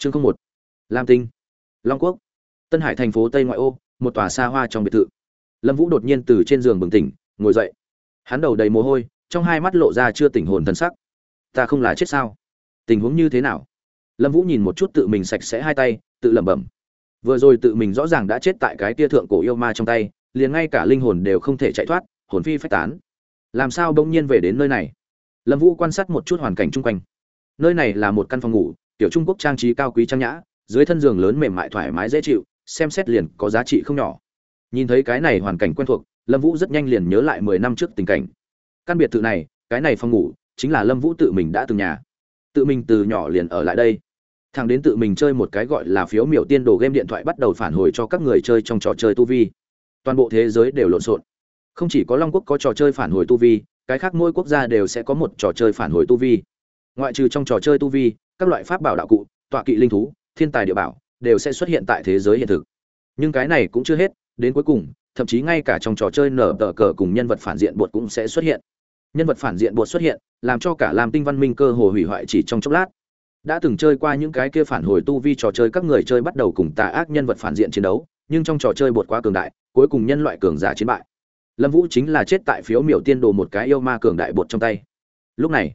chương không một. Lam tinh. Long quốc. Tân hải thành phố tây ngoại ô, một tòa xa hoa trong biệt thự. Lâm vũ đột nhiên từ trên giường bừng tỉnh, ngồi dậy. Hắn đầu đầy mồ hôi, trong hai mắt lộ ra chưa tỉnh hồn thân sắc. Ta không là chết sao? Tình huống như thế nào? Lâm vũ nhìn một chút tự mình sạch sẽ hai tay, tự lẩm bẩm. Vừa rồi tự mình rõ ràng đã chết tại cái tia thượng cổ yêu ma trong tay, liền ngay cả linh hồn đều không thể chạy thoát, hồn phi phách tán. Làm sao bỗng nhiên về đến nơi này? Lâm vũ quan sát một chút hoàn cảnh chung quanh. Nơi này là một căn phòng ngủ tiểu trung quốc trang trí cao quý trang nhã, dưới thân giường lớn mềm mại thoải mái dễ chịu, xem xét liền có giá trị không nhỏ. Nhìn thấy cái này hoàn cảnh quen thuộc, lâm vũ rất nhanh liền nhớ lại mười năm trước tình cảnh. Căn biệt thự này, cái này phòng ngủ, chính là lâm vũ tự mình đã từng nhà. Tự mình từ nhỏ liền ở lại đây. Thằng đến tự mình chơi một cái gọi là phiếu miểu tiên đồ game điện thoại bắt đầu phản hồi cho các người chơi trong trò chơi tu vi. Toàn bộ thế giới đều lộn xộn. Không chỉ có long quốc có trò chơi phản hồi tu vi, cái khác mỗi quốc gia đều sẽ có một trò chơi phản hồi tu vi. Ngoại trừ trong trò chơi tu vi các loại pháp bảo đạo cụ, tọa kỵ linh thú, thiên tài địa bảo đều sẽ xuất hiện tại thế giới hiện thực. Nhưng cái này cũng chưa hết, đến cuối cùng, thậm chí ngay cả trong trò chơi nở tờ cờ cùng nhân vật phản diện bột cũng sẽ xuất hiện. Nhân vật phản diện bột xuất hiện, làm cho cả làm tinh văn minh cơ hồ hủy hoại chỉ trong chốc lát. Đã từng chơi qua những cái kia phản hồi tu vi trò chơi các người chơi bắt đầu cùng tà ác nhân vật phản diện chiến đấu, nhưng trong trò chơi bột quá cường đại, cuối cùng nhân loại cường giả chiến bại. Lâm vũ chính là chết tại phiếu miểu tiên đồ một cái yêu ma cường đại bột trong tay. Lúc này,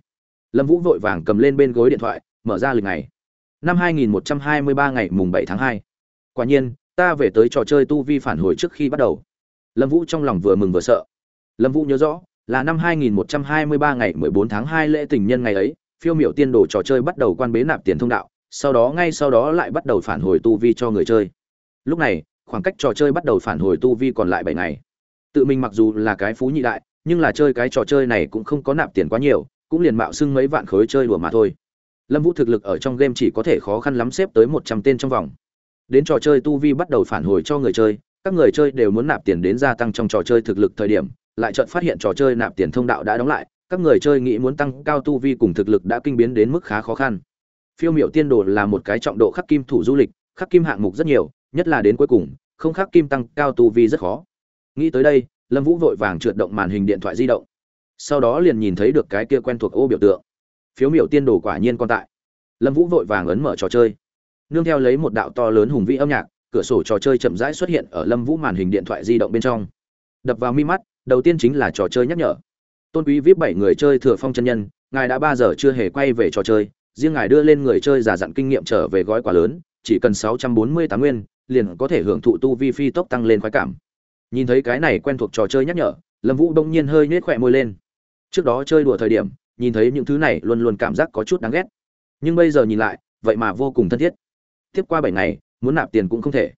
lâm vũ vội vàng cầm lên bên gối điện thoại mở ra lịch ngày. Năm 2123 ngày mùng 7 tháng 2. quả nhiên, ta về tới trò chơi tu vi phản hồi trước khi bắt đầu. Lâm vũ trong lòng vừa mừng vừa sợ. Lâm vũ nhớ rõ, là năm 2123 ngày 14 tháng 2 lễ tình nhân ngày ấy, phiêu miểu tiên đồ trò chơi bắt đầu quan bế nạp tiền thông đạo, sau đó ngay sau đó lại bắt đầu phản hồi tu vi cho người chơi. Lúc này, khoảng cách trò chơi bắt đầu phản hồi tu vi còn lại bảy ngày. Tự mình mặc dù là cái phú nhị đại, nhưng là chơi cái trò chơi này cũng không có nạp tiền quá nhiều, cũng liền mạo xưng mấy vạn khối chơi đùa mà thôi lâm vũ thực lực ở trong game chỉ có thể khó khăn lắm xếp tới một trăm tên trong vòng. Đến trò chơi tu vi bắt đầu phản hồi cho người chơi, các người chơi đều muốn nạp tiền đến gia tăng trong trò chơi thực lực thời điểm, lại chợt phát hiện trò chơi nạp tiền thông đạo đã đóng lại, các người chơi nghĩ muốn tăng cao tu vi cùng thực lực đã kinh biến đến mức khá khó khăn. Phiêu miểu tiên đồ là một cái trọng độ khắc kim thủ du lịch, khắc kim hạng mục rất nhiều, nhất là đến cuối cùng, không khắc kim tăng cao tu vi rất khó. Nghĩ tới đây, lâm vũ vội vàng trượt động màn hình điện thoại di động. Sau đó liền nhìn thấy được cái kia quen thuộc ô biểu tượng phiếu miểu tiên đồ quả nhiên còn tại. Lâm vũ vội vàng ấn mở trò chơi. Nương theo lấy một đạo to lớn hùng vĩ âm nhạc, cửa sổ trò chơi chậm rãi xuất hiện ở lâm vũ màn hình điện thoại di động bên trong. Đập vào mi mắt, đầu tiên chính là trò chơi nhắc nhở. Tôn quý vip bảy người chơi thừa phong chân nhân, ngài đã ba giờ chưa hề quay về trò chơi, riêng ngài đưa lên người chơi giả dặn kinh nghiệm trở về gói quà lớn, chỉ cần sáu trăm bốn mươi tám nguyên, liền có thể hưởng thụ tu vi phi tốc tăng lên khoái cảm. Nhìn thấy cái này quen thuộc trò chơi nhắc nhở, lâm vũ đông nhiên hơi nết khỏe môi lên. Trước đó chơi đùa thời điểm nhìn thấy những thứ này luôn luôn cảm giác có chút đáng ghét. Nhưng bây giờ nhìn lại, vậy mà vô cùng thân thiết. Tiếp qua bảy ngày, muốn nạp tiền cũng không thể.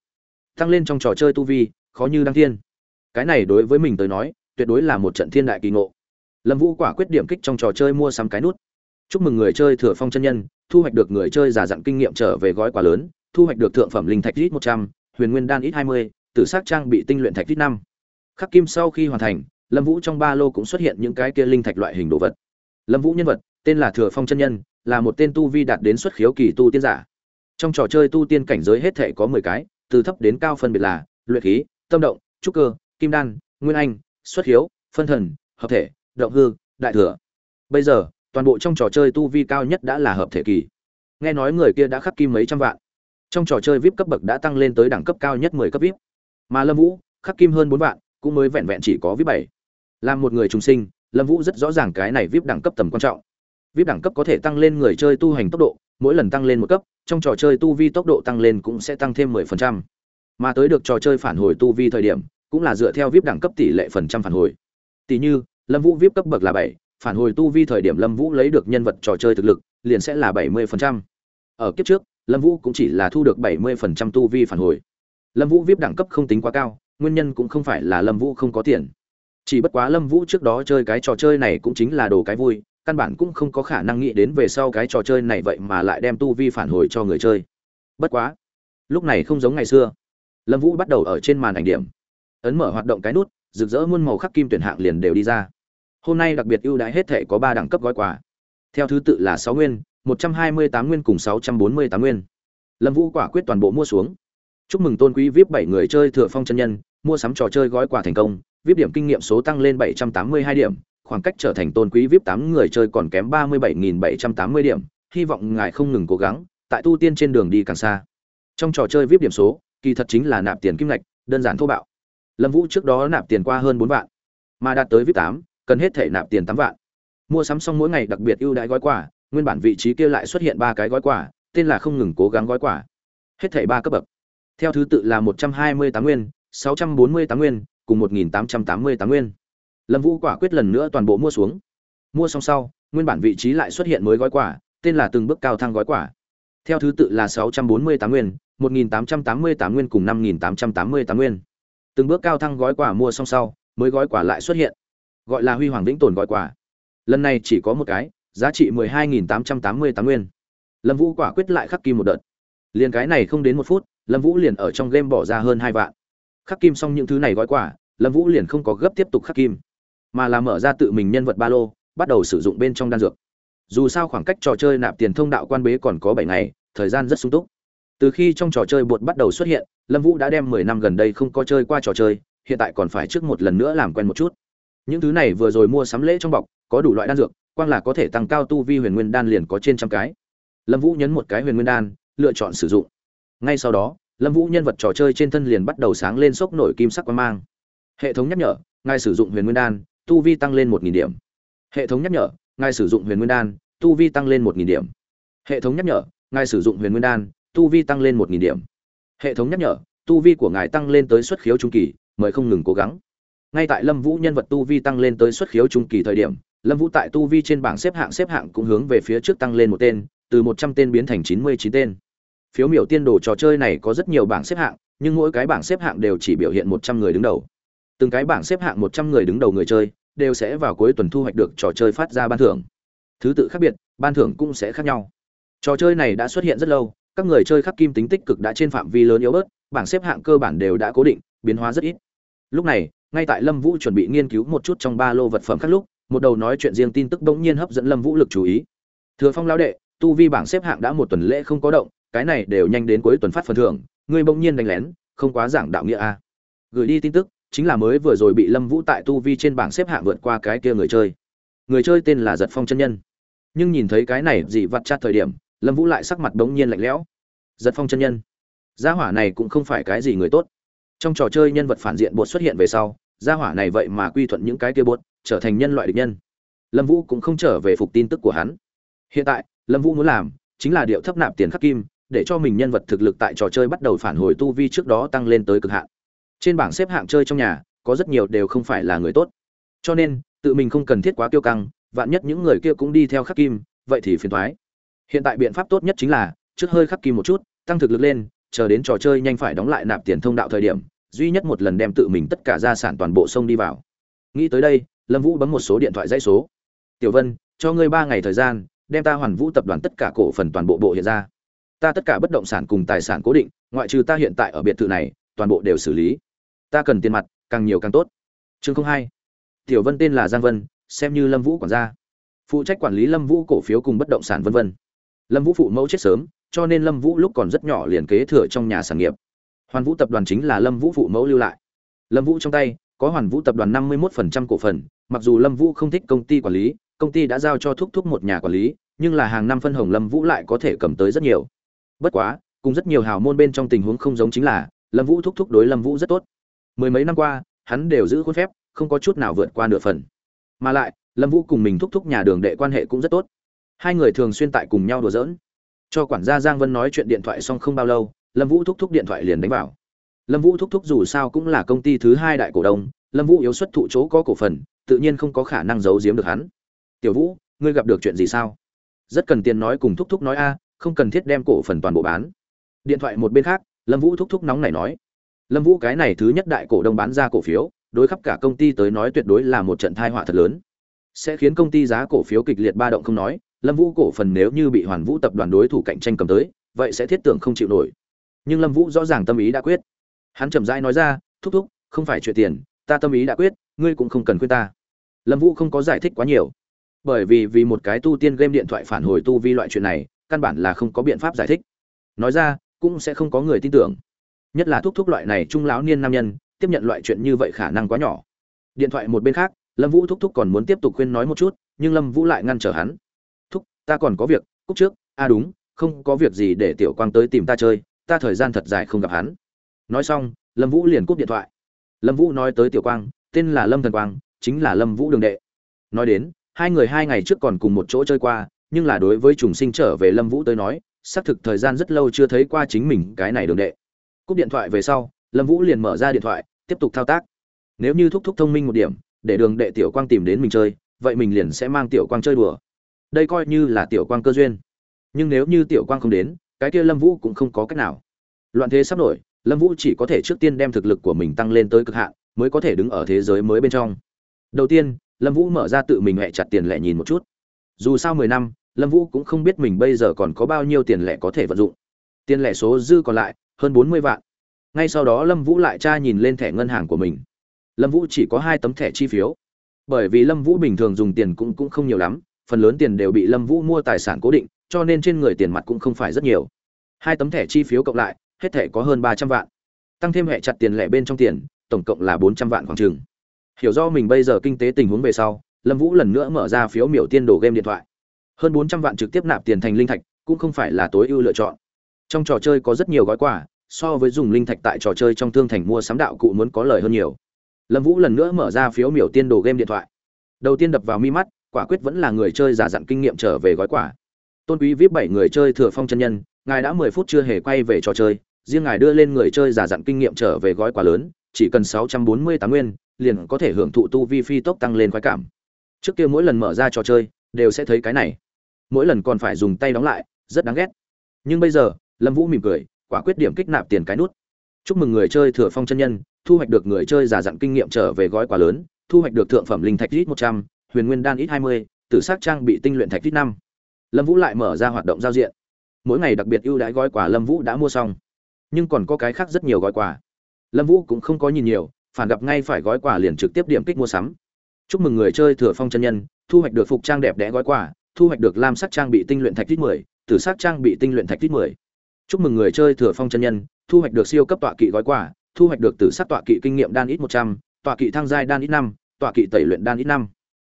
Tăng lên trong trò chơi tu vi, khó như đăng thiên. Cái này đối với mình tới nói, tuyệt đối là một trận thiên đại kỳ ngộ. Lâm vũ quả quyết điểm kích trong trò chơi mua sắm cái nút. Chúc mừng người chơi thừa phong chân nhân, thu hoạch được người chơi giả dặn kinh nghiệm trở về gói quà lớn, thu hoạch được thượng phẩm linh thạch ít một trăm, huyền nguyên đan ít hai mươi, tử s trang bị tinh luyện thạch ít năm. Khắc kim sau khi hoàn thành, lâm vũ trong ba lô cũng xuất hiện những cái kia linh thạch loại hình đồ vật lâm vũ nhân vật, tên là thừa phong chân nhân, là một tên tu vi đạt đến xuất khiếu kỳ tu tiên giả. Trong trò chơi tu tiên cảnh giới hết thể có mười cái, từ thấp đến cao phân biệt là luyện khí, tâm động, trúc cơ, kim đan, nguyên anh, xuất khiếu, phân thần, hợp thể, động hư, đại thừa. Bây giờ, toàn bộ trong trò chơi tu vi cao nhất đã là hợp thể kỳ. Nghe nói người kia đã khắc kim mấy trăm vạn. Trong trò chơi vip cấp bậc đã tăng lên tới đẳng cấp cao nhất mười cấp vip. Mà lâm vũ, khắc kim hơn bốn vạn, cũng mới vẹn vẹn chỉ có vip bảy. Làm một người trùng sinh lâm vũ rất rõ ràng cái này vip đẳng cấp tầm quan trọng. Vip đẳng cấp có thể tăng lên người chơi tu hành tốc độ, mỗi lần tăng lên một cấp, trong trò chơi tu vi tốc độ tăng lên cũng sẽ tăng thêm mười phần trăm. Mà tới được trò chơi phản hồi tu vi thời điểm, cũng là dựa theo vip đẳng cấp tỷ lệ phần trăm phản hồi. Tỷ như, lâm vũ vip cấp bậc là bảy, phản hồi tu vi thời điểm lâm vũ lấy được nhân vật trò chơi thực lực, liền sẽ là bảy mươi phần trăm. Ở kiếp trước, lâm vũ cũng chỉ là thu được bảy mươi phần trăm tu vi phản hồi. Lâm vũ vip đẳng cấp không tính quá cao, nguyên nhân cũng không phải là lâm vũ không có tiền chỉ bất quá lâm vũ trước đó chơi cái trò chơi này cũng chính là đồ cái vui, căn bản cũng không có khả năng nghĩ đến về sau cái trò chơi này vậy mà lại đem tu vi phản hồi cho người chơi. Bất quá, lúc này không giống ngày xưa. Lâm vũ bắt đầu ở trên màn ảnh điểm. Ấn mở hoạt động cái nút, rực rỡ muôn màu khắc kim tuyển hạng liền đều đi ra. Hôm nay đặc biệt ưu đãi hết thể có ba đẳng cấp gói quà. Theo thứ tự là sáu nguyên, một trăm hai mươi tám nguyên cùng sáu trăm bốn mươi tám nguyên. Lâm vũ quả quyết toàn bộ mua xuống. Chúc mừng tôn quý vip bảy người chơi thừa phong chân nhân, mua sắm trò chơi gói quà thành công vip điểm kinh nghiệm số tăng lên bảy trăm tám mươi hai điểm, khoảng cách trở thành tôn quý vip tám người chơi còn kém ba mươi bảy nghìn bảy trăm tám mươi điểm, hy vọng ngài không ngừng cố gắng, tại tu tiên trên đường đi càng xa. Trong trò chơi vip điểm số, kỳ thật chính là nạp tiền kim ngạch, đơn giản thô bạo. Lâm vũ trước đó nạp tiền qua hơn bốn vạn, mà đạt tới vip tám, cần hết thể nạp tiền tám vạn. Mua sắm xong mỗi ngày đặc biệt ưu đãi gói quà, nguyên bản vị trí kia lại xuất hiện ba cái gói quà, tên là không ngừng cố gắng gói quà. Hết thảy ba cấp bậc. Theo thứ tự là một trăm hai mươi tám nguyên, sáu trăm bốn mươi tám nguyên cùng một nghìn tám trăm tám mươi tám nguyên. Lâm vũ quả quyết lần nữa toàn bộ mua xuống. Mua xong sau, nguyên bản vị trí lại xuất hiện mới gói quà, tên là từng bước cao thăng gói quà. Theo thứ tự là sáu trăm bốn mươi tám nguyên, một nghìn tám trăm tám mươi tám nguyên cùng năm nghìn tám trăm tám mươi tám nguyên. Từng bước cao thăng gói quà mua xong sau, mới gói quà lại xuất hiện. Gọi là huy hoàng vĩnh tồn gói quà. Lần này chỉ có một cái, giá trị mười hai nghìn tám trăm tám mươi tám nguyên. Lâm vũ quả quyết lại khắc kim một đợt. Liền cái này không đến một phút, lâm vũ liền ở trong game bỏ ra hơn hai vạn khắc kim xong những thứ này gói quả, lâm vũ liền không có gấp tiếp tục khắc kim mà là mở ra tự mình nhân vật ba lô bắt đầu sử dụng bên trong đan dược. Dù sao khoảng cách trò chơi nạp tiền thông đạo quan bế còn có bảy ngày thời gian rất sung túc. Từ khi trong trò chơi bột bắt đầu xuất hiện lâm vũ đã đem mười năm gần đây không có chơi qua trò chơi hiện tại còn phải trước một lần nữa làm quen một chút. Những thứ này vừa rồi mua sắm lễ trong bọc có đủ loại đan dược quang là có thể tăng cao tu vi huyền nguyên đan liền có trên trăm cái. Lâm vũ nhấn một cái huyền nguyên đan lựa chọn sử dụng. Ngay sau đó lâm vũ nhân vật trò chơi trên thân liền bắt đầu sáng lên sốc nổi kim sắc quang mang. Hệ thống nhắc nhở, ngài sử dụng huyền nguyên đan, tu vi tăng lên một nghìn điểm. Hệ thống nhắc nhở, ngài sử dụng huyền nguyên đan, tu vi tăng lên một nghìn điểm. Hệ thống nhắc nhở, ngài sử dụng huyền nguyên đan, tu vi tăng lên một nghìn điểm. Hệ thống nhắc nhở, tu vi của ngài tăng lên tới xuất khiếu trung kỳ, mời không ngừng cố gắng. Ngay tại lâm vũ nhân vật tu vi tăng lên tới xuất khiếu trung kỳ thời điểm, lâm vũ tại tu vi trên bảng xếp hạng xếp hạng cũng hướng về phía trước tăng lên một tên, từ một trăm tên biến thành chín mươi chín tên phiếu miểu tiên đồ trò chơi này có rất nhiều bảng xếp hạng, nhưng mỗi cái bảng xếp hạng đều chỉ biểu hiện một trăm người đứng đầu. Từng cái bảng xếp hạng một trăm người đứng đầu người chơi đều sẽ vào cuối tuần thu hoạch được trò chơi phát ra ban thưởng. Thứ tự khác biệt, ban thưởng cũng sẽ khác nhau. Trò chơi này đã xuất hiện rất lâu, các người chơi khắc kim tính tích cực đã trên phạm vi lớn yếu bớt, bảng xếp hạng cơ bản đều đã cố định, biến hóa rất ít. Lúc này, ngay tại lâm vũ chuẩn bị nghiên cứu một chút trong ba lô vật phẩm khác lúc, một đầu nói chuyện riêng tin tức bỗng nhiên hấp dẫn lâm vũ lực chú ý. Thừa phong lão đệ, tu vi bảng xếp hạng đã một tuần lễ không có động cái này đều nhanh đến cuối tuần phát phần thưởng, ngươi bỗng nhiên đánh lén, không quá giảng đạo nghĩa a gửi đi tin tức, chính là mới vừa rồi bị lâm vũ tại tu vi trên bảng xếp hạng vượt qua cái kia người chơi. Người chơi tên là giật phong chân nhân. Nhưng nhìn thấy cái này dị vặt chặt thời điểm, lâm vũ lại sắc mặt bỗng nhiên lạnh lẽo. Giật phong chân nhân. Gia hỏa này cũng không phải cái gì người tốt. Trong trò chơi nhân vật phản diện bột xuất hiện về sau, gia hỏa này vậy mà quy thuận những cái kia bột, trở thành nhân loại địch nhân. Lâm vũ cũng không trở về phục tin tức của hắn. Hiện tại, lâm vũ muốn làm chính là điệu thấp nạp tiền khắc kim để cho mình nhân vật thực lực tại trò chơi bắt đầu phản hồi tu vi trước đó tăng lên tới cực hạn. Trên bảng xếp hạng chơi trong nhà, có rất nhiều đều không phải là người tốt. Cho nên, tự mình không cần thiết quá kiêu căng, vạn nhất những người kia cũng đi theo khắc kim, vậy thì phiền thoái hiện tại biện pháp tốt nhất chính là, trước hơi khắc kim một chút, tăng thực lực lên, chờ đến trò chơi nhanh phải đóng lại nạp tiền thông đạo thời điểm, duy nhất một lần đem tự mình tất cả gia sản toàn bộ sông đi vào. Nghĩ tới đây, lâm vũ bấm một số điện thoại dãy số. Tiểu vân, cho ngươi ba ngày thời gian, đem ta hoàn vũ tập đoàn tất cả cổ phần toàn bộ bộ hiện ra ta tất cả bất động sản cùng tài sản cố định, ngoại trừ ta hiện tại ở biệt thự này, toàn bộ đều xử lý. Ta cần tiền mặt, càng nhiều càng tốt. Chương không hai. Tiểu vân tên là giang vân, xem như lâm vũ quản gia. Phụ trách quản lý lâm vũ cổ phiếu cùng bất động sản v v lâm vũ phụ mẫu chết sớm, cho nên lâm vũ lúc còn rất nhỏ liền kế thừa trong nhà sản nghiệp. Hoàn vũ tập đoàn chính là lâm vũ phụ mẫu lưu lại. Lâm vũ trong tay, có hoàn vũ tập đoàn năm mươi một cổ phần, mặc dù lâm vũ không thích công ty quản lý, công ty đã giao cho thúc thúc một nhà quản lý, nhưng là hàng năm phân hồng lâm vũ lại có thể cầm tới rất nhiều bất quá, cùng rất nhiều hào môn bên trong tình huống không giống chính là, lâm vũ thúc thúc đối lâm vũ rất tốt. Mười mấy năm qua, hắn đều giữ khuôn phép, không có chút nào vượt qua nửa phần. Mà lại, lâm vũ cùng mình thúc thúc nhà đường đệ quan hệ cũng rất tốt. Hai người thường xuyên tại cùng nhau đùa giỡn. Cho quản gia giang vân nói chuyện điện thoại xong không bao lâu, lâm vũ thúc thúc điện thoại liền đánh vào. Lâm vũ thúc thúc dù sao cũng là công ty thứ hai đại cổ đông, lâm vũ yếu xuất thụ chỗ có cổ phần, tự nhiên không có khả năng giấu giếm được hắn. Tiểu vũ, ngươi gặp được chuyện gì sao? Rất cần tiền nói cùng thúc thúc nói a không cần thiết đem cổ phần toàn bộ bán. Điện thoại một bên khác, lâm vũ thúc thúc nóng này nói. Lâm vũ cái này thứ nhất đại cổ đông bán ra cổ phiếu, đối khắp cả công ty tới nói tuyệt đối là một trận thai họa thật lớn. Sẽ khiến công ty giá cổ phiếu kịch liệt ba động không nói, lâm vũ cổ phần nếu như bị hoàn vũ tập đoàn đối thủ cạnh tranh cầm tới, vậy sẽ thiết tưởng không chịu nổi. Nhưng lâm vũ rõ ràng tâm ý đã quyết. Hắn chậm rãi nói ra, thúc thúc, không phải chuyện tiền, ta tâm ý đã quyết, ngươi cũng không cần khuyên ta. Lâm vũ không có giải thích quá nhiều. Bởi vì vì một cái tu tiên game điện thoại phản hồi tu vi loại chuyện này căn bản là không có biện pháp giải thích. Nói ra, cũng sẽ không có người tin tưởng. Nhất là thúc thúc loại này trung lão niên nam nhân, tiếp nhận loại chuyện như vậy khả năng quá nhỏ. Điện thoại một bên khác, lâm vũ thúc thúc còn muốn tiếp tục khuyên nói một chút, nhưng lâm vũ lại ngăn trở hắn. Thúc, ta còn có việc cúc trước. A à đúng, không có việc gì để tiểu quang tới tìm ta chơi, ta thời gian thật dài không gặp hắn. Nói xong, lâm vũ liền cúp điện thoại. Lâm vũ nói tới tiểu quang, tên là lâm thần quang, chính là lâm vũ đường đệ. Nói đến, hai người hai ngày trước còn cùng một chỗ chơi qua nhưng là đối với trùng sinh trở về lâm vũ tới nói, xác thực thời gian rất lâu chưa thấy qua chính mình cái này đường đệ. Cúp điện thoại về sau, lâm vũ liền mở ra điện thoại, tiếp tục thao tác. Nếu như thúc thúc thông minh một điểm, để đường đệ tiểu quang tìm đến mình chơi, vậy mình liền sẽ mang tiểu quang chơi đùa. Đây coi như là tiểu quang cơ duyên. Nhưng nếu như tiểu quang không đến, cái kia lâm vũ cũng không có cách nào. Loạn thế sắp nổi, lâm vũ chỉ có thể trước tiên đem thực lực của mình tăng lên tới cực hạn, mới có thể đứng ở thế giới mới bên trong. Đầu tiên, lâm vũ mở ra tự mình hẹ chặt tiền lẻ nhìn một chút dù sao mười năm, lâm vũ cũng không biết mình bây giờ còn có bao nhiêu tiền lẻ có thể vận dụng. Tiền lẻ số dư còn lại, hơn bốn mươi vạn. Ngay sau đó lâm vũ lại tra nhìn lên thẻ ngân hàng của mình. Lâm vũ chỉ có hai tấm thẻ chi phiếu. Bởi vì lâm vũ bình thường dùng tiền cũng cũng không nhiều lắm, phần lớn tiền đều bị lâm vũ mua tài sản cố định, cho nên trên người tiền mặt cũng không phải rất nhiều. Hai tấm thẻ chi phiếu cộng lại, hết thẻ có hơn ba trăm vạn. Tăng thêm hệ chặt tiền lẻ bên trong tiền, tổng cộng là bốn trăm vạn khoảng chừng. Hiểu do mình bây giờ kinh tế tình huống về sau lâm vũ lần nữa mở ra phiếu miểu tiên đồ game điện thoại. Hơn bốn trăm vạn trực tiếp nạp tiền thành linh thạch, cũng không phải là tối ưu lựa chọn. Trong trò chơi có rất nhiều gói quà, so với dùng linh thạch tại trò chơi trong thương thành mua sắm đạo cụ muốn có lời hơn nhiều. Lâm vũ lần nữa mở ra phiếu miểu tiên đồ game điện thoại. Đầu tiên đập vào mi mắt, quả quyết vẫn là người chơi giả dặn kinh nghiệm trở về gói quà. Tôn quý vip bảy người chơi thừa phong chân nhân, ngài đã mười phút chưa hề quay về trò chơi, riêng ngài đưa lên người chơi giả dặn kinh nghiệm trở về gói quà lớn, chỉ cần sáu trăm bốn mươi tám nguyên, liền có thể hưởng thụ tu vi phi tốc tăng lên khoái cảm trước kia mỗi lần mở ra trò chơi, đều sẽ thấy cái này. Mỗi lần còn phải dùng tay đóng lại, rất đáng ghét. Nhưng bây giờ, lâm vũ mỉm cười, quả quyết điểm kích nạp tiền cái nút. Chúc mừng người chơi thừa phong chân nhân, thu hoạch được người chơi giả dặn kinh nghiệm trở về gói quà lớn, thu hoạch được thượng phẩm linh thạch ít một trăm, huyền nguyên đan ít hai mươi, tử s trang bị tinh luyện thạch ít năm. Lâm vũ lại mở ra hoạt động giao diện. Mỗi ngày đặc biệt ưu đãi gói quà lâm vũ đã mua xong. Nhưng còn có cái khác rất nhiều gói quà. Lâm vũ cũng không có nhìn nhiều, phản gặp ngay phải gói quà liền trực tiếp điểm kích mua sắm chúc mừng người chơi thừa phong chân nhân, thu hoạch được phục trang đẹp đẽ gói quà, thu hoạch được lam sắc trang bị tinh luyện thạch tít mười, tử sắc trang bị tinh luyện thạch tít mười. Chúc mừng người chơi thừa phong chân nhân, thu hoạch được siêu cấp tọa kỵ gói quà, thu hoạch được tử sắc tọa kỵ kinh nghiệm đan ít một trăm, tọa kỵ thăng giai đan ít năm, tọa kỵ tẩy luyện đan ít năm.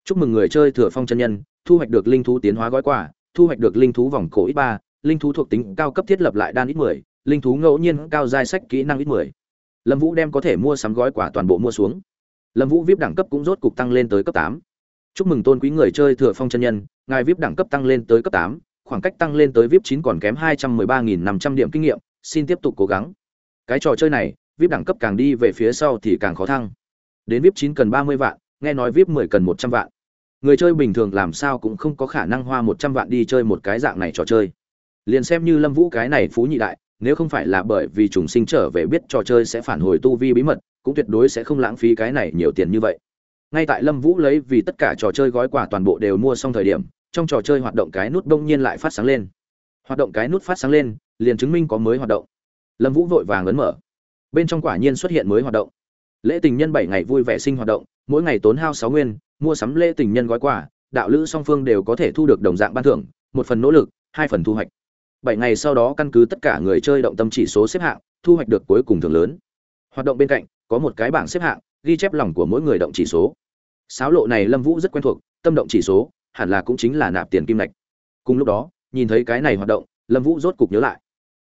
Chúc mừng người chơi thừa phong chân nhân, thu hoạch được linh thú tiến hóa gói quà, thu hoạch được linh thú vòng cổ ít ba, linh thú thuộc tính cao cấp thiết lập lại đan ít mười, linh thú ngẫu nhiên cao giai sách kỹ năng ít mười. Lâm vũ đem có thể mua sắm gói quà toàn bộ mua xuống lâm vũ vip đẳng cấp cũng rốt cục tăng lên tới cấp tám. Chúc mừng tôn quý người chơi thừa phong chân nhân, ngài vip đẳng cấp tăng lên tới cấp tám, khoảng cách tăng lên tới vip chín còn kém hai trăm mười ba nghìn năm trăm điểm kinh nghiệm, xin tiếp tục cố gắng. Cái trò chơi này vip đẳng cấp càng đi về phía sau thì càng khó thăng. Đến vip chín cần ba mươi vạn, nghe nói vip mười cần một trăm vạn. Người chơi bình thường làm sao cũng không có khả năng hoa một trăm vạn đi chơi một cái dạng này trò chơi. Liền xem như lâm vũ cái này phú nhị đại, nếu không phải là bởi vì trùng sinh trở về biết trò chơi sẽ phản hồi tu vi bí mật cũng tuyệt đối sẽ không lãng phí cái này nhiều tiền như vậy. Ngay tại lâm vũ lấy vì tất cả trò chơi gói quà toàn bộ đều mua xong thời điểm, trong trò chơi hoạt động cái nút đông nhiên lại phát sáng lên. Hoạt động cái nút phát sáng lên, liền chứng minh có mới hoạt động. Lâm vũ vội vàng ấn mở. Bên trong quả nhiên xuất hiện mới hoạt động. Lễ tình nhân bảy ngày vui vẻ sinh hoạt động, mỗi ngày tốn hao sáu nguyên, mua sắm lễ tình nhân gói quà, đạo lữ song phương đều có thể thu được đồng dạng ban thưởng, một phần nỗ lực, hai phần thu hoạch. Bảy ngày sau đó căn cứ tất cả người chơi động tâm chỉ số xếp hạng, thu hoạch được cuối cùng thưởng lớn. Hoạt động bên cạnh có một cái bảng xếp hạng, ghi chép lòng của mỗi người động chỉ số. Sáo lộ này lâm vũ rất quen thuộc, tâm động chỉ số, hẳn là cũng chính là nạp tiền kim lệch cùng lúc đó, nhìn thấy cái này hoạt động, lâm vũ rốt cục nhớ lại.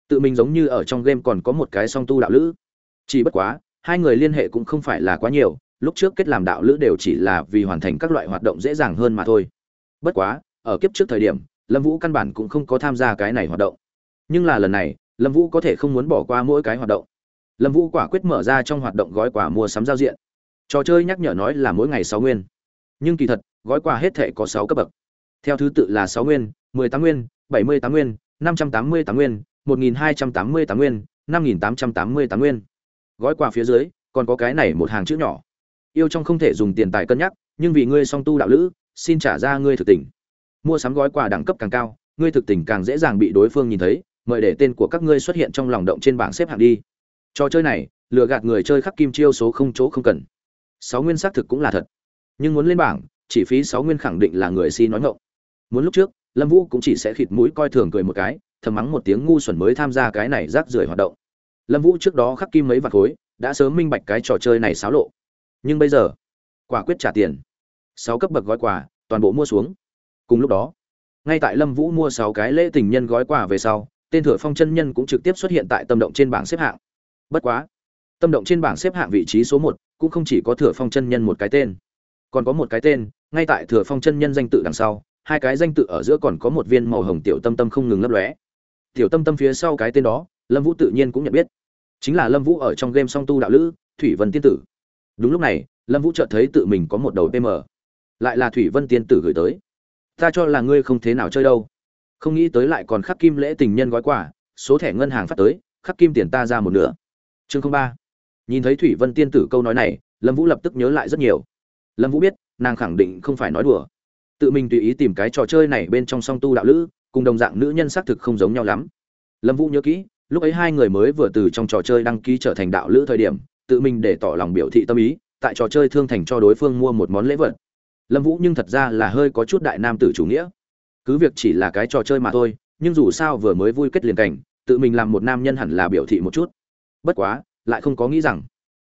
Tự mình giống như ở trong game còn có một cái song tu đạo lữ. Chỉ bất quá, hai người liên hệ cũng không phải là quá nhiều, lúc trước kết làm đạo lữ đều chỉ là vì hoàn thành các loại hoạt động dễ dàng hơn mà thôi. Bất quá, ở kiếp trước thời điểm, lâm vũ căn bản cũng không có tham gia cái này hoạt động. Nhưng là lần này, lâm vũ có thể không muốn bỏ qua mỗi cái hoạt động lâm vũ quả quyết mở ra trong hoạt động gói quà mua sắm giao diện. Trò chơi nhắc nhở nói là mỗi ngày sáu nguyên. Nhưng kỳ thật, gói quà hết thể có sáu cấp bậc. Theo thứ tự là sáu nguyên, mười tám nguyên, bảy mươi tám nguyên, năm trăm tám mươi tám nguyên, một nghìn hai trăm tám mươi tám nguyên, năm nghìn tám trăm tám mươi tám nguyên. Gói quà phía dưới, còn có cái này một hàng chữ nhỏ. Yêu trong không thể dùng tiền tài cân nhắc, nhưng vì ngươi song tu đạo lữ, xin trả ra ngươi thực tình. Mua sắm gói quà đẳng cấp càng cao, ngươi thực tình càng dễ dàng bị đối phương nhìn thấy, mời để tên của các ngươi xuất hiện trong lòng động trên bảng xếp hạng đi trò chơi này, lừa gạt người chơi khắc kim chiêu số không chỗ không cần. Sáu nguyên xác thực cũng là thật. Nhưng muốn lên bảng, chỉ phí sáu nguyên khẳng định là người si nói ngộng muốn lúc trước, lâm vũ cũng chỉ sẽ khịt mũi coi thường cười một cái, thầm mắng một tiếng ngu xuẩn mới tham gia cái này rác rưởi hoạt động. Lâm vũ trước đó khắc kim mấy vạt khối, đã sớm minh bạch cái trò chơi này xáo lộ. Nhưng bây giờ, quả quyết trả tiền. Sáu cấp bậc gói quà, toàn bộ mua xuống. Cùng lúc đó, ngay tại lâm vũ mua sáu cái lễ tình nhân gói quà về sau, tên thửa phong chân nhân cũng trực tiếp xuất hiện tại tâm động trên bảng xếp hạng bất quá, tâm động trên bảng xếp hạng vị trí số một cũng không chỉ có thừa phong chân nhân một cái tên, còn có một cái tên, ngay tại thừa phong chân nhân danh tự đằng sau, hai cái danh tự ở giữa còn có một viên màu hồng tiểu tâm tâm không ngừng lấp lóe. Tiểu tâm tâm phía sau cái tên đó, lâm vũ tự nhiên cũng nhận biết. Chính là lâm vũ ở trong game song tu đạo lữ, thủy vân tiên tử. Đúng lúc này, lâm vũ chợt thấy tự mình có một đầu pm lại là thủy vân tiên tử gửi tới. Ta cho là ngươi không thế nào chơi đâu. Không nghĩ tới lại còn khắc kim lễ tình nhân gói quà, số thẻ ngân hàng phát tới, khắc kim tiền ta ra một nửa chương ba. Nhìn thấy thủy vân tiên tử câu nói này, lâm vũ lập tức nhớ lại rất nhiều. Lâm vũ biết, nàng khẳng định không phải nói đùa. Tự mình tùy ý tìm cái trò chơi này bên trong song tu đạo lữ, cùng đồng dạng nữ nhân xác thực không giống nhau lắm. Lâm vũ nhớ kỹ, lúc ấy hai người mới vừa từ trong trò chơi đăng ký trở thành đạo lữ thời điểm, tự mình để tỏ lòng biểu thị tâm ý, tại trò chơi thương thành cho đối phương mua một món lễ vật. Lâm vũ nhưng thật ra là hơi có chút đại nam tử chủ nghĩa. Cứ việc chỉ là cái trò chơi mà thôi, nhưng dù sao vừa mới vui kết liền cảnh, tự mình làm một nam nhân hẳn là biểu thị một chút bất quá, lại không có nghĩ rằng,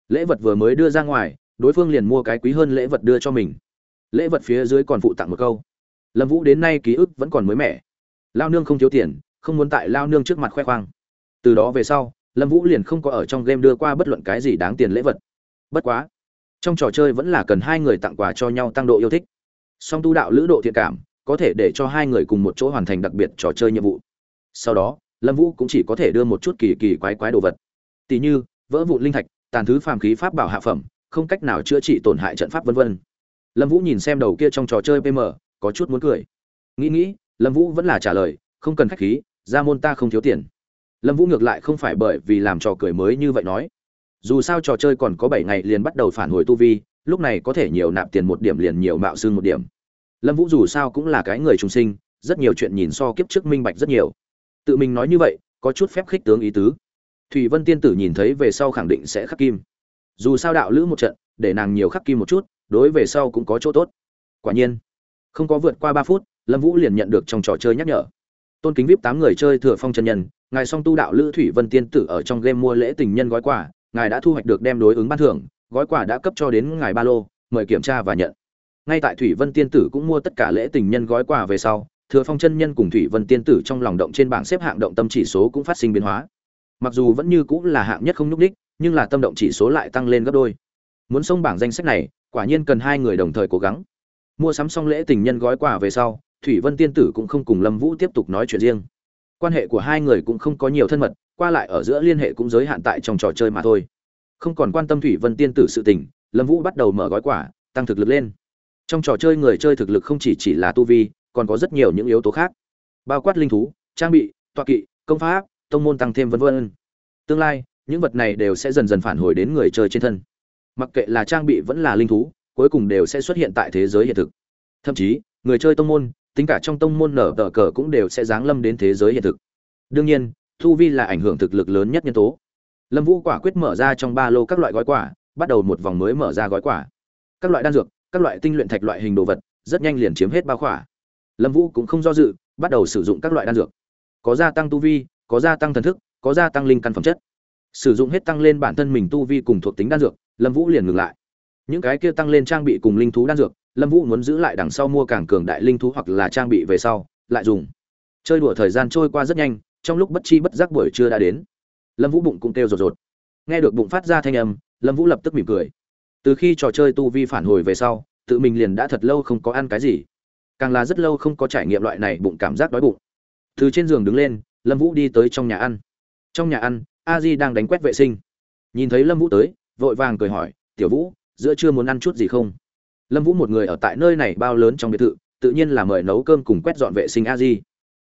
lễ vật vừa mới đưa ra ngoài, đối phương liền mua cái quý hơn lễ vật đưa cho mình. Lễ vật phía dưới còn phụ tặng một câu. Lâm vũ đến nay ký ức vẫn còn mới mẻ. Lao nương không thiếu tiền, không muốn tại lao nương trước mặt khoe khoang. Từ đó về sau, lâm vũ liền không có ở trong game đưa qua bất luận cái gì đáng tiền lễ vật. Bất quá, trong trò chơi vẫn là cần hai người tặng quà cho nhau tăng độ yêu thích. Song tu đạo lữ độ thiện cảm, có thể để cho hai người cùng một chỗ hoàn thành đặc biệt trò chơi nhiệm vụ. Sau đó, lâm vũ cũng chỉ có thể đưa một chút kỳ kỳ quái quái đồ vật tỉ như, vỡ vụ linh thạch, tàn thứ phàm khí pháp bảo hạ phẩm, không cách nào chữa trị tổn hại trận pháp vân vân. Lâm vũ nhìn xem đầu kia trong trò chơi pm có chút muốn cười. Nghĩ nghĩ, lâm vũ vẫn là trả lời, không cần khách khí, ra môn ta không thiếu tiền. Lâm vũ ngược lại không phải bởi vì làm trò cười mới như vậy nói. Dù sao trò chơi còn có bảy ngày liền bắt đầu phản hồi tu vi, lúc này có thể nhiều nạp tiền một điểm liền nhiều mạo xương một điểm. Lâm vũ dù sao cũng là cái người trung sinh, rất nhiều chuyện nhìn so kiếp trước minh bạch rất nhiều. Tự mình nói như vậy, có chút phép khích tướng ý tứ thủy vân tiên tử nhìn thấy về sau khẳng định sẽ khắc kim. Dù sao đạo lữ một trận, để nàng nhiều khắc kim một chút, đối về sau cũng có chỗ tốt. Quả nhiên, không có vượt qua ba phút, lâm vũ liền nhận được trong trò chơi nhắc nhở. Tôn kính vip tám người chơi thừa phong chân nhân, ngài song tu đạo lữ thủy vân tiên tử ở trong game mua lễ tình nhân gói quà, ngài đã thu hoạch được đem đối ứng ban thưởng, gói quà đã cấp cho đến ngài ba lô, mời kiểm tra và nhận. Ngay tại thủy vân tiên tử cũng mua tất cả lễ tình nhân gói quà về sau, thừa phong chân nhân cùng thủy vân tiên tử trong lòng động trên bảng xếp hạng động tâm chỉ số cũng phát sinh biến hóa mặc dù vẫn như cũng là hạng nhất không nhúc đích nhưng là tâm động chỉ số lại tăng lên gấp đôi. Muốn xông bảng danh sách này, quả nhiên cần hai người đồng thời cố gắng. Mua sắm xong lễ tình nhân gói quà về sau, thủy vân tiên tử cũng không cùng lâm vũ tiếp tục nói chuyện riêng. Quan hệ của hai người cũng không có nhiều thân mật, qua lại ở giữa liên hệ cũng giới hạn tại trong trò chơi mà thôi. Không còn quan tâm thủy vân tiên tử sự tình, lâm vũ bắt đầu mở gói quả tăng thực lực lên. Trong trò chơi người chơi thực lực không chỉ chỉ là tu vi, còn có rất nhiều những yếu tố khác. Bao quát linh thú, trang bị, toa kỵ, công pháp tông môn tăng thêm vân vân. Tương lai, những vật này đều sẽ dần dần phản hồi đến người chơi trên thân. Mặc kệ là trang bị vẫn là linh thú, cuối cùng đều sẽ xuất hiện tại thế giới hiện thực. Thậm chí, người chơi tông môn, tính cả trong tông môn nở tờ cờ cũng đều sẽ giáng lâm đến thế giới hiện thực. Đương nhiên, thu vi là ảnh hưởng thực lực lớn nhất nhân tố. Lâm vũ quả quyết mở ra trong ba lô các loại gói quả bắt đầu một vòng mới mở ra gói quả các loại đan dược, các loại tinh luyện thạch loại hình đồ vật, rất nhanh liền chiếm hết bao khỏa. Lâm vũ cũng không do dự, bắt đầu sử dụng các loại đan dược. Có gia tăng tu vi có gia tăng thần thức, có gia tăng linh căn phẩm chất. Sử dụng hết tăng lên bản thân mình tu vi cùng thuộc tính đan dược, lâm vũ liền ngừng lại. Những cái kia tăng lên trang bị cùng linh thú đan dược, lâm vũ muốn giữ lại đằng sau mua càng cường đại linh thú hoặc là trang bị về sau, lại dùng. Chơi đùa thời gian trôi qua rất nhanh, trong lúc bất chi bất giác buổi trưa đã đến. Lâm vũ bụng cũng kêu rột rột. Nghe được bụng phát ra thanh âm, lâm vũ lập tức mỉm cười. Từ khi trò chơi tu vi phản hồi về sau, tự mình liền đã thật lâu không có ăn cái gì. Càng là rất lâu không có trải nghiệm loại này bụng cảm giác đói bụng. Từ trên giường đứng lên lâm vũ đi tới trong nhà ăn. Trong nhà ăn, a di đang đánh quét vệ sinh. Nhìn thấy lâm vũ tới, vội vàng cười hỏi, tiểu vũ, giữa trưa muốn ăn chút gì không? Lâm vũ một người ở tại nơi này bao lớn trong biệt thự, tự nhiên là mời nấu cơm cùng quét dọn vệ sinh a di.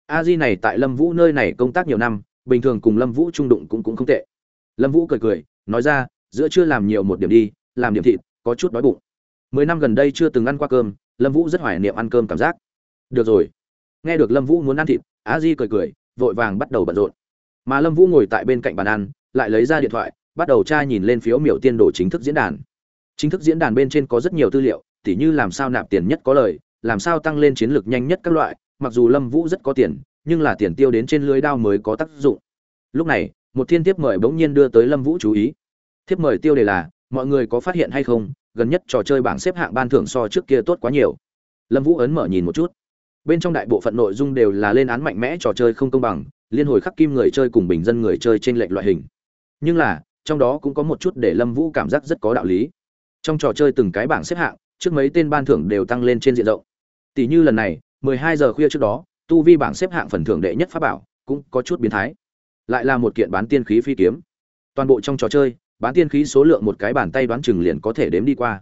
A di này tại lâm vũ nơi này công tác nhiều năm, bình thường cùng lâm vũ trung đụng cũng cũng không tệ. Lâm vũ cười cười, nói ra, giữa chưa làm nhiều một điểm đi, làm điểm thịt, có chút đói bụng. Mười năm gần đây chưa từng ăn qua cơm, lâm vũ rất hoài niệm ăn cơm cảm giác. Được rồi. Nghe được lâm vũ muốn ăn thịt, a di cười cười vội vàng bắt đầu bận rộn. Mà lâm vũ ngồi tại bên cạnh bàn ăn, lại lấy ra điện thoại, bắt đầu tra nhìn lên phiếu miểu tiên đồ chính thức diễn đàn. Chính thức diễn đàn bên trên có rất nhiều tư liệu, tỉ như làm sao nạp tiền nhất có lời, làm sao tăng lên chiến lược nhanh nhất các loại, mặc dù lâm vũ rất có tiền, nhưng là tiền tiêu đến trên lưới đao mới có tác dụng. Lúc này, một thiên tiếp mời bỗng nhiên đưa tới lâm vũ chú ý. Thiếp mời tiêu đề là, mọi người có phát hiện hay không? Gần nhất trò chơi bảng xếp hạng ban thưởng so trước kia tốt quá nhiều. Lâm vũ ấn mở nhìn một chút bên trong đại bộ phận nội dung đều là lên án mạnh mẽ trò chơi không công bằng, liên hồi khắc kim người chơi cùng bình dân người chơi trên lệch loại hình. Nhưng là, trong đó cũng có một chút để lâm vũ cảm giác rất có đạo lý. Trong trò chơi từng cái bảng xếp hạng, trước mấy tên ban thưởng đều tăng lên trên diện rộng. Tỷ như lần này 12 giờ khuya trước đó, tu vi bảng xếp hạng phần thưởng đệ nhất pháp bảo cũng có chút biến thái. Lại là một kiện bán tiên khí phi kiếm. Toàn bộ trong trò chơi, bán tiên khí số lượng một cái bàn tay đoán chừng liền có thể đếm đi qua.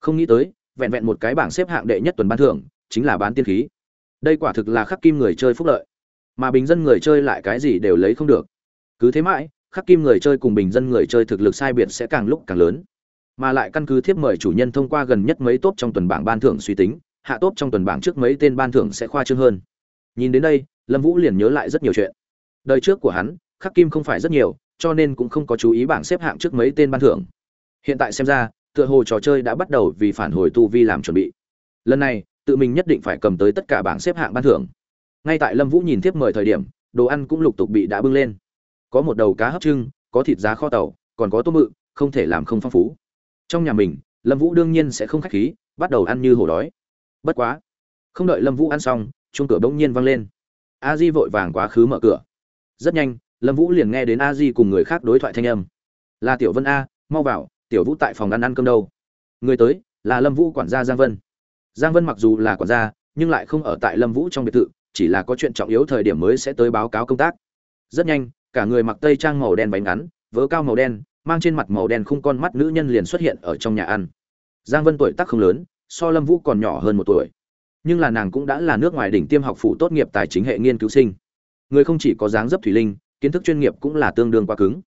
Không nghĩ tới, vẹn vẹn một cái bảng xếp hạng đệ nhất tuần ban thưởng, chính là bán tiên khí đây quả thực là khắc kim người chơi phúc lợi. Mà bình dân người chơi lại cái gì đều lấy không được. Cứ thế mãi, khắc kim người chơi cùng bình dân người chơi thực lực sai biệt sẽ càng lúc càng lớn. Mà lại căn cứ thiếp mời chủ nhân thông qua gần nhất mấy tốt trong tuần bảng ban thưởng suy tính, hạ tốt trong tuần bảng trước mấy tên ban thưởng sẽ khoa trương hơn. Nhìn đến đây, lâm vũ liền nhớ lại rất nhiều chuyện. Đời trước của hắn, khắc kim không phải rất nhiều, cho nên cũng không có chú ý bảng xếp hạng trước mấy tên ban thưởng. Hiện tại xem ra, tựa hồ trò chơi đã bắt đầu vì phản hồi tu vi làm chuẩn bị. Lần này tự mình nhất định phải cầm tới tất cả bảng xếp hạng ban thưởng. Ngay tại lâm vũ nhìn tiếp mời thời điểm, đồ ăn cũng lục tục bị đã bưng lên. Có một đầu cá hấp trưng, có thịt giá kho tàu, còn có tôm mự, không thể làm không phong phú. Trong nhà mình, lâm vũ đương nhiên sẽ không khách khí, bắt đầu ăn như hổ đói. Bất quá, không đợi lâm vũ ăn xong, chuông cửa bỗng nhiên vang lên. A di vội vàng quá khứ mở cửa. Rất nhanh, lâm vũ liền nghe đến a di cùng người khác đối thoại thanh âm. Là tiểu vân a, mau vào, tiểu vũ tại phòng ăn ăn cơm đâu? Người tới, là lâm vũ quản gia giang vân giang vân mặc dù là quản gia, nhưng lại không ở tại lâm vũ trong biệt thự, chỉ là có chuyện trọng yếu thời điểm mới sẽ tới báo cáo công tác. Rất nhanh, cả người mặc tây trang màu đen bánh ngắn, vớ cao màu đen, mang trên mặt màu đen khung con mắt nữ nhân liền xuất hiện ở trong nhà ăn. Giang vân tuổi tác không lớn, so lâm vũ còn nhỏ hơn một tuổi. Nhưng là nàng cũng đã là nước ngoài đỉnh tiêm học phủ tốt nghiệp tài chính hệ nghiên cứu sinh. Người không chỉ có dáng dấp thủy linh, kiến thức chuyên nghiệp cũng là tương đương quá cứng.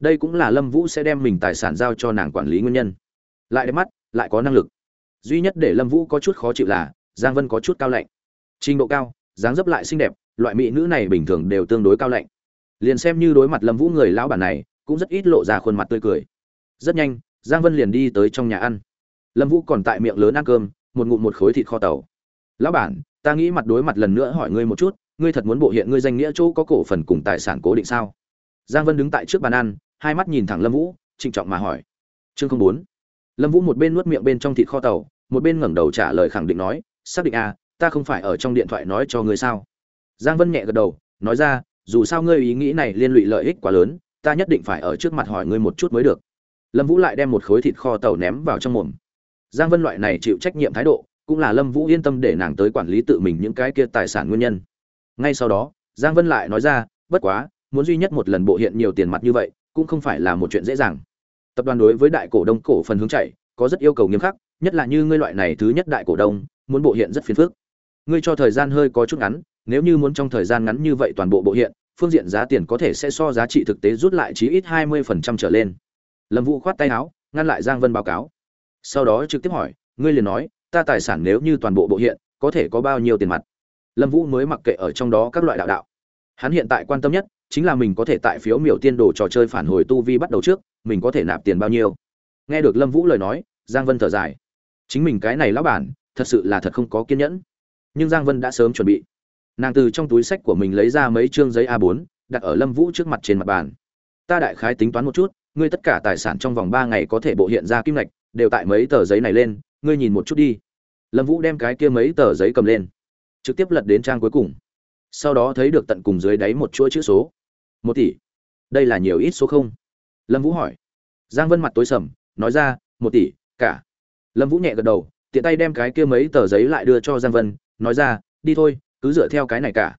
Đây cũng là lâm vũ sẽ đem mình tài sản giao cho nàng quản lý nguyên nhân. Lại đẹp mắt, lại có năng lực duy nhất để lâm vũ có chút khó chịu là, giang vân có chút cao lạnh. Trình độ cao, dáng dấp lại xinh đẹp, loại mỹ nữ này bình thường đều tương đối cao lạnh. Liền xem như đối mặt lâm vũ người lão bản này, cũng rất ít lộ ra khuôn mặt tươi cười. Rất nhanh, giang vân liền đi tới trong nhà ăn. Lâm vũ còn tại miệng lớn ăn cơm, một ngụm một khối thịt kho tàu. Lão bản, ta nghĩ mặt đối mặt lần nữa hỏi ngươi một chút, ngươi thật muốn bộ hiện ngươi danh nghĩa chỗ có cổ phần cùng tài sản cố định sao? Giang vân đứng tại trước bàn ăn, hai mắt nhìn thẳng lâm vũ, trịnh trọng mà hỏi. Chương không bốn. Lâm vũ một bên nuốt miệng bên trong thịt kho tàu một bên ngẩng đầu trả lời khẳng định nói, xác định à ta không phải ở trong điện thoại nói cho ngươi sao? Giang vân nhẹ gật đầu, nói ra, dù sao ngươi ý nghĩ này liên lụy lợi ích quá lớn, ta nhất định phải ở trước mặt hỏi ngươi một chút mới được. Lâm vũ lại đem một khối thịt kho tàu ném vào trong mồm. Giang vân loại này chịu trách nhiệm thái độ, cũng là lâm vũ yên tâm để nàng tới quản lý tự mình những cái kia tài sản nguyên nhân. Ngay sau đó, giang vân lại nói ra, bất quá, muốn duy nhất một lần bộ hiện nhiều tiền mặt như vậy, cũng không phải là một chuyện dễ dàng. Tập đoàn đối với đại cổ đông cổ phần hướng chạy, có rất yêu cầu nghiêm khắc nhất là như ngươi loại này thứ nhất đại cổ đông, muốn bộ hiện rất phiền phức. Ngươi cho thời gian hơi có chút ngắn, nếu như muốn trong thời gian ngắn như vậy toàn bộ bộ hiện, phương diện giá tiền có thể sẽ so giá trị thực tế rút lại chí ít hai mươi phần trăm trở lên. Lâm vũ khoát tay áo, ngăn lại giang vân báo cáo. Sau đó trực tiếp hỏi, ngươi liền nói, ta tài sản nếu như toàn bộ bộ hiện, có thể có bao nhiêu tiền mặt? Lâm vũ mới mặc kệ ở trong đó các loại đạo đạo. Hắn hiện tại quan tâm nhất, chính là mình có thể tại phiếu miểu tiên đồ trò chơi phản hồi tu vi bắt đầu trước, mình có thể nạp tiền bao nhiêu. Nghe được lâm vũ lời nói, giang vân thở dài chính mình cái này lão bản, thật sự là thật không có kiên nhẫn. Nhưng giang vân đã sớm chuẩn bị. Nàng từ trong túi sách của mình lấy ra mấy chương giấy a 4 đặt ở lâm vũ trước mặt trên mặt bàn. Ta đại khái tính toán một chút, ngươi tất cả tài sản trong vòng ba ngày có thể bộ hiện ra kim ngạch, đều tại mấy tờ giấy này lên, ngươi nhìn một chút đi. Lâm vũ đem cái kia mấy tờ giấy cầm lên, trực tiếp lật đến trang cuối cùng. Sau đó thấy được tận cùng dưới đáy một chuỗi chữ số. Một tỷ. Đây là nhiều ít số không? Lâm vũ hỏi. Giang vân mặt tối sầm, nói ra, một tỷ, cả lâm vũ nhẹ gật đầu, tiện tay đem cái kia mấy tờ giấy lại đưa cho giang vân, nói ra, đi thôi, cứ dựa theo cái này cả.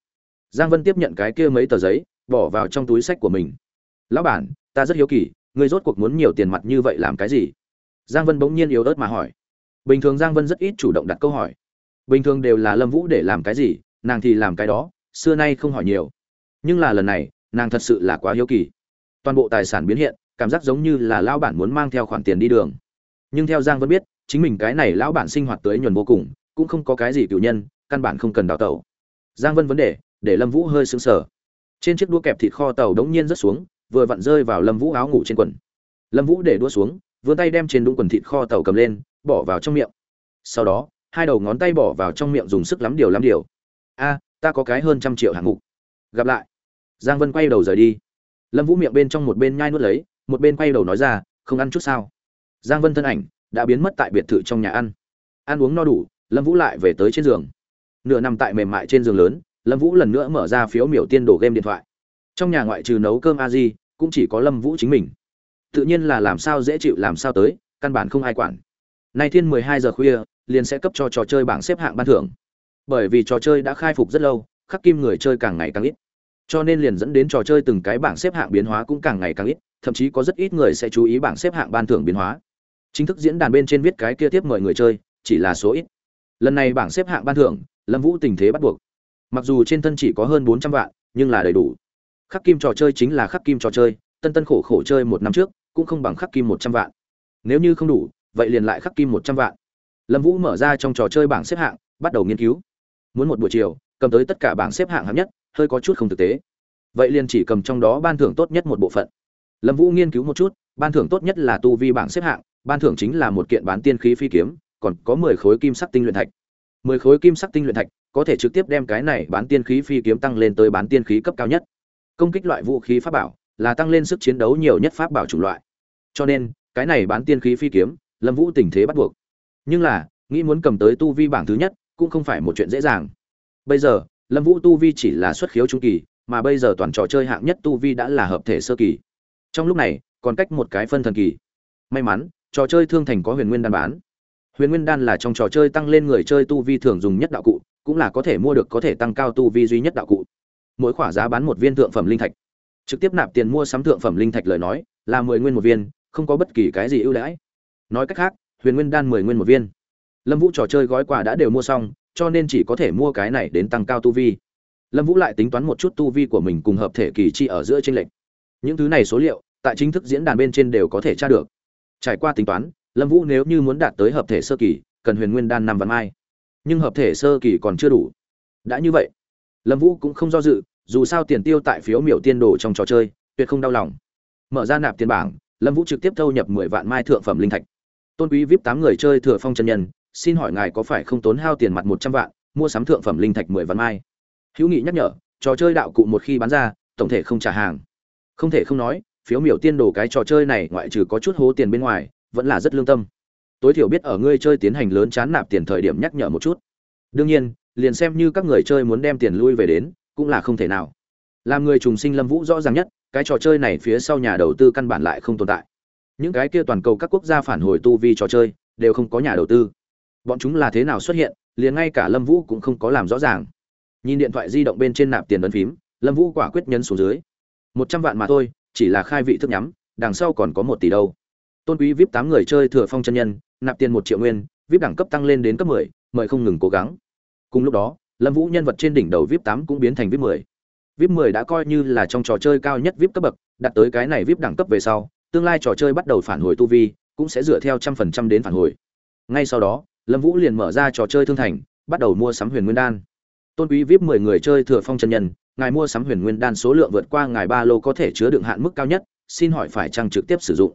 Giang vân tiếp nhận cái kia mấy tờ giấy, bỏ vào trong túi sách của mình. Lão bản, ta rất hiếu kỳ, ngươi rốt cuộc muốn nhiều tiền mặt như vậy làm cái gì? Giang vân bỗng nhiên yếu ớt mà hỏi. Bình thường giang vân rất ít chủ động đặt câu hỏi. Bình thường đều là lâm vũ để làm cái gì, nàng thì làm cái đó, xưa nay không hỏi nhiều. Nhưng là lần này, nàng thật sự là quá hiếu kỳ. Toàn bộ tài sản biến hiện, cảm giác giống như là lão bản muốn mang theo khoản tiền đi đường. Nhưng theo giang vân biết chính mình cái này lão bản sinh hoạt tới nhuần vô cùng, cũng không có cái gì cựu nhân, căn bản không cần đào tẩu. Giang vân vấn đề, để lâm vũ hơi sững sờ. Trên chiếc đũa kẹp thịt kho tàu đống nhiên rớt xuống, vừa vặn rơi vào lâm vũ áo ngủ trên quần. Lâm vũ để đũa xuống, vươn tay đem trên đũng quần thịt kho tàu cầm lên, bỏ vào trong miệng. Sau đó, hai đầu ngón tay bỏ vào trong miệng dùng sức lắm điều lắm điều. A, ta có cái hơn trăm triệu hạng mục. Gặp lại, giang vân quay đầu rời đi. Lâm vũ miệng bên trong một bên nhai nuốt lấy, một bên quay đầu nói ra, không ăn chút sao? Giang vân thân ảnh đã biến mất tại biệt thự trong nhà ăn. Ăn uống no đủ, lâm vũ lại về tới trên giường. Nửa nằm tại mềm mại trên giường lớn, lâm vũ lần nữa mở ra phiếu miểu tiên đồ game điện thoại. Trong nhà ngoại trừ nấu cơm a di, cũng chỉ có lâm vũ chính mình. Tự nhiên là làm sao dễ chịu làm sao tới, căn bản không ai quản. Nay thiên mười hai giờ khuya, liền sẽ cấp cho trò chơi bảng xếp hạng ban thưởng. Bởi vì trò chơi đã khai phục rất lâu, khắc kim người chơi càng ngày càng ít. Cho nên liền dẫn đến trò chơi từng cái bảng xếp hạng biến hóa cũng càng ngày càng ít, thậm chí có rất ít người sẽ chú ý bảng xếp hạng ban thưởng biến hóa chính thức diễn đàn bên trên viết cái kia tiếp mời người chơi, chỉ là số ít. Lần này bảng xếp hạng ban thưởng, lâm vũ tình thế bắt buộc. Mặc dù trên thân chỉ có hơn bốn trăm vạn, nhưng là đầy đủ. Khắc kim trò chơi chính là khắc kim trò chơi, tân tân khổ khổ chơi một năm trước, cũng không bằng khắc kim một trăm vạn. Nếu như không đủ, vậy liền lại khắc kim một trăm vạn. Lâm vũ mở ra trong trò chơi bảng xếp hạng, bắt đầu nghiên cứu. Muốn một buổi chiều, cầm tới tất cả bảng xếp hạng hạng nhất, hơi có chút không thực tế. Vậy liền chỉ cầm trong đó ban thưởng tốt nhất một bộ phận. Lâm vũ nghiên cứu một chút, ban thưởng tốt nhất là tu vi bảng xếp hạng ban thưởng chính là một kiện bán tiên khí phi kiếm, còn có mười khối kim sắc tinh luyện thạch. mười khối kim sắc tinh luyện thạch có thể trực tiếp đem cái này bán tiên khí phi kiếm tăng lên tới bán tiên khí cấp cao nhất. Công kích loại vũ khí pháp bảo là tăng lên sức chiến đấu nhiều nhất pháp bảo chủng loại. Cho nên, cái này bán tiên khí phi kiếm, lâm vũ tình thế bắt buộc. Nhưng là, nghĩ muốn cầm tới tu vi bảng thứ nhất cũng không phải một chuyện dễ dàng. Bây giờ, lâm vũ tu vi chỉ là xuất khiếu trung kỳ, mà bây giờ toàn trò chơi hạng nhất tu vi đã là hợp thể sơ kỳ. Trong lúc này, còn cách một cái phân thần kỳ. May mắn trò chơi thương thành có huyền nguyên đan bán. Huyền nguyên đan là trong trò chơi tăng lên người chơi tu vi thường dùng nhất đạo cụ, cũng là có thể mua được có thể tăng cao tu vi duy nhất đạo cụ. Mỗi khoả giá bán một viên thượng phẩm linh thạch. Trực tiếp nạp tiền mua sắm thượng phẩm linh thạch lời nói, là mười nguyên một viên, không có bất kỳ cái gì ưu đãi. Nói cách khác, huyền nguyên đan mười nguyên một viên. Lâm vũ trò chơi gói quà đã đều mua xong, cho nên chỉ có thể mua cái này đến tăng cao tu vi. Lâm vũ lại tính toán một chút tu vi của mình cùng hợp thể kỳ chi ở giữa tranh lệch. Những thứ này số liệu, tại chính thức diễn đàn bên trên đều có thể tra được trải qua tính toán, lâm vũ nếu như muốn đạt tới hợp thể sơ kỳ, cần huyền nguyên đan năm vạn mai. Nhưng hợp thể sơ kỳ còn chưa đủ. Đã như vậy, lâm vũ cũng không do dự, dù sao tiền tiêu tại phiếu miểu tiên đồ trong trò chơi, tuyệt không đau lòng. Mở ra nạp tiền bảng, lâm vũ trực tiếp thâu nhập mười vạn mai thượng phẩm linh thạch. Tôn quý vip tám người chơi thừa phong chân nhân, xin hỏi ngài có phải không tốn hao tiền mặt một trăm vạn, mua sắm thượng phẩm linh thạch mười vạn mai? Hữu nghị nhắc nhở, trò chơi đạo cụ một khi bán ra, tổng thể không trả hàng. Không thể không nói phiếu miểu tiên đồ cái trò chơi này ngoại trừ có chút hố tiền bên ngoài, vẫn là rất lương tâm. Tối thiểu biết ở ngươi chơi tiến hành lớn chán nạp tiền thời điểm nhắc nhở một chút. Đương nhiên, liền xem như các người chơi muốn đem tiền lui về đến, cũng là không thể nào. Làm người trùng sinh lâm vũ rõ ràng nhất, cái trò chơi này phía sau nhà đầu tư căn bản lại không tồn tại. Những cái kia toàn cầu các quốc gia phản hồi tu vi trò chơi, đều không có nhà đầu tư. Bọn chúng là thế nào xuất hiện, liền ngay cả lâm vũ cũng không có làm rõ ràng. Nhìn điện thoại di động bên trên nạp tiền ấn phím, lâm vũ quả quyết nhấn xuống dưới. Một trăm vạn mà thôi chỉ là khai vị thức nhắm, đằng sau còn có một tỷ đâu. Tôn quý vip tám người chơi thừa phong chân nhân, nạp tiền một triệu nguyên vip đẳng cấp tăng lên đến cấp mười, mời không ngừng cố gắng. Cùng lúc đó, lâm vũ nhân vật trên đỉnh đầu vip tám cũng biến thành vip mười. Vip mười đã coi như là trong trò chơi cao nhất vip cấp bậc, đạt tới cái này vip đẳng cấp về sau, tương lai trò chơi bắt đầu phản hồi tu vi, cũng sẽ dựa theo trăm phần trăm đến phản hồi. Ngay sau đó, lâm vũ liền mở ra trò chơi thương thành, bắt đầu mua sắm huyền nguyên đan. Tôn quý vip mười người chơi thừa phong chân nhân ngài mua sắm huyền nguyên đan số lượng vượt qua ngài ba lô có thể chứa đựng hạn mức cao nhất, xin hỏi phải chăng trực tiếp sử dụng?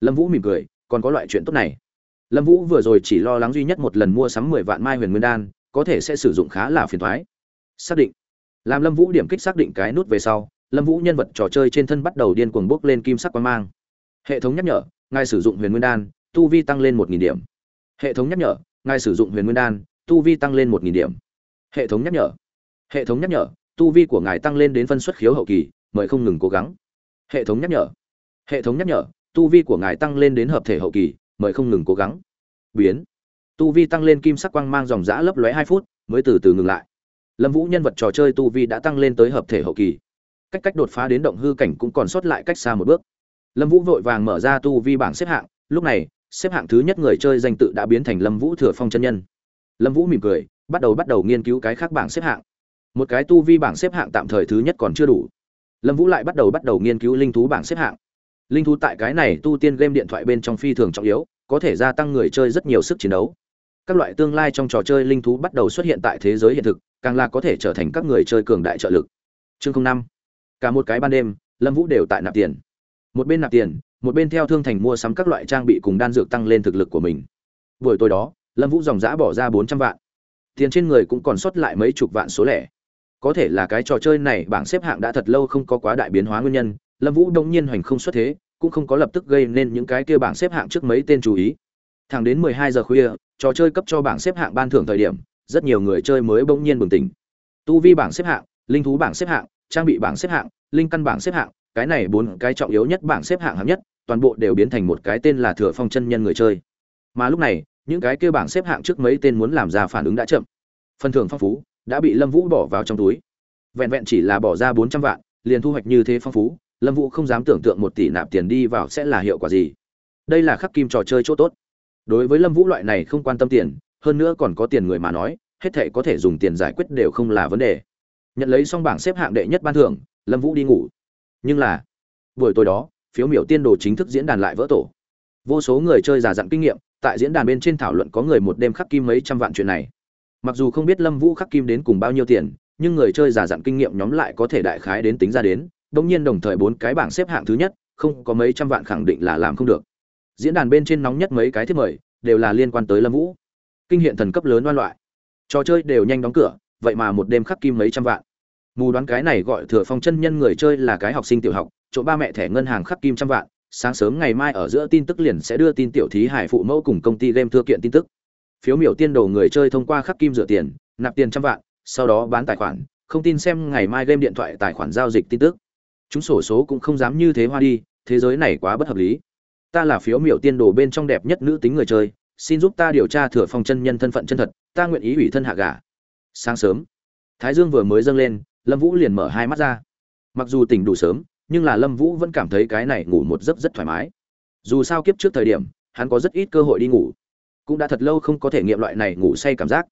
Lâm vũ mỉm cười, còn có loại chuyện tốt này. Lâm vũ vừa rồi chỉ lo lắng duy nhất một lần mua sắm mười vạn mai huyền nguyên đan, có thể sẽ sử dụng khá là phiền thoái. Xác định. Làm lâm vũ điểm kích xác định cái nút về sau, lâm vũ nhân vật trò chơi trên thân bắt đầu điên cuồng bốc lên kim sắc quang mang. Hệ thống nhắc nhở, ngài sử dụng huyền nguyên đan, tu vi tăng lên một nghìn điểm. Hệ thống nhắc nhở, ngài sử dụng huyền nguyên đan, tu vi tăng lên một nghìn điểm. Hệ thống nhắc nhở. Hệ thống nhắc nhở tu vi của ngài tăng lên đến phân xuất khiếu hậu kỳ, mời không ngừng cố gắng. Hệ thống nhắc nhở. Hệ thống nhắc nhở, tu vi của ngài tăng lên đến hợp thể hậu kỳ, mời không ngừng cố gắng. Biến. Tu vi tăng lên kim sắc quang mang dòng giã lấp lóe hai phút, mới từ từ ngừng lại. Lâm vũ nhân vật trò chơi tu vi đã tăng lên tới hợp thể hậu kỳ. Cách cách đột phá đến động hư cảnh cũng còn sót lại cách xa một bước. Lâm vũ vội vàng mở ra tu vi bảng xếp hạng, lúc này, xếp hạng thứ nhất người chơi danh tự đã biến thành lâm vũ thừa phong chân nhân. Lâm vũ mỉm cười, bắt đầu bắt đầu nghiên cứu cái khác bảng xếp hạng một cái tu vi bảng xếp hạng tạm thời thứ nhất còn chưa đủ. Lâm vũ lại bắt đầu bắt đầu nghiên cứu linh thú bảng xếp hạng. Linh thú tại cái này tu tiên game điện thoại bên trong phi thường trọng yếu, có thể gia tăng người chơi rất nhiều sức chiến đấu. Các loại tương lai trong trò chơi linh thú bắt đầu xuất hiện tại thế giới hiện thực, càng là có thể trở thành các người chơi cường đại trợ lực. Chương năm. Cả một cái ban đêm, lâm vũ đều tại nạp tiền. Một bên nạp tiền, một bên theo thương thành mua sắm các loại trang bị cùng đan dược tăng lên thực lực của mình. Buổi tối đó, lâm vũ dòng giã bỏ ra bốn trăm vạn. Tiền trên người cũng còn sót lại mấy chục vạn số lẻ có thể là cái trò chơi này bảng xếp hạng đã thật lâu không có quá đại biến hóa nguyên nhân, lâm vũ đông nhiên hoành không xuất thế, cũng không có lập tức gây nên những cái kia bảng xếp hạng trước mấy tên chú ý. Thẳng đến mười hai giờ khuya, trò chơi cấp cho bảng xếp hạng ban thưởng thời điểm, rất nhiều người chơi mới bỗng nhiên bừng tỉnh. Tu vi bảng xếp hạng, linh thú bảng xếp hạng, trang bị bảng xếp hạng, linh căn bảng xếp hạng, cái này bốn cái trọng yếu nhất bảng xếp hạng hạng nhất, toàn bộ đều biến thành một cái tên là thừa phong chân nhân người chơi. Mà lúc này, những cái kia bảng xếp hạng trước mấy tên muốn làm ra phản ứng đã chậm. Phần thưởng phong phú đã bị lâm vũ bỏ vào trong túi. Vẹn vẹn chỉ là bỏ ra bốn trăm vạn, liền thu hoạch như thế phong phú, lâm vũ không dám tưởng tượng một tỷ nạp tiền đi vào sẽ là hiệu quả gì. Đây là khắc kim trò chơi chỗ tốt. Đối với lâm vũ loại này không quan tâm tiền, hơn nữa còn có tiền người mà nói, hết thệ có thể dùng tiền giải quyết đều không là vấn đề. Nhận lấy xong bảng xếp hạng đệ nhất ban thưởng, lâm vũ đi ngủ. Nhưng là, buổi tối đó, phiếu miểu tiên đồ chính thức diễn đàn lại vỡ tổ. Vô số người chơi già dặn kinh nghiệm, tại diễn đàn bên trên thảo luận có người một đêm khắc kim mấy trăm vạn chuyện này mặc dù không biết lâm vũ khắc kim đến cùng bao nhiêu tiền, nhưng người chơi già dặn kinh nghiệm nhóm lại có thể đại khái đến tính ra đến đ ỗ n g nhiên đồng thời bốn cái bảng xếp hạng thứ nhất, không có mấy trăm vạn khẳng định là làm không được. Diễn đàn bên trên nóng nhất mấy cái thiết mời, đều là liên quan tới lâm vũ. Kinh hiện thần cấp lớn đoan loại. Trò chơi đều nhanh đóng cửa, vậy mà một đêm khắc kim mấy trăm vạn. Mù đoán cái này gọi thừa phong chân nhân người chơi là cái học sinh tiểu học, chỗ ba mẹ thẻ ngân hàng khắc kim trăm vạn, sáng sớm ngày mai ở giữa tin tức liền sẽ đưa tin tiểu thí hải phụ mẫu cùng công ty game thưa kiện tin tức phiếu miểu tiên đồ người chơi thông qua khắc kim rửa tiền, nạp tiền trăm vạn, sau đó bán tài khoản, không tin xem ngày mai game điện thoại tài khoản giao dịch tin tức. Chúng sổ số cũng không dám như thế hoa đi, thế giới này quá bất hợp lý. Ta là phiếu miểu tiên đồ bên trong đẹp nhất nữ tính người chơi, xin giúp ta điều tra thừa phong chân nhân thân phận chân thật, ta nguyện ý ủy thân hạ gà sáng sớm, thái dương vừa mới dâng lên, lâm vũ liền mở hai mắt ra. Mặc dù tỉnh đủ sớm, nhưng là lâm vũ vẫn cảm thấy cái này ngủ một giấc rất thoải mái. Dù sao kiếp trước thời điểm, hắn có rất ít cơ hội đi ngủ cũng đã thật lâu không có thể nghiệm loại này ngủ say cảm giác.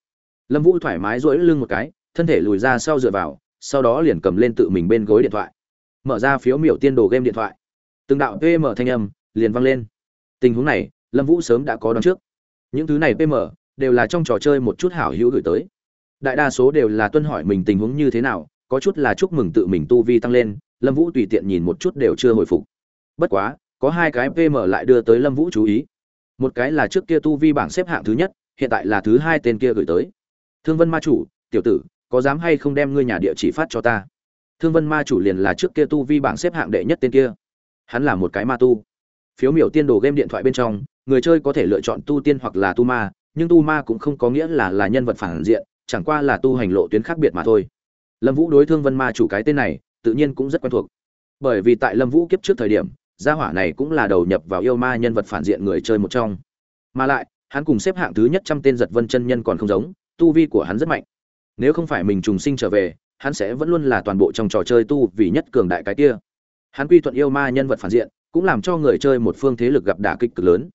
Lâm vũ thoải mái rỗi lưng một cái, thân thể lùi ra sau dựa vào, sau đó liền cầm lên tự mình bên gối điện thoại. Mở ra phiếu miểu tiên đồ game điện thoại. Từng đạo pm thanh âm liền vang lên. Tình huống này, lâm vũ sớm đã có đón trước. Những thứ này pm đều là trong trò chơi một chút hảo hữu gửi tới. Đại đa số đều là tuân hỏi mình tình huống như thế nào, có chút là chúc mừng tự mình tu vi tăng lên, lâm vũ tùy tiện nhìn một chút đều chưa hồi phục. Bất quá, có hai cái pm lại đưa tới lâm vũ chú ý một cái là trước kia tu vi bảng xếp hạng thứ nhất, hiện tại là thứ hai tên kia gửi tới. Thương vân ma chủ, tiểu tử, có dám hay không đem ngươi nhà địa chỉ phát cho ta? Thương vân ma chủ liền là trước kia tu vi bảng xếp hạng đệ nhất tên kia. Hắn là một cái ma tu. Phiếu miểu tiên đồ game điện thoại bên trong, người chơi có thể lựa chọn tu tiên hoặc là tu ma, nhưng tu ma cũng không có nghĩa là là nhân vật phản diện, chẳng qua là tu hành lộ tuyến khác biệt mà thôi. Lâm vũ đối thương vân ma chủ cái tên này, tự nhiên cũng rất quen thuộc. Bởi vì tại lâm vũ kiếp trước thời điểm gia hỏa này cũng là đầu nhập vào yêu ma nhân vật phản diện người chơi một trong. Mà lại, hắn cùng xếp hạng thứ nhất trăm tên giật vân chân nhân còn không giống, tu vi của hắn rất mạnh. Nếu không phải mình trùng sinh trở về, hắn sẽ vẫn luôn là toàn bộ trong trò chơi tu vì nhất cường đại cái kia. Hắn quy thuận yêu ma nhân vật phản diện, cũng làm cho người chơi một phương thế lực gặp đả kích cực lớn.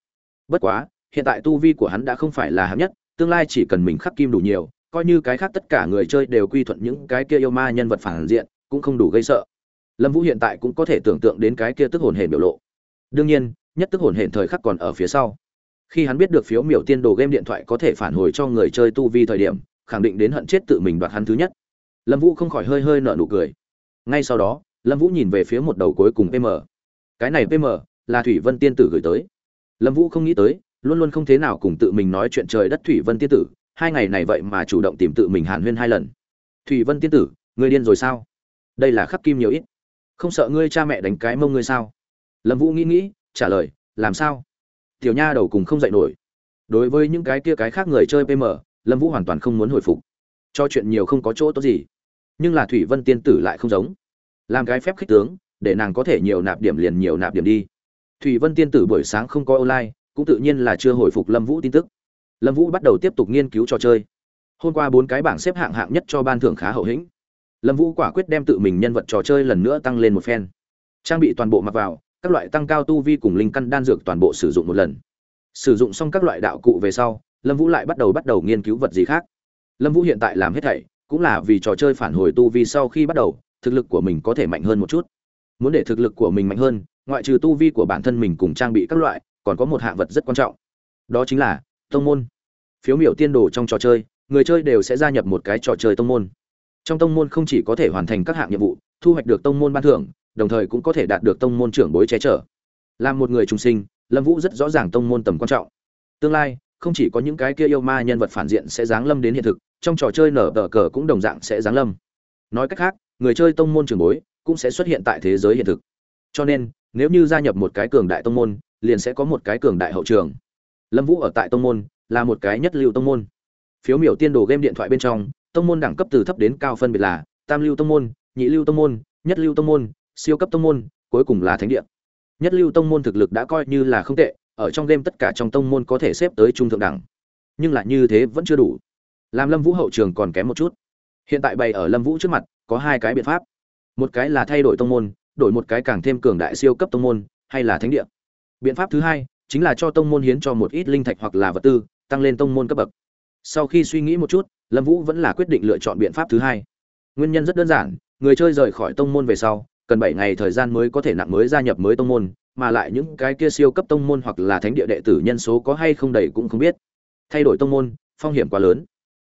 Bất quá, hiện tại tu vi của hắn đã không phải là hạng nhất, tương lai chỉ cần mình khắc kim đủ nhiều, coi như cái khác tất cả người chơi đều quy thuận những cái kia yêu ma nhân vật phản diện, cũng không đủ gây sợ lâm vũ hiện tại cũng có thể tưởng tượng đến cái kia tức hồn hển biểu lộ. Đương nhiên, nhất tức hồn hển thời khắc còn ở phía sau. Khi hắn biết được phiếu miểu tiên đồ game điện thoại có thể phản hồi cho người chơi tu vi thời điểm, khẳng định đến hận chết tự mình đoạt hắn thứ nhất. Lâm vũ không khỏi hơi hơi nở nụ cười. Ngay sau đó, lâm vũ nhìn về phía một đầu cuối cùng pm cái này pm là thủy vân tiên tử gửi tới. Lâm vũ không nghĩ tới, luôn luôn không thế nào cùng tự mình nói chuyện trời đất thủy vân tiên tử, hai ngày này vậy mà chủ động tìm tự mình hàn huyên hai lần. Thủy vân tiên tử ngươi điên rồi sao? Đây là khắc kim nhiều ít không sợ ngươi cha mẹ đánh cái mông ngươi sao? Lâm vũ nghĩ nghĩ, trả lời, làm sao? Tiểu nha đầu cùng không dạy nổi. Đối với những cái kia cái khác người chơi pm lâm vũ hoàn toàn không muốn hồi phục. Cho chuyện nhiều không có chỗ tốt gì. Nhưng là thủy vân tiên tử lại không giống. Làm cái phép khích tướng, để nàng có thể nhiều nạp điểm liền nhiều nạp điểm đi. Thủy vân tiên tử buổi sáng không có online, cũng tự nhiên là chưa hồi phục lâm vũ tin tức. Lâm vũ bắt đầu tiếp tục nghiên cứu trò chơi. Hôm qua bốn cái bảng xếp hạng hạng nhất cho ban thưởng khá hậu hĩnh lâm vũ quả quyết đem tự mình nhân vật trò chơi lần nữa tăng lên một phen. Trang bị toàn bộ mặc vào, các loại tăng cao tu vi cùng linh căn đan dược toàn bộ sử dụng một lần. Sử dụng xong các loại đạo cụ về sau, lâm vũ lại bắt đầu bắt đầu nghiên cứu vật gì khác. Lâm vũ hiện tại làm hết thảy, cũng là vì trò chơi phản hồi tu vi sau khi bắt đầu, thực lực của mình có thể mạnh hơn một chút. Muốn để thực lực của mình mạnh hơn, ngoại trừ tu vi của bản thân mình cùng trang bị các loại, còn có một hạng vật rất quan trọng. Đó chính là tông môn. Phiếu miểu tiên đồ trong trò chơi, người chơi đều sẽ gia nhập một cái trò chơi tông môn trong tông môn không chỉ có thể hoàn thành các hạng nhiệm vụ, thu hoạch được tông môn ban thưởng, đồng thời cũng có thể đạt được tông môn trưởng bối che chở. Làm một người trung sinh, lâm vũ rất rõ ràng tông môn tầm quan trọng. Tương lai, không chỉ có những cái kia yêu ma nhân vật phản diện sẽ giáng lâm đến hiện thực, trong trò chơi nở tờ cờ cũng đồng dạng sẽ giáng lâm. Nói cách khác, người chơi tông môn trưởng bối cũng sẽ xuất hiện tại thế giới hiện thực. Cho nên, nếu như gia nhập một cái cường đại tông môn, liền sẽ có một cái cường đại hậu trường. Lâm vũ ở tại tông môn, là một cái nhất lưu tông môn. Phiếu miểu tiên đồ game điện thoại bên trong tông môn đẳng cấp từ thấp đến cao phân biệt là tam lưu tông môn, nhị lưu tông môn, nhất lưu tông môn, siêu cấp tông môn, cuối cùng là thánh địa. Nhất lưu tông môn thực lực đã coi như là không tệ, ở trong game tất cả trong tông môn có thể xếp tới trung thượng đẳng. Nhưng lại như thế vẫn chưa đủ. Làm lâm vũ hậu trường còn kém một chút. Hiện tại bày ở lâm vũ trước mặt, có hai cái biện pháp. Một cái là thay đổi tông môn, đổi một cái càng thêm cường đại siêu cấp tông môn, hay là thánh địa. Biện pháp thứ hai chính là cho tông môn hiến cho một ít linh thạch hoặc là vật tư, tăng lên tông môn cấp bậc sau khi suy nghĩ một chút, lâm vũ vẫn là quyết định lựa chọn biện pháp thứ hai. Nguyên nhân rất đơn giản, người chơi rời khỏi tông môn về sau, cần bảy ngày thời gian mới có thể nặng mới gia nhập mới tông môn, mà lại những cái kia siêu cấp tông môn hoặc là thánh địa đệ tử nhân số có hay không đầy cũng không biết. Thay đổi tông môn, phong hiểm quá lớn.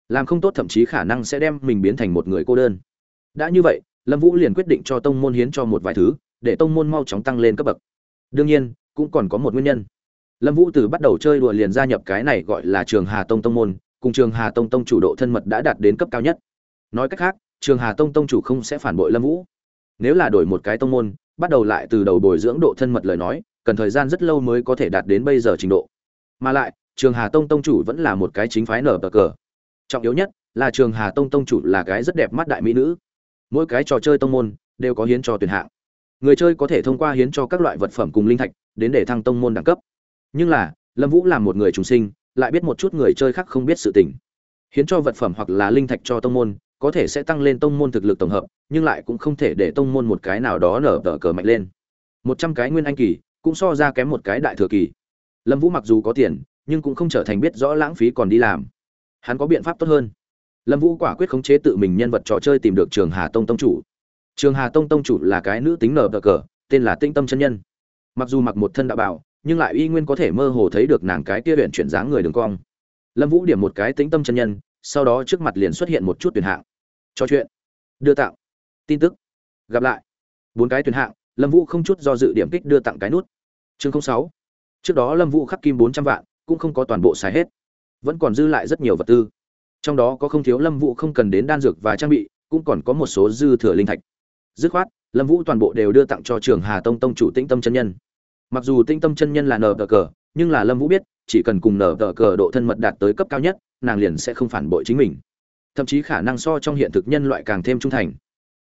Làm không tốt thậm chí khả năng sẽ đem mình biến thành một người cô đơn. Đã như vậy, lâm vũ liền quyết định cho tông môn hiến cho một vài thứ, để tông môn mau chóng tăng lên cấp bậc. Đương nhiên, cũng còn có một nguyên nhân. Lâm vũ từ bắt đầu chơi đùa liền gia nhập cái này gọi là trường hà tông tông môn cùng trường hà tông tông chủ độ thân mật đã đạt đến cấp cao nhất. Nói cách khác, trường hà tông tông chủ không sẽ phản bội lâm vũ. Nếu là đổi một cái tông môn, bắt đầu lại từ đầu bồi dưỡng độ thân mật lời nói, cần thời gian rất lâu mới có thể đạt đến bây giờ trình độ. Mà lại, trường hà tông tông chủ vẫn là một cái chính phái nở bờ cờ. Trọng yếu nhất là trường hà tông tông chủ là cái rất đẹp mắt đại mỹ nữ. Mỗi cái trò chơi tông môn đều có hiến cho tuyển hạng. Người chơi có thể thông qua hiến cho các loại vật phẩm cùng linh thạch đến để thăng tông môn đẳng cấp. Nhưng là, lâm vũ là một người trùng sinh lại biết một chút người chơi khác không biết sự tình. Hiến cho vật phẩm hoặc là linh thạch cho tông môn, có thể sẽ tăng lên tông môn thực lực tổng hợp, nhưng lại cũng không thể để tông môn một cái nào đó nở tờ cờ mạnh lên. Một trăm cái nguyên anh kỳ, cũng so ra kém một cái đại thừa kỳ. Lâm vũ mặc dù có tiền, nhưng cũng không trở thành biết rõ lãng phí còn đi làm. Hắn có biện pháp tốt hơn. Lâm vũ quả quyết khống chế tự mình nhân vật trò chơi tìm được trường hà tông tông chủ. Trường hà tông tông chủ là cái nữ tính nở tờ cờ, tên là tinh tâm chân nhân. Mặc dù mặc một thân đạo bảo nhưng lại uy nguyên có thể mơ hồ thấy được nàng cái kia huyện chuyển dáng người đường cong. Lâm vũ điểm một cái tĩnh tâm chân nhân, sau đó trước mặt liền xuất hiện một chút tuyển hạng. Trò chuyện. Đưa tặng. Tin tức. Gặp lại. Bốn cái tuyển hạng, lâm vũ không chút do dự điểm kích đưa tặng cái nút. Chương sáu. Trước đó lâm vũ khắc kim bốn trăm vạn, cũng không có toàn bộ xài hết. Vẫn còn dư lại rất nhiều vật tư. Trong đó có không thiếu lâm vũ không cần đến đan dược và trang bị, cũng còn có một số dư thừa linh thạch. Dứt khoát, lâm vũ toàn bộ đều đưa tặng cho trường hà tông tông chủ tĩnh tâm chân nhân mặc dù tinh tâm chân nhân là nờ tờ cờ, nhưng là lâm vũ biết, chỉ cần cùng nờ tờ cờ độ thân mật đạt tới cấp cao nhất, nàng liền sẽ không phản bội chính mình. Thậm chí khả năng so trong hiện thực nhân loại càng thêm trung thành.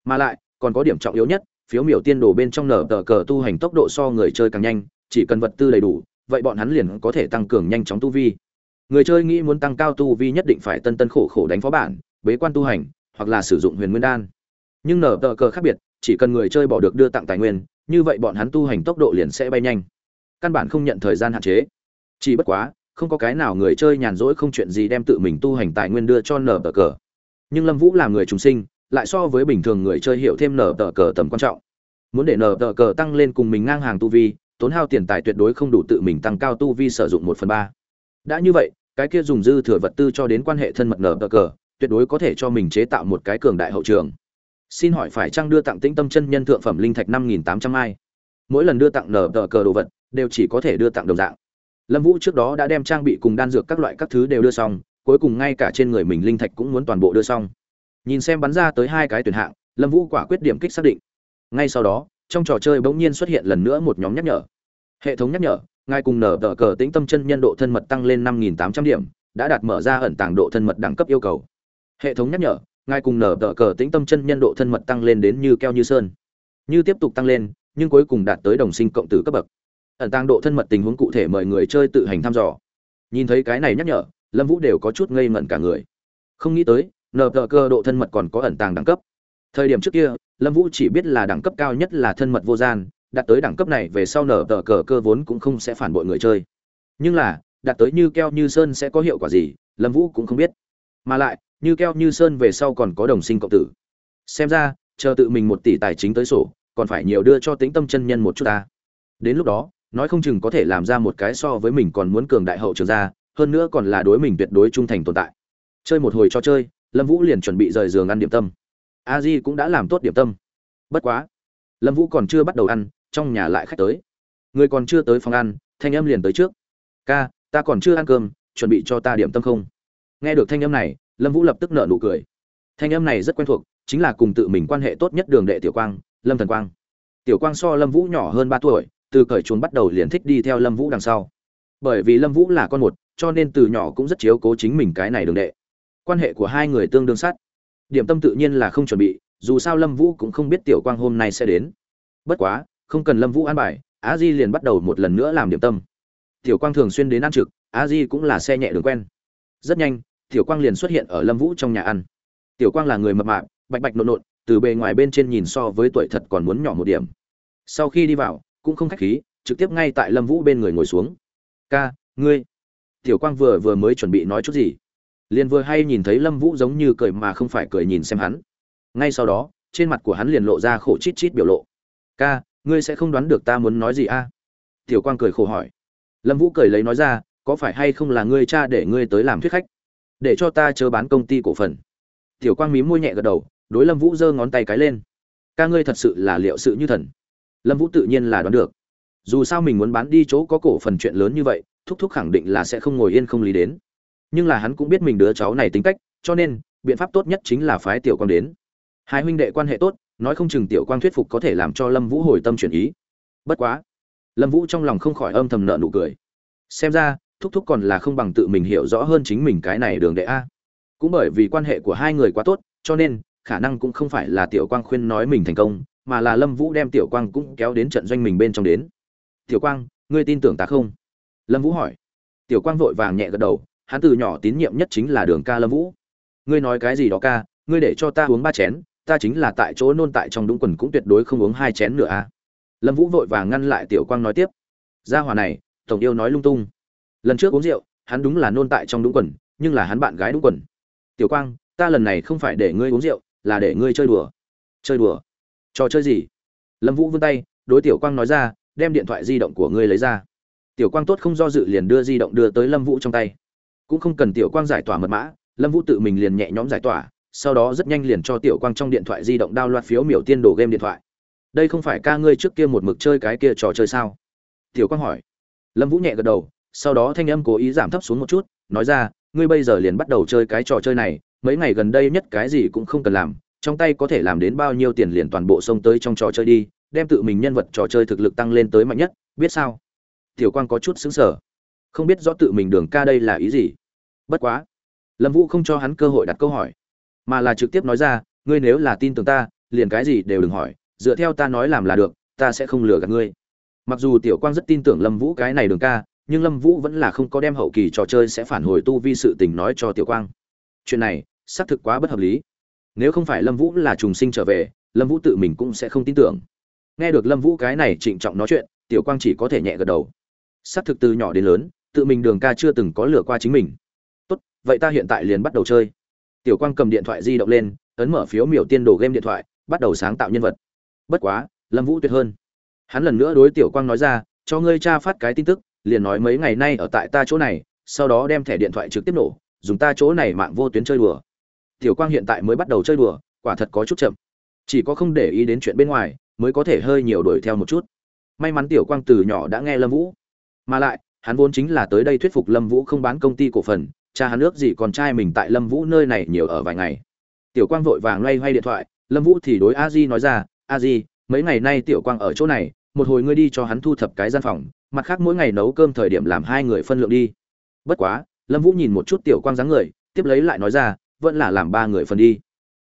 Mà lại, còn có điểm trọng yếu nhất, phiếu miểu tiên đồ bên trong nở tờ cờ tu hành tốc độ so người chơi càng nhanh, chỉ cần vật tư đầy đủ, vậy bọn hắn liền có thể tăng cường nhanh chóng tu vi. Người chơi nghĩ muốn tăng cao tu vi nhất định phải tân tân khổ khổ đánh phó bản, bế quan tu hành, hoặc là sử dụng huyền nguyên đan. Nhưng nở tờ cờ khác biệt, chỉ cần người chơi bỏ được đưa tặng tài nguyên như vậy bọn hắn tu hành tốc độ liền sẽ bay nhanh. Căn bản không nhận thời gian hạn chế. Chỉ bất quá, không có cái nào người chơi nhàn rỗi không chuyện gì đem tự mình tu hành tài nguyên đưa cho nở tờ cờ. Nhưng lâm vũ là người trùng sinh, lại so với bình thường người chơi hiểu thêm nở tờ cờ tầm quan trọng. Muốn để nở tờ cờ tăng lên cùng mình ngang hàng tu vi, tốn hao tiền tài tuyệt đối không đủ tự mình tăng cao tu vi sử dụng một phần ba. Đã như vậy, cái kia dùng dư thừa vật tư cho đến quan hệ thân mật nở tờ cờ, tuyệt đối có thể cho mình chế tạo một cái cường đại hậu trường xin hỏi phải chăng đưa tặng tĩnh tâm chân nhân thượng phẩm linh thạch năm nghìn tám trăm ai? Mỗi lần đưa tặng nở tờ cờ đồ vật, đều chỉ có thể đưa tặng đồng dạng. Lâm vũ trước đó đã đem trang bị cùng đan dược các loại các thứ đều đưa xong, cuối cùng ngay cả trên người mình linh thạch cũng muốn toàn bộ đưa xong. Nhìn xem bắn ra tới hai cái tuyển hạng, lâm vũ quả quyết điểm kích xác định. Ngay sau đó, trong trò chơi bỗng nhiên xuất hiện lần nữa một nhóm nhắc nhở. Hệ thống nhắc nhở, ngài cùng nở tờ cờ tĩnh tâm chân nhân độ thân mật tăng lên năm nghìn tám trăm điểm, đã đạt mở ra ẩn tàng độ thân mật đẳng cấp yêu cầu. Hệ thống nhắc nhở ngài cùng nở tờ cờ tĩnh tâm chân nhân độ thân mật tăng lên đến như keo như sơn. Như tiếp tục tăng lên, nhưng cuối cùng đạt tới đồng sinh cộng tử cấp bậc. Ẩn tăng độ thân mật tình huống cụ thể mời người chơi tự hành thăm dò. Nhìn thấy cái này nhắc nhở, lâm vũ đều có chút ngây ngẩn cả người. Không nghĩ tới nờ tờ cơ độ thân mật còn có ẩn tàng đẳng cấp. Thời điểm trước kia, lâm vũ chỉ biết là đẳng cấp cao nhất là thân mật vô gian, đạt tới đẳng cấp này về sau nở tờ cờ cơ vốn cũng không sẽ phản bội người chơi. Nhưng là, đạt tới như keo như sơn sẽ có hiệu quả gì, lâm vũ cũng không biết. Mà lại như keo như sơn về sau còn có đồng sinh cộng tử. Xem ra, chờ tự mình một tỷ tài chính tới sổ, còn phải nhiều đưa cho tính tâm chân nhân một chút ta. Đến lúc đó, nói không chừng có thể làm ra một cái so với mình còn muốn cường đại hậu trường ra, hơn nữa còn là đối mình tuyệt đối trung thành tồn tại. Chơi một hồi cho chơi, lâm vũ liền chuẩn bị rời giường ăn điểm tâm. A di cũng đã làm tốt điểm tâm. Bất quá, lâm vũ còn chưa bắt đầu ăn, trong nhà lại khách tới. Người còn chưa tới phòng ăn, thanh âm liền tới trước. Ca, ta còn chưa ăn cơm, chuẩn bị cho ta điểm tâm không? Nghe được thanh âm này lâm vũ lập tức nợ nụ cười. Thanh âm này rất quen thuộc, chính là cùng tự mình quan hệ tốt nhất đường đệ tiểu quang, lâm thần quang. Tiểu quang so lâm vũ nhỏ hơn ba tuổi, từ cởi chuồn bắt đầu liền thích đi theo lâm vũ đằng sau. Bởi vì lâm vũ là con một, cho nên từ nhỏ cũng rất chiếu cố chính mình cái này đường đệ. Quan hệ của hai người tương đương sát. Điểm tâm tự nhiên là không chuẩn bị, dù sao lâm vũ cũng không biết tiểu quang hôm nay sẽ đến. Bất quá, không cần lâm vũ an bài, á di liền bắt đầu một lần nữa làm điểm tâm. Tiểu quang thường xuyên đến ăn trực, á di cũng là xe nhẹ đường quen. Rất nhanh tiểu quang liền xuất hiện ở lâm vũ trong nhà ăn. Tiểu quang là người mập mạp, bạch bạch nộn nộn, từ bề ngoài bên trên nhìn so với tuổi thật còn muốn nhỏ một điểm. Sau khi đi vào, cũng không khách khí, trực tiếp ngay tại lâm vũ bên người ngồi xuống. Ca, ngươi. Tiểu quang vừa vừa mới chuẩn bị nói chút gì, liền vừa hay nhìn thấy lâm vũ giống như cười mà không phải cười nhìn xem hắn. Ngay sau đó, trên mặt của hắn liền lộ ra khổ chít chít biểu lộ. Ca, ngươi sẽ không đoán được ta muốn nói gì a? À? tiểu quang cười khổ hỏi. Lâm vũ cười lấy nói ra, có phải hay không là ngươi cha để ngươi tới làm thuyết khách? Để cho ta chớ bán công ty cổ phần. Tiểu quang mím môi nhẹ gật đầu, đối lâm vũ giơ ngón tay cái lên. Ca ngươi thật sự là liệu sự như thần. Lâm vũ tự nhiên là đoán được. Dù sao mình muốn bán đi chỗ có cổ phần chuyện lớn như vậy, thúc thúc khẳng định là sẽ không ngồi yên không lý đến. Nhưng là hắn cũng biết mình đứa cháu này tính cách, cho nên, biện pháp tốt nhất chính là phái tiểu quang đến. Hai huynh đệ quan hệ tốt, nói không chừng tiểu quang thuyết phục có thể làm cho lâm vũ hồi tâm chuyển ý. Bất quá, lâm vũ trong lòng không khỏi âm thầm nợ nụ cười. Xem ra thúc thúc còn là không bằng tự mình hiểu rõ hơn chính mình cái này đường đệ a. Cũng bởi vì quan hệ của hai người quá tốt, cho nên, khả năng cũng không phải là tiểu quang khuyên nói mình thành công, mà là lâm vũ đem tiểu quang cũng kéo đến trận doanh mình bên trong đến. Tiểu quang, ngươi tin tưởng ta không? Lâm vũ hỏi. Tiểu quang vội vàng nhẹ gật đầu, hắn từ nhỏ tín nhiệm nhất chính là đường ca lâm vũ. Ngươi nói cái gì đó ca, ngươi để cho ta uống ba chén, ta chính là tại chỗ nôn tại trong đúng quần cũng tuyệt đối không uống hai chén nữa a. Lâm vũ vội vàng ngăn lại tiểu quang nói tiếp. Gia hòa này, tổng yêu nói lung tung lần trước uống rượu, hắn đúng là nôn tại trong đúng quần, nhưng là hắn bạn gái đúng quần. Tiểu quang, ta lần này không phải để ngươi uống rượu, là để ngươi chơi đùa. Chơi đùa? Trò chơi gì? Lâm vũ vươn tay, đối tiểu quang nói ra, đem điện thoại di động của ngươi lấy ra. Tiểu quang tốt không do dự liền đưa di động đưa tới lâm vũ trong tay. Cũng không cần tiểu quang giải tỏa mật mã, lâm vũ tự mình liền nhẹ nhõm giải tỏa, sau đó rất nhanh liền cho tiểu quang trong điện thoại di động đao loạt phiếu miểu tiên đồ game điện thoại. Đây không phải ca ngươi trước kia một mực chơi cái kia trò chơi sao? Tiểu quang hỏi. Lâm vũ nhẹ gật đầu sau đó thanh âm cố ý giảm thấp xuống một chút, nói ra, ngươi bây giờ liền bắt đầu chơi cái trò chơi này, mấy ngày gần đây nhất cái gì cũng không cần làm, trong tay có thể làm đến bao nhiêu tiền liền toàn bộ xông tới trong trò chơi đi, đem tự mình nhân vật trò chơi thực lực tăng lên tới mạnh nhất, biết sao? Tiểu quang có chút xứng sở không biết rõ tự mình đường ca đây là ý gì. Bất quá, lâm vũ không cho hắn cơ hội đặt câu hỏi, mà là trực tiếp nói ra, ngươi nếu là tin tưởng ta, liền cái gì đều đừng hỏi, dựa theo ta nói làm là được, ta sẽ không lừa gạt ngươi. Mặc dù tiểu quang rất tin tưởng lâm vũ cái này đường ca nhưng lâm vũ vẫn là không có đem hậu kỳ trò chơi sẽ phản hồi tu vi sự tình nói cho tiểu quang. Chuyện này, xác thực quá bất hợp lý. Nếu không phải lâm vũ là trùng sinh trở về, lâm vũ tự mình cũng sẽ không tin tưởng. Nghe được lâm vũ cái này trịnh trọng nói chuyện, tiểu quang chỉ có thể nhẹ gật đầu. Xác thực từ nhỏ đến lớn, tự mình đường ca chưa từng có lừa qua chính mình. Tốt, vậy ta hiện tại liền bắt đầu chơi. Tiểu quang cầm điện thoại di động lên, ấn mở phiếu miểu tiên đồ game điện thoại, bắt đầu sáng tạo nhân vật. Bất quá, lâm vũ tuyệt hơn. Hắn lần nữa đối tiểu quang nói ra, cho ngươi cha phát cái tin tức liền nói mấy ngày nay ở tại ta chỗ này, sau đó đem thẻ điện thoại trực tiếp nổ, dùng ta chỗ này mạng vô tuyến chơi đùa. Tiểu quang hiện tại mới bắt đầu chơi đùa, quả thật có chút chậm. Chỉ có không để ý đến chuyện bên ngoài, mới có thể hơi nhiều đuổi theo một chút. May mắn tiểu quang từ nhỏ đã nghe lâm vũ. Mà lại, hắn vốn chính là tới đây thuyết phục lâm vũ không bán công ty cổ phần, cha hắn ước gì con trai mình tại lâm vũ nơi này nhiều ở vài ngày. Tiểu quang vội vàng loay hoay điện thoại, lâm vũ thì đối a di nói ra, a di, mấy ngày nay tiểu quang ở chỗ này, một hồi ngươi đi cho hắn thu thập cái gian phòng mặt khác mỗi ngày nấu cơm thời điểm làm hai người phân lượng đi. Bất quá, lâm vũ nhìn một chút tiểu quang dáng người, tiếp lấy lại nói ra, vẫn là làm ba người phân đi.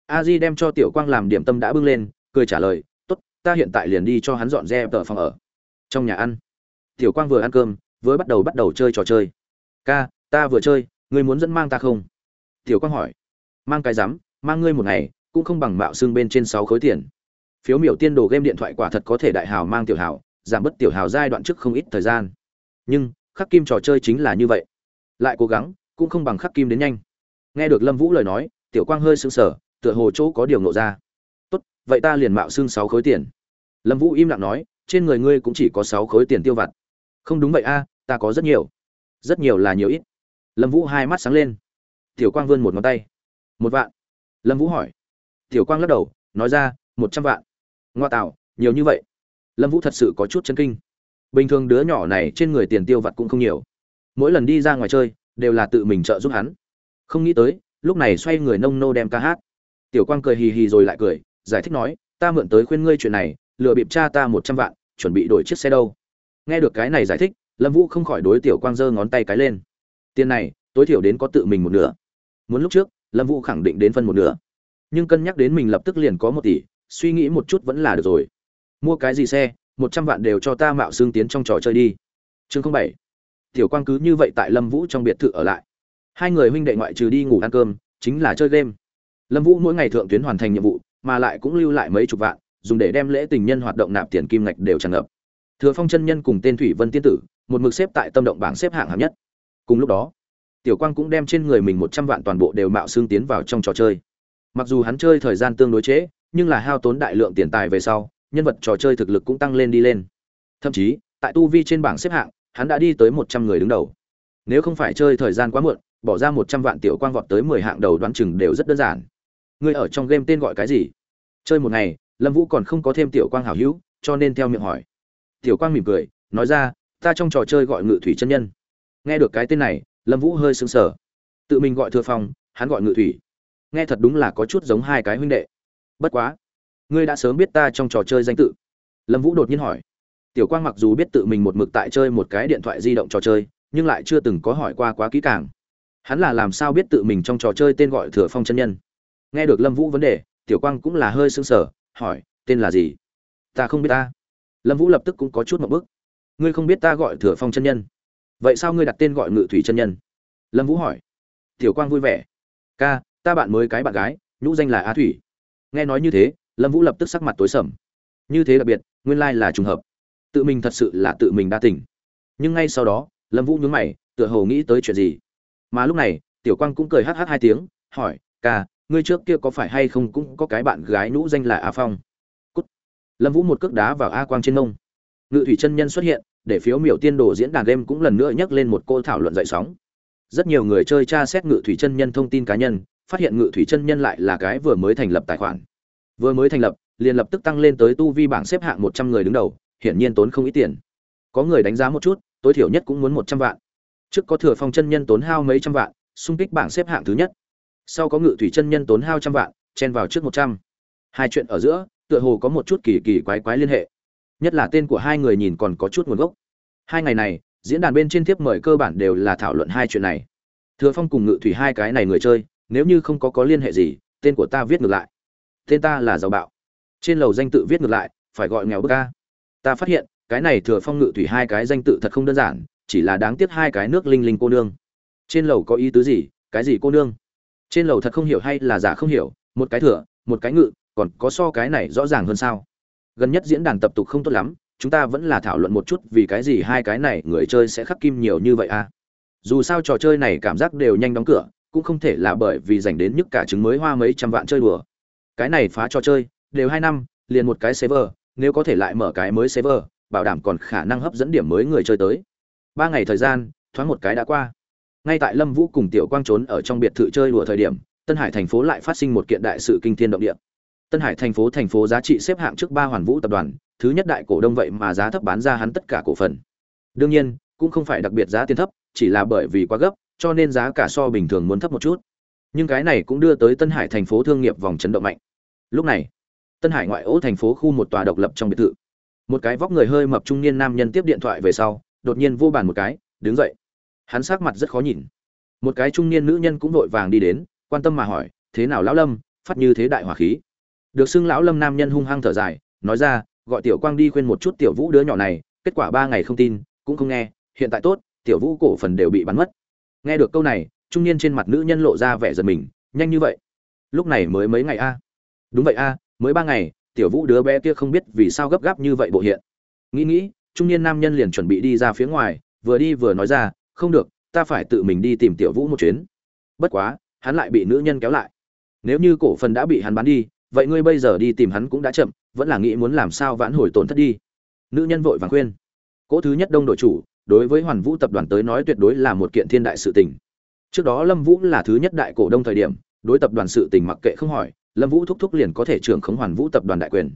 A di đem cho tiểu quang làm điểm tâm đã bưng lên, cười trả lời t ố t ta hiện tại liền đi cho hắn dọn dẹp tờ phòng ở. Trong nhà ăn, tiểu quang vừa ăn cơm, vừa bắt đầu bắt đầu chơi trò chơi. Ca, ta vừa chơi, ngươi muốn dẫn mang ta không? Tiểu quang hỏi. Mang cái rắm, mang ngươi một ngày, cũng không bằng mạo xương bên trên sáu khối tiền. Phiếu miểu tiên đồ game điện thoại quả thật có thể đại hào mang tiểu hào giảm bớt tiểu hào giai đoạn trước không ít thời gian. Nhưng, khắc kim trò chơi chính là như vậy. Lại cố gắng, cũng không bằng khắc kim đến nhanh. Nghe được lâm vũ lời nói, tiểu quang hơi sững sờ, tựa hồ chỗ có điều nộ ra. Tốt, vậy ta liền mạo xương sáu khối tiền. Lâm vũ im lặng nói, trên người ngươi cũng chỉ có sáu khối tiền tiêu vặt. Không đúng vậy a, ta có rất nhiều. Rất nhiều là nhiều ít. Lâm vũ hai mắt sáng lên. Tiểu quang vươn một ngón tay. Một vạn. Lâm vũ hỏi. Tiểu quang lắc đầu, nói ra, một trăm vạn. Ngoa tạo, nhiều như vậy lâm vũ thật sự có chút chân kinh. Bình thường đứa nhỏ này trên người tiền tiêu vặt cũng không nhiều. Mỗi lần đi ra ngoài chơi, đều là tự mình trợ giúp hắn. Không nghĩ tới, lúc này xoay người nông nô đem ca hát. Tiểu quang cười hì hì rồi lại cười, giải thích nói, ta mượn tới khuyên ngươi chuyện này, lừa bịp cha ta một trăm vạn, chuẩn bị đổi chiếc xe đâu. Nghe được cái này giải thích, lâm vũ không khỏi đối tiểu quang giơ ngón tay cái lên. Tiền này, tối thiểu đến có tự mình một nửa. Muốn lúc trước, lâm vũ khẳng định đến phân một nửa. Nhưng cân nhắc đến mình lập tức liền có một tỷ, suy nghĩ một chút vẫn là được rồi mua cái gì xe, một trăm vạn đều cho ta mạo xương tiến trong trò chơi đi. Chương bảy. Tiểu quang cứ như vậy tại lâm vũ trong biệt thự ở lại. Hai người huynh đệ ngoại trừ đi ngủ ăn cơm, chính là chơi game. Lâm vũ mỗi ngày thượng tuyến hoàn thành nhiệm vụ, mà lại cũng lưu lại mấy chục vạn, dùng để đem lễ tình nhân hoạt động nạp tiền kim ngạch đều tràn ngập. Thừa phong chân nhân cùng tên thủy vân tiên tử, một mực xếp tại tâm động bảng xếp hạng hạng nhất. Cùng lúc đó, tiểu quang cũng đem trên người mình một trăm vạn toàn bộ đều mạo xương tiến vào trong trò chơi. Mặc dù hắn chơi thời gian tương đối trễ, nhưng là hao tốn đại lượng tiền tài về sau nhân vật trò chơi thực lực cũng tăng lên đi lên. Thậm chí, tại tu vi trên bảng xếp hạng, hắn đã đi tới một trăm người đứng đầu. Nếu không phải chơi thời gian quá muộn, bỏ ra một trăm vạn tiểu quang vọt tới mười hạng đầu đoán chừng đều rất đơn giản. Ngươi ở trong game tên gọi cái gì? Chơi một ngày, lâm vũ còn không có thêm tiểu quang hảo hữu, cho nên theo miệng hỏi. Tiểu quang mỉm cười, nói ra, ta trong trò chơi gọi ngự thủy chân nhân. Nghe được cái tên này, lâm vũ hơi sững sờ. Tự mình gọi thừa phong, hắn gọi ngự thủy. Nghe thật đúng là có chút giống hai cái huynh đệ. Bất quá ngươi đã sớm biết ta trong trò chơi danh tự. Lâm vũ đột nhiên hỏi. Tiểu quang mặc dù biết tự mình một mực tại chơi một cái điện thoại di động trò chơi, nhưng lại chưa từng có hỏi qua quá kỹ càng. Hắn là làm sao biết tự mình trong trò chơi tên gọi thừa phong chân nhân? Nghe được lâm vũ vấn đề, tiểu quang cũng là hơi sững sờ, hỏi, tên là gì? Ta không biết ta. Lâm vũ lập tức cũng có chút một bức ngươi không biết ta gọi thừa phong chân nhân? Vậy sao ngươi đặt tên gọi ngự thủy chân nhân? Lâm vũ hỏi. Tiểu quang vui vẻ. Ca, ta bạn mới cái bạn gái, nhũ danh là á thủy. Nghe nói như thế lâm vũ lập tức sắc mặt tối sầm. Như thế đặc biệt, nguyên lai là trùng hợp. Tự mình thật sự là tự mình đa tỉnh nhưng ngay sau đó, lâm vũ nhướng mày, tựa hồ nghĩ tới chuyện gì. Mà lúc này, tiểu quang cũng cười hh hai tiếng, hỏi, ca, ngươi trước kia có phải hay không cũng có cái bạn gái nhũ danh là á phong? Cút. lâm vũ một cước đá vào a quang trên mông. ngự thủy chân nhân xuất hiện, để phiếu miểu tiên đồ diễn đàn game cũng lần nữa nhắc lên một cô thảo luận dậy sóng. Rất nhiều người chơi tra xét ngự thủy chân nhân thông tin cá nhân, phát hiện ngự thủy chân nhân lại là cái vừa mới thành lập tài khoản vừa mới thành lập, liền lập tức tăng lên tới tu vi bảng xếp hạng một trăm người đứng đầu, hiển nhiên tốn không ít tiền. Có người đánh giá một chút, tối thiểu nhất cũng muốn một trăm vạn. Trước có thừa phong chân nhân tốn hao mấy trăm vạn, xung kích bảng xếp hạng thứ nhất. Sau có ngự thủy chân nhân tốn hao trăm vạn, chen vào trước một trăm. Hai chuyện ở giữa, tựa hồ có một chút kỳ kỳ quái quái liên hệ. Nhất là tên của hai người nhìn còn có chút nguồn gốc. Hai ngày này, diễn đàn bên trên tiếp mời cơ bản đều là thảo luận hai chuyện này. Thừa phong cùng ngự thủy hai cái này người chơi, nếu như không có có liên hệ gì, tên của ta viết ngược lại tên ta là giàu bạo. Trên lầu danh tự viết ngược lại, phải gọi nghèo bức ca ta phát hiện, cái này thừa phong ngự thủy hai cái danh tự thật không đơn giản, chỉ là đáng tiếc hai cái nước linh linh cô nương. Trên lầu có ý tứ gì? Cái gì cô nương? Trên lầu thật không hiểu hay là giả không hiểu, một cái thừa, một cái ngự, còn có so cái này rõ ràng hơn sao? Gần nhất diễn đàn tập tục không tốt lắm, chúng ta vẫn là thảo luận một chút vì cái gì hai cái này người chơi sẽ khắc kim nhiều như vậy à dù sao trò chơi này cảm giác đều nhanh đóng cửa, cũng không thể là bởi vì dành đến nhức cả trứng mới hoa mấy trăm vạn chơi đùa cái này phá trò chơi, đều hai năm, liền một cái server, nếu có thể lại mở cái mới server, bảo đảm còn khả năng hấp dẫn điểm mới người chơi tới. Ba ngày thời gian, thoáng một cái đã qua. Ngay tại lâm vũ cùng tiểu quang trốn ở trong biệt thự chơi đùa thời điểm, tân hải thành phố lại phát sinh một kiện đại sự kinh thiên động địa. Tân hải thành phố thành phố giá trị xếp hạng trước ba hoàn vũ tập đoàn, thứ nhất đại cổ đông vậy mà giá thấp bán ra hắn tất cả cổ phần. Đương nhiên, cũng không phải đặc biệt giá tiền thấp, chỉ là bởi vì quá gấp, cho nên giá cả so bình thường muốn thấp một chút. Nhưng cái này cũng đưa tới tân hải thành phố thương nghiệp vòng chấn động mạnh lúc này, tân hải ngoại ô thành phố khu một tòa độc lập trong biệt thự. Một cái vóc người hơi mập trung niên nam nhân tiếp điện thoại về sau, đột nhiên vô bàn một cái, đứng dậy. Hắn sắc mặt rất khó nhìn. Một cái trung niên nữ nhân cũng vội vàng đi đến, quan tâm mà hỏi, thế nào lão lâm, phát như thế đại hỏa khí? Được xưng lão lâm nam nhân hung hăng thở dài, nói ra, gọi tiểu quang đi khuyên một chút tiểu vũ đứa nhỏ này, kết quả ba ngày không tin, cũng không nghe, hiện tại tốt, tiểu vũ cổ phần đều bị bắn mất. Nghe được câu này, trung niên trên mặt nữ nhân lộ ra vẻ giật mình, nhanh như vậy? Lúc này mới mấy ngày a? Đúng vậy a, mới ba ngày, tiểu vũ đứa bé kia không biết vì sao gấp gáp như vậy bộ hiện. Nghĩ nghĩ, trung niên nam nhân liền chuẩn bị đi ra phía ngoài, vừa đi vừa nói ra, không được, ta phải tự mình đi tìm tiểu vũ một chuyến. Bất quá, hắn lại bị nữ nhân kéo lại. Nếu như cổ phần đã bị hắn bán đi, vậy ngươi bây giờ đi tìm hắn cũng đã chậm, vẫn là nghĩ muốn làm sao vãn hồi tổn thất đi. Nữ nhân vội vàng khuyên. Cỗ thứ nhất đông đội chủ, đối với hoàn vũ tập đoàn tới nói tuyệt đối là một kiện thiên đại sự tình. Trước đó lâm vũ là thứ nhất đại cổ đông thời điểm, đối tập đoàn sự tình mặc kệ không hỏi lâm vũ thúc thúc liền có thể trưởng khống hoàn vũ tập đoàn đại quyền.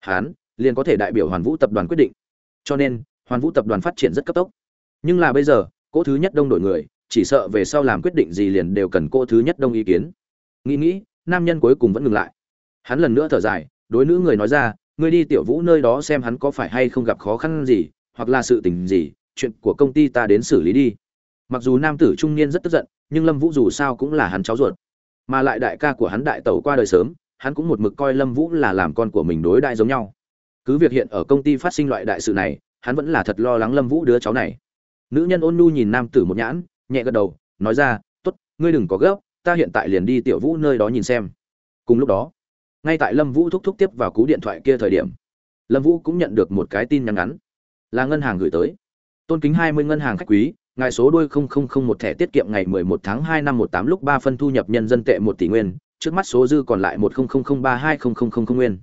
Hán, liền có thể đại biểu hoàn vũ tập đoàn quyết định. Cho nên, hoàn vũ tập đoàn phát triển rất cấp tốc. Nhưng là bây giờ, cỗ thứ nhất đông đổi người, chỉ sợ về sau làm quyết định gì liền đều cần cỗ thứ nhất đông ý kiến. Nghĩ nghĩ, nam nhân cuối cùng vẫn ngừng lại. Hắn lần nữa thở dài, đối nữ người nói ra, ngươi đi tiểu vũ nơi đó xem hắn có phải hay không gặp khó khăn gì, hoặc là sự tình gì, chuyện của công ty ta đến xử lý đi. Mặc dù nam tử trung niên rất tức giận, nhưng lâm vũ dù sao cũng là hắn cháu ruột mà lại đại ca của hắn đại tẩu qua đời sớm, hắn cũng một mực coi lâm vũ là làm con của mình đối đại giống nhau. Cứ việc hiện ở công ty phát sinh loại đại sự này, hắn vẫn là thật lo lắng lâm vũ đứa cháu này. Nữ nhân ôn nu nhìn nam tử một nhãn, nhẹ gật đầu, nói ra t ố t ngươi đừng có gấp, ta hiện tại liền đi tiểu vũ nơi đó nhìn xem. Cùng lúc đó, ngay tại lâm vũ thúc thúc tiếp vào cú điện thoại kia thời điểm, lâm vũ cũng nhận được một cái tin nhắn ngắn. Là ngân hàng gửi tới. Tôn kính hai mươi ngân hàng khách quý ngài số đuôi không không không một thẻ tiết kiệm ngày mười một tháng hai năm một tám lúc ba phân thu nhập nhân dân tệ một tỷ nguyên, trước mắt số dư còn lại một không không không ba hai không không không không nguyên.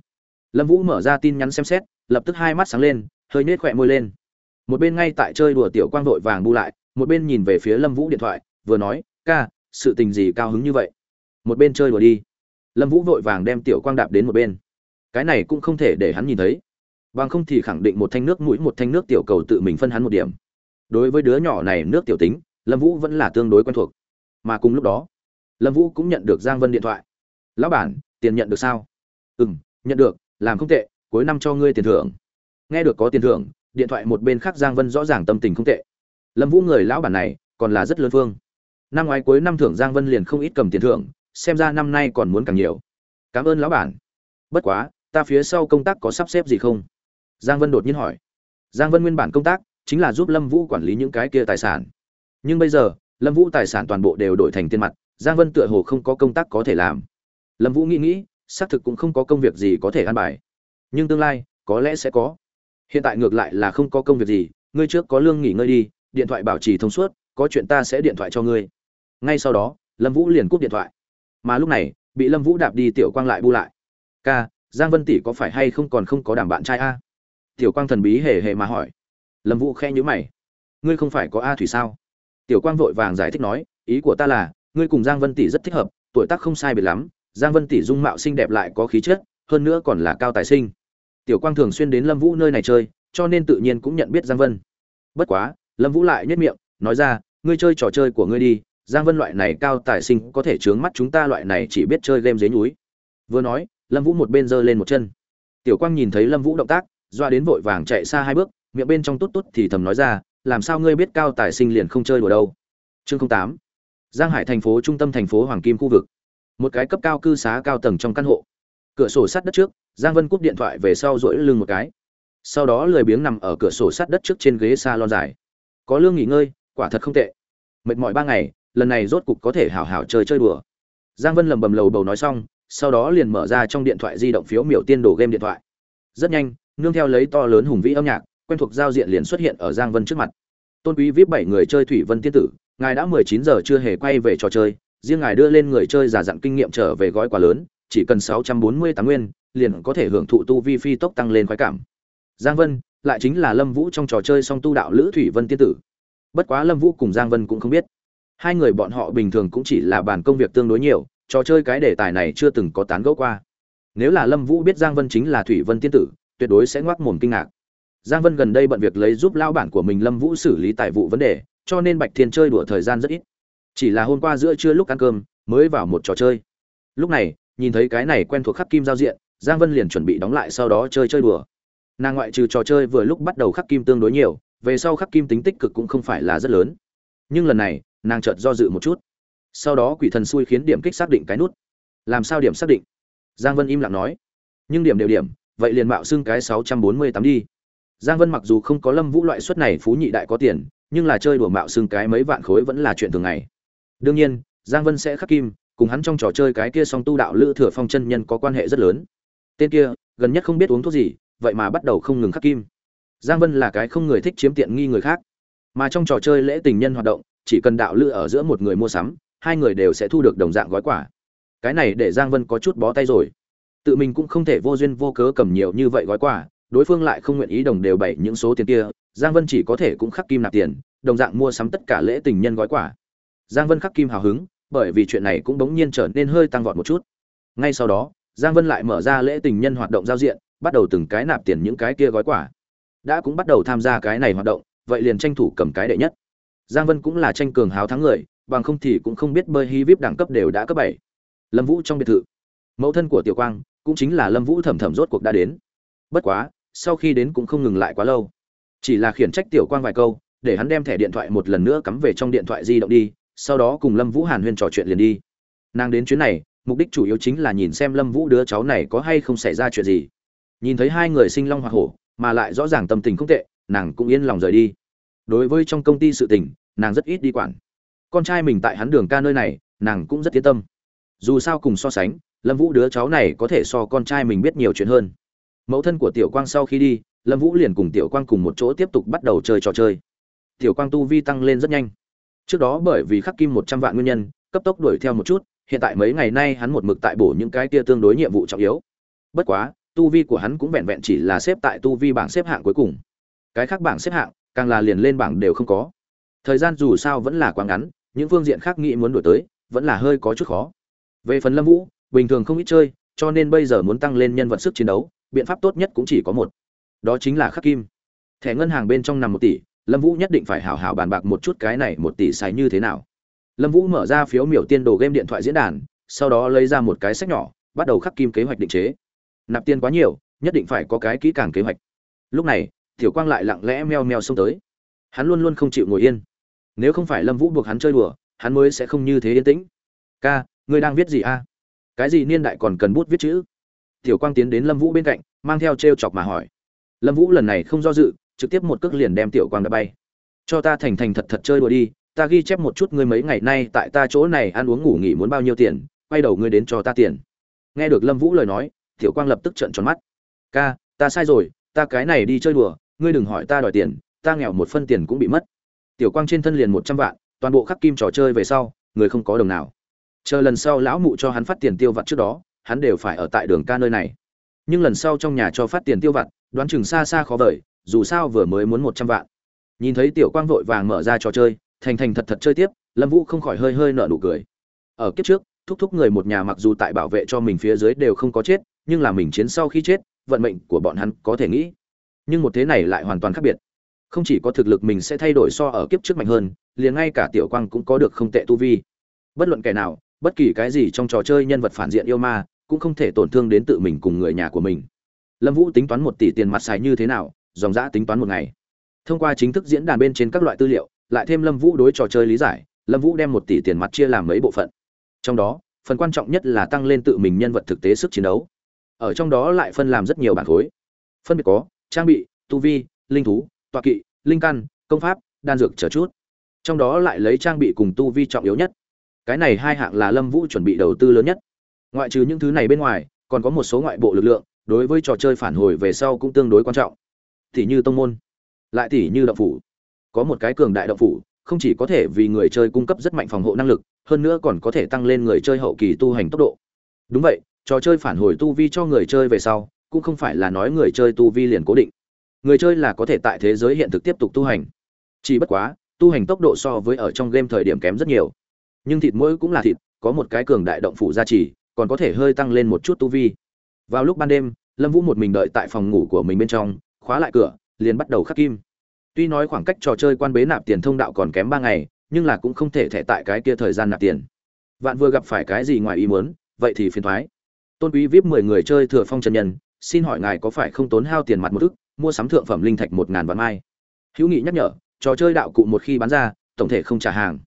Lâm vũ mở ra tin nhắn xem xét, lập tức hai mắt sáng lên, hơi nhếch khóe môi lên. Một bên ngay tại chơi đùa tiểu quang vội vàng bu lại, một bên nhìn về phía lâm vũ điện thoại, vừa nói, ca, sự tình gì cao hứng như vậy? Một bên chơi đùa đi. Lâm vũ vội vàng đem tiểu quang đạp đến một bên. Cái này cũng không thể để hắn nhìn thấy. Bằng không thì khẳng định một thanh nước mũi, một thanh nước tiểu cầu tự mình phân hắn một điểm đối với đứa nhỏ này nước tiểu tính, lâm vũ vẫn là tương đối quen thuộc. Mà cùng lúc đó, lâm vũ cũng nhận được giang vân điện thoại. Lão bản, tiền nhận được sao? Ừ m nhận được, làm không tệ, cuối năm cho ngươi tiền thưởng. Nghe được có tiền thưởng, điện thoại một bên khác giang vân rõ ràng tâm tình không tệ. Lâm vũ người lão bản này, còn là rất lớn phương. Năm ngoái cuối năm thưởng giang vân liền không ít cầm tiền thưởng, xem ra năm nay còn muốn càng nhiều. Cảm ơn lão bản. Bất quá, ta phía sau công tác có sắp xếp gì không? Giang vân đột nhiên hỏi. Giang vân nguyên bản công tác chính là giúp lâm vũ quản lý những cái kia tài sản. Nhưng bây giờ, lâm vũ tài sản toàn bộ đều đổi thành tiền mặt, giang vân tựa hồ không có công tác có thể làm. Lâm vũ nghĩ nghĩ, xác thực cũng không có công việc gì có thể ăn bài. Nhưng tương lai, có lẽ sẽ có. Hiện tại ngược lại là không có công việc gì, ngươi trước có lương nghỉ ngơi đi, điện thoại bảo trì thông suốt, có chuyện ta sẽ điện thoại cho ngươi. Ngay sau đó, lâm vũ liền cúp điện thoại. Mà lúc này, bị lâm vũ đạp đi tiểu quang lại bu lại. Ca, giang vân tỷ có phải hay không còn không có đảm bạn trai a? Tiểu quang thần bí hề hề mà hỏi lâm vũ khe nhữ mày. Ngươi không phải có a thủy sao? Tiểu quang vội vàng giải thích nói, ý của ta là, ngươi cùng giang vân tỷ rất thích hợp, tuổi tác không sai biệt lắm, giang vân tỷ dung mạo xinh đẹp lại có khí chất, hơn nữa còn là cao tài sinh. Tiểu quang thường xuyên đến lâm vũ nơi này chơi, cho nên tự nhiên cũng nhận biết giang vân. Bất quá, lâm vũ lại nhất miệng, nói ra, ngươi chơi trò chơi của ngươi đi, giang vân loại này cao tài sinh có thể chướng mắt chúng ta loại này chỉ biết chơi game dế núi vừa nói, lâm vũ một bên giơ lên một chân. Tiểu quang nhìn thấy lâm vũ động tác, doa đến vội vàng chạy xa hai bước miệng bên trong tốt tốt thì thầm nói ra, làm sao ngươi biết cao tài sinh liền không chơi đùa đâu? Chương tám. Giang hải thành phố trung tâm thành phố hoàng kim khu vực. Một cái cấp cao cư xá cao tầng trong căn hộ. Cửa sổ sát đất trước, giang vân cúp điện thoại về sau rỗi lưng một cái. Sau đó lười biếng nằm ở cửa sổ sát đất trước trên ghế s a lon dài. Có lương nghỉ ngơi, quả thật không tệ. Mệt mỏi ba ngày, lần này rốt cục có thể hảo hảo chơi chơi đùa. Giang vân lầm bầm lầu bầu nói xong, sau đó liền mở ra trong điện thoại di động phiếu miểu tiên đồ game điện thoại. Rất nhanh, nương theo lấy to lớn hùng vĩ âm nhạc quen thuộc giao diện liền xuất hiện ở giang vân trước mặt. Tôn quý vip bảy người chơi thủy vân tiên tử, ngài đã mười chín giờ chưa hề quay về trò chơi, riêng ngài đưa lên người chơi giả dặn kinh nghiệm trở về gói quà lớn, chỉ cần sáu trăm bốn mươi tám nguyên, liền có thể hưởng thụ tu vi phi tốc tăng lên khoái cảm. Giang vân, lại chính là lâm vũ trong trò chơi song tu đạo lữ thủy vân tiên tử. Bất quá lâm vũ cùng giang vân cũng không biết. Hai người bọn họ bình thường cũng chỉ là bàn công việc tương đối nhiều, trò chơi cái đề tài này chưa từng có tán gẫu qua. Nếu là lâm vũ biết giang vân chính là thủy vân tiên tử, tuyệt đối sẽ ngoác mồm kinh ngạc giang vân gần đây bận việc lấy giúp lao bản của mình lâm vũ xử lý tài vụ vấn đề, cho nên bạch thiên chơi đùa thời gian rất ít. Chỉ là hôm qua giữa trưa lúc ăn cơm, mới vào một trò chơi. Lúc này, nhìn thấy cái này quen thuộc khắc kim giao diện, giang vân liền chuẩn bị đóng lại sau đó chơi chơi đùa. Nàng ngoại trừ trò chơi vừa lúc bắt đầu khắc kim tương đối nhiều, về sau khắc kim tính tích cực cũng không phải là rất lớn. Nhưng lần này, nàng chợt do dự một chút. Sau đó quỷ thần xui khiến điểm kích xác định cái nút. Làm sao điểm xác định? Giang vân im lặng nói. Nhưng điểm đều điểm, vậy liền mạo xưng cái sáu trăm bốn mươi tám đi giang vân mặc dù không có lâm vũ loại suất này phú nhị đại có tiền, nhưng là chơi đùa mạo xương cái mấy vạn khối vẫn là chuyện thường ngày đương nhiên, giang vân sẽ khắc kim, cùng hắn trong trò chơi cái kia song tu đạo lữ thừa phong chân nhân có quan hệ rất lớn tên kia, gần nhất không biết uống thuốc gì, vậy mà bắt đầu không ngừng khắc kim giang vân là cái không người thích chiếm tiện nghi người khác mà trong trò chơi lễ tình nhân hoạt động, chỉ cần đạo lữ ở giữa một người mua sắm, hai người đều sẽ thu được đồng dạng gói quà. cái này để giang vân có chút bó tay rồi tự mình cũng không thể vô duyên vô cớ cầm nhiều như vậy gói quà đối phương lại không nguyện ý đồng đều bảy những số tiền kia, giang vân chỉ có thể cũng khắc kim nạp tiền, đồng dạng mua sắm tất cả lễ tình nhân gói quả giang vân khắc kim hào hứng, bởi vì chuyện này cũng bỗng nhiên trở nên hơi tăng vọt một chút. Ngay sau đó, giang vân lại mở ra lễ tình nhân hoạt động giao diện, bắt đầu từng cái nạp tiền những cái kia gói quả đã cũng bắt đầu tham gia cái này hoạt động, vậy liền tranh thủ cầm cái đệ nhất. Giang vân cũng là tranh cường háo thắng người, bằng không thì cũng không biết bơi hy vip đẳng cấp đều đã cấp bảy. Lâm vũ trong biệt thự. Mẫu thân của tiểu quang cũng chính là lâm vũ thẩm thẩm rốt cuộc đã đến. Bất quá sau khi đến cũng không ngừng lại quá lâu. Chỉ là khiển trách tiểu quang vài câu, để hắn đem thẻ điện thoại một lần nữa cắm về trong điện thoại di động đi, sau đó cùng lâm vũ hàn huyên trò chuyện liền đi. Nàng đến chuyến này, mục đích chủ yếu chính là nhìn xem lâm vũ đứa cháu này có hay không xảy ra chuyện gì. Nhìn thấy hai người sinh long hoa hổ, mà lại rõ ràng tâm tình không tệ, nàng cũng yên lòng rời đi. Đối với trong công ty sự tình, nàng rất ít đi quản. Con trai mình tại hắn đường ca nơi này, nàng cũng rất yên tâm. Dù sao cùng so sánh, lâm vũ đứa cháu này có thể so con trai mình biết nhiều chuyện hơn mẫu thân của tiểu quang sau khi đi, lâm vũ liền cùng tiểu quang cùng một chỗ tiếp tục bắt đầu chơi trò chơi. Tiểu quang tu vi tăng lên rất nhanh. Trước đó bởi vì khắc kim một trăm vạn nguyên nhân, cấp tốc đuổi theo một chút, hiện tại mấy ngày nay hắn một mực tại bổ những cái kia tương đối nhiệm vụ trọng yếu. Bất quá, tu vi của hắn cũng vẹn vẹn chỉ là xếp tại tu vi bảng xếp hạng cuối cùng. Cái khác bảng xếp hạng, càng là liền lên bảng đều không có. Thời gian dù sao vẫn là quá ngắn, những phương diện khác nghĩ muốn đổi tới, vẫn là hơi có chút khó. Về phần lâm vũ, bình thường không ít chơi, cho nên bây giờ muốn tăng lên nhân vật sức chiến đấu biện pháp tốt nhất cũng chỉ có một. Đó chính là khắc kim. Thẻ ngân hàng bên trong nằm một tỷ, lâm vũ nhất định phải hảo hảo bàn bạc một chút cái này một tỷ xài như thế nào. Lâm vũ mở ra phiếu miểu tiên đồ game điện thoại diễn đàn, sau đó lấy ra một cái sách nhỏ, bắt đầu khắc kim kế hoạch định chế. Nạp tiền quá nhiều, nhất định phải có cái kỹ càng kế hoạch. Lúc này, tiểu quang lại lặng lẽ meo meo xông tới. Hắn luôn luôn không chịu ngồi yên. Nếu không phải lâm vũ buộc hắn chơi đùa, hắn mới sẽ không như thế yên tĩnh. Ca, ngươi đang viết gì a? Cái gì niên đại còn cần bút viết chữ? Tiểu quang tiến đến lâm vũ bên cạnh, mang theo trêu chọc mà hỏi. Lâm vũ lần này không do dự, trực tiếp một cước liền đem tiểu quang đá bay. Cho ta thành thành thật thật chơi đùa đi, ta ghi chép một chút ngươi mấy ngày nay tại ta chỗ này ăn uống ngủ nghỉ muốn bao nhiêu tiền, quay đầu ngươi đến cho ta tiền. Nghe được lâm vũ lời nói, tiểu quang lập tức trợn tròn mắt. Ca, ta sai rồi, ta cái này đi chơi đùa, ngươi đừng hỏi ta đòi tiền, ta nghèo một phân tiền cũng bị mất. Tiểu quang trên thân liền một trăm vạn, toàn bộ khắc kim trò chơi về sau, người không có đồng nào. Chờ lần sau lão mụ cho hắn phát tiền tiêu vặt trước đó hắn đều phải ở tại đường ca nơi này. Nhưng lần sau trong nhà cho phát tiền tiêu vặt, đoán chừng xa xa khó vời, dù sao vừa mới muốn một trăm vạn. Nhìn thấy tiểu quang vội vàng mở ra trò chơi, thành thành thật thật chơi tiếp, lâm vũ không khỏi hơi hơi nở nụ cười. Ở kiếp trước, thúc thúc người một nhà mặc dù tại bảo vệ cho mình phía dưới đều không có chết, nhưng là mình chiến sau khi chết, vận mệnh của bọn hắn có thể nghĩ. Nhưng một thế này lại hoàn toàn khác biệt. Không chỉ có thực lực mình sẽ thay đổi so ở kiếp trước mạnh hơn, liền ngay cả tiểu quang cũng có được không tệ tu vi. Bất luận kẻ nào, bất kỳ cái gì trong trò chơi nhân vật phản diện yêu ma cũng không thể tổn thương đến tự mình cùng người nhà của mình. Lâm vũ tính toán một tỷ tiền mặt xài như thế nào, dòng giã tính toán một ngày. Thông qua chính thức diễn đàn bên trên các loại tư liệu, lại thêm lâm vũ đối trò chơi lý giải, lâm vũ đem một tỷ tiền mặt chia làm mấy bộ phận. Trong đó, phần quan trọng nhất là tăng lên tự mình nhân vật thực tế sức chiến đấu. Ở trong đó lại phân làm rất nhiều bản khối. Phân biệt có, trang bị, tu vi, linh thú, tọa kỵ, linh căn, công pháp, đan dược chờ chút. Trong đó lại lấy trang bị cùng tu vi trọng yếu nhất. Cái này hai hạng là lâm vũ chuẩn bị đầu tư lớn nhất ngoại trừ những thứ này bên ngoài, còn có một số ngoại bộ lực lượng, đối với trò chơi phản hồi về sau cũng tương đối quan trọng. Thì như tông môn, lại thì như động phủ. Có một cái cường đại động phủ, không chỉ có thể vì người chơi cung cấp rất mạnh phòng hộ năng lực, hơn nữa còn có thể tăng lên người chơi hậu kỳ tu hành tốc độ. Đúng vậy, trò chơi phản hồi tu vi cho người chơi về sau, cũng không phải là nói người chơi tu vi liền cố định. Người chơi là có thể tại thế giới hiện thực tiếp tục tu hành. Chỉ bất quá, tu hành tốc độ so với ở trong game thời điểm kém rất nhiều. Nhưng thịt mũi cũng là thịt, có một cái cường đại động phủ gia trì còn có thể hơi tăng lên một chút tu vi. Vào lúc ban đêm, lâm vũ một mình đợi tại phòng ngủ của mình bên trong, khóa lại cửa, liền bắt đầu khắc kim. Tuy nói khoảng cách trò chơi quan bế nạp tiền thông đạo còn kém ba ngày, nhưng là cũng không thể thẻ tại cái kia thời gian nạp tiền. Vạn vừa gặp phải cái gì ngoài ý muốn, vậy thì phiền thoái. Tôn quý vip mười người chơi thừa phong trần nhân, xin hỏi ngài có phải không tốn hao tiền mặt một ức, mua sắm thượng phẩm linh thạch một ngàn vạn mai? Hữu nghị nhắc nhở, trò chơi đạo cụ một khi bán ra, tổng thể không trả hàng.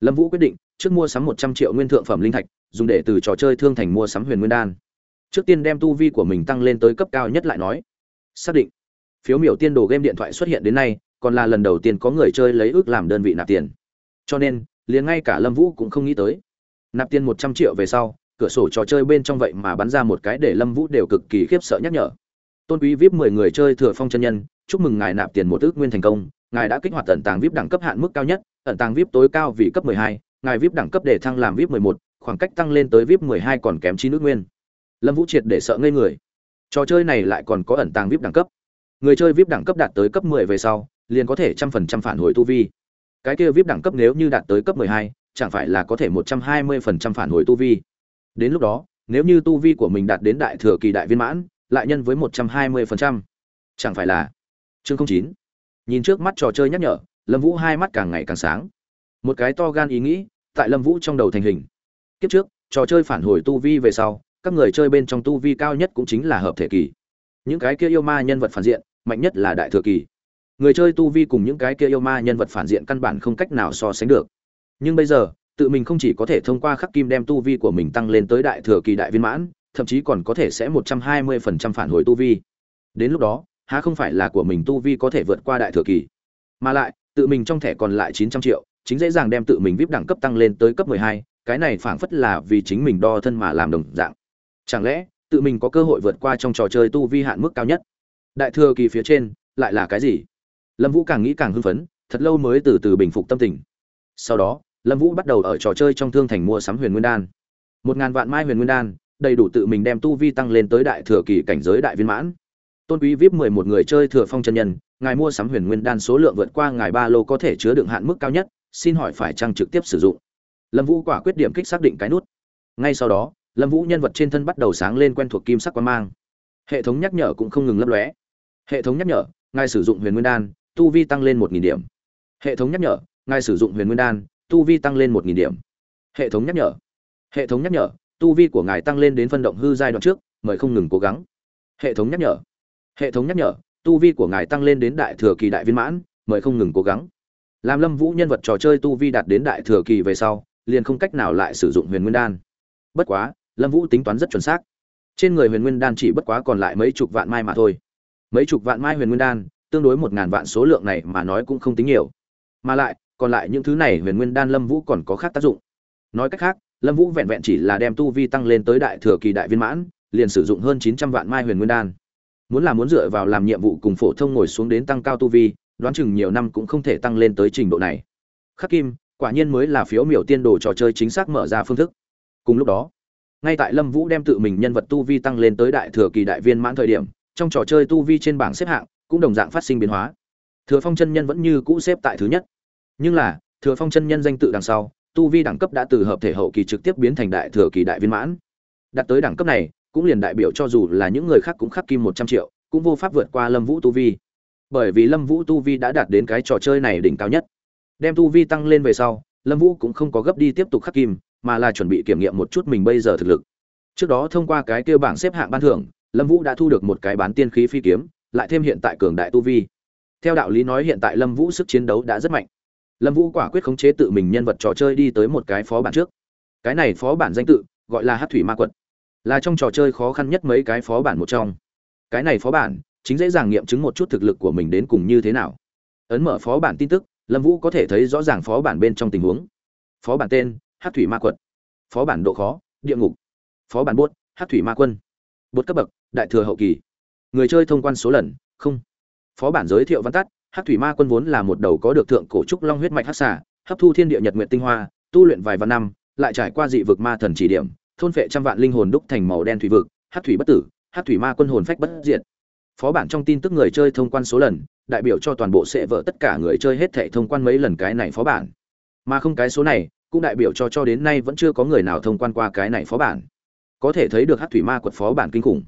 Lâm vũ quyết định, trước mua sắm một trăm triệu nguyên thượng phẩm linh thạch dùng để từ trò chơi thương thành mua sắm huyền nguyên đan. Trước tiên đem tu vi của mình tăng lên tới cấp cao nhất lại nói. Xác định. Phiếu miểu tiên đồ game điện thoại xuất hiện đến nay còn là lần đầu tiên có người chơi lấy ước làm đơn vị nạp tiền. Cho nên liền ngay cả lâm vũ cũng không nghĩ tới. Nạp tiền một trăm triệu về sau cửa sổ trò chơi bên trong vậy mà bắn ra một cái để lâm vũ đều cực kỳ khiếp sợ nhắc nhở. Tôn quý vip mười người chơi thừa phong chân nhân chúc mừng ngài nạp tiền một ước nguyên thành công ngài đã kích hoạt tận tàng vip đẳng cấp hạn mức cao nhất tận tàng vip tối cao vì cấp 12, ngài vip đẳng cấp để thăng làm vip 11, khoảng cách tăng lên tới vip 12 còn kém chín nước nguyên. Lâm vũ triệt để sợ ngây người. Trò chơi này lại còn có ẩn tàng vip đẳng cấp. Người chơi vip đẳng cấp đạt tới cấp 10 về sau liền có thể trăm phần trăm phản hồi tu vi. Cái kia vip đẳng cấp nếu như đạt tới cấp 12, chẳng phải là có thể một trăm hai mươi phần trăm phản hồi tu vi. Đến lúc đó nếu như tu vi của mình đạt đến đại thừa kỳ đại viên mãn lại nhân với một trăm hai mươi phần trăm. Chẳng phải là? Chương chín. Nhìn trước mắt trò chơi nhắc nhở lâm vũ hai mắt càng ngày càng sáng. Một cái to gan ý nghĩ tại lâm vũ trong đầu thành hình kiếp trước, trò chơi phản hồi tu vi về sau, các người chơi bên trong tu vi cao nhất cũng chính là hợp thể kỳ. Những cái kia yêu ma nhân vật phản diện, mạnh nhất là đại thừa kỳ. Người chơi tu vi cùng những cái kia yêu ma nhân vật phản diện căn bản không cách nào so sánh được. Nhưng bây giờ, tự mình không chỉ có thể thông qua khắc kim đem tu vi của mình tăng lên tới đại thừa kỳ đại viên mãn, thậm chí còn có thể sẽ một trăm hai mươi phần trăm phản hồi tu vi. Đến lúc đó, há không phải là của mình tu vi có thể vượt qua đại thừa kỳ, mà lại, tự mình trong thẻ còn lại chín trăm triệu, chính dễ dàng đem tự mình vip đẳng cấp tăng lên tới cấp mười hai cái này phảng phất là vì chính mình đo thân mà làm đồng dạng. Chẳng lẽ, tự mình có cơ hội vượt qua trong trò chơi tu vi hạn mức cao nhất? Đại thừa kỳ phía trên, lại là cái gì? Lâm vũ càng nghĩ càng hưng phấn, thật lâu mới từ từ bình phục tâm tình. Sau đó, lâm vũ bắt đầu ở trò chơi trong thương thành mua sắm huyền nguyên đan. Một ngàn vạn mai huyền nguyên đan, đầy đủ tự mình đem tu vi tăng lên tới đại thừa kỳ cảnh giới đại viên mãn. Tôn quý vip mười một người chơi thừa phong chân nhân, ngài mua sắm huyền nguyên đan số lượng vượt qua ngài ba lô có thể chứa đựng hạn mức cao nhất, xin hỏi phải chăng trực tiếp sử dụng? Lâm vũ quả quyết điểm kích xác định cái nút. Ngay sau đó, lâm vũ nhân vật trên thân bắt đầu sáng lên quen thuộc kim sắc quan mang. Hệ thống nhắc nhở cũng không ngừng lấp lóe. Hệ thống nhắc nhở, ngài sử dụng huyền nguyên đan, tu vi tăng lên một nghìn điểm. Hệ thống nhắc nhở, ngài sử dụng huyền nguyên đan, tu vi tăng lên một nghìn điểm. Hệ thống nhắc nhở, hệ thống nhắc nhở, tu vi của ngài tăng lên đến phân động hư giai đoạn trước, mời không ngừng cố gắng. Hệ thống nhắc nhở, hệ thống nhắc nhở, tu vi của ngài tăng lên đến đại thừa kỳ đại viên mãn, mời không ngừng cố gắng. Làm lâm vũ nhân vật trò chơi tu vi đạt đến đại thừa kỳ về sau liền không cách nào lại sử dụng huyền nguyên đan. Bất quá, lâm vũ tính toán rất chuẩn xác. Trên người huyền nguyên đan chỉ bất quá còn lại mấy chục vạn mai mà thôi. Mấy chục vạn mai huyền nguyên đan, tương đối một ngàn vạn số lượng này mà nói cũng không tính nhiều. Mà lại, còn lại những thứ này huyền nguyên đan lâm vũ còn có khác tác dụng. Nói cách khác, lâm vũ vẹn vẹn chỉ là đem tu vi tăng lên tới đại thừa kỳ đại viên mãn, liền sử dụng hơn chín trăm vạn mai huyền nguyên đan. Muốn là muốn dựa vào làm nhiệm vụ cùng phổ thông ngồi xuống đến tăng cao tu vi, đoán chừng nhiều năm cũng không thể tăng lên tới trình độ này. Khắc kim quả nhiên mới là phiếu miểu tiên đồ trò chơi chính xác mở ra phương thức. Cùng lúc đó, ngay tại lâm vũ đem tự mình nhân vật tu vi tăng lên tới đại thừa kỳ đại viên mãn thời điểm, trong trò chơi tu vi trên bảng xếp hạng cũng đồng dạng phát sinh biến hóa. Thừa phong chân nhân vẫn như cũ xếp tại thứ nhất. Nhưng là, thừa phong chân nhân danh tự đằng sau, tu vi đẳng cấp đã từ hợp thể hậu kỳ trực tiếp biến thành đại thừa kỳ đại viên mãn. Đạt tới đẳng cấp này, cũng liền đại biểu cho dù là những người khác cũng khắc kim một trăm triệu, cũng vô pháp vượt qua lâm vũ tu vi. Bởi vì lâm vũ tu vi đã đạt đến cái trò chơi này đỉnh cao nhất đem tu vi tăng lên về sau, lâm vũ cũng không có gấp đi tiếp tục khắc kim, mà là chuẩn bị kiểm nghiệm một chút mình bây giờ thực lực. Trước đó thông qua cái kêu bảng xếp hạng ban thưởng, lâm vũ đã thu được một cái bán tiên khí phi kiếm, lại thêm hiện tại cường đại tu vi. Theo đạo lý nói hiện tại lâm vũ sức chiến đấu đã rất mạnh. Lâm vũ quả quyết khống chế tự mình nhân vật trò chơi đi tới một cái phó bản trước. Cái này phó bản danh tự, gọi là hát thủy ma quật. Là trong trò chơi khó khăn nhất mấy cái phó bản một trong. Cái này phó bản, chính dễ dàng nghiệm chứng một chút thực lực của mình đến cùng như thế nào. Ấn mở phó bản tin tức lâm vũ có thể thấy rõ ràng phó bản bên trong tình huống. Phó bản tên hát thủy ma quật. Phó bản độ khó, địa ngục. Phó bản buốt hát thủy ma quân. Bột cấp bậc, đại thừa hậu kỳ. Người chơi thông quan số lần, không. Phó bản giới thiệu văn tắt hát thủy ma quân vốn là một đầu có được thượng cổ trúc long huyết mạch hát xả hấp thu thiên địa nhật nguyện tinh hoa, tu luyện vài vạn năm, lại trải qua dị vực ma thần chỉ điểm, thôn phệ trăm vạn linh hồn đúc thành màu đen thủy vực hát thủy bất tử hát thủy ma quân hồn phách bất diệt. Phó bản trong tin tức người chơi thông quan số lần đại biểu cho toàn bộ sẽ vỡ tất cả người chơi hết thể thông quan mấy lần cái này phó bản. Mà không cái số này, cũng đại biểu cho cho đến nay vẫn chưa có người nào thông quan qua cái này phó bản. Có thể thấy được hát thủy ma quật phó bản kinh khủng.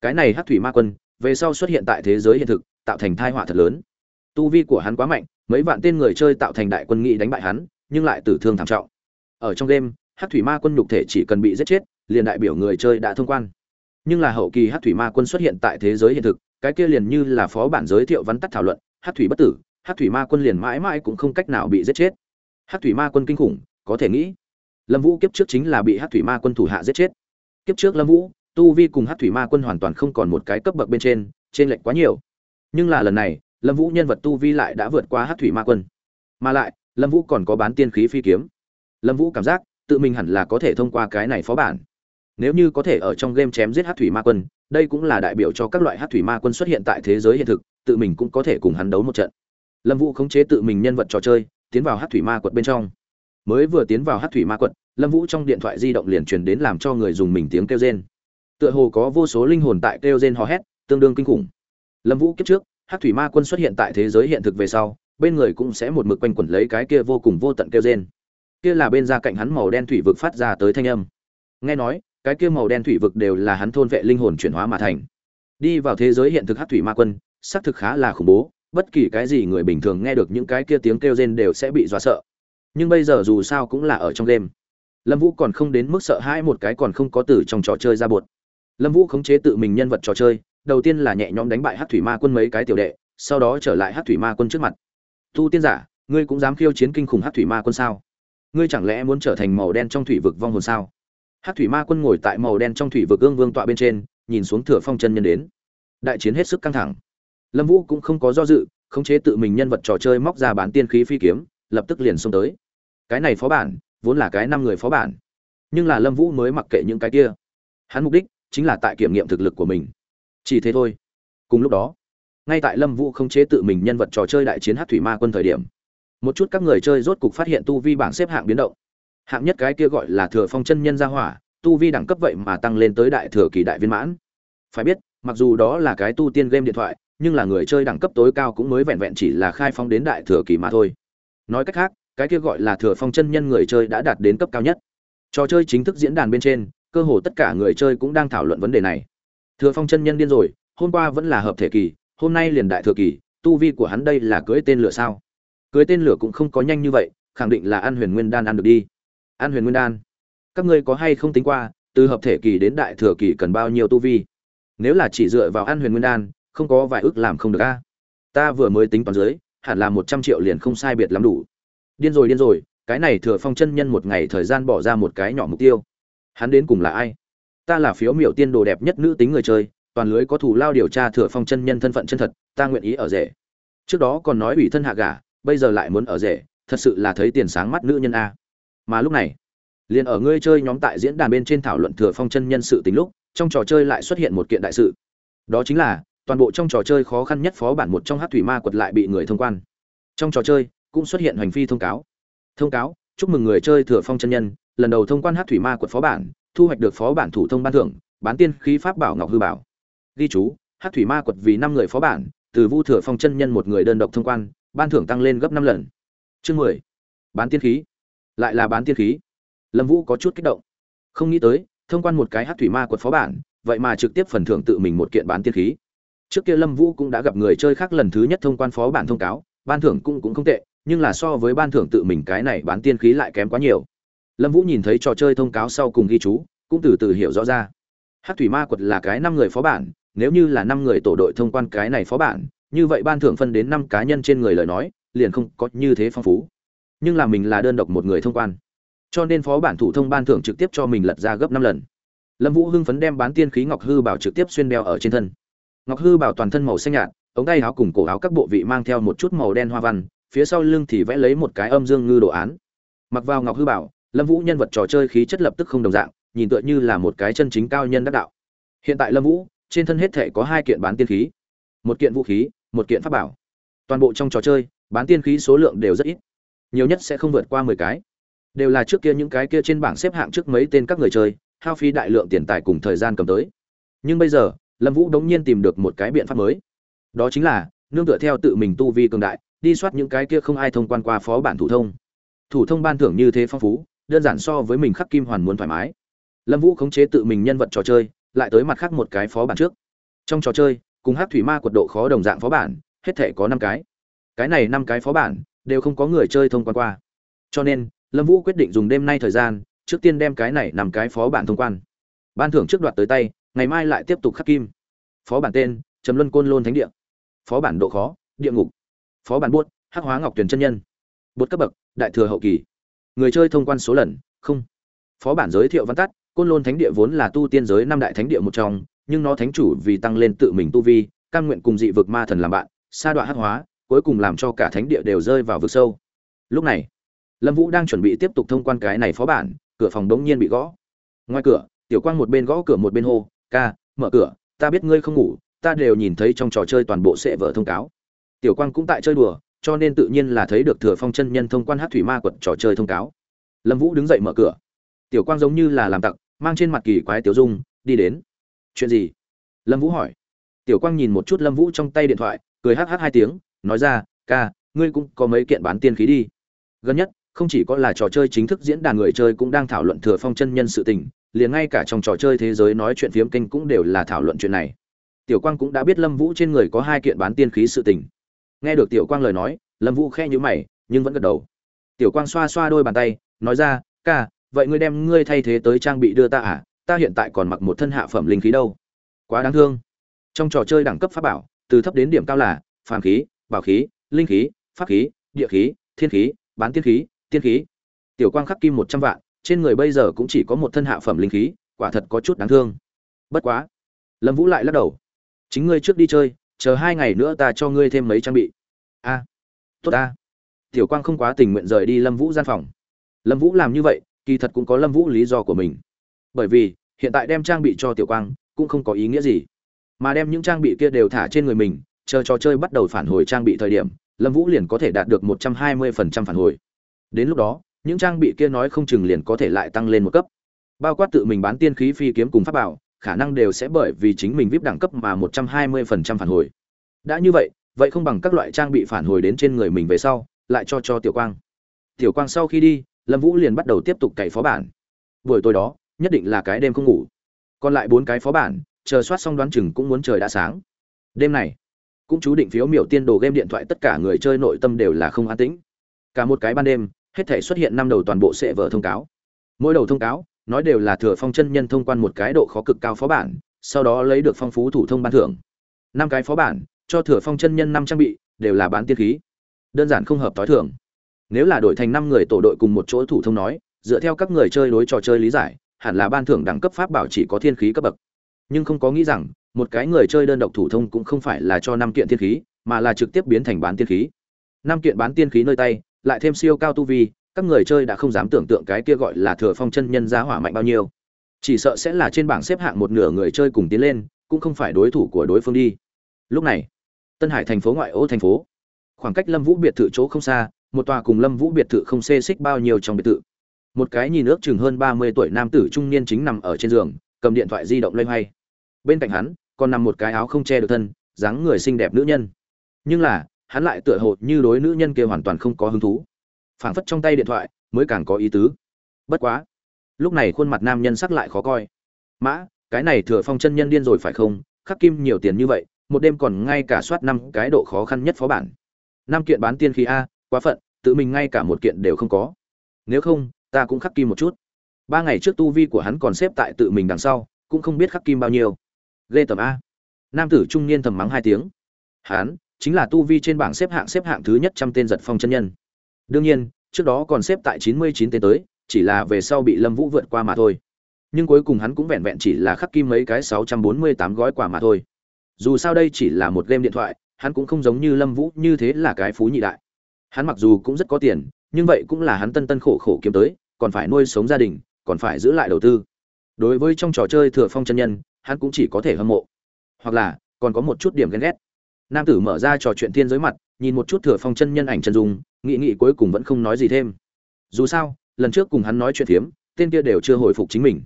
Cái này hát thủy ma quân, về sau xuất hiện tại thế giới hiện thực, tạo thành thai họa thật lớn. Tu vi của hắn quá mạnh, mấy vạn tên người chơi tạo thành đại quân nghị đánh bại hắn, nhưng lại tử thương thảm trọng. Ở trong game hát thủy ma quân nhục thể chỉ cần bị giết chết, liền đại biểu người chơi đã thông quan. Nhưng là hậu kỳ hát thủy ma quân xuất hiện tại thế giới hiện thực cái kia liền như là phó bản giới thiệu vắn tắt thảo luận hát thủy bất tử hát thủy ma quân liền mãi mãi cũng không cách nào bị giết chết. Hát thủy ma quân kinh khủng, có thể nghĩ, lâm vũ kiếp trước chính là bị hát thủy ma quân thủ hạ giết chết. Kiếp trước lâm vũ, tu vi cùng hát thủy ma quân hoàn toàn không còn một cái cấp bậc bên trên trên lệnh quá nhiều. Nhưng là lần này, lâm vũ nhân vật tu vi lại đã vượt qua hát thủy ma quân. Mà lại, lâm vũ còn có bán tiên khí phi kiếm. Lâm vũ cảm giác, tự mình hẳn là có thể thông qua cái này phó bản. Nếu như có thể ở trong game chém giết hát thủy ma quân đây cũng là đại biểu cho các loại hát thủy ma quân xuất hiện tại thế giới hiện thực, tự mình cũng có thể cùng hắn đấu một trận. Lâm vũ khống chế tự mình nhân vật trò chơi, tiến vào hát thủy ma quật bên trong. Mới vừa tiến vào hát thủy ma quật, lâm vũ trong điện thoại di động liền truyền đến làm cho người dùng mình tiếng kêu rên. Tựa hồ có vô số linh hồn tại kêu rên hò hét, tương đương kinh khủng. Lâm vũ kiếp trước, hát thủy ma quân xuất hiện tại thế giới hiện thực về sau, bên người cũng sẽ một mực quanh quẩn lấy cái kia vô cùng vô tận kêu rên. Kia là bên ra cạnh hắn màu đen thủy vực phát ra tới thanh âm. Nghe nói cái kia màu đen thủy vực đều là hắn thôn vệ linh hồn chuyển hóa mà thành. Đi vào thế giới hiện thực hắc thủy ma quân, xác thực khá là khủng bố, bất kỳ cái gì người bình thường nghe được những cái kia tiếng kêu rên đều sẽ bị dọa sợ. Nhưng bây giờ dù sao cũng là ở trong game. Lâm vũ còn không đến mức sợ hãi một cái còn không có từ trong trò chơi ra bột lâm vũ khống chế tự mình nhân vật trò chơi, đầu tiên là nhẹ nhõm đánh bại hắc thủy ma quân mấy cái tiểu đệ, sau đó trở lại hắc thủy ma quân trước mặt. Tu tiên giả, ngươi cũng dám khiêu chiến kinh khủng hắc thủy ma quân sao? Ngươi chẳng lẽ muốn trở thành màu đen trong thủy vực vong hồn sao? Hát thủy ma quân ngồi tại màu đen trong thủy vực gương vương tọa bên trên, nhìn xuống thừa phong chân nhân đến. Đại chiến hết sức căng thẳng. Lâm vũ cũng không có do dự, khống chế tự mình nhân vật trò chơi móc ra bán tiên khí phi kiếm, lập tức liền xông tới. Cái này phó bản, vốn là cái năm người phó bản. Nhưng là lâm vũ mới mặc kệ những cái kia. Hắn mục đích chính là tại kiểm nghiệm thực lực của mình. Chỉ thế thôi. Cùng lúc đó, ngay tại lâm vũ khống chế tự mình nhân vật trò chơi đại chiến hát thủy ma quân thời điểm, một chút các người chơi rốt cục phát hiện tu vi bảng xếp hạng biến động hạng nhất cái kia gọi là thừa phong chân nhân gia hỏa, tu vi đẳng cấp vậy mà tăng lên tới đại thừa kỳ đại viên mãn. Phải biết, mặc dù đó là cái tu tiên game điện thoại, nhưng là người chơi đẳng cấp tối cao cũng mới vẹn vẹn chỉ là khai phong đến đại thừa kỳ mà thôi. Nói cách khác, cái kia gọi là thừa phong chân nhân người chơi đã đạt đến cấp cao nhất. Trò chơi chính thức diễn đàn bên trên, cơ hồ tất cả người chơi cũng đang thảo luận vấn đề này. Thừa phong chân nhân điên rồi, hôm qua vẫn là hợp thể kỳ, hôm nay liền đại thừa kỳ, tu vi của hắn đây là cưới tên lửa sao? Cưới tên lửa cũng không có nhanh như vậy, khẳng định là ăn huyền nguyên đan ăn được đi. An huyền nguyên đan. Các ngươi có hay không tính qua, từ hợp thể kỳ đến đại thừa kỳ cần bao nhiêu tu vi? Nếu là chỉ dựa vào An huyền nguyên đan, không có vài ước làm không được a. Ta vừa mới tính toán dưới, hẳn là một trăm triệu liền không sai biệt lắm đủ. Điên rồi điên rồi, cái này thừa phong chân nhân một ngày thời gian bỏ ra một cái nhỏ mục tiêu. Hắn đến cùng là ai? Ta là phiếu miểu tiên đồ đẹp nhất nữ tính người chơi, toàn lưới có thủ lao điều tra thừa phong chân nhân thân phận chân thật, ta nguyện ý ở rể. Trước đó còn nói ủy thân hạ gả, bây giờ lại muốn ở rể, thật sự là thấy tiền sáng mắt nữ nhân a mà lúc này, liền ở ngươi chơi nhóm tại diễn đàn bên trên thảo luận thừa phong chân nhân sự tính lúc, trong trò chơi lại xuất hiện một kiện đại sự. Đó chính là, toàn bộ trong trò chơi khó khăn nhất phó bản một trong hát thủy ma quật lại bị người thông quan. Trong trò chơi, cũng xuất hiện hành vi thông cáo. Thông cáo, chúc mừng người chơi thừa phong chân nhân, lần đầu thông quan hát thủy ma quật phó bản, thu hoạch được phó bản thủ thông ban thưởng, bán tiên khí pháp bảo ngọc hư bảo. Ghi chú, hát thủy ma quật vì năm người phó bản, từ vu thừa phong chân nhân một người đơn độc thông quan, ban thưởng tăng lên gấp năm lần. Chương mười, bán tiên khí lại là bán tiên khí. Lâm vũ có chút kích động. Không nghĩ tới, thông quan một cái hát thủy ma quật phó bản, vậy mà trực tiếp phần thưởng tự mình một kiện bán tiên khí. Trước kia lâm vũ cũng đã gặp người chơi khác lần thứ nhất thông quan phó bản thông cáo, ban thưởng cũng cũng không tệ, nhưng là so với ban thưởng tự mình cái này bán tiên khí lại kém quá nhiều. Lâm vũ nhìn thấy trò chơi thông cáo sau cùng ghi chú, cũng từ từ hiểu rõ ra. Hát thủy ma quật là cái năm người phó bản, nếu như là năm người tổ đội thông quan cái này phó bản, như vậy ban thưởng phân đến năm cá nhân trên người lời nói, liền không có như thế phong phú nhưng là mình là đơn độc một người thông quan. Cho nên phó bản thủ thông ban thưởng trực tiếp cho mình lật ra gấp năm lần. Lâm vũ hưng phấn đem bán tiên khí ngọc hư bảo trực tiếp xuyên đeo ở trên thân. Ngọc hư bảo toàn thân màu xanh nhạt, ống tay áo cùng cổ áo các bộ vị mang theo một chút màu đen hoa văn, phía sau lưng thì vẽ lấy một cái âm dương ngư đồ án. Mặc vào ngọc hư bảo, lâm vũ nhân vật trò chơi khí chất lập tức không đồng dạng, nhìn tựa như là một cái chân chính cao nhân đắc đạo. Hiện tại lâm vũ, trên thân hết thể có hai kiện bán tiên khí. Một kiện vũ khí, một kiện pháp bảo. Toàn bộ trong trò chơi, bán tiên khí số lượng đều rất ít nhiều nhất sẽ không vượt qua mười cái. Đều là trước kia những cái kia trên bảng xếp hạng trước mấy tên các người chơi, hao phí đại lượng tiền tài cùng thời gian cầm tới. Nhưng bây giờ, lâm vũ đống nhiên tìm được một cái biện pháp mới. Đó chính là, nương tựa theo tự mình tu vi cường đại, đi soát những cái kia không ai thông quan qua phó bản thủ thông. Thủ thông ban thưởng như thế phong phú, đơn giản so với mình khắc kim hoàn muốn thoải mái. Lâm vũ khống chế tự mình nhân vật trò chơi, lại tới mặt khác một cái phó bản trước. Trong trò chơi, cùng hát thủy ma quật độ khó đồng dạng phó bản, hết thể có năm cái. Cái này năm cái phó bản đều không có người chơi thông quan qua. Cho nên, lâm vũ quyết định dùng đêm nay thời gian, trước tiên đem cái này nằm cái phó bản thông quan. Ban thưởng trước đoạt tới tay, ngày mai lại tiếp tục khắc kim. Phó bản tên, trầm luân côn lôn thánh địa. Phó bản độ khó, địa ngục. Phó bản buốt hắc hóa ngọc tuyển chân nhân. Bột cấp bậc, đại thừa hậu kỳ. Người chơi thông quan số lần, không. Phó bản giới thiệu văn tắt, côn lôn thánh địa vốn là tu tiên giới năm đại thánh địa một trong, nhưng nó thánh chủ vì tăng lên tự mình tu vi căn nguyện cùng dị vực ma thần làm bạn, sa đoạn hắc hóa cuối cùng làm cho cả thánh địa đều rơi vào vực sâu. Lúc này, lâm vũ đang chuẩn bị tiếp tục thông quan cái này phó bản, cửa phòng đống nhiên bị gõ. Ngoài cửa, tiểu quang một bên gõ cửa một bên hô, ca, mở cửa, ta biết ngươi không ngủ, ta đều nhìn thấy trong trò chơi toàn bộ sẽ vở thông cáo. Tiểu quang cũng tại chơi đùa, cho nên tự nhiên là thấy được thừa phong chân nhân thông quan hát thủy ma quật trò chơi thông cáo. Lâm vũ đứng dậy mở cửa. Tiểu quang giống như là làm tặc, mang trên mặt kỳ quái tiểu dung, đi đến. Chuyện gì? Lâm vũ hỏi. Tiểu quang nhìn một chút lâm vũ trong tay điện thoại, cười hh hai tiếng nói ra, ca, ngươi cũng có mấy kiện bán tiên khí đi. Gần nhất, không chỉ có là trò chơi chính thức diễn đàn người chơi cũng đang thảo luận thừa phong chân nhân sự tình, liền ngay cả trong trò chơi thế giới nói chuyện phiếm kênh cũng đều là thảo luận chuyện này. Tiểu quang cũng đã biết lâm vũ trên người có hai kiện bán tiên khí sự tình. Nghe được tiểu quang lời nói, lâm vũ khe nhữ mày, nhưng vẫn gật đầu. Tiểu quang xoa xoa đôi bàn tay, nói ra, ca, vậy ngươi đem ngươi thay thế tới trang bị đưa ta à? Ta hiện tại còn mặc một thân hạ phẩm linh khí đâu. Quá đáng thương. Trong trò chơi đẳng cấp pháp bảo, từ thấp đến điểm cao là phàm khí bảo khí, linh khí, pháp khí, địa khí, thiên khí, bán tiên khí tiên khí. Tiểu quang khắc kim một trăm vạn, trên người bây giờ cũng chỉ có một thân hạ phẩm linh khí, quả thật có chút đáng thương. Bất quá, lâm vũ lại lắc đầu. Chính ngươi trước đi chơi, chờ hai ngày nữa ta cho ngươi thêm mấy trang bị. A, tốt a tiểu quang không quá tình nguyện rời đi lâm vũ gian phòng. Lâm vũ làm như vậy, kỳ thật cũng có lâm vũ lý do của mình. Bởi vì, hiện tại đem trang bị cho tiểu quang, cũng không có ý nghĩa gì. Mà đem những trang bị kia đều thả trên người mình chờ trò chơi bắt đầu phản hồi trang bị thời điểm, lâm vũ liền có thể đạt được một trăm hai mươi phần trăm phản hồi. Đến lúc đó, những trang bị kia nói không chừng liền có thể lại tăng lên một cấp. Bao quát tự mình bán tiên khí phi kiếm cùng pháp bảo, khả năng đều sẽ bởi vì chính mình vip đẳng cấp mà một trăm hai mươi phần trăm phản hồi. Đã như vậy vậy không bằng các loại trang bị phản hồi đến trên người mình về sau, lại cho cho tiểu quang. Tiểu quang sau khi đi, lâm vũ liền bắt đầu tiếp tục cày phó bản. Buổi tối đó, nhất định là cái đêm không ngủ. Còn lại bốn cái phó bản, chờ soát xong đoán chừng cũng muốn trời đã sáng. Đêm này cũng chú định phiếu miểu tiên đồ game điện thoại tất cả người chơi nội tâm đều là không an tĩnh. Cả một cái ban đêm, hết thể xuất hiện năm đầu toàn bộ sẽ vở thông cáo. Mỗi đầu thông cáo, nói đều là thừa phong chân nhân thông quan một cái độ khó cực cao phó bản, sau đó lấy được phong phú thủ thông ban thưởng. Năm cái phó bản, cho thừa phong chân nhân năm trang bị, đều là bán tiên khí. Đơn giản không hợp tối thưởng nếu là đổi thành năm người tổ đội cùng một chỗ thủ thông nói, dựa theo các người chơi đối trò chơi lý giải, hẳn là ban thưởng đẳng cấp pháp bảo chỉ có thiên khí cấp bậc. Nhưng không có nghĩ rằng một cái người chơi đơn độc thủ thông cũng không phải là cho năm kiện thiên khí, mà là trực tiếp biến thành bán tiên khí. Năm kiện bán tiên khí nơi tay, lại thêm siêu cao tu vi, các người chơi đã không dám tưởng tượng cái kia gọi là thừa phong chân nhân giá hỏa mạnh bao nhiêu. Chỉ sợ sẽ là trên bảng xếp hạng một nửa người chơi cùng tiến lên, cũng không phải đối thủ của đối phương đi. Lúc này, tân hải thành phố ngoại ô thành phố. Khoảng cách lâm vũ biệt thự chỗ không xa, một tòa cùng lâm vũ biệt thự không xê xích bao nhiêu trong biệt thự. Một cái nhìn ước chừng hơn ba mươi tuổi nam tử trung niên chính nằm ở trên giường, cầm điện thoại di động lên hoay. Bên cạnh hắn còn nằm một cái áo không che được thân, dáng người xinh đẹp nữ nhân. Nhưng là, hắn lại tựa hồ như đối nữ nhân kia hoàn toàn không có hứng thú. Phảng phất trong tay điện thoại, mới càng có ý tứ. Bất quá, lúc này khuôn mặt nam nhân sắc lại khó coi. Mã, cái này thừa phong chân nhân điên rồi phải không? Khắc kim nhiều tiền như vậy, một đêm còn ngay cả soát năm cái độ khó khăn nhất phó bản. Năm kiện bán tiên khí a, quá phận, tự mình ngay cả một kiện đều không có. Nếu không, ta cũng khắc kim một chút. Ba ngày trước tu vi của hắn còn xếp tại tự mình đằng sau, cũng không biết khắc kim bao nhiêu ghê tầm a. Nam tử trung niên thầm mắng hai tiếng. Hắn chính là tu vi trên bảng xếp hạng xếp hạng thứ nhất trăm tên giật phong chân nhân. Đương nhiên, trước đó còn xếp tại chín mươi chín tên tới, chỉ là về sau bị lâm vũ vượt qua mà thôi. Nhưng cuối cùng hắn cũng vẹn vẹn chỉ là khắc kim mấy cái sáu trăm bốn mươi tám gói quà mà thôi. Dù sao đây chỉ là một game điện thoại, hắn cũng không giống như lâm vũ như thế là cái phú nhị đại. Hắn mặc dù cũng rất có tiền, nhưng vậy cũng là hắn tân tân khổ khổ kiếm tới, còn phải nuôi sống gia đình, còn phải giữ lại đầu tư. Đối với trong trò chơi thừa phong chân nhân hắn cũng chỉ có thể hâm mộ. Hoặc là, còn có một chút điểm ghen ghét. Nam tử mở ra trò chuyện thiên giới mặt, nhìn một chút thừa phong chân nhân ảnh chân dung, nghị nghị cuối cùng vẫn không nói gì thêm. Dù sao, lần trước cùng hắn nói chuyện phiếm, tên kia đều chưa hồi phục chính mình.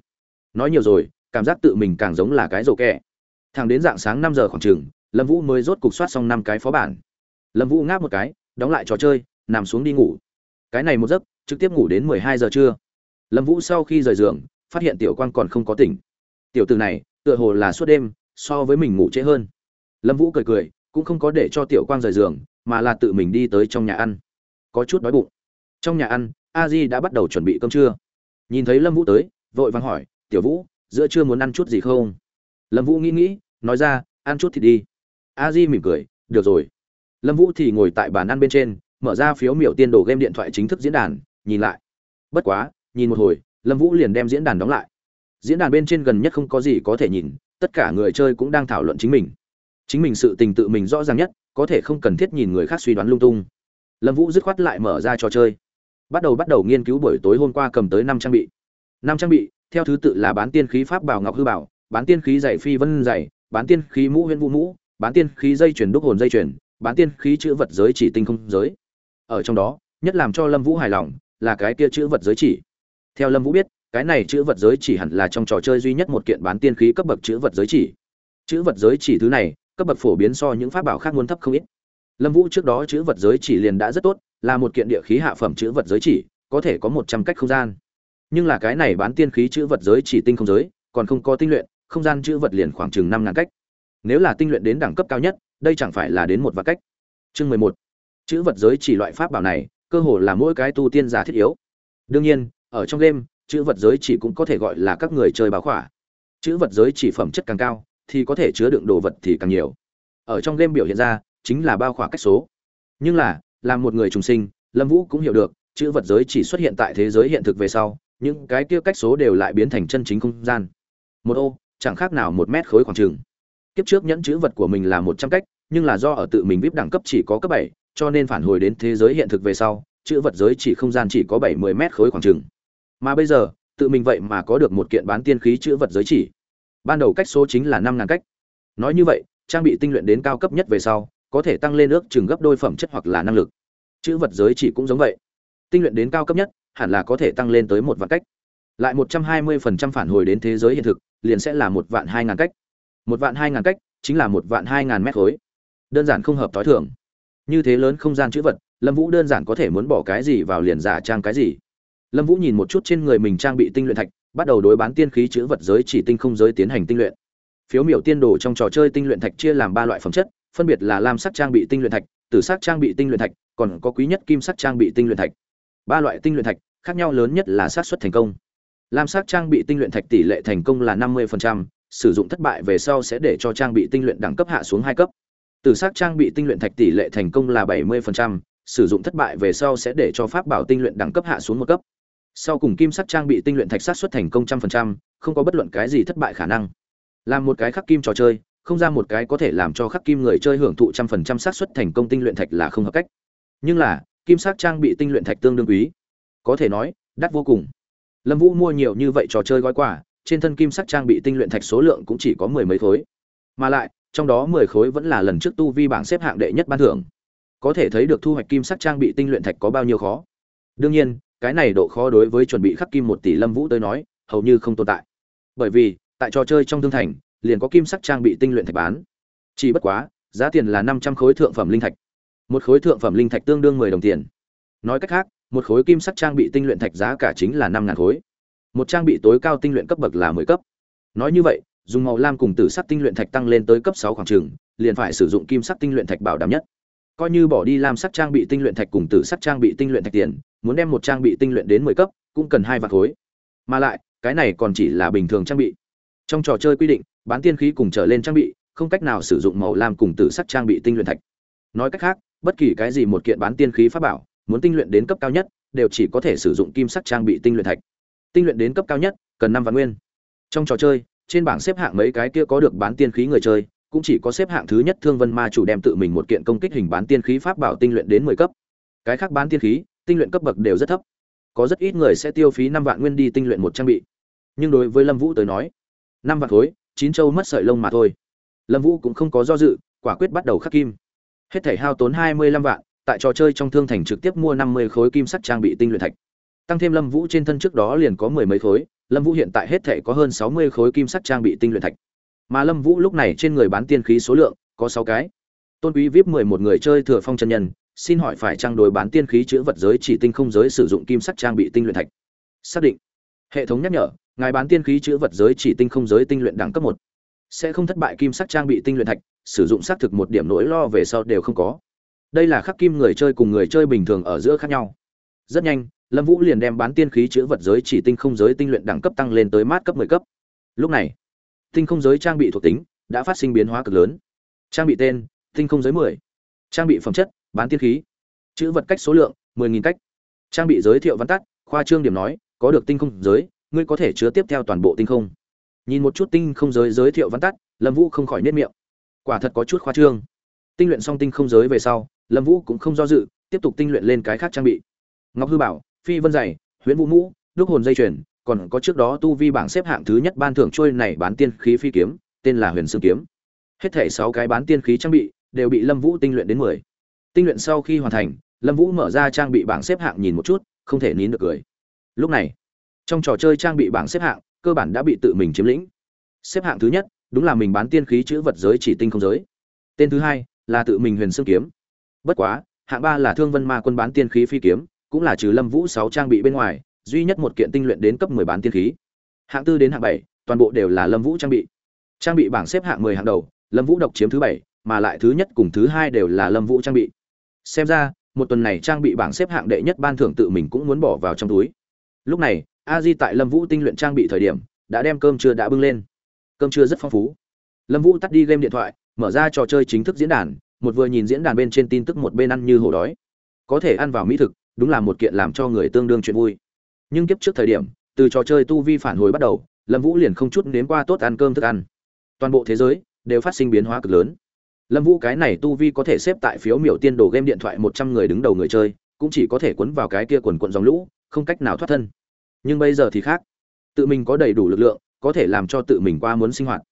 Nói nhiều rồi, cảm giác tự mình càng giống là cái rổ kẹ. Thằng đến dạng sáng năm giờ khoảng chừng, lâm vũ mới rốt cục soát xong năm cái phó bản. Lâm vũ ngáp một cái, đóng lại trò chơi, nằm xuống đi ngủ. Cái này một giấc, trực tiếp ngủ đến mười hai giờ trưa. Lâm vũ sau khi rời giường, phát hiện tiểu quan còn không có tỉnh. Tiểu từ này tựa hồ là suốt đêm, so với mình ngủ trễ hơn. Lâm vũ cười cười, cũng không có để cho tiểu quang rời giường, mà là tự mình đi tới trong nhà ăn. Có chút đói bụng. Trong nhà ăn, a di đã bắt đầu chuẩn bị cơm trưa. Nhìn thấy lâm vũ tới, vội vàng hỏi, tiểu vũ, giữa trưa muốn ăn chút gì không? Lâm vũ nghĩ nghĩ, nói ra, ăn chút thì đi. A di mỉm cười, được rồi. Lâm vũ thì ngồi tại bàn ăn bên trên, mở ra phiếu miểu tiên đồ game điện thoại chính thức diễn đàn, nhìn lại. Bất quá, nhìn một hồi, lâm vũ liền đem diễn đàn đóng lại diễn đàn bên trên gần nhất không có gì có thể nhìn, tất cả người chơi cũng đang thảo luận chính mình. Chính mình sự tình tự mình rõ ràng nhất, có thể không cần thiết nhìn người khác suy đoán lung tung. Lâm vũ dứt khoát lại mở ra trò chơi. Bắt đầu bắt đầu nghiên cứu buổi tối hôm qua cầm tới năm trang bị. Năm trang bị, theo thứ tự là bán tiên khí pháp bảo ngọc hư bảo, bán tiên khí dạy phi vân dạy, bán tiên khí mũ huyễn vũ mũ, bán tiên khí dây chuyển đúc hồn dây chuyển bán tiên khí chữ vật giới chỉ tinh không giới. Ở trong đó, nhất làm cho lâm vũ hài lòng là cái kia chữ vật giới chỉ. Theo lâm vũ biết cái này chữ vật giới chỉ hẳn là trong trò chơi duy nhất một kiện bán tiên khí cấp bậc chữ vật giới chỉ. Chữ vật giới chỉ thứ này, cấp bậc phổ biến so những pháp bảo khác muốn thấp không ít. Lâm vũ trước đó chữ vật giới chỉ liền đã rất tốt, là một kiện địa khí hạ phẩm chữ vật giới chỉ, có thể có một trăm cách không gian. Nhưng là cái này bán tiên khí chữ vật giới chỉ tinh không giới, còn không có tinh luyện, không gian chữ vật liền khoảng chừng năm ngàn cách. Nếu là tinh luyện đến đẳng cấp cao nhất, đây chẳng phải là đến một vạn cách. Chương mười một. Chữ vật giới chỉ loại pháp bảo này, cơ hồ là mỗi cái tu tiên giả thiết yếu. Đương nhiên, ở trong game chữ vật giới chỉ cũng có thể gọi là các người chơi báo khỏa. Chữ vật giới chỉ phẩm chất càng cao, thì có thể chứa đựng đồ vật thì càng nhiều. Ở trong game biểu hiện ra, chính là bao khỏa cách số. Nhưng là làm một người trùng sinh, lâm vũ cũng hiểu được, chữ vật giới chỉ xuất hiện tại thế giới hiện thực về sau, những cái kia cách số đều lại biến thành chân chính không gian. Một ô, chẳng khác nào một mét khối khoảng trường. Kiếp trước nhẫn chữ vật của mình là một trăm cách, nhưng là do ở tự mình vip đẳng cấp chỉ có cấp bảy, cho nên phản hồi đến thế giới hiện thực về sau, chữ vật giới chỉ không gian chỉ có bảy mươi mét khối khoảng trường mà bây giờ, tự mình vậy mà có được một kiện bán tiên khí chữ vật giới chỉ. Ban đầu cách số chính là năm ngàn cách. Nói như vậy, trang bị tinh luyện đến cao cấp nhất về sau, có thể tăng lên ước chừng gấp đôi phẩm chất hoặc là năng lực. Chữ vật giới chỉ cũng giống vậy. Tinh luyện đến cao cấp nhất, hẳn là có thể tăng lên tới một vạn cách. Lại một trăm hai mươi phần trăm phản hồi đến thế giới hiện thực, liền sẽ là một vạn hai ngàn cách. Một vạn hai ngàn cách, chính là một vạn hai ngàn mét khối. Đơn giản không hợp t h ó i thường. Như thế lớn không gian chữ vật, lâm vũ đơn giản có thể muốn bỏ cái gì vào liền giả trang cái gì lâm vũ nhìn một chút trên người mình trang bị tinh luyện thạch bắt đầu đối bán tiên khí chữ vật giới chỉ tinh không giới tiến hành tinh luyện phiếu miểu tiên đồ trong trò chơi tinh luyện thạch chia làm ba loại phẩm chất phân biệt là lam sắc trang bị tinh luyện thạch tử sắc trang bị tinh luyện thạch còn có quý nhất kim sắc trang bị tinh luyện thạch ba loại tinh luyện thạch khác nhau lớn nhất là xác suất thành công lam sắc trang bị tinh luyện thạch tỷ lệ thành công là năm 50%, sử dụng thất bại về sau sẽ để cho trang bị tinh luyện đẳng cấp hạ xuống hai cấp tử sắc trang bị tinh luyện thạch tỷ lệ thành công là 70%, sử dụng thất bại về sau sẽ để cho pháp bảo tinh luyện đẳng cấp hạ xuống một cấp sau cùng kim sắc trang bị tinh luyện thạch sát xuất thành công trăm phần trăm, không có bất luận cái gì thất bại khả năng. Làm một cái khắc kim trò chơi, không ra một cái có thể làm cho khắc kim người chơi hưởng thụ trăm phần trăm xác suất thành công tinh luyện thạch là không hợp cách. Nhưng là, kim sắc trang bị tinh luyện thạch tương đương quý. Có thể nói, đắt vô cùng. Lâm vũ mua nhiều như vậy trò chơi gói quà, trên thân kim sắc trang bị tinh luyện thạch số lượng cũng chỉ có mười mấy khối. Mà lại, trong đó mười khối vẫn là lần trước tu vi bảng xếp hạng đệ nhất ban thưởng. Có thể thấy được thu hoạch kim sắc trang bị tinh luyện thạch có bao nhiêu khó. Đương nhiên cái này độ khó đối với chuẩn bị khắc kim một tỷ lâm vũ tới nói, hầu như không tồn tại. Bởi vì, tại trò chơi trong thương thành, liền có kim sắc trang bị tinh luyện thạch bán. Chỉ bất quá, giá tiền là năm trăm khối thượng phẩm linh thạch. Một khối thượng phẩm linh thạch tương đương mười đồng tiền. Nói cách khác, một khối kim sắc trang bị tinh luyện thạch giá cả chính là năm ngàn khối. Một trang bị tối cao tinh luyện cấp bậc là mười cấp. Nói như vậy, dùng màu lam cùng tử sắc tinh luyện thạch tăng lên tới cấp sáu khoảng trường liền phải sử dụng kim sắc tinh luyện thạch bảo đảm nhất. Coi như bỏ đi lam sắc trang bị tinh luyện thạch cùng tử sắc trang bị tinh luyện thạch tiền muốn đem một trang bị tinh luyện đến mười cấp, cũng cần hai vạn khối. Mà lại, cái này còn chỉ là bình thường trang bị. Trong trò chơi quy định, bán tiên khí cùng trở lên trang bị, không cách nào sử dụng màu lam cùng tử sắc trang bị tinh luyện thạch. Nói cách khác, bất kỳ cái gì một kiện bán tiên khí pháp bảo, muốn tinh luyện đến cấp cao nhất, đều chỉ có thể sử dụng kim sắc trang bị tinh luyện thạch. Tinh luyện đến cấp cao nhất, cần năm vạn nguyên. Trong trò chơi, trên bảng xếp hạng mấy cái kia có được bán tiên khí người chơi, cũng chỉ có xếp hạng thứ nhất thương vân ma chủ đem tự mình một kiện công kích hình bán tiên khí pháp bảo tinh luyện đến mười cấp. Cái khác bán tiên khí tinh luyện cấp bậc đều rất thấp. Có rất ít người sẽ tiêu phí năm vạn nguyên đi tinh luyện một trang bị. Nhưng đối với lâm vũ tới nói, năm vạn khối, chín châu mất sợi lông mà thôi. Lâm vũ cũng không có do dự, quả quyết bắt đầu khắc kim. Hết thể hao tốn hai mươi lăm vạn, tại trò chơi trong thương thành trực tiếp mua năm mươi khối kim sắt trang bị tinh luyện thạch. Tăng thêm lâm vũ trên thân trước đó liền có mười mấy khối, lâm vũ hiện tại hết thể có hơn sáu mươi khối kim sắt trang bị tinh luyện thạch. Mà lâm vũ lúc này trên người bán tiên khí số lượng có sáu cái. Tôn quý vip mười một người chơi thừa phong chân nhân xin hỏi phải trang đối bán tiên khí chữ vật giới chỉ tinh không giới sử dụng kim sắt trang bị tinh luyện thạch. Xác định. Hệ thống nhắc nhở, ngài bán tiên khí chữ vật giới chỉ tinh không giới tinh luyện đẳng cấp một. Sẽ không thất bại kim sắc trang bị tinh luyện thạch, sử dụng xác thực một điểm nỗi lo về sau đều không có. Đây là khắc kim người chơi cùng người chơi bình thường ở giữa khác nhau. Rất nhanh, lâm vũ liền đem bán tiên khí chữ vật giới chỉ tinh không giới tinh luyện đẳng cấp tăng lên tới mát cấp 10 cấp. Lúc này, tinh không giới trang bị thuộc tính đã phát sinh biến hóa cực lớn. Trang bị tên, tinh không giới 10. trang bị phẩm chất bán tiên khí. Chữ vật cách số lượng, mười nghìn cách. Trang bị giới thiệu văn tắt, khoa trương điểm nói, có được tinh không giới, ngươi có thể chứa tiếp theo toàn bộ tinh không. Nhìn một chút tinh không giới giới thiệu văn tắt, lâm vũ không khỏi nết miệng. Quả thật có chút khoa trương. Tinh luyện xong tinh không giới về sau, lâm vũ cũng không do dự, tiếp tục tinh luyện lên cái khác trang bị. Ngọc hư bảo, phi vân dày huyễn vũ mũ, đúc hồn dây chuyền, còn có trước đó tu vi bảng xếp hạng thứ nhất ban thưởng trôi này bán tiên khí phi kiếm, tên là huyền sương kiếm. Hết thể sáu cái bán tiên khí trang bị đều bị lâm vũ tinh luyện đến mười tinh luyện sau khi hoàn thành, lâm vũ mở ra trang bị bảng xếp hạng nhìn một chút, không thể nín được cười. Lúc này, trong trò chơi trang bị bảng xếp hạng, cơ bản đã bị tự mình chiếm lĩnh. Xếp hạng thứ nhất, đúng là mình bán tiên khí chữ vật giới chỉ tinh không giới. Tên thứ hai là tự mình huyền sương kiếm. Bất quá, hạng ba là thương vân ma quân bán tiên khí phi kiếm, cũng là trừ lâm vũ sáu trang bị bên ngoài, duy nhất một kiện tinh luyện đến cấp mười bán tiên khí. Hạng tư đến hạng bảy, toàn bộ đều là lâm vũ trang bị. Trang bị bảng xếp hạng mười hạng đầu, lâm vũ độc chiếm thứ bảy, mà lại thứ nhất cùng thứ hai đều là lâm vũ trang bị xem ra, một tuần này trang bị bảng xếp hạng đệ nhất ban thưởng tự mình cũng muốn bỏ vào trong túi. Lúc này, a di tại lâm vũ tinh luyện trang bị thời điểm, đã đem cơm trưa đã bưng lên. Cơm trưa rất phong phú. Lâm vũ tắt đi game điện thoại, mở ra trò chơi chính thức diễn đàn, một vừa nhìn diễn đàn bên trên tin tức một bên ăn như hổ đói. Có thể ăn vào mỹ thực, đúng là một kiện làm cho người tương đương chuyện vui. Nhưng kiếp trước thời điểm, từ trò chơi tu vi phản hồi bắt đầu, lâm vũ liền không chút nếm qua tốt ăn cơm thức ăn. Toàn bộ thế giới đều phát sinh biến hóa cực lớn lâm vũ cái này tu vi có thể xếp tại phiếu miểu tiên đồ game điện thoại một trăm người đứng đầu người chơi, cũng chỉ có thể cuốn vào cái kia quần quận dòng lũ, không cách nào thoát thân. Nhưng bây giờ thì khác. Tự mình có đầy đủ lực lượng, có thể làm cho tự mình qua muốn sinh hoạt.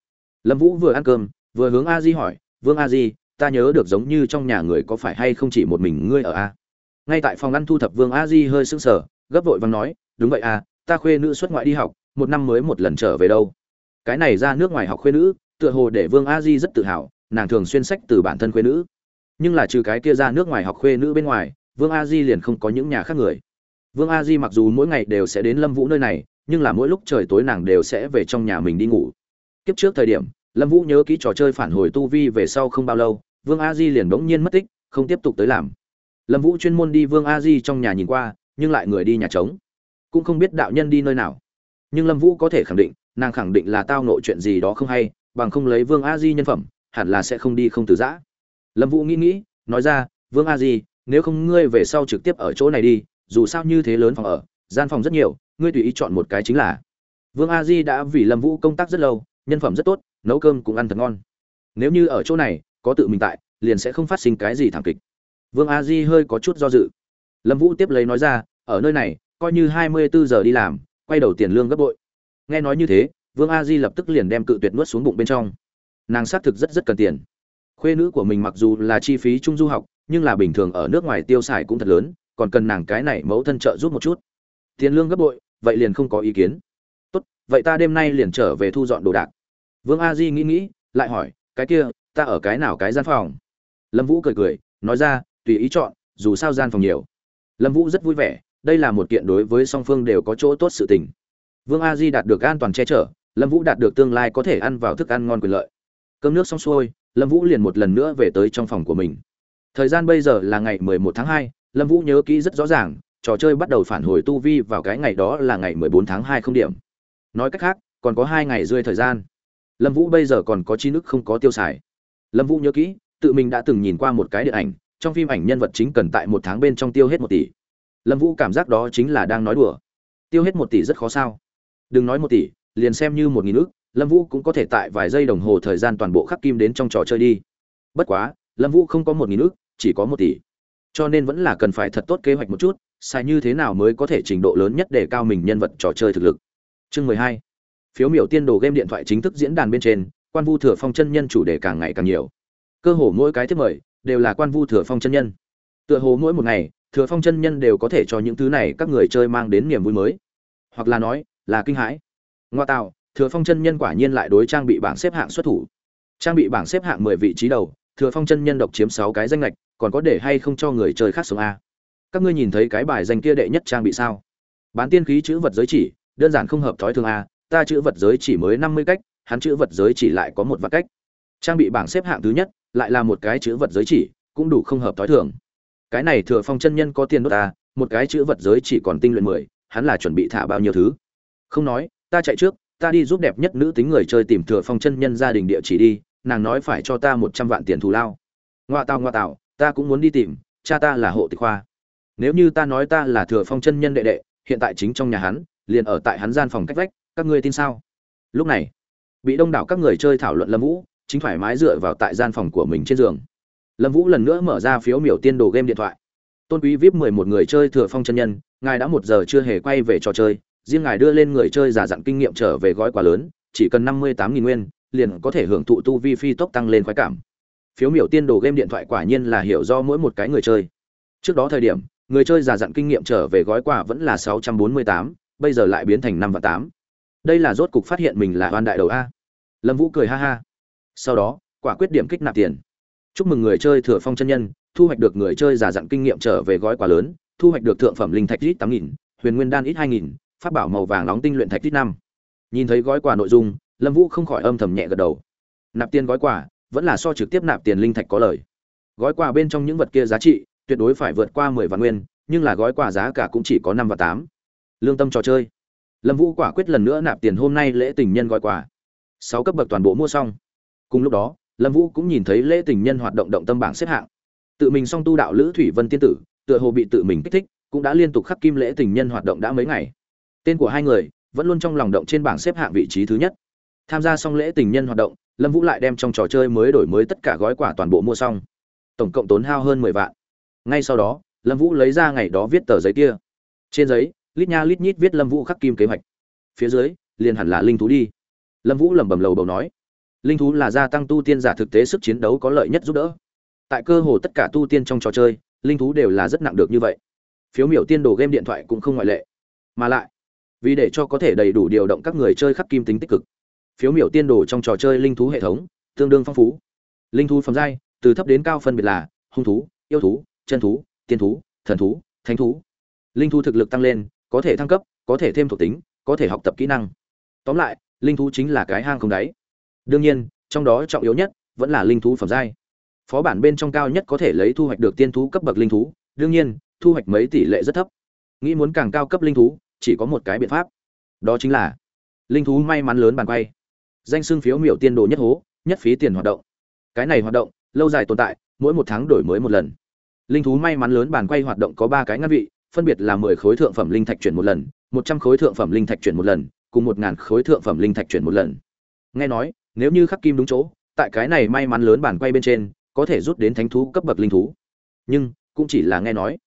Lâm vũ vừa ăn cơm, vừa hướng a di hỏi, vương a di, ta nhớ được giống như trong nhà người có phải hay không chỉ một mình ngươi ở a? Ngay tại phòng ăn thu thập vương a di hơi sững sờ, gấp vội vàng nói, đúng vậy à ta khuê nữ xuất ngoại đi học, một năm mới một lần trở về đâu. Cái này ra nước ngoài học khuê nữ, tựa hồ để vương a di rất tự hào nàng thường xuyên sách từ bản thân khuê nữ. Nhưng là trừ cái kia ra nước ngoài học khuê nữ bên ngoài, vương a di liền không có những nhà khác người. Vương a di mặc dù mỗi ngày đều sẽ đến lâm vũ nơi này, nhưng là mỗi lúc trời tối nàng đều sẽ về trong nhà mình đi ngủ. Kiếp trước thời điểm, lâm vũ nhớ kỹ trò chơi phản hồi tu vi về sau không bao lâu, vương a di liền bỗng nhiên mất tích, không tiếp tục tới làm. Lâm vũ chuyên môn đi vương a di trong nhà nhìn qua, nhưng lại người đi nhà trống. Cũng không biết đạo nhân đi nơi nào. Nhưng lâm vũ có thể khẳng định, nàng khẳng định là tao nội chuyện gì đó không hay, bằng không lấy vương a di nhân phẩm hẳn là sẽ không đi không từ giã. Lâm vũ nghĩ nghĩ, nói ra, vương a di, nếu không ngươi về sau trực tiếp ở chỗ này đi, dù sao như thế lớn phòng ở, gian phòng rất nhiều, ngươi tùy ý chọn một cái chính là. Vương a di đã vì lâm vũ công tác rất lâu, nhân phẩm rất tốt, nấu cơm cũng ăn thật ngon. Nếu như ở chỗ này, có tự mình tại, liền sẽ không phát sinh cái gì thảm kịch. Vương a di hơi có chút do dự. Lâm vũ tiếp lấy nói ra, ở nơi này, coi như hai mươi bốn giờ đi làm, quay đầu tiền lương gấp bội. Nghe nói như thế, vương a di lập tức liền đem cự tuyệt nuốt xuống bụng bên trong nàng xác thực rất rất cần tiền. Khuê nữ của mình mặc dù là chi phí trung du học, nhưng là bình thường ở nước ngoài tiêu xài cũng thật lớn, còn cần nàng cái này mẫu thân trợ giúp một chút. Tiền lương gấp bội, vậy liền không có ý kiến. Tốt, vậy ta đêm nay liền trở về thu dọn đồ đạc. Vương a di nghĩ nghĩ, lại hỏi, cái kia, ta ở cái nào cái gian phòng? Lâm vũ cười cười, nói ra, tùy ý chọn, dù sao gian phòng nhiều. Lâm vũ rất vui vẻ, đây là một kiện đối với song phương đều có chỗ tốt sự tình. Vương a di đạt được an toàn che chở, lâm vũ đạt được tương lai có thể ăn vào thức ăn ngon quyền lợi cơm nước xong xuôi lâm vũ liền một lần nữa về tới trong phòng của mình. Thời gian bây giờ là ngày 11 tháng 2, lâm vũ nhớ kỹ rất rõ ràng trò chơi bắt đầu phản hồi tu vi vào cái ngày đó là ngày 14 tháng 2 không điểm. Nói cách khác còn có hai ngày rơi thời gian. Lâm vũ bây giờ còn có chi nước không có tiêu xài. Lâm vũ nhớ kỹ tự mình đã từng nhìn qua một cái điện ảnh trong phim ảnh nhân vật chính cần tại một tháng bên trong tiêu hết một tỷ. Lâm vũ cảm giác đó chính là đang nói đùa. Tiêu hết một tỷ rất khó sao. Đừng nói một tỷ liền xem như một nghìn ước lâm vũ cũng có thể tại vài giây đồng hồ thời gian toàn bộ khắc kim đến trong trò chơi đi. Bất quá, lâm vũ không có một nghìn ước chỉ có một tỷ. Cho nên vẫn là cần phải thật tốt kế hoạch một chút, xài như thế nào mới có thể trình độ lớn nhất để cao mình nhân vật trò chơi thực lực. Chương mười hai. Phiếu miểu tiên đồ game điện thoại chính thức diễn đàn bên trên, quan vu thừa phong chân nhân chủ đề càng ngày càng nhiều. Cơ hồ mỗi cái thiết mời đều là quan vu thừa phong chân nhân. Tựa hồ mỗi một ngày, thừa phong chân nhân đều có thể cho những thứ này các người chơi mang đến niềm vui mới. Hoặc là nói, là kinh hãi. Ngoa tạo thừa phong chân nhân quả nhiên lại đối trang bị bảng xếp hạng xuất thủ. Trang bị bảng xếp hạng mười vị trí đầu, thừa phong chân nhân độc chiếm sáu cái danh lệch còn có để hay không cho người chơi khác sống a. Các ngươi nhìn thấy cái bài danh kia đệ nhất trang bị sao? Bán tiên khí chữ vật giới chỉ, đơn giản không hợp thói thường a, ta chữ vật giới chỉ mới năm mươi cách, hắn chữ vật giới chỉ lại có một vạn cách. Trang bị bảng xếp hạng thứ nhất, lại là một cái chữ vật giới chỉ, cũng đủ không hợp thói thường. Cái này thừa phong chân nhân có tiền đốt ta một cái chữ vật giới chỉ còn tinh luyện mười, hắn là chuẩn bị thả bao nhiêu thứ? Không nói, ta chạy trước ta đi giúp đẹp nhất nữ tính người chơi tìm thừa phong chân nhân gia đình địa chỉ đi, nàng nói phải cho ta một trăm vạn tiền thù lao. Ngoa tào ngoa tào, ta cũng muốn đi tìm, cha ta là hộ tịch khoa. Nếu như ta nói ta là thừa phong chân nhân đệ đệ, hiện tại chính trong nhà hắn, liền ở tại hắn gian phòng cách vách, các ngươi tin sao? Lúc này, bị đông đảo các người chơi thảo luận lâm vũ, chính thoải mái dựa vào tại gian phòng của mình trên giường. Lâm vũ lần nữa mở ra phiếu miểu tiên đồ game điện thoại. Tôn quý vip mười một người chơi thừa phong chân nhân, ngài đã một giờ chưa hề quay về trò chơi riêng ngài đưa lên người chơi giả dặn kinh nghiệm trở về gói quà lớn, chỉ cần năm mươi tám nghìn nguyên, liền có thể hưởng thụ tu vi phi tốc tăng lên khoái cảm. Phiếu miểu tiên đồ game điện thoại quả nhiên là hiểu do mỗi một cái người chơi. Trước đó thời điểm, người chơi giả dặn kinh nghiệm trở về gói quà vẫn là sáu trăm bốn mươi tám, bây giờ lại biến thành năm và tám. Đây là rốt cục phát hiện mình là oan đại đầu a. Lâm vũ cười ha ha. Sau đó, quả quyết điểm kích nạp tiền. Chúc mừng người chơi thừa phong chân nhân, thu hoạch được người chơi giả dặn kinh nghiệm trở về gói quà lớn, thu hoạch được thượng phẩm linh thạch ít tám nghìn, huyền nguyên đan ít hai nghìn phát bảo màu vàng nóng tinh luyện thạch tít năm. Nhìn thấy gói quà nội dung, lâm vũ không khỏi âm thầm nhẹ gật đầu. Nạp tiền gói quà vẫn là so trực tiếp nạp tiền linh thạch có lời. Gói quà bên trong những vật kia giá trị tuyệt đối phải vượt qua mười vạn nguyên, nhưng là gói quà giá cả cũng chỉ có năm và tám. Lương tâm trò chơi. Lâm vũ quả quyết lần nữa nạp tiền hôm nay lễ tình nhân gói quà. Sáu cấp bậc toàn bộ mua xong. Cùng lúc đó, lâm vũ cũng nhìn thấy lễ tình nhân hoạt động động tâm bảng xếp hạng. Tự mình song tu đạo lữ thủy vân tiên tử, tựa hồ bị tự mình kích thích, cũng đã liên tục khắc kim lễ tình nhân hoạt động đã mấy ngày tên của hai người vẫn luôn trong lòng động trên bảng xếp hạng vị trí thứ nhất. Tham gia xong lễ tình nhân hoạt động, lâm vũ lại đem trong trò chơi mới đổi mới tất cả gói quả toàn bộ mua xong. Tổng cộng tốn hao hơn mười vạn. Ngay sau đó, lâm vũ lấy ra ngày đó viết tờ giấy kia. Trên giấy, lít nha lít nhít viết lâm vũ khắc kim kế hoạch. Phía dưới, liền hẳn là linh thú đi. Lâm vũ lẩm bẩm lầu bầu nói, linh thú là gia tăng tu tiên giả thực tế sức chiến đấu có lợi nhất giúp đỡ. Tại cơ hồ tất cả tu tiên trong trò chơi, linh thú đều là rất nặng được như vậy. Phiếu miểu tiên đồ game điện thoại cũng không ngoại lệ. Mà lại vì để cho có thể đầy đủ điều động các người chơi khắc kim tính tích cực. Phiếu miểu tiên đồ trong trò chơi linh thú hệ thống, tương đương phong phú. Linh thú phẩm giai, từ thấp đến cao phân biệt là hung thú, yêu thú, chân thú, tiên thú, thần thú, thánh thú. Linh thú thực lực tăng lên, có thể thăng cấp, có thể thêm thuộc tính, có thể học tập kỹ năng. Tóm lại, linh thú chính là cái hang không đáy. Đương nhiên, trong đó trọng yếu nhất vẫn là linh thú phẩm giai. Phó bản bên trong cao nhất có thể lấy thu hoạch được tiên thú cấp bậc linh thú, đương nhiên, thu hoạch mấy tỷ lệ rất thấp. Nghĩ muốn càng cao cấp linh thú chỉ có một cái biện pháp. Đó chính là, linh thú may mắn lớn bàn quay. Danh xưng phiếu miểu tiên đồ nhất hố, nhất phí tiền hoạt động. Cái này hoạt động, lâu dài tồn tại, mỗi một tháng đổi mới một lần. Linh thú may mắn lớn bàn quay hoạt động có ba cái ngăn vị, phân biệt là mười khối thượng phẩm linh thạch chuyển một lần, một trăm khối thượng phẩm linh thạch chuyển một lần, cùng một ngàn khối thượng phẩm linh thạch chuyển một lần. Nghe nói, nếu như khắc kim đúng chỗ, tại cái này may mắn lớn bàn quay bên trên, có thể rút đến thánh thú cấp bậc linh thú. Nhưng, cũng chỉ là nghe nói.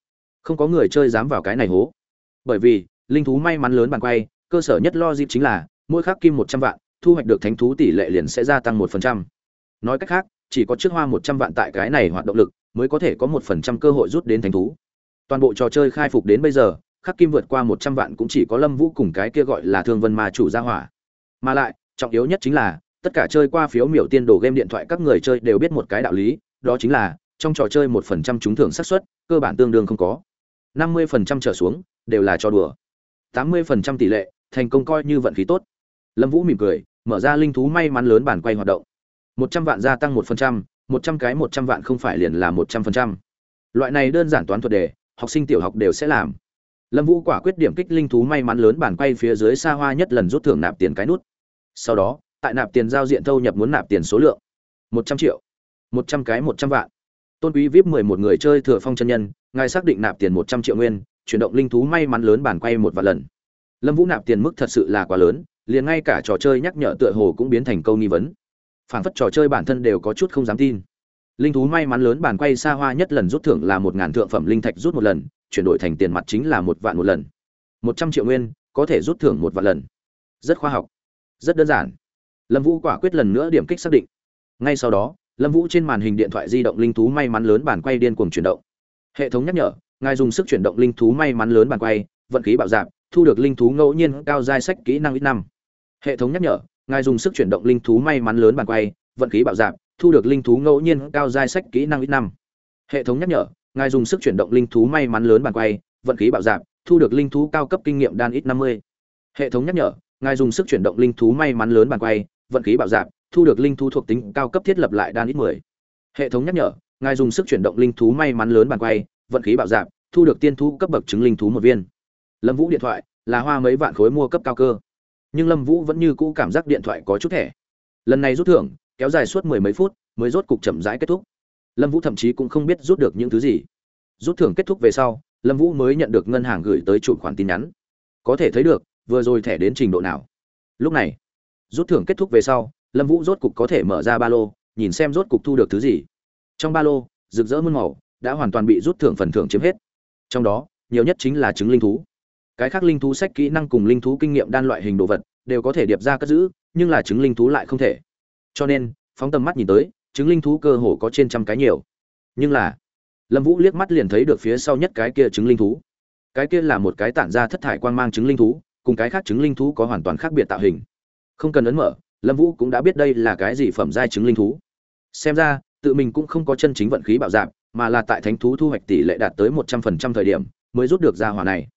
Không có người chơi dám vào cái này hố. Bởi vì linh thú may mắn lớn bàn quay, cơ sở nhất lo dịp chính là, mỗi khắc kim một trăm vạn, thu hoạch được thánh thú tỷ lệ liền sẽ gia tăng một phần trăm. Nói cách khác, chỉ có trước hoa một trăm vạn tại cái này hoạt động lực, mới có thể có một phần trăm cơ hội rút đến thánh thú. Toàn bộ trò chơi khai phục đến bây giờ, khắc kim vượt qua một trăm vạn cũng chỉ có lâm vũ cùng cái kia gọi là thương vân ma chủ gia hỏa. Mà lại, trọng yếu nhất chính là, tất cả chơi qua phiếu miểu tiên đồ game điện thoại các người chơi đều biết một cái đạo lý, đó chính là, trong trò chơi một phần trăm trúng thưởng xác suất, cơ bản tương đương không có. năm mươi phần trăm trở xuống, đều là cho đùa tám mươi phần trăm tỷ lệ, thành công coi như vận khí tốt. Lâm vũ mỉm cười, mở ra linh thú may mắn lớn bản quay hoạt động. Một trăm vạn gia tăng một phần trăm, một trăm cái một trăm vạn không phải liền là một trăm phần trăm. Loại này đơn giản toán thuật đề học sinh tiểu học đều sẽ làm. Lâm vũ quả quyết điểm kích linh thú may mắn lớn bản quay phía dưới xa hoa nhất lần rút thưởng nạp tiền cái nút. Sau đó, tại nạp tiền giao diện thâu nhập muốn nạp tiền số lượng. Một trăm triệu. Một trăm cái một trăm vạn. Tôn quý vip mười một người chơi thừa phong chân nhân, ngài xác định nạp tiền một trăm triệu nguyên chuyển động linh thú may mắn lớn bàn quay một vạn lần. Lâm vũ nạp tiền mức thật sự là quá lớn, liền ngay cả trò chơi nhắc nhở tựa hồ cũng biến thành câu nghi vấn. Phản phất trò chơi bản thân đều có chút không dám tin. Linh thú may mắn lớn bàn quay xa hoa nhất lần rút thưởng là một ngàn thượng phẩm linh thạch rút một lần, chuyển đổi thành tiền mặt chính là một vạn một lần. Một trăm triệu nguyên, có thể rút thưởng một vạn lần. Rất khoa học. Rất đơn giản. Lâm vũ quả quyết lần nữa điểm kích xác định. Ngay sau đó, lâm vũ trên màn hình điện thoại di động linh thú may mắn lớn bàn quay điên cuồng chuyển động. Hệ thống nhắc nhở ngài dùng sức chuyển động linh thú may mắn lớn bàn quay, vận khí bạo dạp thu được linh thú ngẫu nhiên cao giai sách kỹ năng ít năm. Hệ thống nhắc nhở, ngài dùng sức chuyển động linh thú may mắn lớn bàn quay, vận khí bạo dạp thu được linh thú ngẫu nhiên cao giai sách kỹ năng ít năm. Hệ thống nhắc nhở, ngài dùng sức chuyển động linh thú may mắn lớn bàn quay, vận khí bạo dạp thu được linh thú cao cấp kinh nghiệm đan ít năm mươi. Hệ thống nhắc nhở, ngài dùng sức chuyển động linh thú may mắn lớn bàn quay, vận khí bạo dạp thu được linh thú thuộc tính cao cấp thiết lập lại đan ít mười. Hệ thống nhắc nhở, ngài dùng sức chuyển động linh thú may mắn lớn bàn quay vận khí bạo dạp, thu được tiên thú cấp bậc chứng linh thú một viên. Lâm vũ điện thoại là hoa mấy vạn khối mua cấp cao cơ. Nhưng lâm vũ vẫn như cũ cảm giác điện thoại có chút thẻ. Lần này rút thưởng, kéo dài suốt mười mấy phút, mới rốt cục chậm rãi kết thúc. Lâm vũ thậm chí cũng không biết rút được những thứ gì. Rút thưởng kết thúc về sau, lâm vũ mới nhận được ngân hàng gửi tới chủ khoản tin nhắn. Có thể thấy được, vừa rồi thẻ đến trình độ nào. Lúc này, rút thưởng kết thúc về sau, lâm vũ rốt cục có thể mở ra ba lô, nhìn xem rốt cục thu được thứ gì. Trong ba lô, rực rỡ muôn màu đã hoàn toàn bị rút thưởng phần thưởng chiếm hết. Trong đó, nhiều nhất chính là trứng linh thú. Cái khác linh thú sách kỹ năng cùng linh thú kinh nghiệm đan loại hình đồ vật đều có thể điệp ra cất giữ, nhưng là trứng linh thú lại không thể. Cho nên, phóng tầm mắt nhìn tới, trứng linh thú cơ hồ có trên trăm cái nhiều. Nhưng là, lâm vũ liếc mắt liền thấy được phía sau nhất cái kia trứng linh thú. Cái kia là một cái tản ra thất thải quan mang trứng linh thú, cùng cái khác trứng linh thú có hoàn toàn khác biệt tạo hình. Không cần ấn mở, lâm vũ cũng đã biết đây là cái gì phẩm giai trứng linh thú. Xem ra, tự mình cũng không có chân chính vận khí bạo dạp mà là tại thánh thú thu hoạch tỷ lệ đạt tới một trăm phần trăm thời điểm mới rút được ra hỏa này.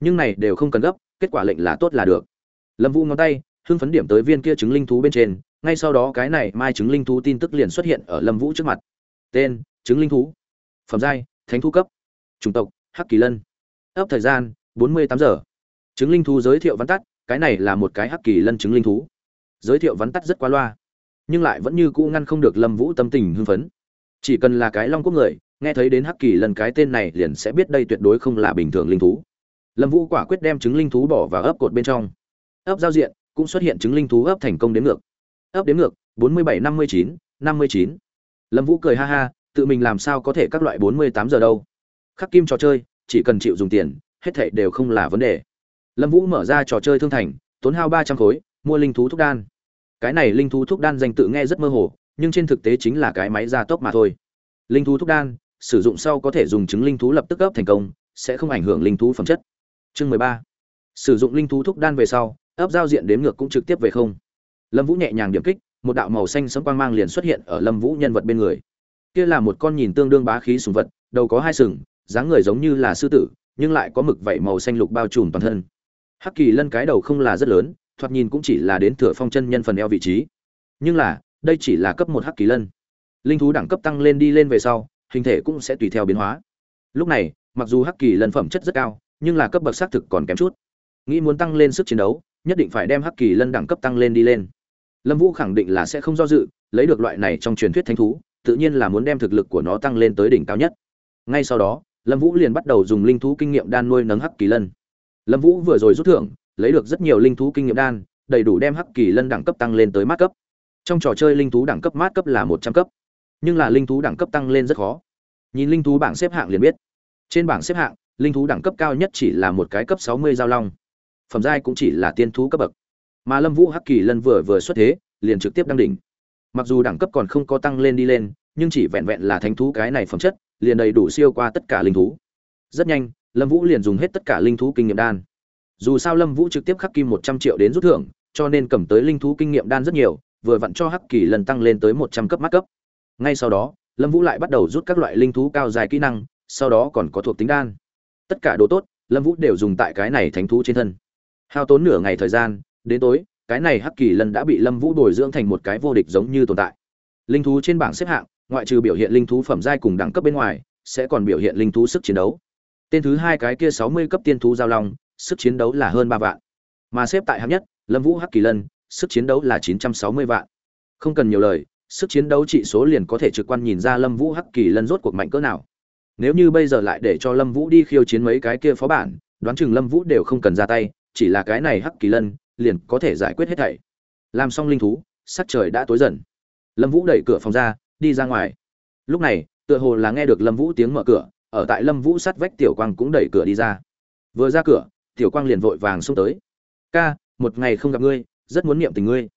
Nhưng này đều không cần gấp, kết quả lệnh là tốt là được. Lâm vũ ngón tay, hưng phấn điểm tới viên kia trứng linh thú bên trên, ngay sau đó cái này mai trứng linh thú tin tức liền xuất hiện ở lâm vũ trước mặt. Tên trứng linh thú. Phẩm giai, thánh thú cấp. Chủng tộc, hắc kỳ lân. Ấp thời gian, bốn mươi tám giờ. Trứng linh thú giới thiệu vắn tắt, cái này là một cái hắc kỳ lân trứng linh thú. Giới thiệu vắn tắt rất qua loa, nhưng lại vẫn như cũ ngăn không được lâm vũ tâm tình hưng phấn chỉ cần là cái long quốc người, nghe thấy đến hắc kỳ lần cái tên này liền sẽ biết đây tuyệt đối không là bình thường linh thú. Lâm vũ quả quyết đem trứng linh thú bỏ vào ấp cột bên trong. Ấp giao diện, cũng xuất hiện trứng linh thú ấp thành công đến ngược. Ấp đến ngược, bốn mươi bảy năm mươi chín, năm mươi chín. Lâm vũ cười ha ha, tự mình làm sao có thể các loại bốn mươi tám giờ đâu. Khắc kim trò chơi, chỉ cần chịu dùng tiền, hết thệ đều không là vấn đề. Lâm vũ mở ra trò chơi thương thành, tốn hao ba trăm khối, mua linh thú thuốc đan. Cái này linh thú thuốc đan danh tự nghe rất mơ hồ nhưng trên thực tế chính là cái máy gia tốc mà thôi. Linh thú thúc đan, sử dụng sau có thể dùng trứng linh thú lập tức ấp thành công, sẽ không ảnh hưởng linh thú phẩm chất. Chương mười ba. Sử dụng linh thú thúc đan về sau, ấp giao diện đếm ngược cũng trực tiếp về không. Lâm vũ nhẹ nhàng điểm kích, một đạo màu xanh sẫm quang mang liền xuất hiện ở lâm vũ nhân vật bên người. Kia là một con nhìn tương đương bá khí sùng vật, đầu có hai sừng, dáng người giống như là sư tử, nhưng lại có mực vảy màu xanh lục bao trùm toàn thân. Hắc kỳ lân cái đầu không là rất lớn, thoạt nhìn cũng chỉ là đến thừa phong chân nhân phần eo vị trí. Nhưng là đây chỉ là cấp một hắc kỳ lân. Linh thú đẳng cấp tăng lên đi lên về sau, hình thể cũng sẽ tùy theo biến hóa. Lúc này, mặc dù hắc kỳ lân phẩm chất rất cao, nhưng là cấp bậc xác thực còn kém chút. Nghĩ muốn tăng lên sức chiến đấu, nhất định phải đem hắc kỳ lân đẳng cấp tăng lên đi lên. Lâm vũ khẳng định là sẽ không do dự, lấy được loại này trong truyền thuyết thánh thú, tự nhiên là muốn đem thực lực của nó tăng lên tới đỉnh cao nhất. Ngay sau đó, lâm vũ liền bắt đầu dùng linh thú kinh nghiệm đan nuôi nấng hắc kỳ lân. Lâm vũ vừa rồi rút thưởng, lấy được rất nhiều linh thú kinh nghiệm đan, đầy đủ đem hắc kỳ lân đẳng cấp tăng lên tới mát cấp trong trò chơi linh thú đẳng cấp mát cấp là một trăm cấp. Nhưng là linh thú đẳng cấp tăng lên rất khó. Nhìn linh thú bảng xếp hạng liền biết. Trên bảng xếp hạng, linh thú đẳng cấp cao nhất chỉ là một cái cấp sáu mươi giao long. Phẩm giai cũng chỉ là tiên thú cấp bậc. Mà lâm vũ hắc kỳ lân vừa vừa xuất thế, liền trực tiếp đăng đỉnh. Mặc dù đẳng cấp còn không có tăng lên đi lên, nhưng chỉ vẹn vẹn là thánh thú cái này phẩm chất, liền đầy đủ siêu qua tất cả linh thú. Rất nhanh, lâm vũ liền dùng hết tất cả linh thú kinh nghiệm đan. Dù sao lâm vũ trực tiếp khắc kim một trăm triệu đến rút thưởng, cho nên cầm tới linh thú kinh nghiệm đan rất nhiều vừa vặn cho hắc kỳ lần tăng lên tới một trăm cấp mắt cấp. Ngay sau đó, lâm vũ lại bắt đầu rút các loại linh thú cao dài kỹ năng, sau đó còn có thuộc tính đan. Tất cả đồ tốt, lâm vũ đều dùng tại cái này thánh thú trên thân. Hao tốn nửa ngày thời gian, đến tối, cái này hắc kỳ lần đã bị lâm vũ bồi dưỡng thành một cái vô địch giống như tồn tại. Linh thú trên bảng xếp hạng, ngoại trừ biểu hiện linh thú phẩm giai cùng đẳng cấp bên ngoài, sẽ còn biểu hiện linh thú sức chiến đấu. Tên thứ hai cái kia sáu mươi cấp tiên thú giao long, sức chiến đấu là hơn ba vạn. Mà xếp tại hạng nhất, lâm vũ hắc kỳ lân sức chiến đấu là chín trăm sáu mươi vạn. Không cần nhiều lời, sức chiến đấu trị số liền có thể trực quan nhìn ra lâm vũ hắc kỳ lân rốt cuộc mạnh cỡ nào. Nếu như bây giờ lại để cho lâm vũ đi khiêu chiến mấy cái kia phó bản, đoán chừng lâm vũ đều không cần ra tay, chỉ là cái này hắc kỳ lân, liền có thể giải quyết hết thảy. Làm xong linh thú, sắc trời đã tối dần. Lâm vũ đẩy cửa phòng ra, đi ra ngoài. Lúc này, tựa hồ là nghe được lâm vũ tiếng mở cửa, ở tại lâm vũ sát vách tiểu quang cũng đẩy cửa đi ra. Vừa ra cửa, tiểu quang liền vội vàng xông tới. Ca, một ngày không gặp ngươi rất muốn niệm tình ngươi.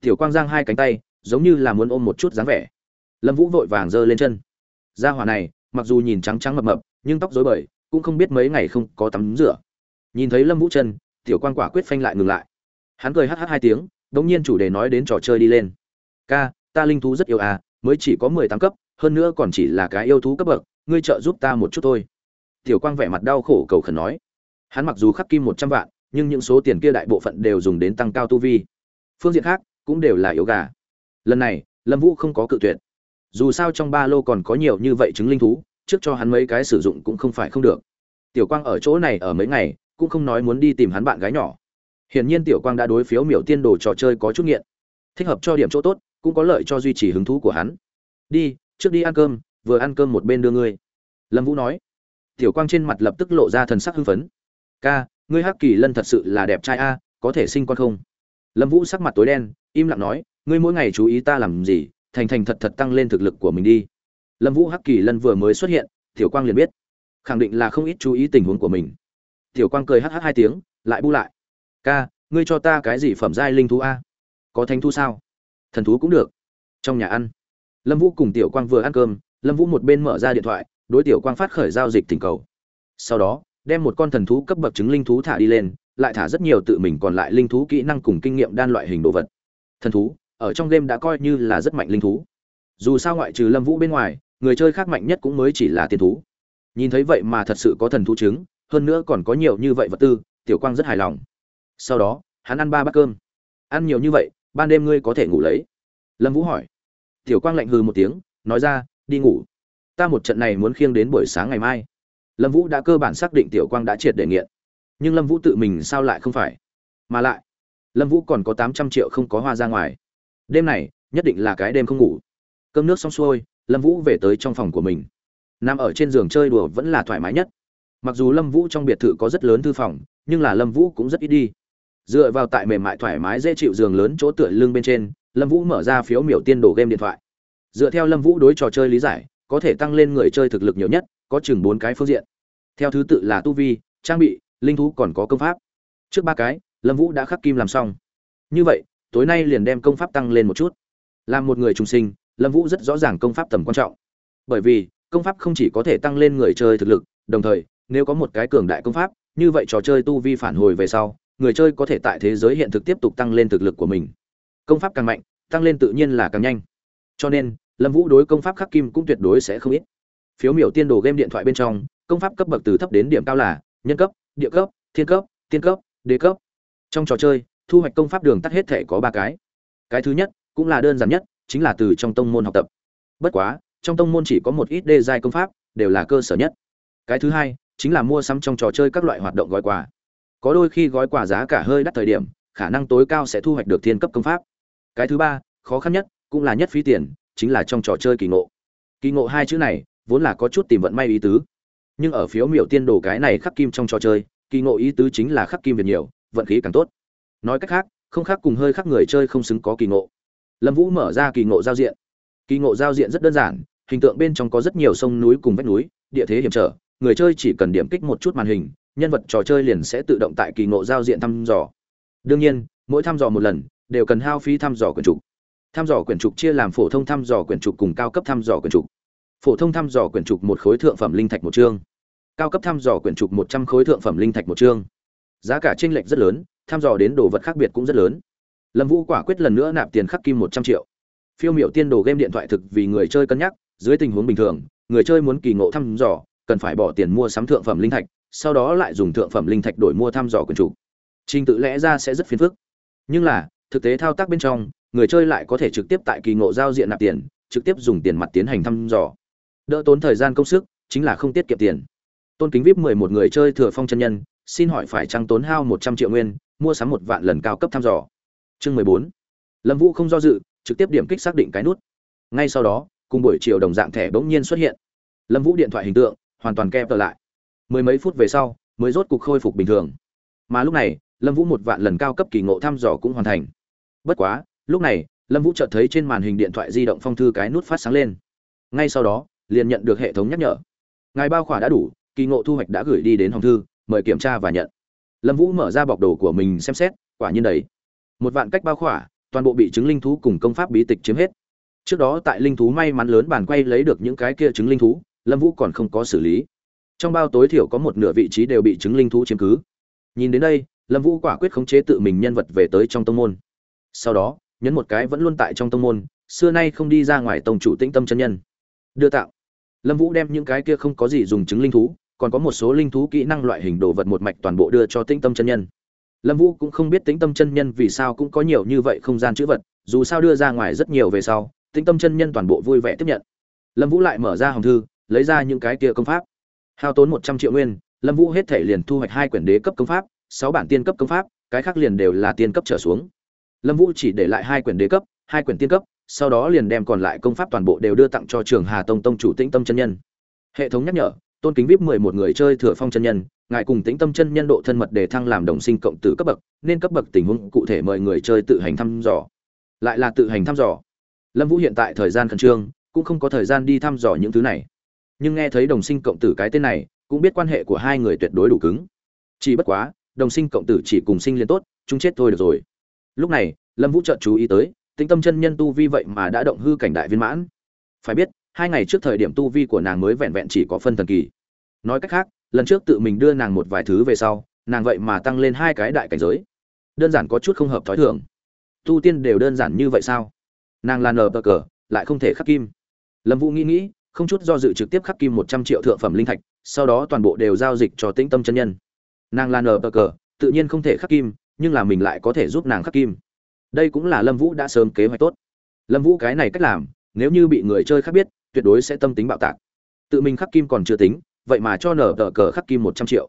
Tiểu quang giang hai cánh tay, giống như là muốn ôm một chút dáng vẻ. Lâm vũ vội vàng giơ lên chân. Gia hỏa này, mặc dù nhìn trắng trắng mập mập, nhưng tóc rối bời, cũng không biết mấy ngày không có tắm rửa. Nhìn thấy lâm vũ chân, tiểu quang quả quyết phanh lại ngừng lại. Hắn cười hh hai tiếng đ ỗ n g nhiên chủ đề nói đến trò chơi đi lên. Ca, ta linh thú rất yêu à mới chỉ có mười tám cấp, hơn nữa còn chỉ là cái yêu thú cấp bậc, ngươi trợ giúp ta một chút thôi. Tiểu quang vẻ mặt đau khổ cầu khẩn nói. Hắn mặc dù khắc kim một trăm vạn nhưng những số tiền kia đại bộ phận đều dùng đến tăng cao tu vi. Phương diện khác, cũng đều là yếu gà. Lần này, lâm vũ không có cự tuyệt. Dù sao trong ba lô còn có nhiều như vậy chứng linh thú, trước cho hắn mấy cái sử dụng cũng không phải không được. Tiểu quang ở chỗ này ở mấy ngày, cũng không nói muốn đi tìm hắn bạn gái nhỏ. Hiển nhiên tiểu quang đã đối phiếu miểu tiên đồ trò chơi có chút nghiện. Thích hợp cho điểm chỗ tốt, cũng có lợi cho duy trì hứng thú của hắn. Đi, trước đi ăn cơm, vừa ăn cơm một bên đưa ngươi. Lâm vũ nói. Tiểu quang trên mặt lập tức lộ ra thần sắc hưng phấn. Ca ngươi hắc kỳ lân thật sự là đẹp trai a, có thể sinh con không? Lâm vũ sắc mặt tối đen, im lặng nói, ngươi mỗi ngày chú ý ta làm gì, thành thành thật thật tăng lên thực lực của mình đi. Lâm vũ hắc kỳ lân vừa mới xuất hiện, tiểu quang liền biết, khẳng định là không ít chú ý tình huống của mình. Tiểu quang cười hh hai tiếng, lại bu lại. Ca, ngươi cho ta cái gì phẩm giai linh thú a? Có thánh thú sao? Thần thú cũng được. Trong nhà ăn. Lâm vũ cùng tiểu quang vừa ăn cơm, lâm vũ một bên mở ra điện thoại, đối tiểu quang phát khởi giao dịch tình cầu. Sau đó đem một con thần thú cấp bậc chứng linh thú thả đi lên, lại thả rất nhiều tự mình còn lại linh thú kỹ năng cùng kinh nghiệm đan loại hình đồ vật. Thần thú, ở trong game đã coi như là rất mạnh linh thú. Dù sao ngoại trừ lâm vũ bên ngoài, người chơi khác mạnh nhất cũng mới chỉ là tiên thú. Nhìn thấy vậy mà thật sự có thần thú trứng hơn nữa còn có nhiều như vậy vật tư, tiểu quang rất hài lòng. Sau đó, hắn ăn ba bát cơm. Ăn nhiều như vậy, ban đêm ngươi có thể ngủ lấy. Lâm vũ hỏi. Tiểu quang lạnh hừ một tiếng, nói ra, đi ngủ. Ta một trận này muốn khiêng đến buổi sáng ngày mai lâm vũ đã cơ bản xác định tiểu quang đã triệt để nghiện. Nhưng lâm vũ tự mình sao lại không phải? Mà lại, lâm vũ còn có tám trăm triệu không có hoa ra ngoài. Đêm này, nhất định là cái đêm không ngủ. Cơm nước xong xuôi, lâm vũ về tới trong phòng của mình. Nằm ở trên giường chơi đùa vẫn là thoải mái nhất. Mặc dù lâm vũ trong biệt thự có rất lớn thư phòng, nhưng là lâm vũ cũng rất ít đi. Dựa vào tại mềm mại thoải mái dễ chịu giường lớn chỗ tựa lưng bên trên, lâm vũ mở ra phiếu miểu tiên đồ game điện thoại. Dựa theo lâm vũ đối trò chơi lý giải, có thể tăng lên người chơi thực lực nhiều nhất có chừng bốn cái phương diện. Theo thứ tự là tu vi, trang bị, linh thú còn có công pháp. Trước ba cái, lâm vũ đã khắc kim làm xong. Như vậy, tối nay liền đem công pháp tăng lên một chút. Làm một người trung sinh, lâm vũ rất rõ ràng công pháp tầm quan trọng. Bởi vì, công pháp không chỉ có thể tăng lên người chơi thực lực, đồng thời, nếu có một cái cường đại công pháp, như vậy trò chơi tu vi phản hồi về sau, người chơi có thể tại thế giới hiện thực tiếp tục tăng lên thực lực của mình. Công pháp càng mạnh, tăng lên tự nhiên là càng nhanh. Cho nên, lâm vũ đối công pháp khắc kim cũng tuyệt đối sẽ không ít phiếu miểu tiên đồ game điện thoại bên trong, công pháp cấp bậc từ thấp đến điểm cao là nhân cấp, địa cấp, thiên cấp, tiên cấp, đế cấp. Trong trò chơi, thu hoạch công pháp đường tắt hết thể có ba cái. Cái thứ nhất, cũng là đơn giản nhất, chính là từ trong tông môn học tập. Bất quá, trong tông môn chỉ có một ít đê giai công pháp, đều là cơ sở nhất. Cái thứ hai, chính là mua sắm trong trò chơi các loại hoạt động gói quà. Có đôi khi gói quà giá cả hơi đắt thời điểm, khả năng tối cao sẽ thu hoạch được thiên cấp công pháp. Cái thứ ba, khó khăn nhất, cũng là nhất phí tiền, chính là trong trò chơi kỳ ngộ. Kỳ ngộ hai chữ này vốn là có chút tìm vận may ý tứ. Nhưng ở phiếu miểu tiên đồ cái này khắc kim trong trò chơi, kỳ ngộ ý tứ chính là khắc kim việc nhiều, vận khí càng tốt. Nói cách khác, không khác cùng hơi khác người chơi không xứng có kỳ ngộ. Lâm vũ mở ra kỳ ngộ giao diện. Kỳ ngộ giao diện rất đơn giản, hình tượng bên trong có rất nhiều sông núi cùng vách núi, địa thế hiểm trở, người chơi chỉ cần điểm kích một chút màn hình, nhân vật trò chơi liền sẽ tự động tại kỳ ngộ giao diện thăm dò. Đương nhiên, mỗi thăm dò một lần, đều cần hao phí thăm dò quyển trục. Thăm dò quyển trục chia làm phổ thông thăm dò quyển trục cùng cao cấp thăm dò quyển trục phổ thông thăm dò quyển trục một khối thượng phẩm linh thạch một chương. Cao cấp thăm dò quyển trục một trăm khối thượng phẩm linh thạch một chương. Giá cả chênh lệch rất lớn, thăm dò đến đồ vật khác biệt cũng rất lớn. Lâm vũ quả quyết lần nữa nạp tiền khắc kim một trăm triệu. Phiêu miểu tiên đồ game điện thoại thực vì người chơi cân nhắc, dưới tình huống bình thường, người chơi muốn kỳ ngộ thăm dò, cần phải bỏ tiền mua sắm thượng phẩm linh thạch, sau đó lại dùng thượng phẩm linh thạch đổi mua thăm dò quyển trục. trình tự lẽ ra sẽ rất phiền phức. Nhưng là, thực tế thao tác bên trong, người chơi lại có thể trực tiếp tại kỳ ngộ giao diện nạp tiền, trực tiếp dùng tiền mặt tiến hành thăm dò đỡ tốn thời gian công sức, chính là không tiết kiệm tiền. Tôn kính vip mười một người chơi thừa phong chân nhân, xin hỏi phải trăng tốn hao một trăm triệu nguyên, mua sắm một vạn lần cao cấp thăm dò. Chương mười bốn. Lâm vũ không do dự, trực tiếp điểm kích xác định cái nút. Ngay sau đó, cùng buổi chiều đồng dạng thẻ bỗng nhiên xuất hiện. Lâm vũ điện thoại hình tượng, hoàn toàn kẹp trở lại. Mười mấy phút về sau, mới rốt cục khôi phục bình thường. Mà lúc này, lâm vũ một vạn lần cao cấp kỳ ngộ thăm dò cũng hoàn thành. Bất quá, lúc này, lâm vũ chợt thấy trên màn hình điện thoại di động phong thư cái nút phát sáng lên. Ngay sau đó liền nhận được hệ thống nhắc nhở. Ngài bao khỏa đã đủ, kỳ ngộ thu hoạch đã gửi đi đến hồng thư, mời kiểm tra và nhận. Lâm vũ mở ra bọc đồ của mình xem xét, quả nhiên đấy một vạn cách bao khỏa, toàn bộ bị chứng linh thú cùng công pháp bí tịch chiếm hết. Trước đó tại linh thú may mắn lớn bàn quay lấy được những cái kia chứng linh thú, lâm vũ còn không có xử lý. Trong bao tối thiểu có một nửa vị trí đều bị chứng linh thú chiếm cứ. Nhìn đến đây, lâm vũ quả quyết khống chế tự mình nhân vật về tới trong tông môn. Sau đó, nhấn một cái vẫn luôn tại trong tông môn, xưa nay không đi ra ngoài tông chủ tĩnh tâm chân nhân. Đưa tạo lâm vũ đem những cái kia không có gì dùng chứng linh thú, còn có một số linh thú kỹ năng loại hình đồ vật một mạch toàn bộ đưa cho tĩnh tâm chân nhân. Lâm vũ cũng không biết tĩnh tâm chân nhân vì sao cũng có nhiều như vậy không gian chữ vật, dù sao đưa ra ngoài rất nhiều về sau, tĩnh tâm chân nhân toàn bộ vui vẻ tiếp nhận. Lâm vũ lại mở ra hòm thư, lấy ra những cái kia công pháp. Hao tốn một trăm triệu nguyên, lâm vũ hết thể liền thu hoạch hai quyển đế cấp công pháp, sáu bản tiên cấp công pháp, cái khác liền đều là tiên cấp trở xuống. Lâm vũ chỉ để lại hai quyển đế cấp, hai quyển tiên cấp sau đó liền đem còn lại công pháp toàn bộ đều đưa tặng cho trường hà tông tông chủ tĩnh tâm chân nhân. Hệ thống nhắc nhở, tôn kính vip mười một người chơi thừa phong chân nhân, ngài cùng tĩnh tâm chân nhân độ thân mật để thăng làm đồng sinh cộng tử cấp bậc, nên cấp bậc tình huống cụ thể mời người chơi tự hành thăm dò. Lại là tự hành thăm dò. Lâm vũ hiện tại thời gian khẩn trương, cũng không có thời gian đi thăm dò những thứ này. Nhưng nghe thấy đồng sinh cộng tử cái tên này, cũng biết quan hệ của hai người tuyệt đối đủ cứng. Chỉ bất quá, đồng sinh cộng tử chỉ cùng sinh liên tốt chúng chết thôi được rồi. Lúc này, lâm vũ chợt chú ý tới tĩnh tâm chân nhân tu vi vậy mà đã động hư cảnh đại viên mãn. Phải biết, hai ngày trước thời điểm tu vi của nàng mới vẹn vẹn chỉ có phân thần kỳ. Nói cách khác, lần trước tự mình đưa nàng một vài thứ về sau, nàng vậy mà tăng lên hai cái đại cảnh giới. Đơn giản có chút không hợp thói thường. Tu tiên đều đơn giản như vậy sao? Nàng là nờ bờ cờ, lại không thể khắc kim. Lâm vũ nghĩ nghĩ, không chút do dự trực tiếp khắc kim một trăm triệu thượng phẩm linh thạch, sau đó toàn bộ đều giao dịch cho tĩnh tâm chân nhân. Nàng là nờ bờ cờ, tự nhiên không thể khắc kim, nhưng là mình lại có thể giúp nàng khắc kim đây cũng là lâm vũ đã sớm kế hoạch tốt. Lâm vũ cái này cách làm, nếu như bị người chơi khác biết, tuyệt đối sẽ tâm tính bạo tạc. Tự mình khắc kim còn chưa tính, vậy mà cho nở tờ cờ khắc kim một trăm triệu.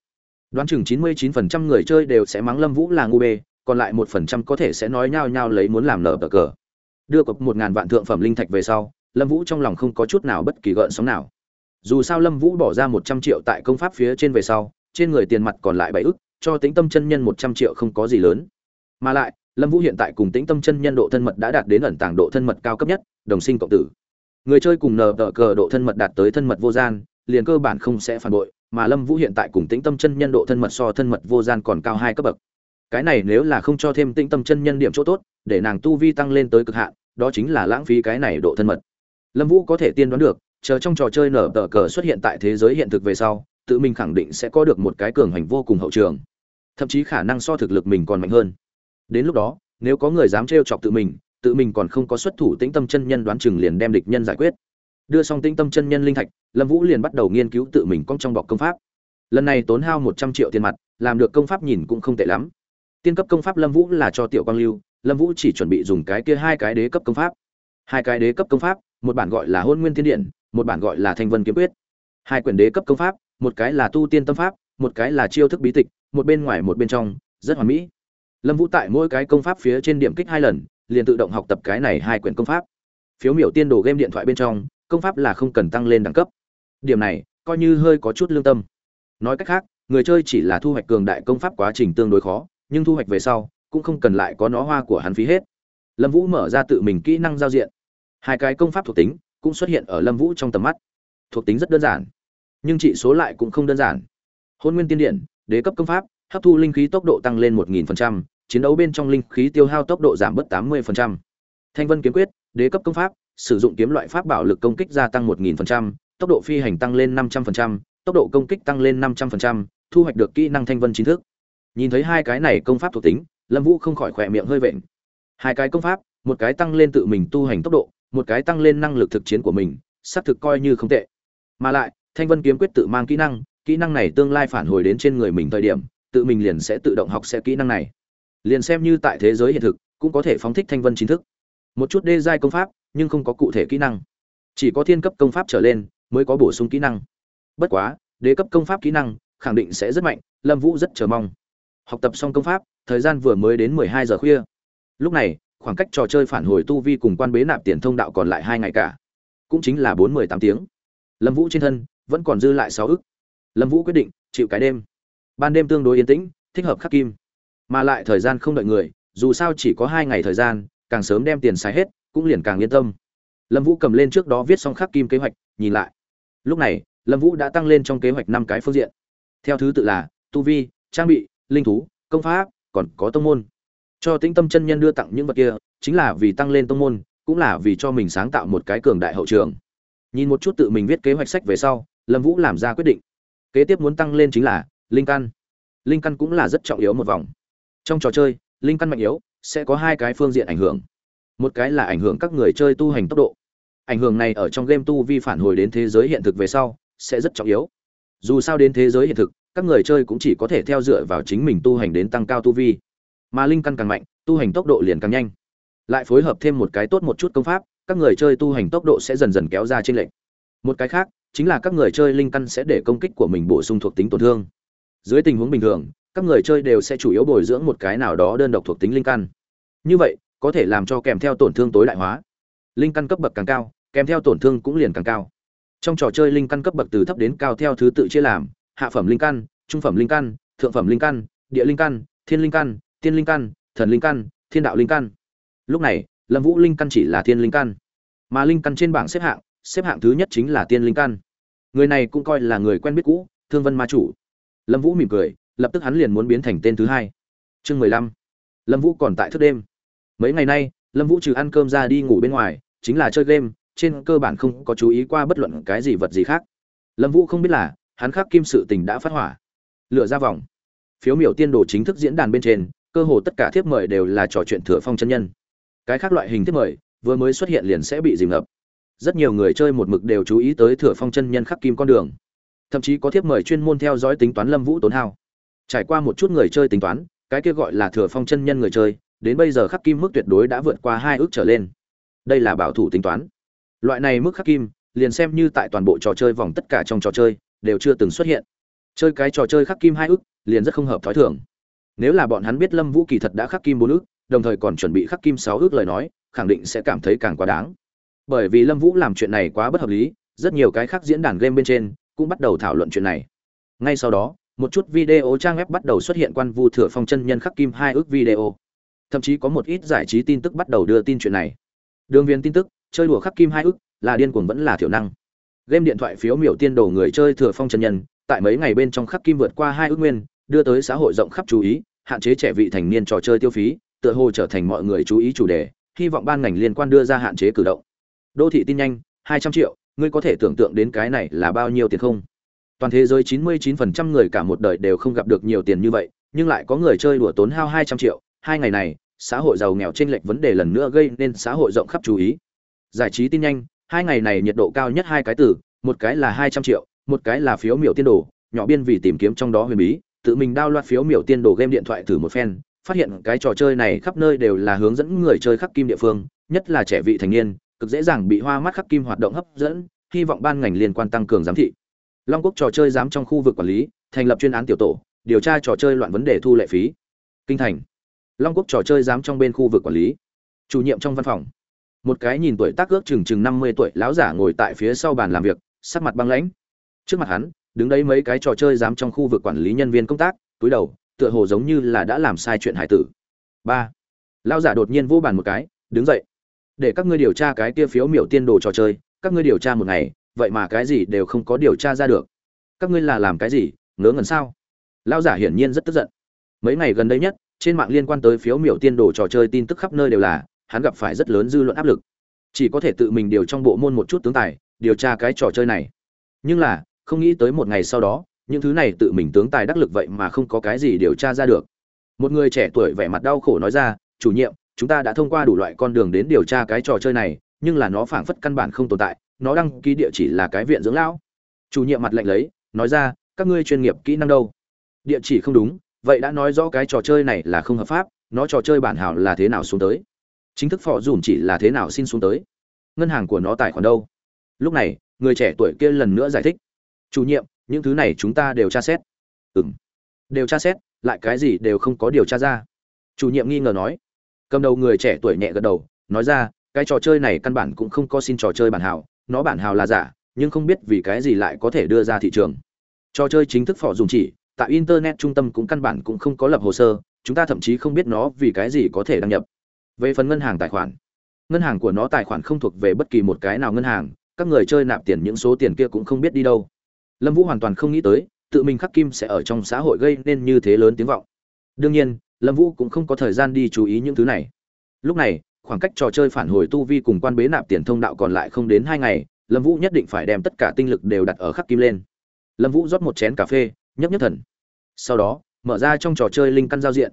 Đoán chừng chín mươi chín phần trăm người chơi đều sẽ mắng lâm vũ là ngu bê, còn lại một phần trăm có thể sẽ nói nhao nhao lấy muốn làm nở tờ cờ. Đưa cọc một ngàn vạn thượng phẩm linh thạch về sau, lâm vũ trong lòng không có chút nào bất kỳ gợn sóng nào. Dù sao lâm vũ bỏ ra một trăm triệu tại công pháp phía trên về sau, trên người tiền mặt còn lại bảy ức, cho tính tâm chân nhân một trăm triệu không có gì lớn. Mà lại lâm vũ hiện tại cùng tĩnh tâm chân nhân độ thân mật đã đạt đến ẩn tàng độ thân mật cao cấp nhất, đồng sinh cộng tử. Người chơi cùng nờ tờ cờ độ thân mật đạt tới thân mật vô gian, liền cơ bản không sẽ phản bội, mà lâm vũ hiện tại cùng tĩnh tâm chân nhân độ thân mật so thân mật vô gian còn cao hai cấp bậc. Cái này nếu là không cho thêm tĩnh tâm chân nhân điểm chỗ tốt, để nàng tu vi tăng lên tới cực hạn, đó chính là lãng phí cái này độ thân mật. Lâm vũ có thể tiên đoán được, chờ trong trò chơi nở tờ cờ xuất hiện tại thế giới hiện thực về sau, tự mình khẳng định sẽ có được một cái cường hành vô cùng hậu trường. Thậm chí khả năng so thực lực mình còn mạnh hơn đến lúc đó, nếu có người dám trêu chọc tự mình tự mình còn không có xuất thủ, tĩnh tâm chân nhân đoán chừng liền đem địch nhân giải quyết. Đưa xong tĩnh tâm chân nhân linh thạch, lâm vũ liền bắt đầu nghiên cứu tự mình cong trong bọc công pháp. Lần này tốn hao một trăm triệu tiền mặt, làm được công pháp nhìn cũng không tệ lắm. Tiên cấp công pháp lâm vũ là cho tiểu quang lưu, lâm vũ chỉ chuẩn bị dùng cái kia hai cái đế cấp công pháp. Hai cái đế cấp công pháp, một bản gọi là hôn nguyên thiên điện, một bản gọi là thanh vân kiếm quyết. Hai quyển đế cấp công pháp, một cái là tu tiên tâm pháp, một cái là chiêu thức bí tịch, một bên ngoài một bên trong, rất hoàn mỹ lâm vũ tại mỗi cái công pháp phía trên điểm kích hai lần, liền tự động học tập cái này hai quyển công pháp. Phiếu miểu tiên đồ game điện thoại bên trong, công pháp là không cần tăng lên đẳng cấp. Điểm này, coi như hơi có chút lương tâm. Nói cách khác, người chơi chỉ là thu hoạch cường đại công pháp quá trình tương đối khó, nhưng thu hoạch về sau, cũng không cần lại có nó hoa của hắn phí hết. Lâm vũ mở ra tự mình kỹ năng giao diện. Hai cái công pháp thuộc tính cũng xuất hiện ở lâm vũ trong tầm mắt. Thuộc tính rất đơn giản, nhưng trị số lại cũng không đơn giản. Hôn nguyên tiên điện, đế cấp công pháp, hấp thu linh khí tốc độ tăng lên một nghìn phần trăm chiến đấu bên trong linh khí tiêu hao tốc độ giảm bớt tám mươi phần trăm. Thanh vân kiếm quyết, đế cấp công pháp, sử dụng kiếm loại pháp bảo lực công kích gia tăng một nghìn phần trăm, tốc độ phi hành tăng lên năm trăm phần trăm, tốc độ công kích tăng lên năm trăm phần trăm, thu hoạch được kỹ năng thanh vân chính thức. Nhìn thấy hai cái này công pháp thuộc tính, lâm vũ không khỏi khẽ miệng hơi vện. Hai cái công pháp, một cái tăng lên tự mình tu hành tốc độ, một cái tăng lên năng lực thực chiến của mình, xác thực coi như không tệ. Mà lại, thanh vân kiếm quyết tự mang kỹ năng kỹ năng này tương lai phản hồi đến trên người mình thời điểm, tự mình liền sẽ tự động học sẽ kỹ năng này liền xem như tại thế giới hiện thực, cũng có thể phóng thích thanh vân chính thức. Một chút đê giai công pháp, nhưng không có cụ thể kỹ năng. Chỉ có thiên cấp công pháp trở lên, mới có bổ sung kỹ năng. Bất quá, đế cấp công pháp kỹ năng, khẳng định sẽ rất mạnh, lâm vũ rất chờ mong. Học tập xong công pháp, thời gian vừa mới đến mười hai giờ khuya. Lúc này, khoảng cách trò chơi phản hồi tu vi cùng quan bế nạp tiền thông đạo còn lại hai ngày cả. Cũng chính là bốn mười tám tiếng. Lâm vũ trên thân, vẫn còn dư lại sáu ức. Lâm vũ quyết định, chịu cái đêm. Ban đêm tương đối yên tĩnh, thích hợp khắc kim mà lại thời gian không đợi người, dù sao chỉ có hai ngày thời gian, càng sớm đem tiền xài hết, cũng liền càng yên tâm. Lâm vũ cầm lên trước đó viết xong khắc kim kế hoạch, nhìn lại. Lúc này, lâm vũ đã tăng lên trong kế hoạch năm cái phương diện. Theo thứ tự là, tu vi, trang bị, linh thú, công pháp, còn có tông môn. Cho tĩnh tâm chân nhân đưa tặng những vật kia, chính là vì tăng lên tông môn, cũng là vì cho mình sáng tạo một cái cường đại hậu trường. Nhìn một chút tự mình viết kế hoạch sách về sau, lâm vũ làm ra quyết định. Kế tiếp muốn tăng lên chính là linh căn. Linh căn cũng là rất trọng yếu một vòng trong trò chơi, linh căn mạnh yếu, sẽ có hai cái phương diện ảnh hưởng. Một cái là ảnh hưởng các người chơi tu hành tốc độ. Ảnh hưởng này ở trong game tu vi phản hồi đến thế giới hiện thực về sau, sẽ rất trọng yếu. Dù sao đến thế giới hiện thực, các người chơi cũng chỉ có thể theo dựa vào chính mình tu hành đến tăng cao tu vi. Mà linh căn càng mạnh, tu hành tốc độ liền càng nhanh. Lại phối hợp thêm một cái tốt một chút công pháp, các người chơi tu hành tốc độ sẽ dần dần kéo ra trên lệnh một cái khác, chính là các người chơi linh căn sẽ để công kích của mình bổ sung thuộc tính tổn thương. Dưới tình huống bình thường các người chơi đều sẽ chủ yếu bồi dưỡng một cái nào đó đơn độc thuộc tính linh căn. Như vậy, có thể làm cho kèm theo tổn thương tối đại hóa. Linh căn cấp bậc càng cao, kèm theo tổn thương cũng liền càng cao. Trong trò chơi linh căn cấp bậc từ thấp đến cao theo thứ tự chia làm, hạ phẩm linh căn, trung phẩm linh căn, thượng phẩm linh căn, địa linh căn, thiên linh căn, tiên linh căn, thần linh căn, thiên đạo linh căn. Lúc này, lâm vũ linh căn chỉ là thiên linh căn, mà linh căn trên bảng xếp hạng xếp hạng thứ nhất chính là tiên linh căn. Người này cũng coi là người quen biết cũ, thương vân ma chủ. Lâm vũ mỉm cười lập tức hắn liền muốn biến thành tên thứ hai. Chương mười lăm. Lâm vũ còn tại thức đêm. Mấy ngày nay, lâm vũ trừ ăn cơm ra đi ngủ bên ngoài, chính là chơi game, trên cơ bản không có chú ý qua bất luận cái gì vật gì khác. Lâm vũ không biết là, hắn khắc kim sự tình đã phát hỏa. Lựa ra vòng. Phiếu miểu tiên đồ chính thức diễn đàn bên trên, cơ hồ tất cả thiếp mời đều là trò chuyện thừa phong chân nhân. Cái khác loại hình thiếp mời, vừa mới xuất hiện liền sẽ bị dìm ngập. Rất nhiều người chơi một mực đều chú ý tới thừa phong chân nhân khắc kim con đường. Thậm chí có thiếp mời chuyên môn theo dõi tính toán lâm vũ tốn hao trải qua một chút người chơi tính toán, cái kia gọi là thừa phong chân nhân người chơi, đến bây giờ khắc kim mức tuyệt đối đã vượt qua hai ước trở lên. Đây là bảo thủ tính toán. Loại này mức khắc kim, liền xem như tại toàn bộ trò chơi vòng tất cả trong trò chơi, đều chưa từng xuất hiện. Chơi cái trò chơi khắc kim hai ước, liền rất không hợp thói thường. Nếu là bọn hắn biết lâm vũ kỳ thật đã khắc kim bốn ước, đồng thời còn chuẩn bị khắc kim sáu ước lời nói, khẳng định sẽ cảm thấy càng quá đáng. Bởi vì lâm vũ làm chuyện này quá bất hợp lý, rất nhiều cái khác diễn đàn game bên trên cũng bắt đầu thảo luận chuyện này. Ngay sau đó một chút video trang web bắt đầu xuất hiện quan vu thừa phong chân nhân khắc kim hai ước video. Thậm chí có một ít giải trí tin tức bắt đầu đưa tin chuyện này. Đường viên tin tức, chơi đùa khắc kim hai ước, là điên cuồng vẫn là thiểu năng. Game điện thoại phiếu miểu tiên đồ người chơi thừa phong chân nhân, tại mấy ngày bên trong khắc kim vượt qua hai ước nguyên, đưa tới xã hội rộng khắp chú ý, hạn chế trẻ vị thành niên trò chơi tiêu phí, tựa hồ trở thành mọi người chú ý chủ đề, hy vọng ban ngành liên quan đưa ra hạn chế cử động. Đô thị tin nhanh, hai trăm triệu, ngươi có thể tưởng tượng đến cái này là bao nhiêu tiền không? Toàn thế giới 99% người cả một đời đều không gặp được nhiều tiền như vậy, nhưng lại có người chơi đùa tốn hao 200 triệu. Hai ngày này, xã hội giàu nghèo trên lệch vấn đề lần nữa gây nên xã hội rộng khắp chú ý. Giải trí tin nhanh, hai ngày này nhiệt độ cao nhất hai cái từ, một cái là 200 triệu, một cái là phiếu miểu tiên đồ. Nhỏ biên vì tìm kiếm trong đó huyền bí, tự mình đao loạt phiếu miểu tiên đồ game điện thoại thử một phen, phát hiện cái trò chơi này khắp nơi đều là hướng dẫn người chơi khắc kim địa phương, nhất là trẻ vị thành niên, cực dễ dàng bị hoa mắt khắc kim hoạt động hấp dẫn, hy vọng ban ngành liên quan tăng cường giám thị long quốc trò chơi giám trong khu vực quản lý, thành lập chuyên án tiểu tổ, điều tra trò chơi loạn vấn đề thu lệ phí. Kinh thành. Long quốc trò chơi giám trong bên khu vực quản lý. Chủ nhiệm trong văn phòng. Một cái nhìn tuổi tác ước chừng chừng năm mươi tuổi lão giả ngồi tại phía sau bàn làm việc, sắc mặt băng lãnh. Trước mặt hắn, đứng đấy mấy cái trò chơi giám trong khu vực quản lý nhân viên công tác, túi đầu, tựa hồ giống như là đã làm sai chuyện hải tử. Ba. Lão giả đột nhiên vô bàn một cái, đứng dậy. Để các ngươi điều tra cái kia phiếu miểu tiên đồ trò chơi, các ngươi điều tra một ngày vậy mà cái gì đều không có điều tra ra được. Các ngươi là làm cái gì, ngớ ngẩn sao? Lao giả hiển nhiên rất tức giận. Mấy ngày gần đây nhất, trên mạng liên quan tới phiếu miểu tiên đồ trò chơi tin tức khắp nơi đều là, hắn gặp phải rất lớn dư luận áp lực. Chỉ có thể tự mình điều trong bộ môn một chút tướng tài, điều tra cái trò chơi này. Nhưng là, không nghĩ tới một ngày sau đó, những thứ này tự mình tướng tài đắc lực vậy mà không có cái gì điều tra ra được. Một người trẻ tuổi vẻ mặt đau khổ nói ra, chủ nhiệm, chúng ta đã thông qua đủ loại con đường đến điều tra cái trò chơi này, nhưng là nó phảng phất căn bản không tồn tại nó đăng ký địa chỉ là cái viện dưỡng lão. Chủ nhiệm mặt lệnh lấy nói ra các ngươi chuyên nghiệp kỹ năng đâu? Địa chỉ không đúng vậy đã nói rõ cái trò chơi này là không hợp pháp nó trò chơi bản hảo là thế nào xuống tới? Chính thức phò dùm chỉ là thế nào xin xuống tới? Ngân hàng của nó tài khoản đâu? Lúc này người trẻ tuổi kia lần nữa giải thích chủ nhiệm những thứ này chúng ta đều tra xét. Ừm, đều tra xét lại cái gì đều không có điều tra ra. Chủ nhiệm nghi ngờ nói. Cầm đầu người trẻ tuổi nhẹ gật đầu nói ra cái trò chơi này căn bản cũng không có xin trò chơi bản hảo nó bản hào là giả, nhưng không biết vì cái gì lại có thể đưa ra thị trường. Trò chơi chính thức phỏ dùng chỉ, tại internet trung tâm cũng căn bản cũng không có lập hồ sơ, chúng ta thậm chí không biết nó vì cái gì có thể đăng nhập. Về phần ngân hàng tài khoản, ngân hàng của nó tài khoản không thuộc về bất kỳ một cái nào ngân hàng, các người chơi nạp tiền những số tiền kia cũng không biết đi đâu. Lâm vũ hoàn toàn không nghĩ tới, tự mình khắc kim sẽ ở trong xã hội gây nên như thế lớn tiếng vọng. Đương nhiên, lâm vũ cũng không có thời gian đi chú ý những thứ này. Lúc này khoảng cách trò chơi phản hồi tu vi cùng quan bế nạp tiền thông đạo còn lại không đến hai ngày, lâm vũ nhất định phải đem tất cả tinh lực đều đặt ở khắc kim lên. Lâm vũ rót một chén cà phê, nhấp nhất thần. Sau đó, mở ra trong trò chơi linh căn giao diện.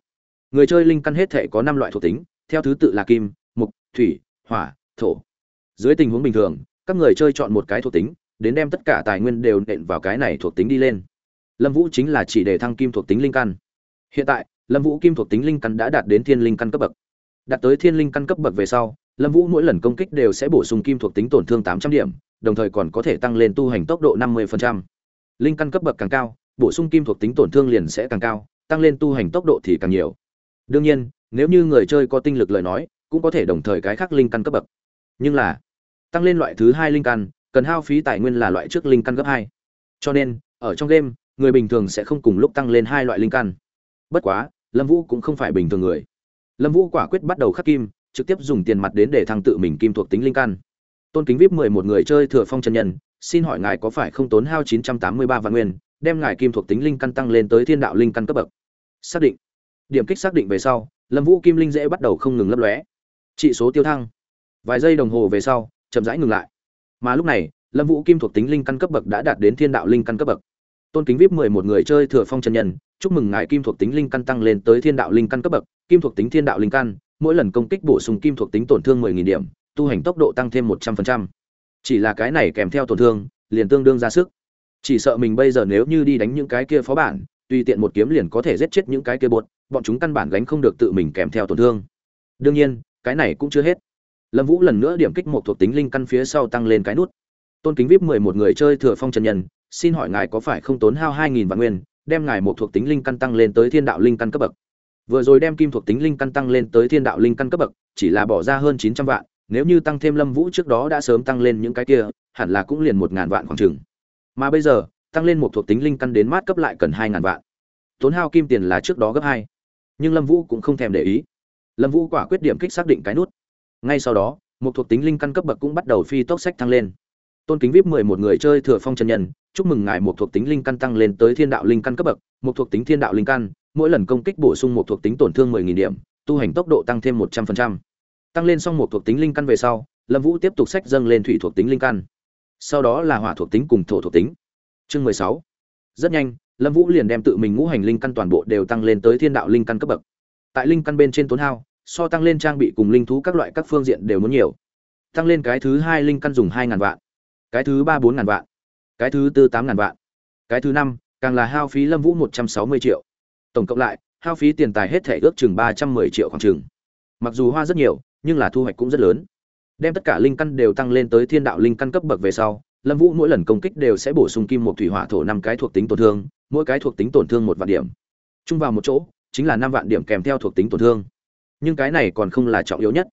Người chơi linh căn hết thể có năm loại thuộc tính, theo thứ tự là kim, mục, thủy, hỏa, thổ. Dưới tình huống bình thường, các người chơi chọn một cái thuộc tính, đến đem tất cả tài nguyên đều nện vào cái này thuộc tính đi lên. Lâm vũ chính là chỉ để thăng kim thuộc tính linh căn. Hiện tại, lâm vũ kim thuộc tính linh căn đã đạt đến thiên linh căn cấp bậc đạt tới thiên linh căn cấp bậc về sau, lâm vũ mỗi lần công kích đều sẽ bổ sung kim thuộc tính tổn thương tám trăm điểm, đồng thời còn có thể tăng lên tu hành tốc độ năm mươi linh căn cấp bậc càng cao, bổ sung kim thuộc tính tổn thương liền sẽ càng cao, tăng lên tu hành tốc độ thì càng nhiều. Đương nhiên, nếu như người chơi có tinh lực lời nói, cũng có thể đồng thời cái khác linh căn cấp bậc. Nhưng là, tăng lên loại thứ hai linh căn, cần hao phí tài nguyên là loại trước linh căn cấp hai. Cho nên, ở trong game, người bình thường sẽ không cùng lúc tăng lên hai loại linh căn. Bất quá, lâm vũ cũng không phải bình thường người lâm vũ quả quyết bắt đầu khắc kim, trực tiếp dùng tiền mặt đến để thăng tự mình kim thuộc tính linh căn. Tôn kính vip mười một người chơi thừa phong chân nhân, xin hỏi ngài có phải không tốn hao chín trăm tám mươi ba vạn nguyên, đem ngài kim thuộc tính linh căn tăng lên tới thiên đạo linh căn cấp bậc? Xác định. Điểm kích xác định về sau, lâm vũ kim linh dễ bắt đầu không ngừng lấp lóe. Trị số tiêu thăng. Vài giây đồng hồ về sau, chậm rãi ngừng lại. Mà lúc này, lâm vũ kim thuộc tính linh căn cấp bậc đã đạt đến thiên đạo linh căn cấp bậc tôn kính vip mười một người chơi thừa phong chân nhân, chúc mừng ngài kim thuộc tính linh căn tăng lên tới thiên đạo linh căn cấp bậc, kim thuộc tính thiên đạo linh căn, mỗi lần công kích bổ sung kim thuộc tính tổn thương mười nghìn điểm, tu hành tốc độ tăng thêm 100%. chỉ là cái này kèm theo tổn thương, liền tương đương ra sức. Chỉ sợ mình bây giờ nếu như đi đánh những cái kia phó bản, tùy tiện một kiếm liền có thể giết chết những cái kia bột, bọn chúng căn bản gánh không được tự mình kèm theo tổn thương. Đương nhiên, cái này cũng chưa hết. Lâm vũ lần nữa điểm kích một thuộc tính linh căn phía sau tăng lên cái nút tôn kính vip mười một người chơi thừa phong trần nhân, xin hỏi ngài có phải không tốn hao hai nghìn vạn nguyên, đem ngài một thuộc tính linh căn tăng lên tới thiên đạo linh căn cấp bậc? Vừa rồi đem kim thuộc tính linh căn tăng lên tới thiên đạo linh căn cấp bậc, chỉ là bỏ ra hơn chín trăm vạn, nếu như tăng thêm lâm vũ trước đó đã sớm tăng lên những cái kia, hẳn là cũng liền một ngàn vạn khoảng chừng. Mà bây giờ, tăng lên một thuộc tính linh căn đến mát cấp lại cần hai ngàn vạn. Tốn hao kim tiền là trước đó gấp hai. Nhưng lâm vũ cũng không thèm để ý. Lâm vũ quả quyết điểm kích xác định cái nút. Ngay sau đó, một thuộc tính linh căn cấp bậc cũng bắt đầu phi tốc sách tăng lên tôn kính vip mười một người chơi thừa phong chân nhân, chúc mừng ngài một thuộc tính linh căn tăng lên tới thiên đạo linh căn cấp bậc, một thuộc tính thiên đạo linh căn, mỗi lần công kích bổ sung một thuộc tính tổn thương mười nghìn điểm, tu hành tốc độ tăng thêm một trăm phần trăm. Tăng lên xong một thuộc tính linh căn về sau, lâm vũ tiếp tục sách dâng lên thủy thuộc tính linh căn. Sau đó là hỏa thuộc tính cùng thổ thuộc tính. Chương mười sáu. Rất nhanh, lâm vũ liền đem tự mình ngũ hành linh căn toàn bộ đều tăng lên tới thiên đạo linh căn cấp bậc. Tại linh căn bên trên tốn hao, so tăng lên trang bị cùng linh thú các loại các phương diện đều muốn nhiều. Tăng lên cái thứ hai linh căn dùng hai ngàn vạn cái thứ ba bốn ngàn vạn. Cái thứ tư tám ngàn vạn. Cái thứ năm, càng là hao phí lâm vũ một trăm sáu mươi triệu. Tổng cộng lại, hao phí tiền tài hết thể ước chừng ba trăm mười triệu khoảng chừng. Mặc dù hoa rất nhiều, nhưng là thu hoạch cũng rất lớn. Đem tất cả linh căn đều tăng lên tới thiên đạo linh căn cấp bậc về sau, lâm vũ mỗi lần công kích đều sẽ bổ sung kim một thủy hỏa thổ năm cái thuộc tính tổn thương, mỗi cái thuộc tính tổn thương một vạn điểm. Chung vào một chỗ, chính là năm vạn điểm kèm theo thuộc tính tổn thương. Nhưng cái này còn không là trọng yếu nhất.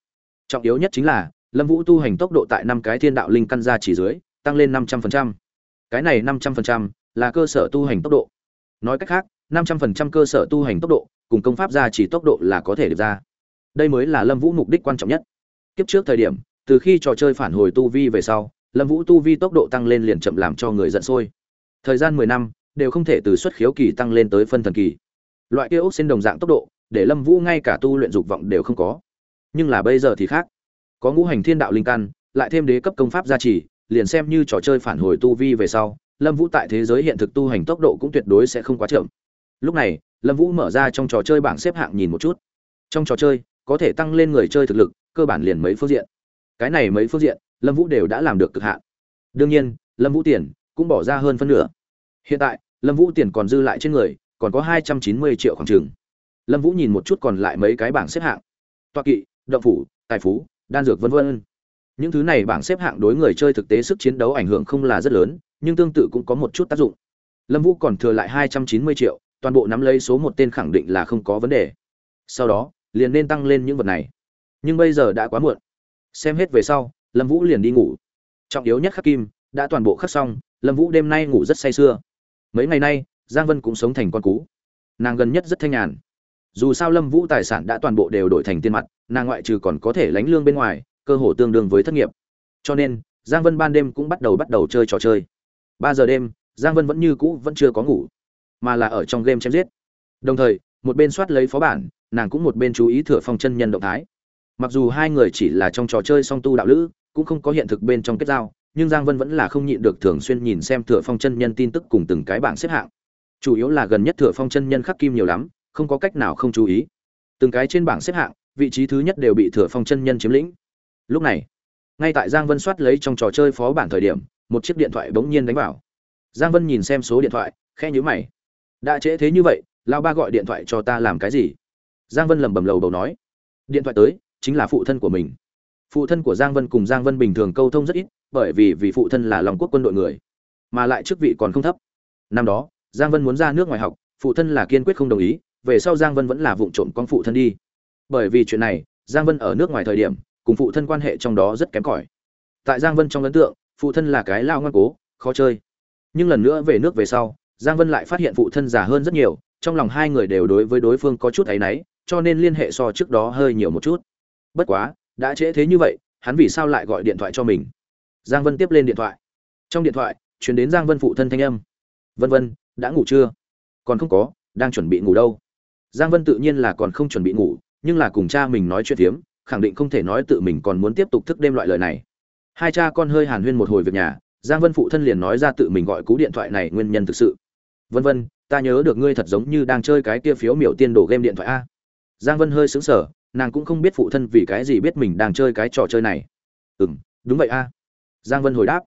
Trọng yếu nhất chính là, lâm vũ tu hành tốc độ tại năm cái thiên đạo linh căn ra chỉ dưới tăng lên năm trăm linh cái này năm trăm linh là cơ sở tu hành tốc độ. Nói cách khác, năm trăm linh cơ sở tu hành tốc độ cùng công pháp ra chỉ tốc độ là có thể được ra. Đây mới là lâm vũ mục đích quan trọng nhất. Kiếp trước thời điểm, từ khi trò chơi phản hồi tu vi về sau, lâm vũ tu vi tốc độ tăng lên liền chậm làm cho người giận sôi. Thời gian mười năm đều không thể từ xuất khiếu kỳ tăng lên tới phân thần kỳ. Loại kia ốc xin đồng dạng tốc độ để lâm vũ ngay cả tu luyện dục vọng đều không có. Nhưng là bây giờ thì khác. Có ngũ hành thiên đạo linh căn, lại thêm đế cấp công pháp gia trì liền xem như trò chơi phản hồi tu vi về sau, lâm vũ tại thế giới hiện thực tu hành tốc độ cũng tuyệt đối sẽ không quá chậm. Lúc này, lâm vũ mở ra trong trò chơi bảng xếp hạng nhìn một chút. Trong trò chơi, có thể tăng lên người chơi thực lực, cơ bản liền mấy phương diện. Cái này mấy phương diện, lâm vũ đều đã làm được cực hạn. Đương nhiên, lâm vũ tiền cũng bỏ ra hơn phân nửa. Hiện tại, lâm vũ tiền còn dư lại trên người, còn có hai trăm chín mươi triệu khoảng trừng lâm vũ nhìn một chút còn lại mấy cái bảng xếp hạng. Toa kỵ, động phủ, tài phú, đan dược v v những thứ này bảng xếp hạng đối người chơi thực tế sức chiến đấu ảnh hưởng không là rất lớn, nhưng tương tự cũng có một chút tác dụng. Lâm vũ còn thừa lại hai trăm chín mươi triệu, toàn bộ nắm lấy số một tên khẳng định là không có vấn đề. Sau đó, liền nên tăng lên những vật này. Nhưng bây giờ đã quá muộn. Xem hết về sau, lâm vũ liền đi ngủ. Trọng yếu nhất khắc kim, đã toàn bộ khắc xong, lâm vũ đêm nay ngủ rất say sưa. Mấy ngày nay, giang vân cũng sống thành con cú. Nàng gần nhất rất thanh nhàn. Dù sao lâm vũ tài sản đã toàn bộ đều đổi thành tiền mặt, nàng ngoại trừ còn có thể lánh lương bên ngoài cơ hồ tương đương với thất nghiệp. Cho nên, giang vân ban đêm cũng bắt đầu bắt đầu chơi trò chơi. Ba giờ đêm, giang vân vẫn như cũ vẫn chưa có ngủ, mà là ở trong game chém giết. Đồng thời, một bên soát lấy phó bản, nàng cũng một bên chú ý thừa phong chân nhân động thái. Mặc dù hai người chỉ là trong trò chơi song tu đạo lữ, cũng không có hiện thực bên trong kết giao, nhưng giang vân vẫn là không nhịn được thường xuyên nhìn xem thừa phong chân nhân tin tức cùng từng cái bảng xếp hạng. Chủ yếu là gần nhất thừa phong chân nhân khắc kim nhiều lắm, không có cách nào không chú ý. Từng cái trên bảng xếp hạng, vị trí thứ nhất đều bị thừa phong chân nhân chiếm lĩnh lúc này, ngay tại giang vân soát lấy trong trò chơi phó bản thời điểm, một chiếc điện thoại bỗng nhiên đánh vào. Giang vân nhìn xem số điện thoại khe nhữ mày. Đã trễ thế như vậy lao ba gọi điện thoại cho ta làm cái gì? Giang vân lẩm bẩm lầu bầu nói. Điện thoại tới, chính là phụ thân của mình. Phụ thân của giang vân cùng giang vân bình thường câu thông rất ít, bởi vì vì phụ thân là lòng quốc quân đội người, mà lại chức vị còn không thấp. Năm đó, giang vân muốn ra nước ngoài học, phụ thân là kiên quyết không đồng ý, về sau giang vân vẫn là vụ trộm con phụ thân đi. Bởi vì chuyện này, giang vân ở nước ngoài thời điểm cùng phụ thân quan hệ trong đó rất kém cỏi. Tại giang vân trong ấn tượng, phụ thân là cái lao ngoan cố, khó chơi. Nhưng lần nữa về nước về sau, giang vân lại phát hiện phụ thân già hơn rất nhiều, trong lòng hai người đều đối với đối phương có chút áy náy, cho nên liên hệ so trước đó hơi nhiều một chút. Bất quá, đã trễ thế như vậy, hắn vì sao lại gọi điện thoại cho mình? Giang vân tiếp lên điện thoại. Trong điện thoại chuyển đến giang vân phụ thân thanh âm. Vân vân, đã ngủ chưa? Còn không có, đang chuẩn bị ngủ đâu. Giang vân tự nhiên là còn không chuẩn bị ngủ, nhưng là cùng cha mình nói chuyện phiếm khẳng định không thể nói tự mình còn muốn tiếp tục thức đêm loại lời này. Hai cha con hơi hàn huyên một hồi việc nhà, giang vân phụ thân liền nói ra tự mình gọi cú điện thoại này nguyên nhân thực sự. Vân vân, ta nhớ được ngươi thật giống như đang chơi cái kia phiếu miểu tiên đồ game điện thoại a. Giang vân hơi sững sờ, nàng cũng không biết phụ thân vì cái gì biết mình đang chơi cái trò chơi này. Ừ m đúng vậy a. Giang vân hồi đáp.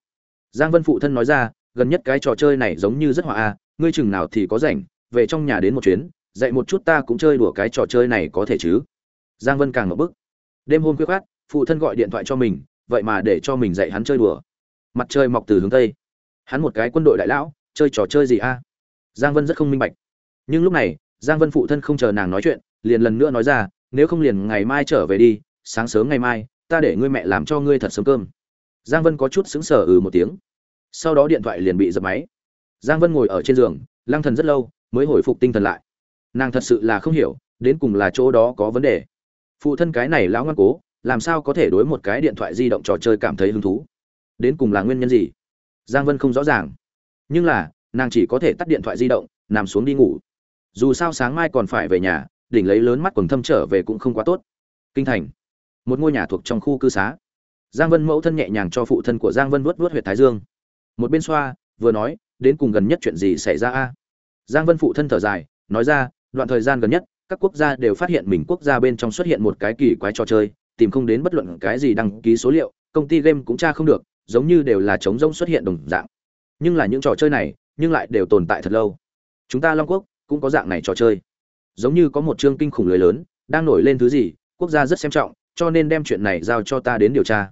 Giang vân phụ thân nói ra, gần nhất cái trò chơi này giống như rất hòa a, ngươi chừng nào thì có rảnh, về trong nhà đến một chuyến, dạy một chút ta cũng chơi đùa cái trò chơi này có thể chứ? Giang vân càng ngập bức đêm hôm khuya khoát, phụ thân gọi điện thoại cho mình, vậy mà để cho mình dạy hắn chơi đùa. Mặt trời mọc từ hướng tây. Hắn một cái quân đội đại lão, chơi trò chơi gì a? Giang vân rất không minh bạch. Nhưng lúc này, giang vân phụ thân không chờ nàng nói chuyện, liền lần nữa nói ra, nếu không liền ngày mai trở về đi, sáng sớm ngày mai, ta để ngươi mẹ làm cho ngươi thật sớm cơm. Giang vân có chút sững sờ ừ một tiếng. Sau đó điện thoại liền bị dập máy. Giang vân ngồi ở trên giường lang thần rất lâu, mới hồi phục tinh thần lại. Nàng thật sự là không hiểu, đến cùng là chỗ đó có vấn đề phụ thân cái này lão ngoan cố, làm sao có thể đối một cái điện thoại di động trò chơi cảm thấy hứng thú? Đến cùng là nguyên nhân gì? Giang vân không rõ ràng. Nhưng là, nàng chỉ có thể tắt điện thoại di động, nằm xuống đi ngủ. Dù sao sáng mai còn phải về nhà, đỉnh lấy lớn mắt quần thâm trở về cũng không quá tốt. Kinh thành. Một ngôi nhà thuộc trong khu cư xá. Giang vân mẫu thân nhẹ nhàng cho phụ thân của giang vân vuốt vuốt huyệt thái dương. Một bên xoa, vừa nói, đến cùng gần nhất chuyện gì xảy ra a? Giang vân phụ thân thở dài, nói ra, đoạn thời gian gần nhất các quốc gia đều phát hiện mình quốc gia bên trong xuất hiện một cái kỳ quái trò chơi, tìm không đến bất luận cái gì đăng ký số liệu, công ty game cũng tra không được, giống như đều là chống rông xuất hiện đồng dạng. Nhưng là những trò chơi này, nhưng lại đều tồn tại thật lâu. Chúng ta long quốc cũng có dạng này trò chơi. Giống như có một chương kinh khủng lưới lớn, đang nổi lên thứ gì, quốc gia rất xem trọng, cho nên đem chuyện này giao cho ta đến điều tra.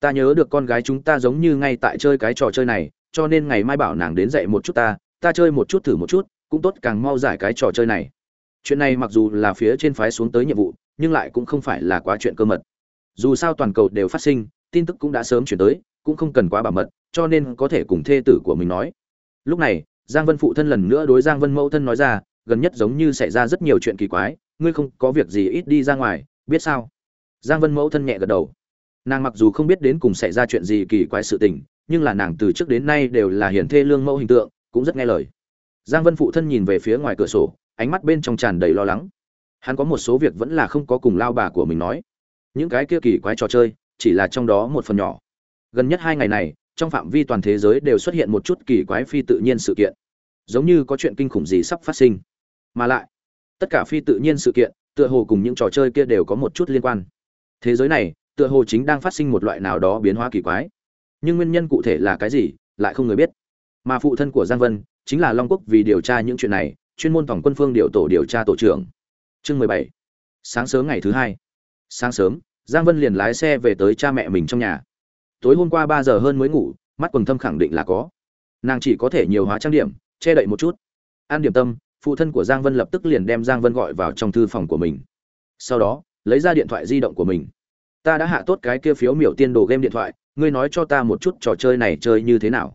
Ta nhớ được con gái chúng ta giống như ngay tại chơi cái trò chơi này, cho nên ngày mai bảo nàng đến dạy một chút ta ta chơi một chút thử một chút, cũng tốt càng mau giải cái trò chơi này chuyện này mặc dù là phía trên phái xuống tới nhiệm vụ, nhưng lại cũng không phải là quá chuyện cơ mật. Dù sao toàn cầu đều phát sinh, tin tức cũng đã sớm chuyển tới, cũng không cần quá bảo mật, cho nên có thể cùng thê tử của mình nói. Lúc này, giang vân phụ thân lần nữa đối giang vân mẫu thân nói ra, gần nhất giống như xảy ra rất nhiều chuyện kỳ quái, ngươi không có việc gì ít đi ra ngoài, biết sao? Giang vân mẫu thân nhẹ gật đầu. Nàng mặc dù không biết đến cùng xảy ra chuyện gì kỳ quái sự tình, nhưng là nàng từ trước đến nay đều là hiển thê lương mẫu hình tượng, cũng rất nghe lời. Giang vân phụ thân nhìn về phía ngoài cửa sổ ánh mắt bên trong tràn đầy lo lắng. Hắn có một số việc vẫn là không có cùng lao bà của mình nói. Những cái kia kỳ quái trò chơi, chỉ là trong đó một phần nhỏ. Gần nhất hai ngày này, trong phạm vi toàn thế giới đều xuất hiện một chút kỳ quái phi tự nhiên sự kiện. Giống như có chuyện kinh khủng gì sắp phát sinh. Mà lại, tất cả phi tự nhiên sự kiện, tựa hồ cùng những trò chơi kia đều có một chút liên quan. Thế giới này, tựa hồ chính đang phát sinh một loại nào đó biến hóa kỳ quái. Nhưng nguyên nhân cụ thể là cái gì, lại không người biết. Mà phụ thân của giang vân, chính là long quốc vì điều tra những chuyện này chuyên môn tổng quân phương điều tổ điều tra tổ trưởng. Chương mười bảy. Sáng sớm ngày thứ hai. Sáng sớm, giang vân liền lái xe về tới cha mẹ mình trong nhà. Tối hôm qua ba giờ hơn mới ngủ, mắt quần thâm khẳng định là có. Nàng chỉ có thể nhiều hóa trang điểm, che đậy một chút. An điểm tâm, phụ thân của giang vân lập tức liền đem giang vân gọi vào trong thư phòng của mình. Sau đó, lấy ra điện thoại di động của mình. Ta đã hạ tốt cái kia phiếu miểu tiên đồ game điện thoại, ngươi nói cho ta một chút trò chơi này chơi như thế nào.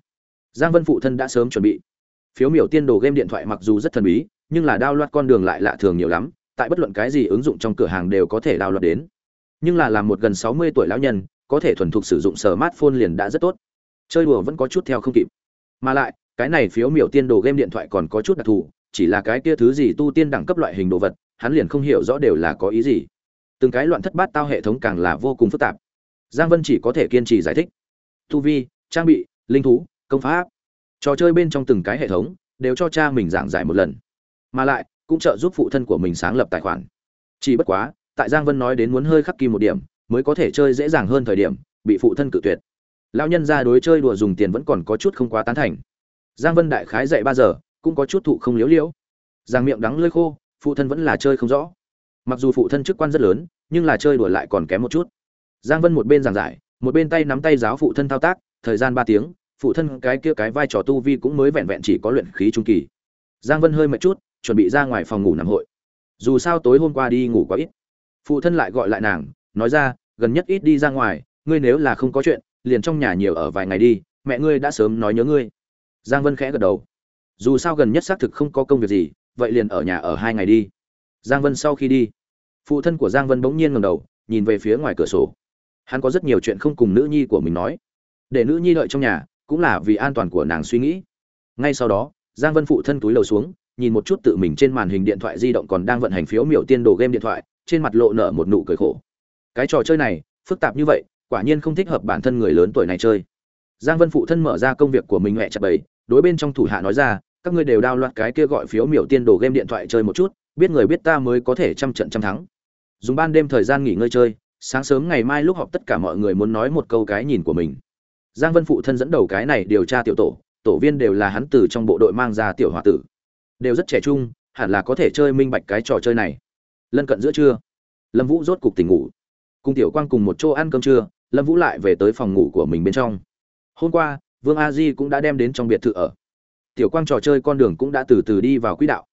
Giang vân phụ thân đã sớm chuẩn bị phiếu miểu tiên đồ game điện thoại mặc dù rất thần bí, nhưng là đao loạt con đường lại lạ thường nhiều lắm, tại bất luận cái gì ứng dụng trong cửa hàng đều có thể đao loạt đến. Nhưng là làm một gần sáu mươi tuổi lão nhân, có thể thuần thục sử dụng smartphone liền đã rất tốt. Chơi đùa vẫn có chút theo không kịp. Mà lại, cái này phiếu miểu tiên đồ game điện thoại còn có chút đặc thù, chỉ là cái kia thứ gì tu tiên đẳng cấp loại hình đồ vật, hắn liền không hiểu rõ đều là có ý gì. Từng cái loạn thất bát tao hệ thống càng là vô cùng phức tạp. Giang vân chỉ có thể kiên trì giải thích. Tu vi, trang bị, linh thú, công pháp trò chơi bên trong từng cái hệ thống đều cho cha mình giảng giải một lần. Mà lại, cũng trợ giúp phụ thân của mình sáng lập tài khoản. Chỉ bất quá, tại giang vân nói đến muốn hơi khắc kim một điểm, mới có thể chơi dễ dàng hơn thời điểm, bị phụ thân cự tuyệt. Lão nhân ra đối chơi đùa dùng tiền vẫn còn có chút không quá tán thành. Giang vân đại khái dạy ba giờ, cũng có chút thụ không liếu liễu. Giang miệng đắng lơi khô, phụ thân vẫn là chơi không rõ. Mặc dù phụ thân chức quan rất lớn, nhưng là chơi đùa lại còn kém một chút. Giang vân một bên giảng giải, một bên tay nắm tay giáo phụ thân thao tác, thời gian ba tiếng phụ thân cái kia cái vai trò tu vi cũng mới vẹn vẹn chỉ có luyện khí trung kỳ. Giang vân hơi mệt chút, chuẩn bị ra ngoài phòng ngủ nằm hội. Dù sao tối hôm qua đi ngủ quá ít. Phụ thân lại gọi lại nàng, nói ra, gần nhất ít đi ra ngoài, ngươi nếu là không có chuyện, liền trong nhà nhiều ở vài ngày đi, mẹ ngươi đã sớm nói nhớ ngươi. Giang vân khẽ gật đầu. Dù sao gần nhất xác thực không có công việc gì, vậy liền ở nhà ở hai ngày đi. Giang vân sau khi đi, phụ thân của giang vân bỗng nhiên ngầm đầu, nhìn về phía ngoài cửa sổ. Hắn có rất nhiều chuyện không cùng nữ nhi của mình nói. Để nữ nhi đợi trong nhà cũng là vì an toàn của nàng suy nghĩ. Ngay sau đó, giang vân phụ thân túi lầu xuống, nhìn một chút tự mình trên màn hình điện thoại di động còn đang vận hành phiếu miểu tiên đồ game điện thoại, trên mặt lộ nở một nụ cười khổ. Cái trò chơi này, phức tạp như vậy, quả nhiên không thích hợp bản thân người lớn tuổi này chơi. Giang vân phụ thân mở ra công việc của mình mẹ chặt bầy, đối bên trong thủ hạ nói ra, các ngươi đều đao loạt cái kia gọi phiếu miểu tiên đồ game điện thoại chơi một chút, biết người biết ta mới có thể trăm trận trăm thắng. Dùng ban đêm thời gian nghỉ ngơi chơi, sáng sớm ngày mai lúc họp tất cả mọi người muốn nói một câu cái nhìn của mình giang vân phụ thân dẫn đầu cái này điều tra tiểu tổ tổ viên đều là hắn từ trong bộ đội mang ra tiểu h o a tử. Đều rất trẻ trung, hẳn là có thể chơi minh bạch cái trò chơi này. Lân cận giữa trưa, lâm vũ rốt cục tỉnh ngủ. Cùng tiểu quang cùng một chỗ ăn cơm trưa, lâm vũ lại về tới phòng ngủ của mình bên trong. Hôm qua, vương a di cũng đã đem đến trong biệt thự ở. Tiểu quang trò chơi con đường cũng đã từ từ đi vào quỹ đạo.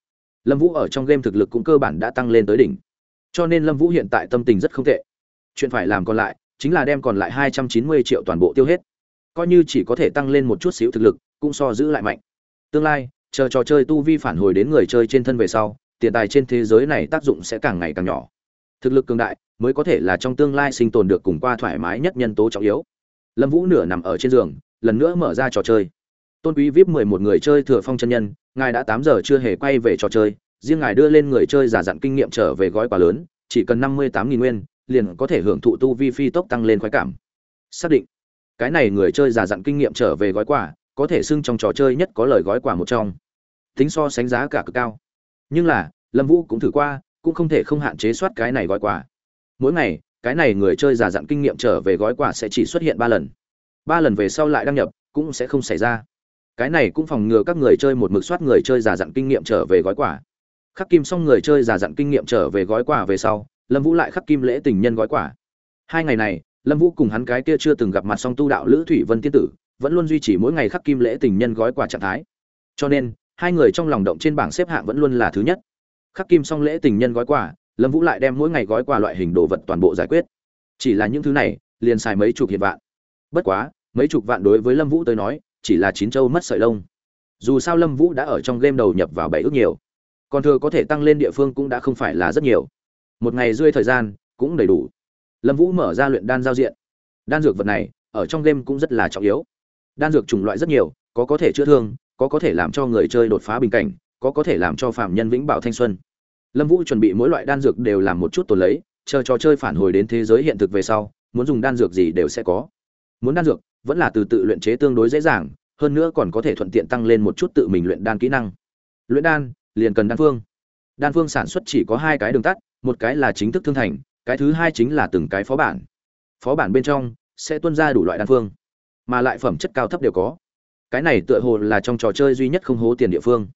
Lâm vũ ở trong game thực lực cũng cơ bản đã tăng lên tới đỉnh. Cho nên lâm vũ hiện tại tâm tình rất không tệ. Chuyện phải làm còn lại, chính là đem còn lại hai trăm chín mươi triệu toàn bộ tiêu hết coi như chỉ có thể tăng lên một chút xíu thực lực, cũng so giữ lại mạnh. Tương lai, chờ trò chơi tu vi phản hồi đến người chơi trên thân về sau, tiền tài trên thế giới này tác dụng sẽ càng ngày càng nhỏ. Thực lực cường đại mới có thể là trong tương lai sinh tồn được cùng qua thoải mái nhất nhân tố trọng yếu. Lâm vũ nửa nằm ở trên giường, lần nữa mở ra trò chơi. Tôn quý vip mười một người chơi thừa phong chân nhân, ngài đã tám giờ chưa hề quay về trò chơi, riêng ngài đưa lên người chơi giả dặn kinh nghiệm trở về gói quà lớn, chỉ cần năm mươi tám nghìn nguyên, liền có thể hưởng thụ tu vi phi tốc tăng lên khoái cảm. Xác định cái này người chơi giả dặn kinh nghiệm trở về gói quà, có thể xưng trong trò chơi nhất có lời gói quà một trong. Tính so sánh giá cả cực cao. Nhưng là, lâm vũ cũng thử qua, cũng không thể không hạn chế soát cái này gói quà. Mỗi ngày, cái này người chơi giả dặn kinh nghiệm trở về gói quà sẽ chỉ xuất hiện ba lần. Ba lần về sau lại đăng nhập, cũng sẽ không xảy ra. Cái này cũng phòng ngừa các người chơi một mực soát người chơi giả dặn kinh nghiệm trở về gói quà. Khắc kim xong người chơi giả dặn kinh nghiệm trở về gói quà về sau, lâm vũ lại khắc kim lễ tình nhân gói quà. Hai ngày này lâm vũ cùng hắn cái kia chưa từng gặp mặt song tu đạo lữ thủy vân tiên tử, vẫn luôn duy trì mỗi ngày khắc kim lễ tình nhân gói quà trạng thái. Cho nên, hai người trong lòng động trên bảng xếp hạng vẫn luôn là thứ nhất. Khắc kim song lễ tình nhân gói quà, lâm vũ lại đem mỗi ngày gói quà loại hình đồ vật toàn bộ giải quyết. Chỉ là những thứ này, liền xài mấy chục hiện vạn. Bất quá, mấy chục vạn đối với lâm vũ tới nói, chỉ là chín châu mất sợi lông. Dù sao lâm vũ đã ở trong game đầu nhập vào bảy ước nhiều. Còn thừa có thể tăng lên địa phương cũng đã không phải là rất nhiều. Một ngày rơi thời gian, cũng đầy đủ lâm vũ mở ra luyện đan giao diện. Đan dược vật này, ở trong game cũng rất là trọng yếu. Đan dược chủng loại rất nhiều, có có thể chữa thương, có có thể làm cho người chơi đột phá bình cảnh, có có thể làm cho phạm nhân vĩnh bảo thanh xuân. Lâm vũ chuẩn bị mỗi loại đan dược đều làm một chút tồn lấy, chờ trò chơi phản hồi đến thế giới hiện thực về sau, muốn dùng đan dược gì đều sẽ có. Muốn đan dược, vẫn là từ tự luyện chế tương đối dễ dàng, hơn nữa còn có thể thuận tiện tăng lên một chút tự mình luyện đan kỹ năng. Luyện đan, liền cần đan phương. Đan phương sản xuất chỉ có hai cái đường tắt, một cái là chính thức thương thành cái thứ hai chính là từng cái phó bản. Phó bản bên trong sẽ tuân ra đủ loại đan phương, mà lại phẩm chất cao thấp đều có. Cái này tựa hồ là trong trò chơi duy nhất không hố tiền địa phương.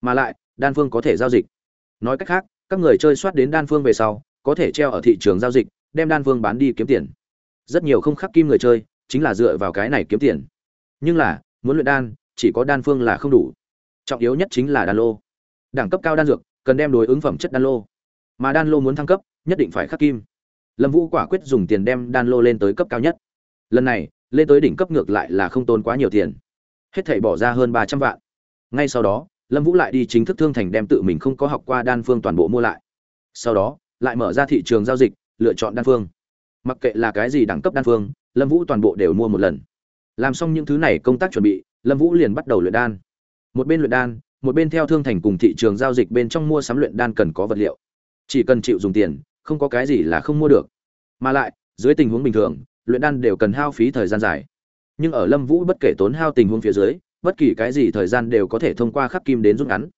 Mà lại, đan phương có thể giao dịch. Nói cách khác, các người chơi soát đến đan phương về sau, có thể treo ở thị trường giao dịch, đem đan phương bán đi kiếm tiền. Rất nhiều không khắc kim người chơi chính là dựa vào cái này kiếm tiền. Nhưng là, muốn luyện đan, chỉ có đan phương là không đủ. Trọng yếu nhất chính là đan lô. Đẳng cấp cao đan dược cần đem đối ứng phẩm chất đan lô. Mà đan lô muốn thăng cấp nhất định phải khắc kim. Lâm vũ quả quyết dùng tiền đem đan lô lên tới cấp cao nhất. Lần này, lên tới đỉnh cấp ngược lại là không tốn quá nhiều tiền. Hết thảy bỏ ra hơn ba trăm vạn. Ngay sau đó, lâm vũ lại đi chính thức thương thành đem tự mình không có học qua đan phương toàn bộ mua lại. Sau đó, lại mở ra thị trường giao dịch, lựa chọn đan phương. Mặc kệ là cái gì đẳng cấp đan phương, lâm vũ toàn bộ đều mua một lần. Làm xong những thứ này công tác chuẩn bị, lâm vũ liền bắt đầu luyện đan. Một bên luyện đan, một bên theo thương thành cùng thị trường giao dịch bên trong mua sắm luyện đan cần có vật liệu. Chỉ cần chịu dùng tiền không có cái gì là không mua được. Mà lại, dưới tình huống bình thường, luyện đan đều cần hao phí thời gian dài. Nhưng ở lâm vũ bất kể tốn hao tình huống phía dưới, bất kỳ cái gì thời gian đều có thể thông qua khắc kim đến rút ngắn.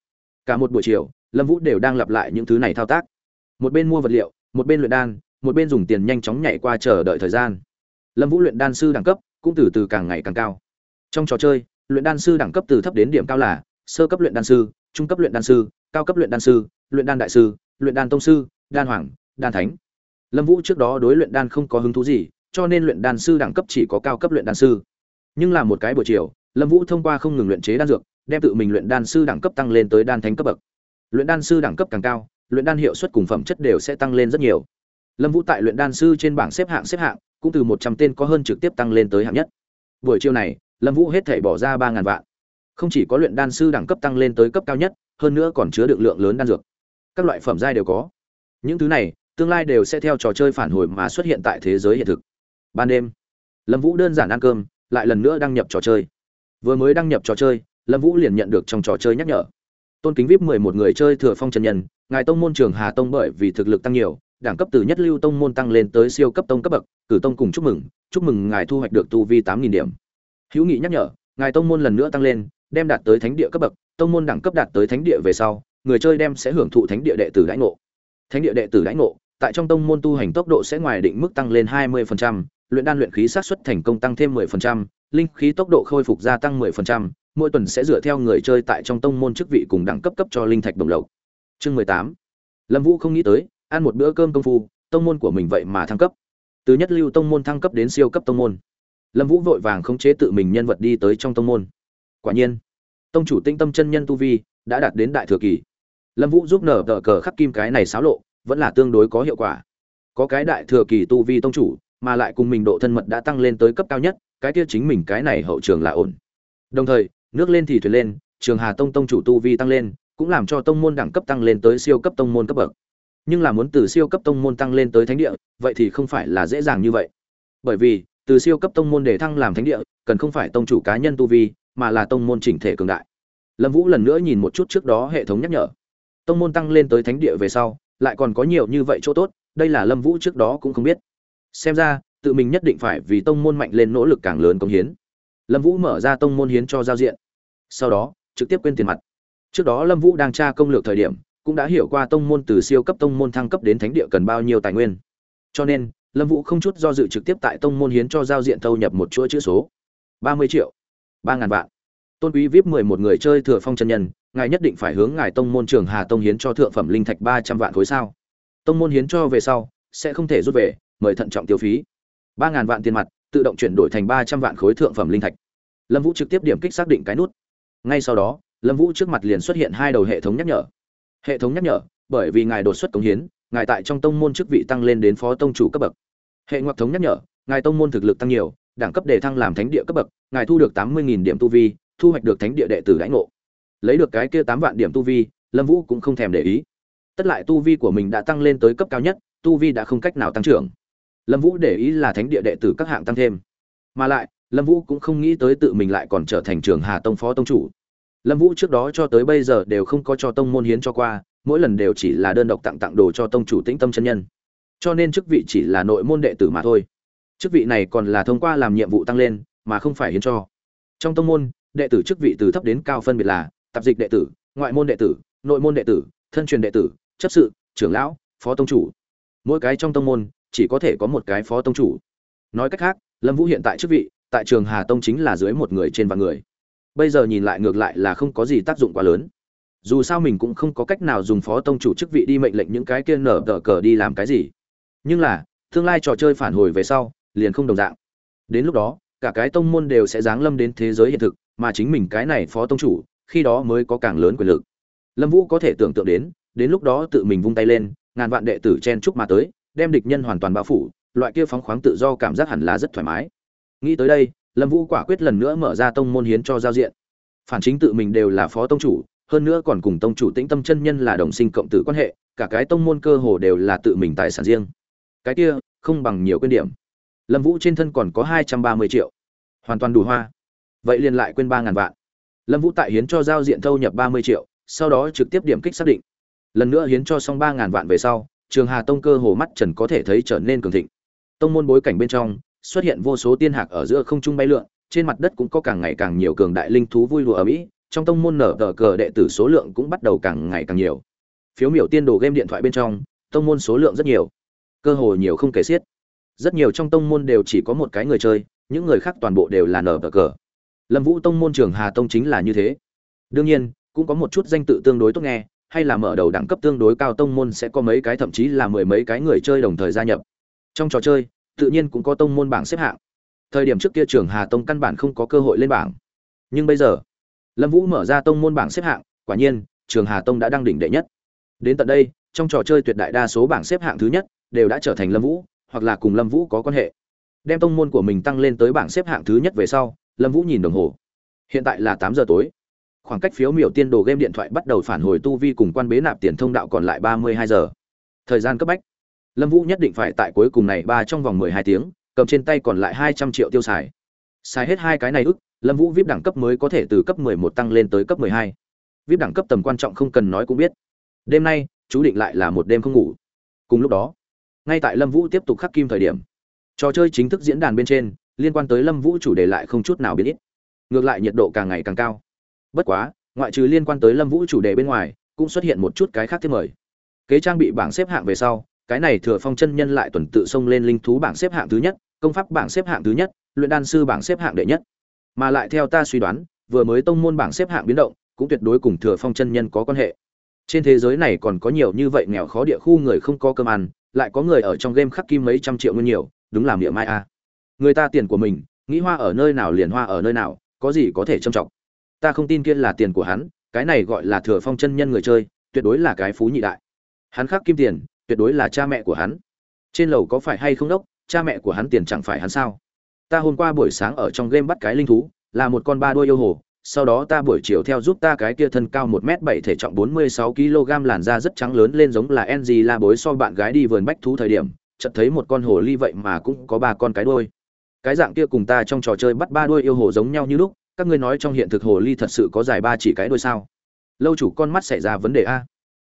Cả một buổi chiều, lâm vũ đều đang lặp lại những thứ này thao tác. Một bên mua vật liệu, một bên luyện đan, một bên dùng tiền nhanh chóng nhảy qua chờ đợi thời gian. Lâm vũ luyện đan sư đẳng cấp cũng từ từ càng ngày càng cao. Trong trò chơi, luyện đan sư đẳng cấp từ thấp đến điểm cao là sơ cấp luyện đan sư, trung cấp luyện đan sư, cao cấp luyện đan sư, luyện đan đại sư, luyện đan tông sư, đan hoàng đan thánh. Lâm vũ trước đó đối luyện đan không có hứng thú gì, cho nên luyện đan sư đẳng cấp chỉ có cao cấp luyện đan sư. Nhưng là một cái buổi chiều, lâm vũ thông qua không ngừng luyện chế đan dược, đem tự mình luyện đan sư đẳng cấp tăng lên tới đan thánh cấp bậc. Luyện đan sư đẳng cấp càng cao, luyện đan hiệu suất cùng phẩm chất đều sẽ tăng lên rất nhiều. Lâm vũ tại luyện đan sư trên bảng xếp hạng xếp hạng, cũng từ một trăm tên có hơn trực tiếp tăng lên tới hạng nhất. Buổi chiều này, lâm vũ hết thể bỏ ra ba ngàn vạn. Không chỉ có luyện đan sư đẳng cấp tăng lên tới cấp cao nhất, hơn nữa còn chứa được lượng lớn đan dược. Các loại phẩm giai đều có. Những thứ này tương lai đều sẽ theo trò chơi phản hồi mà xuất hiện tại thế giới hiện thực. Ban đêm, lâm vũ đơn giản ăn cơm, lại lần nữa đăng nhập trò chơi. Vừa mới đăng nhập trò chơi, lâm vũ liền nhận được trong trò chơi nhắc nhở. Tôn kính vip mười một người chơi thừa phong trần nhân, ngài tông môn trường hà tông bởi vì thực lực tăng nhiều, đẳng cấp từ nhất lưu tông môn tăng lên tới siêu cấp tông cấp bậc, cử tông cùng chúc mừng chúc mừng ngài thu hoạch được tu vi tám nghìn điểm. Hữu nghị nhắc nhở, ngài tông môn lần nữa tăng lên, đem đạt tới thánh địa cấp bậc, tông môn đẳng cấp đạt tới thánh địa về sau, người chơi đem sẽ hưởng thụ thánh địa đệ tử đãi ngộ. Thánh địa đệ tử đãi ngộ tại trong tông môn tu hành tốc độ sẽ ngoài định mức tăng lên 20%, luyện đan luyện khí xác suất thành công tăng thêm 10%, linh khí tốc độ khôi phục gia tăng 10%, mỗi tuần sẽ dựa theo người chơi tại trong tông môn chức vị cùng đẳng cấp cấp cho linh thạch đồng lộc. Chương 18. Lâm Vũ không nghĩ tới, ăn một bữa cơm công phu, tông môn của mình vậy mà thăng cấp. Từ nhất lưu tông môn thăng cấp đến siêu cấp tông môn. Lâm Vũ vội vàng khống chế tự mình nhân vật đi tới trong tông môn. Quả nhiên, tông chủ Tinh Tâm chân nhân tu vi đã đạt đến đại thừa kỳ. Lâm Vũ giúp nở tờ cờ khắc kim cái này xáo lộ, vẫn là tương đối có hiệu quả. Có cái đại thừa kỳ tu vi tông chủ, mà lại cùng mình độ thân mật đã tăng lên tới cấp cao nhất cái kia chính mình cái này hậu trường là ổn. Đồng thời nước lên thì thuyền lên trường hà tông tông chủ tu vi tăng lên cũng làm cho tông môn đẳng cấp tăng lên tới siêu cấp tông môn cấp bậc. Nhưng là muốn từ siêu cấp tông môn tăng lên tới thánh địa vậy thì không phải là dễ dàng như vậy. Bởi vì từ siêu cấp tông môn để thăng làm thánh địa cần không phải tông chủ cá nhân tu vi mà là tông môn chỉnh thể cường đại. Lâm vũ lần nữa nhìn một chút trước đó hệ thống nhắc nhở. Tông môn tăng lên tới thánh địa về sau lại còn có nhiều như vậy chỗ tốt, đây là lâm vũ trước đó cũng không biết. Xem ra, tự mình nhất định phải vì tông môn mạnh lên nỗ lực càng lớn công hiến. Lâm vũ mở ra tông môn hiến cho giao diện. Sau đó, trực tiếp quên tiền mặt. Trước đó lâm vũ đang tra công lược thời điểm, cũng đã hiểu qua tông môn từ siêu cấp tông môn thăng cấp đến thánh địa cần bao nhiêu tài nguyên. Cho nên, lâm vũ không chút do dự trực tiếp tại tông môn hiến cho giao diện thâu nhập một chuỗi chữ số. ba mươi triệu, ba ngàn vạn tôn quý vip mười một người chơi thừa phong chân nhân, ngài nhất định phải hướng ngài tông môn trường hà tông hiến cho thượng phẩm linh thạch ba trăm vạn khối sao? Tông môn hiến cho về sau, sẽ không thể rút về, mời thận trọng tiêu phí. Ba ngàn vạn tiền mặt, tự động chuyển đổi thành ba trăm vạn khối thượng phẩm linh thạch. Lâm vũ trực tiếp điểm kích xác định cái nút. Ngay sau đó, lâm vũ trước mặt liền xuất hiện hai đầu hệ thống nhắc nhở. Hệ thống nhắc nhở, bởi vì ngài đột xuất cống hiến, ngài tại trong tông môn chức vị tăng lên đến phó tông chủ cấp bậc. Hệ ngoặc thống nhắc nhở, ngài tông môn thực lực tăng nhiều, đẳng cấp đề thăng làm thánh địa cấp bậc, ngài thu được tám mươi điểm tu vi thu hoạch được thánh địa đệ tử đãi ngộ. Lấy được cái kia tám vạn điểm tu vi, lâm vũ cũng không thèm để ý. Tất lại tu vi của mình đã tăng lên tới cấp cao nhất, tu vi đã không cách nào tăng trưởng. Lâm vũ để ý là thánh địa đệ tử các hạng tăng thêm. Mà lại, lâm vũ cũng không nghĩ tới tự mình lại còn trở thành trường hà tông phó tông chủ. Lâm vũ trước đó cho tới bây giờ đều không có cho tông môn hiến cho qua, mỗi lần đều chỉ là đơn độc tặng tặng đồ cho tông chủ tĩnh tâm chân nhân. Cho nên chức vị chỉ là nội môn đệ tử mà thôi. Chức vị này còn là thông qua làm nhiệm vụ tăng lên, mà không phải hiến cho. Trong tông môn đệ tử chức vị từ thấp đến cao phân biệt là tạp dịch đệ tử, ngoại môn đệ tử, nội môn đệ tử, thân truyền đệ tử, chấp sự, trưởng lão, phó tông chủ. Mỗi cái trong tông môn, chỉ có thể có một cái phó tông chủ. Nói cách khác, lâm vũ hiện tại chức vị, tại trường hà tông chính là dưới một người trên vạn người. Bây giờ nhìn lại ngược lại là không có gì tác dụng quá lớn. Dù sao mình cũng không có cách nào dùng phó tông chủ chức vị đi mệnh lệnh những cái kia nở tờ cờ đi làm cái gì. Nhưng là, tương lai trò chơi phản hồi về sau, liền không đồng dạng. Đến lúc đó, cả cái tông môn đều sẽ giáng lâm đến thế giới hiện thực mà chính mình cái này phó tông chủ, khi đó mới có càng lớn quyền lực. Lâm vũ có thể tưởng tượng đến đến lúc đó tự mình vung tay lên, ngàn vạn đệ tử chen chúc mà tới, đem địch nhân hoàn toàn bao phủ, loại kia phóng khoáng tự do cảm giác hẳn là rất thoải mái. Nghĩ tới đây, lâm vũ quả quyết lần nữa mở ra tông môn hiến cho giao diện. Phản chính tự mình đều là phó tông chủ, hơn nữa còn cùng tông chủ tĩnh tâm chân nhân là đồng sinh cộng tử quan hệ, cả cái tông môn cơ hồ đều là tự mình tài sản riêng. Cái kia, không bằng nhiều quyên điểm. Lâm vũ trên thân còn có hai trăm ba mươi triệu. Hoàn toàn đủ hoa vậy liền lại quên ba ngàn vạn. Lâm vũ tại hiến cho giao diện thâu nhập ba mươi triệu, sau đó trực tiếp điểm kích xác định. Lần nữa hiến cho xong ba ngàn vạn về sau, trường hà tông cơ hồ mắt trần có thể thấy trở nên cường thịnh. Tông môn bối cảnh bên trong, xuất hiện vô số tiên hạc ở giữa không trung bay lượn, trên mặt đất cũng có càng ngày càng nhiều cường đại linh thú vui lùa ở mỹ, trong tông môn nở tờ cờ đệ tử số lượng cũng bắt đầu càng ngày càng nhiều. Phiếu miểu tiên đồ game điện thoại bên trong, tông môn số lượng rất nhiều. Cơ hồ nhiều không kể xiết. Rất nhiều trong tông môn đều chỉ có một cái người chơi, những người khác toàn bộ đều là nở tờ cờ lâm vũ tông môn trường hà tông chính là như thế. Đương nhiên, cũng có một chút danh tự tương đối tốt nghe, hay là mở đầu đẳng cấp tương đối cao tông môn sẽ có mấy cái, thậm chí là mười mấy cái người chơi đồng thời gia nhập. Trong trò chơi, tự nhiên cũng có tông môn bảng xếp hạng. Thời điểm trước kia trường hà tông căn bản không có cơ hội lên bảng. Nhưng bây giờ, lâm vũ mở ra tông môn bảng xếp hạng, quả nhiên, trường hà tông đã đăng đỉnh đệ nhất. Đến tận đây, trong trò chơi tuyệt đại đa số bảng xếp hạng thứ nhất đều đã trở thành lâm vũ, hoặc là cùng lâm vũ có quan hệ. Đem tông môn của mình tăng lên tới bảng xếp hạng thứ nhất về sau lâm vũ nhìn đồng hồ. Hiện tại là tám giờ tối. Khoảng cách phiếu miểu tiên đồ game điện thoại bắt đầu phản hồi tu vi cùng quan bế nạp tiền thông đạo còn lại ba mươi hai giờ. Thời gian cấp bách. Lâm vũ nhất định phải tại cuối cùng này ba trong vòng mười hai tiếng, cầm trên tay còn lại hai trăm triệu tiêu xài. Xài hết hai cái này ức, lâm vũ vip đẳng cấp mới có thể từ cấp mười một tăng lên tới cấp mười hai. Vip đẳng cấp tầm quan trọng không cần nói cũng biết. Đêm nay, chú định lại là một đêm không ngủ. Cùng lúc đó, ngay tại lâm vũ tiếp tục khắc kim thời điểm, trò chơi chính thức diễn đàn bên trên liên quan tới lâm vũ chủ đề lại không chút nào biến ít. Ngược lại nhiệt độ càng ngày càng cao. Bất quá, ngoại trừ liên quan tới lâm vũ chủ đề bên ngoài, cũng xuất hiện một chút cái khác thêm mời. Kế trang bị bảng xếp hạng về sau, cái này thừa phong chân nhân lại tuần tự xông lên linh thú bảng xếp hạng thứ nhất, công pháp bảng xếp hạng thứ nhất, luyện đan sư bảng xếp hạng đệ nhất. Mà lại theo ta suy đoán, vừa mới tông môn bảng xếp hạng biến động, cũng tuyệt đối cùng thừa phong chân nhân có quan hệ. Trên thế giới này còn có nhiều như vậy nghèo khó địa khu người không có cơm ăn, lại có người ở trong game khắc kim mấy trăm triệu nguyên nhiều, đúng làm miệng mai a người ta tiền của mình, nghĩ hoa ở nơi nào liền hoa ở nơi nào, có gì có thể trâm trọng ta không tin kia là tiền của hắn, cái này gọi là thừa phong chân nhân người chơi, tuyệt đối là cái phú nhị đại. Hắn khắc kim tiền, tuyệt đối là cha mẹ của hắn. Trên lầu có phải hay không đốc, cha mẹ của hắn tiền chẳng phải hắn sao? Ta hôm qua buổi sáng ở trong game bắt cái linh thú, là một con ba đuôi yêu hồ, sau đó ta buổi chiều theo giúp ta cái kia thân cao một m bảy thể trọng bốn mươi sáu kg làn da rất trắng lớn lên giống là ng la bối so bạn gái đi vườn bách thú thời điểm, chợt thấy một con hồ ly vậy mà cũng có ba con cái đuôi cái dạng kia cùng ta trong trò chơi bắt ba đuôi yêu hồ giống nhau như lúc, các ngươi nói trong hiện thực hồ ly thật sự có dài ba chỉ cái đuôi sao? Lâu chủ con mắt xảy ra vấn đề a.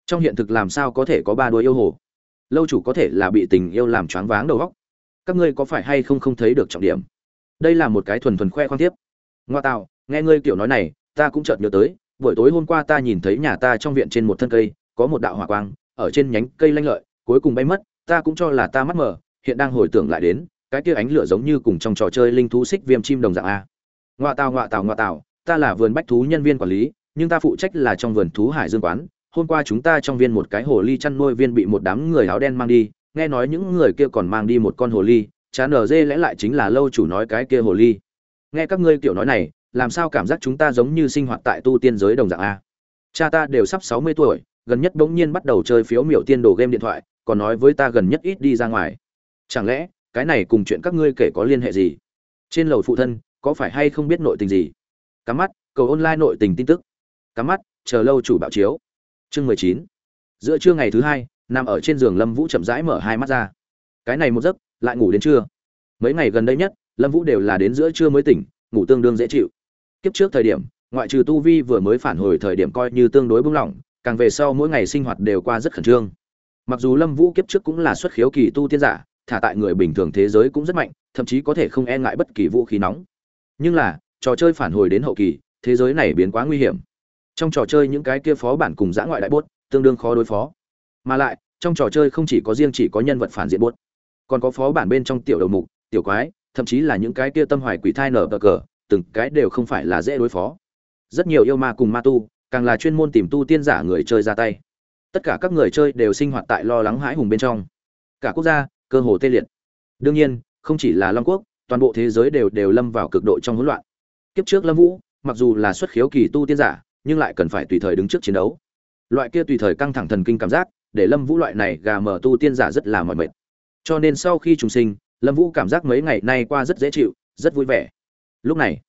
Trong hiện thực làm sao có thể có ba đuôi yêu hồ? Lâu chủ có thể là bị tình yêu làm choáng váng đầu óc. Các ngươi có phải hay không không thấy được trọng điểm? Đây là một cái thuần thuần khoe khoang tiếp. Ngoa tạo, nghe ngươi kiểu nói này, ta cũng chợt nhớ tới, buổi tối hôm qua ta nhìn thấy nhà ta trong viện trên một thân cây, có một đạo hỏa quang, ở trên nhánh cây lanh lợi, cuối cùng bay mất, ta cũng cho là ta mắt mờ, hiện đang hồi tưởng lại đến cái kia ánh lửa giống như cùng trong trò chơi linh thú xích viêm chim đồng dạng a. Ngoạ tào ngoạ tào ngoạ tào, ta là vườn bách thú nhân viên quản lý, nhưng ta phụ trách là trong vườn thú hải dương quán. Hôm qua chúng ta trong viên một cái hồ ly chăn nuôi viên bị một đám người áo đen mang đi, nghe nói những người kia còn mang đi một con hồ ly. Chán ở dê lẽ lại chính là lâu chủ nói cái kia hồ ly. Nghe các ngươi kiểu nói này, làm sao cảm giác chúng ta giống như sinh hoạt tại tu tiên giới đồng dạng a? Cha ta đều sắp sáu mươi tuổi, gần nhất bỗng nhiên bắt đầu chơi phiếu miểu tiên đồ game điện thoại, còn nói với ta gần nhất ít đi ra ngoài. Chẳng lẽ cái này cùng chuyện các ngươi kể có liên hệ gì? Trên lầu phụ thân, có phải hay không biết nội tình gì? Cắm mắt, cầu online nội tình tin tức. Cắm mắt, chờ lâu chủ bạo chiếu. Chương mười chín. Giữa trưa ngày thứ hai, nằm ở trên giường lâm vũ chậm rãi mở hai mắt ra. Cái này một giấc, lại ngủ đến trưa. Mấy ngày gần đây nhất, lâm vũ đều là đến giữa trưa mới tỉnh, ngủ tương đương dễ chịu. Kiếp trước thời điểm, ngoại trừ tu vi vừa mới phản hồi thời điểm coi như tương đối bung lỏng, càng về sau mỗi ngày sinh hoạt đều qua rất khẩn trương. Mặc dù lâm vũ kiếp trước cũng là xuất khiếu kỳ tu tiên giả thả tại người bình thường thế giới cũng rất mạnh, thậm chí có thể không e ngại bất kỳ vũ khí nóng. Nhưng là, trò chơi phản hồi đến hậu kỳ, thế giới này biến quá nguy hiểm. Trong trò chơi những cái kia phó bản cùng giã ngoại đại bốt, tương đương khó đối phó. Mà lại, trong trò chơi không chỉ có riêng chỉ có nhân vật phản diện bốt, còn có phó bản bên trong tiểu đầu mục, tiểu quái, thậm chí là những cái kia tâm hoài quỷ thai nở bờ cờ, từng cái đều không phải là dễ đối phó. Rất nhiều yêu ma cùng ma tu, càng là chuyên môn tìm tu tiên giả người chơi ra tay. Tất cả các người chơi đều sinh hoạt tại lo lắng hãi hùng bên trong. Cả quốc gia cơ hồ tê liệt. Đương nhiên, không chỉ là long quốc, toàn bộ thế giới đều đều lâm vào cực độ trong hỗn loạn. Kiếp trước lâm vũ, mặc dù là xuất khiếu kỳ tu tiên giả, nhưng lại cần phải tùy thời đứng trước chiến đấu. Loại kia tùy thời căng thẳng thần kinh cảm giác, để lâm vũ loại này gà mở tu tiên giả rất là mỏi mệt. Cho nên sau khi trùng sinh, lâm vũ cảm giác mấy ngày nay qua rất dễ chịu, rất vui vẻ. Lúc này,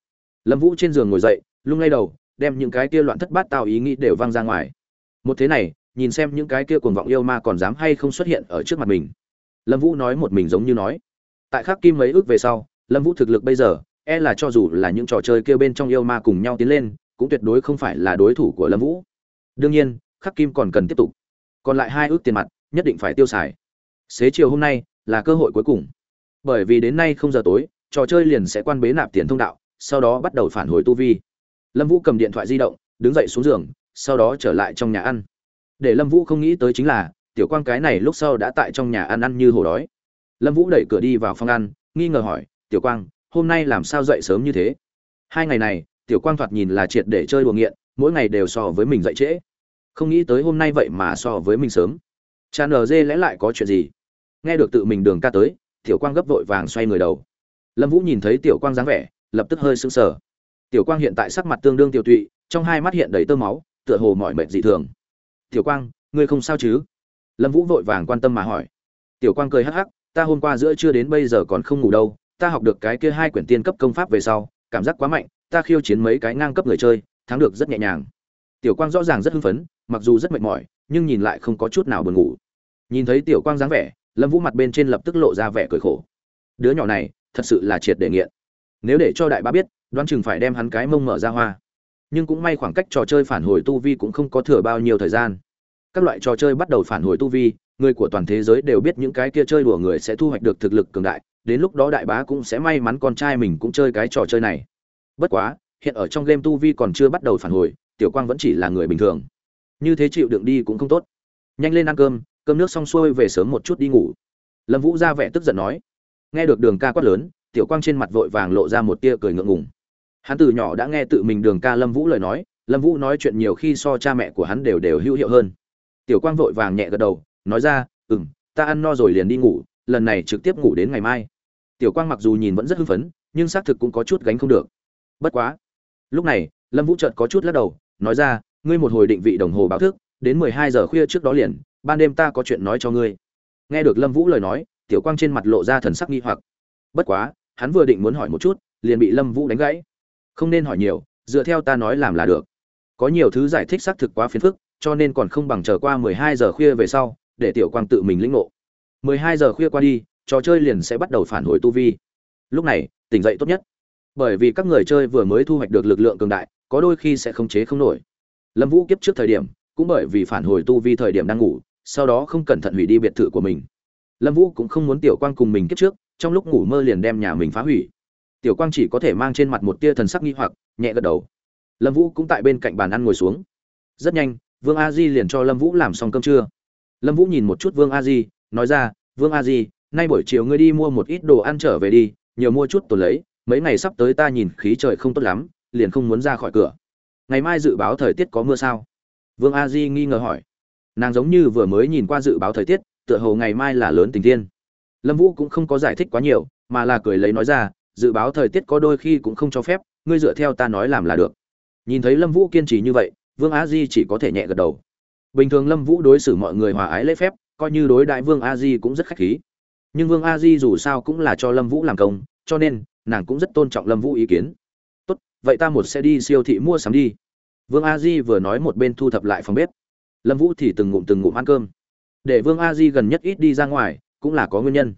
lâm vũ trên giường ngồi dậy, lung lay đầu, đem những cái kia loạn thất bát tao ý nghĩ đều văng ra ngoài. Một thế này, nhìn xem những cái kia cuồng vọng yêu ma còn dám hay không xuất hiện ở trước mặt mình lâm vũ nói một mình giống như nói. Tại khắc kim mấy ước về sau, lâm vũ thực lực bây giờ e là cho dù là những trò chơi kêu bên trong yêu ma cùng nhau tiến lên, cũng tuyệt đối không phải là đối thủ của lâm vũ. Đương nhiên, khắc kim còn cần tiếp tục. Còn lại hai ước tiền mặt, nhất định phải tiêu xài. Xế chiều hôm nay, là cơ hội cuối cùng. Bởi vì đến nay không giờ tối, trò chơi liền sẽ quan bế nạp tiền thông đạo, sau đó bắt đầu phản hồi tu vi. Lâm vũ cầm điện thoại di động, đứng dậy xuống giường, sau đó trở lại trong nhà ăn. Để lâm vũ không nghĩ tới chính là tiểu quang cái này lúc sau đã tại trong nhà ăn ăn như hổ đói. Lâm vũ đẩy cửa đi vào phòng ăn, nghi ngờ hỏi, tiểu quang, hôm nay làm sao dậy sớm như thế? Hai ngày này, tiểu quang thoạt nhìn là triệt để chơi đùa nghiện, mỗi ngày đều so với mình dậy trễ. Không nghĩ tới hôm nay vậy mà so với mình sớm. Cha nờ dê lẽ lại có chuyện gì? Nghe được tự mình đường ca tới, tiểu quang gấp vội vàng xoay người đầu. Lâm vũ nhìn thấy tiểu quang dáng vẻ, lập tức hơi sững sờ. Tiểu quang hiện tại sắc mặt tương đương tiểu tụy, trong hai mắt hiện đầy tơ máu, tựa hồ mỏi mệt dị thường. Tiểu quang, ngươi không sao chứ? Lâm vũ vội vàng quan tâm mà hỏi. Tiểu quang cười hắc hắc, ta hôm qua giữa trưa đến bây giờ còn không ngủ đâu, ta học được cái kia hai quyển tiên cấp công pháp về sau, cảm giác quá mạnh, ta khiêu chiến mấy cái ngang cấp người chơi, thắng được rất nhẹ nhàng. Tiểu quang rõ ràng rất hưng phấn, mặc dù rất mệt mỏi, nhưng nhìn lại không có chút nào buồn ngủ. Nhìn thấy tiểu quang dáng vẻ, lâm vũ mặt bên trên lập tức lộ ra vẻ cười khổ. Đứa nhỏ này, thật sự là triệt để nghiện. Nếu để cho đại bá biết, đoán chừng phải đem hắn cái mông mở ra hoa. Nhưng cũng may khoảng cách trò chơi phản hồi tu vi cũng không có thừa bao nhiêu thời gian các loại trò chơi bắt đầu phản hồi tu vi, người của toàn thế giới đều biết những cái kia chơi đùa người sẽ thu hoạch được thực lực cường đại, đến lúc đó đại bá cũng sẽ may mắn con trai mình cũng chơi cái trò chơi này. Bất quá, hiện ở trong game tu vi còn chưa bắt đầu phản hồi, tiểu quang vẫn chỉ là người bình thường. Như thế chịu đựng đi cũng không tốt. Nhanh lên ăn cơm cơm nước xong xuôi về sớm một chút đi ngủ. Lâm vũ ra vẻ tức giận nói. Nghe được đường ca quát lớn, tiểu quang trên mặt vội vàng lộ ra một tia cười ngượng ngùng. Hắn từ nhỏ đã nghe tự mình đường ca lâm vũ lời nói, lâm vũ nói chuyện nhiều khi so cha mẹ của hắn đều đều hữu hiệu hơn tiểu quang vội vàng nhẹ gật đầu, nói ra ừ m ta ăn no rồi liền đi ngủ, lần này trực tiếp ngủ đến ngày mai. Tiểu quang mặc dù nhìn vẫn rất hưng phấn, nhưng xác thực cũng có chút gánh không được. Bất quá, lúc này, lâm vũ trợt có chút lắc đầu, nói ra, ngươi một hồi định vị đồng hồ báo thức, đến mười hai giờ khuya trước đó liền, ban đêm ta có chuyện nói cho ngươi. Nghe được lâm vũ lời nói, tiểu quang trên mặt lộ ra thần sắc nghi hoặc. Bất quá, hắn vừa định muốn hỏi một chút, liền bị lâm vũ đánh gãy. Không nên hỏi nhiều, dựa theo ta nói làm là được. Có nhiều thứ giải thích xác thực quá phiền phức cho nên còn không bằng chờ qua mười hai giờ khuya về sau, để tiểu quang tự mình lĩnh ngộ. mười hai giờ khuya qua đi, trò chơi liền sẽ bắt đầu phản hồi tu vi. Lúc này, tỉnh dậy tốt nhất. Bởi vì các người chơi vừa mới thu hoạch được lực lượng cường đại, có đôi khi sẽ không chế không nổi. Lâm vũ kiếp trước thời điểm, cũng bởi vì phản hồi tu vi thời điểm đang ngủ, sau đó không cẩn thận hủy đi biệt thự của mình. Lâm vũ cũng không muốn tiểu quang cùng mình kiếp trước, trong lúc ngủ mơ liền đem nhà mình phá hủy. Tiểu quang chỉ có thể mang trên mặt một tia thần sắc nghi hoặc, nhẹ gật đầu. Lâm vũ cũng tại bên cạnh bàn ăn ngồi xuống. Rất nhanh vương a di liền cho lâm vũ làm xong cơm trưa. Lâm vũ nhìn một chút vương a di, nói ra, vương a di, nay buổi chiều ngươi đi mua một ít đồ ăn trở về đi, nhiều mua chút tồn lấy, mấy ngày sắp tới ta nhìn khí trời không tốt lắm, liền không muốn ra khỏi cửa. Ngày mai dự báo thời tiết có mưa sao? Vương a di nghi ngờ hỏi. Nàng giống như vừa mới nhìn qua dự báo thời tiết, tựa hồ ngày mai là lớn tình thiên. Lâm vũ cũng không có giải thích quá nhiều, mà là cười lấy nói ra, dự báo thời tiết có đôi khi cũng không cho phép, ngươi dựa theo ta nói làm là được. Nhìn thấy lâm vũ kiên trì như vậy vương a di chỉ có thể nhẹ gật đầu. Bình thường lâm vũ đối xử mọi người hòa ái lễ phép, coi như đối đại vương a di cũng rất khách khí. Nhưng vương a di dù sao cũng là cho lâm vũ làm công, cho nên nàng cũng rất tôn trọng lâm vũ ý kiến. Tốt, vậy ta một sẽ đi siêu thị mua sắm đi. Vương a di vừa nói một bên thu thập lại phòng bếp. Lâm vũ thì từng ngụm từng ngụm ăn cơm. Để vương a di gần nhất ít đi ra ngoài, cũng là có nguyên nhân.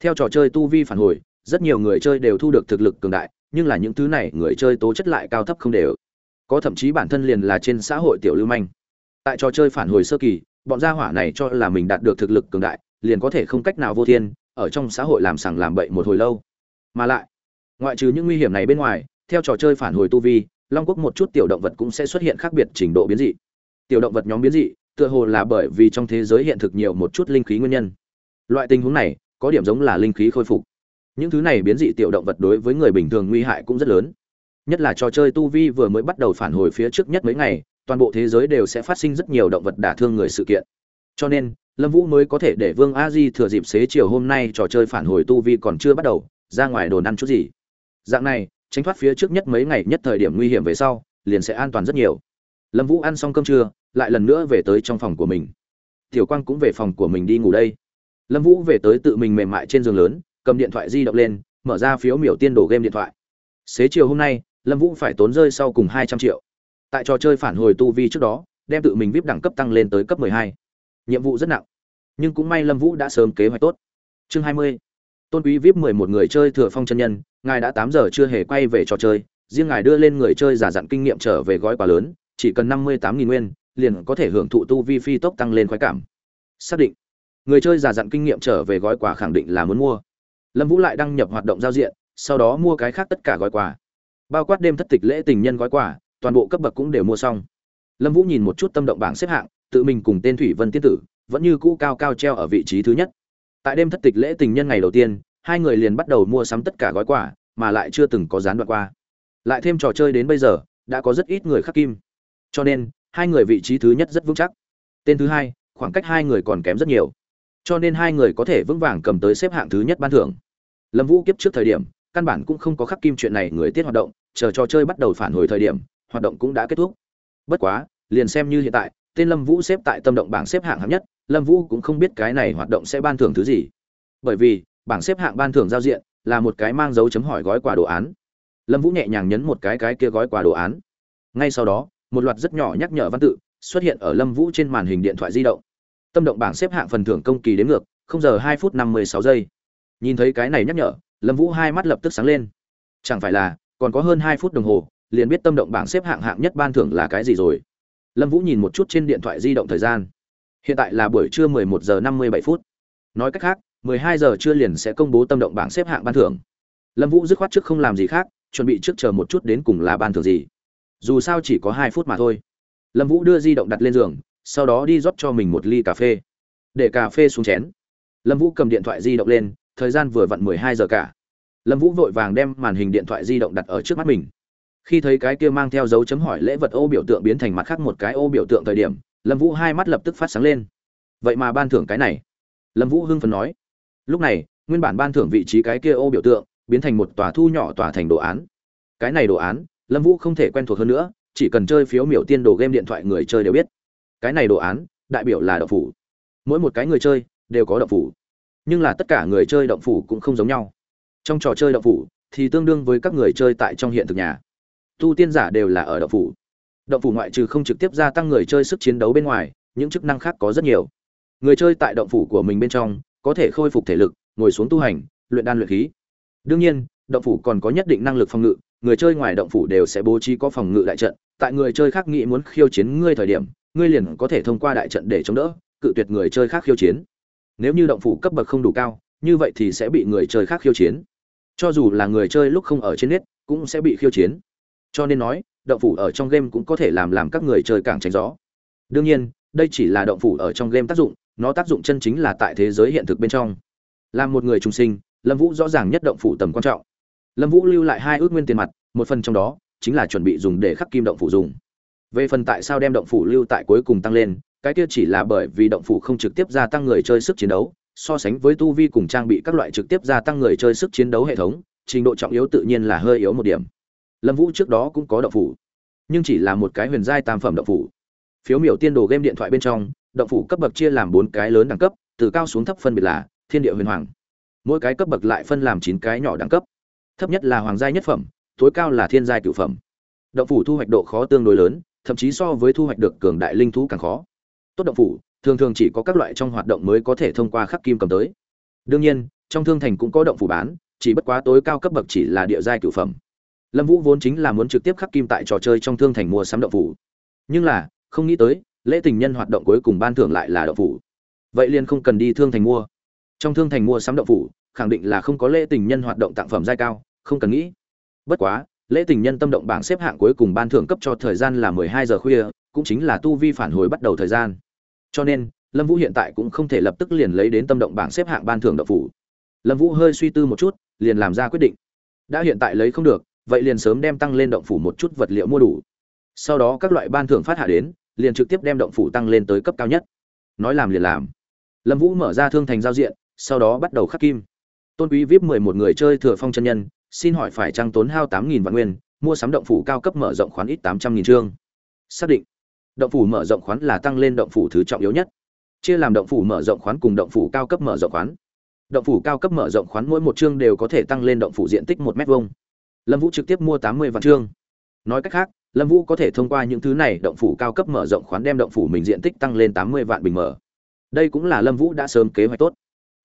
Theo trò chơi tu vi phản hồi, rất nhiều người chơi đều thu được thực lực cường đại, nhưng là những thứ này người chơi tố chất lại cao thấp không đều có thậm chí bản thân liền là trên xã hội tiểu lưu manh. Tại trò chơi phản hồi sơ kỳ, bọn gia hỏa này cho là mình đạt được thực lực cường đại, liền có thể không cách nào vô thiên, ở trong xã hội làm sằng làm bậy một hồi lâu. Mà lại, ngoại trừ những nguy hiểm này bên ngoài, theo trò chơi phản hồi tu vi, long quốc một chút tiểu động vật cũng sẽ xuất hiện khác biệt trình độ biến dị. Tiểu động vật nhóm biến dị, tựa hồ là bởi vì trong thế giới hiện thực nhiều một chút linh khí nguyên nhân. Loại tình huống này, có điểm giống là linh khí khôi phục. Những thứ này biến dị tiểu động vật đối với người bình thường nguy hại cũng rất lớn nhất là trò chơi tu vi vừa mới bắt đầu phản hồi phía trước nhất mấy ngày, toàn bộ thế giới đều sẽ phát sinh rất nhiều động vật đả thương người sự kiện. Cho nên, lâm vũ mới có thể để vương a di thừa dịp xế chiều hôm nay trò chơi phản hồi tu vi còn chưa bắt đầu, ra ngoài đồn ăn chút gì. Dạng này, tránh thoát phía trước nhất mấy ngày nhất thời điểm nguy hiểm về sau, liền sẽ an toàn rất nhiều. Lâm vũ ăn xong cơm trưa, lại lần nữa về tới trong phòng của mình. Tiểu quang cũng về phòng của mình đi ngủ đây. Lâm vũ về tới tự mình mềm mại trên giường lớn, cầm điện thoại di động lên, mở ra phiếu miểu tiên đồ game điện thoại. Xế chiều hôm nay lâm vũ phải tốn rơi sau cùng hai trăm triệu. Tại trò chơi phản hồi tu vi trước đó, đem tự mình vip đẳng cấp tăng lên tới cấp mười hai. Nhiệm vụ rất nặng, nhưng cũng may lâm vũ đã sớm kế hoạch tốt. Chương hai mươi. Tôn quý vip mười một người chơi thừa phong chân nhân, ngài đã tám giờ chưa hề quay về trò chơi, riêng ngài đưa lên người chơi giả dặn kinh nghiệm trở về gói quà lớn, chỉ cần năm mươi tám nghìn nguyên, liền có thể hưởng thụ tu vi phi tốc tăng lên khoái cảm. Xác định, người chơi giả dặn kinh nghiệm trở về gói quà khẳng định là muốn mua. Lâm vũ lại đăng nhập hoạt động giao diện, sau đó mua cái khác tất cả gói quà bao quát đêm thất tịch lễ tình nhân gói quà, toàn bộ cấp bậc cũng đều mua xong. Lâm vũ nhìn một chút tâm động bảng xếp hạng, tự mình cùng tên thủy vân tiên tử, vẫn như cũ cao cao treo ở vị trí thứ nhất. Tại đêm thất tịch lễ tình nhân ngày đầu tiên, hai người liền bắt đầu mua sắm tất cả gói quà, mà lại chưa từng có gián đoạn qua. Lại thêm trò chơi đến bây giờ, đã có rất ít người khắc kim. Cho nên, hai người vị trí thứ nhất rất vững chắc. Tên thứ hai, khoảng cách hai người còn kém rất nhiều. Cho nên hai người có thể vững vàng cầm tới xếp hạng thứ nhất ban thưởng. Lâm vũ kiếp trước thời điểm căn bản cũng không có khắc kim chuyện này người tiết hoạt động, chờ trò chơi bắt đầu phản hồi thời điểm, hoạt động cũng đã kết thúc. Bất quá, liền xem như hiện tại, tên lâm vũ xếp tại tâm động bảng xếp hạng hạng nhất, lâm vũ cũng không biết cái này hoạt động sẽ ban thưởng thứ gì. Bởi vì, bảng xếp hạng ban thưởng giao diện là một cái mang dấu chấm hỏi gói quà đồ án. Lâm vũ nhẹ nhàng nhấn một cái cái kia gói quà đồ án. Ngay sau đó, một loạt rất nhỏ nhắc nhở văn tự xuất hiện ở lâm vũ trên màn hình điện thoại di động. Tâm động bảng xếp hạng phần thưởng công kỳ đến ngược, không giờ hai phút năm mươi sáu giây. Nhìn thấy cái này nhắc nhở lâm vũ hai mắt lập tức sáng lên. Chẳng phải là, còn có hơn hai phút đồng hồ, liền biết tâm động bảng xếp hạng hạng nhất ban thưởng là cái gì rồi. Lâm vũ nhìn một chút trên điện thoại di động thời gian. Hiện tại là buổi trưa 11 giờ 57 phút. Nói cách khác 12 giờ trưa liền sẽ công bố tâm động bảng xếp hạng ban thưởng. Lâm vũ dứt khoát trước không làm gì khác, chuẩn bị trước chờ một chút đến cùng là ban thưởng gì. Dù sao chỉ có hai phút mà thôi. Lâm vũ đưa di động đặt lên giường, sau đó đi rót cho mình một ly cà phê. Để cà phê xuống chén. Lâm vũ cầm điện thoại di động lên thời gian vừa vặn 12 giờ cả. Lâm vũ vội vàng đem màn hình điện thoại di động đặt ở trước mắt mình. Khi thấy cái kia mang theo dấu chấm hỏi lễ vật ô biểu tượng biến thành mặt khác một cái ô biểu tượng thời điểm, lâm vũ hai mắt lập tức phát sáng lên. Vậy mà ban thưởng cái này. Lâm vũ hưng phấn nói. Lúc này, nguyên bản ban thưởng vị trí cái kia ô biểu tượng, biến thành một tòa thu nhỏ tòa thành đồ án. Cái này đồ án, lâm vũ không thể quen thuộc hơn nữa, chỉ cần chơi phiếu miểu tiên đồ game điện thoại người chơi đều biết. Cái này đồ án, đại biểu là đậu phủ. Mỗi một cái người chơi đều có đậu phủ nhưng là tất cả người chơi động phủ cũng không giống nhau. Trong trò chơi động phủ thì tương đương với các người chơi tại trong hiện thực nhà. Tu tiên giả đều là ở động phủ. Động phủ ngoại trừ không trực tiếp gia tăng người chơi sức chiến đấu bên ngoài, những chức năng khác có rất nhiều. Người chơi tại động phủ của mình bên trong có thể khôi phục thể lực, ngồi xuống tu hành, luyện đan luyện khí. Đương nhiên, động phủ còn có nhất định năng lực phòng ngự, người chơi ngoài động phủ đều sẽ bố trí có phòng ngự đại trận. Tại người chơi khác nghĩ muốn khiêu chiến ngươi thời điểm, ngươi liền có thể thông qua đại trận để chống đỡ, cự tuyệt người chơi khác khiêu chiến nếu như động phủ cấp bậc không đủ cao, như vậy thì sẽ bị người chơi khác khiêu chiến. Cho dù là người chơi lúc không ở trên nét cũng sẽ bị khiêu chiến. Cho nên nói, động phủ ở trong game cũng có thể làm làm các người chơi càng tránh gió. Đương nhiên, đây chỉ là động phủ ở trong game tác dụng, nó tác dụng chân chính là tại thế giới hiện thực bên trong. Làm một người trung sinh, lâm vũ rõ ràng nhất động phủ tầm quan trọng. Lâm vũ lưu lại hai ước nguyên tiền mặt, một phần trong đó chính là chuẩn bị dùng để khắc kim động phủ dùng. Về phần tại sao đem động phủ lưu tại cuối cùng tăng lên cái kia chỉ là bởi vì động phủ không trực tiếp gia tăng người chơi sức chiến đấu, so sánh với tu vi cùng trang bị các loại trực tiếp gia tăng người chơi sức chiến đấu hệ thống, trình độ trọng yếu tự nhiên là hơi yếu một điểm. Lâm vũ trước đó cũng có động phủ, nhưng chỉ là một cái huyền giai tam phẩm động phủ. Phiếu miểu tiên đồ game điện thoại bên trong, động phủ cấp bậc chia làm bốn cái lớn đẳng cấp, từ cao xuống thấp phân biệt là thiên địa huyền hoàng. Mỗi cái cấp bậc lại phân làm chín cái nhỏ đẳng cấp. Thấp nhất là hoàng giai nhất phẩm, tối cao là thiên giai cửu phẩm. Động phủ thu hoạch độ khó tương đối lớn, thậm chí so với thu hoạch được cường đại linh thú càng khó tốt động phủ, thường thường chỉ có các loại trong hoạt động mới có thể thông qua khắc kim cầm tới. Đương nhiên, trong thương thành cũng có động phủ bán, chỉ bất quá tối cao cấp bậc chỉ là địa giai cửu phẩm. Lâm vũ vốn chính là muốn trực tiếp khắc kim tại trò chơi trong thương thành mua sắm động phủ. Nhưng là, không nghĩ tới, lễ tình nhân hoạt động cuối cùng ban thưởng lại là động phủ. Vậy liền không cần đi thương thành mua. Trong thương thành mua sắm động phủ, khẳng định là không có lễ tình nhân hoạt động tặng phẩm giai cao, không cần nghĩ. Bất quá, lễ tình nhân tâm động bảng xếp hạng cuối cùng ban thưởng cấp cho thời gian là mười hai giờ khuya cũng chính là tu vi phản hồi bắt đầu thời gian. Cho nên, lâm vũ hiện tại cũng không thể lập tức liền lấy đến tâm động bảng xếp hạng ban thưởng động phủ. Lâm vũ hơi suy tư một chút, liền làm ra quyết định. Đã hiện tại lấy không được, vậy liền sớm đem tăng lên động phủ một chút vật liệu mua đủ. Sau đó các loại ban thưởng phát hạ đến, liền trực tiếp đem động phủ tăng lên tới cấp cao nhất. Nói làm liền làm. Lâm vũ mở ra thương thành giao diện, sau đó bắt đầu khắc kim. Tôn quý vip mười một người chơi thừa phong chân nhân, xin hỏi phải trăng tốn hao tám nghìn vạn nguyên, mua sắm động phủ cao cấp mở rộng khoán ít tám trăm nghìn chương. Xác định động phủ mở rộng khoán là tăng lên động phủ thứ trọng yếu nhất. Chia làm động phủ mở rộng khoán cùng động phủ cao cấp mở rộng khoán. Động phủ cao cấp mở rộng khoán mỗi một chương đều có thể tăng lên động phủ diện tích một m hai lâm vũ trực tiếp mua tám mươi vạn chương. Nói cách khác, lâm vũ có thể thông qua những thứ này động phủ cao cấp mở rộng khoán đem động phủ mình diện tích tăng lên tám mươi vạn bình mở. Đây cũng là lâm vũ đã sớm kế hoạch tốt.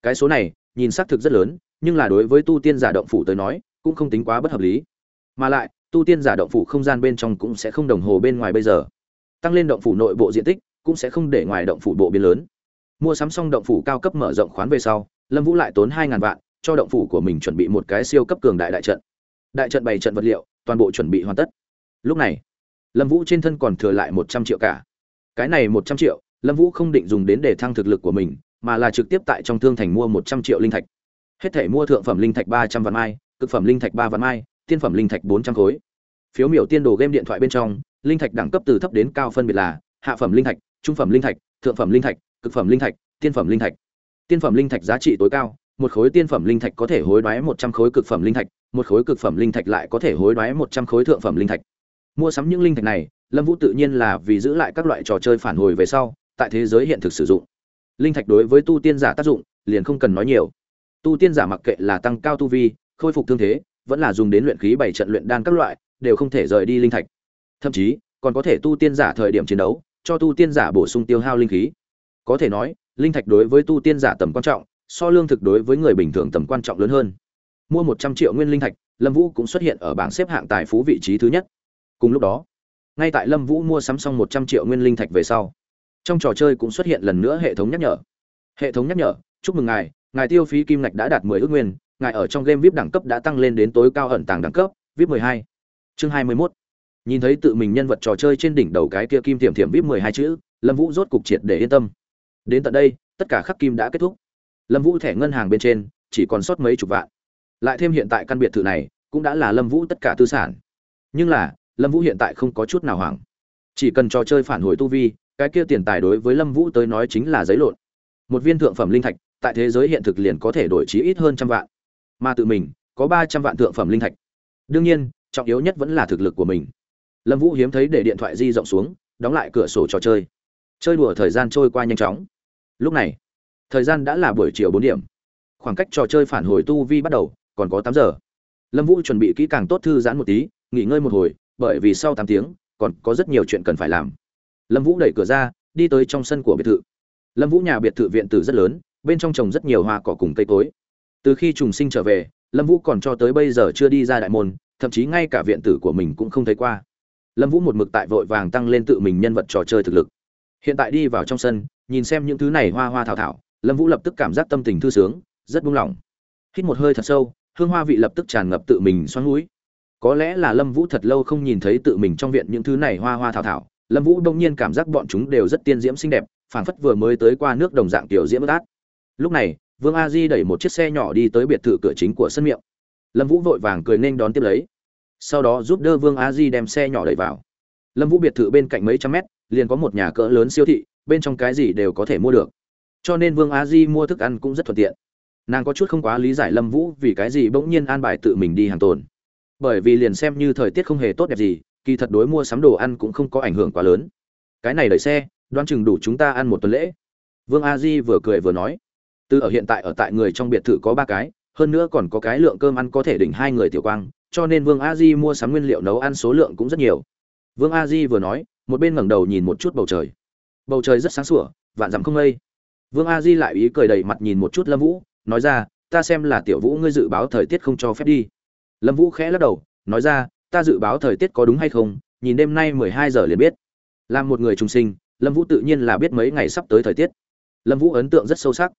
Cái số này, nhìn xác thực rất lớn, nhưng là đối với tu tiên giả động phủ tới nói, cũng không tính quá bất hợp lý. Mà lại, tu tiên giả động phủ không gian bên trong cũng sẽ không đồng hồ bên ngoài bây giờ tăng lên động phủ nội bộ diện tích, cũng sẽ không để ngoài động phủ bộ biến lớn. Mua sắm xong động phủ cao cấp mở rộng khoán về sau, lâm vũ lại tốn hai ngàn vạn, cho động phủ của mình chuẩn bị một cái siêu cấp cường đại đại trận. Đại trận bày trận vật liệu, toàn bộ chuẩn bị hoàn tất. Lúc này, lâm vũ trên thân còn thừa lại một trăm triệu cả. Cái này một trăm triệu, lâm vũ không định dùng đến để thăng thực lực của mình, mà là trực tiếp tại trong thương thành mua một trăm triệu linh thạch. Hết thể mua thượng phẩm linh thạch ba trăm vạn mai, cực phẩm linh thạch ba vạn mai, tiên phẩm linh thạch bốn trăm khối. Phiếu miểu tiên đồ game điện thoại bên trong linh thạch đẳng cấp từ thấp đến cao phân biệt là hạ phẩm linh thạch trung phẩm linh thạch thượng phẩm linh thạch cực phẩm linh thạch tiên phẩm linh thạch tiên phẩm linh thạch giá trị tối cao một khối tiên phẩm linh thạch có thể hối đoái một trăm khối cực phẩm linh thạch một khối cực phẩm linh thạch lại có thể hối đoái một trăm khối thượng phẩm linh thạch mua sắm những linh thạch này lâm vũ tự nhiên là vì giữ lại các loại trò chơi phản hồi về sau tại thế giới hiện thực sử dụng linh thạch đối với tu tiên giả tác dụng liền không cần nói nhiều tu tiên giả mặc kệ là tăng cao tu vi khôi phục thương thế vẫn là dùng đến luyện khí bảy trận luyện đan các loại đều không thể rời đi linh thạch thậm chí, còn có thể tu tiên giả thời điểm chiến đấu, cho tu tiên giả bổ sung tiêu hao linh khí. Có thể nói, linh thạch đối với tu tiên giả tầm quan trọng, so lương thực đối với người bình thường tầm quan trọng lớn hơn. Mua một trăm triệu nguyên linh thạch, lâm vũ cũng xuất hiện ở bảng xếp hạng tài phú vị trí thứ nhất. Cùng lúc đó, ngay tại lâm vũ mua sắm xong một trăm triệu nguyên linh thạch về sau, trong trò chơi cũng xuất hiện lần nữa hệ thống nhắc nhở. Hệ thống nhắc nhở, chúc mừng ngài ngài tiêu phí kim ngạch đã đạt mười ước nguyên, ngài ở trong game vip đẳng cấp đã tăng lên đến tối cao ẩn tàng đẳng cấp, vip mười hai. Chương hai mươi mốt nhìn thấy tự mình nhân vật trò chơi trên đỉnh đầu cái kia kim thiểm thiểm vip mười hai chữ, lâm vũ rốt cục triệt để yên tâm. Đến tận đây, tất cả khắc kim đã kết thúc. Lâm vũ thẻ ngân hàng bên trên, chỉ còn sót mấy chục vạn. Lại thêm hiện tại căn biệt thự này, cũng đã là lâm vũ tất cả tư sản. Nhưng là, lâm vũ hiện tại không có chút nào hoảng. Chỉ cần trò chơi phản hồi tu vi, cái kia tiền tài đối với lâm vũ tới nói chính là giấy lộn. Một viên thượng phẩm linh thạch, tại thế giới hiện thực liền có thể đổi trí ít hơn trăm vạn. Mà tự mình, có ba trăm vạn thượng phẩm linh thạch. Đương nhiên, trọng yếu nhất vẫn là thực lực của mình lâm vũ hiếm thấy để điện thoại di rộng xuống, đóng lại cửa sổ trò chơi. Chơi đùa thời gian trôi qua nhanh chóng. Lúc này, thời gian đã là buổi chiều bốn điểm. Khoảng cách trò chơi phản hồi tu vi bắt đầu, còn có tám giờ. Lâm vũ chuẩn bị kỹ càng tốt thư giãn một tí, nghỉ ngơi một hồi, bởi vì sau tám tiếng, còn có rất nhiều chuyện cần phải làm. Lâm vũ đẩy cửa ra, đi tới trong sân của biệt thự. Lâm vũ nhà biệt thự viện tử rất lớn, bên trong trồng rất nhiều hoa cỏ cùng cây cối. Từ khi trùng sinh trở về, lâm vũ còn cho tới bây giờ chưa đi ra đại môn, thậm chí ngay cả viện tử của mình cũng không thấy qua lâm vũ một mực tại vội vàng tăng lên tự mình nhân vật trò chơi thực lực. Hiện tại đi vào trong sân, nhìn xem những thứ này hoa hoa thảo thảo, lâm vũ lập tức cảm giác tâm tình thư sướng, rất buông lỏng. Hít một hơi thật sâu, hương hoa vị lập tức tràn ngập tự mình xoắn núi. Có lẽ là lâm vũ thật lâu không nhìn thấy tự mình trong viện những thứ này hoa hoa thảo thảo, lâm vũ đông nhiên cảm giác bọn chúng đều rất tiên diễm xinh đẹp, phảng phất vừa mới tới qua nước đồng dạng tiểu diễm bất át. Lúc này, vương a di đẩy một chiếc xe nhỏ đi tới biệt thự cửa chính của sân miệng. Lâm vũ vội vàng cười nên đón tiếp lấy sau đó giúp đỡ vương a di đem xe nhỏ đẩy vào. Lâm vũ biệt thự bên cạnh mấy trăm mét, liền có một nhà cỡ lớn siêu thị, bên trong cái gì đều có thể mua được. Cho nên vương a di mua thức ăn cũng rất thuận tiện. Nàng có chút không quá lý giải lâm vũ vì cái gì bỗng nhiên an bài tự mình đi hàng tồn. Bởi vì liền xem như thời tiết không hề tốt đẹp gì, kỳ thật đối mua sắm đồ ăn cũng không có ảnh hưởng quá lớn. Cái này đẩy xe, đoán chừng đủ chúng ta ăn một tuần lễ. Vương a di vừa cười vừa nói. Từ ở hiện tại ở tại người trong biệt thự có ba cái, hơn nữa còn có cái lượng cơm ăn có thể đỉnh hai người tiểu quang cho nên vương a di mua sắm nguyên liệu nấu ăn số lượng cũng rất nhiều. Vương a di vừa nói, một bên ngẩng đầu nhìn một chút bầu trời. Bầu trời rất sáng sủa, vạn dặm không mây. Vương a di lại ý cười đầy mặt nhìn một chút lâm vũ, nói ra, ta xem là tiểu vũ ngươi dự báo thời tiết không cho phép đi. Lâm vũ khẽ lắc đầu, nói ra, ta dự báo thời tiết có đúng hay không, nhìn đêm nay mười hai giờ liền biết. Làm một người trung sinh, lâm vũ tự nhiên là biết mấy ngày sắp tới thời tiết. Lâm vũ ấn tượng rất sâu sắc.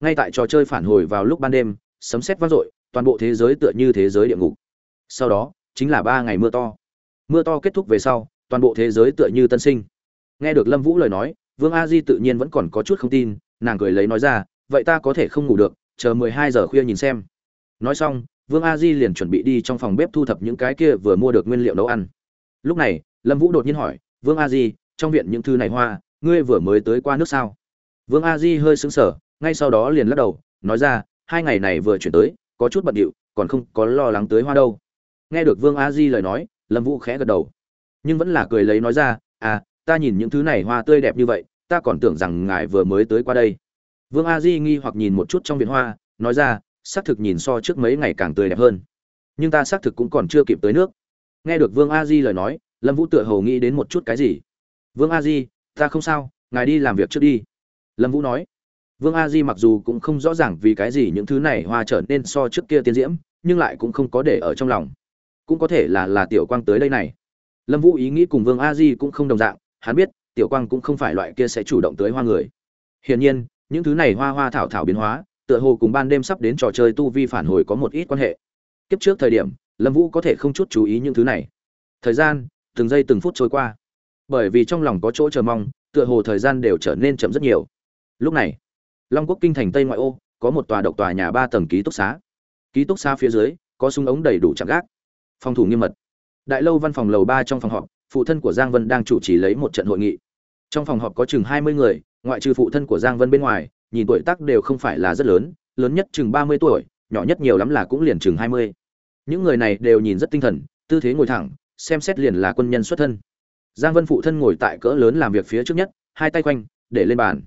Ngay tại trò chơi phản hồi vào lúc ban đêm, sấm sét vang dội, toàn bộ thế giới tựa như thế giới địa ngục sau đó, chính là ba ngày mưa to. Mưa to kết thúc về sau, toàn bộ thế giới tựa như tân sinh. Nghe được lâm vũ lời nói, vương a di tự nhiên vẫn còn có chút không tin, nàng cười lấy nói ra, vậy ta có thể không ngủ được, chờ mười hai giờ khuya nhìn xem. Nói xong, vương a di liền chuẩn bị đi trong phòng bếp thu thập những cái kia vừa mua được nguyên liệu nấu ăn. Lúc này, lâm vũ đột nhiên hỏi, vương a di, trong viện những thư này hoa, ngươi vừa mới tới qua nước sao? Vương a di hơi sững sờ, ngay sau đó liền lắc đầu, nói ra, hai ngày này vừa chuyển tới, có chút bận điệu, còn không có lo lắng tới hoa đâu nghe được vương a di lời nói, lâm vũ khẽ gật đầu. Nhưng vẫn là cười lấy nói ra à ta nhìn những thứ này hoa tươi đẹp như vậy, ta còn tưởng rằng ngài vừa mới tới qua đây. Vương a di nghi hoặc nhìn một chút trong viện hoa, nói ra, xác thực nhìn so trước mấy ngày càng tươi đẹp hơn. Nhưng ta xác thực cũng còn chưa kịp tới nước. Nghe được vương a di lời nói, lâm vũ tựa hồ nghĩ đến một chút cái gì. Vương a di, ta không sao, ngài đi làm việc trước đi. Lâm vũ nói. Vương a di mặc dù cũng không rõ ràng vì cái gì những thứ này hoa trở nên so trước kia tiên diễm, nhưng lại cũng không có để ở trong lòng cũng có thể là là tiểu quang tới đây này. Lâm vũ ý nghĩ cùng vương a di cũng không đồng dạng, hắn biết tiểu quang cũng không phải loại kia sẽ chủ động tới hoa người. Hiển nhiên, những thứ này hoa hoa thảo thảo biến hóa, tựa hồ cùng ban đêm sắp đến trò chơi tu vi phản hồi có một ít quan hệ. Kiếp trước thời điểm, lâm vũ có thể không chút chú ý những thứ này. Thời gian, từng giây từng phút trôi qua. Bởi vì trong lòng có chỗ chờ mong, tựa hồ thời gian đều trở nên chậm rất nhiều. Lúc này, long quốc kinh thành tây ngoại ô, có một tòa độc tòa nhà ba tầng ký túc xá. Ký túc xá phía dưới, có súng ống đầy đủ chạm gác phòng thủ nghiêm mật. Đại lâu văn phòng lầu ba trong phòng họp, phụ thân của giang vân đang chủ trì lấy một trận hội nghị. Trong phòng họp có chừng hai mươi người, ngoại trừ phụ thân của giang vân bên ngoài, nhìn tuổi tác đều không phải là rất lớn lớn nhất chừng ba mươi tuổi, nhỏ nhất nhiều lắm là cũng liền chừng hai mươi. Những người này đều nhìn rất tinh thần, tư thế ngồi thẳng, xem xét liền là quân nhân xuất thân. Giang vân phụ thân ngồi tại cỡ lớn làm việc phía trước nhất, hai tay quanh, để lên bàn.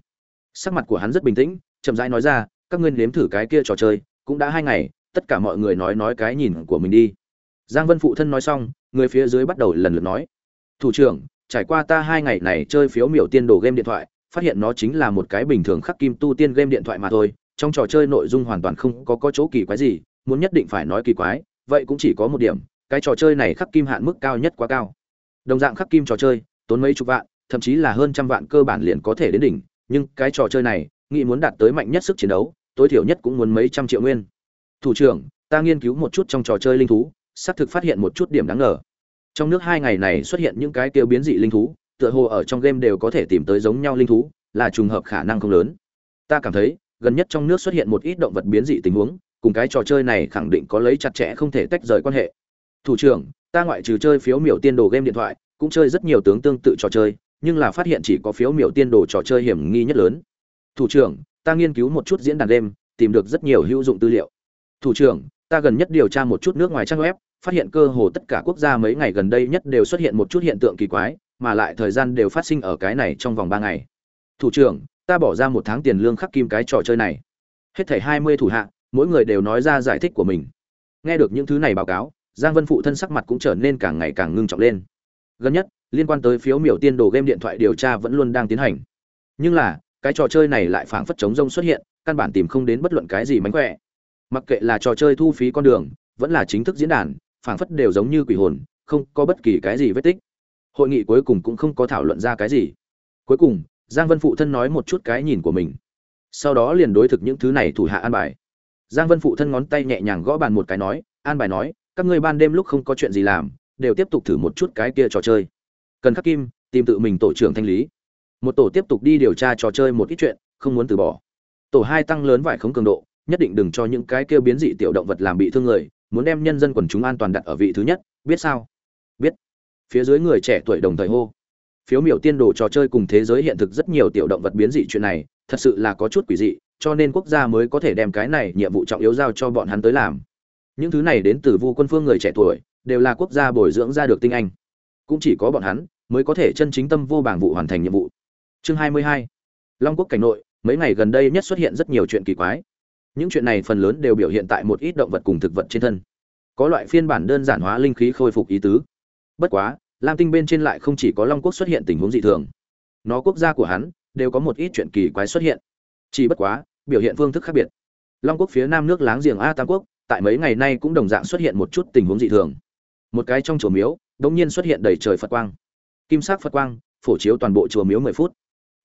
Sắc mặt của hắn rất bình tĩnh, chậm rãi nói ra, các ngươi nếm thử cái kia trò chơi, cũng đã hai ngày, tất cả mọi người nói nói cái nhìn của mình đi giang vân phụ thân nói xong người phía dưới bắt đầu lần lượt nói. Thủ trưởng trải qua ta hai ngày này chơi phiếu miểu tiên đồ game điện thoại phát hiện nó chính là một cái bình thường khắc kim tu tiên game điện thoại mà thôi. Trong trò chơi nội dung hoàn toàn không có, có chỗ kỳ quái gì muốn nhất định phải nói kỳ quái vậy cũng chỉ có một điểm cái trò chơi này khắc kim hạn mức cao nhất quá cao. Đồng dạng khắc kim trò chơi tốn mấy chục vạn thậm chí là hơn trăm vạn cơ bản liền có thể đến đỉnh nhưng cái trò chơi này nghĩ muốn đạt tới mạnh nhất sức chiến đấu tối thiểu nhất cũng muốn mấy trăm triệu nguyên. Thủ trưởng ta nghiên cứu một chút trong trò chơi linh thú xác thực phát hiện một chút điểm đáng ngờ. Trong nước hai ngày này xuất hiện những cái tiêu biến dị linh thú, tựa hồ ở trong game đều có thể tìm tới giống nhau linh thú, là trùng hợp khả năng không lớn. Ta cảm thấy, gần nhất trong nước xuất hiện một ít động vật biến dị tình huống, cùng cái trò chơi này khẳng định có lấy chặt chẽ không thể tách rời quan hệ. Thủ trưởng, ta ngoại trừ chơi phiếu miểu tiên đồ game điện thoại, cũng chơi rất nhiều tướng tương tự trò chơi, nhưng là phát hiện chỉ có phiếu miểu tiên đồ trò chơi hiểm nghi nhất lớn. Thủ trưởng, ta nghiên cứu một chút diễn đàn game, tìm được rất nhiều hữu dụng tư liệu. Thủ trưởng, ta gần nhất điều tra một chút nước ngoài trang web phát hiện cơ hồ tất cả quốc gia mấy ngày gần đây nhất đều xuất hiện một chút hiện tượng kỳ quái, mà lại thời gian đều phát sinh ở cái này trong vòng ba ngày. Thủ trưởng, ta bỏ ra một tháng tiền lương khắc kim cái trò chơi này. Hết thảy hai mươi thủ hạ, mỗi người đều nói ra giải thích của mình. Nghe được những thứ này báo cáo, giang vân phụ thân sắc mặt cũng trở nên càng ngày càng ngưng trọng lên. Gần nhất, liên quan tới phiếu miểu tiên đồ game điện thoại điều tra vẫn luôn đang tiến hành. Nhưng là, cái trò chơi này lại phảng phất chống rông xuất hiện, căn bản tìm không đến bất luận cái gì mánh khỏe. Mặc kệ là trò chơi thu phí con đường, vẫn là chính thức diễn đàn phảng phất đều giống như quỷ hồn, không có bất kỳ cái gì vết tích. Hội nghị cuối cùng cũng không có thảo luận ra cái gì. Cuối cùng, giang vân phụ thân nói một chút cái nhìn của mình. Sau đó liền đối thực những thứ này thủ hạ an bài. Giang vân phụ thân ngón tay nhẹ nhàng gõ bàn một cái nói, an bài nói, các ngươi ban đêm lúc không có chuyện gì làm, đều tiếp tục thử một chút cái kia trò chơi. Cần khắc kim, tìm tự mình tổ trưởng thanh lý. Một tổ tiếp tục đi điều tra trò chơi một ít chuyện, không muốn từ bỏ. Tổ hai tăng lớn vải khống cường độ, nhất định đừng cho những cái kia biến dị tiểu động vật làm bị thương người muốn đem nhân dân quần chúng an toàn đặt ở vị thứ nhất, biết sao? Biết. Phía dưới người trẻ tuổi đồng thời hô. Phiếu miểu tiên đồ trò chơi cùng thế giới hiện thực rất nhiều tiểu động vật biến dị chuyện này, thật sự là có chút quỷ dị, cho nên quốc gia mới có thể đem cái này nhiệm vụ trọng yếu giao cho bọn hắn tới làm. Những thứ này đến từ vu quân phương người trẻ tuổi, đều là quốc gia bồi dưỡng ra được tinh anh. Cũng chỉ có bọn hắn, mới có thể chân chính tâm vô bảng vụ hoàn thành nhiệm vụ. Chương 22. long quốc cảnh nội, mấy ngày gần đây nhất xuất hiện rất nhiều chuyện kỳ quái những chuyện này phần lớn đều biểu hiện tại một ít động vật cùng thực vật trên thân. Có loại phiên bản đơn giản hóa linh khí khôi phục ý tứ. Bất quá, lam tinh bên trên lại không chỉ có long quốc xuất hiện tình huống dị thường. Nó quốc gia của hắn, đều có một ít chuyện kỳ quái xuất hiện. Chỉ bất quá, biểu hiện phương thức khác biệt. Long quốc phía nam nước láng giềng a tam quốc, tại mấy ngày nay cũng đồng dạng xuất hiện một chút tình huống dị thường. Một cái trong chùa miếu, đống nhiên xuất hiện đầy trời phật quang. Kim sắc phật quang, phổ chiếu toàn bộ chùa miếu mười phút.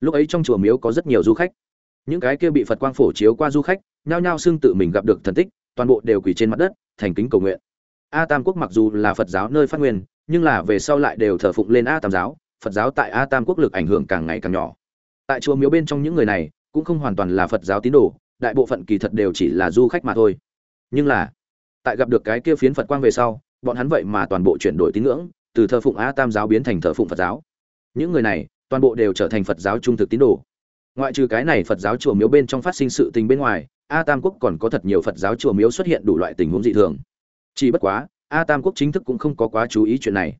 Lúc ấy trong chùa miếu có rất nhiều du khách. Những cái kia bị phật quang phổ chiếu qua du khách nhao nhao xưng tự mình gặp được thần tích, toàn bộ đều quỳ trên mặt đất, thành kính cầu nguyện. A tam quốc mặc dù là phật giáo nơi phát nguyên, nhưng là về sau lại đều thờ phụng lên a tam giáo, phật giáo tại a tam quốc lực ảnh hưởng càng ngày càng nhỏ. Tại chùa miếu bên trong những người này, cũng không hoàn toàn là phật giáo tín đồ, đại bộ phận kỳ thật đều chỉ là du khách mà thôi. Nhưng là, tại gặp được cái kia phiến phật quang về sau, bọn hắn vậy mà toàn bộ chuyển đổi tín ngưỡng, từ thờ phụng a tam giáo biến thành thờ phụng phật giáo. Những người này, toàn bộ đều trở thành phật giáo trung thực tín đồ. Ngoại trừ cái này phật giáo chùa miếu bên trong phát sinh sự tình bên ngoài a tam quốc còn có thật nhiều phật giáo chùa miếu xuất hiện đủ loại tình huống dị thường. Chỉ bất quá, a tam quốc chính thức cũng không có quá chú ý chuyện này.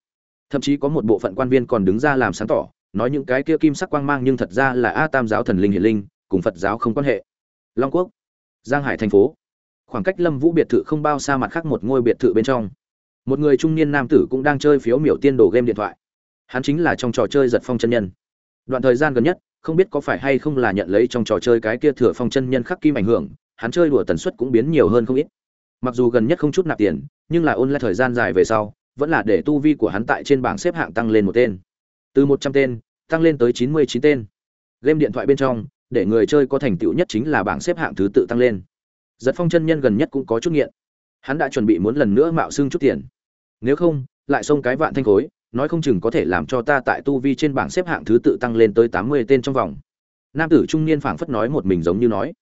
Thậm chí có một bộ phận quan viên còn đứng ra làm sáng tỏ, nói những cái kia kim sắc quang mang nhưng thật ra là a tam giáo thần linh hiển linh, cùng phật giáo không quan hệ. Long quốc, giang hải thành phố. Khoảng cách lâm vũ biệt thự không bao xa mặt khác một ngôi biệt thự bên trong. Một người trung niên nam tử cũng đang chơi phiếu miểu tiên đồ game điện thoại. Hắn chính là trong trò chơi giật phong chân nhân. Đoạn thời gian gần nhất không biết có phải hay không là nhận lấy trong trò chơi cái kia thừa phong chân nhân khắc kim ảnh hưởng, hắn chơi đùa tần suất cũng biến nhiều hơn không ít. Mặc dù gần nhất không chút nạp tiền, nhưng là ôn lại thời gian dài về sau, vẫn là để tu vi của hắn tại trên bảng xếp hạng tăng lên một tên. Từ một trăm tên, tăng lên tới chín mươi chín tên. Game điện thoại bên trong, để người chơi có thành tựu nhất chính là bảng xếp hạng thứ tự tăng lên. Giật phong chân nhân gần nhất cũng có chút nghiện. Hắn đã chuẩn bị muốn lần nữa mạo xưng chút tiền. Nếu không, lại xông cái vạn thanh khối nói không chừng có thể làm cho ta tại tu vi trên bảng xếp hạng thứ tự tăng lên tới tám mươi tên trong vòng. Nam tử trung niên phảng phất nói một mình giống như nói.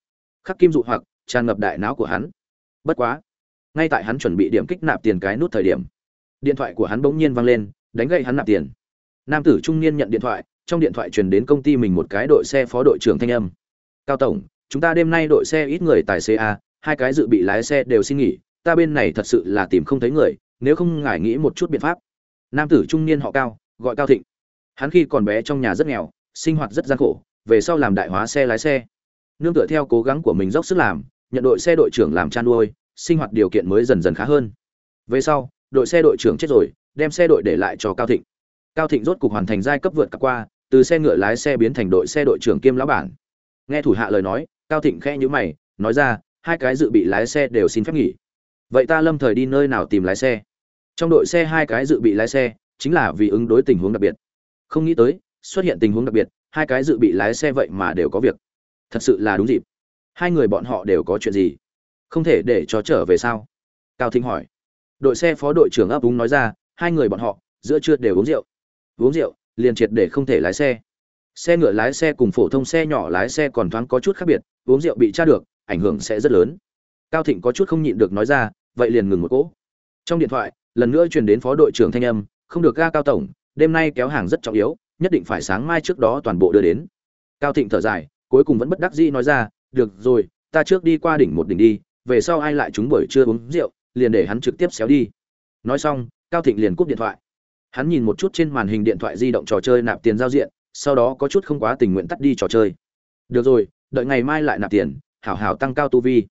Khắc kim dụ hoặc, tràn ngập đại não của hắn. Bất quá, ngay tại hắn chuẩn bị điểm kích nạp tiền cái nút thời điểm, điện thoại của hắn bỗng nhiên vang lên, đánh gậy hắn nạp tiền. Nam tử trung niên nhận điện thoại, trong điện thoại truyền đến công ty mình một cái đội xe phó đội trưởng thanh âm. Cao tổng, chúng ta đêm nay đội xe ít người tài xế a, hai cái dự bị lái xe đều xin nghỉ, ta bên này thật sự là tìm không thấy người, nếu không ngài nghĩ một chút biện pháp nam tử trung niên họ cao, gọi cao thịnh. Hắn khi còn bé trong nhà rất nghèo, sinh hoạt rất gian khổ, về sau làm đại hóa xe lái xe. Nương tựa theo cố gắng của mình dốc sức làm, nhận đội xe đội trưởng làm chăn nuôi, sinh hoạt điều kiện mới dần dần khá hơn. Về sau, đội xe đội trưởng chết rồi, đem xe đội để lại cho cao thịnh. Cao thịnh rốt cục hoàn thành giai cấp vượt cả qua, từ xe ngựa lái xe biến thành đội xe đội trưởng kiêm lão bản. Nghe thủ hạ lời nói, cao thịnh khẽ nhữ mày, nói ra, hai cái dự bị lái xe đều xin phép nghỉ. Vậy ta lâm thời đi nơi nào tìm lái xe? Trong đội xe hai cái dự bị lái xe, chính là vì ứng đối tình huống đặc biệt. Không nghĩ tới, xuất hiện tình huống đặc biệt, hai cái dự bị lái xe vậy mà đều có việc. Thật sự là đúng dịp. Hai người bọn họ đều có chuyện gì? Không thể để cho trở về sao? Cao thính hỏi. Đội xe phó đội trưởng ấp úng nói ra, hai người bọn họ, giữa trưa đều uống rượu. Uống rượu, liền triệt để không thể lái xe. Xe ngựa lái xe cùng phổ thông xe nhỏ lái xe còn thoáng có chút khác biệt, uống rượu bị tra được, ảnh hưởng sẽ rất lớn. Cao thịnh có chút không nhịn được nói ra, vậy liền ngừng một cỗ. Trong điện thoại lần nữa truyền đến phó đội trưởng thanh âm, không được ga cao tổng, đêm nay kéo hàng rất trọng yếu, nhất định phải sáng mai trước đó toàn bộ đưa đến. Cao thịnh thở dài, cuối cùng vẫn bất đắc dĩ nói ra, được rồi, ta trước đi qua đỉnh một đỉnh đi, về sau ai lại chúng buổi trưa uống rượu, liền để hắn trực tiếp xéo đi. Nói xong, cao thịnh liền cúp điện thoại. Hắn nhìn một chút trên màn hình điện thoại di động trò chơi nạp tiền giao diện, sau đó có chút không quá tình nguyện tắt đi trò chơi. Được rồi, đợi ngày mai lại nạp tiền, hảo hảo tăng cao tu vi.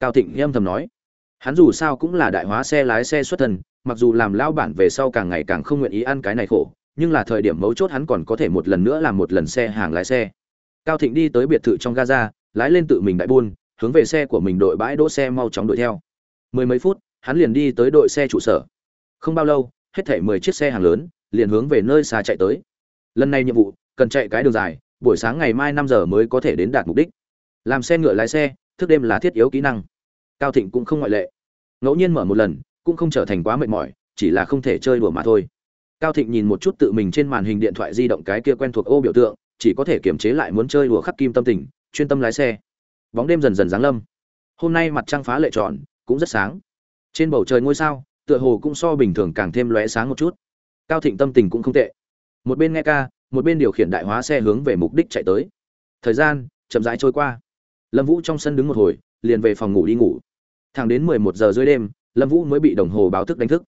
Cao thịnh âm thầm nói hắn dù sao cũng là đại hóa xe lái xe xuất thân, mặc dù làm lao bản về sau càng ngày càng không nguyện ý ăn cái này khổ, nhưng là thời điểm mấu chốt hắn còn có thể một lần nữa làm một lần xe hàng lái xe. Cao thịnh đi tới biệt thự trong gaza, lái lên tự mình đại buôn, hướng về xe của mình đội bãi đỗ xe mau chóng đuổi theo. Mười mấy phút, hắn liền đi tới đội xe trụ sở. Không bao lâu, hết thảy mười chiếc xe hàng lớn, liền hướng về nơi xa chạy tới. Lần này nhiệm vụ, cần chạy cái đường dài, buổi sáng ngày mai năm giờ mới có thể đến đạt mục đích. Làm xe ngựa lái xe, thức đêm là thiết yếu kỹ năng cao thịnh cũng không ngoại lệ. Ngẫu nhiên mở một lần, cũng không trở thành quá mệt mỏi, chỉ là không thể chơi đùa mà thôi. Cao thịnh nhìn một chút tự mình trên màn hình điện thoại di động cái kia quen thuộc ô biểu tượng, chỉ có thể kiềm chế lại muốn chơi đùa khắc kim tâm tình, chuyên tâm lái xe. Bóng đêm dần dần giáng lâm. Hôm nay mặt trăng phá lệ tròn, cũng rất sáng. Trên bầu trời ngôi sao, tựa hồ cũng so bình thường càng thêm lóe sáng một chút. Cao thịnh tâm tình cũng không tệ. Một bên nghe ca, một bên điều khiển đại hóa xe hướng về mục đích chạy tới. Thời gian chậm rãi trôi qua. Lâm vũ trong sân đứng một hồi, liền về phòng ngủ đi ngủ thẳng đến mười một giờ dưới đêm, lâm vũ mới bị đồng hồ báo thức đánh thức.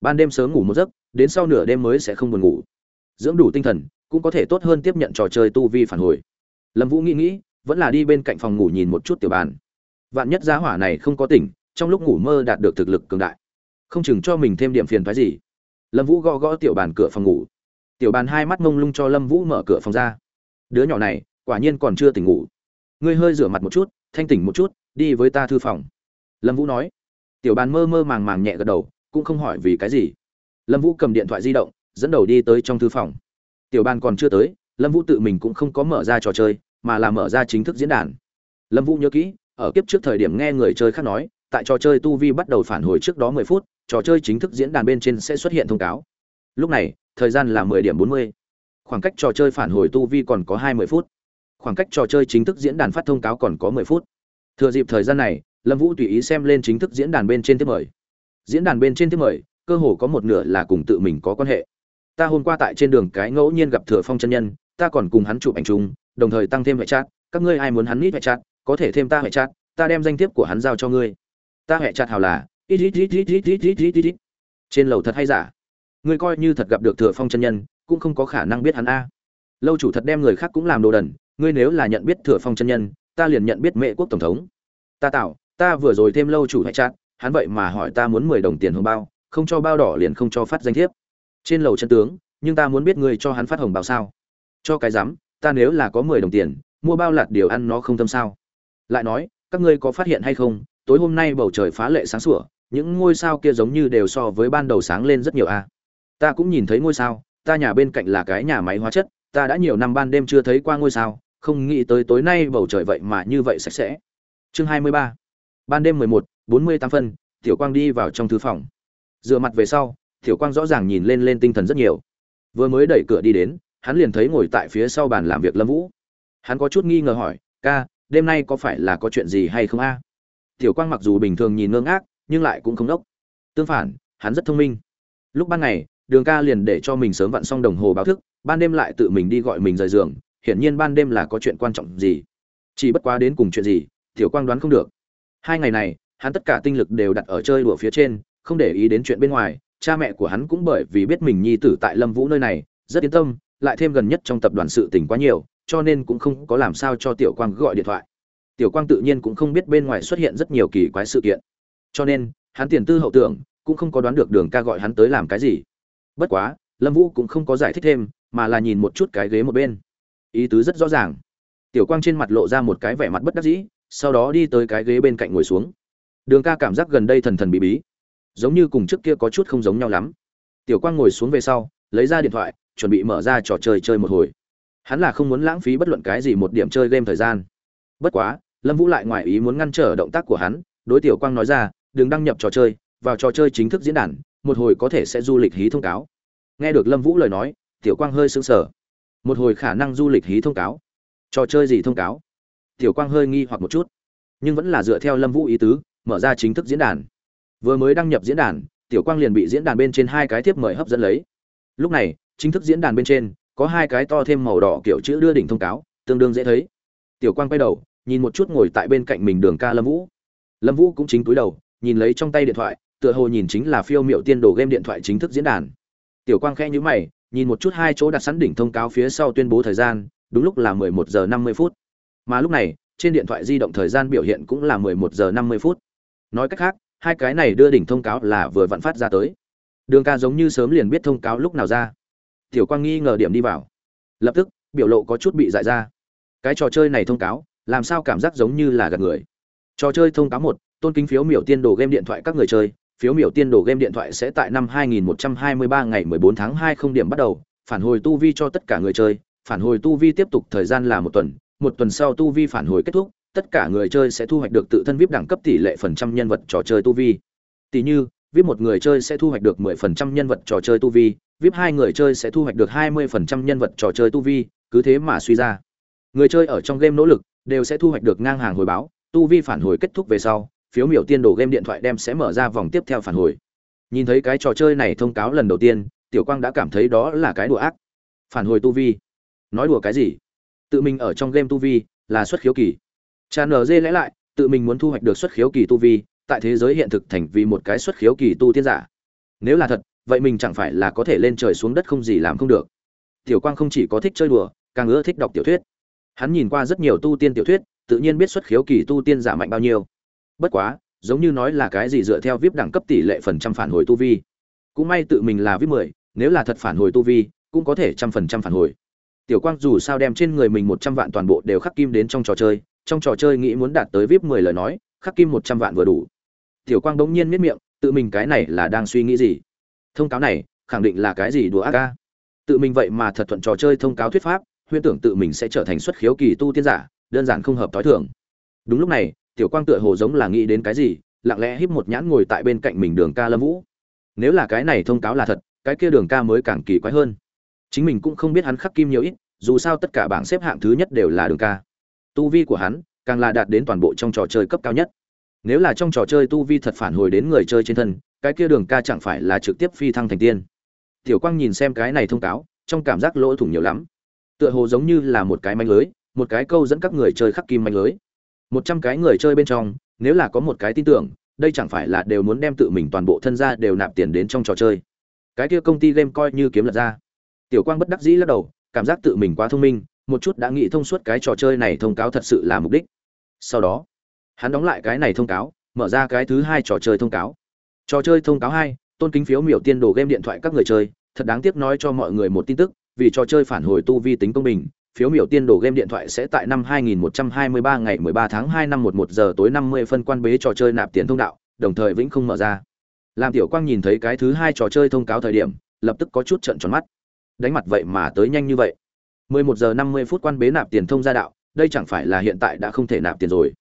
Ban đêm sớm ngủ một giấc, đến sau nửa đêm mới sẽ không buồn ngủ. Dưỡng đủ tinh thần, cũng có thể tốt hơn tiếp nhận trò chơi tu vi phản hồi. Lâm vũ nghĩ nghĩ, vẫn là đi bên cạnh phòng ngủ nhìn một chút tiểu bàn. Vạn nhất giá hỏa này không có tỉnh, trong lúc ngủ mơ đạt được thực lực cường đại, không chừng cho mình thêm điểm phiền phức gì. Lâm vũ gõ gõ tiểu bàn cửa phòng ngủ. Tiểu bàn hai mắt mông lung cho lâm vũ mở cửa phòng ra. Đứa nhỏ này, quả nhiên còn chưa tỉnh ngủ. Ngươi hơi rửa mặt một chút, thanh tỉnh một chút, đi với ta thư phòng lâm vũ nói. Tiểu bàn mơ mơ màng màng nhẹ gật đầu, cũng không hỏi vì cái gì. Lâm vũ cầm điện thoại di động, dẫn đầu đi tới trong thư phòng. Tiểu bàn còn chưa tới, lâm vũ tự mình cũng không có mở ra trò chơi, mà là mở ra chính thức diễn đàn. Lâm vũ nhớ kỹ, ở kiếp trước thời điểm nghe người chơi khác nói, tại trò chơi tu vi bắt đầu phản hồi trước đó mười phút, trò chơi chính thức diễn đàn bên trên sẽ xuất hiện thông cáo. Lúc này, thời gian là mười điểm bốn mươi. Khoảng cách trò chơi phản hồi tu vi còn có hai mươi phút. Khoảng cách trò chơi chính thức diễn đàn phát thông cáo còn có mười phút. Thừa dịp thời gian này lâm vũ tùy ý xem lên chính thức diễn đàn bên trên tiếp mời. Diễn đàn bên trên tiếp mời, cơ hồ có một nửa là cùng tự mình có quan hệ. Ta hôm qua tại trên đường cái ngẫu nhiên gặp thừa phong chân nhân, ta còn cùng hắn chụp ảnh chung, đồng thời tăng thêm hệ chat. Các ngươi ai muốn hắn nít hệ chat, có thể thêm ta hệ chat, ta đem danh thiếp của hắn giao cho ngươi. Ta hệ chat hào là trên lầu thật hay giả? Ngươi coi như thật gặp được thừa phong chân nhân, cũng không có khả năng biết hắn a. Lâu chủ thật đem người khác cũng làm đồ đần, ngươi nếu là nhận biết thừa phong chân nhân, ta liền nhận biết mẹ quốc tổng thống. Ta tạo ta vừa rồi thêm lâu chủ hệ chặt hắn vậy mà hỏi ta muốn mười đồng tiền hồng bao, không cho bao đỏ liền không cho phát danh thiếp. Trên lầu chân tướng, nhưng ta muốn biết ngươi cho hắn phát hồng bao sao? Cho cái rắm, ta nếu là có mười đồng tiền, mua bao lạt điều ăn nó không tâm sao? Lại nói, các ngươi có phát hiện hay không, tối hôm nay bầu trời phá lệ sáng sủa, những ngôi sao kia giống như đều so với ban đầu sáng lên rất nhiều a. Ta cũng nhìn thấy ngôi sao, ta nhà bên cạnh là cái nhà máy hóa chất, ta đã nhiều năm ban đêm chưa thấy qua ngôi sao, không nghĩ tới tối nay bầu trời vậy mà như vậy sạch sẽ. Chương hai mươi ba ban đêm mười một, bốn mươi tám phân, tiểu quang đi vào trong thư phòng. Dựa mặt về sau, tiểu quang rõ ràng nhìn lên lên tinh thần rất nhiều. Vừa mới đẩy cửa đi đến, hắn liền thấy ngồi tại phía sau bàn làm việc lâm vũ. Hắn có chút nghi ngờ hỏi, ca, đêm nay có phải là có chuyện gì hay không a? Tiểu quang mặc dù bình thường nhìn ngơ ngác, nhưng lại cũng không đốc. Tương phản, hắn rất thông minh. Lúc ban ngày, đường ca liền để cho mình sớm vặn xong đồng hồ báo thức, ban đêm lại tự mình đi gọi mình rời giường, hiển nhiên ban đêm là có chuyện quan trọng gì. Chỉ bất quá đến cùng chuyện gì, tiểu quang đoán không được hai ngày này, hắn tất cả tinh lực đều đặt ở chơi đùa phía trên, không để ý đến chuyện bên ngoài, cha mẹ của hắn cũng bởi vì biết mình nhi tử tại lâm vũ nơi này, rất yên tâm, lại thêm gần nhất trong tập đoàn sự tình quá nhiều, cho nên cũng không có làm sao cho tiểu quang gọi điện thoại. Tiểu quang tự nhiên cũng không biết bên ngoài xuất hiện rất nhiều kỳ quái sự kiện. Cho nên, hắn tiền tư hậu tưởng cũng không có đoán được đường ca gọi hắn tới làm cái gì. Bất quá, lâm vũ cũng không có giải thích thêm, mà là nhìn một chút cái ghế một bên. Ý tứ rất rõ ràng. Tiểu quang trên mặt lộ ra một cái vẻ mặt bất đắc dĩ sau đó đi tới cái ghế bên cạnh ngồi xuống. Đường ca cảm giác gần đây thần thần bí bí, giống như cùng trước kia có chút không giống nhau lắm. Tiểu quang ngồi xuống về sau, lấy ra điện thoại, chuẩn bị mở ra trò chơi chơi một hồi. Hắn là không muốn lãng phí bất luận cái gì một điểm chơi game thời gian. Bất quá, lâm vũ lại ngoài ý muốn ngăn trở động tác của hắn, đối tiểu quang nói ra, đừng đăng nhập trò chơi, vào trò chơi chính thức diễn đàn, một hồi có thể sẽ du lịch hí thông cáo. Nghe được lâm vũ lời nói, tiểu quang hơi sững sờ. Một hồi khả năng du lịch hí thông cáo. Trò chơi gì thông cáo? Tiểu quang hơi nghi hoặc một chút, nhưng vẫn là dựa theo lâm vũ ý tứ, mở ra chính thức diễn đàn. Vừa mới đăng nhập diễn đàn, tiểu quang liền bị diễn đàn bên trên hai cái tiếp mời hấp dẫn lấy. Lúc này, chính thức diễn đàn bên trên, có hai cái to thêm màu đỏ kiểu chữ đưa đỉnh thông cáo, tương đương dễ thấy. Tiểu quang quay đầu, nhìn một chút ngồi tại bên cạnh mình đường ca lâm vũ. Lâm vũ cũng chính túi đầu, nhìn lấy trong tay điện thoại, tựa hồ nhìn chính là phiêu miệu tiên đồ game điện thoại chính thức diễn đàn. Tiểu quang khẽ nhíu mày, nhìn một chút hai chỗ đặt sẵn đỉnh thông cáo phía sau tuyên bố thời gian, đúng lúc là mười một giờ năm mươi phút mà lúc này trên điện thoại di động thời gian biểu hiện cũng là 11 giờ 50 phút. Nói cách khác, hai cái này đưa đỉnh thông cáo là vừa vặn phát ra tới. Đường ca giống như sớm liền biết thông cáo lúc nào ra. Tiểu Quang nghi ngờ điểm đi vào. Lập tức, biểu lộ có chút bị dại ra. Cái trò chơi này thông cáo, làm sao cảm giác giống như là gạt người. Trò chơi thông cáo một, tôn kính phiếu miểu tiên đồ game điện thoại các người chơi, phiếu miểu tiên đồ game điện thoại sẽ tại năm 2123 ngày 14 tháng 2 không điểm bắt đầu, phản hồi tu vi cho tất cả người chơi, phản hồi tu vi tiếp tục thời gian là một tuần, một tuần sau tu vi phản hồi kết thúc, tất cả người chơi sẽ thu hoạch được tự thân VIP đẳng cấp tỷ lệ phần trăm nhân vật trò chơi tu vi. Tỷ như, VIP một người chơi sẽ thu hoạch được 10% nhân vật trò chơi tu vi, VIP hai người chơi sẽ thu hoạch được 20% nhân vật trò chơi tu vi, cứ thế mà suy ra. Người chơi ở trong game nỗ lực đều sẽ thu hoạch được ngang hàng hồi báo, tu vi phản hồi kết thúc về sau, phiếu miểu tiên đồ game điện thoại đem sẽ mở ra vòng tiếp theo phản hồi. Nhìn thấy cái trò chơi này thông cáo lần đầu tiên, Tiểu Quang đã cảm thấy đó là cái đùa ác. Phản hồi tu vi. Nói đùa cái gì? Tự mình ở trong game tu vi là xuất khiếu kỳ. Chan dê lẽ lại, tự mình muốn thu hoạch được xuất khiếu kỳ tu vi, tại thế giới hiện thực thành vì một cái xuất khiếu kỳ tu tiên giả. Nếu là thật, vậy mình chẳng phải là có thể lên trời xuống đất không gì làm không được. Tiểu Quang không chỉ có thích chơi đùa, càng ưa thích đọc tiểu thuyết. Hắn nhìn qua rất nhiều tu tiên tiểu thuyết, tự nhiên biết xuất khiếu kỳ tu tiên giả mạnh bao nhiêu. Bất quá, giống như nói là cái gì dựa theo VIP đẳng cấp tỷ lệ phần trăm phản hồi tu vi. Cũng may tự mình là VIP 10, nếu là thật phản hồi tu vi, cũng có thể trăm phần trăm phản hồi. Tiểu Quang dù sao đem trên người mình 100 vạn toàn bộ đều khắc kim đến trong trò chơi, trong trò chơi nghĩ muốn đạt tới VIP 10 lời nói, khắc kim 100 vạn vừa đủ. Tiểu Quang đống nhiên miết miệng, tự mình cái này là đang suy nghĩ gì? Thông cáo này, khẳng định là cái gì đùa ác ca? Tự mình vậy mà thật thuận trò chơi thông cáo thuyết pháp, huyễn tưởng tự mình sẽ trở thành xuất khiếu kỳ tu tiên giả, đơn giản không hợp tối thường. Đúng lúc này, Tiểu Quang tựa hồ giống là nghĩ đến cái gì, lặng lẽ híp một nhãn ngồi tại bên cạnh mình Đường Ca Lâm Vũ. Nếu là cái này thông cáo là thật, cái kia Đường Ca mới càng kỳ quái hơn. Chính mình cũng không biết hắn khắc kim nhiều ít, dù sao tất cả bảng xếp hạng thứ nhất đều là Đường Ca. Tu vi của hắn càng là đạt đến toàn bộ trong trò chơi cấp cao nhất. Nếu là trong trò chơi tu vi thật phản hồi đến người chơi trên thân, cái kia Đường Ca chẳng phải là trực tiếp phi thăng thành tiên. Tiểu Quang nhìn xem cái này thông cáo, trong cảm giác lỗ thủng nhiều lắm. Tựa hồ giống như là một cái manh lưới, một cái câu dẫn các người chơi khắc kim manh lưới. Một trăm cái người chơi bên trong, nếu là có một cái tin tưởng, đây chẳng phải là đều muốn đem tự mình toàn bộ thân gia đều nạp tiền đến trong trò chơi. Cái kia công ty game coi như kiếm lật ra. Tiểu Quang bất đắc dĩ lắc đầu, cảm giác tự mình quá thông minh, một chút đã nghĩ thông suốt cái trò chơi này thông cáo thật sự là mục đích. Sau đó, hắn đóng lại cái này thông cáo, mở ra cái thứ hai trò chơi thông cáo. Trò chơi thông cáo hai, tôn kính phiếu miểu tiên đồ game điện thoại các người chơi, thật đáng tiếc nói cho mọi người một tin tức, vì trò chơi phản hồi tu vi tính công bình, phiếu miểu tiên đồ game điện thoại sẽ tại năm 2123 ngày 13 tháng 2 năm 11 giờ tối 50 phân quan bế trò chơi nạp tiền thông đạo, đồng thời vĩnh không mở ra. Làm Tiểu Quang nhìn thấy cái thứ hai trò chơi thông cáo thời điểm, lập tức có chút trợn tròn mắt. Đánh mặt vậy mà tới nhanh như vậy. 11 giờ 50 phút quan bế nạp tiền thông ra đạo, đây chẳng phải là hiện tại đã không thể nạp tiền rồi.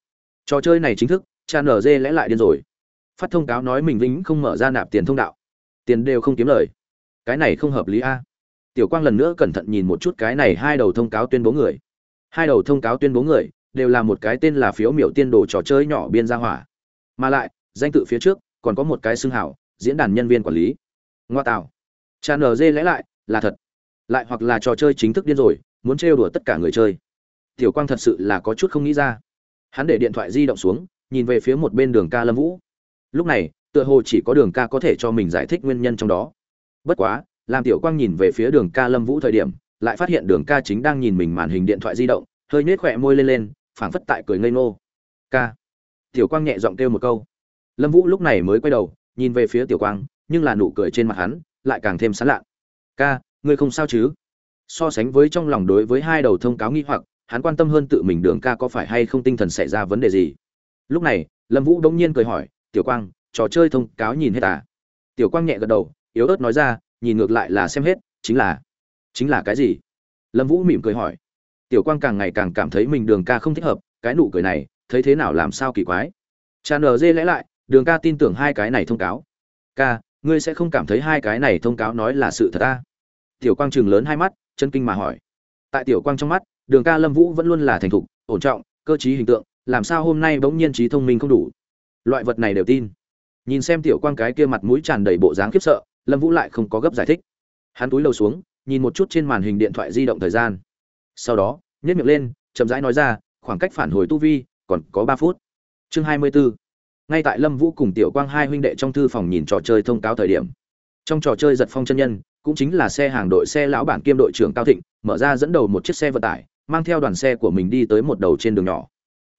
Trò chơi này chính thức, cha NG lẽ lại điên rồi. Phát thông cáo nói mình vĩnh không mở ra nạp tiền thông đạo. Tiền đều không kiếm lời. Cái này không hợp lý a. Tiểu Quang lần nữa cẩn thận nhìn một chút cái này hai đầu thông cáo tuyên bố người. Hai đầu thông cáo tuyên bố người đều là một cái tên là phiếu miểu tiên đồ trò chơi nhỏ biên gia hỏa. Mà lại, danh tự phía trước còn có một cái xưng hảo, diễn đàn nhân viên quản lý. Ngoa tạo. Cha NG lẽ lại là thật lại hoặc là trò chơi chính thức điên rồi, muốn trêu đùa tất cả người chơi. Tiểu quang thật sự là có chút không nghĩ ra. Hắn để điện thoại di động xuống, nhìn về phía một bên đường ca lâm vũ. Lúc này, tựa hồ chỉ có đường ca có thể cho mình giải thích nguyên nhân trong đó. Bất quá, làm tiểu quang nhìn về phía đường ca lâm vũ thời điểm, lại phát hiện đường ca chính đang nhìn mình màn hình điện thoại di động, hơi nhếch khỏe môi lên lên, phảng phất tại cười ngây ngô. Ca. Tiểu quang nhẹ giọng kêu một câu. Lâm vũ lúc này mới quay đầu, nhìn về phía tiểu quang, nhưng là nụ cười trên mặt hắn lại càng thêm sán lạ. Ca ngươi không sao chứ? So sánh với trong lòng đối với hai đầu thông cáo nghi hoặc, hắn quan tâm hơn tự mình đường ca có phải hay không tinh thần xảy ra vấn đề gì. Lúc này, lâm vũ đông nhiên cười hỏi, tiểu quang, trò chơi thông cáo nhìn hết à? Tiểu quang nhẹ gật đầu, yếu ớt nói ra, nhìn ngược lại là xem hết, chính là chính là cái gì? Lâm vũ mỉm cười hỏi. Tiểu quang càng ngày càng cảm thấy mình đường ca không thích hợp, cái nụ cười này, thấy thế nào làm sao kỳ quái. Cha nờ dê lẽ lại, đường ca tin tưởng hai cái này thông cáo. Ca, ngươi sẽ không cảm thấy hai cái này thông cáo nói là sự thật ta? Tiểu quang chừng lớn hai mắt, chân kinh mà hỏi. Tại tiểu quang trong mắt, đường ca lâm vũ vẫn luôn là thành thục, ổn trọng, cơ t hình tượng, làm sao hôm nay bỗng nhiên trí thông minh không đủ. Loại vật này đều tin. Nhìn xem tiểu quang cái kia mặt mũi tràn đầy bộ dáng khiếp sợ, lâm vũ lại không có gấp giải thích. Hắn túi lầu xuống, nhìn một chút trên màn hình điện thoại di động thời gian. Sau đó nhét miệng lên, chậm rãi nói ra, khoảng cách phản hồi tu vi, còn có ba phút. Chương hai mươi bốn. Ngay tại lâm vũ cùng tiểu quang hai huynh đệ trong thư phòng nhìn trò chơi thông cáo thời điểm. Trong trò chơi giật phong chân nhân cũng chính là xe hàng đội xe lão bản kiêm đội trưởng cao thịnh, mở ra dẫn đầu một chiếc xe vận tải, mang theo đoàn xe của mình đi tới một đầu trên đường nhỏ.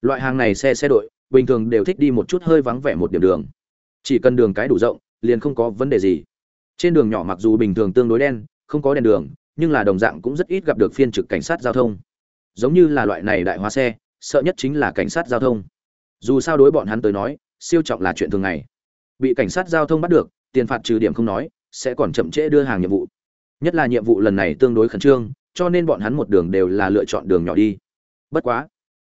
Loại hàng này xe xe đội, bình thường đều thích đi một chút hơi vắng vẻ một điểm đường. Chỉ cần đường cái đủ rộng, liền không có vấn đề gì. Trên đường nhỏ mặc dù bình thường tương đối đen, không có đèn đường, nhưng là đồng dạng cũng rất ít gặp được phiên trực cảnh sát giao thông. Giống như là loại này đại hóa xe, sợ nhất chính là cảnh sát giao thông. Dù sao đối bọn hắn tới nói, siêu trọng là chuyện thường ngày. Bị cảnh sát giao thông bắt được, tiền phạt trừ điểm không nói sẽ còn chậm trễ đưa hàng nhiệm vụ. Nhất là nhiệm vụ lần này tương đối khẩn trương, cho nên bọn hắn một đường đều là lựa chọn đường nhỏ đi. Bất quá,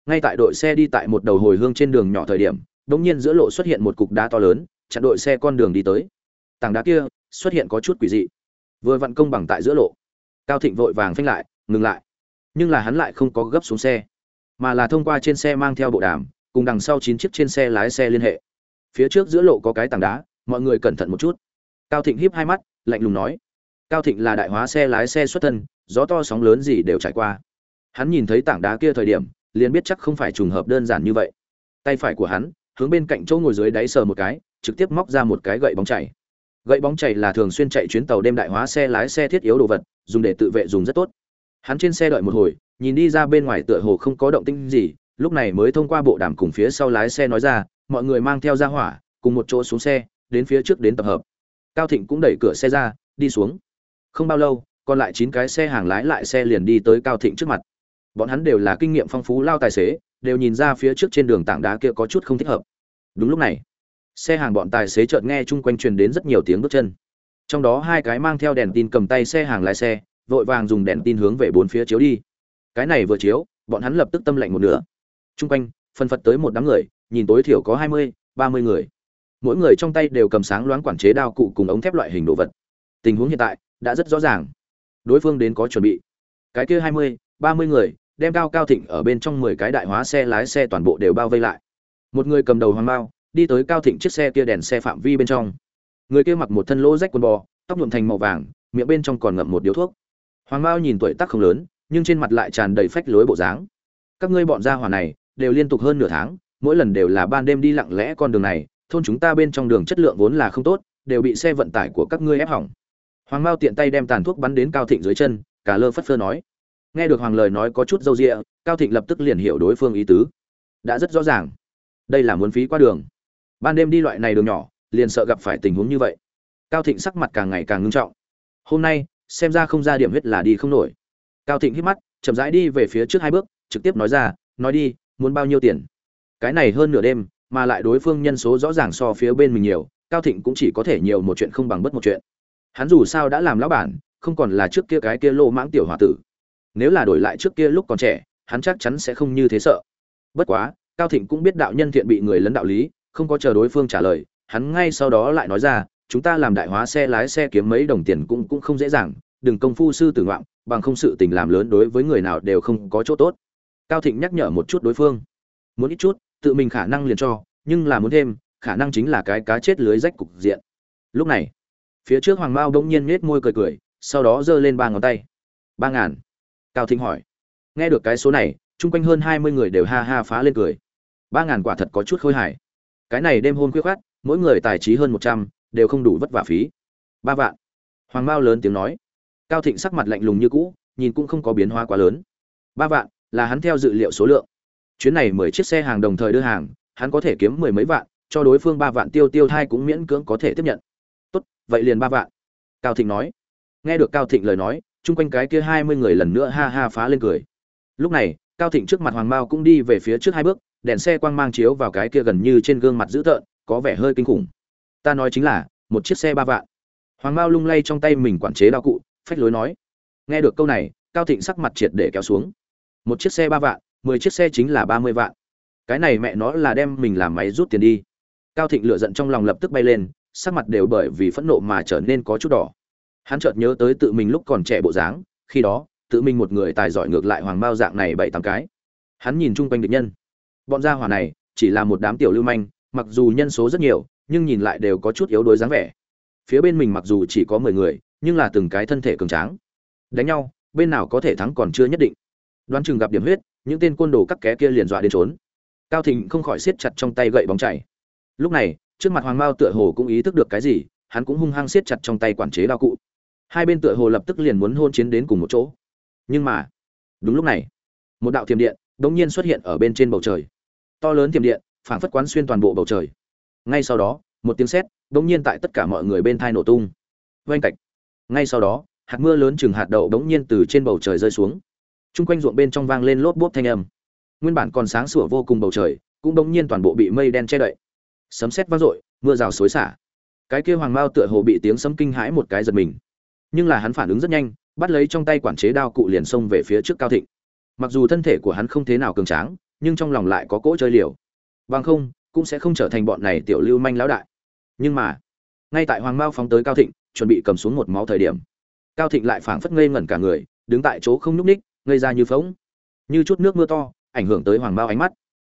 ngay tại đội xe đi tại một đầu hồi hương trên đường nhỏ thời điểm, đột nhiên giữa lộ xuất hiện một cục đá to lớn, chặn đội xe con đường đi tới. Tảng đá kia xuất hiện có chút quỷ dị. Vừa vặn công bằng tại giữa lộ. Cao thịnh vội vàng phanh lại, ngừng lại. Nhưng là hắn lại không có gấp xuống xe, mà là thông qua trên xe mang theo bộ đàm, cùng đằng sau chín chiếc trên xe lái xe liên hệ. Phía trước giữa lộ có cái tảng đá, mọi người cẩn thận một chút cao thịnh híp hai mắt, lạnh lùng nói, cao thịnh là đại hóa xe lái xe xuất thân, gió to sóng lớn gì đều trải qua. Hắn nhìn thấy tảng đá kia thời điểm, liền biết chắc không phải trùng hợp đơn giản như vậy. Tay phải của hắn, hướng bên cạnh chỗ ngồi dưới đáy sờ một cái, trực tiếp móc ra một cái gậy bóng chảy gậy bóng chảy là thường xuyên chạy chuyến tàu đêm đại hóa xe lái xe thiết yếu đồ vật, dùng để tự vệ dùng rất tốt. Hắn trên xe đợi một hồi, nhìn đi ra bên ngoài tựa hồ không có động tĩnh gì, lúc này mới thông qua bộ đàm cùng phía sau lái xe nói ra, mọi người mang theo ra hỏa, cùng một chỗ xuống xe, đến phía trước đến tập hợp cao thịnh cũng đẩy cửa xe ra, đi xuống. Không bao lâu, còn lại chín cái xe hàng lái lại xe liền đi tới cao thịnh trước mặt. Bọn hắn đều là kinh nghiệm phong phú lao tài xế, đều nhìn ra phía trước trên đường tảng đá kia có chút không thích hợp. Đúng lúc này, xe hàng bọn tài xế chợt nghe chung quanh truyền đến rất nhiều tiếng bước chân. Trong đó hai cái mang theo đèn tin cầm tay xe hàng lái xe, vội vàng dùng đèn tin hướng về bốn phía chiếu đi. Cái này vừa chiếu, bọn hắn lập tức tâm lạnh một nửa. Chung quanh, phân phật tới một đám người, nhìn tối thiểu có hai mươi, ba mươi người mỗi người trong tay đều cầm sáng loáng quản chế đao cụ cùng ống thép loại hình đồ vật. Tình huống hiện tại đã rất rõ ràng. Đối phương đến có chuẩn bị. Cái kia hai mươi, ba mươi người, đem cao cao thịnh ở bên trong mười cái đại hóa xe lái xe toàn bộ đều bao vây lại. Một người cầm đầu hoàng bao đi tới cao thịnh chiếc xe kia đèn xe phạm vi bên trong. Người kia mặc một thân lỗ rách quần bò, tóc nhuộm thành màu vàng, miệng bên trong còn ngậm một điếu thuốc. Hoàng bao nhìn tuổi tác không lớn, nhưng trên mặt lại tràn đầy phách lối bộ dáng. Các ngươi bọn gia hỏa này, đều liên tục hơn nửa tháng, mỗi lần đều là ban đêm đi lặng lẽ con đường này thôn chúng ta bên trong đường chất lượng vốn là không tốt, đều bị xe vận tải của các ngươi ép hỏng. Hoàng mao tiện tay đem tàn thuốc bắn đến cao thịnh dưới chân, cả lơ phất phơ nói. Nghe được hoàng lời nói có chút dâu rịa cao thịnh lập tức liền hiểu đối phương ý tứ. Đã rất rõ ràng. Đây là muốn phí qua đường. Ban đêm đi loại này đường nhỏ, liền sợ gặp phải tình huống như vậy. Cao thịnh sắc mặt càng ngày càng ngưng trọng. Hôm nay, xem ra không ra điểm huyết là đi không nổi. Cao thịnh hít mắt, chậm rãi đi về phía trước hai bước, trực tiếp nói ra, nói đi, muốn bao nhiêu tiền? Cái này hơn nửa đêm mà lại đối phương nhân số rõ ràng so phía bên mình nhiều, cao thịnh cũng chỉ có thể nhiều một chuyện không bằng bất một chuyện. Hắn dù sao đã làm lão bản, không còn là trước kia cái kia lô mãng tiểu h o a tử. Nếu là đổi lại trước kia lúc còn trẻ, hắn chắc chắn sẽ không như thế sợ. Bất quá, cao thịnh cũng biết đạo nhân thiện bị người lấn đạo lý, không có chờ đối phương trả lời, hắn ngay sau đó lại nói ra, chúng ta làm đại hóa xe lái xe kiếm mấy đồng tiền cũng cũng không dễ dàng, đừng công phu sư tử ngoạm, bằng không sự tình làm lớn đối với người nào đều không có chỗ tốt. Cao thịnh nhắc nhở một chút đối phương. Muốn ít chút tự mình khả năng liền cho, nhưng là muốn thêm, khả năng chính là cái cá chết lưới rách cục diện. Lúc này, phía trước hoàng mao đông nhiên nết môi cười cười, sau đó giơ lên ba ngón tay. Ba ngàn. Cao thịnh hỏi. Nghe được cái số này, chung quanh hơn hai mươi người đều ha ha phá lên cười. Ba ngàn quả thật có chút khôi hài. Cái này đêm hôn khuyết khát mỗi người tài trí hơn một trăm, đều không đủ vất vả phí. Ba vạn. Hoàng mao lớn tiếng nói. Cao thịnh sắc mặt lạnh lùng như cũ, nhìn cũng không có biến hóa quá lớn. Ba vạn, là hắn theo dự liệu số lượng chuyến này mười chiếc xe hàng đồng thời đưa hàng, hắn có thể kiếm mười mấy vạn, cho đối phương ba vạn tiêu tiêu thai cũng miễn cưỡng có thể tiếp nhận. Tốt, vậy liền ba vạn. Cao thịnh nói. Nghe được cao thịnh lời nói, chung quanh cái kia hai mươi người lần nữa ha ha phá lên cười. Lúc này, cao thịnh trước mặt hoàng mao cũng đi về phía trước hai bước, đèn xe quang mang chiếu vào cái kia gần như trên gương mặt dữ tợn, có vẻ hơi kinh khủng. Ta nói chính là, một chiếc xe ba vạn. Hoàng mao lung lay trong tay mình quản chế đao cụ, phách lối nói. Nghe được câu này, cao thịnh sắc mặt triệt để kéo xuống. Một chiếc xe ba vạn mười chiếc xe chính là ba mươi vạn. Cái này mẹ nó là đem mình làm máy rút tiền đi. Cao thịnh lựa giận trong lòng lập tức bay lên, sắc mặt đều bởi vì phẫn nộ mà trở nên có chút đỏ. Hắn chợt nhớ tới tự mình lúc còn trẻ bộ dáng, khi đó, tự mình một người tài giỏi ngược lại hoàng bao dạng này bảy tám cái. Hắn nhìn chung quanh địch nhân. Bọn gia hỏa này, chỉ là một đám tiểu lưu manh, mặc dù nhân số rất nhiều, nhưng nhìn lại đều có chút yếu đuối dáng vẻ. Phía bên mình mặc dù chỉ có mười người, nhưng là từng cái thân thể cường tráng. Đánh nhau, bên nào có thể thắng còn chưa nhất định. Đoán chừng gặp điểm huyết những tên côn đồ các ké kia liền dọa đến trốn. Cao thịnh không khỏi siết chặt trong tay gậy bóng chảy. Lúc này, trước mặt hoàng mao tựa hồ cũng ý thức được cái gì, hắn cũng hung hăng siết chặt trong tay quản chế đao cụ. Hai bên tựa hồ lập tức liền muốn hôn chiến đến cùng một chỗ. Nhưng mà, đúng lúc này, một đạo thiểm điện đ ỗ n g nhiên xuất hiện ở bên trên bầu trời. To lớn thiềm điện, phảng phất quán xuyên toàn bộ bầu trời. Ngay sau đó, một tiếng sét bỗng nhiên tại tất cả mọi người bên thai nổ tung. Oanh cạch. Ngay sau đó, hạt mưa lớn chừng hạt đậu bỗng nhiên từ trên bầu trời rơi xuống chung quanh ruộng bên trong vang lên lốp bốp thanh âm. Nguyên bản còn sáng sủa vô cùng bầu trời, cũng bỗng nhiên toàn bộ bị mây đen che đậy. Sấm sét vang dội, mưa rào xối xả. Cái kia hoàng mao tựa hồ bị tiếng sấm kinh hãi một cái giật mình. Nhưng là hắn phản ứng rất nhanh, bắt lấy trong tay quản chế đao cụ liền xông về phía trước cao thịnh. Mặc dù thân thể của hắn không thế nào cường tráng, nhưng trong lòng lại có cỗ chơi liều. Bằng không, cũng sẽ không trở thành bọn này tiểu lưu manh lão đại. Nhưng mà, ngay tại hoàng mao phóng tới cao thịnh, chuẩn bị cầm xuống một máu thời điểm. Cao thịnh lại phảng phất ngây ngẩn cả người, đứng tại chỗ không nhúc nhích ngây ra như phóng như chút nước mưa to, ảnh hưởng tới hoàng mao ánh mắt.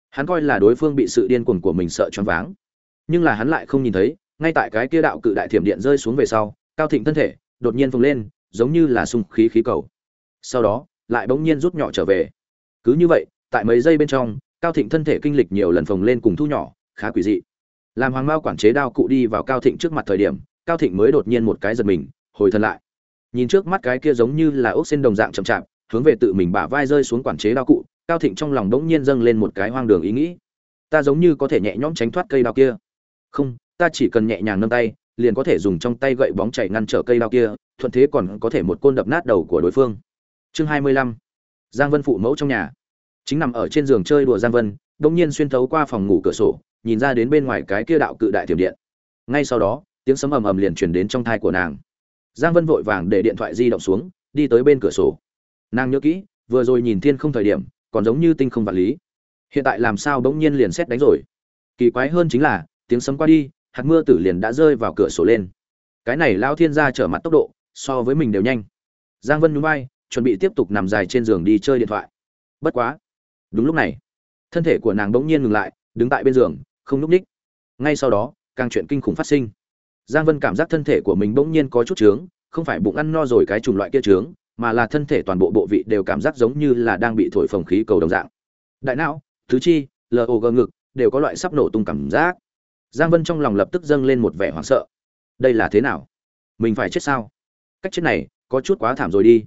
Hắn coi là đối phương bị sự điên cuồng của mình sợ choáng váng. Nhưng là hắn lại không nhìn thấy, ngay tại cái kia đạo cự đại thiểm điện rơi xuống về sau, cao thịnh thân thể đột nhiên phồng lên, giống như là sung khí khí cầu. Sau đó, lại bỗng nhiên rút nhỏ trở về. Cứ như vậy, tại mấy giây bên trong, cao thịnh thân thể kinh lịch nhiều lần phồng lên cùng thu nhỏ, khá quỷ dị. Làm hoàng mao quản chế đao cụ đi vào cao thịnh trước mặt thời điểm, cao thịnh mới đột nhiên một cái giật mình, hồi thân lại. Nhìn trước mắt cái kia giống như là ốc xên đồng dạng chậm chạp hướng về tự mình bả vai rơi xuống quản chế đao cụ, cao thịnh trong lòng đống nhiên dâng lên một cái hoang đường ý nghĩ. Ta giống như có thể nhẹ nhõm tránh thoát cây đao kia. Không, ta chỉ cần nhẹ nhàng nâng tay, liền có thể dùng trong tay gậy bóng chảy ngăn trở cây đao kia, thuận thế còn có thể một côn đập nát đầu của đối phương. Chương hai mươi lăm. Giang vân phụ mẫu trong nhà. Chính nằm ở trên giường chơi đùa giang vân, đống nhiên xuyên thấu qua phòng ngủ cửa sổ, nhìn ra đến bên ngoài cái kia đạo cự đại thiểm điện. Ngay sau đó, tiếng sấm ầm ầm liền truyền đến trong thai của nàng. Giang vân vội vàng để điện thoại di động xuống, đi tới bên cửa sổ nàng nhớ kỹ, vừa rồi nhìn thiên không thời điểm, còn giống như tinh không vật lý. Hiện tại làm sao bỗng nhiên liền xét đánh rồi? Kỳ quái hơn chính là, tiếng sấm qua đi, hạt mưa tử liền đã rơi vào cửa sổ lên. Cái này lao thiên gia trở mặt tốc độ, so với mình đều nhanh. Giang vân nhún vai, chuẩn bị tiếp tục nằm dài trên giường đi chơi điện thoại. Bất quá. Đúng lúc này, thân thể của nàng bỗng nhiên ngừng lại, đứng tại bên giường, không núp ních. Ngay sau đó, càng chuyện kinh khủng phát sinh. Giang vân cảm giác thân thể của mình bỗng nhiên có chút trướng, không phải bụng ăn no rồi cái chủng loại kia trướng mà là thân thể toàn bộ bộ vị đều cảm giác giống như là đang bị thổi phồng khí cầu đồng dạng. Đại não thứ chi log ngực đều có loại sắp nổ tung cảm giác. Giang vân trong lòng lập tức dâng lên một vẻ hoảng sợ. Đây là thế nào? Mình phải chết sao? Cách chết này có chút quá thảm rồi đi.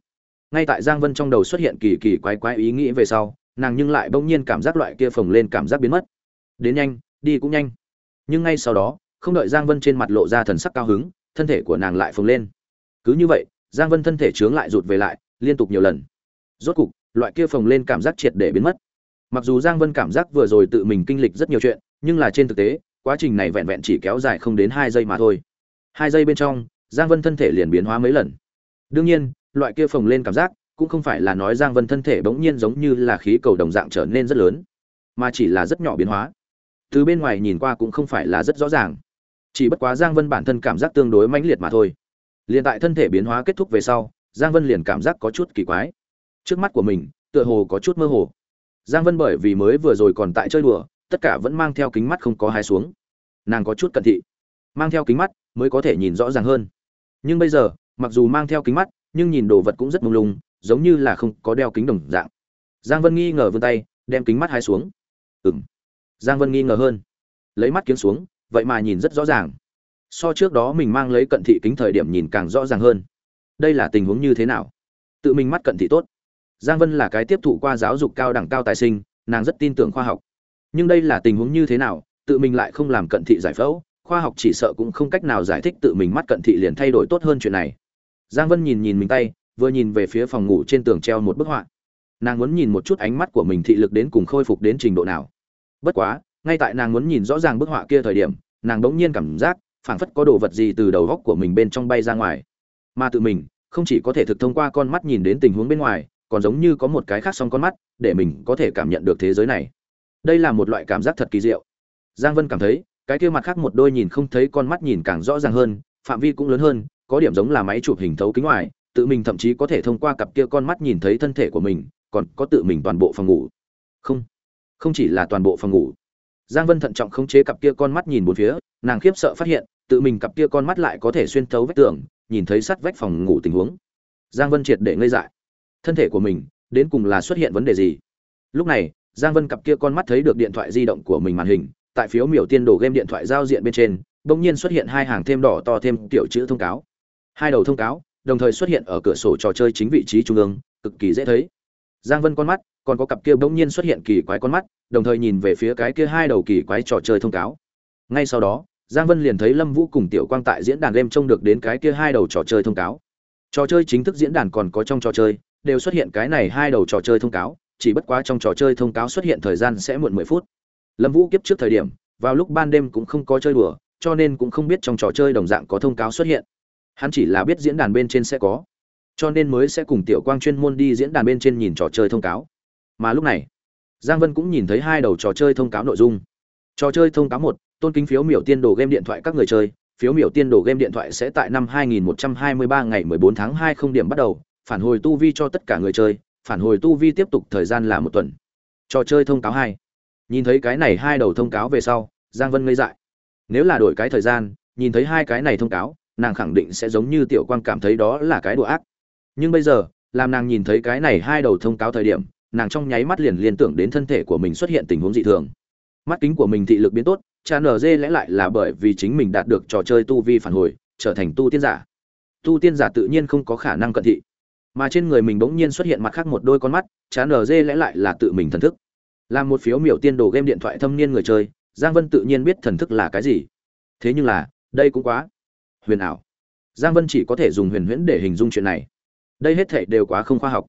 Ngay tại giang vân trong đầu xuất hiện kỳ kỳ quái quái ý nghĩ về sau, nàng nhưng lại bỗng nhiên cảm giác loại kia phồng lên cảm giác biến mất. Đến nhanh, đi cũng nhanh. Nhưng ngay sau đó, không đợi giang vân trên mặt lộ ra thần sắc cao hứng, thân thể của nàng lại phồng lên. Cứ như vậy giang vân thân thể trướng lại rụt về lại, liên tục nhiều lần. Rốt cục, loại kia phồng lên cảm giác triệt để biến mất. Mặc dù giang vân cảm giác vừa rồi tự mình kinh lịch rất nhiều chuyện, nhưng là trên thực tế, quá trình này vẹn vẹn chỉ kéo dài không đến hai giây mà thôi. Hai giây bên trong, giang vân thân thể liền biến hóa mấy lần. Đương nhiên, loại kia phồng lên cảm giác cũng không phải là nói giang vân thân thể bỗng nhiên giống như là khí cầu đồng dạng trở nên rất lớn, mà chỉ là rất nhỏ biến hóa. Từ bên ngoài nhìn qua cũng không phải là rất rõ ràng. Chỉ bất quá giang vân bản thân cảm giác tương đối mãnh liệt mà thôi liên tại thân thể biến hóa kết thúc về sau, giang vân liền cảm giác có chút kỳ quái. Trước mắt của mình, tựa hồ có chút mơ hồ. Giang vân bởi vì mới vừa rồi còn tại chơi đùa, tất cả vẫn mang theo kính mắt không có hai xuống. Nàng có chút cẩn thị. Mang theo kính mắt mới có thể nhìn rõ ràng hơn. Nhưng bây giờ, mặc dù mang theo kính mắt, nhưng nhìn đồ vật cũng rất mông lung, giống như là không có đeo kính đồng dạng. Giang vân nghi ngờ vươn tay, đem kính mắt hai xuống. Ừm. giang vân nghi ngờ hơn. Lấy mắt kiếm xuống, vậy mà nhìn rất rõ ràng so trước đó mình mang lấy cận thị kính thời điểm nhìn càng rõ ràng hơn. Đây là tình huống như thế nào? Tự mình mắt cận thị tốt. Giang vân là cái tiếp thụ qua giáo dục cao đẳng cao tài sinh, nàng rất tin tưởng khoa học. Nhưng đây là tình huống như thế nào, tự mình lại không làm cận thị giải phẫu, khoa học chỉ sợ cũng không cách nào giải thích tự mình mắt cận thị liền thay đổi tốt hơn chuyện này. Giang vân nhìn nhìn mình tay, vừa nhìn về phía phòng ngủ trên tường treo một bức họa. Nàng muốn nhìn một chút ánh mắt của mình thị lực đến cùng khôi phục đến trình độ nào. Bất quá, ngay tại nàng muốn nhìn rõ ràng bức họa kia thời điểm, nàng đ ỗ n g nhiên cảm giác phảng phất có đồ vật gì từ đầu góc của mình bên trong bay ra ngoài. Mà tự mình, không chỉ có thể thực thông qua con mắt nhìn đến tình huống bên ngoài, còn giống như có một cái khác song con mắt, để mình có thể cảm nhận được thế giới này. Đây là một loại cảm giác thật kỳ diệu. Giang vân cảm thấy, cái kia mặt khác một đôi nhìn không thấy con mắt nhìn càng rõ ràng hơn, phạm vi cũng lớn hơn, có điểm giống là máy chụp hình thấu kính ngoài, tự mình thậm chí có thể thông qua cặp kia con mắt nhìn thấy thân thể của mình, còn có tự mình toàn bộ phòng ngủ. Không không chỉ là toàn bộ phòng ngủ giang vân thận trọng khống chế cặp kia con mắt nhìn bốn phía, nàng khiếp sợ phát hiện, tự mình cặp kia con mắt lại có thể xuyên thấu vách tường, nhìn thấy sắt vách phòng ngủ tình huống. Giang vân triệt để ngây dại. Thân thể của mình, đến cùng là xuất hiện vấn đề gì? Lúc này, giang vân cặp kia con mắt thấy được điện thoại di động của mình màn hình, tại phiếu miểu tiên đồ game điện thoại giao diện bên trên, bỗng nhiên xuất hiện hai hàng thêm đỏ to thêm tiểu chữ thông cáo. Hai đầu thông cáo, đồng thời xuất hiện ở cửa sổ trò chơi chính vị trí trung ương, cực kỳ dễ thấy. Giang vân con mắt còn có cặp kia bỗng nhiên xuất hiện kỳ quái con mắt, đồng thời nhìn về phía cái kia hai đầu kỳ quái trò chơi thông cáo. Ngay sau đó, giang vân liền thấy lâm vũ cùng tiểu quang tại diễn đàn đêm trông được đến cái kia hai đầu trò chơi thông cáo. Trò chơi chính thức diễn đàn còn có trong trò chơi, đều xuất hiện cái này hai đầu trò chơi thông cáo, chỉ bất quá trong trò chơi thông cáo xuất hiện thời gian sẽ muộn mười phút. Lâm vũ kiếp trước thời điểm, vào lúc ban đêm cũng không có chơi đùa, cho nên cũng không biết trong trò chơi đồng dạng có thông cáo xuất hiện. Hắn chỉ là biết diễn đàn bên trên sẽ có, cho nên mới sẽ cùng tiểu quang chuyên môn đi diễn đàn bên trên nhìn trò chơi thông cáo mà lúc này, giang vân cũng nhìn thấy hai đầu trò chơi thông cáo nội dung. Trò chơi thông cáo một, tôn kính phiếu miểu tiên đồ game điện thoại các người chơi. Phiếu miểu tiên đồ game điện thoại sẽ tại năm 2123 ngày 14 tháng 2 không điểm bắt đầu. Phản hồi tu vi cho tất cả người chơi. Phản hồi tu vi tiếp tục thời gian là một tuần. Trò chơi thông cáo hai. Nhìn thấy cái này hai đầu thông cáo về sau, giang vân ngây dại. Nếu là đổi cái thời gian, nhìn thấy hai cái này thông cáo, nàng khẳng định sẽ giống như tiểu quang cảm thấy đó là cái đùa ác. Nhưng bây giờ, làm nàng nhìn thấy cái này hai đầu thông cáo thời điểm nàng trong nháy mắt liền liên tưởng đến thân thể của mình xuất hiện tình huống dị thường. Mắt kính của mình thị lực biến tốt, cha nở dê lẽ lại là bởi vì chính mình đạt được trò chơi tu vi phản hồi, trở thành tu tiên giả. Tu tiên giả tự nhiên không có khả năng cận thị, mà trên người mình bỗng nhiên xuất hiện mặt khác một đôi con mắt chán nở dê lẽ lại là tự mình thần thức. Làm một phiếu miểu tiên đồ game điện thoại thâm niên người chơi, giang vân tự nhiên biết thần thức là cái gì. Thế nhưng là, đây cũng quá huyền ảo. Giang vân chỉ có thể dùng huyền huyễn để hình dung chuyện này. Đây hết thể đều quá không khoa học.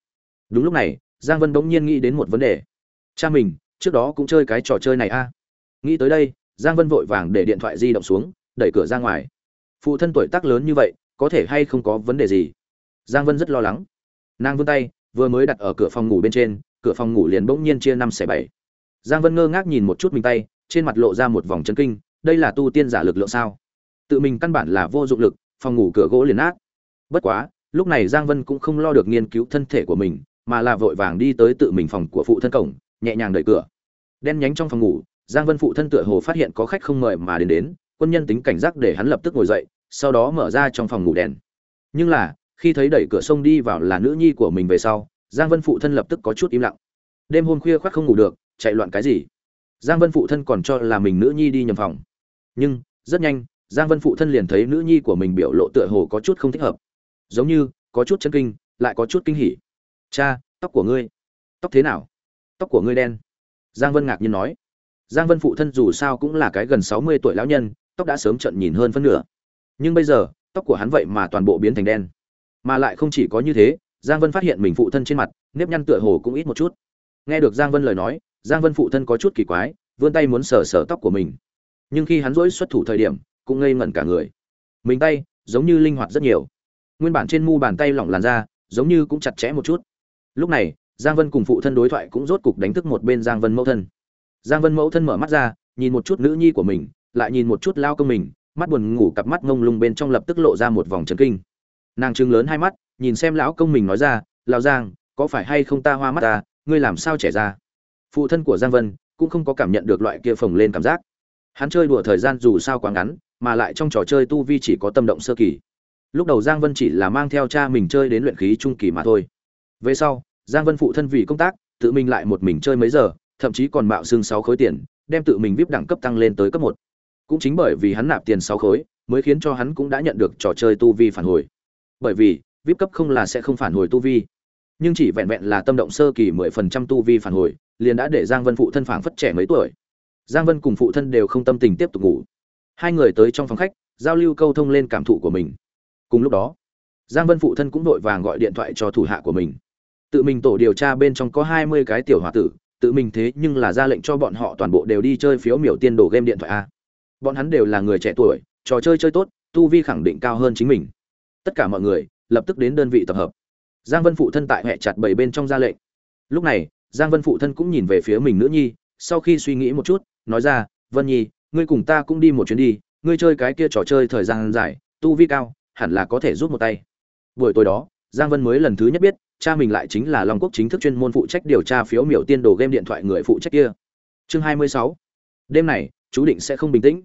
Đúng lúc này giang vân bỗng nhiên nghĩ đến một vấn đề. Cha mình, trước đó cũng chơi cái trò chơi này a. Nghĩ tới đây, giang vân vội vàng để điện thoại di động xuống, đẩy cửa ra ngoài. Phụ thân tuổi tác lớn như vậy, có thể hay không có vấn đề gì? Giang vân rất lo lắng. Nàng vươn tay, vừa mới đặt ở cửa phòng ngủ bên trên, cửa phòng ngủ liền bỗng nhiên chia năm xẻ bảy. Giang vân ngơ ngác nhìn một chút mình tay, trên mặt lộ ra một vòng chân kinh, đây là tu tiên giả lực lượng sao? Tự mình căn bản là vô dụng lực, phòng ngủ cửa gỗ liền nát. Bất quá, lúc này giang vân cũng không lo được nghiên cứu thân thể của mình mà là vội vàng đi tới tự mình phòng của phụ thân cổng, nhẹ nhàng đẩy cửa. Đen nhánh trong phòng ngủ, giang vân phụ thân tựa hồ phát hiện có khách không mời mà đến đến, quân nhân tính cảnh giác để hắn lập tức ngồi dậy, sau đó mở ra trong phòng ngủ đèn. Nhưng là, khi thấy đẩy cửa sông đi vào là nữ nhi của mình về sau, giang vân phụ thân lập tức có chút im lặng. Đêm hôm khuya khoác không ngủ được, chạy loạn cái gì? Giang vân phụ thân còn cho là mình nữ nhi đi nhầm phòng. Nhưng, rất nhanh, giang vân phụ thân liền thấy nữ nhi của mình biểu lộ tựa hồ có chút không thích hợp. Giống như, có chút chân kinh, lại có chút kinh hỉ cha, tóc của ngươi. Tóc thế nào? Tóc của ngươi đen. Giang vân ngạc nhiên nói. Giang vân phụ thân dù sao cũng là cái gần sáu mươi tuổi lão nhân, tóc đã sớm trận nhìn hơn phân nửa. Nhưng bây giờ, tóc của hắn vậy mà toàn bộ biến thành đen. Mà lại không chỉ có như thế, giang vân phát hiện mình phụ thân trên mặt, nếp nhăn tựa hồ cũng ít một chút. Nghe được giang vân lời nói, giang vân phụ thân có chút kỳ quái, vươn tay muốn sờ sờ tóc của mình. Nhưng khi hắn rỗi xuất thủ thời điểm, cũng ngây ngẩn cả người. Mình tay, giống như linh hoạt rất nhiều. Nguyên bản trên mu bàn tay lỏng làn da giống như cũng chặt chẽ một chút lúc này, giang vân cùng phụ thân đối thoại cũng rốt cục đánh thức một bên giang vân mẫu thân. Giang vân mẫu thân mở mắt ra, nhìn một chút nữ nhi của mình, lại nhìn một chút lao công mình, mắt buồn ngủ cặp mắt ngông lung bên trong lập tức lộ ra một vòng trấn kinh. Nàng trừng lớn hai mắt, nhìn xem lão công mình nói ra lao giang, có phải hay không ta hoa mắt ta, ngươi làm sao trẻ ra? Phụ thân của giang vân cũng không có cảm nhận được loại kia phồng lên cảm giác. Hắn chơi đùa thời gian dù sao quá ngắn, mà lại trong trò chơi tu vi chỉ có tâm động sơ kỳ. Lúc đầu giang vân chỉ là mang theo cha mình chơi đến luyện khí trung kỳ mà thôi về sau, giang vân phụ thân vì công tác, tự mình lại một mình chơi mấy giờ, thậm chí còn mạo xương sáu khối tiền, đem tự mình vip đẳng cấp tăng lên tới cấp một. Cũng chính bởi vì hắn nạp tiền sáu khối, mới khiến cho hắn cũng đã nhận được trò chơi tu vi phản hồi. Bởi vì, vip cấp không là sẽ không phản hồi tu vi. Nhưng chỉ vẹn vẹn là tâm động sơ kỳ mười phần trăm tu vi phản hồi, liền đã để giang vân phụ thân phảng phất trẻ mấy tuổi. Giang vân cùng phụ thân đều không tâm tình tiếp tục ngủ. Hai người tới trong phòng khách, giao lưu câu thông lên cảm thụ của mình. Cùng lúc đó, giang vân phụ thân cũng đội vàng gọi điện thoại cho thủ hạ của mình tự mình tổ điều tra bên trong có hai mươi cái tiểu hòa tử, tự mình thế nhưng là ra lệnh cho bọn họ toàn bộ đều đi chơi phiếu miểu tiên đồ game điện thoại a. Bọn hắn đều là người trẻ tuổi, trò chơi chơi tốt, tu vi khẳng định cao hơn chính mình. Tất cả mọi người, lập tức đến đơn vị tập hợp. Giang vân phụ thân tại hẹ chặt bảy bên trong ra lệnh. Lúc này, giang vân phụ thân cũng nhìn về phía mình nữ nhi, sau khi suy nghĩ một chút, nói ra, vân nhi, ngươi cùng ta cũng đi một chuyến đi, ngươi chơi cái kia trò chơi thời gian dài, tu vi cao, hẳn là có thể rút một tay. Buổi tối đó, giang vân mới lần thứ nhất biết cha mình lại chính là long quốc chính thức chuyên môn phụ trách điều tra phiếu miểu tiên đồ game điện thoại người phụ trách kia. Chương 26. đêm này, chú định sẽ không bình tĩnh.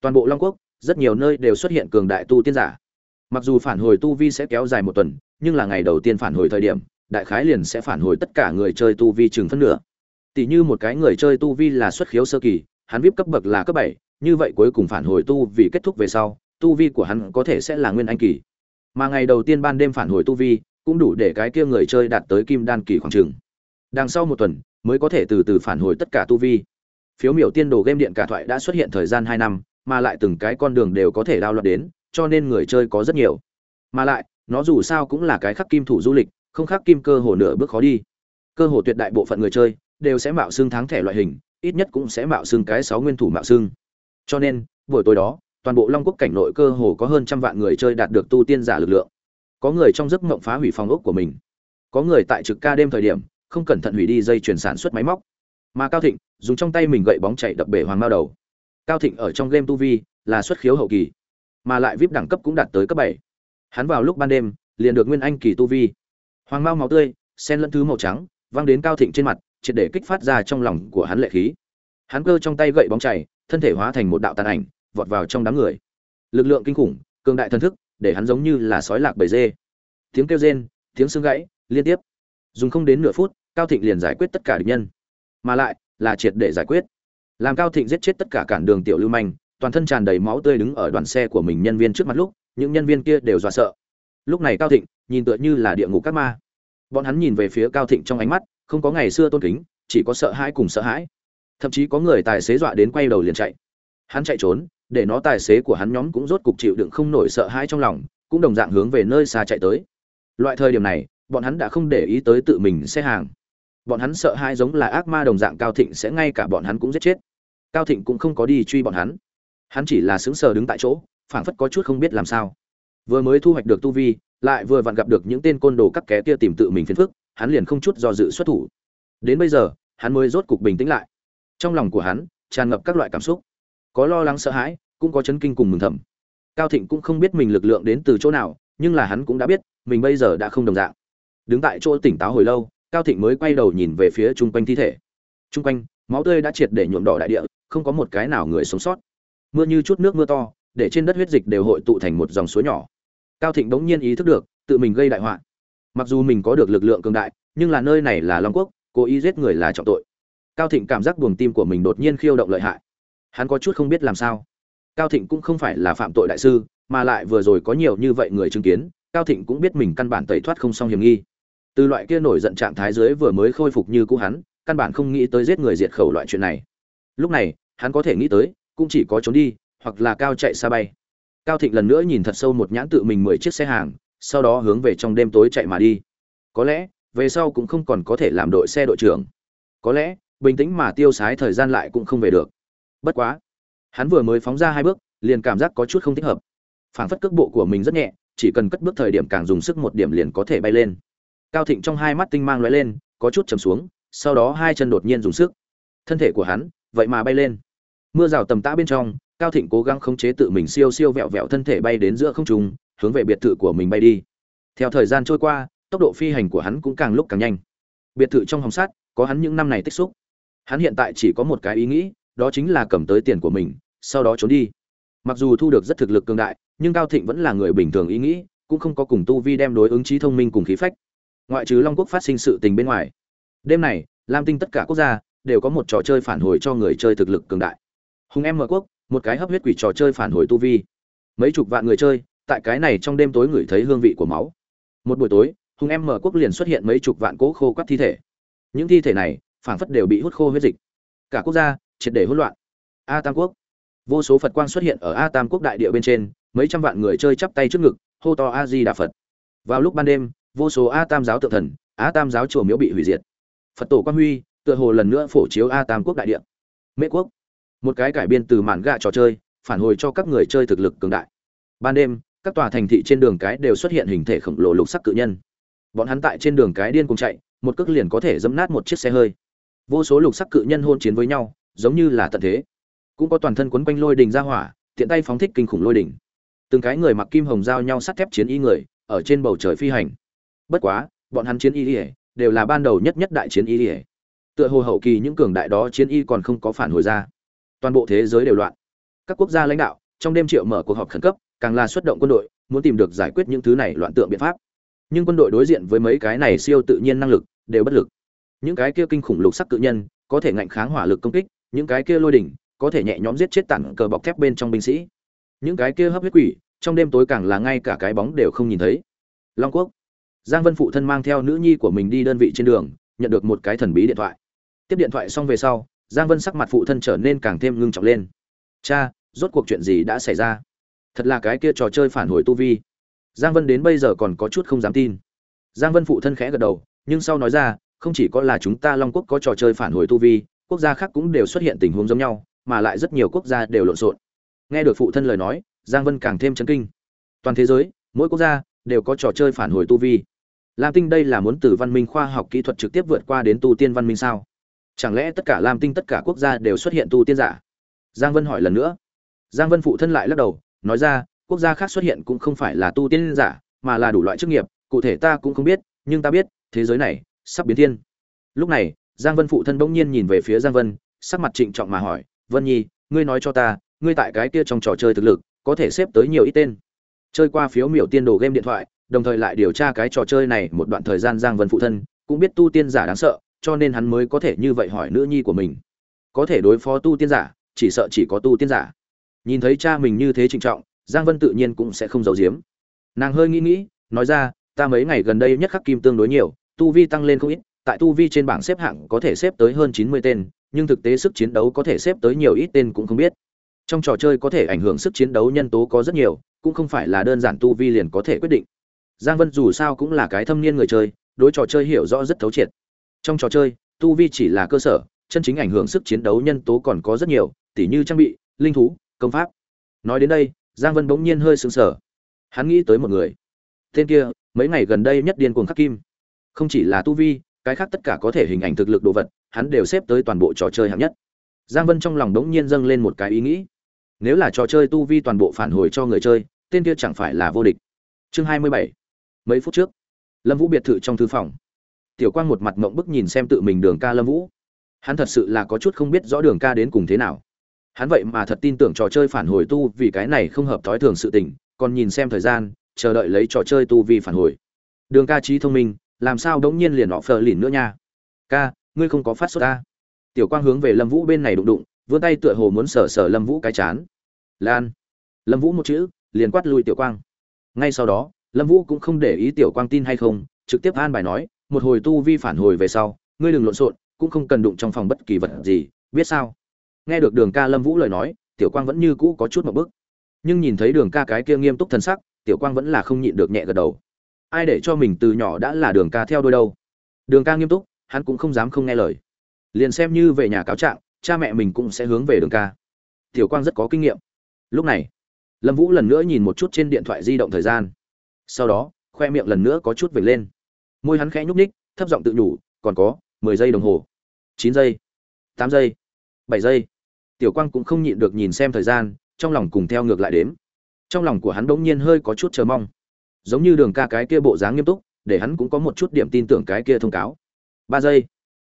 Toàn bộ long quốc, rất nhiều nơi đều xuất hiện cường đại tu tiên giả. Mặc dù phản hồi tu vi sẽ kéo dài một tuần, nhưng là ngày đầu tiên phản hồi thời điểm, đại khái liền sẽ phản hồi tất cả người chơi tu vi chừng phân nửa. Tỷ như một cái người chơi tu vi là xuất khiếu sơ kỳ, hắn vip cấp bậc là cấp bảy, như vậy cuối cùng phản hồi tu vì kết thúc về sau, tu vi của hắn có thể sẽ là nguyên anh kỳ. Mà ngày đầu tiên ban đêm phản hồi tu vi cũng đủ để cái kia người chơi đạt tới kim đan kỳ khoảng trường đằng sau một tuần, mới có thể từ từ phản hồi tất cả tu vi. Phiếu miểu tiên đồ game điện cả thoại đã xuất hiện thời gian hai năm, mà lại từng cái con đường đều có thể đao loạt đến, cho nên người chơi có rất nhiều. Mà lại, nó dù sao cũng là cái khắc kim thủ du lịch, không khắc kim cơ hồ nửa bước khó đi. Cơ hồ tuyệt đại bộ phận người chơi đều sẽ mạo xương thắng thẻ loại hình, ít nhất cũng sẽ mạo xương cái sáu nguyên thủ mạo xương cho nên, buổi tối đó, toàn bộ long quốc cảnh nội cơ hồ có hơn trăm vạn người chơi đạt được tu tiên giả lực lượng có người trong giấc mộng phá hủy phòng ốc của mình. Có người tại trực ca đêm thời điểm, không cẩn thận hủy đi dây chuyển sản xuất máy móc. Mà cao thịnh, dùng trong tay mình gậy bóng chạy đập bể hoàng mao đầu. Cao thịnh ở trong game tu vi là xuất khiếu hậu kỳ, mà lại vip đẳng cấp cũng đạt tới cấp bảy. Hắn vào lúc ban đêm, liền được nguyên anh kỳ tu vi. Hoàng mao máu tươi, sen lẫn thứ màu trắng, văng đến cao thịnh trên mặt, triệt để kích phát ra trong lòng của hắn lệ khí. Hắn cơ trong tay gậy bóng chảy, thân thể hóa thành một đạo tàn ảnh, vọt vào trong đám người. Lực lượng kinh khủng, cường đại thân thức để hắn giống như là sói lạc bầy dê. Tiếng kêu rên, tiếng xương gãy, liên tiếp. Dùng không đến nửa phút, cao thịnh liền giải quyết tất cả địch nhân. Mà lại, là triệt để giải quyết. Làm cao thịnh giết chết tất cả cản đường tiểu lưu manh, toàn thân tràn đầy máu tươi đứng ở đoàn xe của mình nhân viên trước mặt lúc, những nhân viên kia đều dọa sợ. Lúc này cao thịnh, nhìn tựa như là địa ngục các ma. Bọn hắn nhìn về phía cao thịnh trong ánh mắt, không có ngày xưa tôn kính, chỉ có sợ hãi cùng sợ hãi. Thậm chí có người tài xế dọa đến quay đầu liền chạy. Hắn chạy trốn để nó tài xế của hắn nhóm cũng rốt cục chịu đựng không nổi sợ hãi trong lòng, cũng đồng dạng hướng về nơi xa chạy tới. Loại thời điểm này, bọn hắn đã không để ý tới tự mình xe hàng. Bọn hắn sợ hãi giống là ác ma đồng dạng cao thịnh sẽ ngay cả bọn hắn cũng giết chết. Cao thịnh cũng không có đi truy bọn hắn. Hắn chỉ là sững sờ đứng tại chỗ, phảng phất có chút không biết làm sao. Vừa mới thu hoạch được tu vi, lại vừa vặn gặp được những tên côn đồ các ké kia tìm tự mình phiền phức, hắn liền không chút do dự xuất thủ. Đến bây giờ, hắn mới rốt cục bình tĩnh lại. Trong lòng của hắn, tràn ngập các loại cảm xúc có lo lắng sợ hãi, cũng có chấn kinh cùng mừng thầm. Cao thịnh cũng không biết mình lực lượng đến từ chỗ nào, nhưng là hắn cũng đã biết, mình bây giờ đã không đồng dạng. Đứng tại chỗ tỉnh táo hồi lâu, cao thịnh mới quay đầu nhìn về phía chung quanh thi thể. Chung quanh, máu tươi đã triệt để nhuộm đỏ đại địa, không có một cái nào người sống sót. Mưa như chút nước mưa to, để trên đất huyết dịch đều hội tụ thành một dòng suối nhỏ. Cao thịnh bỗng nhiên ý thức được, tự mình gây đại họa. Mặc dù mình có được lực lượng cường đại, nhưng là nơi này là long quốc, cố ý giết người là trọng tội. Cao thịnh cảm giác buồng tim của mình đột nhiên khiêu động lợi hại hắn có chút không biết làm sao. Cao thịnh cũng không phải là phạm tội đại sư, mà lại vừa rồi có nhiều như vậy người chứng kiến, cao thịnh cũng biết mình căn bản tẩy thoát không xong hiểm nghi. Từ loại kia nổi giận trạng thái dưới vừa mới khôi phục như cũ hắn, căn bản không nghĩ tới giết người diệt khẩu loại chuyện này. Lúc này, hắn có thể nghĩ tới, cũng chỉ có trốn đi, hoặc là cao chạy xa bay. Cao thịnh lần nữa nhìn thật sâu một nhãn tự mình mười chiếc xe hàng, sau đó hướng về trong đêm tối chạy mà đi. Có lẽ, về sau cũng không còn có thể làm đội xe đội trưởng. Có lẽ, bình tĩnh mà tiêu sái thời gian lại cũng không về được bất quá, hắn vừa mới phóng ra hai bước, liền cảm giác có chút không thích hợp. Phảng phất cước bộ của mình rất nhẹ, chỉ cần cất bước thời điểm càng dùng sức một điểm liền có thể bay lên. Cao thịnh trong hai mắt tinh mang lóe lên, có chút chầm xuống, sau đó hai chân đột nhiên dùng sức. Thân thể của hắn, vậy mà bay lên. Mưa rào tầm tã bên trong, cao thịnh cố gắng khống chế tự mình siêu siêu vẹo vẹo thân thể bay đến giữa không trung, hướng về biệt thự của mình bay đi. Theo thời gian trôi qua, tốc độ phi hành của hắn cũng càng lúc càng nhanh. Biệt thự trong hồng sát có hắn những năm này tích xúc. Hắn hiện tại chỉ có một cái ý nghĩ đó chính là cầm tới tiền của mình, sau đó trốn đi. Mặc dù thu được rất thực lực cường đại, nhưng cao thịnh vẫn là người bình thường ý nghĩ, cũng không có cùng tu vi đem đối ứng trí thông minh cùng khí phách. Ngoại trừ long quốc phát sinh sự tình bên ngoài. Đêm này, lam tinh tất cả quốc gia đều có một trò chơi phản hồi cho người chơi thực lực cường đại. Hùng em mở quốc, một cái hấp huyết quỷ trò chơi phản hồi tu vi. Mấy chục vạn người chơi, tại cái này trong đêm tối ngửi thấy hương vị của máu. Một buổi tối, hùng em mở quốc liền xuất hiện mấy chục vạn cỗ khô quắt thi thể. Những thi thể này, phảng phất đều bị hút khô huyết dịch. Cả quốc gia triệt để hỗn loạn. A tam quốc. Vô số phật quang xuất hiện ở a tam quốc đại địa bên trên, mấy trăm vạn người chơi chắp tay trước ngực, hô to a di đà phật. Vào lúc ban đêm, vô số a tam giáo tự thần, a tam giáo chùa miếu bị hủy diệt. Phật tổ quan huy, tựa hồ lần nữa phổ chiếu a tam quốc đại địa. Mễ quốc. Một cái cải biên từ màn gạ trò chơi, phản hồi cho các người chơi thực lực cường đại. Ban đêm, các tòa thành thị trên đường cái đều xuất hiện hình thể khổng lồ lục sắc cự nhân. Bọn hắn tại trên đường cái điên cùng chạy, một cước liền có thể dẫm nát một chiếc xe hơi. Vô số lục sắc cự nhân hôn chiến với nhau giống như là tận thế. Cũng có toàn thân quấn quanh lôi đình ra hỏa, tiện tay phóng thích kinh khủng lôi đình. Từng cái người mặc kim hồng giao nhau sắt thép chiến y người, ở trên bầu trời phi hành. Bất quá, bọn hắn chiến y ỉa đều là ban đầu nhất nhất đại chiến y ỉa tựa hồ hậu kỳ những cường đại đó chiến y còn không có phản hồi ra. Toàn bộ thế giới đều loạn. Các quốc gia lãnh đạo, trong đêm triệu mở cuộc họp khẩn cấp, càng là xuất động quân đội, muốn tìm được giải quyết những thứ này loạn tượng biện pháp. Nhưng quân đội đối diện với mấy cái này siêu tự nhiên năng lực, đều bất lực. Những cái kia kinh khủng lục sắc cự nhân, có thể ngạnh kháng hỏa lực công kích những cái kia lôi đỉnh có thể nhẹ nhõm giết chết tản cờ bọc thép bên trong binh sĩ. Những cái kia hấp huyết quỷ, trong đêm tối càng là ngay cả cái bóng đều không nhìn thấy. Long quốc. Giang vân phụ thân mang theo nữ nhi của mình đi đơn vị trên đường, nhận được một cái thần bí điện thoại. Tiếp điện thoại xong về sau, giang vân sắc mặt phụ thân trở nên càng thêm ngưng trọng lên. Cha, rốt cuộc chuyện gì đã xảy ra? Thật là cái kia trò chơi phản hồi tu vi. Giang vân đến bây giờ còn có chút không dám tin. Giang vân phụ thân khẽ gật đầu, nhưng sau nói ra, không chỉ có là chúng ta long quốc có trò chơi phản hồi tu vi quốc gia khác cũng đều xuất hiện tình huống giống nhau, mà lại rất nhiều quốc gia đều lộn xộn. Nghe được phụ thân lời nói, giang vân càng thêm chấn kinh. Toàn thế giới, mỗi quốc gia đều có trò chơi phản hồi tu vi. Lam tinh đây là muốn từ văn minh khoa học kỹ thuật trực tiếp vượt qua đến tu tiên văn minh sao? Chẳng lẽ tất cả lam tinh tất cả quốc gia đều xuất hiện tu tiên giả? Giang vân hỏi lần nữa. Giang vân phụ thân lại lắc đầu, nói ra, quốc gia khác xuất hiện cũng không phải là tu tiên giả, mà là đủ loại chức nghiệp, cụ thể ta cũng không biết, nhưng ta biết, thế giới này sắp biến thiên. Lúc này giang vân phụ thân bỗng nhiên nhìn về phía giang vân, sắc mặt trịnh trọng mà hỏi, vân nhi, ngươi nói cho ta, ngươi tại cái kia trong trò chơi thực lực, có thể xếp tới nhiều ít tên? Chơi qua phiếu miểu tiên đồ game điện thoại, đồng thời lại điều tra cái trò chơi này một đoạn thời gian giang vân phụ thân cũng biết tu tiên giả đáng sợ, cho nên hắn mới có thể như vậy hỏi nữ nhi của mình. Có thể đối phó tu tiên giả, chỉ sợ chỉ có tu tiên giả. Nhìn thấy cha mình như thế trịnh trọng, giang vân tự nhiên cũng sẽ không giấu giếm. Nàng hơi nghĩ nghĩ, nói ra, ta mấy ngày gần đây nhất khắc kim tương đối nhiều, tu vi tăng lên không ít tại tu vi trên bảng xếp hạng có thể xếp tới hơn chín mươi tên, nhưng thực tế sức chiến đấu có thể xếp tới nhiều ít tên cũng không biết. Trong trò chơi có thể ảnh hưởng sức chiến đấu nhân tố có rất nhiều, cũng không phải là đơn giản tu vi liền có thể quyết định. Giang vân dù sao cũng là cái thâm niên người chơi, đối trò chơi hiểu rõ rất thấu triệt. Trong trò chơi, tu vi chỉ là cơ sở, chân chính ảnh hưởng sức chiến đấu nhân tố còn có rất nhiều, tỉ như trang bị, linh thú, công pháp. Nói đến đây, giang vân bỗng nhiên hơi sững sờ. Hắn nghĩ tới một người. Tên kia, mấy ngày gần đây nhất điên cuồng khắc kim. Không chỉ là tu vi cái khác tất cả có thể hình ảnh thực lực đồ vật, hắn đều xếp tới toàn bộ trò chơi hạng nhất. Giang vân trong lòng đống nhiên dâng lên một cái ý nghĩ. Nếu là trò chơi tu vi toàn bộ phản hồi cho người chơi, tên kia chẳng phải là vô địch. Chương hai mươi bảy. Mấy phút trước, lâm vũ biệt thự trong thư phòng. Tiểu quang một mặt mộng bức nhìn xem tự mình đường ca lâm vũ. Hắn thật sự là có chút không biết rõ đường ca đến cùng thế nào. Hắn vậy mà thật tin tưởng trò chơi phản hồi tu vì cái này không hợp thói thường sự tình, còn nhìn xem thời gian, chờ đợi lấy trò chơi tu vi phản hồi. Đường ca trí thông minh làm sao đống nhiên liền họ phờ lìn nữa nha? Ca, ngươi không có phát sốt ta. Tiểu quang hướng về lâm vũ bên này đụng đụng, vươn tay tựa hồ muốn sờ sờ lâm vũ cái chán. Lan. Lâm vũ một chữ, liền quát lui tiểu quang. Ngay sau đó, lâm vũ cũng không để ý tiểu quang tin hay không, trực tiếp an bài nói, một hồi tu vi phản hồi về sau, ngươi đừng lộn xộn, cũng không cần đụng trong phòng bất kỳ vật gì, biết sao? Nghe được đường ca lâm vũ lời nói, tiểu quang vẫn như cũ có chút một bức nhưng nhìn thấy đường ca cái kia nghiêm túc thân sắc, tiểu quang vẫn là không nhịn được nhẹ gật đầu ai để cho mình từ nhỏ đã là đường ca theo đôi đâu? Đường ca nghiêm túc, hắn cũng không dám không nghe lời. Liền xem như về nhà cáo trạng, cha mẹ mình cũng sẽ hướng về đường ca. Tiểu quang rất có kinh nghiệm. Lúc này, lâm vũ lần nữa nhìn một chút trên điện thoại di động thời gian. Sau đó, khoe miệng lần nữa có chút vểnh lên. Môi hắn khẽ nhúc ních thấp giọng tự nhủ, còn có, mười giây đồng hồ, chín giây, tám giây, bảy giây. Tiểu quang cũng không nhịn được nhìn xem thời gian, trong lòng cùng theo ngược lại đếm. Trong lòng của hắn đ ỗ n g nhiên hơi có chút chờ mong giống như đường ca cái kia bộ dáng nghiêm túc, để hắn cũng có một chút điểm tin tưởng cái kia thông cáo. Ba giây,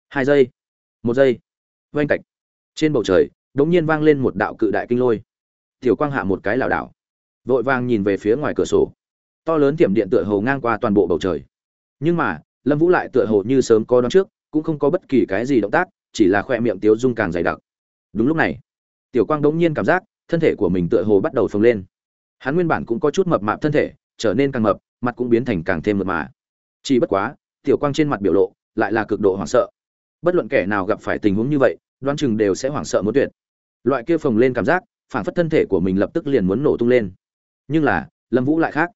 hai giây, một giây. Oanh cạch. Trên bầu trời đ ỗ n g nhiên vang lên một đạo cự đại kinh lôi. Tiểu quang hạ một cái lảo đảo. Vội vàng nhìn về phía ngoài cửa sổ. To lớn tiệm điện tựa hồ ngang qua toàn bộ bầu trời. Nhưng mà, lâm vũ lại tựa hồ như sớm có đón trước, cũng không có bất kỳ cái gì động tác, chỉ là khoe miệng tiếu dung càng dày đặc. Đúng lúc này, tiểu quang đống nhiên cảm giác, thân thể của mình tựa hồ bắt đầu phồng lên. Hắn nguyên bản cũng có chút mập mạp thân thể trở nên càng mập, mặt cũng biến thành càng thêm mượt mà. Chỉ bất quá, tiểu quang trên mặt biểu lộ lại là cực độ hoảng sợ. Bất luận kẻ nào gặp phải tình huống như vậy, đoán chừng đều sẽ hoảng sợ muốn tuyệt. Loại kia phồng lên cảm giác, phản phất thân thể của mình lập tức liền muốn nổ tung lên. Nhưng là, lâm vũ lại khác.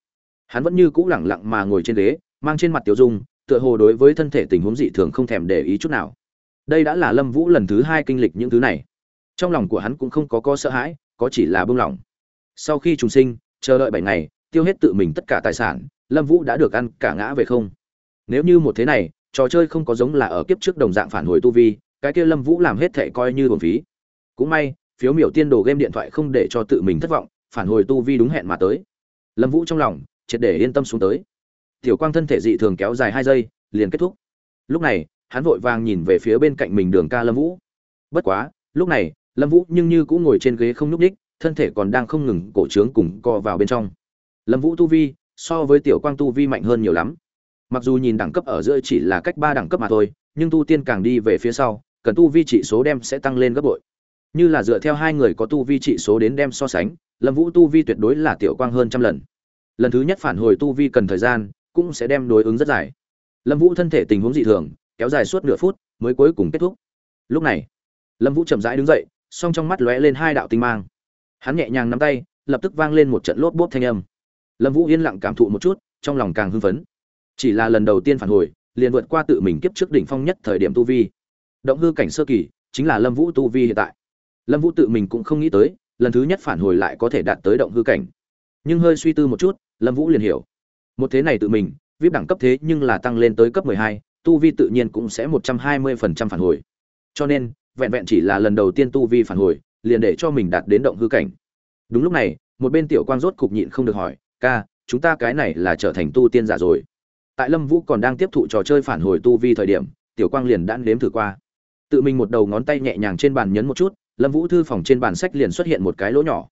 Hắn vẫn như cũ lẳng lặng mà ngồi trên ghế, mang trên mặt tiểu dung, tựa hồ đối với thân thể tình huống dị thường không thèm để ý chút nào. Đây đã là lâm vũ lần thứ hai kinh lịch những thứ này. Trong lòng của hắn cũng không có có sợ hãi, có chỉ là bưng lỏng sau khi trùng sinh, chờ đợi bảy ngày tiêu hết tự mình tất cả tài sản, lâm vũ đã được ăn cả ngã về không. Nếu như một thế này, trò chơi không có giống là ở kiếp trước đồng dạng phản hồi tu vi, cái kia lâm vũ làm hết thệ coi như thuần phí. Cũng may, phiếu miểu tiên đồ game điện thoại không để cho tự mình thất vọng, phản hồi tu vi đúng hẹn mà tới. Lâm vũ trong lòng, triệt để yên tâm xuống tới. Tiểu quang thân thể dị thường kéo dài hai giây, liền kết thúc. Lúc này, hắn vội vàng nhìn về phía bên cạnh mình đường ca lâm vũ. Bất quá, lúc này, lâm vũ nhưng như cũng ngồi trên ghế không nhúc ních thân thể còn đang không ngừng cổ trướng cùng co vào bên trong lâm vũ tu vi so với tiểu quang tu vi mạnh hơn nhiều lắm. Mặc dù nhìn đẳng cấp ở giữa chỉ là cách ba đẳng cấp mà thôi, nhưng tu tiên càng đi về phía sau, cần tu vi trị số đem sẽ tăng lên gấp bội. Như là dựa theo hai người có tu vi trị số đến đem so sánh, lâm vũ tu vi tuyệt đối là tiểu quang hơn trăm lần. Lần thứ nhất phản hồi tu vi cần thời gian, cũng sẽ đem đối ứng rất dài. Lâm vũ thân thể tình huống dị thường, kéo dài suốt nửa phút mới cuối cùng kết thúc. Lúc này, lâm vũ chậm rãi đứng dậy, song trong mắt lóe lên hai đạo tinh mang. Hắn nhẹ nhàng nắm tay, lập tức vang lên một trận lốp bốp thanh âm lâm vũ yên lặng cảm thụ một chút, trong lòng càng hưng phấn. Chỉ là lần đầu tiên phản hồi, liền vượt qua tự mình kiếp trước đỉnh phong nhất thời điểm tu vi. Động hư cảnh sơ kỳ, chính là lâm vũ tu vi hiện tại. Lâm vũ tự mình cũng không nghĩ tới, lần thứ nhất phản hồi lại có thể đạt tới động hư cảnh. Nhưng hơi suy tư một chút, lâm vũ liền hiểu. Một thế này tự mình, vip đẳng cấp thế nhưng là tăng lên tới cấp mười hai, tu vi tự nhiên cũng sẽ một trăm hai mươi phần trăm phản hồi. Cho nên, vẹn vẹn chỉ là lần đầu tiên tu vi phản hồi, liền để cho mình đạt đến động hư cảnh. Đúng lúc này, một bên tiểu quang rốt cục nhịn không được hỏi ca, chúng ta cái này là trở thành tu tiên giả rồi. Tại lâm vũ còn đang tiếp thụ trò chơi phản hồi tu vi thời điểm, tiểu quang liền đã nếm thử qua. Tự mình một đầu ngón tay nhẹ nhàng trên bàn nhấn một chút, lâm vũ thư phòng trên bàn sách liền xuất hiện một cái lỗ nhỏ.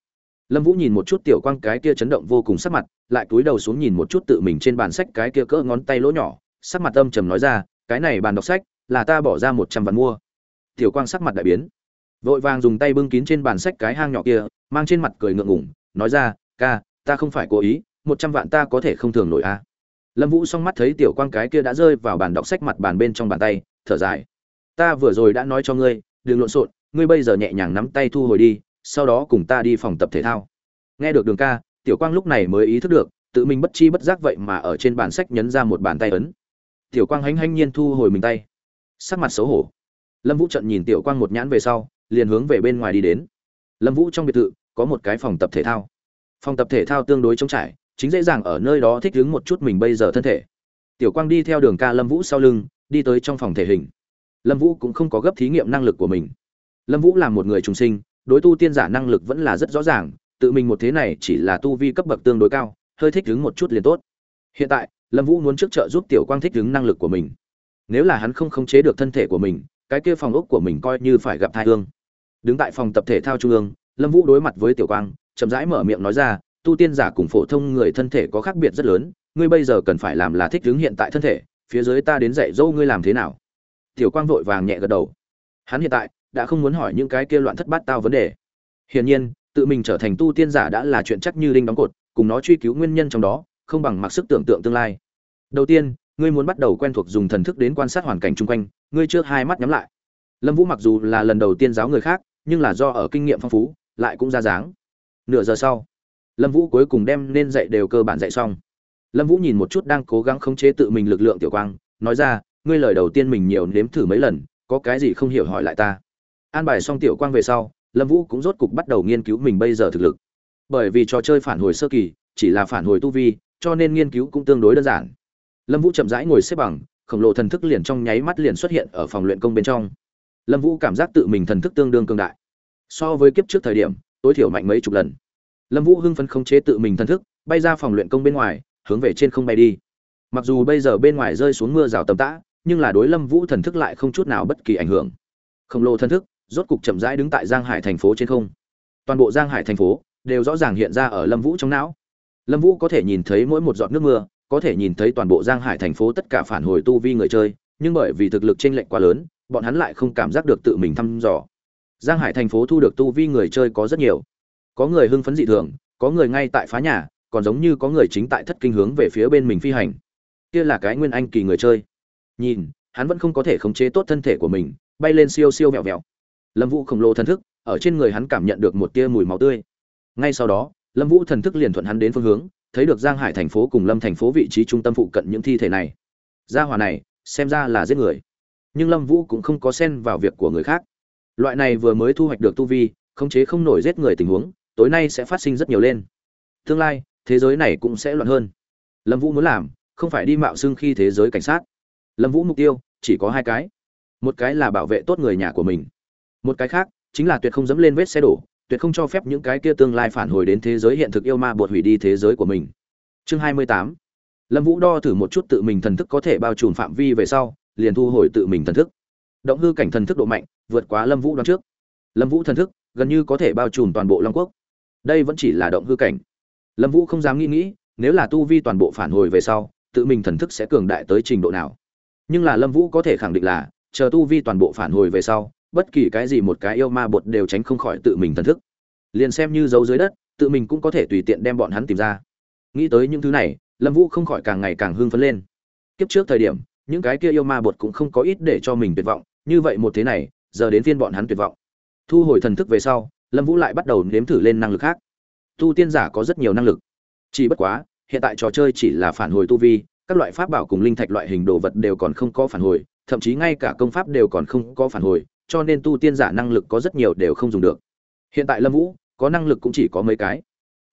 Lâm vũ nhìn một chút tiểu quang cái kia chấn động vô cùng sắc mặt, lại cúi đầu xuống nhìn một chút tự mình trên bàn sách cái kia cỡ ngón tay lỗ nhỏ, sắc mặt âm trầm nói ra, cái này bàn đọc sách, là ta bỏ ra một trăm vạn mua. Tiểu quang sắc mặt đại biến. Vội vàng dùng tay bưng kín trên bàn sách cái hang nhỏ kia, mang trên mặt cười ngượng ngủng nói ra, ca ta không phải cố ý, một trăm vạn ta có thể không thường nổi a. À. lâm vũ s mắt thấy tiểu quang cái kia đã rơi vào bàn đọc sách mặt bàn bên trong bàn tay, thở dài. Ta vừa rồi đã nói cho ngươi, đừng lộn xộn, ngươi bây giờ nhẹ nhàng nắm tay thu hồi đi, sau đó cùng ta đi phòng tập thể thao. Nghe được đường ca, tiểu quang lúc này mới ý thức được, tự mình bất chi bất giác vậy mà ở trên bàn sách nhấn ra một bàn tay ấn. Tiểu quang hánh hánh nhiên thu hồi mình tay. Sắc mặt xấu hổ. Lâm vũ trận nhìn tiểu quang một nhãn về sau, liền hướng về bên ngoài đi đến. Lâm vũ trong biệt thự, có một cái phòng tập thể thao phòng tập thể thao tương đối trống trải, chính dễ dàng ở nơi đó thích ứng một chút mình bây giờ thân thể. Tiểu quang đi theo đường ca lâm vũ sau lưng, đi tới trong phòng thể hình. Lâm vũ cũng không có gấp thí nghiệm năng lực của mình. Lâm vũ là một người trùng sinh, đối tu tiên giả năng lực vẫn là rất rõ ràng, tự mình một thế này chỉ là tu vi cấp bậc tương đối cao, hơi thích ứng một chút liền tốt. Hiện tại, lâm vũ muốn trước trợ giúp tiểu quang thích ứng năng lực của mình. Nếu là hắn không khống chế được thân thể của mình, cái kia phòng ốc của mình coi như phải gặp thai hương. Đứng tại phòng tập thể thao trung ương, lâm vũ đối mặt với tiểu quang chậm rãi mở miệng nói ra, tu tiên giả cùng phổ thông người thân thể có khác biệt rất lớn, ngươi bây giờ cần phải làm là thích ứng hiện tại thân thể, phía dưới ta đến dạy dỗ ngươi làm thế nào. Tiểu quang vội vàng nhẹ gật đầu. Hắn hiện tại đã không muốn hỏi những cái kia loạn thất bát tao vấn đề. Hiển nhiên, tự mình trở thành tu tiên giả đã là chuyện chắc như đinh đóng cột, cùng nó truy cứu nguyên nhân trong đó, không bằng mặc sức tưởng tượng tương lai. Đầu tiên, ngươi muốn bắt đầu quen thuộc dùng thần thức đến quan sát hoàn cảnh chung quanh, ngươi trước hai mắt nhắm lại. Lâm vũ mặc dù là lần đầu tiên giáo người khác, nhưng là do ở kinh nghiệm phong phú, lại cũng ra dáng nửa giờ sau, lâm vũ cuối cùng đem nên dạy đều cơ bản dạy xong. Lâm vũ nhìn một chút đang cố gắng khống chế tự mình lực lượng tiểu quang, nói ra, ngươi lời đầu tiên mình nhiều nếm thử mấy lần, có cái gì không hiểu hỏi lại ta. An bài xong tiểu quang về sau, lâm vũ cũng rốt cục bắt đầu nghiên cứu mình bây giờ thực lực. Bởi vì trò chơi phản hồi sơ kỳ, chỉ là phản hồi tu vi, cho nên nghiên cứu cũng tương đối đơn giản. Lâm vũ chậm rãi ngồi xếp bằng, khổng lồ thần thức liền trong nháy mắt liền xuất hiện ở phòng luyện công bên trong. Lâm vũ cảm giác tự mình thần thức tương đương cương đại. So với kiếp trước thời điểm tối thiểu mạnh mấy chục lần. Lâm vũ hưng phấn khống chế tự mình thần thức, bay ra phòng luyện công bên ngoài, hướng về trên không bay đi. Mặc dù bây giờ bên ngoài rơi xuống mưa rào tầm tã, nhưng là đối lâm vũ thần thức lại không chút nào bất kỳ ảnh hưởng. Khổng lồ thần thức, rốt cục chậm rãi đứng tại giang hải thành phố trên không. Toàn bộ giang hải thành phố đều rõ ràng hiện ra ở lâm vũ trong não. Lâm vũ có thể nhìn thấy mỗi một giọt nước mưa, có thể nhìn thấy toàn bộ giang hải thành phố tất cả phản hồi tu vi người chơi, nhưng bởi vì thực lực t r ê n lệch quá lớn, bọn hắn lại không cảm giác được tự mình thăm dò giang hải thành phố thu được tu vi người chơi có rất nhiều. Có người hưng phấn dị thường, có người ngay tại phá nhà, còn giống như có người chính tại thất kinh hướng về phía bên mình phi hành. Kia là cái nguyên anh kỳ người chơi. Nhìn, hắn vẫn không có thể khống chế tốt thân thể của mình, bay lên siêu siêu vẹo vẹo. Lâm vũ khổng lồ thần thức, ở trên người hắn cảm nhận được một tia mùi máu tươi. Ngay sau đó, lâm vũ thần thức liền thuận hắn đến phương hướng, thấy được giang hải thành phố cùng lâm thành phố vị trí trung tâm phụ cận những thi thể này. Gia hòa này, xem ra là giết người. Nhưng lâm vũ cũng không có xen vào việc của người khác loại này vừa mới thu hoạch được tu vi, khống chế không nổi giết người tình huống, tối nay sẽ phát sinh rất nhiều lên. Tương lai, thế giới này cũng sẽ loạn hơn. Lâm vũ muốn làm, không phải đi mạo xưng khi thế giới cảnh sát. Lâm vũ mục tiêu, chỉ có hai cái. Một cái là bảo vệ tốt người nhà của mình. Một cái khác, chính là tuyệt không dẫm lên vết xe đổ, tuyệt không cho phép những cái kia tương lai phản hồi đến thế giới hiện thực yêu ma bột hủy đi thế giới của mình. Chương hai mươi tám. Lâm vũ đo thử một chút tự mình thần thức có thể bao trùm phạm vi về sau, liền thu hồi tự mình thần thức động hư cảnh thần thức độ mạnh, vượt quá lâm vũ đoán trước. Lâm vũ thần thức gần như có thể bao trùm toàn bộ long quốc. Đây vẫn chỉ là động hư cảnh. Lâm vũ không dám nghĩ nghĩ, nếu là tu vi toàn bộ phản hồi về sau, tự mình thần thức sẽ cường đại tới trình độ nào? Nhưng là lâm vũ có thể khẳng định là, chờ tu vi toàn bộ phản hồi về sau, bất kỳ cái gì một cái yêu ma bột đều tránh không khỏi tự mình thần thức. Liền xem như giấu dưới đất, tự mình cũng có thể tùy tiện đem bọn hắn tìm ra. Nghĩ tới những thứ này, lâm vũ không khỏi càng ngày càng hưng phấn lên. Kiếp trước thời điểm, những cái kia yêu ma bột cũng không có ít để cho mình tuyệt vọng như vậy một thế này, giờ đến phiên bọn hắn tuyệt vọng. Thu hồi thần thức về sau, lâm vũ lại bắt đầu nếm thử lên năng lực khác. Tu tiên giả có rất nhiều năng lực. Chỉ bất quá, hiện tại trò chơi chỉ là phản hồi tu vi, các loại pháp bảo cùng linh thạch loại hình đồ vật đều còn không có phản hồi, thậm chí ngay cả công pháp đều còn không có phản hồi, cho nên tu tiên giả năng lực có rất nhiều đều không dùng được. Hiện tại lâm vũ, có năng lực cũng chỉ có mấy cái.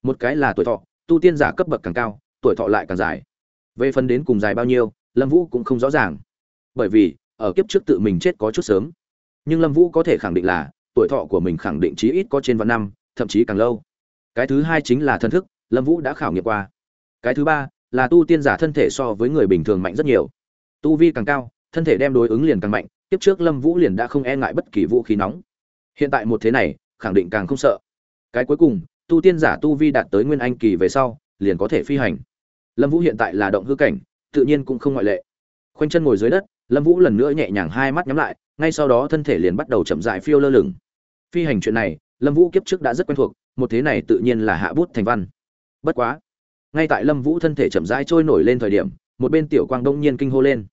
Một cái là tuổi thọ, tu tiên giả cấp bậc càng cao, tuổi thọ lại càng dài. Về phần đến cùng dài bao nhiêu, lâm vũ cũng không rõ ràng. Bởi vì ở kiếp trước tự mình chết có chút sớm. Nhưng lâm vũ có thể khẳng định là, tuổi thọ của mình khẳng định chí ít có trên vạn năm, thậm chí càng lâu. Cái thứ hai chính là thân thức, lâm vũ đã khảo nghiệm qua. Cái thứ ba là tu tiên giả thân thể so với người bình thường mạnh rất nhiều. Tu vi càng cao, thân thể đem đối ứng liền càng mạnh, kiếp trước lâm vũ liền đã không e ngại bất kỳ vũ khí nóng. Hiện tại một thế này, khẳng định càng không sợ. Cái cuối cùng, tu tiên giả tu vi đạt tới nguyên anh kỳ về sau, liền có thể phi hành. Lâm vũ hiện tại là động hư cảnh, tự nhiên cũng không ngoại lệ. Khoanh chân ngồi dưới đất lâm vũ lần nữa nhẹ nhàng hai mắt nhắm lại, ngay sau đó thân thể liền bắt đầu chậm dại phiêu lơ lửng. Phi hành chuyện này, lâm vũ kiếp trước đã rất quen thuộc, một thế này tự nhiên là hạ bút thành văn. Bất quá, ngay tại lâm vũ thân thể chậm rãi trôi nổi lên thời điểm, một bên tiểu quang đông nhiên kinh hô lên.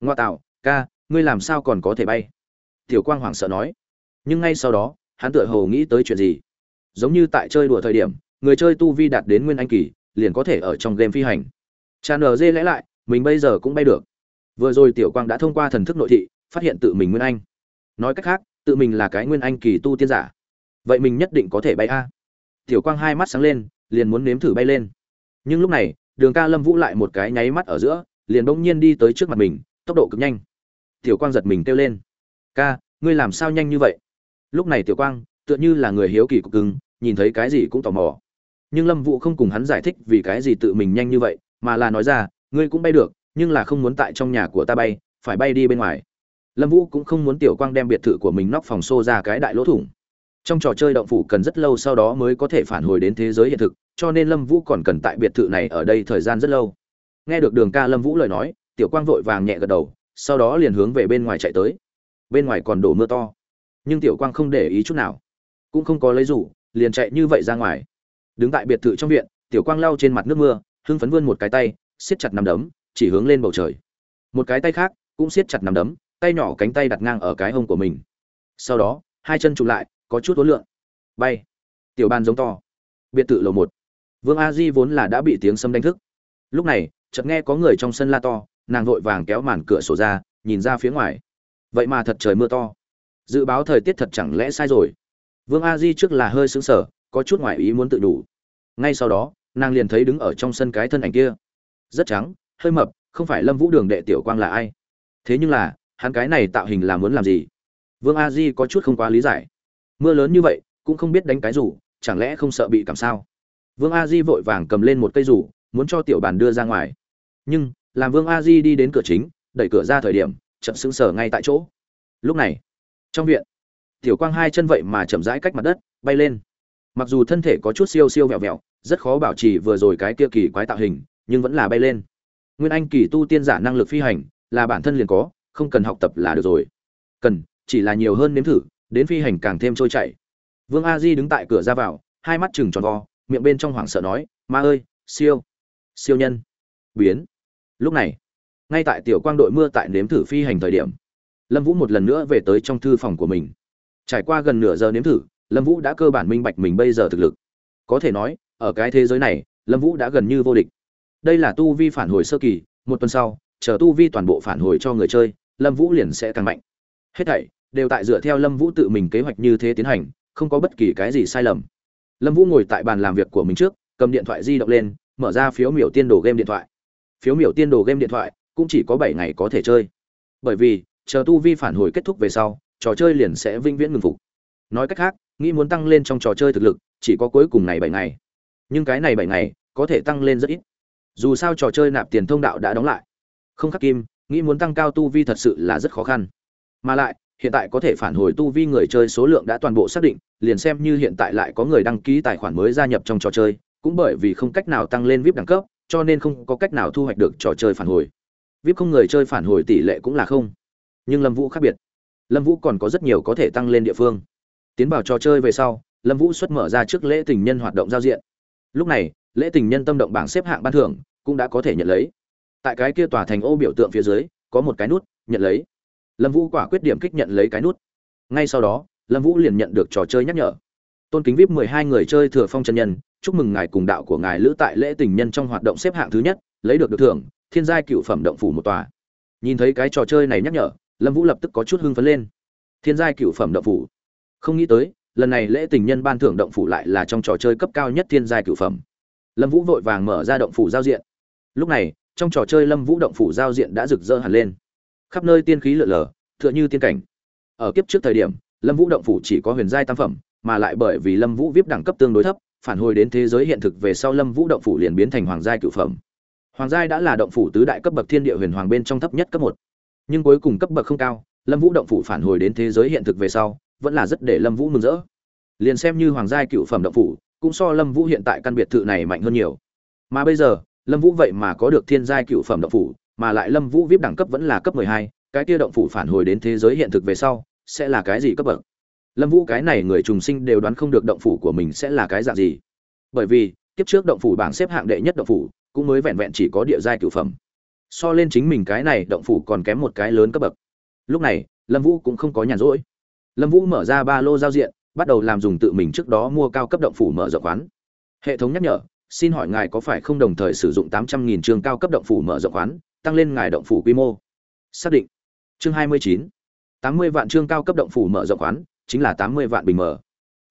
Ngoa tạo, ca, ngươi làm sao còn có thể bay? Tiểu quang hoảng sợ nói. Nhưng ngay sau đó, hắn tựa hồ nghĩ tới chuyện gì? Giống như tại chơi đùa thời điểm, người chơi tu vi đạt đến nguyên anh kỳ, liền có thể ở trong game phi hành. Tràn ở dê lẽ lại, mình bây giờ cũng bay được vừa rồi tiểu quang đã thông qua thần thức nội thị, phát hiện tự mình nguyên anh. Nói cách khác, tự mình là cái nguyên anh kỳ tu tiên giả. Vậy mình nhất định có thể bay a. Tiểu quang hai mắt sáng lên, liền muốn nếm thử bay lên. Nhưng lúc này, đường ca lâm vũ lại một cái nháy mắt ở giữa, liền bỗng nhiên đi tới trước mặt mình, tốc độ cực nhanh. Tiểu quang giật mình kêu lên. Ca, ngươi làm sao nhanh như vậy? Lúc này tiểu quang, tựa như là người hiếu kỳ cục cứng, nhìn thấy cái gì cũng tò mò. Nhưng lâm vũ không cùng hắn giải thích vì cái gì tự mình nhanh như vậy, mà là nói ra, ngươi cũng bay được nhưng là không muốn tại trong nhà của ta bay, phải bay đi bên ngoài. Lâm vũ cũng không muốn tiểu quang đem biệt thự của mình nóc phòng xô ra cái đại lỗ thủng. Trong trò chơi động phủ cần rất lâu sau đó mới có thể phản hồi đến thế giới hiện thực, cho nên lâm vũ còn cần tại biệt thự này ở đây thời gian rất lâu. Nghe được đường ca lâm vũ lời nói, tiểu quang vội vàng nhẹ gật đầu, sau đó liền hướng về bên ngoài chạy tới. Bên ngoài còn đổ mưa to, nhưng tiểu quang không để ý chút nào. Cũng không có lấy rủ, liền chạy như vậy ra ngoài. Đứng tại biệt thự trong viện, tiểu quang lau trên mặt nước mưa, hưng phấn vươn một cái tay, siết chặt nằm đấm chỉ hướng lên bầu trời. Một cái tay khác cũng siết chặt nằm đấm, tay nhỏ cánh tay đặt ngang ở cái hông của mình. Sau đó, hai chân chụm lại, có chút ối lượng bay. Tiểu ban giống to. Biệt thự lầu một. Vương a di vốn là đã bị tiếng sấm đánh thức. Lúc này, chợt nghe có người trong sân la to, nàng vội vàng kéo màn cửa sổ ra, nhìn ra phía ngoài. Vậy mà thật trời mưa to. Dự báo thời tiết thật chẳng lẽ sai rồi. Vương a di trước là hơi sững sờ, có chút ngoại ý muốn tự đủ. Ngay sau đó, nàng liền thấy đứng ở trong sân cái thân ảnh kia. Rất trắng hơi mập, không phải lâm vũ đường đệ tiểu quang là ai? Thế nhưng là, hắn cái này tạo hình là muốn làm gì? Vương a di có chút không quá lý giải. Mưa lớn như vậy, cũng không biết đánh cái rủ, chẳng lẽ không sợ bị cảm sao? Vương a di vội vàng cầm lên một cây rủ, muốn cho tiểu bàn đưa ra ngoài. Nhưng, làm vương a di đi đến cửa chính, đẩy cửa ra thời điểm, chậm sững sờ ngay tại chỗ. Lúc này, trong viện, tiểu quang hai chân vậy mà chậm rãi cách mặt đất, bay lên. Mặc dù thân thể có chút siêu siêu vẹo vẹo, rất khó bảo trì vừa rồi cái kia kỳ quái tạo hình, nhưng vẫn là bay lên nguyên anh kỳ tu tiên giả năng lực phi hành, là bản thân liền có, không cần học tập là được rồi. Cần, chỉ là nhiều hơn nếm thử, đến phi hành càng thêm trôi chảy. Vương a di đứng tại cửa ra vào, hai mắt chừng tròn vo, miệng bên trong hoảng sợ nói, ma ơi, siêu siêu nhân. Biến. Lúc này, ngay tại tiểu quang đội mưa tại nếm thử phi hành thời điểm, lâm vũ một lần nữa về tới trong thư phòng của mình. Trải qua gần nửa giờ nếm thử, lâm vũ đã cơ bản minh bạch mình bây giờ thực lực. Có thể nói, ở cái thế giới này, lâm vũ đã gần như vô địch đây là tu vi phản hồi sơ kỳ, một tuần sau, chờ tu vi toàn bộ phản hồi cho người chơi, lâm vũ liền sẽ càng mạnh. Hết thảy đều tại dựa theo lâm vũ tự mình kế hoạch như thế tiến hành, không có bất kỳ cái gì sai lầm. Lâm vũ ngồi tại bàn làm việc của mình trước, cầm điện thoại di động lên, mở ra phiếu miểu tiên đồ game điện thoại. Phiếu miểu tiên đồ game điện thoại cũng chỉ có bảy ngày có thể chơi. Bởi vì, chờ tu vi phản hồi kết thúc về sau, trò chơi liền sẽ vĩnh viễn ngừng phục. Nói cách khác, nghĩ muốn tăng lên trong trò chơi thực lực, chỉ có cuối cùng này bảy ngày. Nhưng cái này bảy ngày có thể tăng lên rất ít dù sao trò chơi nạp tiền thông đạo đã đóng lại. Không khắc kim, nghĩ muốn tăng cao tu vi thật sự là rất khó khăn. Mà lại, hiện tại có thể phản hồi tu vi người chơi số lượng đã toàn bộ xác định, liền xem như hiện tại lại có người đăng ký tài khoản mới gia nhập trong trò chơi, cũng bởi vì không cách nào tăng lên vip đẳng cấp, cho nên không có cách nào thu hoạch được trò chơi phản hồi. Vip không người chơi phản hồi tỷ lệ cũng là không. Nhưng lâm vũ khác biệt. Lâm vũ còn có rất nhiều có thể tăng lên địa phương. Tiến vào trò chơi về sau, lâm vũ xuất mở ra trước lễ tình nhân hoạt động giao diện. Lúc này lễ tình nhân tâm động bảng xếp hạng ban thưởng cũng đã có thể nhận lấy. Tại cái kia tòa thành ô biểu tượng phía dưới, có một cái nút, nhận lấy. Lâm vũ quả quyết điểm kích nhận lấy cái nút. Ngay sau đó, lâm vũ liền nhận được trò chơi nhắc nhở. Tôn kính vip mười hai người chơi thừa phong chân nhân, chúc mừng ngài cùng đạo của ngài lữ tại lễ tình nhân trong hoạt động xếp hạng thứ nhất, lấy được được thưởng, thiên giai cựu phẩm động phủ một tòa. Nhìn thấy cái trò chơi này nhắc nhở, lâm vũ lập tức có chút hưng phấn lên. Thiên giai cựu phẩm động phủ. Không nghĩ tới, lần này lễ tình nhân ban thưởng động phủ lại là trong trò chơi cấp cao nhất thiên giai cựu phẩm lâm vũ vội vàng mở ra động phủ giao diện. Lúc này, trong trò chơi lâm vũ động phủ giao diện đã rực rỡ hẳn lên. Khắp nơi tiên khí lượn lờ, tựa như tiên cảnh. Ở kiếp trước thời điểm, lâm vũ động phủ chỉ có huyền giai tam phẩm, mà lại bởi vì lâm vũ vip đẳng cấp tương đối thấp, phản hồi đến thế giới hiện thực về sau lâm vũ động phủ liền biến thành hoàng giai cựu phẩm. Hoàng giai đã là động phủ tứ đại cấp bậc thiên địa huyền hoàng bên trong thấp nhất cấp một. Nhưng cuối cùng cấp bậc không cao, lâm vũ động phủ phản hồi đến thế giới hiện thực về sau, vẫn là rất để lâm vũ mừng rỡ. Liền xem như hoàng giai cựu phẩm động phủ cũng so lâm vũ hiện tại căn biệt thự này mạnh hơn nhiều. Mà bây giờ, lâm vũ vậy mà có được thiên giai cựu phẩm động phủ, mà lại lâm vũ vip đẳng cấp vẫn là cấp mười hai, cái kia động phủ phản hồi đến thế giới hiện thực về sau, sẽ là cái gì cấp bậc? Lâm vũ cái này người trùng sinh đều đoán không được động phủ của mình sẽ là cái dạng gì. Bởi vì, kiếp trước động phủ bảng xếp hạng đệ nhất động phủ, cũng mới vẹn vẹn chỉ có địa giai cửu phẩm. So lên chính mình cái này động phủ còn kém một cái lớn cấp bậc. Lúc này, lâm vũ cũng không có nhàn rỗi. Lâm vũ mở ra ba lô giao diện bắt đầu làm dùng tự mình trước đó mua cao cấp động phủ mở rộng khoán. Hệ thống nhắc nhở, xin hỏi ngài có phải không đồng thời sử dụng tám trăm nghìn chương cao cấp động phủ mở rộng khoán, tăng lên ngài động phủ quy mô? Xác định. Chương hai mươi chín. tám mươi vạn chương cao cấp động phủ mở rộng khoán, chính là tám mươi vạn bình mở.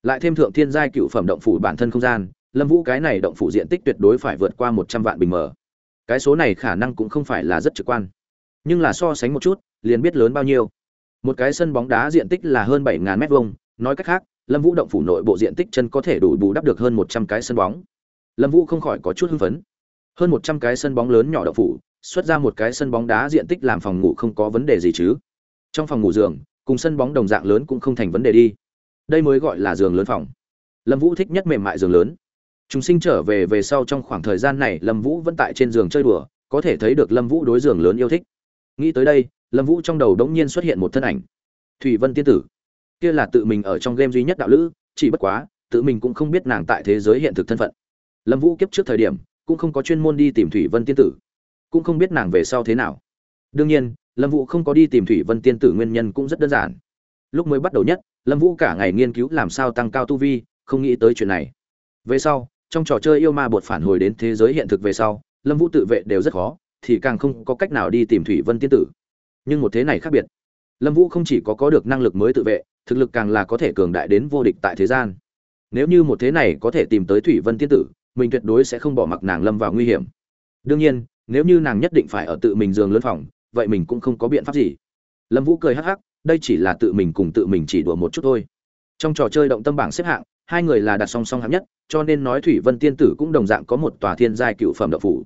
Lại thêm thượng thiên giai cựu phẩm động phủ bản thân không gian, lâm vũ cái này động phủ diện tích tuyệt đối phải vượt qua một trăm vạn bình mở. Cái số này khả năng cũng không phải là rất trực quan. Nhưng là so sánh một chút, liền biết lớn bao nhiêu. Một cái sân bóng đá diện tích là hơn bảy ngàn mét vuông, nói cách khác lâm vũ động phủ nội bộ diện tích chân có thể đủ bù đắp được hơn một trăm cái sân bóng. Lâm vũ không khỏi có chút hưng phấn. Hơn một trăm cái sân bóng lớn nhỏ động phủ, xuất ra một cái sân bóng đá diện tích làm phòng ngủ không có vấn đề gì chứ. Trong phòng ngủ giường, cùng sân bóng đồng dạng lớn cũng không thành vấn đề đi. Đây mới gọi là giường lớn phòng. Lâm vũ thích nhất mềm mại giường lớn. Chúng sinh trở về về sau trong khoảng thời gian này, lâm vũ vẫn tại trên giường chơi đùa, có thể thấy được lâm vũ đối giường lớn yêu thích. Nghĩ tới đây, lâm vũ trong đầu đống nhiên xuất hiện một thân ảnh. Thủy vân tiên tử kia là tự mình ở trong game duy nhất đạo lữ, chỉ bất quá, tự mình cũng không biết nàng tại thế giới hiện thực thân phận. Lâm vũ kiếp trước thời điểm, cũng không có chuyên môn đi tìm thủy vân tiên tử, cũng không biết nàng về sau thế nào. Đương nhiên, lâm vũ không có đi tìm thủy vân tiên tử nguyên nhân cũng rất đơn giản. Lúc mới bắt đầu nhất, lâm vũ cả ngày nghiên cứu làm sao tăng cao tu vi, không nghĩ tới chuyện này. Về sau, trong trò chơi yêu ma bột phản hồi đến thế giới hiện thực về sau, lâm vũ tự vệ đều rất khó, thì càng không có cách nào đi tìm thủy vân tiên tử. Nhưng một thế này khác biệt. Lâm vũ không chỉ có có được năng lực mới tự vệ thực lực càng là có thể cường đại đến vô địch tại thế gian. Nếu như một thế này có thể tìm tới thủy vân tiên tử, mình tuyệt đối sẽ không bỏ mặc nàng lâm vào nguy hiểm. Đương nhiên, nếu như nàng nhất định phải ở tự mình giường lớn phòng, vậy mình cũng không có biện pháp gì. Lâm vũ cười hắc hắc, đây chỉ là tự mình cùng tự mình chỉ đùa một chút thôi. Trong trò chơi động tâm bảng xếp hạng, hai người là đặt song song hạng nhất, cho nên nói thủy vân tiên tử cũng đồng dạng có một tòa thiên giai cựu phẩm động phủ.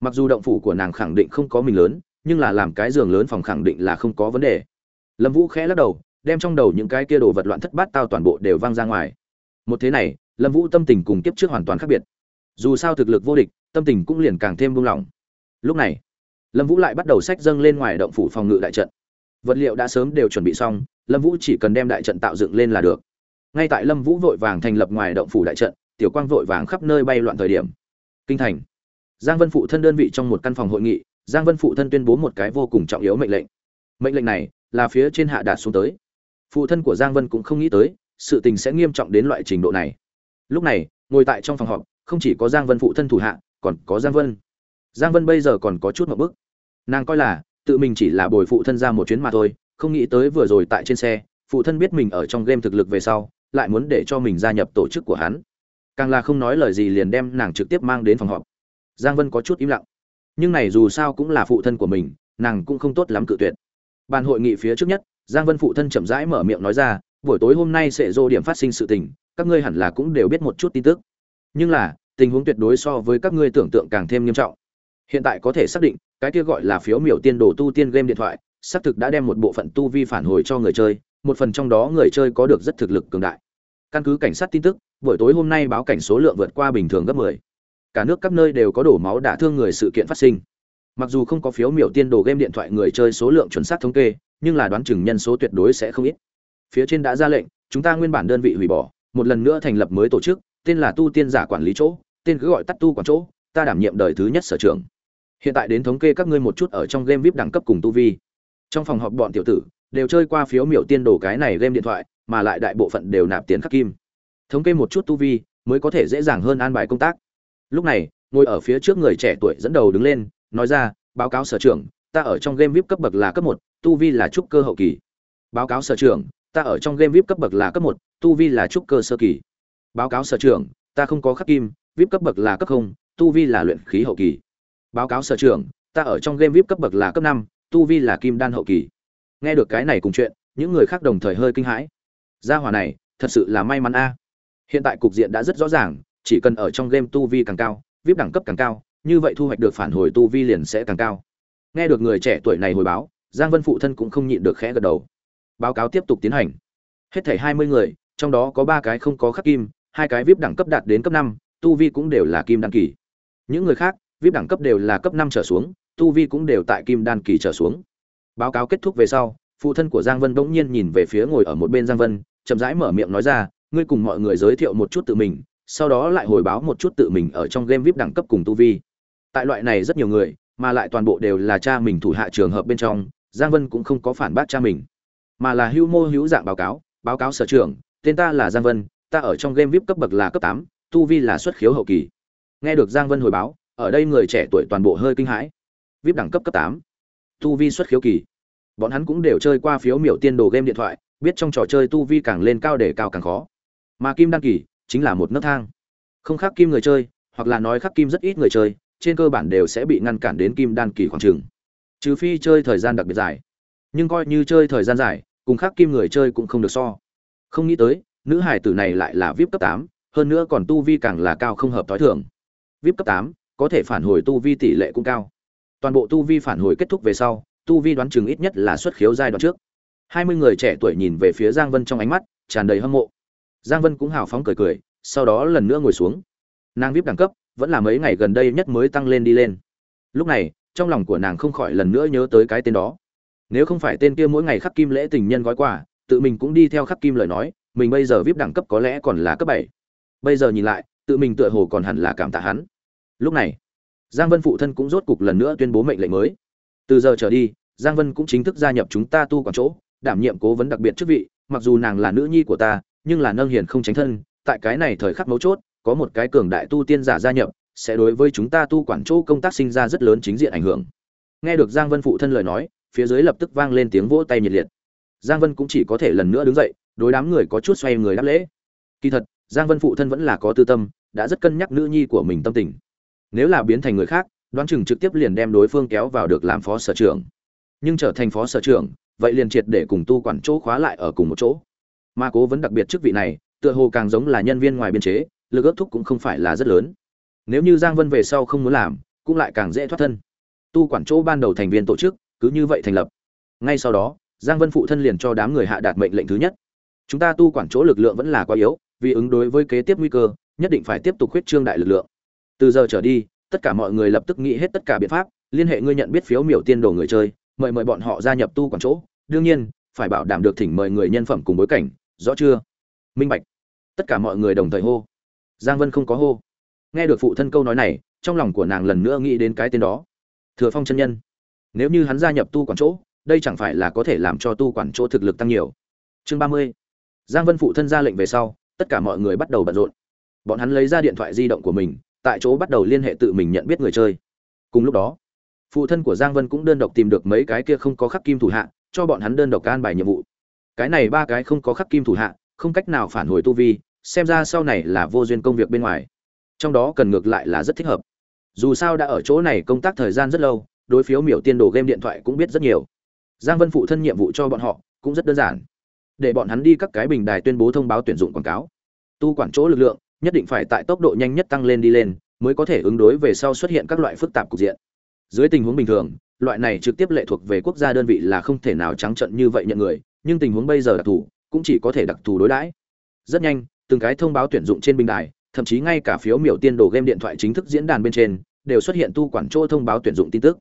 Mặc dù động phủ của nàng khẳng định không có mình lớn, nhưng là làm cái giường lớn phòng khẳng định là không có vấn đề. Lâm vũ khẽ lắc đầu đem trong đầu những cái kia đồ vật loạn thất bát tao toàn bộ đều văng ra ngoài. Một thế này, lâm vũ tâm tình cùng kiếp trước hoàn toàn khác biệt. Dù sao thực lực vô địch, tâm tình cũng liền càng thêm buông lỏng. Lúc này, lâm vũ lại bắt đầu sách dâng lên ngoài động phủ phòng ngự đại trận. Vật liệu đã sớm đều chuẩn bị xong, lâm vũ chỉ cần đem đại trận tạo dựng lên là được. Ngay tại lâm vũ vội vàng thành lập ngoài động phủ đại trận, tiểu quang vội vàng khắp nơi bay loạn thời điểm. Kinh thành. Giang vân phụ thân đơn vị trong một căn phòng hội nghị, giang vân phụ thân tuyên bố một cái vô cùng trọng yếu mệnh lệnh. Mệnh lệnh này là phía trên hạ đạt xuống tới phụ thân của giang vân cũng không nghĩ tới, sự tình sẽ nghiêm trọng đến loại trình độ này. Lúc này, ngồi tại trong phòng họp, không chỉ có giang vân phụ thân thủ hạ, còn có giang vân. Giang vân bây giờ còn có chút một bức. Nàng coi là, tự mình chỉ là bồi phụ thân ra một chuyến mà thôi, không nghĩ tới vừa rồi tại trên xe, phụ thân biết mình ở trong game thực lực về sau, lại muốn để cho mình gia nhập tổ chức của hắn. Càng là không nói lời gì liền đem nàng trực tiếp mang đến phòng họp. Giang vân có chút im lặng. Nhưng này dù sao cũng là phụ thân của mình, nàng cũng không tốt lắm cự tuyệt. Bàn hội nghị phía trước nhất giang vân phụ thân chậm rãi mở miệng nói ra, buổi tối hôm nay sẽ dô điểm phát sinh sự tình, các ngươi hẳn là cũng đều biết một chút tin tức. Nhưng là, tình huống tuyệt đối so với các ngươi tưởng tượng càng thêm nghiêm trọng. Hiện tại có thể xác định, cái kia gọi là phiếu miểu tiên đồ tu tiên game điện thoại, xác thực đã đem một bộ phận tu vi phản hồi cho người chơi, một phần trong đó người chơi có được rất thực lực cường đại. Căn cứ cảnh sát tin tức, buổi tối hôm nay báo cảnh số lượng vượt qua bình thường gấp 10. cả nước các nơi đều có đổ máu đả thương người sự kiện phát sinh. Mặc dù không có phiếu miểu tiên đồ game điện thoại người chơi số lượng chuẩn xác thống kê nhưng là đoán chừng nhân số tuyệt đối sẽ không ít. Phía trên đã ra lệnh, chúng ta nguyên bản đơn vị hủy bỏ, một lần nữa thành lập mới tổ chức, tên là tu tiên giả quản lý chỗ, tên cứ gọi tắt tu quản chỗ, ta đảm nhiệm đời thứ nhất sở trưởng hiện tại đến thống kê các ngươi một chút ở trong game vip đẳng cấp cùng tu vi. Trong phòng họp bọn tiểu tử, đều chơi qua phiếu miểu tiên đồ cái này game điện thoại, mà lại đại bộ phận đều nạp tiền khắc kim. Thống kê một chút tu vi, mới có thể dễ dàng hơn an bài công tác. Lúc này, ngồi ở phía trước người trẻ tuổi dẫn đầu đứng lên, nói ra, báo cáo sở trưởng, ta ở trong game vip cấp bậc là cấp một tu vi là trúc cơ hậu kỳ. Báo cáo sở trưởng, ta ở trong game vip cấp bậc là cấp một, tu vi là trúc cơ sơ kỳ. Báo cáo sở trưởng, ta không có khắc kim, vip cấp bậc là cấp không, tu vi là luyện khí hậu kỳ. Báo cáo sở trưởng, ta ở trong game vip cấp bậc là cấp năm, tu vi là kim đan hậu kỳ. Nghe được cái này cùng chuyện, những người khác đồng thời hơi kinh hãi. Gia hỏa này, thật sự là may mắn a. Hiện tại cục diện đã rất rõ ràng, chỉ cần ở trong game tu vi càng cao, vip đẳng cấp càng cao, như vậy thu hoạch được phản hồi tu vi liền sẽ càng cao. Nghe được người trẻ tuổi này hồi báo giang vân phụ thân cũng không nhịn được khẽ gật đầu. Báo cáo tiếp tục tiến hành. Hết thảy hai mươi người, trong đó có ba cái không có khắc kim, hai cái vip đẳng cấp đạt đến cấp năm, tu vi cũng đều là kim đan kỳ. Những người khác, vip đẳng cấp đều là cấp năm trở xuống, tu vi cũng đều tại kim đan kỳ trở xuống. Báo cáo kết thúc về sau, phụ thân của giang vân bỗng nhiên nhìn về phía ngồi ở một bên giang vân, chậm rãi mở miệng nói ra, ngươi cùng mọi người giới thiệu một chút tự mình, sau đó lại hồi báo một chút tự mình ở trong game vip đẳng cấp cùng tu vi. Tại loại này rất nhiều người, mà lại toàn bộ đều là cha mình thủ hạ trường hợp bên trong giang vân cũng không có phản bác cha mình, mà là hữu mô hữu dạng báo cáo báo cáo sở trưởng tên ta là giang vân, ta ở trong game vip cấp bậc là cấp tám, tu vi là xuất khiếu hậu kỳ. Nghe được giang vân hồi báo, ở đây người trẻ tuổi toàn bộ hơi kinh hãi. Vip đẳng cấp cấp tám, tu vi xuất khiếu kỳ. Bọn hắn cũng đều chơi qua phiếu miểu tiên đồ game điện thoại, biết trong trò chơi tu vi càng lên cao để cao càng khó. Mà kim đăng kỳ chính là một nấc thang. Không khác kim người chơi, hoặc là nói khắc kim rất ít người chơi, trên cơ bản đều sẽ bị ngăn cản đến kim đan kỳ khoảng trường trừ phi chơi thời gian đặc biệt dài. Nhưng coi như chơi thời gian dài, cùng khác kim người chơi cũng không được so. Không nghĩ tới, nữ hải tử này lại là vip cấp tám, hơn nữa còn tu vi càng là cao không hợp t h o i thường. Vip cấp tám, có thể phản hồi tu vi tỷ lệ cũng cao. Toàn bộ tu vi phản hồi kết thúc về sau, tu vi đoán chừng ít nhất là xuất khiếu giai đoạn trước. Hai mươi người trẻ tuổi nhìn về phía giang vân trong ánh mắt, tràn đầy hâm mộ. Giang vân cũng hào phóng cười cười, sau đó lần nữa ngồi xuống. Nàng vip đẳng cấp, vẫn là mấy ngày gần đây nhất mới tăng lên đi lên. Lúc này trong lòng của nàng không khỏi lần nữa nhớ tới cái tên đó. Nếu không phải tên kia mỗi ngày khắc kim lễ tình nhân gói quà, tự mình cũng đi theo khắc kim lời nói, mình bây giờ vip đẳng cấp có lẽ còn là cấp bảy. Bây giờ nhìn lại, tự mình tựa hồ còn hẳn là cảm tạ hắn. Lúc này, giang vân phụ thân cũng rốt cục lần nữa tuyên bố mệnh lệnh mới. Từ giờ trở đi, giang vân cũng chính thức gia nhập chúng ta tu quản chỗ, đảm nhiệm cố vấn đặc biệt chức vị, mặc dù nàng là nữ nhi của ta, nhưng là nâng hiền không tránh thân, tại cái này thời khắc mấu chốt, có một cái cường đại tu tiên giả gia nhập sẽ đối với chúng ta tu quản chỗ công tác sinh ra rất lớn chính diện ảnh hưởng. Nghe được giang vân phụ thân lời nói, phía dưới lập tức vang lên tiếng vỗ tay nhiệt liệt. Giang vân cũng chỉ có thể lần nữa đứng dậy, đối đám người có chút xoay người đáp lễ. Kỳ thật, giang vân phụ thân vẫn là có tư tâm, đã rất cân nhắc nữ nhi của mình tâm tình. Nếu là biến thành người khác, đoán chừng trực tiếp liền đem đối phương kéo vào được làm phó sở trưởng. Nhưng trở thành phó sở trưởng, vậy liền triệt để cùng tu quản chỗ khóa lại ở cùng một chỗ. Mà cố vấn đặc biệt chức vị này, tựa hồ càng giống là nhân viên ngoài biên chế, lực ước thúc cũng không phải là rất lớn nếu như giang vân về sau không muốn làm, cũng lại càng dễ thoát thân. Tu quản chỗ ban đầu thành viên tổ chức, cứ như vậy thành lập. Ngay sau đó, giang vân phụ thân liền cho đám người hạ đạt mệnh lệnh thứ nhất. Chúng ta tu quản chỗ lực lượng vẫn là quá yếu, vì ứng đối với kế tiếp nguy cơ, nhất định phải tiếp tục khuyết trương đại lực lượng. Từ giờ trở đi, tất cả mọi người lập tức nghĩ hết tất cả biện pháp, liên hệ ngươi nhận biết phiếu miểu tiên đồ người chơi, mời mời bọn họ gia nhập tu quản chỗ. Đương nhiên, phải bảo đảm được thỉnh mời người nhân phẩm cùng bối cảnh, rõ chưa? Minh bạch. Tất cả mọi người đồng thời hô. Giang vân không có hô nghe được phụ thân câu nói này, trong lòng của nàng lần nữa nghĩ đến cái tên đó. Thừa phong chân nhân. Nếu như hắn gia nhập tu quản chỗ, đây chẳng phải là có thể làm cho tu quản chỗ thực lực tăng nhiều. Chương ba mươi. Giang vân phụ thân ra lệnh về sau, tất cả mọi người bắt đầu bận rộn. Bọn hắn lấy ra điện thoại di động của mình, tại chỗ bắt đầu liên hệ tự mình nhận biết người chơi. Cùng lúc đó, phụ thân của giang vân cũng đơn độc tìm được mấy cái kia không có khắc kim thủ hạ, cho bọn hắn đơn độc can bài nhiệm vụ. Cái này ba cái không có khắc kim thủ hạ, không cách nào phản hồi tu vi, xem ra sau này là vô duyên công việc bên ngoài trong đó cần ngược lại là rất thích hợp. Dù sao đã ở chỗ này công tác thời gian rất lâu, đối phiếu miểu tiên đồ game điện thoại cũng biết rất nhiều. Giang vân phụ thân nhiệm vụ cho bọn họ cũng rất đơn giản. Để bọn hắn đi các cái bình đài tuyên bố thông báo tuyển dụng quảng cáo. Tu quản chỗ lực lượng, nhất định phải tại tốc độ nhanh nhất tăng lên đi lên, mới có thể ứng đối về sau xuất hiện các loại phức tạp cục diện. Dưới tình huống bình thường, loại này trực tiếp lệ thuộc về quốc gia đơn vị là không thể nào trắng trận như vậy nhận người, nhưng tình huống bây giờ đặc thù, cũng chỉ có thể đặc thù đối đãi. Rất nhanh, từng cái thông báo tuyển dụng trên bình đài thậm chí ngay cả phiếu miểu tiên đồ game điện thoại chính thức diễn đàn bên trên đều xuất hiện tu quản chỗ thông báo tuyển dụng tin tức.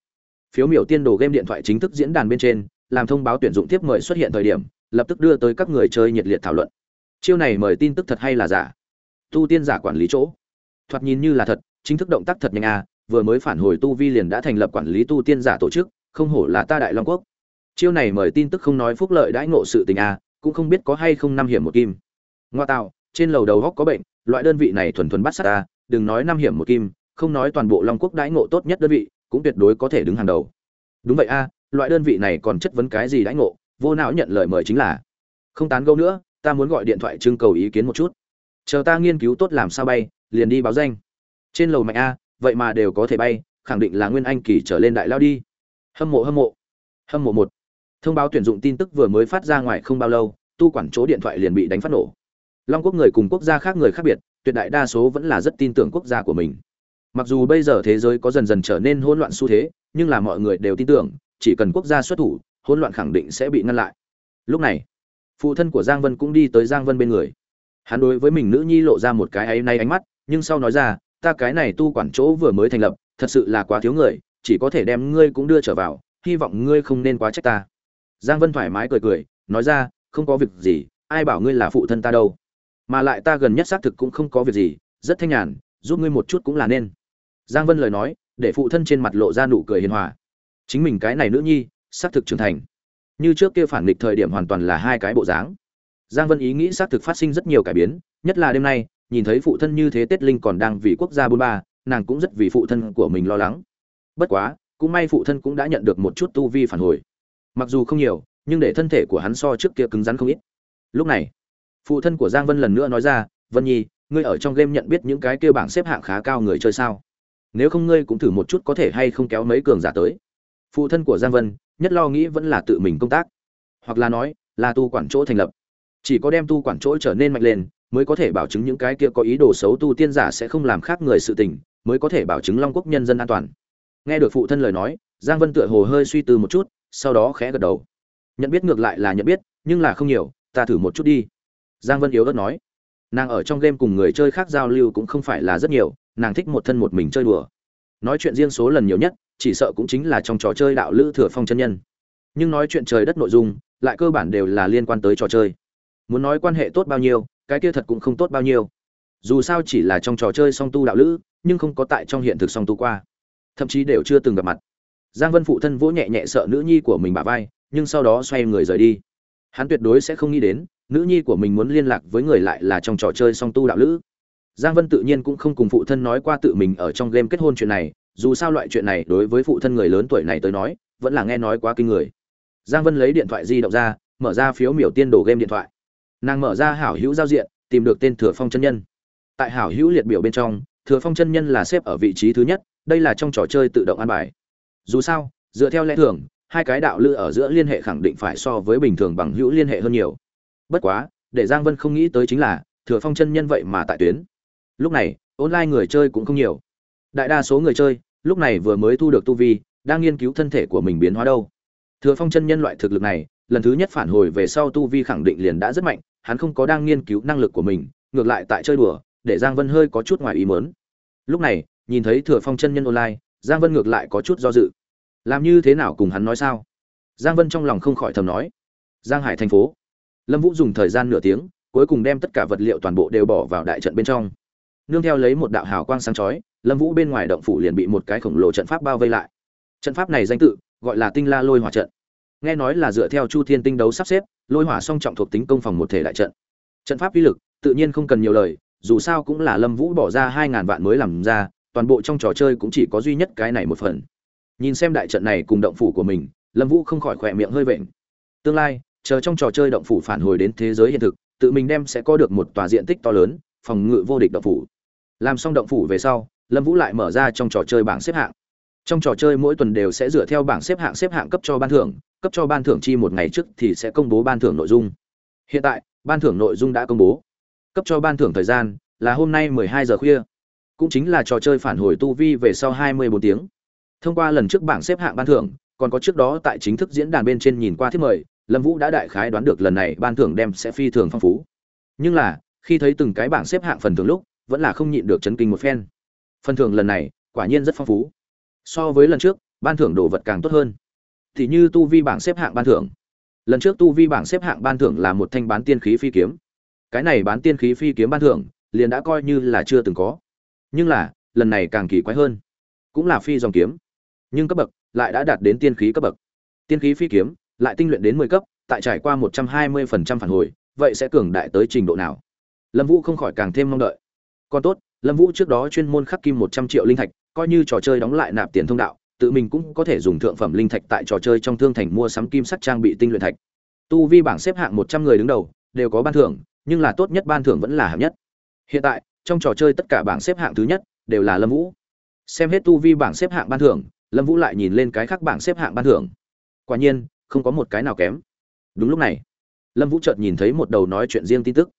Phiếu miểu tiên đồ game điện thoại chính thức diễn đàn bên trên, làm thông báo tuyển dụng tiếp mời xuất hiện thời điểm, lập tức đưa tới các người chơi nhiệt liệt thảo luận. Chiêu này mời tin tức thật hay là giả? Tu tiên giả quản lý chỗ. Thoạt nhìn như là thật, chính thức động tác thật nhanh à vừa mới phản hồi tu vi liền đã thành lập quản lý tu tiên giả tổ chức, không hổ là ta đại long quốc. Chiêu này mời tin tức không nói phúc lợi đãi ngộ sự tình a cũng không biết có hay không năm hiểm một kim. Ngoa tạo, trên lầu đầu góc có bệnh loại đơn vị này thuần thuần bắt sát ta, đừng nói năm hiểm một kim, không nói toàn bộ long quốc đãi ngộ tốt nhất đơn vị, cũng tuyệt đối có thể đứng hàng đầu. Đúng vậy a, loại đơn vị này còn chất vấn cái gì đãi ngộ, vô não nhận lời mời chính là. Không tán gẫu nữa, ta muốn gọi điện thoại trưng cầu ý kiến một chút. Chờ ta nghiên cứu tốt làm sao bay, liền đi báo danh. Trên lầu mạnh a, vậy mà đều có thể bay, khẳng định là nguyên anh kỳ trở lên đại lao đi. Hâm mộ hâm mộ. Hâm mộ một. Thông báo tuyển dụng tin tức vừa mới phát ra ngoài không bao lâu, tu quản chỗ điện thoại liền bị đánh phát nổ long quốc người cùng quốc gia khác người khác biệt, tuyệt đại đa số vẫn là rất tin tưởng quốc gia của mình. Mặc dù bây giờ thế giới có dần dần trở nên hỗn loạn xu thế, nhưng là mọi người đều tin tưởng, chỉ cần quốc gia xuất thủ, hỗn loạn khẳng định sẽ bị ngăn lại. Lúc này, phụ thân của giang vân cũng đi tới giang vân bên người. Hắn đối với mình nữ nhi lộ ra một cái ấy nay ánh mắt, nhưng sau nói ra, ta cái này tu quản chỗ vừa mới thành lập, thật sự là quá thiếu người, chỉ có thể đem ngươi cũng đưa trở vào, hy vọng ngươi không nên quá trách ta. Giang vân thoải mái cười cười, nói ra, không có việc gì, ai bảo ngươi là phụ thân ta đâu mà lại ta gần nhất xác thực cũng không có việc gì, rất thanh nhàn, giúp ngươi một chút cũng là nên. Giang vân lời nói, để phụ thân trên mặt lộ ra nụ cười hiền hòa. Chính mình cái này nữ nhi, xác thực trưởng thành. Như trước kia phản nghịch thời điểm hoàn toàn là hai cái bộ dáng. Giang vân ý nghĩ xác thực phát sinh rất nhiều cải biến, nhất là đêm nay, nhìn thấy phụ thân như thế tết linh còn đang vì quốc gia bôn ba, nàng cũng rất vì phụ thân của mình lo lắng. Bất quá, cũng may phụ thân cũng đã nhận được một chút tu vi phản hồi. Mặc dù không nhiều, nhưng để thân thể của hắn so trước kia cứng rắn không ít. Lúc này phụ thân của giang vân lần nữa nói ra, vân nhi, ngươi ở trong game nhận biết những cái kia bảng xếp hạng khá cao người chơi sao? Nếu không ngươi cũng thử một chút có thể hay không kéo mấy cường giả tới. Phụ thân của giang vân nhất lo nghĩ vẫn là tự mình công tác, hoặc là nói là tu quản chỗ thành lập. Chỉ có đem tu quản chỗ trở nên mạnh lên mới có thể bảo chứng những cái kia có ý đồ xấu tu tiên giả sẽ không làm khác người sự tình, mới có thể bảo chứng long quốc nhân dân an toàn. Nghe được phụ thân lời nói, giang vân tựa hồ hơi suy tư một chút, sau đó khẽ gật đầu. Nhận biết ngược lại là nhận biết, nhưng là không nhiều, ta thử một chút đi giang vân yếu ớt nói, nàng ở trong game cùng người chơi khác giao lưu cũng không phải là rất nhiều, nàng thích một thân một mình chơi đùa. Nói chuyện riêng số lần nhiều nhất, chỉ sợ cũng chính là trong trò chơi đạo lữ thừa phong chân nhân. Nhưng nói chuyện trời đất nội dung, lại cơ bản đều là liên quan tới trò chơi. Muốn nói quan hệ tốt bao nhiêu, cái kia thật cũng không tốt bao nhiêu. Dù sao chỉ là trong trò chơi song tu đạo lữ, nhưng không có tại trong hiện thực song tu qua. Thậm chí đều chưa từng gặp mặt. Giang vân phụ thân vỗ nhẹ nhẹ sợ nữ nhi của mình bà vai, nhưng sau đó xoay người rời đi. Hắn tuyệt đối sẽ không nghĩ đến nữ nhi của mình muốn liên lạc với người lại là trong trò chơi song tu đạo lữ. Giang vân tự nhiên cũng không cùng phụ thân nói qua tự mình ở trong game kết hôn chuyện này, dù sao loại chuyện này đối với phụ thân người lớn tuổi này tới nói, vẫn là nghe nói quá kinh người. Giang vân lấy điện thoại di động ra, mở ra phiếu miểu tiên đồ game điện thoại. Nàng mở ra hảo hữu giao diện, tìm được tên thừa phong chân nhân. Tại hảo hữu liệt biểu bên trong, thừa phong chân nhân là xếp ở vị trí thứ nhất, đây là trong trò chơi tự động an bài. Dù sao, dựa theo lẽ thường, hai cái đạo lữ ở giữa liên hệ khẳng định phải so với bình thường bằng hữu liên hệ hơn nhiều bất quá, để giang vân không nghĩ tới chính là, thừa phong chân nhân vậy mà tại tuyến. Lúc này, online người chơi cũng không nhiều. Đại đa số người chơi, lúc này vừa mới thu được tu vi, đang nghiên cứu thân thể của mình biến hóa đâu. Thừa phong chân nhân loại thực lực này, lần thứ nhất phản hồi về sau tu vi khẳng định liền đã rất mạnh, hắn không có đang nghiên cứu năng lực của mình, ngược lại tại chơi đùa, để giang vân hơi có chút ngoài ý mớn lúc này, nhìn thấy thừa phong chân nhân online, giang vân ngược lại có chút do dự. Làm như thế nào cùng hắn nói sao? Giang vân trong lòng không khỏi thầm nói. Giang hải thành phố lâm vũ dùng thời gian nửa tiếng, cuối cùng đem tất cả vật liệu toàn bộ đều bỏ vào đại trận bên trong. Nương theo lấy một đạo hào quang sáng chói, lâm vũ bên ngoài động phủ liền bị một cái khổng lồ trận pháp bao vây lại. Trận pháp này danh tự, gọi là tinh la lôi hỏa trận. Nghe nói là dựa theo chu thiên tinh đấu sắp xếp, lôi hỏa song trọng thuộc tính công phòng một thể đại trận. Trận pháp uy lực, tự nhiên không cần nhiều lời, dù sao cũng là lâm vũ bỏ ra hai ngàn vạn mới làm ra, toàn bộ trong trò chơi cũng chỉ có duy nhất cái này một phần. Nhìn xem đại trận này cùng động phủ của mình, lâm vũ không khỏi khỏe miệng hơi vện. Tương lai chờ trong trò chơi động phủ phản hồi đến thế giới hiện thực, tự mình đem sẽ có được một tòa diện tích to lớn, phòng ngự vô địch động phủ. Làm xong động phủ về sau, lâm vũ lại mở ra trong trò chơi bảng xếp hạng. Trong trò chơi mỗi tuần đều sẽ dựa theo bảng xếp hạng xếp hạng cấp cho ban thưởng, cấp cho ban thưởng chi một ngày trước thì sẽ công bố ban thưởng nội dung. Hiện tại, ban thưởng nội dung đã công bố. Cấp cho ban thưởng thời gian là hôm nay 12 giờ khuya. Cũng chính là trò chơi phản hồi tu vi về sau 24 tiếng. Thông qua lần trước bảng xếp hạng ban thưởng, còn có trước đó tại chính thức diễn đàn bên trên nhìn qua thiết mời lâm vũ đã đại khái đoán được lần này ban thưởng đem sẽ phi thường phong phú. Nhưng là, khi thấy từng cái bảng xếp hạng phần thưởng lúc, vẫn là không nhịn được chấn kinh một phen. Phần thưởng lần này, quả nhiên rất phong phú. So với lần trước, ban thưởng đồ vật càng tốt hơn. Thì như tu vi bảng xếp hạng ban thưởng. Lần trước tu vi bảng xếp hạng ban thưởng là một thanh bán tiên khí phi kiếm. Cái này bán tiên khí phi kiếm ban thưởng, liền đã coi như là chưa từng có. Nhưng là, lần này càng kỳ quái hơn. Cũng là phi dòng kiếm. Nhưng cấp bậc, lại đã đạt đến tiên khí cấp bậc. Tiên khí phi kiếm lại tinh luyện đến mười cấp, tại trải qua một trăm hai mươi phần trăm phản hồi, vậy sẽ cường đại tới trình độ nào? Lâm vũ không khỏi càng thêm mong đợi. Còn tốt, lâm vũ trước đó chuyên môn khắc kim một trăm triệu linh thạch, coi như trò chơi đóng lại nạp tiền thông đạo, tự mình cũng có thể dùng thượng phẩm linh thạch tại trò chơi trong thương thành mua sắm kim sắt trang bị tinh luyện thạch. Tu vi bảng xếp hạng một trăm người đứng đầu, đều có ban thưởng, nhưng là tốt nhất ban thưởng vẫn là hạng nhất. Hiện tại, trong trò chơi tất cả bảng xếp hạng thứ nhất đều là lâm vũ. Xem hết tu vi bảng xếp hạng ban thưởng, lâm vũ lại nhìn lên cái khác bảng xếp hạng ban thưởng. Quả nhiên không có một cái nào kém. Đúng lúc này, lâm vũ chợt nhìn thấy một đầu nói chuyện riêng tin tức.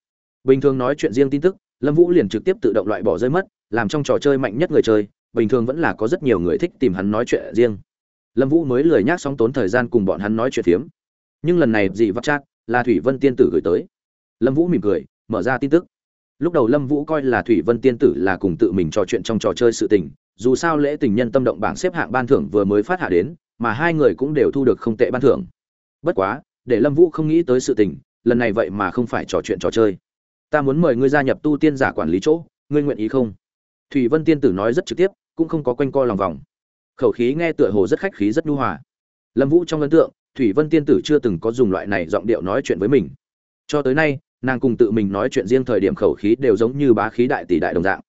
Bình thường nói chuyện riêng tin tức, lâm vũ liền trực tiếp tự động loại bỏ rơi mất, làm trong trò chơi mạnh nhất người chơi, bình thường vẫn là có rất nhiều người thích tìm hắn nói chuyện riêng. Lâm vũ mới lười nhác sóng tốn thời gian cùng bọn hắn nói chuyện phiếm. Nhưng lần này dị vắt chat là thủy vân tiên tử gửi tới. Lâm vũ mỉm cười, mở ra tin tức. Lúc đầu lâm vũ coi là thủy vân tiên tử là cùng tự mình trò chuyện trong trò chơi sự tình, dù sao lễ tình nhân tâm động bảng xếp hạng ban thưởng vừa mới phát hạ đến mà hai người cũng đều thu được không tệ ban thưởng. Bất quá, để lâm vũ không nghĩ tới sự tình, lần này vậy mà không phải trò chuyện trò chơi. Ta muốn mời ngươi gia nhập tu tiên giả quản lý chỗ, ngươi nguyện ý không? Thủy vân tiên tử nói rất trực tiếp, cũng không có quanh co lòng vòng. Khẩu khí nghe tựa hồ rất khách khí rất nhu hòa. Lâm vũ trong ấn tượng, thủy vân tiên tử chưa từng có dùng loại này giọng điệu nói chuyện với mình. Cho tới nay, nàng cùng tự mình nói chuyện riêng thời điểm khẩu khí đều giống như bá khí đại tỷ đại đồng dạng.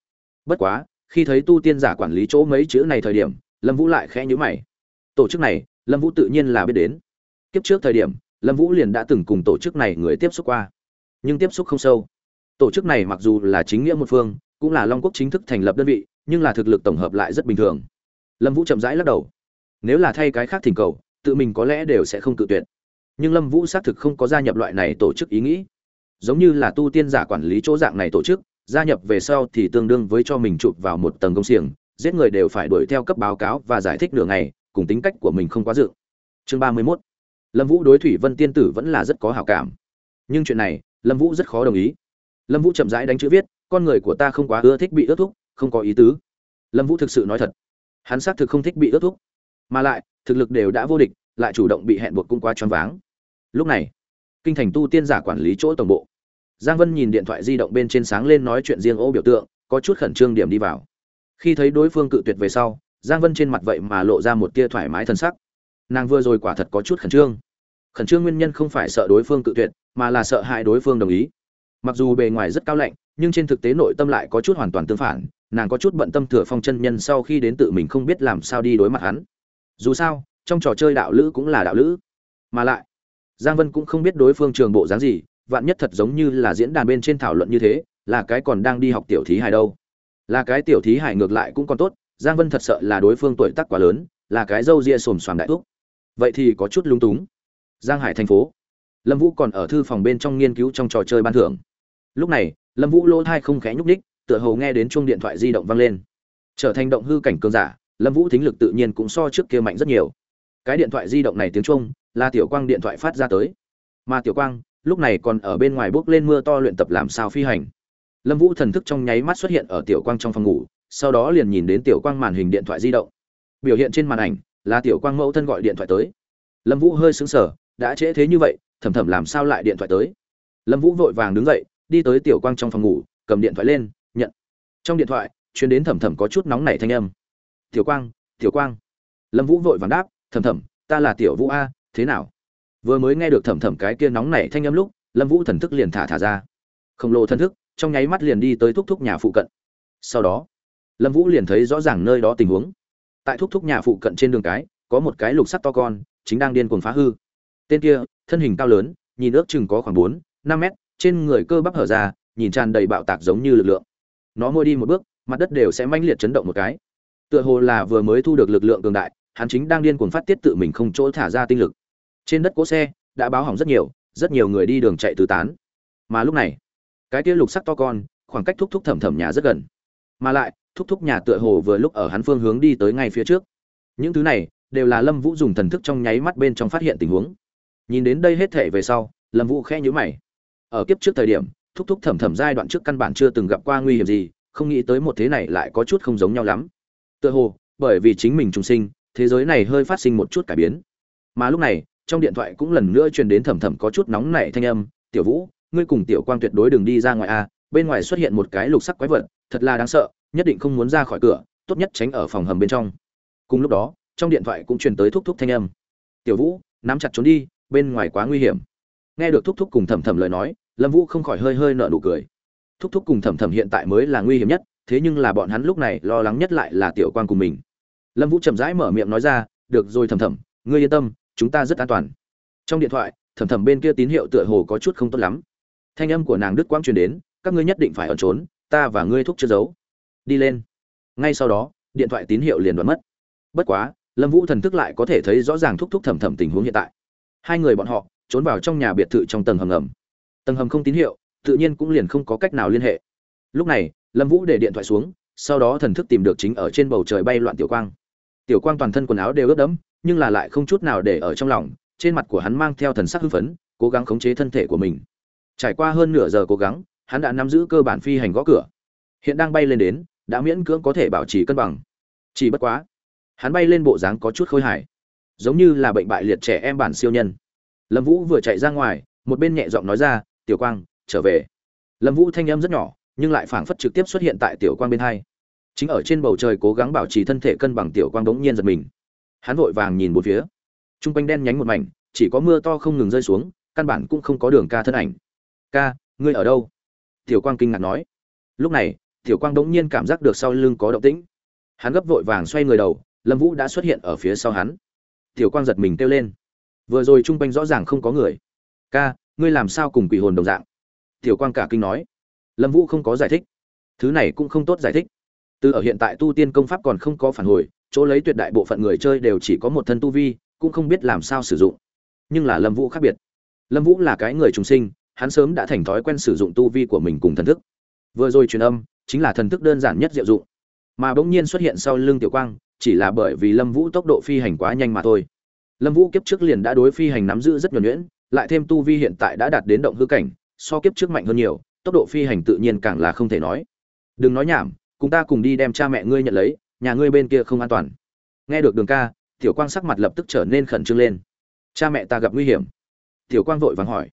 Bất quá, khi thấy tu tiên giả quản lý chỗ mấy chữ này thời điểm, lâm vũ lại khẽ nhữ mày tổ chức này, lâm vũ tự nhiên là biết đến. Kiếp trước thời điểm, lâm vũ liền đã từng cùng tổ chức này người tiếp xúc qua. Nhưng tiếp xúc không sâu. Tổ chức này mặc dù là chính nghĩa một phương, cũng là long quốc chính thức thành lập đơn vị, nhưng là thực lực tổng hợp lại rất bình thường. Lâm vũ chậm rãi lắc đầu. Nếu là thay cái khác thỉnh cầu, tự mình có lẽ đều sẽ không tự tuyệt. Nhưng lâm vũ xác thực không có gia nhập loại này tổ chức ý nghĩ. Giống như là tu tiên giả quản lý chỗ dạng này tổ chức, gia nhập về sau thì tương đương với cho mình chụp vào một tầng công xiềng, giết người đều phải đuổi theo cấp báo cáo và giải thích nửa ngày cùng tính cách của mình không quá dự. Chương ba mươi mốt. Lâm vũ đối thủy vân tiên tử vẫn là rất có hảo cảm. Nhưng chuyện này, lâm vũ rất khó đồng ý. Lâm vũ chậm rãi đánh chữ viết, con người của ta không quá ưa thích bị ước thúc, không có ý tứ. Lâm vũ thực sự nói thật. Hắn xác thực không thích bị ước thúc. Mà lại, thực lực đều đã vô địch, lại chủ động bị hẹn buộc cũng quá choáng váng. Lúc này, kinh thành tu tiên giả quản lý chỗ tổng bộ. Giang vân nhìn điện thoại di động bên trên sáng lên nói chuyện riêng ô biểu tượng, có chút khẩn trương điểm đi vào. Khi thấy đối phương cự tuyệt về sau giang vân trên mặt vậy mà lộ ra một tia thoải mái thân sắc. Nàng vừa rồi quả thật có chút khẩn trương. Khẩn trương nguyên nhân không phải sợ đối phương cự tuyệt, mà là sợ hại đối phương đồng ý. Mặc dù bề ngoài rất cao lạnh, nhưng trên thực tế nội tâm lại có chút hoàn toàn tương phản, nàng có chút bận tâm thừa phong chân nhân sau khi đến tự mình không biết làm sao đi đối mặt hắn. Dù sao, trong trò chơi đạo lữ cũng là đạo lữ. Mà lại, giang vân cũng không biết đối phương trường bộ dáng gì, vạn nhất thật giống như là diễn đàn bên trên thảo luận như thế, là cái còn đang đi học tiểu thí hài đâu. Là cái tiểu thí hài ngược lại cũng còn tốt giang vân thật sợ là đối phương tuổi tác quá lớn, là cái dâu ria xồm xoàm đại thúc. vậy thì có chút lúng túng. Giang hải thành phố. Lâm vũ còn ở thư phòng bên trong nghiên cứu trong trò chơi ban thưởng. Lúc này, lâm vũ lỗ thai không khẽ nhúc ních tựa hồ nghe đến chuông điện thoại di động vang lên. Trở thành động hư cảnh cường giả, lâm vũ thính lực tự nhiên cũng so trước kia mạnh rất nhiều. Cái điện thoại di động này tiếng chuông, là tiểu quang điện thoại phát ra tới. Mà tiểu quang, lúc này còn ở bên ngoài bước lên mưa to luyện tập làm sao phi hành. Lâm vũ thần thức trong nháy mắt xuất hiện ở tiểu quang trong phòng ngủ sau đó liền nhìn đến tiểu quang màn hình điện thoại di động. Biểu hiện trên màn ảnh là tiểu quang mẫu thân gọi điện thoại tới. Lâm vũ hơi xứng sở đã trễ thế như vậy, thầm thầm làm sao lại điện thoại tới? Lâm vũ vội vàng đứng dậy, đi tới tiểu quang trong phòng ngủ, cầm điện thoại lên, nhận. Trong điện thoại chuyến đến thầm thầm có chút nóng nảy thanh âm. Tiểu quang tiểu quang. Lâm vũ vội vàng đáp, thầm thầm, ta là tiểu vũ a, thế nào? Vừa mới nghe được thầm thầm cái kia nóng nảy thanh âm lúc, lâm vũ thần thức liền thả thả ra. Khổng lồ thần thức, trong nháy mắt liền đi tới thúc thúc nhà phụ cận. Sau đó lâm vũ liền thấy rõ ràng nơi đó tình huống. Tại thúc thúc nhà phụ cận trên đường cái, có một cái lục sắt to con, chính đang điên cuồng phá hư. Tên kia, thân hình cao lớn, nhìn ước chừng có khoảng bốn, năm mét, trên người cơ bắp hở ra, nhìn tràn đầy bạo tạc giống như lực lượng. Nó môi đi một bước, mặt đất đều sẽ manh liệt chấn động một cái. Tựa hồ là vừa mới thu được lực lượng cường đại, hắn chính đang điên cuồng phát tiết tự mình không chỗ thả ra tinh lực. Trên đất cỗ xe, đã báo hỏng rất nhiều rất nhiều người đi đường chạy tứ tán. Mà lúc này, cái kia lục sắc to con, khoảng cách thúc thúc thẩm thẩm nhà rất gần. Mà lại thúc thúc nhà tựa hồ vừa lúc ở hắn phương hướng đi tới ngay phía trước. Những thứ này đều là lâm vũ dùng thần thức trong nháy mắt bên trong phát hiện tình huống. Nhìn đến đây hết thể về sau, lâm vũ khẽ nhữ mày. Ở kiếp trước thời điểm, thúc thúc thẩm thẩm giai đoạn trước căn bản chưa từng gặp qua nguy hiểm gì, không nghĩ tới một thế này lại có chút không giống nhau lắm. Tựa hồ, bởi vì chính mình trùng sinh, thế giới này hơi phát sinh một chút cải biến. Mà lúc này, trong điện thoại cũng lần nữa truyền đến thẩm thẩm có chút nóng nảy thanh âm, tiểu vũ, ngươi cùng tiểu quang tuyệt đối đừng đi ra ngoài a bên ngoài xuất hiện một cái lục sắc quái vật, thật là đáng sợ nhất định không muốn ra khỏi cửa, tốt nhất tránh ở phòng hầm bên trong. Cùng lúc đó, trong điện thoại cũng truyền tới thúc thúc thanh âm. Tiểu vũ, nắm chặt trốn đi, bên ngoài quá nguy hiểm. Nghe được thúc thúc cùng thầm thầm lời nói, lâm vũ không khỏi hơi hơi nợ nụ cười. Thúc thúc cùng thầm thầm hiện tại mới là nguy hiểm nhất, thế nhưng là bọn hắn lúc này lo lắng nhất lại là tiểu quan cùng mình. Lâm vũ chậm rãi mở miệng nói ra, được rồi thầm thầm ngươi yên tâm, chúng ta rất an toàn. Trong điện thoại thầm thầm bên kia tín hiệu tựa hồ có chút không tốt lắm. Thanh âm của nàng Đức Quang truyền đến, các ngươi nhất định phải ẩn trốn, ta và ngươi thúc chưa giấu đi lên. Ngay sau đó, điện thoại tín hiệu liền đoán mất. Bất quá, lâm vũ thần thức lại có thể thấy rõ ràng thúc thúc thầm thầm tình huống hiện tại. Hai người bọn họ trốn vào trong nhà biệt thự trong tầng hầm ngầm. Tầng hầm không tín hiệu, tự nhiên cũng liền không có cách nào liên hệ. Lúc này, lâm vũ để điện thoại xuống, sau đó thần thức tìm được chính ở trên bầu trời bay loạn tiểu quang. Tiểu quang toàn thân quần áo đều ướt đẫm, nhưng là lại không chút nào để ở trong lòng, trên mặt của hắn mang theo thần sắc hưng phấn, cố gắng khống chế thân thể của mình. Trải qua hơn nửa giờ cố gắng, hắn đã nắm giữ cơ bản phi hành gõ cửa. Hiện đang bay lên đến đã miễn cưỡng có thể bảo trì cân bằng. Chỉ bất quá, hắn bay lên bộ dáng có chút khôi hài, giống như là bệnh bại liệt trẻ em bản siêu nhân. Lâm vũ vừa chạy ra ngoài, một bên nhẹ giọng nói ra, tiểu quang, trở về. Lâm vũ thanh âm rất nhỏ, nhưng lại phảng phất trực tiếp xuất hiện tại tiểu quang bên hai. Chính ở trên bầu trời cố gắng bảo trì thân thể cân bằng, tiểu quang bỗng nhiên giật mình. Hắn vội vàng nhìn một phía. T r u n g quanh đen nhánh một mảnh, chỉ có mưa to không ngừng rơi xuống, căn bản cũng không có đường ca thân ảnh. Ca, ngươi ở đâu? Tiểu quang kinh ngạc nói. Lúc này tiểu quang đống nhiên cảm giác được sau lưng có động tĩnh. Hắn gấp vội vàng xoay người đầu, lâm vũ đã xuất hiện ở phía sau hắn. Tiểu quang giật mình kêu lên. Vừa rồi trung quanh rõ ràng không có người. Ca, ngươi làm sao cùng quỷ hồn đồng dạng? Tiểu quang cả kinh nói. Lâm vũ không có giải thích. Thứ này cũng không tốt giải thích. Từ ở hiện tại tu tiên công pháp còn không có phản hồi, chỗ lấy tuyệt đại bộ phận người chơi đều chỉ có một thân tu vi, cũng không biết làm sao sử dụng. Nhưng là lâm vũ khác biệt. Lâm vũ là cái người trùng sinh, hắn sớm đã thành thói quen sử dụng tu vi của mình cùng thần thức. Vừa rồi truyền âm chính là thần thức đơn giản nhất diệu dụng. Mà bỗng nhiên xuất hiện sau lưng tiểu quang, chỉ là bởi vì lâm vũ tốc độ phi hành quá nhanh mà thôi. Lâm vũ kiếp trước liền đã đối phi hành nắm giữ rất nhuẩn nhuyễn, lại thêm tu vi hiện tại đã đạt đến động hư cảnh, so kiếp trước mạnh hơn nhiều, tốc độ phi hành tự nhiên càng là không thể nói. Đừng nói nhảm, cùng ta cùng đi đem cha mẹ ngươi nhận lấy, nhà ngươi bên kia không an toàn. Nghe được đường ca, tiểu quang sắc mặt lập tức trở nên khẩn trương lên. Cha mẹ ta gặp nguy hiểm. Tiểu quang vội vàng hỏi.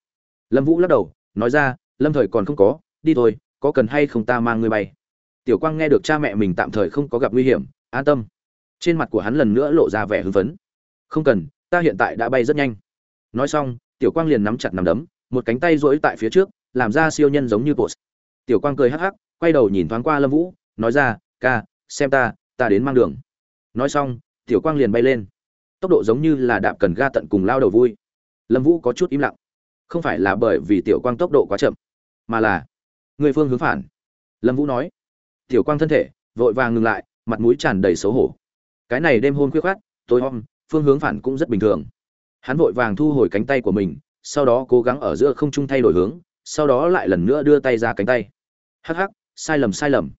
Lâm vũ lắc đầu, nói ra, lâm thời còn không có, đi thôi có cần hay không ta mang ngươi bay? Tiểu quang nghe được cha mẹ mình tạm thời không có gặp nguy hiểm, an tâm. Trên mặt của hắn lần nữa lộ ra vẻ hưng phấn. Không cần, ta hiện tại đã bay rất nhanh. Nói xong, tiểu quang liền nắm chặt nắm đấm, một cánh tay rỗi tại phía trước, làm ra siêu nhân giống như bột tiểu quang cười hắc hắc, quay đầu nhìn thoáng qua lâm vũ, nói ra, ca, xem ta ta đến mang đường. Nói xong, tiểu quang liền bay lên. Tốc độ giống như là đạp cần ga tận cùng lao đầu vui. Lâm vũ có chút im lặng. Không phải là bởi vì tiểu quang tốc độ quá chậm, mà là người phương hướng phản. Lâm vũ nói. Tiểu quang thân thể, vội vàng ngừng lại, mặt mũi tràn đầy xấu hổ. Cái này đêm hôn khuyết khát tối om, phương hướng phản cũng rất bình thường. Hắn vội vàng thu hồi cánh tay của mình, sau đó cố gắng ở giữa không trung thay đổi hướng, sau đó lại lần nữa đưa tay ra cánh tay. Hắc hắc, sai lầm sai lầm.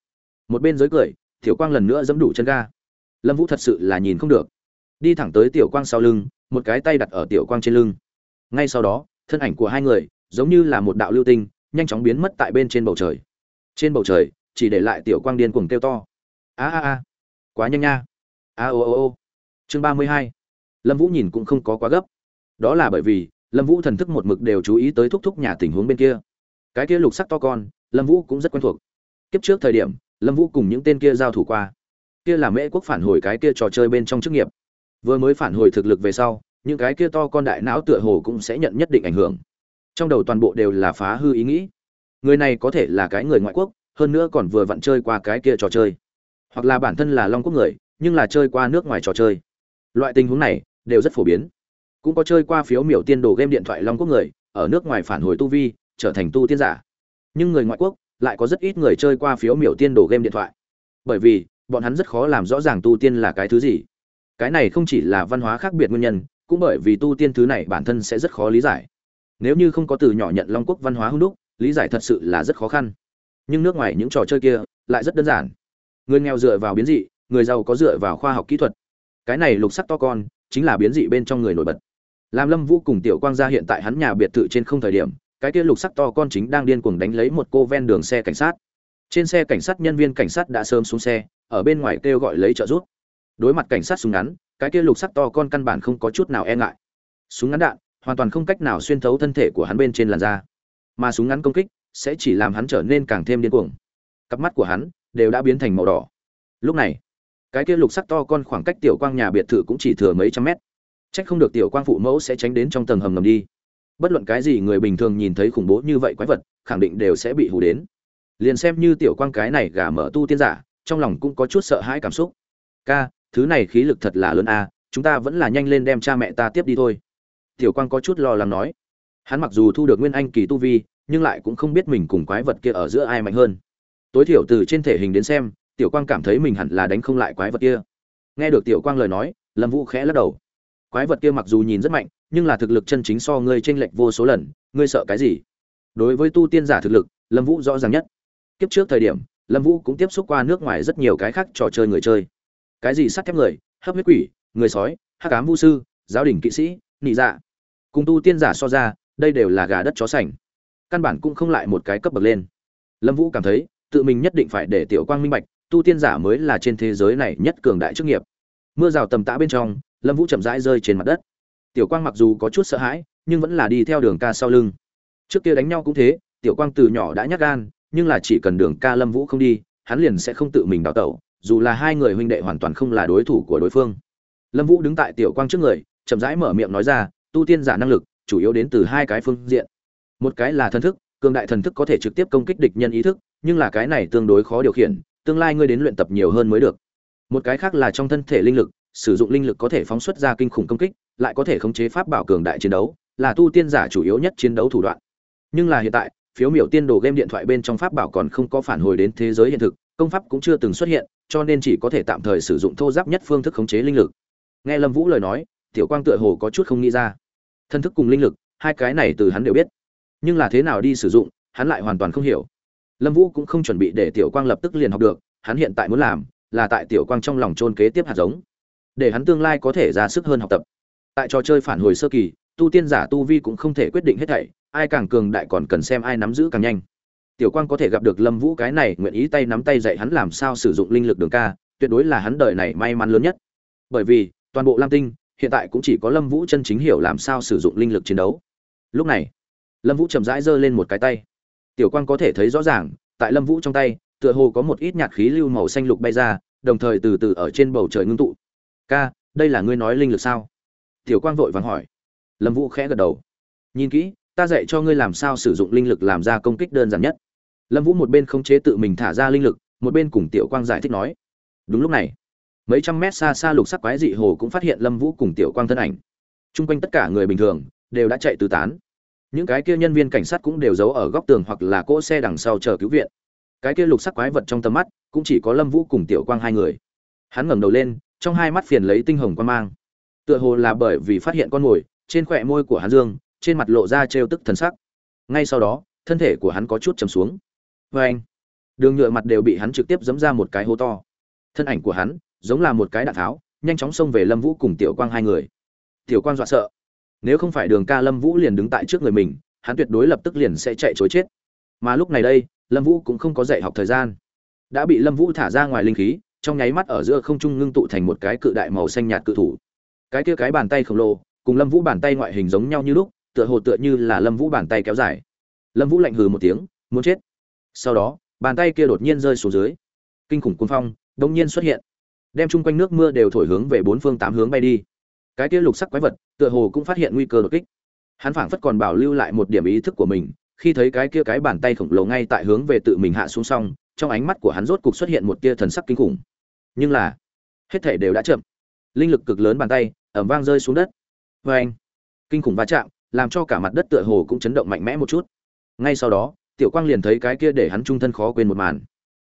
Một bên dưới cười, tiểu quang lần nữa giẫm đủ chân ga. Lâm vũ thật sự là nhìn không được. Đi thẳng tới tiểu quang sau lưng, một cái tay đặt ở tiểu quang trên lưng. Ngay sau đó, thân ảnh của hai người giống như là một đạo lưu tinh nhanh chóng biến mất tại bên trên bầu trời. Trên bầu trời, chỉ để lại tiểu quang điên cuồng kêu to. A a a. Quá nhanh nha. A ô ô ô chương ba mươi hai. Lâm vũ nhìn cũng không có quá gấp. Đó là bởi vì, lâm vũ thần thức một mực đều chú ý tới thúc thúc nhà tình huống bên kia. Cái kia lục sắc to con, lâm vũ cũng rất quen thuộc. Kiếp trước thời điểm, lâm vũ cùng những tên kia giao thủ qua. Kia là mễ quốc phản hồi cái kia trò chơi bên trong chức nghiệp. Vừa mới phản hồi thực lực về sau, những cái kia to con đại não tựa hồ cũng sẽ nhận nhất định ảnh hưởng trong đầu toàn bộ đều là phá hư ý nghĩ. Người này có thể là cái người ngoại quốc, hơn nữa còn vừa vặn chơi qua cái kia trò chơi. Hoặc là bản thân là long quốc người, nhưng là chơi qua nước ngoài trò chơi. Loại tình huống này đều rất phổ biến. Cũng có chơi qua phiếu miểu tiên đồ game điện thoại long quốc người, ở nước ngoài phản hồi tu vi, trở thành tu tiên giả. Nhưng người ngoại quốc lại có rất ít người chơi qua phiếu miểu tiên đồ game điện thoại. Bởi vì, bọn hắn rất khó làm rõ ràng tu tiên là cái thứ gì. Cái này không chỉ là văn hóa khác biệt nguyên nhân, cũng bởi vì tu tiên thứ này bản thân sẽ rất khó lý giải nếu như không có từ nhỏ nhận long quốc văn hóa hung đúc, lý giải thật sự là rất khó khăn. Nhưng nước ngoài những trò chơi kia lại rất đơn giản. Người nghèo dựa vào biến dị, người giàu có dựa vào khoa học kỹ thuật. Cái này lục sắc to con, chính là biến dị bên trong người nổi bật. Làm lâm vũ cùng tiểu quang gia hiện tại hắn nhà biệt thự trên không thời điểm, cái kia lục sắc to con chính đang điên cuồng đánh lấy một cô ven đường xe cảnh sát. Trên xe cảnh sát nhân viên cảnh sát đã sớm xuống xe, ở bên ngoài kêu gọi lấy trợ giúp. Đối mặt cảnh sát súng ngắn, cái kia lục sắc to con căn bản không có chút nào e ngại. Súng ngắn đạn hoàn toàn không cách nào xuyên thấu thân thể của hắn bên trên làn da. Mà súng ngắn công kích sẽ chỉ làm hắn trở nên càng thêm điên cuồng. Cặp mắt của hắn đều đã biến thành màu đỏ. Lúc này, cái kia lục sắc to con khoảng cách tiểu quang nhà biệt thự cũng chỉ thừa mấy trăm mét. Trách không được tiểu quang phụ mẫu sẽ tránh đến trong tầng hầm ngầm đi. Bất luận cái gì người bình thường nhìn thấy khủng bố như vậy quái vật, khẳng định đều sẽ bị hù đến. Liền xem như tiểu quang cái này gà mở tu tiên giả, trong lòng cũng có chút sợ hãi cảm xúc. Ca, thứ này khí lực thật là lớn a, chúng ta vẫn là nhanh lên đem cha mẹ ta tiếp đi thôi tiểu quang có chút lo lắng nói. Hắn mặc dù thu được nguyên anh kỳ tu vi, nhưng lại cũng không biết mình cùng quái vật kia ở giữa ai mạnh hơn. Tối thiểu từ trên thể hình đến xem, tiểu quang cảm thấy mình hẳn là đánh không lại quái vật kia. Nghe được tiểu quang lời nói, lâm vũ khẽ lắc đầu. Quái vật kia mặc dù nhìn rất mạnh, nhưng là thực lực chân chính so ngươi tranh lệch vô số lần, ngươi sợ cái gì? Đối với tu tiên giả thực lực, lâm vũ rõ ràng nhất. Kiếp trước thời điểm, lâm vũ cũng tiếp xúc qua nước ngoài rất nhiều cái khác trò chơi người chơi. Cái gì sắt thép người, hấp huyết quỷ, người sói, hắc ám vũ sư, giáo đình kỵ sĩ, nị dạ cùng tu tiên giả so ra, đây đều là gà đất chó sành. Căn bản cũng không lại một cái cấp bậc lên. Lâm vũ cảm thấy, tự mình nhất định phải để tiểu quang minh bạch, tu tiên giả mới là trên thế giới này nhất cường đại chức nghiệp. Mưa rào tầm tã bên trong, lâm vũ chậm rãi rơi trên mặt đất. Tiểu quang mặc dù có chút sợ hãi, nhưng vẫn là đi theo đường ca sau lưng. Trước kia đánh nhau cũng thế, tiểu quang từ nhỏ đã nhắc gan, nhưng là chỉ cần đường ca lâm vũ không đi, hắn liền sẽ không tự mình đào tẩu, dù là hai người huynh đệ hoàn toàn không là đối thủ của đối phương. Lâm vũ đứng tại tiểu quang trước người, chậm rãi mở miệng nói ra tu tiên giả năng lực, chủ yếu đến từ hai cái phương diện. Một cái là thần thức, cường đại thần thức có thể trực tiếp công kích địch nhân ý thức, nhưng là cái này tương đối khó điều khiển, tương lai ngươi đến luyện tập nhiều hơn mới được. Một cái khác là trong thân thể linh lực, sử dụng linh lực có thể phóng xuất ra kinh khủng công kích, lại có thể khống chế pháp bảo cường đại chiến đấu, là tu tiên giả chủ yếu nhất chiến đấu thủ đoạn. Nhưng là hiện tại, phiếu miểu tiên đồ game điện thoại bên trong pháp bảo còn không có phản hồi đến thế giới hiện thực, công pháp cũng chưa từng xuất hiện, cho nên chỉ có thể tạm thời sử dụng thô giáp nhất phương thức khống chế linh lực. Nghe lâm vũ lời nói, tiểu quang tựa hồ có chút không nghĩ ra thân thức cùng linh lực, hai cái này từ hắn đều biết. Nhưng là thế nào đi sử dụng, hắn lại hoàn toàn không hiểu. Lâm vũ cũng không chuẩn bị để tiểu quang lập tức liền học được, hắn hiện tại muốn làm là tại tiểu quang trong lòng trôn kế tiếp hạt giống, để hắn tương lai có thể ra sức hơn học tập. Tại trò chơi phản hồi sơ kỳ, tu tiên giả tu vi cũng không thể quyết định hết thảy, ai càng cường đại còn cần xem ai nắm giữ càng nhanh. Tiểu quang có thể gặp được lâm vũ cái này nguyện ý tay nắm tay dạy hắn làm sao sử dụng linh lực đường ca, tuyệt đối là hắn đời này may mắn lớn nhất. Bởi vì, toàn bộ lam tinh hiện tại cũng chỉ có lâm vũ chân chính hiểu làm sao sử dụng linh lực chiến đấu. Lúc này, lâm vũ chậm rãi giơ lên một cái tay. Tiểu quang có thể thấy rõ ràng, tại lâm vũ trong tay, tựa hồ có một ít nhạt khí lưu màu xanh lục bay ra, đồng thời từ từ ở trên bầu trời ngưng tụ. Ca, đây là ngươi nói linh lực sao? Tiểu quang vội vàng hỏi. Lâm vũ khẽ gật đầu. Nhìn kỹ, ta dạy cho ngươi làm sao sử dụng linh lực làm ra công kích đơn giản nhất. Lâm vũ một bên không chế tự mình thả ra linh lực, một bên cùng tiểu quang giải thích nói. Đúng lúc này mấy trăm mét xa xa lục sắc quái dị hồ cũng phát hiện lâm vũ cùng tiểu quang thân ảnh. T r u n g quanh tất cả người bình thường đều đã chạy tứ tán. Những cái kia nhân viên cảnh sát cũng đều giấu ở góc tường hoặc là cỗ xe đằng sau chờ cứu viện. Cái kia lục sắc quái vật trong tầm mắt cũng chỉ có lâm vũ cùng tiểu quang hai người. Hắn ngẩng đầu lên, trong hai mắt phiền lấy tinh hồng quan mang. Tựa hồ là bởi vì phát hiện con mồi, trên khỏe môi của hắn dương, trên mặt lộ ra trêu tức thần sắc. Ngay sau đó, thân thể của hắn có chút chầm xuống. Vê anh đường nhựa mặt đều bị hắn trực tiếp dấm ra một cái hố to. Thân ảnh của hắn giống là một cái đạn tháo, nhanh chóng xông về lâm vũ cùng tiểu quang hai người. Tiểu quang dọa sợ. Nếu không phải đường ca lâm vũ liền đứng tại trước người mình, hắn tuyệt đối lập tức liền sẽ chạy chối chết. Mà lúc này đây, lâm vũ cũng không có dạy học thời gian. Đã bị lâm vũ thả ra ngoài linh khí, trong nháy mắt ở giữa không trung ngưng tụ thành một cái cự đại màu xanh nhạt cự thủ. Cái kia cái bàn tay khổng lồ, cùng lâm vũ bàn tay ngoại hình giống nhau như lúc, tựa hồ tựa như là lâm vũ bàn tay kéo dài. Lâm vũ lạnh hừ một tiếng, muốn chết. Sau đó, bàn tay kia đột nhiên rơi xuống dưới. Kinh khủng cuốn phong đông nhiên xuất hiện đem chung quanh nước mưa đều thổi hướng về bốn phương tám hướng bay đi. Cái kia lục sắc quái vật, tựa hồ cũng phát hiện nguy cơ đột kích. Hắn phảng phất còn bảo lưu lại một điểm ý thức của mình, khi thấy cái kia cái bàn tay khổng lồ ngay tại hướng về tự mình hạ xuống xong, trong ánh mắt của hắn rốt cục xuất hiện một tia thần sắc kinh khủng. Nhưng là, hết thể đều đã chậm. Linh lực cực lớn bàn tay ẩm vang rơi xuống đất. Vê anh, kinh khủng va chạm, làm cho cả mặt đất tựa hồ cũng chấn động mạnh mẽ một chút. Ngay sau đó, tiểu quang liền thấy cái kia để hắn trung thân khó quên một màn.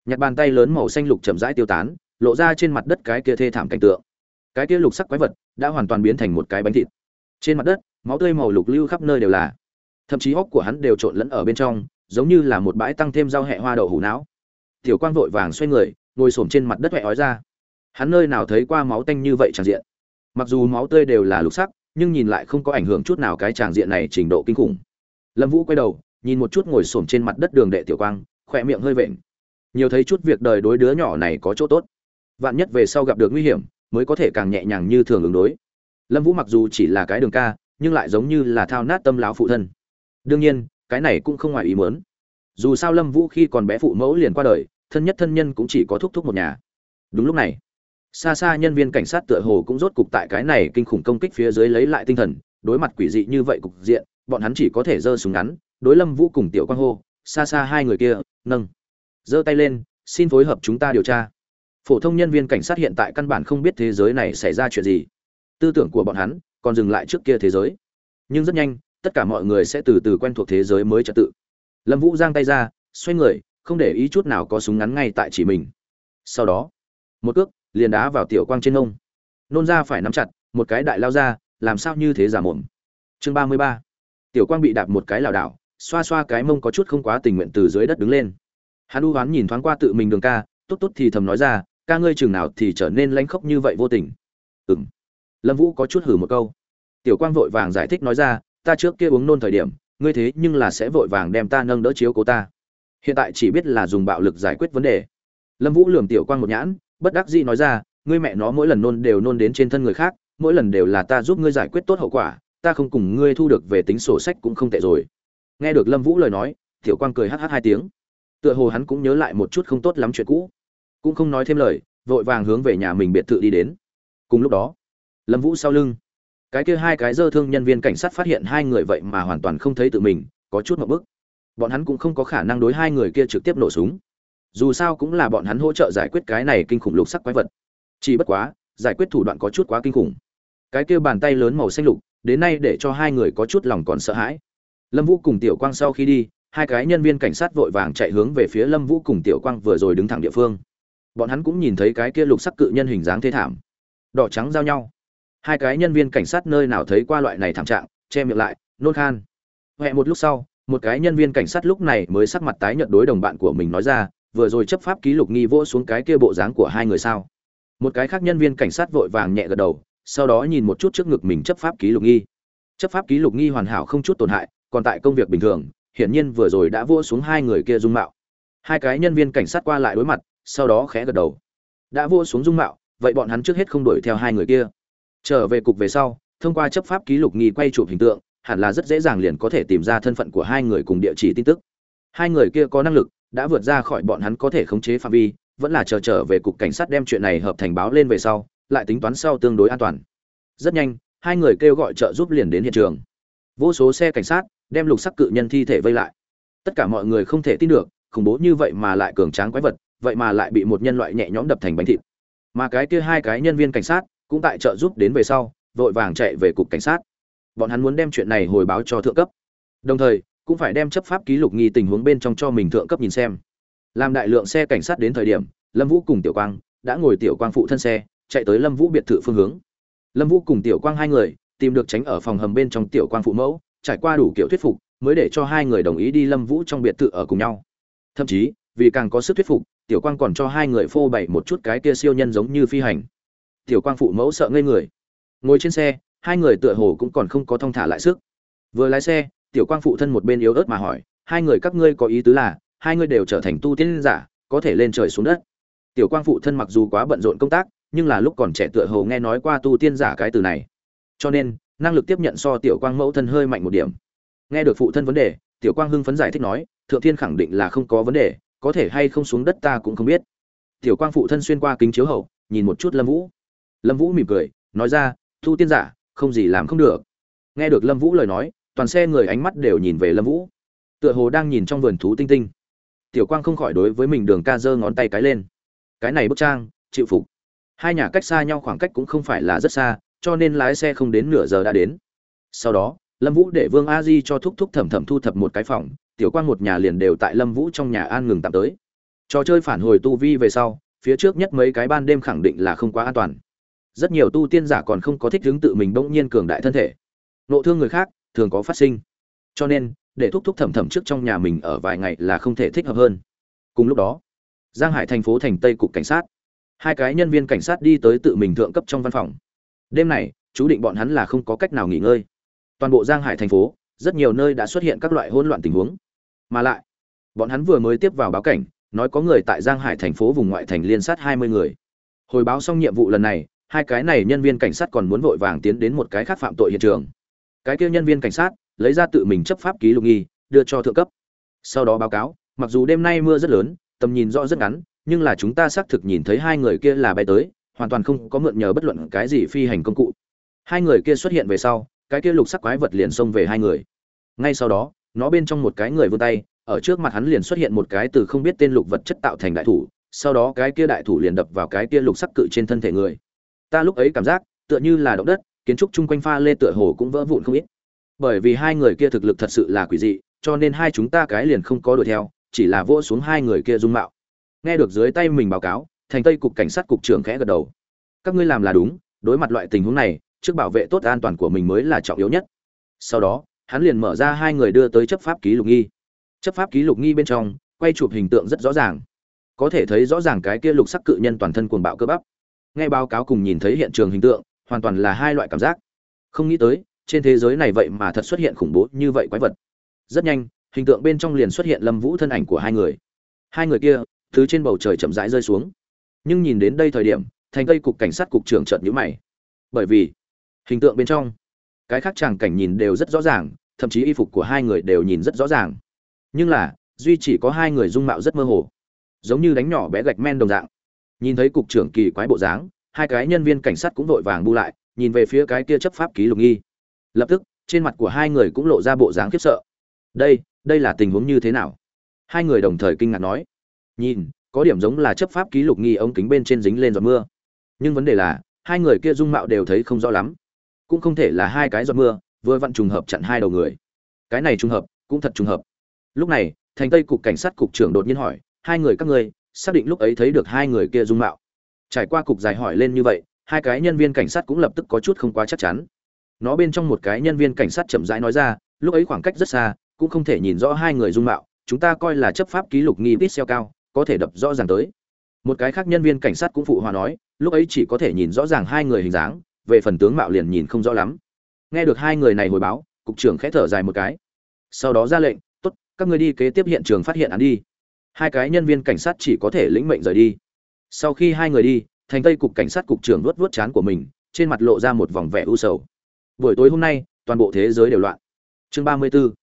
Nhặt bàn tay lớn màu xanh lục chậm rãi tiêu tán lộ ra trên mặt đất cái kia thê thảm cảnh tượng. Cái kia lục sắc quái vật đã hoàn toàn biến thành một cái bánh thịt. Trên mặt đất, máu tươi màu lục lưu khắp nơi đều là. Thậm chí hốc của hắn đều trộn lẫn ở bên trong, giống như là một bãi tăng thêm rau hẹ hoa đậu hủ não. Tiểu quang vội vàng xoay người, ngồi xổm trên mặt đất huệ ói ra. Hắn nơi nào thấy qua máu tanh như vậy tràn diện. Mặc dù máu tươi đều là lục sắc, nhưng nhìn lại không có ảnh hưởng chút nào cái tràng diện này trình độ kinh khủng. Lâm vũ quay đầu, nhìn một chút ngồi xổm trên mặt đất đường đệ tiểu quang, khỏe miệng hơi vện. Nhiều thấy chút việc đời đối đứa nhỏ này có chỗ tốt vạn nhất về sau gặp được nguy hiểm, mới có thể càng nhẹ nhàng như thường ứng đối. Lâm vũ mặc dù chỉ là cái đường ca, nhưng lại giống như là thao nát tâm lão phụ thân. Đương nhiên, cái này cũng không ngoài ý muốn. Dù sao lâm vũ khi còn bé phụ mẫu liền qua đời, thân nhất thân nhân cũng chỉ có thúc thúc một nhà. Đúng lúc này, xa xa nhân viên cảnh sát tựa hồ cũng rốt cục tại cái này kinh khủng công kích phía dưới lấy lại tinh thần, đối mặt quỷ dị như vậy cục diện, bọn hắn chỉ có thể giơ súng ngắn, đối lâm vũ cùng tiểu quang hô, xa xa hai người kia, nâng. Giơ tay lên, xin phối hợp chúng ta điều tra phổ thông nhân viên cảnh sát hiện tại căn bản không biết thế giới này xảy ra chuyện gì. Tư tưởng của bọn hắn còn dừng lại trước kia thế giới. Nhưng rất nhanh, tất cả mọi người sẽ từ từ quen thuộc thế giới mới trật tự. Lâm vũ giang tay ra, xoay người, không để ý chút nào có súng ngắn ngay tại chỉ mình. Sau đó, một cước, liền đá vào tiểu quang trên nông nôn ra phải nắm chặt, một cái đại lao ra, làm sao như thế giả mồm. Chương ba mươi ba. Tiểu quang bị đạp một cái lảo đảo, xoa xoa cái mông có chút không quá tình nguyện từ dưới đất đứng lên. Hắn u hoán nhìn thoáng qua tự mình đường ca, tốt tốt thì thầm nói ra ca ngươi chừng nào thì trở nên lanh khóc như vậy vô tình. Ừng lâm vũ có chút hử một câu. Tiểu quang vội vàng giải thích nói ra, ta trước kia uống nôn thời điểm, ngươi thế nhưng là sẽ vội vàng đem ta nâng đỡ chiếu cố ta. Hiện tại chỉ biết là dùng bạo lực giải quyết vấn đề. Lâm vũ lườm tiểu quang một nhãn, bất đắc dĩ nói ra, ngươi mẹ nó mỗi lần nôn đều nôn đến trên thân người khác, mỗi lần đều là ta giúp ngươi giải quyết tốt hậu quả, ta không cùng ngươi thu được về tính sổ sách cũng không tệ rồi. Nghe được lâm vũ lời nói, tiểu quang cười hh hai tiếng. Tựa hồ hắn cũng nhớ lại một chút không tốt lắm chuyện cũ cũng không nói thêm lời, vội vàng hướng về nhà mình biệt thự đi đến. Cùng lúc đó, lâm vũ sau lưng, cái kia hai cái dơ thương nhân viên cảnh sát phát hiện hai người vậy mà hoàn toàn không thấy tự mình, có chút một bức. Bọn hắn cũng không có khả năng đối hai người kia trực tiếp nổ súng. Dù sao cũng là bọn hắn hỗ trợ giải quyết cái này kinh khủng lục sắc quái vật. Chỉ bất quá, giải quyết thủ đoạn có chút quá kinh khủng. Cái kia bàn tay lớn màu xanh lục, đến nay để cho hai người có chút lòng còn sợ hãi. Lâm vũ cùng tiểu quang sau khi đi, hai cái nhân viên cảnh sát vội vàng chạy hướng về phía lâm vũ cùng tiểu quang vừa rồi đứng thẳng địa phương bọn hắn cũng nhìn thấy cái kia lục sắc cự nhân hình dáng thế thảm. Đỏ trắng giao nhau. Hai cái nhân viên cảnh sát nơi nào thấy qua loại này thảm trạng, che miệng lại, nôn khan. Huệ một lúc sau, một cái nhân viên cảnh sát lúc này mới sắc mặt tái nhợt đối đồng bạn của mình nói ra, vừa rồi chấp pháp ký lục nghi vỗ xuống cái kia bộ dáng của hai người sao? Một cái khác nhân viên cảnh sát vội vàng nhẹ gật đầu, sau đó nhìn một chút trước ngực mình chấp pháp ký lục nghi. Chấp pháp ký lục nghi hoàn hảo không chút tổn hại, còn tại công việc bình thường, hiển nhiên vừa rồi đã vỗ xuống hai người kia dung mạo. Hai cái nhân viên cảnh sát qua lại đối mặt sau đó khẽ gật đầu. Đã vua xuống dung mạo, vậy bọn hắn trước hết không đuổi theo hai người kia. Trở về cục về sau, thông qua chấp pháp ký lục nghi quay chụp hình tượng, hẳn là rất dễ dàng liền có thể tìm ra thân phận của hai người cùng địa chỉ tin tức. Hai người kia có năng lực, đã vượt ra khỏi bọn hắn có thể khống chế phạm vi, vẫn là chờ trở về cục cảnh sát đem chuyện này hợp thành báo lên về sau, lại tính toán sau tương đối an toàn. Rất nhanh, hai người kêu gọi trợ giúp liền đến hiện trường. Vô số xe cảnh sát, đem lục sắc cự nhân thi thể vây lại. Tất cả mọi người không thể tin được, khủng bố như vậy mà lại cường tráng quái vật vậy mà lại bị một nhân loại nhẹ nhõm đập thành bánh thịt. Mà cái kia hai cái nhân viên cảnh sát cũng tại trợ giúp đến về sau, vội vàng chạy về cục cảnh sát. Bọn hắn muốn đem chuyện này hồi báo cho thượng cấp. Đồng thời, cũng phải đem chấp pháp ký lục nghi tình huống bên trong cho mình thượng cấp nhìn xem. Làm đại lượng xe cảnh sát đến thời điểm, lâm vũ cùng tiểu quang đã ngồi tiểu quang phụ thân xe, chạy tới lâm vũ biệt thự phương hướng. Lâm vũ cùng tiểu quang hai người tìm được tránh ở phòng hầm bên trong tiểu quang phụ mẫu, trải qua đủ kiểu thuyết phục, mới để cho hai người đồng ý đi lâm vũ trong biệt thự ở cùng nhau. Thậm chí, vì càng có sức thuyết phục tiểu quang còn cho hai người phô bày một chút cái kia siêu nhân giống như phi hành. Tiểu quang phụ mẫu sợ ngây người. Ngồi trên xe, hai người tựa hồ cũng còn không có thong thả lại sức. Vừa lái xe, tiểu quang phụ thân một bên yếu ớt mà hỏi, hai người các ngươi có ý tứ là, hai người đều trở thành tu tiên giả, có thể lên trời xuống đất? Tiểu quang phụ thân mặc dù quá bận rộn công tác, nhưng là lúc còn trẻ tựa hồ nghe nói qua tu tiên giả cái từ này. Cho nên, năng lực tiếp nhận so tiểu quang mẫu thân hơi mạnh một điểm. Nghe được phụ thân vấn đề, tiểu quang hưng phấn giải thích nói, thượng thiên khẳng định là không có vấn đề có thể hay không xuống đất ta cũng không biết. Tiểu quang phụ thân xuyên qua kính chiếu hậu, nhìn một chút lâm vũ. Lâm vũ mỉm cười, nói ra, Thu tiên giả, không gì làm không được. Nghe được lâm vũ lời nói, toàn xe người ánh mắt đều nhìn về lâm vũ. Tựa hồ đang nhìn trong vườn thú tinh tinh. Tiểu quang không khỏi đối với mình đường ca giơ ngón tay cái lên. Cái này bức trang, chịu phục. Hai nhà cách xa nhau khoảng cách cũng không phải là rất xa, cho nên lái xe không đến nửa giờ đã đến. Sau đó, lâm vũ để vương a di cho thúc thúc thẩm thẩm thu thập một cái phòng tiểu quang một nhà liền đều tại lâm vũ trong nhà an ngừng tạm tới. Trò chơi phản hồi tu vi về sau, phía trước nhất mấy cái ban đêm khẳng định là không quá an toàn. Rất nhiều tu tiên giả còn không có thích hướng tự mình bỗng nhiên cường đại thân thể. Nộ thương người khác, thường có phát sinh. Cho nên, để thúc thúc thẩm thẩm trước trong nhà mình ở vài ngày là không thể thích hợp hơn. Cùng lúc đó, giang hải thành phố thành tây cục cảnh sát. Hai cái nhân viên cảnh sát đi tới tự mình thượng cấp trong văn phòng. Đêm này, chú định bọn hắn là không có cách nào nghỉ ngơi. Toàn bộ giang hải thành phố, rất nhiều nơi đã xuất hiện các loại hỗn loạn tình huống mà lại, bọn hắn vừa mới tiếp vào báo cảnh, nói có người tại giang hải thành phố vùng ngoại thành liên sát hai mươi người. Hồi báo xong nhiệm vụ lần này, hai cái này nhân viên cảnh sát còn muốn vội vàng tiến đến một cái khác phạm tội hiện trường. Cái kia nhân viên cảnh sát lấy ra tự mình chấp pháp ký lục nghi, đưa cho thượng cấp. Sau đó báo cáo, mặc dù đêm nay mưa rất lớn, tầm nhìn rõ rất ngắn, nhưng là chúng ta xác thực nhìn thấy hai người kia là bay tới, hoàn toàn không có mượn nhờ bất luận cái gì phi hành công cụ. Hai người kia xuất hiện về sau, cái kia lục sắc quái vật liền xông về hai người. Ngay sau đó nó bên trong một cái người vươn tay, ở trước mặt hắn liền xuất hiện một cái từ không biết tên lục vật chất tạo thành đại thủ, sau đó cái kia đại thủ liền đập vào cái kia lục sắc cự trên thân thể người. Ta lúc ấy cảm giác, tựa như là động đất, kiến trúc chung quanh pha lê tựa hồ cũng vỡ vụn không ít. Bởi vì hai người kia thực lực thật sự là quỷ dị, cho nên hai chúng ta cái liền không có đuổi theo, chỉ là vỗ xuống hai người kia dung mạo. Nghe được dưới tay mình báo cáo, thành tây cục cảnh sát cục trưởng khẽ gật đầu. Các ngươi làm là đúng, đối mặt loại tình huống này, trước bảo vệ tốt an toàn của mình mới là trọng yếu nhất. Sau đó hắn liền mở ra hai người đưa tới chấp pháp ký lục nghi. Chấp pháp ký lục nghi bên trong, quay chụp hình tượng rất rõ ràng. Có thể thấy rõ ràng cái kia lục sắc cự nhân toàn thân cuồng bạo cơ bắp. Nghe báo cáo cùng nhìn thấy hiện trường hình tượng, hoàn toàn là hai loại cảm giác. Không nghĩ tới, trên thế giới này vậy mà thật xuất hiện khủng bố như vậy quái vật. Rất nhanh, hình tượng bên trong liền xuất hiện lâm vũ thân ảnh của hai người. Hai người kia, thứ trên bầu trời chậm rãi rơi xuống. Nhưng nhìn đến đây thời điểm, thành cây cục cảnh sát cục trưởng trợn nhữ mày. Bởi vì, hình tượng bên trong cái khác chàng cảnh nhìn đều rất rõ ràng, thậm chí y phục của hai người đều nhìn rất rõ ràng. Nhưng là, duy chỉ có hai người dung mạo rất mơ hồ. Giống như đánh nhỏ bé gạch men đồng dạng. Nhìn thấy cục trưởng kỳ quái bộ dáng, hai cái nhân viên cảnh sát cũng vội vàng bu lại, nhìn về phía cái kia chấp pháp ký lục nghi. Lập tức, trên mặt của hai người cũng lộ ra bộ dáng khiếp sợ. Đây đây là tình huống như thế nào? Hai người đồng thời kinh ngạc nói. Nhìn, có điểm giống là chấp pháp ký lục nghi ống kính bên trên dính lên giọt mưa. Nhưng vấn đề là, hai người kia dung mạo đều thấy không rõ lắm cũng không thể là hai cái giọt mưa, vừa vặn trùng hợp chặn hai đầu người. Cái này trùng hợp, cũng thật trùng hợp. Lúc này, thành tây cục cảnh sát cục trưởng đột nhiên hỏi, hai người các ngươi, xác định lúc ấy thấy được hai người kia dung mạo? Trải qua cục dài hỏi lên như vậy, hai cái nhân viên cảnh sát cũng lập tức có chút không quá chắc chắn. Nó bên trong một cái nhân viên cảnh sát chậm rãi nói ra, lúc ấy khoảng cách rất xa, cũng không thể nhìn rõ hai người dung mạo, chúng ta coi là chấp pháp ký lục nghi vít xeo cao, có thể đập rõ ràng tới. Một cái khác nhân viên cảnh sát cũng phụ hòa nói, lúc ấy chỉ có thể nhìn rõ ràng hai người hình dáng về phần tướng mạo liền nhìn không rõ lắm. Nghe được hai người này hồi báo, cục trưởng khẽ thở dài một cái. Sau đó ra lệnh, tốt, các người đi kế tiếp hiện trường phát hiện án đi. Hai cái nhân viên cảnh sát chỉ có thể lĩnh mệnh rời đi. Sau khi hai người đi, thành tây cục cảnh sát cục trưởng luốt nuốt chán của mình, trên mặt lộ ra một vòng vẻ u sầu. Buổi tối hôm nay, toàn bộ thế giới đều loạn. Chương ba mươi 34.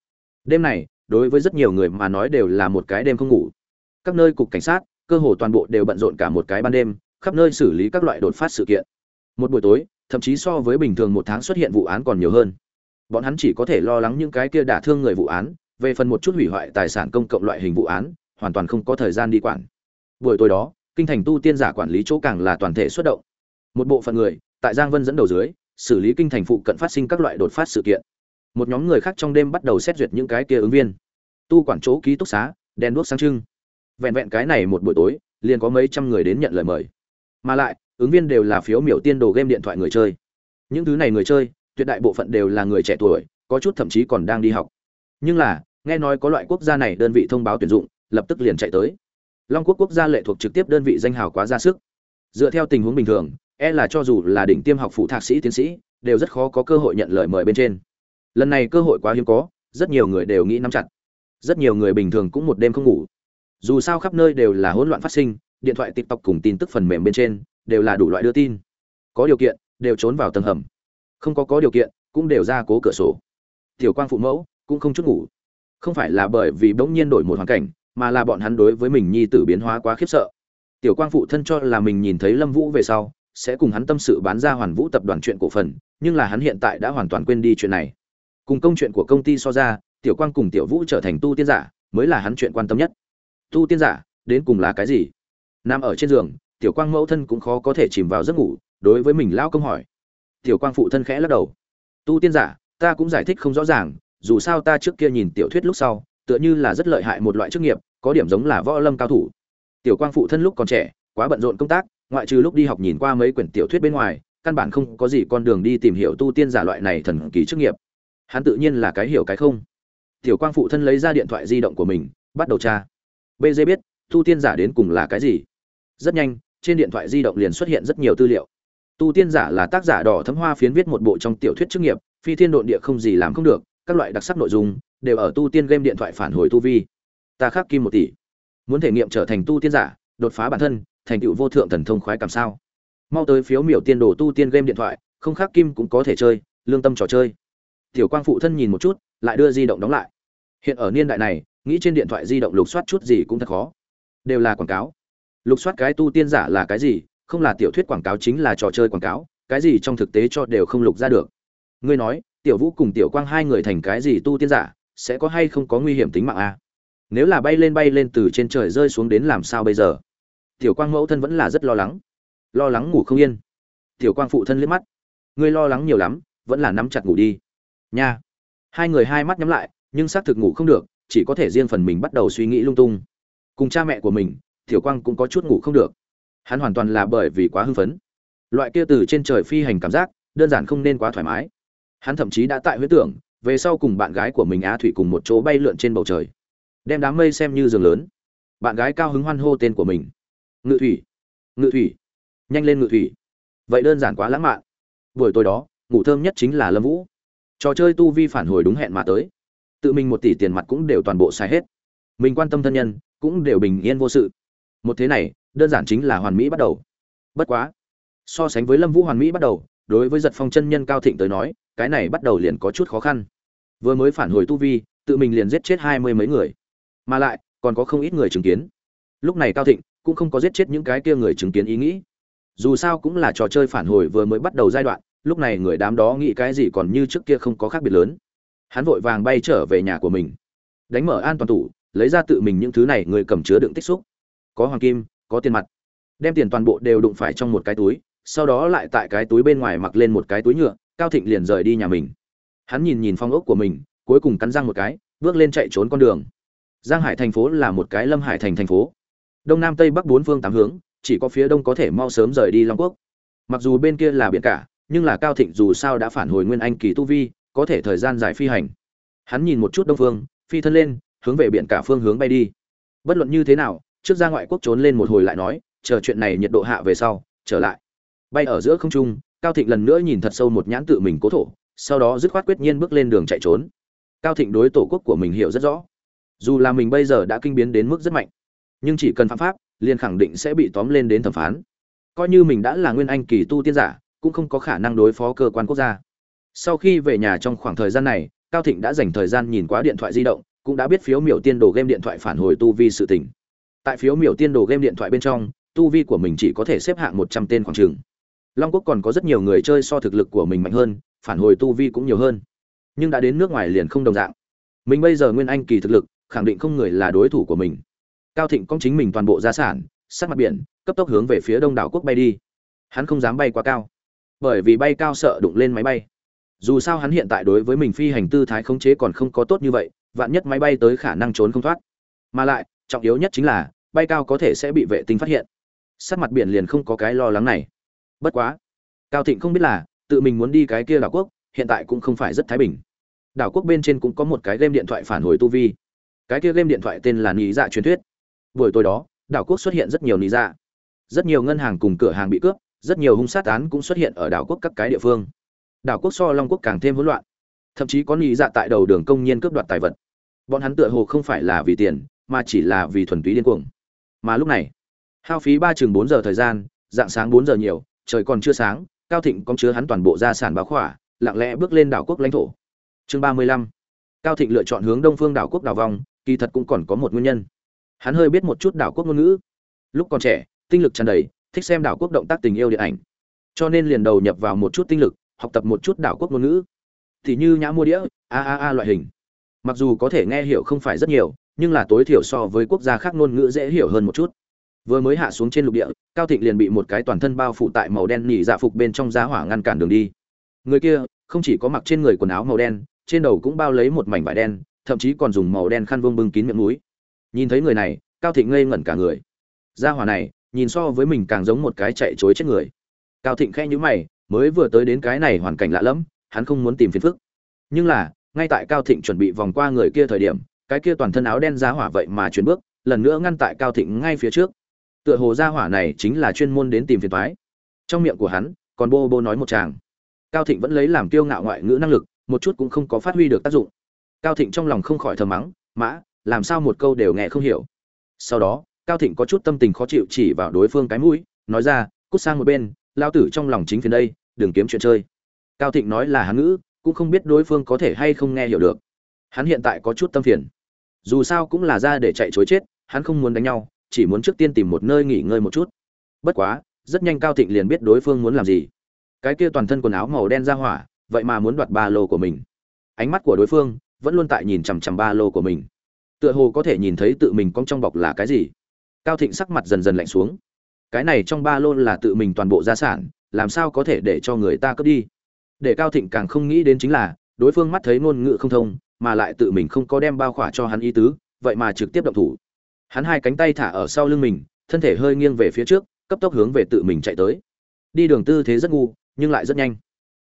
đêm này, đối với rất nhiều người mà nói đều là một cái đêm không ngủ. Các nơi cục cảnh sát, cơ hồ toàn bộ đều bận rộn cả một cái ban đêm, khắp nơi xử lý các loại đột phát sự kiện. Một buổi tối thậm chí so với bình thường một tháng xuất hiện vụ án còn nhiều hơn. Bọn hắn chỉ có thể lo lắng những cái kia đả thương người vụ án, về phần một chút hủy hoại tài sản công cộng loại hình vụ án, hoàn toàn không có thời gian đi quản. Buổi tối đó, kinh thành tu tiên giả quản lý chỗ càng là toàn thể xuất động. Một bộ phận người, tại giang vân dẫn đầu dưới, xử lý kinh thành phụ cận phát sinh các loại đột phát sự kiện. Một nhóm người khác trong đêm bắt đầu xét duyệt những cái kia ứng viên. Tu quản chỗ ký túc xá, đèn đuốc sáng trưng. Vẹn vẹn cái này một buổi tối, liền có mấy trăm người đến nhận lời mời. Mà lại ứng viên đều là phiếu miểu tiên đồ game điện thoại người chơi. Những thứ này người chơi, tuyệt đại bộ phận đều là người trẻ tuổi, có chút thậm chí còn đang đi học. Nhưng là, nghe nói có loại quốc gia này đơn vị thông báo tuyển dụng, lập tức liền chạy tới. Long quốc quốc gia lệ thuộc trực tiếp đơn vị danh hào quá ra sức. Dựa theo tình huống bình thường e là cho dù là đỉnh tiêm học phụ thạc sĩ tiến sĩ, đều rất khó có cơ hội nhận lời mời bên trên. Lần này cơ hội quá hiếm có, rất nhiều người đều nghĩ nắm chặt. Rất nhiều người bình thường cũng một đêm không ngủ. Dù sao khắp nơi đều là hỗn loạn phát sinh, điện thoại, tiktok cùng tin tức phần mềm bên trên đều là đủ loại đưa tin. Có điều kiện, đều trốn vào tầng hầm. Không có có điều kiện, cũng đều ra cố cửa sổ. Tiểu quang phụ mẫu cũng không chút ngủ. Không phải là bởi vì bỗng nhiên đổi một hoàn cảnh, mà là bọn hắn đối với mình nhi tử biến hóa quá khiếp sợ. Tiểu quang phụ thân cho là mình nhìn thấy lâm vũ về sau, sẽ cùng hắn tâm sự bán ra hoàn vũ tập đoàn chuyện cổ phần, nhưng là hắn hiện tại đã hoàn toàn quên đi chuyện này. Cùng công chuyện của công ty so ra, tiểu quang cùng tiểu vũ trở thành tu tiên giả, mới là hắn chuyện quan tâm nhất. Tu tiên giả, đến cùng là cái gì? Nằm ở trên giường tiểu quang mẫu thân cũng khó có thể chìm vào giấc ngủ, đối với mình lão công hỏi. Tiểu quang phụ thân khẽ lắc đầu. Tu tiên giả, ta cũng giải thích không rõ ràng, dù sao ta trước kia nhìn tiểu thuyết lúc sau, tựa như là rất lợi hại một loại chức nghiệp, có điểm giống là võ lâm cao thủ. Tiểu quang phụ thân lúc còn trẻ, quá bận rộn công tác, ngoại trừ lúc đi học nhìn qua mấy quyển tiểu thuyết bên ngoài, căn bản không có gì con đường đi tìm hiểu tu tiên giả loại này thần kỳ chức nghiệp. Hắn tự nhiên là cái hiểu cái không. Tiểu quang phụ thân lấy ra điện thoại di động của mình, bắt đầu tra. Bg biết, tu tiên giả đến cùng là cái gì? Rất nhanh, trên điện thoại di động liền xuất hiện rất nhiều tư liệu. Tu tiên giả là tác giả đỏ thấm hoa phiến viết một bộ trong tiểu thuyết chức nghiệp, phi thiên độn địa không gì làm không được, các loại đặc sắc nội dung, đều ở tu tiên game điện thoại phản hồi tu vi. Ta khắc kim một tỷ. Muốn thể nghiệm trở thành tu tiên giả, đột phá bản thân, thành tựu vô thượng thần thông khoái cảm sao? Mau tới phiếu miểu tiên đồ tu tiên game điện thoại, không khắc kim cũng có thể chơi, lương tâm trò chơi. Tiểu quang phụ thân nhìn một chút, lại đưa di động đóng lại. Hiện ở niên đại này, nghĩ trên điện thoại di động lục soát chút gì cũng thật khó. Đều là quảng cáo lục soát cái tu tiên giả là cái gì, không là tiểu thuyết quảng cáo chính là trò chơi quảng cáo, cái gì trong thực tế cho đều không lục ra được. Ngươi nói, tiểu vũ cùng tiểu quang hai người thành cái gì tu tiên giả, sẽ có hay không có nguy hiểm tính mạng a à? nếu là bay lên bay lên từ trên trời rơi xuống đến làm sao bây giờ? Tiểu quang mẫu thân vẫn là rất lo lắng. Lo lắng ngủ không yên. Tiểu quang phụ thân liếc mắt. Ngươi lo lắng nhiều lắm, vẫn là nắm chặt ngủ đi. Nha. Hai người hai mắt nhắm lại, nhưng xác thực ngủ không được, chỉ có thể riêng phần mình bắt đầu suy nghĩ lung tung. Cùng cha mẹ của mình tiểu quang cũng có chút ngủ không được. Hắn hoàn toàn là bởi vì quá hưng phấn. Loại kia từ trên trời phi hành cảm giác, đơn giản không nên quá thoải mái. Hắn thậm chí đã tại huyễn tưởng, về sau cùng bạn gái của mình á thủy cùng một chỗ bay lượn trên bầu trời. Đem đám mây xem như giường lớn. Bạn gái cao hứng hoan hô tên của mình. Ngự thủy. Ngự thủy. Nhanh lên ngự thủy. Vậy đơn giản quá lãng mạn. Buổi tối đó, ngủ thơm nhất chính là lâm vũ. Trò chơi tu vi phản hồi đúng hẹn mà tới. Tự mình một tỷ tiền mặt cũng đều toàn bộ xài hết. Mình quan tâm thân nhân, cũng đều bình yên vô sự một thế này, đơn giản chính là hoàn mỹ bắt đầu. Bất quá, so sánh với lâm vũ hoàn mỹ bắt đầu, đối với giật phong chân nhân cao thịnh tới nói, cái này bắt đầu liền có chút khó khăn. Vừa mới phản hồi tu vi, tự mình liền giết chết hai mươi mấy người. Mà lại, còn có không ít người chứng kiến. Lúc này cao thịnh cũng không có giết chết những cái kia người chứng kiến ý nghĩ. Dù sao cũng là trò chơi phản hồi vừa mới bắt đầu giai đoạn, lúc này người đám đó nghĩ cái gì còn như trước kia không có khác biệt lớn. Hắn vội vàng bay trở về nhà của mình. Đánh mở an toàn tủ, lấy ra tự mình những thứ này người cầm chứa đựng tích xúc có hoàng kim, có tiền mặt. Đem tiền toàn bộ đều đụng phải trong một cái túi, sau đó lại tại cái túi bên ngoài mặc lên một cái túi nhựa, cao thịnh liền rời đi nhà mình. Hắn nhìn nhìn phong ốc của mình, cuối cùng cắn răng một cái, bước lên chạy trốn con đường. Giang hải thành phố là một cái lâm hải thành thành phố. Đông nam tây bắc bốn phương tám hướng, chỉ có phía đông có thể mau sớm rời đi long quốc. Mặc dù bên kia là biển cả, nhưng là cao thịnh dù sao đã phản hồi nguyên anh kỳ tu vi, có thể thời gian dài phi hành. Hắn nhìn một chút đông phương, phi thân lên, hướng về biển cả phương hướng bay đi. Bất luận như thế nào trước ra ngoại quốc trốn lên một hồi lại nói, chờ chuyện này nhiệt độ hạ về sau, trở lại. Bay ở giữa không trung, cao thịnh lần nữa nhìn thật sâu một nhãn tự mình cố thổ, sau đó dứt khoát quyết nhiên bước lên đường chạy trốn. Cao thịnh đối tổ quốc của mình hiểu rất rõ. Dù là mình bây giờ đã kinh biến đến mức rất mạnh, nhưng chỉ cần phạm pháp, liền khẳng định sẽ bị tóm lên đến thẩm phán. Coi như mình đã là nguyên anh kỳ tu tiên giả, cũng không có khả năng đối phó cơ quan quốc gia. Sau khi về nhà trong khoảng thời gian này, cao thịnh đã dành thời gian nhìn qua điện thoại di động, cũng đã biết phiếu miểu tiên đồ game điện thoại phản hồi tu vi sự tình tại phiếu miểu tiên đồ game điện thoại bên trong, tu vi của mình chỉ có thể xếp hạng một trăm tên khoảng trường long quốc còn có rất nhiều người chơi so thực lực của mình mạnh hơn, phản hồi tu vi cũng nhiều hơn. Nhưng đã đến nước ngoài liền không đồng dạng. Mình bây giờ nguyên anh kỳ thực lực, khẳng định không người là đối thủ của mình. Cao thịnh công chính mình toàn bộ gia sản, sát mặt biển, cấp tốc hướng về phía đông đảo quốc bay đi. Hắn không dám bay quá cao. Bởi vì bay cao sợ đụng lên máy bay. Dù sao hắn hiện tại đối với mình phi hành tư thái khống chế còn không có tốt như vậy, vạn nhất máy bay tới khả năng trốn không thoát. Mà lại trọng yếu nhất chính là, bay cao có thể sẽ bị vệ tinh phát hiện. Sát mặt biển liền không có cái lo lắng này. Bất quá, cao thịnh không biết là, tự mình muốn đi cái kia đảo quốc, hiện tại cũng không phải rất thái bình. Đảo quốc bên trên cũng có một cái game điện thoại phản hồi tu vi. Cái kia game điện thoại tên là nị dạ truyền thuyết. Buổi tối đó, đảo quốc xuất hiện rất nhiều nị dạ. Rất nhiều ngân hàng cùng cửa hàng bị cướp, rất nhiều hung sát án cũng xuất hiện ở đảo quốc các cái địa phương. Đảo quốc so long quốc càng thêm hỗn loạn. Thậm chí có nị dạ tại đầu đường công nhiên cướp đoạt tài vật. Bọn hắn tựa hồ không phải là vì tiền mà chỉ là vì thuần túy điên cuồng. Mà lúc này, hao phí ba chừng bốn giờ thời gian, dạng sáng bốn giờ nhiều, trời còn chưa sáng, cao thịnh có chứa hắn toàn bộ gia sản báo khỏa, lặng lẽ bước lên đảo quốc lãnh thổ. Chương ba mươi lăm, cao thịnh lựa chọn hướng đông phương đảo quốc đảo vòng, kỳ thật cũng còn có một nguyên nhân. Hắn hơi biết một chút đảo quốc ngôn ngữ. Lúc còn trẻ, tinh lực tràn đầy, thích xem đảo quốc động tác tình yêu điện ảnh. Cho nên liền đầu nhập vào một chút tinh lực, học tập một chút đảo quốc ngôn ngữ. Thì như nhã mua đĩa, a a a loại hình. Mặc dù có thể nghe hiểu không phải rất nhiều nhưng là tối thiểu so với quốc gia khác ngôn ngữ dễ hiểu hơn một chút. Vừa mới hạ xuống trên lục địa, cao thịnh liền bị một cái toàn thân bao phủ tại màu đen nhỉ dạ phục bên trong giá hỏa ngăn cản đường đi. Người kia, không chỉ có mặc trên người quần áo màu đen, trên đầu cũng bao lấy một mảnh vải đen, thậm chí còn dùng màu đen khăn vương bưng kín miệng mũi. Nhìn thấy người này, cao thịnh ngây ngẩn cả người. Gia hỏa này, nhìn so với mình càng giống một cái chạy chối chết người. Cao thịnh khe nhíu mày, mới vừa tới đến cái này hoàn cảnh lạ lẫm, hắn không muốn tìm phiền phức. Nhưng là, ngay tại cao thịnh chuẩn bị vòng qua người kia thời điểm cái kia toàn thân áo đen giá hỏa vậy mà chuyển bước, lần nữa ngăn tại cao thịnh ngay phía trước. Tựa hồ gia hỏa này chính là chuyên môn đến tìm phiền toái. Trong miệng của hắn, còn bô bô nói một chàng cao thịnh vẫn lấy làm kiêu ngạo ngoại ngữ năng lực, một chút cũng không có phát huy được tác dụng. Cao thịnh trong lòng không khỏi thầm mắng, mã, làm sao một câu đều nghe không hiểu? Sau đó, cao thịnh có chút tâm tình khó chịu chỉ vào đối phương cái mũi, nói ra, cút sang một bên, lao tử trong lòng chính phiền đây, đừng kiếm chuyện chơi. Cao thịnh nói là hán ngữ, cũng không biết đối phương có thể hay không nghe hiểu được hắn hiện tại có chút tâm phiền. Dù sao cũng là ra để chạy chối chết, hắn không muốn đánh nhau, chỉ muốn trước tiên tìm một nơi nghỉ ngơi một chút. Bất quá, rất nhanh cao thịnh liền biết đối phương muốn làm gì. Cái kia toàn thân quần áo màu đen ra hỏa, vậy mà muốn đoạt ba lô của mình. Ánh mắt của đối phương vẫn luôn tại nhìn chằm chằm ba lô của mình. Tựa hồ có thể nhìn thấy tự mình cong trong bọc là cái gì. Cao thịnh sắc mặt dần dần lạnh xuống. Cái này trong ba lô là tự mình toàn bộ gia sản, làm sao có thể để cho người ta cướp đi? Để cao thịnh càng không nghĩ đến chính là, đối phương mắt thấy ngôn ngữ không thông mà lại tự mình không có đem bao khỏa cho hắn ý tứ, vậy mà trực tiếp động thủ. Hắn hai cánh tay thả ở sau lưng mình, thân thể hơi nghiêng về phía trước, cấp tốc hướng về tự mình chạy tới. Đi đường tư thế rất ngu, nhưng lại rất nhanh.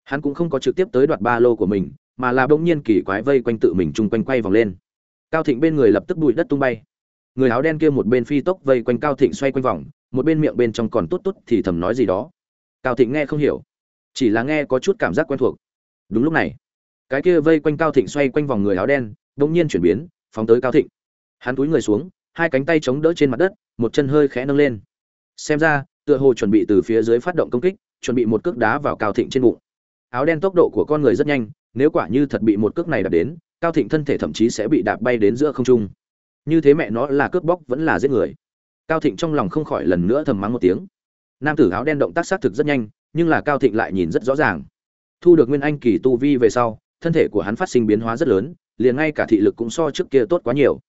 Hắn cũng không có trực tiếp tới đoạt ba lô của mình, mà là bỗng nhiên kỳ quái vây quanh tự mình chung quanh quay vòng lên. Cao thịnh bên người lập tức bụi đất tung bay. Người áo đen kia một bên phi tốc vây quanh cao thịnh xoay quanh vòng, một bên miệng bên trong còn tốt tốt thì thầm nói gì đó. Cao thịnh nghe không hiểu, chỉ là nghe có chút cảm giác quen thuộc. Đúng lúc này cái kia vây quanh cao thịnh xoay quanh vòng người áo đen, bỗng nhiên chuyển biến, phóng tới cao thịnh. Hắn túi người xuống, hai cánh tay chống đỡ trên mặt đất, một chân hơi khẽ nâng lên. Xem ra, tựa hồ chuẩn bị từ phía dưới phát động công kích, chuẩn bị một cước đá vào cao thịnh trên bụng. Áo đen tốc độ của con người rất nhanh, nếu quả như thật bị một cước này đạp đến, cao thịnh thân thể thậm chí sẽ bị đạp bay đến giữa không trung. Như thế mẹ nó là cướp bóc vẫn là giết người. Cao thịnh trong lòng không khỏi lần nữa thầm mắng một tiếng. Nam tử áo đen động tác xác thực rất nhanh, nhưng là cao thịnh lại nhìn rất rõ ràng. Thu được nguyên anh kỳ tu vi về sau thân thể của hắn phát sinh biến hóa rất lớn, liền ngay cả thị lực cũng so trước kia tốt quá nhiều.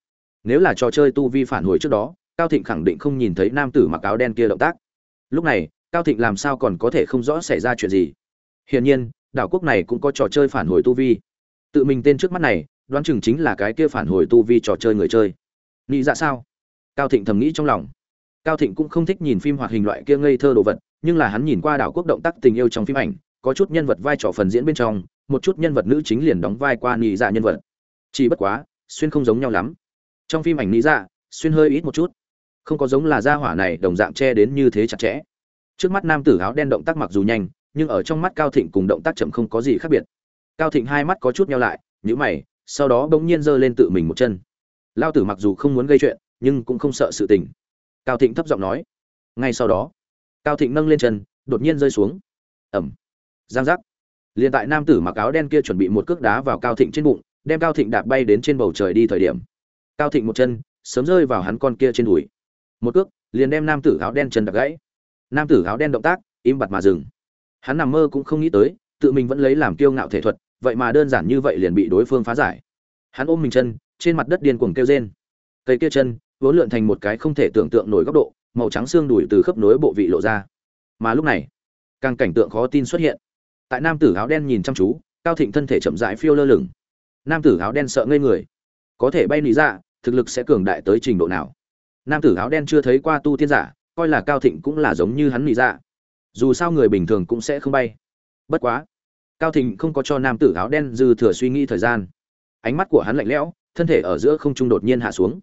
Nếu là trò chơi tu vi phản hồi trước đó, cao thịnh khẳng định không nhìn thấy nam tử mặc áo đen kia động tác. Lúc này, cao thịnh làm sao còn có thể không rõ xảy ra chuyện gì? Hiển nhiên, đảo quốc này cũng có trò chơi phản hồi tu vi. Tự mình tên trước mắt này, đoán chừng chính là cái kia phản hồi tu vi trò chơi người chơi. Nghĩ dạ sao? Cao thịnh thầm nghĩ trong lòng. Cao thịnh cũng không thích nhìn phim hoạt hình loại kia ngây thơ đồ vật, nhưng là hắn nhìn qua đảo quốc động tác tình yêu trong phim ảnh, có chút nhân vật vai trò phần diễn bên trong một chút nhân vật nữ chính liền đóng vai qua nị dạ nhân vật. Chỉ bất quá, xuyên không giống nhau lắm. Trong phim ảnh nị dạ xuyên hơi ít một chút. Không có giống là gia hỏa này đồng dạng che đến như thế chặt chẽ. Trước mắt nam tử áo đen động tác mặc dù nhanh, nhưng ở trong mắt cao thịnh cùng động tác chậm không có gì khác biệt. Cao thịnh hai mắt có chút nhau lại nhữ mày, sau đó bỗng nhiên giơ lên tự mình một chân. Lao tử mặc dù không muốn gây chuyện, nhưng cũng không sợ sự tình. Cao thịnh thấp giọng nói. Ngay sau đó, cao thịnh nâng lên chân, đột nhiên rơi xuống. Ẩm. Giang giác liền tại nam tử mặc áo đen kia chuẩn bị một cước đá vào cao thịnh trên bụng, đem cao thịnh đạp bay đến trên bầu trời đi thời điểm. Cao thịnh một chân, sớm rơi vào hắn con kia trên đùi. Một cước, liền đem nam tử áo đen chân đập gãy. Nam tử áo đen động tác, im bặt mà dừng. Hắn nằm mơ cũng không nghĩ tới, tự mình vẫn lấy làm kiêu ngạo thể thuật, vậy mà đơn giản như vậy liền bị đối phương phá giải. Hắn ôm mình chân, trên mặt đất điên cuồng kêu rên. Cây kia chân, vốn lượn thành một cái không thể tưởng tượng nổi góc độ, màu trắng xương đùi từ khớp nối bộ vị lộ ra. Mà lúc này, càng cảnh tượng khó tin xuất hiện tại nam tử áo đen nhìn chăm chú, cao thịnh thân thể chậm rãi phiêu lơ lửng. Nam tử áo đen sợ ngây người. Có thể bay lý ra dạ, thực lực sẽ cường đại tới trình độ nào? Nam tử áo đen chưa thấy qua tu tiên giả, coi là cao thịnh cũng là giống như hắn lý ra dạ. dù sao người bình thường cũng sẽ không bay. Bất quá, cao thịnh không có cho nam tử áo đen dư thừa suy nghĩ thời gian. Ánh mắt của hắn lạnh lẽo, thân thể ở giữa không trung đột nhiên hạ xuống.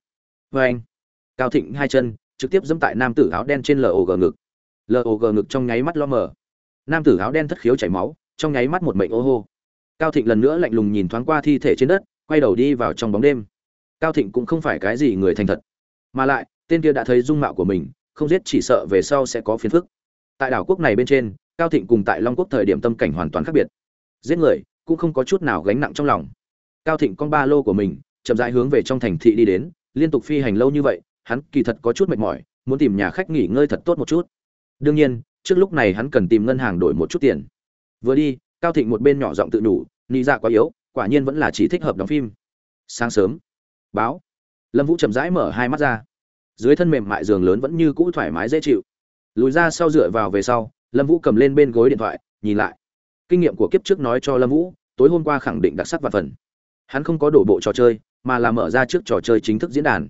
Vê anh, cao thịnh hai chân, trực tiếp dẫm tại nam tử áo đen trên log ngực. Log ngực trong nháy mắt lo mờ nam tử áo đen thất khiếu chảy máu, trong nháy mắt một mệnh ô hô. Cao thịnh lần nữa lạnh lùng nhìn thoáng qua thi thể trên đất, quay đầu đi vào trong bóng đêm. Cao thịnh cũng không phải cái gì người thành thật. Mà lại, tên kia đã thấy dung mạo của mình, không giết chỉ sợ về sau sẽ có phiền phức. Tại đảo quốc này bên trên, cao thịnh cùng tại long quốc thời điểm tâm cảnh hoàn toàn khác biệt. Giết người, cũng không có chút nào gánh nặng trong lòng. Cao thịnh con ba lô của mình, chậm rãi hướng về trong thành thị đi đến, liên tục phi hành lâu như vậy, hắn kỳ thật có chút mệt mỏi, muốn tìm nhà khách nghỉ ngơi thật tốt một chút. Đương nhiên trước lúc này hắn cần tìm ngân hàng đổi một chút tiền. Vừa đi, cao thịnh một bên nhỏ giọng tự đủ lý dạ quá yếu, quả nhiên vẫn là chỉ thích hợp đóng phim. Sáng sớm, báo. Lâm vũ chậm rãi mở hai mắt ra. Dưới thân mềm mại giường lớn vẫn như cũ thoải mái dễ chịu. Lùi ra sau dựa vào về sau, lâm vũ cầm lên bên gối điện thoại, nhìn lại. Kinh nghiệm của kiếp trước nói cho lâm vũ, tối hôm qua khẳng định đặc sắc và phần. Hắn không có đổ bộ trò chơi, mà là mở ra trước trò chơi chính thức diễn đàn.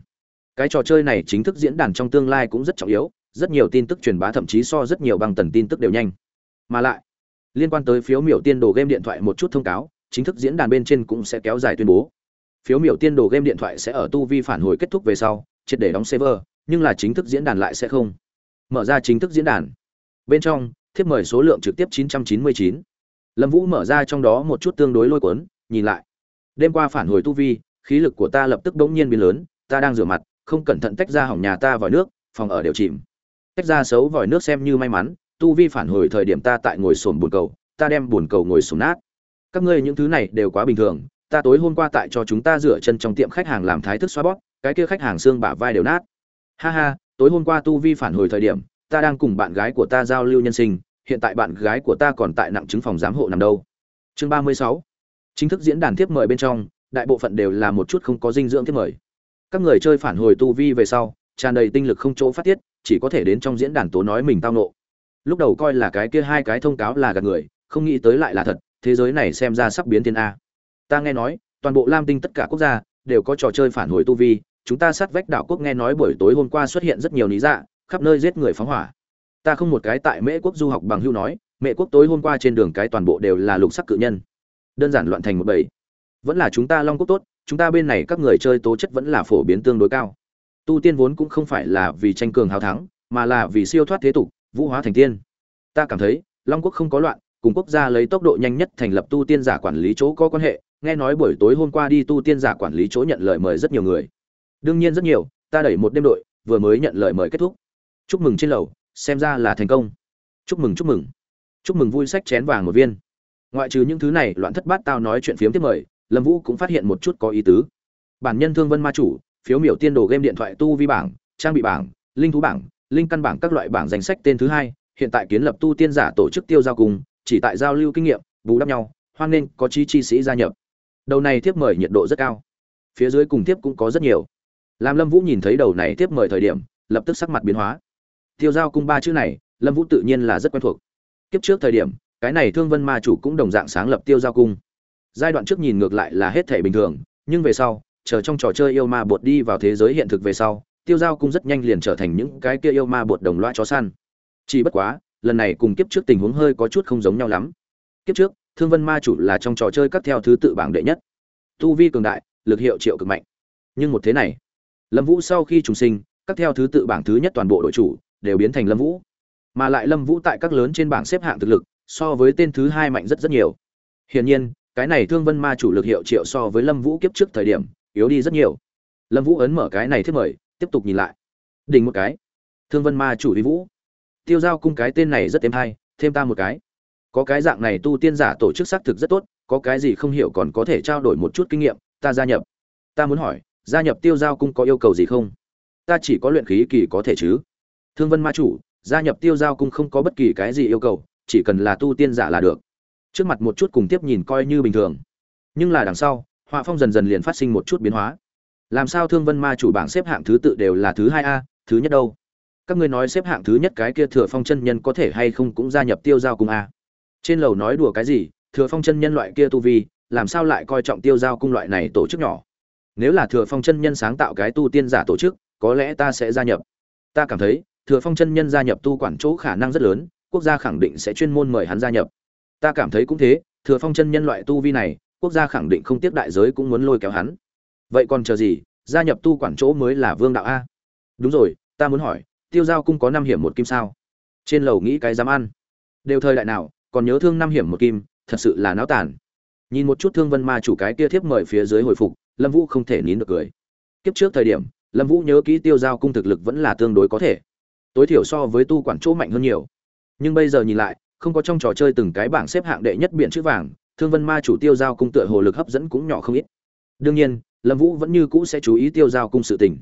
Cái trò chơi này chính thức diễn đàn trong tương lai cũng rất trọng yếu rất nhiều tin tức truyền bá thậm chí so rất nhiều băng tần tin tức đều nhanh. Mà lại, liên quan tới phiếu miểu tiên đồ game điện thoại một chút thông cáo, chính thức diễn đàn bên trên cũng sẽ kéo dài tuyên bố. Phiếu miểu tiên đồ game điện thoại sẽ ở tu vi phản hồi kết thúc về sau, triệt để đóng server, nhưng là chính thức diễn đàn lại sẽ không. Mở ra chính thức diễn đàn. Bên trong, thiếp mời số lượng trực tiếp 999. lâm vũ mở ra trong đó một chút tương đối lôi cuốn, nhìn lại. Đêm qua phản hồi tu vi, khí lực của ta lập tức bỗng nhiên biến lớn, ta đang rửa mặt, không cẩn thận tách ra hỏng nhà ta vào nước, phòng ở đều chìm tách ra xấu vòi nước xem như may mắn, tu vi phản hồi thời điểm ta tại ngồi sồn bồn cầu, ta đem bồn cầu ngồi sồn nát. Các ngươi những thứ này đều quá bình thường, ta tối hôm qua tại cho chúng ta rửa chân trong tiệm khách hàng làm thái thức xoa bóp, cái kia khách hàng xương bả vai đều nát. Ha ha, tối hôm qua tu vi phản hồi thời điểm, ta đang cùng bạn gái của ta giao lưu nhân sinh, hiện tại bạn gái của ta còn tại nặng chứng phòng giám hộ nằm đâu. Chương ba mươi sáu. Chính thức diễn đàn tiếp mời bên trong, đại bộ phận đều là một chút không có dinh dưỡng tiếp mời. Các người chơi phản hồi tu vi về sau, tràn đầy tinh lực không chỗ phát tiết chỉ có thể đến trong diễn đàn tố nói mình tao nộ lúc đầu coi là cái kia hai cái thông cáo là gạt người, không nghĩ tới lại là thật, thế giới này xem ra sắp biến thiên a. Ta nghe nói, toàn bộ lam tinh tất cả quốc gia, đều có trò chơi phản hồi tu vi, chúng ta sát vách đảo quốc nghe nói buổi tối hôm qua xuất hiện rất nhiều lý dạ khắp nơi giết người phóng hỏa. Ta không một cái tại mễ quốc du học bằng hưu nói mẹ quốc tối hôm qua trên đường cái toàn bộ đều là lục sắc cự nhân. Đơn giản loạn thành một bầy. Vẫn là chúng ta long quốc tốt, chúng ta bên này các người chơi tố chất vẫn là phổ biến tương đối cao tu tiên vốn cũng không phải là vì tranh cường hào thắng, mà là vì siêu thoát thế tục, vũ hóa thành tiên. Ta cảm thấy, long quốc không có loạn, cùng quốc gia lấy tốc độ nhanh nhất thành lập tu tiên giả quản lý chỗ có quan hệ, nghe nói buổi tối hôm qua đi tu tiên giả quản lý chỗ nhận lời mời rất nhiều người. Đương nhiên rất nhiều, ta đẩy một đêm đội, vừa mới nhận lời mời kết thúc. Chúc mừng trên lầu, xem ra là thành công. Chúc mừng chúc mừng. Chúc mừng vui sách chén vàng một viên. Ngoại trừ những thứ này, loạn thất bát tao nói chuyện phiếm tiếp mời, lâm vũ cũng phát hiện một chút có ý tứ. Bản nhân thương vân ma chủ phiếu miểu tiên đồ game điện thoại tu vi bảng, trang bị bảng, linh thú bảng, linh căn bảng các loại bảng danh sách tên thứ hai, hiện tại kiến lập tu tiên giả tổ chức tiêu giao cùng, chỉ tại giao lưu kinh nghiệm, bù đắp nhau, hoan nghênh, có chi chi sĩ gia nhập. Đầu này tiếp mời nhiệt độ rất cao. Phía dưới cùng tiếp cũng có rất nhiều. Làm lâm vũ nhìn thấy đầu này tiếp mời thời điểm, lập tức sắc mặt biến hóa. Tiêu giao cung ba chữ này, lâm vũ tự nhiên là rất quen thuộc. Kiếp trước thời điểm, cái này thương vân ma chủ cũng đồng dạng sáng lập tiêu giao cung. Giai đoạn trước nhìn ngược lại là hết thể bình thường, nhưng về sau chờ trong trò chơi yêu ma bột đi vào thế giới hiện thực về sau, tiêu giao cung rất nhanh liền trở thành những cái kia yêu ma bột đồng loại chó săn. Chỉ bất quá, lần này cùng kiếp trước tình huống hơi có chút không giống nhau lắm. Kiếp trước, thương vân ma chủ là trong trò chơi cắt theo thứ tự bảng đệ nhất. Tu vi cường đại, lực hiệu triệu cực mạnh. Nhưng một thế này, lâm vũ sau khi trùng sinh cắt theo thứ tự bảng thứ nhất toàn bộ đội chủ đều biến thành lâm vũ. Mà lại lâm vũ tại các lớn trên bảng xếp hạng thực lực, so với tên thứ hai mạnh rất rất nhiều. Hiển nhiên, cái này thương vân ma chủ lực hiệu triệu so với lâm vũ kiếp trước thời điểm yếu đi rất nhiều. Lâm vũ ấn mở cái này thiết mời, tiếp tục nhìn lại. Đỉnh một cái. Thương vân ma chủ đi vũ. Tiêu giao cung cái tên này rất êm hay, thêm ta một cái. Có cái dạng này tu tiên giả tổ chức xác thực rất tốt, có cái gì không hiểu còn có thể trao đổi một chút kinh nghiệm, ta gia nhập. Ta muốn hỏi, gia nhập tiêu giao cung có yêu cầu gì không? Ta chỉ có luyện khí kỳ có thể chứ. Thương vân ma chủ, gia nhập tiêu giao cung không có bất kỳ cái gì yêu cầu, chỉ cần là tu tiên giả là được. Trước mặt một chút cùng tiếp nhìn coi như bình thường. Nhưng là đằng sau họa phong dần dần liền phát sinh một chút biến hóa. Làm sao thương vân ma chủ bảng xếp hạng thứ tự đều là thứ hai a, thứ nhất đâu? Các ngươi nói xếp hạng thứ nhất cái kia thừa phong chân nhân có thể hay không cũng gia nhập tiêu giao cung a? Trên lầu nói đùa cái gì, thừa phong chân nhân loại kia tu vi, làm sao lại coi trọng tiêu giao cung loại này tổ chức nhỏ? Nếu là thừa phong chân nhân sáng tạo cái tu tiên giả tổ chức, có lẽ ta sẽ gia nhập. Ta cảm thấy, thừa phong chân nhân gia nhập tu quản chỗ khả năng rất lớn, quốc gia khẳng định sẽ chuyên môn mời hắn gia nhập. Ta cảm thấy cũng thế, thừa phong chân nhân loại tu vi này quốc gia khẳng định không tiếc đại giới cũng muốn lôi kéo hắn. Vậy còn chờ gì? Gia nhập tu quản chỗ mới là vương đạo a. Đúng rồi, ta muốn hỏi, tiêu giao cung có năm hiểm một kim sao? Trên lầu nghĩ cái dám ăn. Đều thời đại nào, còn nhớ thương năm hiểm một kim, thật sự là náo tàn. Nhìn một chút thương vân ma chủ cái kia thiếp mời phía dưới hồi phục, lâm vũ không thể nín được cười. Kiếp trước thời điểm, lâm vũ nhớ kỹ tiêu giao cung thực lực vẫn là tương đối có thể. Tối thiểu so với tu quản chỗ mạnh hơn nhiều. Nhưng bây giờ nhìn lại, không có trong trò chơi từng cái bảng xếp hạng đệ nhất biển chữ vàng thương vân ma chủ tiêu giao cung tựa hồ lực hấp dẫn cũng nhỏ không ít. Đương nhiên, lâm vũ vẫn như cũ sẽ chú ý tiêu giao cung sự tình.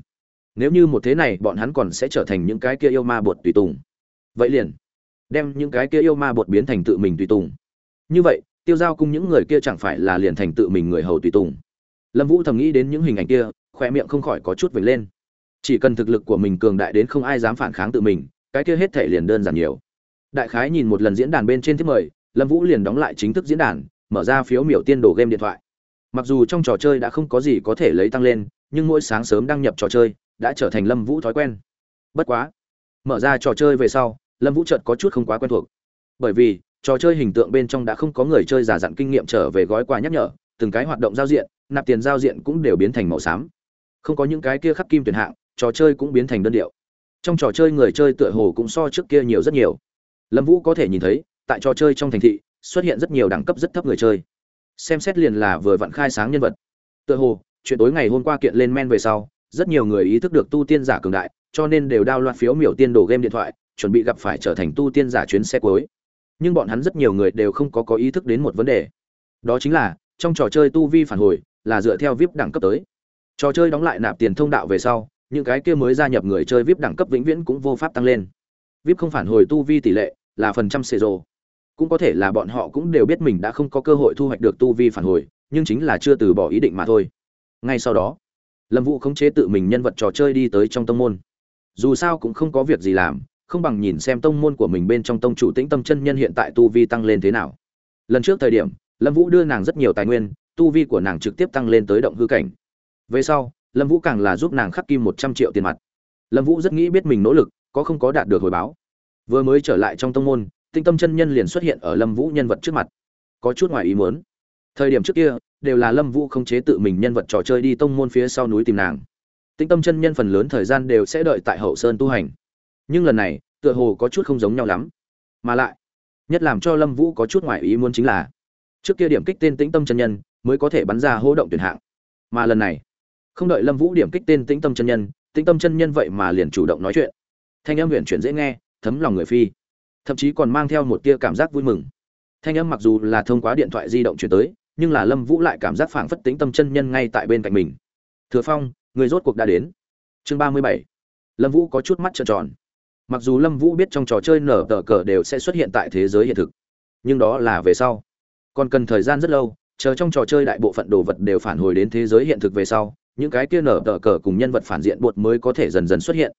Nếu như một thế này, bọn hắn còn sẽ trở thành những cái kia yêu ma bột tùy tùng. Vậy liền, đem những cái kia yêu ma bột biến thành tự mình tùy tùng. Như vậy, tiêu giao cung những người kia chẳng phải là liền thành tự mình người hầu tùy tùng. Lâm vũ thầm nghĩ đến những hình ảnh kia khoe miệng không khỏi có chút vểnh lên. Chỉ cần thực lực của mình cường đại đến không ai dám phản kháng tự mình, cái kia hết thể liền đơn giản nhiều. Đại khái nhìn một lần diễn đàn bên trên thiết mời, lâm vũ liền đóng lại chính thức diễn đàn mở ra phiếu miểu tiên đồ game điện thoại. Mặc dù trong trò chơi đã không có gì có thể lấy tăng lên, nhưng mỗi sáng sớm đăng nhập trò chơi đã trở thành lâm vũ thói quen. Bất quá, mở ra trò chơi về sau, lâm vũ chợt có chút không quá quen thuộc. Bởi vì, trò chơi hình tượng bên trong đã không có người chơi giả dặn kinh nghiệm trở về gói quà nhắc nhở, từng cái hoạt động giao diện, nạp tiền giao diện cũng đều biến thành màu xám. Không có những cái kia khắc kim tuyển hạng, trò chơi cũng biến thành đơn điệu. Trong trò chơi người chơi tựa hồ cũng so trước kia nhiều rất nhiều. Lâm vũ có thể nhìn thấy, tại trò chơi trong thành thị xuất hiện rất nhiều đẳng cấp rất thấp người chơi. Xem xét liền là vừa vặn khai sáng nhân vật. Tựa hồ, chuyện tối ngày hôm qua kiện lên men về sau, rất nhiều người ý thức được tu tiên giả cường đại, cho nên đều đao loạt phiếu miểu tiên đồ game điện thoại, chuẩn bị gặp phải trở thành tu tiên giả chuyến xe cuối. Nhưng bọn hắn rất nhiều người đều không có có ý thức đến một vấn đề. Đó chính là, trong trò chơi tu vi phản hồi, là dựa theo vip đẳng cấp tới. Trò chơi đóng lại nạp tiền thông đạo về sau, những cái kia mới gia nhập người chơi vip đẳng cấp vĩnh viễn cũng vô pháp tăng lên. Vip không phản hồi tu vi tỷ lệ là phần trăm xệ rồ cũng có thể là bọn họ cũng đều biết mình đã không có cơ hội thu hoạch được tu vi phản hồi, nhưng chính là chưa từ bỏ ý định mà thôi. Ngay sau đó, lâm vũ khống chế tự mình nhân vật trò chơi đi tới trong tông môn. Dù sao cũng không có việc gì làm, không bằng nhìn xem tông môn của mình bên trong tông chủ tĩnh tâm chân nhân hiện tại tu vi tăng lên thế nào. Lần trước thời điểm, lâm vũ đưa nàng rất nhiều tài nguyên, tu vi của nàng trực tiếp tăng lên tới động hư cảnh. Về sau, lâm vũ càng là giúp nàng khắc kim một trăm triệu tiền mặt. Lâm vũ rất nghĩ biết mình nỗ lực, có không có đạt được hồi báo. Vừa mới trở lại trong tông môn tinh tâm chân nhân liền xuất hiện ở lâm vũ nhân vật trước mặt. Có chút ngoài ý muốn. Thời điểm trước kia, đều là lâm vũ không chế tự mình nhân vật trò chơi đi tông môn phía sau núi tìm nàng. Tinh tâm chân nhân phần lớn thời gian đều sẽ đợi tại hậu sơn tu hành. Nhưng lần này, tựa hồ có chút không giống nhau lắm. Mà lại, nhất làm cho lâm vũ có chút ngoài ý muốn chính là, trước kia điểm kích tên tĩnh tâm chân nhân, mới có thể bắn ra hô động tuyển hạng. Mà lần này, không đợi lâm vũ điểm kích tên tĩnh tâm chân nhân, tĩnh tâm chân nhân vậy mà liền chủ động nói chuyện. Thanh âm huyện chuyển dễ nghe, thấm lòng người phi thậm chí còn mang theo một tia cảm giác vui mừng. Thanh âm mặc dù là thông qua điện thoại di động chuyển tới, nhưng là lâm vũ lại cảm giác phảng phất tính tâm chân nhân ngay tại bên cạnh mình. Thừa phong, người rốt cuộc đã đến. Chương ba mươi bảy. Lâm vũ có chút mắt trợn tròn. Mặc dù lâm vũ biết trong trò chơi nở tờ cờ đều sẽ xuất hiện tại thế giới hiện thực, nhưng đó là về sau. Còn cần thời gian rất lâu, chờ trong trò chơi đại bộ phận đồ vật đều phản hồi đến thế giới hiện thực về sau, những cái kia nở tờ cờ cùng nhân vật phản diện buộc mới có thể dần dần xuất hiện.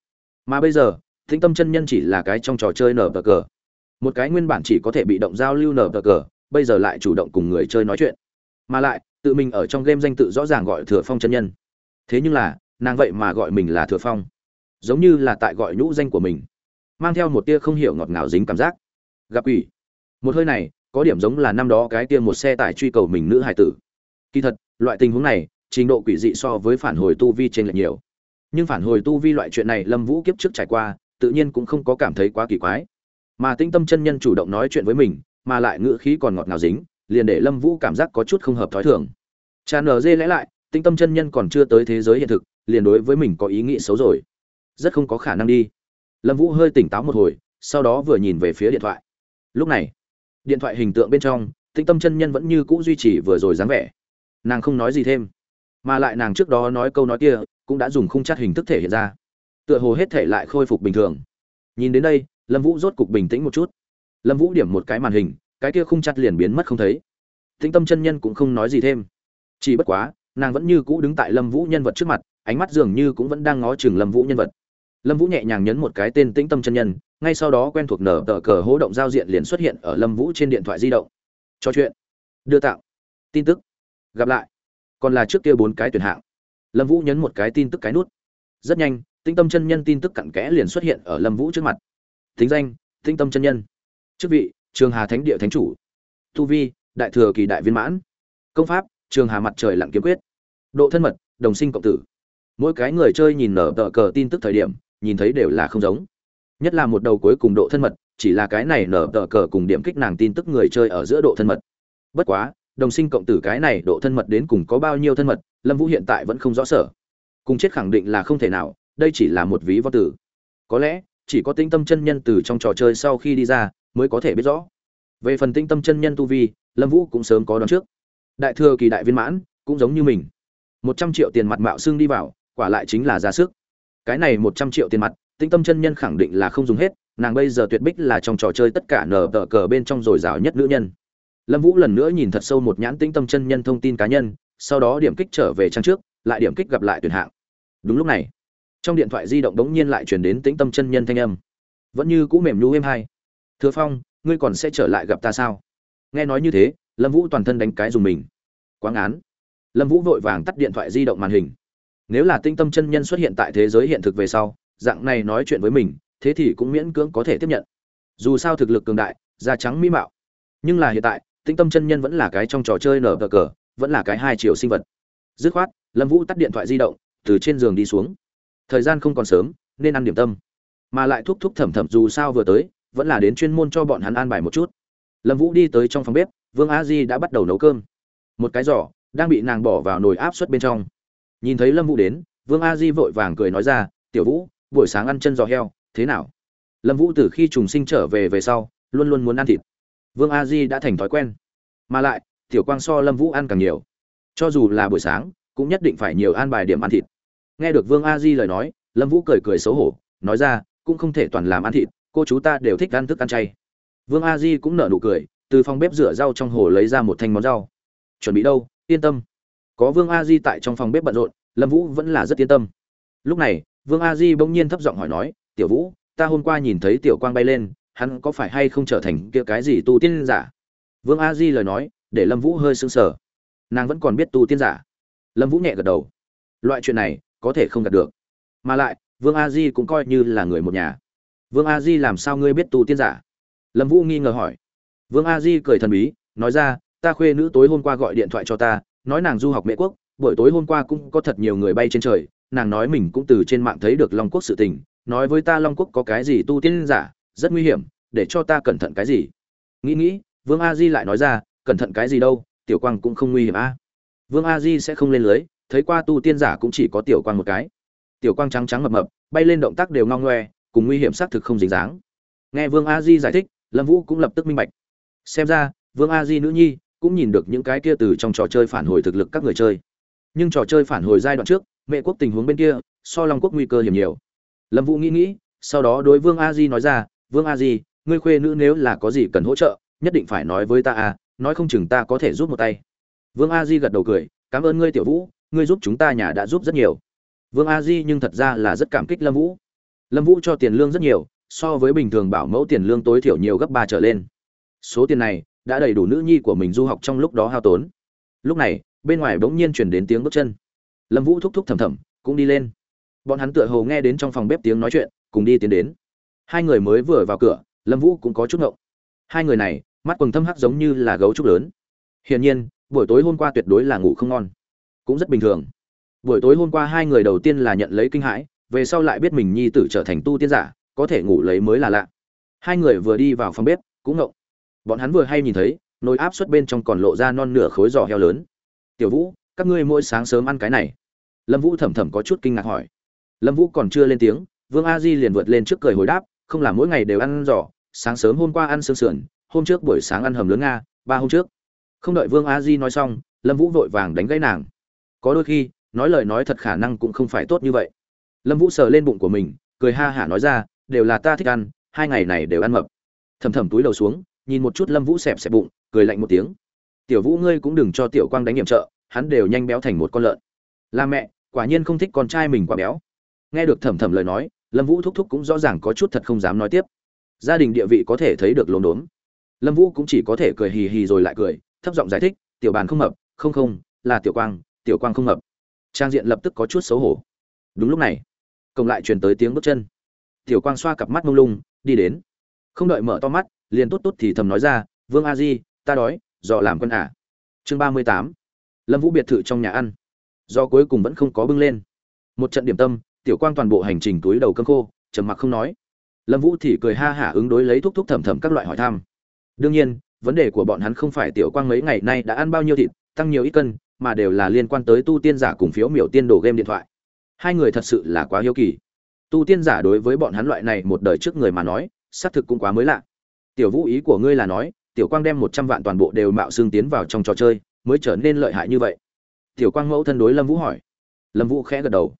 Mà bây giờ thính tâm chân nhân chỉ là cái trong trò chơi nở tờ cờ một cái nguyên bản chỉ có thể bị động giao lưu nở tờ cờ, bây giờ lại chủ động cùng người chơi nói chuyện. Mà lại, tự mình ở trong game danh tự rõ ràng gọi thừa phong chân nhân. Thế nhưng là, nàng vậy mà gọi mình là thừa phong. Giống như là tại gọi nhũ danh của mình. Mang theo một tia không hiểu ngọt ngào dính cảm giác. Gặp quỷ. một hơi này, có điểm giống là năm đó cái tia một xe tải truy cầu mình nữ hải tử. Kỳ thật, loại tình huống này, trình độ quỷ dị so với phản hồi tu vi trên lệch nhiều. Nhưng phản hồi tu vi loại chuyện này lâm vũ kiếp trước trải qua, tự nhiên cũng không có cảm thấy quá kỳ quái mà tinh tâm chân nhân chủ động nói chuyện với mình, mà lại ngữ khí còn ngọt ngào dính, liền để lâm vũ cảm giác có chút không hợp thói thường. Cha nở dê lẽ lại tinh tâm chân nhân còn chưa tới thế giới hiện thực, liền đối với mình có ý nghĩ xấu rồi. Rất không có khả năng đi. Lâm vũ hơi tỉnh táo một hồi, sau đó vừa nhìn về phía điện thoại. Lúc này, điện thoại hình tượng bên trong tinh tâm chân nhân vẫn như cũ duy trì vừa rồi dáng vẻ. Nàng không nói gì thêm, mà lại nàng trước đó nói câu nói kia cũng đã dùng khung chắt hình thức thể hiện ra. Tựa hồ hết thể lại khôi phục bình thường. Nhìn đến đây lâm vũ rốt cục bình tĩnh một chút. Lâm vũ điểm một cái màn hình, cái kia khung chặt liền biến mất không thấy. Tĩnh tâm chân nhân cũng không nói gì thêm. Chỉ bất quá, nàng vẫn như cũ đứng tại lâm vũ nhân vật trước mặt, ánh mắt dường như cũng vẫn đang ngó chừng lâm vũ nhân vật. Lâm vũ nhẹ nhàng nhấn một cái tên tĩnh tâm chân nhân, ngay sau đó quen thuộc nở tờ cờ hố động giao diện liền xuất hiện ở lâm vũ trên điện thoại di động. Trò chuyện. Đưa tạo tin tức. Gặp lại. Còn là trước kia bốn cái tuyển hạng. Lâm vũ nhấn một cái tin tức cái nút. Rất nhanh tinh tâm chân nhân tin tức cặn kẽ liền xuất hiện ở lâm vũ trước mặt thính danh tinh tâm chân nhân. Chức vị, trường hà thánh địa thánh chủ. Tu vi, đại thừa kỳ đại viên mãn. Công pháp, trường hà mặt trời lặng kiếm quyết. Độ thân mật, đồng sinh cộng tử. Mỗi cái người chơi nhìn nở tờ cờ tin tức thời điểm, nhìn thấy đều là không giống. Nhất là một đầu cuối cùng độ thân mật, chỉ là cái này nở tờ cờ cùng điểm kích nàng tin tức người chơi ở giữa độ thân mật. Bất quá, đồng sinh cộng tử cái này độ thân mật đến cùng có bao nhiêu thân mật, lâm vũ hiện tại vẫn không rõ sở. Cùng chết khẳng định là không thể nào, đây chỉ là một ví von tử. Có lẽ chỉ có tinh tâm chân nhân từ trong trò chơi sau khi đi ra mới có thể biết rõ. Về phần tinh tâm chân nhân tu vi, lâm vũ cũng sớm có đón trước. Đại thừa kỳ đại viên mãn, cũng giống như mình. Một trăm triệu tiền mặt mạo xương đi vào, quả lại chính là ra sức. Cái này một trăm triệu tiền mặt tinh tâm chân nhân khẳng định là không dùng hết, nàng bây giờ tuyệt bích là trong trò chơi tất cả nở tờ cờ bên trong dồi dào nhất nữ nhân. Lâm vũ lần nữa nhìn thật sâu một nhãn tinh tâm chân nhân thông tin cá nhân, sau đó điểm kích trở về trang trước, lại điểm kích gặp lại tuyển hạng. Đúng lúc này trong điện thoại di động đống nhiên lại chuyển đến tĩnh tâm chân nhân thanh âm. Vẫn như cũ mềm nhu êm hai. Thừa phong, ngươi còn sẽ trở lại gặp ta sao? Nghe nói như thế, lâm vũ toàn thân đánh cái dùng mình. Quáng án lâm vũ vội vàng tắt điện thoại di động màn hình. Nếu là tinh tâm chân nhân xuất hiện tại thế giới hiện thực về sau, dạng này nói chuyện với mình, thế thì cũng miễn cưỡng có thể tiếp nhận. Dù sao thực lực cường đại, da trắng mỹ mạo. Nhưng là hiện tại tinh tâm chân nhân vẫn là cái trong trò chơi nở cờ cờ, vẫn là cái hai chiều sinh vật. Dứt khoát, lâm vũ tắt điện thoại di động, từ trên giường đi xuống thời gian không còn sớm, nên ăn điểm tâm. Mà lại thúc thúc thẩm thẩm dù sao vừa tới, vẫn là đến chuyên môn cho bọn hắn an bài một chút. Lâm vũ đi tới trong phòng bếp, vương a di đã bắt đầu nấu cơm. Một cái giỏ đang bị nàng bỏ vào nồi áp suất bên trong. Nhìn thấy lâm vũ đến, vương a di vội vàng cười nói ra, tiểu vũ, buổi sáng ăn chân giò heo, thế nào? Lâm vũ từ khi trùng sinh trở về về sau, luôn luôn muốn ăn thịt. Vương a di đã thành thói quen. Mà lại, tiểu quang so lâm vũ ăn càng nhiều. Cho dù là buổi sáng, cũng nhất định phải nhiều an bài điểm ăn thịt nghe được vương a di lời nói, lâm vũ cười cười xấu hổ, nói ra, cũng không thể toàn làm ăn thịt, cô chú ta đều thích ăn thức ăn chay. Vương a di cũng nở nụ cười, từ phòng bếp rửa rau trong hồ lấy ra một thanh món rau. Chuẩn bị đâu, yên tâm. Có vương a di tại trong phòng bếp bận rộn, lâm vũ vẫn là rất yên tâm. Lúc này, vương a di bỗng nhiên thấp giọng hỏi nói, tiểu vũ, ta hôm qua nhìn thấy tiểu quang bay lên, hắn có phải hay không trở thành kia cái gì tu tiên giả? Vương a di lời nói, để lâm vũ hơi sững sờ. Nàng vẫn còn biết tu tiên giả. Lâm vũ nhẹ gật đầu. Loại chuyện này có thể không đạt được. Mà lại, vương a di cũng coi như là người một nhà. Vương a di làm sao ngươi biết tu tiên giả? Lâm vũ nghi ngờ hỏi. Vương a di cười thần bí, nói ra, ta khuê nữ tối hôm qua gọi điện thoại cho ta, nói nàng du học mễ quốc, buổi tối hôm qua cũng có thật nhiều người bay trên trời, nàng nói mình cũng từ trên mạng thấy được long quốc sự tình, nói với ta long quốc có cái gì tu tiên giả, rất nguy hiểm, để cho ta cẩn thận cái gì? Nghĩ nghĩ, vương a di lại nói ra, cẩn thận cái gì đâu, tiểu quang cũng không nguy hiểm a. Vương a di sẽ không lên lưới thấy qua tu tiên giả cũng chỉ có tiểu quang một cái. Tiểu quang trắng trắng mập mập, bay lên động tác đều ngong ngoe, cùng nguy hiểm xác thực không dính dáng. Nghe vương a di giải thích, lâm vũ cũng lập tức minh bạch. Xem ra, vương a di nữ nhi cũng nhìn được những cái kia từ trong trò chơi phản hồi thực lực các người chơi. Nhưng trò chơi phản hồi giai đoạn trước, mẹ quốc tình huống bên kia, so long quốc nguy cơ hiểm nhiều. Lâm vũ nghĩ nghĩ, sau đó đối vương a di nói ra, vương a di, ngươi khuê nữ nếu là có gì cần hỗ trợ, nhất định phải nói với ta à nói không chừng ta có thể giúp một tay. Vương a di gật đầu cười, cảm ơn ngươi, tiểu vũ ngươi giúp chúng ta nhà đã giúp rất nhiều. Vương a di nhưng thật ra là rất cảm kích lâm vũ. Lâm vũ cho tiền lương rất nhiều, so với bình thường bảo mẫu tiền lương tối thiểu nhiều gấp ba trở lên. Số tiền này đã đầy đủ nữ nhi của mình du học trong lúc đó hao tốn. Lúc này, bên ngoài bỗng nhiên chuyển đến tiếng bước chân. Lâm vũ thúc thúc thầm thầm, cũng đi lên. Bọn hắn tựa hồ nghe đến trong phòng bếp tiếng nói chuyện, cùng đi tiến đến. Hai người mới vừa vào cửa, lâm vũ cũng có chút ngộng. Hai người này, mắt quần thâm hắc giống như là gấu trúc lớn. Hiển nhiên, buổi tối hôm qua tuyệt đối là ngủ không ngon cũng rất bình thường. Buổi tối hôm qua hai người đầu tiên là nhận lấy kinh hãi, về sau lại biết mình nhi tử trở thành tu tiên giả, có thể ngủ lấy mới là lạ. Hai người vừa đi vào phòng bếp, cũng ngộng. Bọn hắn vừa hay nhìn thấy, nồi áp suất bên trong còn lộ ra non nửa khối giò heo lớn. Tiểu vũ, các ngươi mỗi sáng sớm ăn cái này. Lâm vũ thẩm thẩm có chút kinh ngạc hỏi. Lâm vũ còn chưa lên tiếng, vương a di liền vượt lên trước cười hồi đáp, không là mỗi ngày đều ăn giò, sáng sớm hôm qua ăn sương sườn, hôm trước buổi sáng ăn hầm lớn nga, ba hôm trước. Không đợi vương a di nói xong, lâm vũ vội vàng đánh gãy nàng có đôi khi, nói lời nói thật khả năng cũng không phải tốt như vậy. Lâm vũ sờ lên bụng của mình, cười ha hả nói ra, đều là ta thích ăn, hai ngày này đều ăn mập. Thầm thầm túi đầu xuống, nhìn một chút lâm vũ xẹp xẹp bụng, cười lạnh một tiếng. Tiểu vũ ngươi cũng đừng cho tiểu quang đánh nhiệm trợ hắn đều nhanh béo thành một con lợn. Là mẹ, quả nhiên không thích con trai mình quá béo. Nghe được thầm thầm lời nói, lâm vũ thúc thúc cũng rõ ràng có chút thật không dám nói tiếp. Gia đình địa vị có thể thấy được lốm đốm. Lâm vũ cũng chỉ có thể cười hì hì rồi lại cười, thấp giọng giải thích, tiểu bàn không mập, không không, là tiểu quang tiểu quang không hợp, trang diện lập tức có chút xấu hổ. Đúng lúc này cộng lại truyền tới tiếng bước chân. Tiểu quang xoa cặp mắt mông lung đi đến. Không đợi mở to mắt liền tốt tốt thì thầm nói ra vương a di ta đói dò làm quân ả à. chương ba mươi tám. Lâm vũ biệt thự trong nhà ăn. Do cuối cùng vẫn không có bưng lên. Một trận điểm tâm tiểu quang toàn bộ hành trình túi đầu cơm khô trầm mặc không nói. Lâm vũ thì cười ha hả ứng đối lấy thúc thúc thầm thầm các loại hỏi thăm. Đương nhiên vấn đề của bọn hắn không phải tiểu quang mấy ngày nay đã ăn bao nhiêu thịt tăng nhiều ít cân mà đều là liên quan tới tu tiên giả cùng phiếu miểu tiên đồ game điện thoại. Hai người thật sự là quá hiếu kỳ. Tu tiên giả đối với bọn hắn loại này một đời trước người mà nói, xác thực cũng quá mới lạ. Tiểu vũ ý của ngươi là nói, tiểu quang đem một trăm vạn toàn bộ đều mạo xương tiến vào trong trò chơi, mới trở nên lợi hại như vậy. Tiểu quang mẫu thân đối lâm vũ hỏi. Lâm vũ khẽ gật đầu.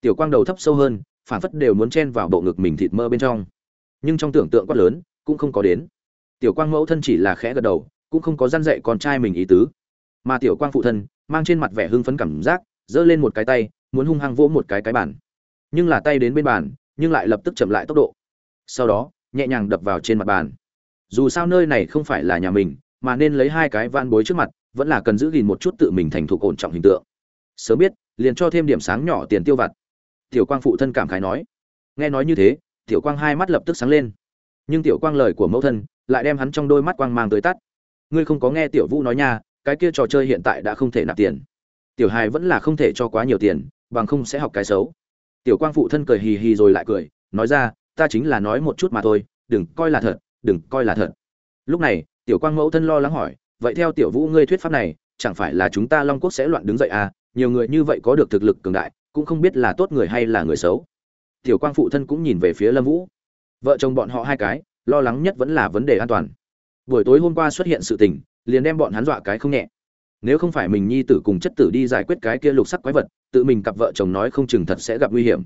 Tiểu quang đầu thấp sâu hơn, phản phất đều muốn chen vào bộ ngực mình thịt mơ bên trong. Nhưng trong tưởng tượng quát lớn, cũng không có đến. Tiểu quang mẫu thân chỉ là khẽ gật đầu, cũng không có răn dạy con trai mình ý tứ. Mà tiểu quang phụ thân mang trên mặt vẻ hưng phấn cảm giác, giơ lên một cái tay, muốn hung hăng vỗ một cái cái bàn. Nhưng là tay đến bên bàn, nhưng lại lập tức chậm lại tốc độ. Sau đó, nhẹ nhàng đập vào trên mặt bàn. Dù sao nơi này không phải là nhà mình, mà nên lấy hai cái van bối trước mặt, vẫn là cần giữ gìn một chút tự mình thành thục ổn trọng hình tượng. Sớm biết, liền cho thêm điểm sáng nhỏ tiền tiêu vặt. Tiểu quang phụ thân cảm khái nói. Nghe nói như thế, tiểu quang hai mắt lập tức sáng lên. Nhưng tiểu quang lời của mẫu thân, lại đem hắn trong đôi mắt quang mang tới tắt. Ngươi không có nghe tiểu vũ nói nha cái kia trò chơi hiện tại đã không thể nạp tiền. Tiểu hài vẫn là không thể cho quá nhiều tiền, bằng không sẽ học cái xấu. Tiểu quang phụ thân cười hì hì rồi lại cười, nói ra, ta chính là nói một chút mà thôi, đừng coi là thật, đừng coi là thật. Lúc này, tiểu quang mẫu thân lo lắng hỏi, vậy theo tiểu vũ ngươi thuyết pháp này, chẳng phải là chúng ta long quốc sẽ loạn đứng dậy à? Nhiều người như vậy có được thực lực cường đại, cũng không biết là tốt người hay là người xấu. Tiểu quang phụ thân cũng nhìn về phía lâm vũ. Vợ chồng bọn họ hai cái, lo lắng nhất vẫn là vấn đề an toàn. Buổi tối hôm qua xuất hiện sự tình liền đem bọn hắn dọa cái không nhẹ. Nếu không phải mình nhi tử cùng chất tử đi giải quyết cái kia lục sắc quái vật, tự mình cặp vợ chồng nói không chừng thật sẽ gặp nguy hiểm.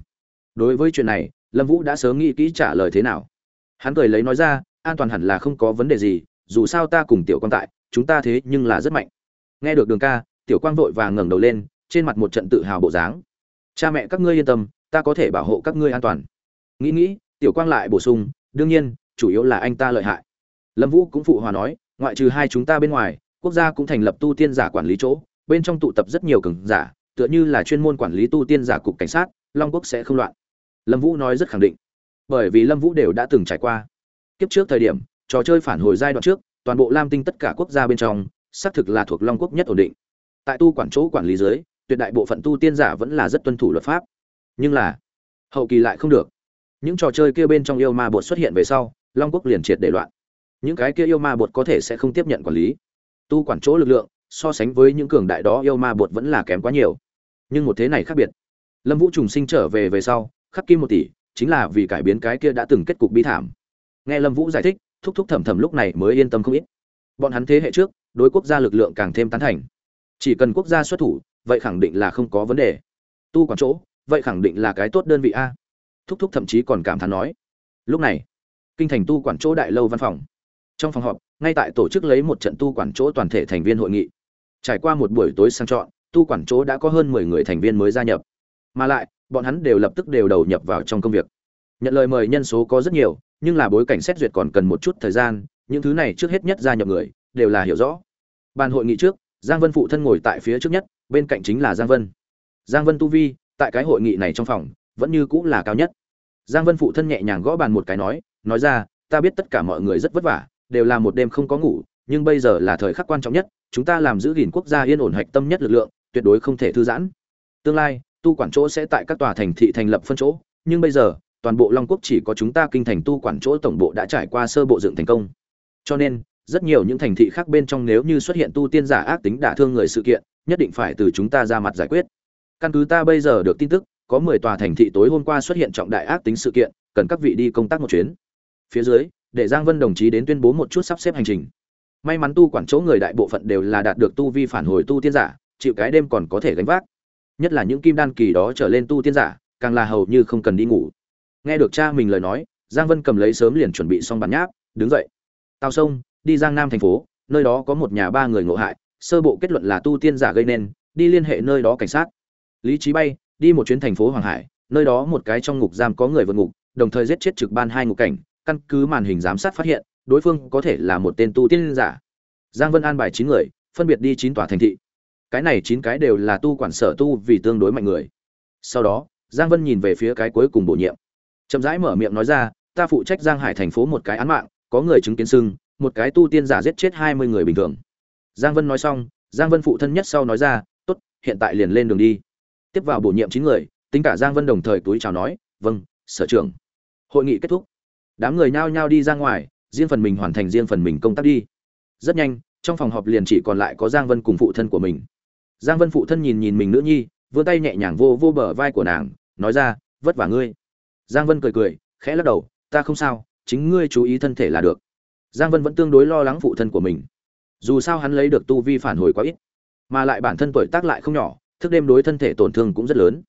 Đối với chuyện này, lâm vũ đã sớm nghĩ kỹ trả lời thế nào. Hắn cười lấy nói ra, an toàn hẳn là không có vấn đề gì, dù sao ta cùng tiểu quang tại, chúng ta thế nhưng là rất mạnh. Nghe được đường ca, tiểu quang vội vàng ngẩng đầu lên, trên mặt một trận tự hào bộ dáng. Cha mẹ các ngươi yên tâm, ta có thể bảo hộ các ngươi an toàn. Nghĩ nghĩ, tiểu quang lại bổ sung, đương nhiên, chủ yếu là anh ta lợi hại. Lâm vũ cũng phụ hòa nói ngoại trừ hai chúng ta bên ngoài, quốc gia cũng thành lập tu tiên giả quản lý chỗ, bên trong tụ tập rất nhiều cường giả, tựa như là chuyên môn quản lý tu tiên giả cục cảnh sát, long quốc sẽ không loạn. Lâm vũ nói rất khẳng định. Bởi vì lâm vũ đều đã từng trải qua. Kiếp trước thời điểm, trò chơi phản hồi giai đoạn trước, toàn bộ lam tinh tất cả quốc gia bên trong, xác thực là thuộc long quốc nhất ổn định. Tại tu quản chỗ quản lý dưới, tuyệt đại bộ phận tu tiên giả vẫn là rất tuân thủ luật pháp. Nhưng là, hậu kỳ lại không được. Những trò chơi kia bên trong yêu ma bột xuất hiện về sau, long quốc liền triệt để loạn những cái kia yêu ma bột có thể sẽ không tiếp nhận quản lý. Tu quản chỗ lực lượng, so sánh với những cường đại đó, yêu ma bột vẫn là kém quá nhiều. Nhưng một thế này khác biệt. Lâm vũ trùng sinh trở về về sau, khắc kim một tỷ, chính là vì cải biến cái kia đã từng kết cục bi thảm. Nghe lâm vũ giải thích, thúc thúc thầm thầm lúc này mới yên tâm không ít. Bọn hắn thế hệ trước, đối quốc gia lực lượng càng thêm tán thành. Chỉ cần quốc gia xuất thủ, vậy khẳng định là không có vấn đề. Tu quản chỗ, vậy khẳng định là cái tốt đơn vị a. Thúc thúc thậm chí còn cảm thán nói. Lúc này, kinh thành tu quản chỗ đại lâu văn phòng trong phòng họp, ngay tại tổ chức lấy một trận tu quản chỗ toàn thể thành viên hội nghị. Trải qua một buổi tối sang chọn, tu quản chỗ đã có hơn mười người thành viên mới gia nhập. Mà lại, bọn hắn đều lập tức đều đầu nhập vào trong công việc. Nhận lời mời nhân số có rất nhiều, nhưng là bối cảnh xét duyệt còn cần một chút thời gian, những thứ này trước hết nhất gia nhập người, đều là hiểu rõ. Bàn hội nghị trước, giang vân phụ thân ngồi tại phía trước nhất, bên cạnh chính là giang vân. Giang vân tu vi, tại cái hội nghị này trong phòng, vẫn như cũng là cao nhất. Giang vân phụ thân nhẹ nhàng gõ bàn một cái nói nói ra, ta biết tất cả mọi người rất vất vả đều là một đêm không có ngủ, nhưng bây giờ là thời khắc quan trọng nhất, chúng ta làm giữ gìn quốc gia yên ổn hạch tâm nhất lực lượng, tuyệt đối không thể thư giãn. Tương lai, tu quản chỗ sẽ tại các tòa thành thị thành lập phân chỗ, nhưng bây giờ, toàn bộ long quốc chỉ có chúng ta kinh thành tu quản chỗ tổng bộ đã trải qua sơ bộ dựng thành công. Cho nên, rất nhiều những thành thị khác bên trong nếu như xuất hiện tu tiên giả ác tính đả thương người sự kiện, nhất định phải từ chúng ta ra mặt giải quyết. Căn cứ ta bây giờ được tin tức, có mười tòa thành thị tối hôm qua xuất hiện trọng đại ác tính sự kiện, cần các vị đi công tác một chuyến. Phía dưới để giang vân đồng chí đến tuyên bố một chút sắp xếp hành trình. May mắn tu quản chỗ người đại bộ phận đều là đạt được tu vi phản hồi tu tiên giả, chịu cái đêm còn có thể gánh vác. Nhất là những kim đan kỳ đó trở lên tu tiên giả, càng là hầu như không cần đi ngủ. Nghe được cha mình lời nói, giang vân cầm lấy sớm liền chuẩn bị xong bản nháp, đứng dậy. Tào sông, đi giang nam thành phố, nơi đó có một nhà ba người ngộ hại, sơ bộ kết luận là tu tiên giả gây nên, đi liên hệ nơi đó cảnh sát. Lý Chí bay, đi một chuyến thành phố hoàng hải, nơi đó một cái trong ngục giam có người vượt ngục, đồng thời giết chết trực ban hai ngục cảnh căn cứ màn hình giám sát phát hiện, đối phương có thể là một tên tu tiên giả. Giang vân an bài chín người, phân biệt đi chín tòa thành thị. Cái này chín cái đều là tu quản sở tu vì tương đối mạnh người. Sau đó, giang vân nhìn về phía cái cuối cùng bổ nhiệm. Chậm rãi mở miệng nói ra, ta phụ trách giang hải thành phố một cái án mạng, có người chứng kiến sưng, một cái tu tiên giả giết chết hai mươi người bình thường. Giang vân nói xong, giang vân phụ thân nhất sau nói ra, tốt, hiện tại liền lên đường đi. Tiếp vào bổ nhiệm chín người, tính cả giang vân đồng thời túi chào nói vâng sở trưởng. Hội nghị kết thúc đám người nhao nhao đi ra ngoài, riêng phần mình hoàn thành riêng phần mình công tác đi. Rất nhanh, trong phòng họp liền chỉ còn lại có giang vân cùng phụ thân của mình. Giang vân phụ thân nhìn nhìn mình nữ nhi, vươn tay nhẹ nhàng vô vô bờ vai của nàng, nói ra, vất vả ngươi. Giang vân cười cười, khẽ lắc đầu, ta không sao, chính ngươi chú ý thân thể là được. Giang vân vẫn tương đối lo lắng phụ thân của mình. Dù sao hắn lấy được tu vi phản hồi quá ít, mà lại bản thân tuổi tác lại không nhỏ, thức đêm đối thân thể tổn thương cũng rất lớn.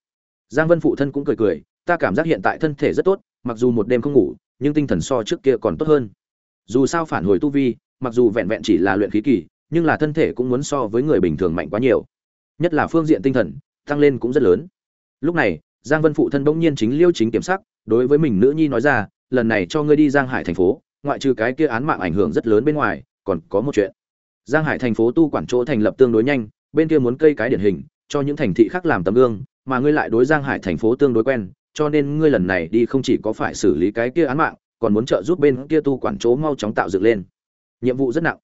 Giang vân phụ thân cũng cười cười, ta cảm giác hiện tại thân thể rất tốt, mặc dù một đêm không ngủ nhưng tinh thần so trước kia còn tốt hơn. Dù sao phản hồi tu vi, mặc dù vẹn vẹn chỉ là luyện khí kỳ, nhưng là thân thể cũng muốn so với người bình thường mạnh quá nhiều. Nhất là phương diện tinh thần, tăng lên cũng rất lớn. Lúc này, giang vân phụ thân bỗng nhiên chính liêu chính kiểm sắc, đối với mình nữ nhi nói ra, lần này cho ngươi đi giang hải thành phố, ngoại trừ cái kia án mạng ảnh hưởng rất lớn bên ngoài, còn có một chuyện. Giang hải thành phố tu quản chỗ thành lập tương đối nhanh, bên kia muốn cây cái điển hình, cho những thành thị khác làm tấm gương, mà ngươi lại đối giang hải thành phố tương đối quen cho nên ngươi lần này đi không chỉ có phải xử lý cái kia án mạng, còn muốn trợ giúp bên kia tu quản chỗ mau chóng tạo dựng lên. Nhiệm vụ rất nặng.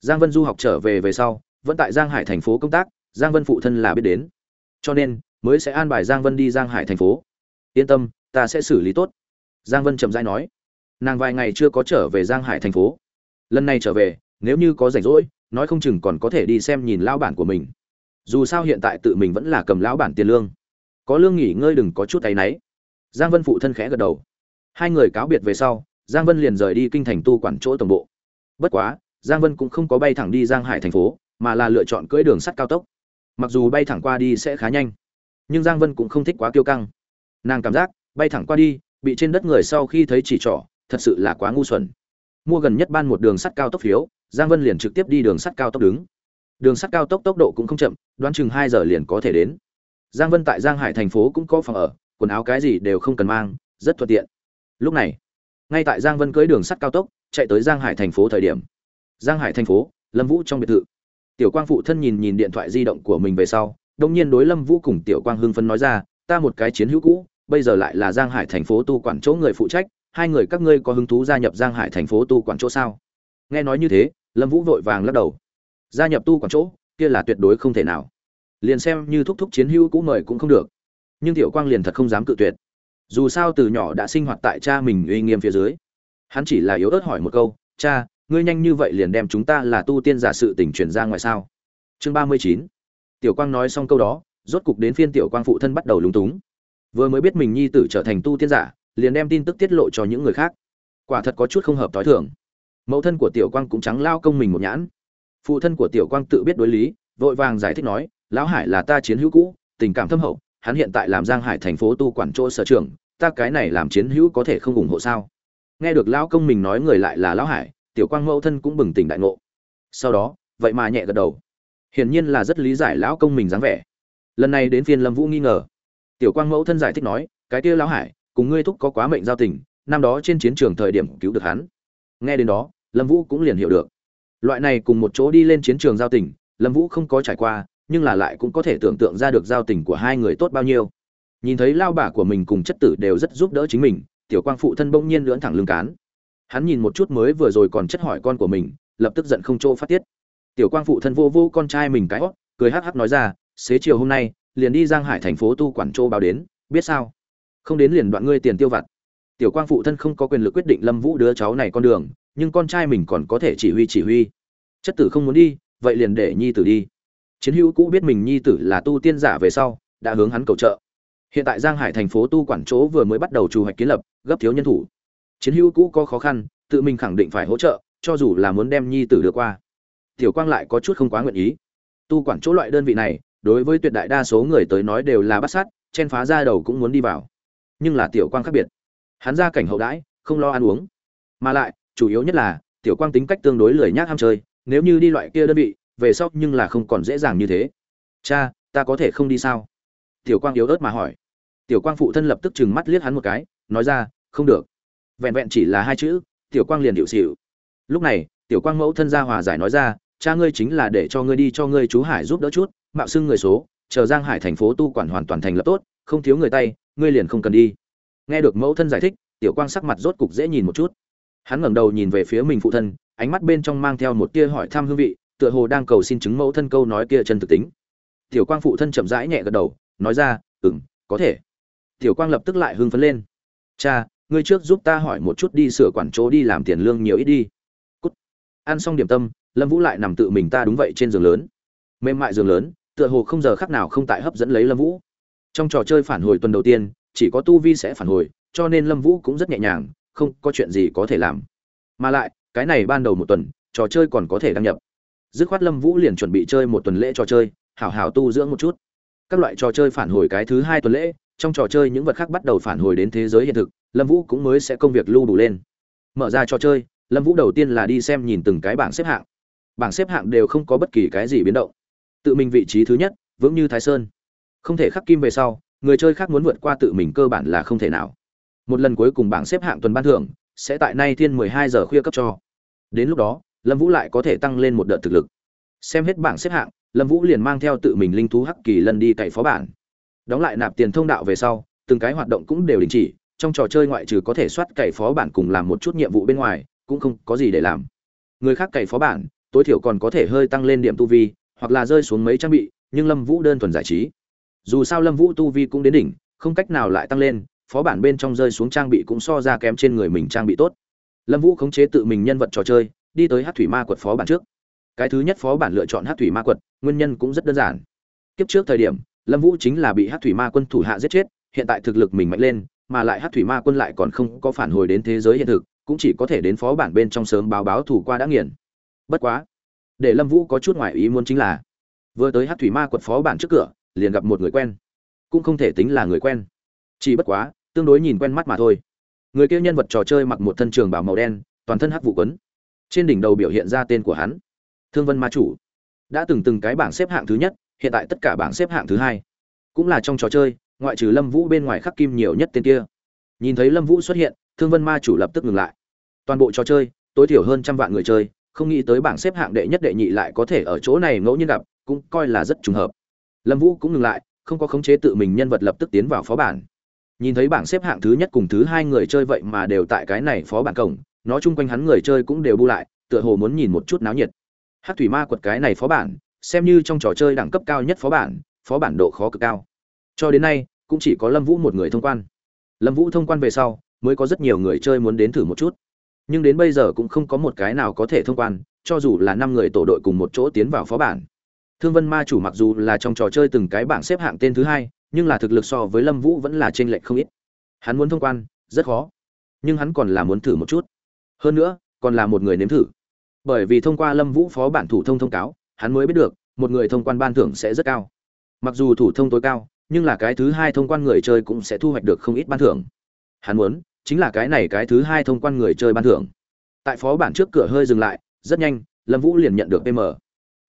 Giang vân du học trở về về sau, vẫn tại giang hải thành phố công tác, giang vân phụ thân là biết đến. Cho nên, mới sẽ an bài giang vân đi giang hải thành phố. Yên tâm, ta sẽ xử lý tốt. Giang vân chậm rãi nói. Nàng vài ngày chưa có trở về giang hải thành phố. Lần này trở về, nếu như có rảnh rỗi, nói không chừng còn có thể đi xem nhìn lão bản của mình. Dù sao hiện tại tự mình vẫn là cầm lão bản tiền lương. Có lương nghỉ ngơi đừng có chút tay náy giang vân phụ thân khẽ gật đầu. Hai người cáo biệt về sau, giang vân liền rời đi kinh thành tu quản chỗ tổng bộ. Bất quá, giang vân cũng không có bay thẳng đi giang hải thành phố, mà là lựa chọn cưỡi đường sắt cao tốc. Mặc dù bay thẳng qua đi sẽ khá nhanh, nhưng giang vân cũng không thích quá kiêu căng. Nàng cảm giác, bay thẳng qua đi, bị trên đất người sau khi thấy chỉ trỏ, thật sự là quá ngu xuẩn. Mua gần nhất ban một đường sắt cao tốc phiếu, giang vân liền trực tiếp đi đường sắt cao tốc đứng. Đường sắt cao tốc tốc độ cũng không chậm, đoán chừng hai giờ liền có thể đến. Giang vân tại giang hải thành phố cũng có phòng ở quần áo cái gì đều không cần mang, rất thuận tiện. Lúc này, ngay tại giang vân cưỡi đường sắt cao tốc, chạy tới giang hải thành phố thời điểm. Giang hải thành phố, lâm vũ trong biệt thự. Tiểu quang phụ thân nhìn nhìn điện thoại di động của mình về sau, đông nhiên đối lâm vũ cùng tiểu quang hưng phấn nói ra, ta một cái chiến hữu cũ, bây giờ lại là giang hải thành phố tu quản chỗ người phụ trách, hai người các ngươi có hứng thú gia nhập giang hải thành phố tu quản chỗ sao? Nghe nói như thế, lâm vũ vội vàng lắc đầu. Gia nhập tu quản chỗ, kia là tuyệt đối không thể nào. Liền xem như thúc thúc chiến hữu cũ mời cũng không được nhưng tiểu quang liền thật không dám cự tuyệt. Dù sao từ nhỏ đã sinh hoạt tại cha mình uy nghiêm phía dưới. Hắn chỉ là yếu ớt hỏi một câu, cha, ngươi nhanh như vậy liền đem chúng ta là tu tiên giả sự tình truyền ra ngoài sao? Chương ba mươi chín. Tiểu quang nói xong câu đó, rốt cục đến phiên tiểu quang phụ thân bắt đầu lúng túng. Vừa mới biết mình nhi tử trở thành tu tiên giả, liền đem tin tức tiết lộ cho những người khác. Quả thật có chút không hợp t h i thường. Mẫu thân của tiểu quang cũng trắng lao công mình một nhãn. Phụ thân của tiểu quang tự biết đối lý, vội vàng giải thích nói, lão hải là ta chiến hữu cũ, tình cảm thâm hậu hắn hiện tại làm giang hải thành phố tu quản chỗ sở trường, ta cái này làm chiến hữu có thể không ủng hộ sao? Nghe được lão công mình nói người lại là lão hải, tiểu quang mẫu thân cũng bừng tỉnh đại ngộ. Sau đó, vậy mà nhẹ gật đầu. Hiển nhiên là rất lý giải lão công mình dáng vẻ. Lần này đến phiên lâm vũ nghi ngờ. Tiểu quang mẫu thân giải thích nói, cái kia lão hải, cùng ngươi thúc có quá mệnh giao tình, năm đó trên chiến trường thời điểm cứu được hắn. Nghe đến đó, lâm vũ cũng liền hiểu được. Loại này cùng một chỗ đi lên chiến trường giao tình, lâm vũ không có trải qua nhưng là lại cũng có thể tưởng tượng ra được giao tình của hai người tốt bao nhiêu. Nhìn thấy lao bà của mình cùng chất tử đều rất giúp đỡ chính mình, tiểu quang phụ thân bỗng nhiên lưỡn thẳng lưng cán. Hắn nhìn một chút mới vừa rồi còn chất hỏi con của mình, lập tức giận không chỗ phát tiết. Tiểu quang phụ thân vô vô con trai mình cái hót, cười hắc hắc nói ra, xế chiều hôm nay, liền đi giang hải thành phố tu quản châu báo đến, biết sao? Không đến liền đoạn ngươi tiền tiêu vặt. Tiểu quang phụ thân không có quyền lực quyết định lâm vũ đứa cháu này con đường, nhưng con trai mình còn có thể chỉ huy chỉ huy. Chất tử không muốn đi, vậy liền để nhi tử đi chiến hữu cũ biết mình nhi tử là tu tiên giả về sau, đã hướng hắn cầu trợ. Hiện tại giang hải thành phố tu quản chỗ vừa mới bắt đầu trù hoạch kiến lập, gấp thiếu nhân thủ. Chiến hữu cũ có khó khăn, tự mình khẳng định phải hỗ trợ, cho dù là muốn đem nhi tử đưa qua. Tiểu quang lại có chút không quá nguyện ý. Tu quản chỗ loại đơn vị này, đối với tuyệt đại đa số người tới nói đều là bắt sát, chen phá ra đầu cũng muốn đi vào. Nhưng là tiểu quang khác biệt. Hắn ra cảnh hậu đãi, không lo ăn uống. Mà lại, chủ yếu nhất là, tiểu quang tính cách tương đối lười nhác ham chơi, nếu như đi loại kia đơn vị về sau nhưng là không còn dễ dàng như thế. Cha, ta có thể không đi sao? Tiểu quang yếu ớt mà hỏi. Tiểu quang phụ thân lập tức chừng mắt liếc hắn một cái, nói ra, không được. Vẹn vẹn chỉ là hai chữ, tiểu quang liền điệu xịu lúc này, tiểu quang mẫu thân gia hòa giải nói ra, cha ngươi chính là để cho ngươi đi cho ngươi chú hải giúp đỡ chút, mạo xưng người số, chờ giang hải thành phố tu quản hoàn toàn thành lập tốt, không thiếu người tay, ngươi liền không cần đi. Nghe được mẫu thân giải thích, tiểu quang sắc mặt rốt cục dễ nhìn một chút. Hắn ngẩng đầu nhìn về phía mình phụ thân, ánh mắt bên trong mang theo một tia hỏi thăm hương vị tựa hồ đang cầu xin chứng mẫu thân câu nói kia chân thực tính. Tiểu quang phụ thân chậm rãi nhẹ gật đầu, nói ra, ừm, có thể. Tiểu quang lập tức lại hưng phấn lên. Cha, ngươi trước giúp ta hỏi một chút đi, sửa quản chỗ đi làm tiền lương nhiều ít đi. Cút. ăn xong điểm tâm, lâm vũ lại nằm tự mình ta đúng vậy trên giường lớn. Mềm mại giường lớn, tựa hồ không giờ khác nào không tại hấp dẫn lấy lâm vũ. Trong trò chơi phản hồi tuần đầu tiên, chỉ có tu vi sẽ phản hồi, cho nên lâm vũ cũng rất nhẹ nhàng, không có chuyện gì có thể làm. Mà lại, cái này ban đầu một tuần, trò chơi còn có thể đăng nhập dứt khoát lâm vũ liền chuẩn bị chơi một tuần lễ trò chơi, hảo hảo tu dưỡng một chút. Các loại trò chơi phản hồi cái thứ hai tuần lễ, trong trò chơi những vật khác bắt đầu phản hồi đến thế giới hiện thực, lâm vũ cũng mới sẽ công việc lưu đủ lên. Mở ra trò chơi, lâm vũ đầu tiên là đi xem nhìn từng cái bảng xếp hạng. Bảng xếp hạng đều không có bất kỳ cái gì biến động. Tự mình vị trí thứ nhất, vững như thái sơn. Không thể khắc kim về sau, người chơi khác muốn vượt qua tự mình cơ bản là không thể nào. Một lần cuối cùng bảng xếp hạng tuần ban thưởng, sẽ tại nay thiên 12 giờ khuya cấp cho. Đến lúc đó lâm vũ lại có thể tăng lên một đợt thực lực. Xem hết bảng xếp hạng, lâm vũ liền mang theo tự mình linh thú hắc kỳ lần đi cậy phó bản. Đóng lại nạp tiền thông đạo về sau, từng cái hoạt động cũng đều đình chỉ, trong trò chơi ngoại trừ có thể soát cậy phó bản cùng làm một chút nhiệm vụ bên ngoài, cũng không có gì để làm. Người khác cậy phó bản, tối thiểu còn có thể hơi tăng lên điểm tu vi, hoặc là rơi xuống mấy trang bị, nhưng lâm vũ đơn thuần giải trí. Dù sao lâm vũ tu vi cũng đến đỉnh, không cách nào lại tăng lên, phó bản bên trong rơi xuống trang bị cũng so ra kém trên người mình trang bị tốt. Lâm vũ khống chế tự mình nhân vật trò chơi đi tới hát thủy ma quật phó bản trước. Cái thứ nhất phó bản lựa chọn hát thủy ma quật, nguyên nhân cũng rất đơn giản. Kiếp trước thời điểm, lâm vũ chính là bị hát thủy ma quân thủ hạ giết chết, hiện tại thực lực mình mạnh lên, mà lại hát thủy ma quân lại còn không có phản hồi đến thế giới hiện thực, cũng chỉ có thể đến phó bản bên trong sớm báo báo thủ qua đã nghiền. Bất quá, để lâm vũ có chút ngoại ý muốn chính là, vừa tới hát thủy ma quật phó bản trước cửa, liền gặp một người quen. Cũng không thể tính là người quen. Chỉ bất quá, tương đối nhìn quen mắt mà thôi. Người kia nhân vật trò chơi mặc một thân trường bảo màu đen, toàn thân hắc vụ quấn trên đỉnh đầu biểu hiện ra tên của hắn, thương vân ma chủ. Đã từng từng cái bảng xếp hạng thứ nhất, hiện tại tất cả bảng xếp hạng thứ hai. Cũng là trong trò chơi, ngoại trừ lâm vũ bên ngoài khắc kim nhiều nhất tên kia. Nhìn thấy lâm vũ xuất hiện, thương vân ma chủ lập tức ngừng lại. Toàn bộ trò chơi, tối thiểu hơn trăm vạn người chơi, không nghĩ tới bảng xếp hạng đệ nhất đệ nhị lại có thể ở chỗ này ngẫu nhiên gặp, cũng coi là rất trùng hợp. Lâm vũ cũng ngừng lại, không có khống chế tự mình nhân vật lập tức tiến vào phó bản. Nhìn thấy bảng xếp hạng thứ nhất cùng thứ hai người chơi vậy mà đều tại cái này phó bản cổng nó chung quanh hắn người chơi cũng đều bu lại, tựa hồ muốn nhìn một chút náo nhiệt. Hát thủy ma quật cái này phó bản, xem như trong trò chơi đẳng cấp cao nhất phó bản phó bản độ khó cực cao. Cho đến nay, cũng chỉ có lâm vũ một người thông quan. Lâm vũ thông quan về sau, mới có rất nhiều người chơi muốn đến thử một chút. Nhưng đến bây giờ cũng không có một cái nào có thể thông quan, cho dù là năm người tổ đội cùng một chỗ tiến vào phó bản. Thương vân ma chủ mặc dù là trong trò chơi từng cái bảng xếp hạng tên thứ hai, nhưng là thực lực so với lâm vũ vẫn là t r ê n lệch không ít. Hắn muốn thông quan, rất khó. Nhưng hắn còn là muốn thử một chút hơn nữa, còn là một người nếm thử. Bởi vì thông qua lâm vũ phó bản thủ thông thông cáo, hắn mới biết được, một người thông quan ban thưởng sẽ rất cao. Mặc dù thủ thông tối cao, nhưng là cái thứ hai thông quan người chơi cũng sẽ thu hoạch được không ít ban thưởng. Hắn muốn, chính là cái này cái thứ hai thông quan người chơi ban thưởng. Tại phó bản trước cửa hơi dừng lại, rất nhanh, lâm vũ liền nhận được pm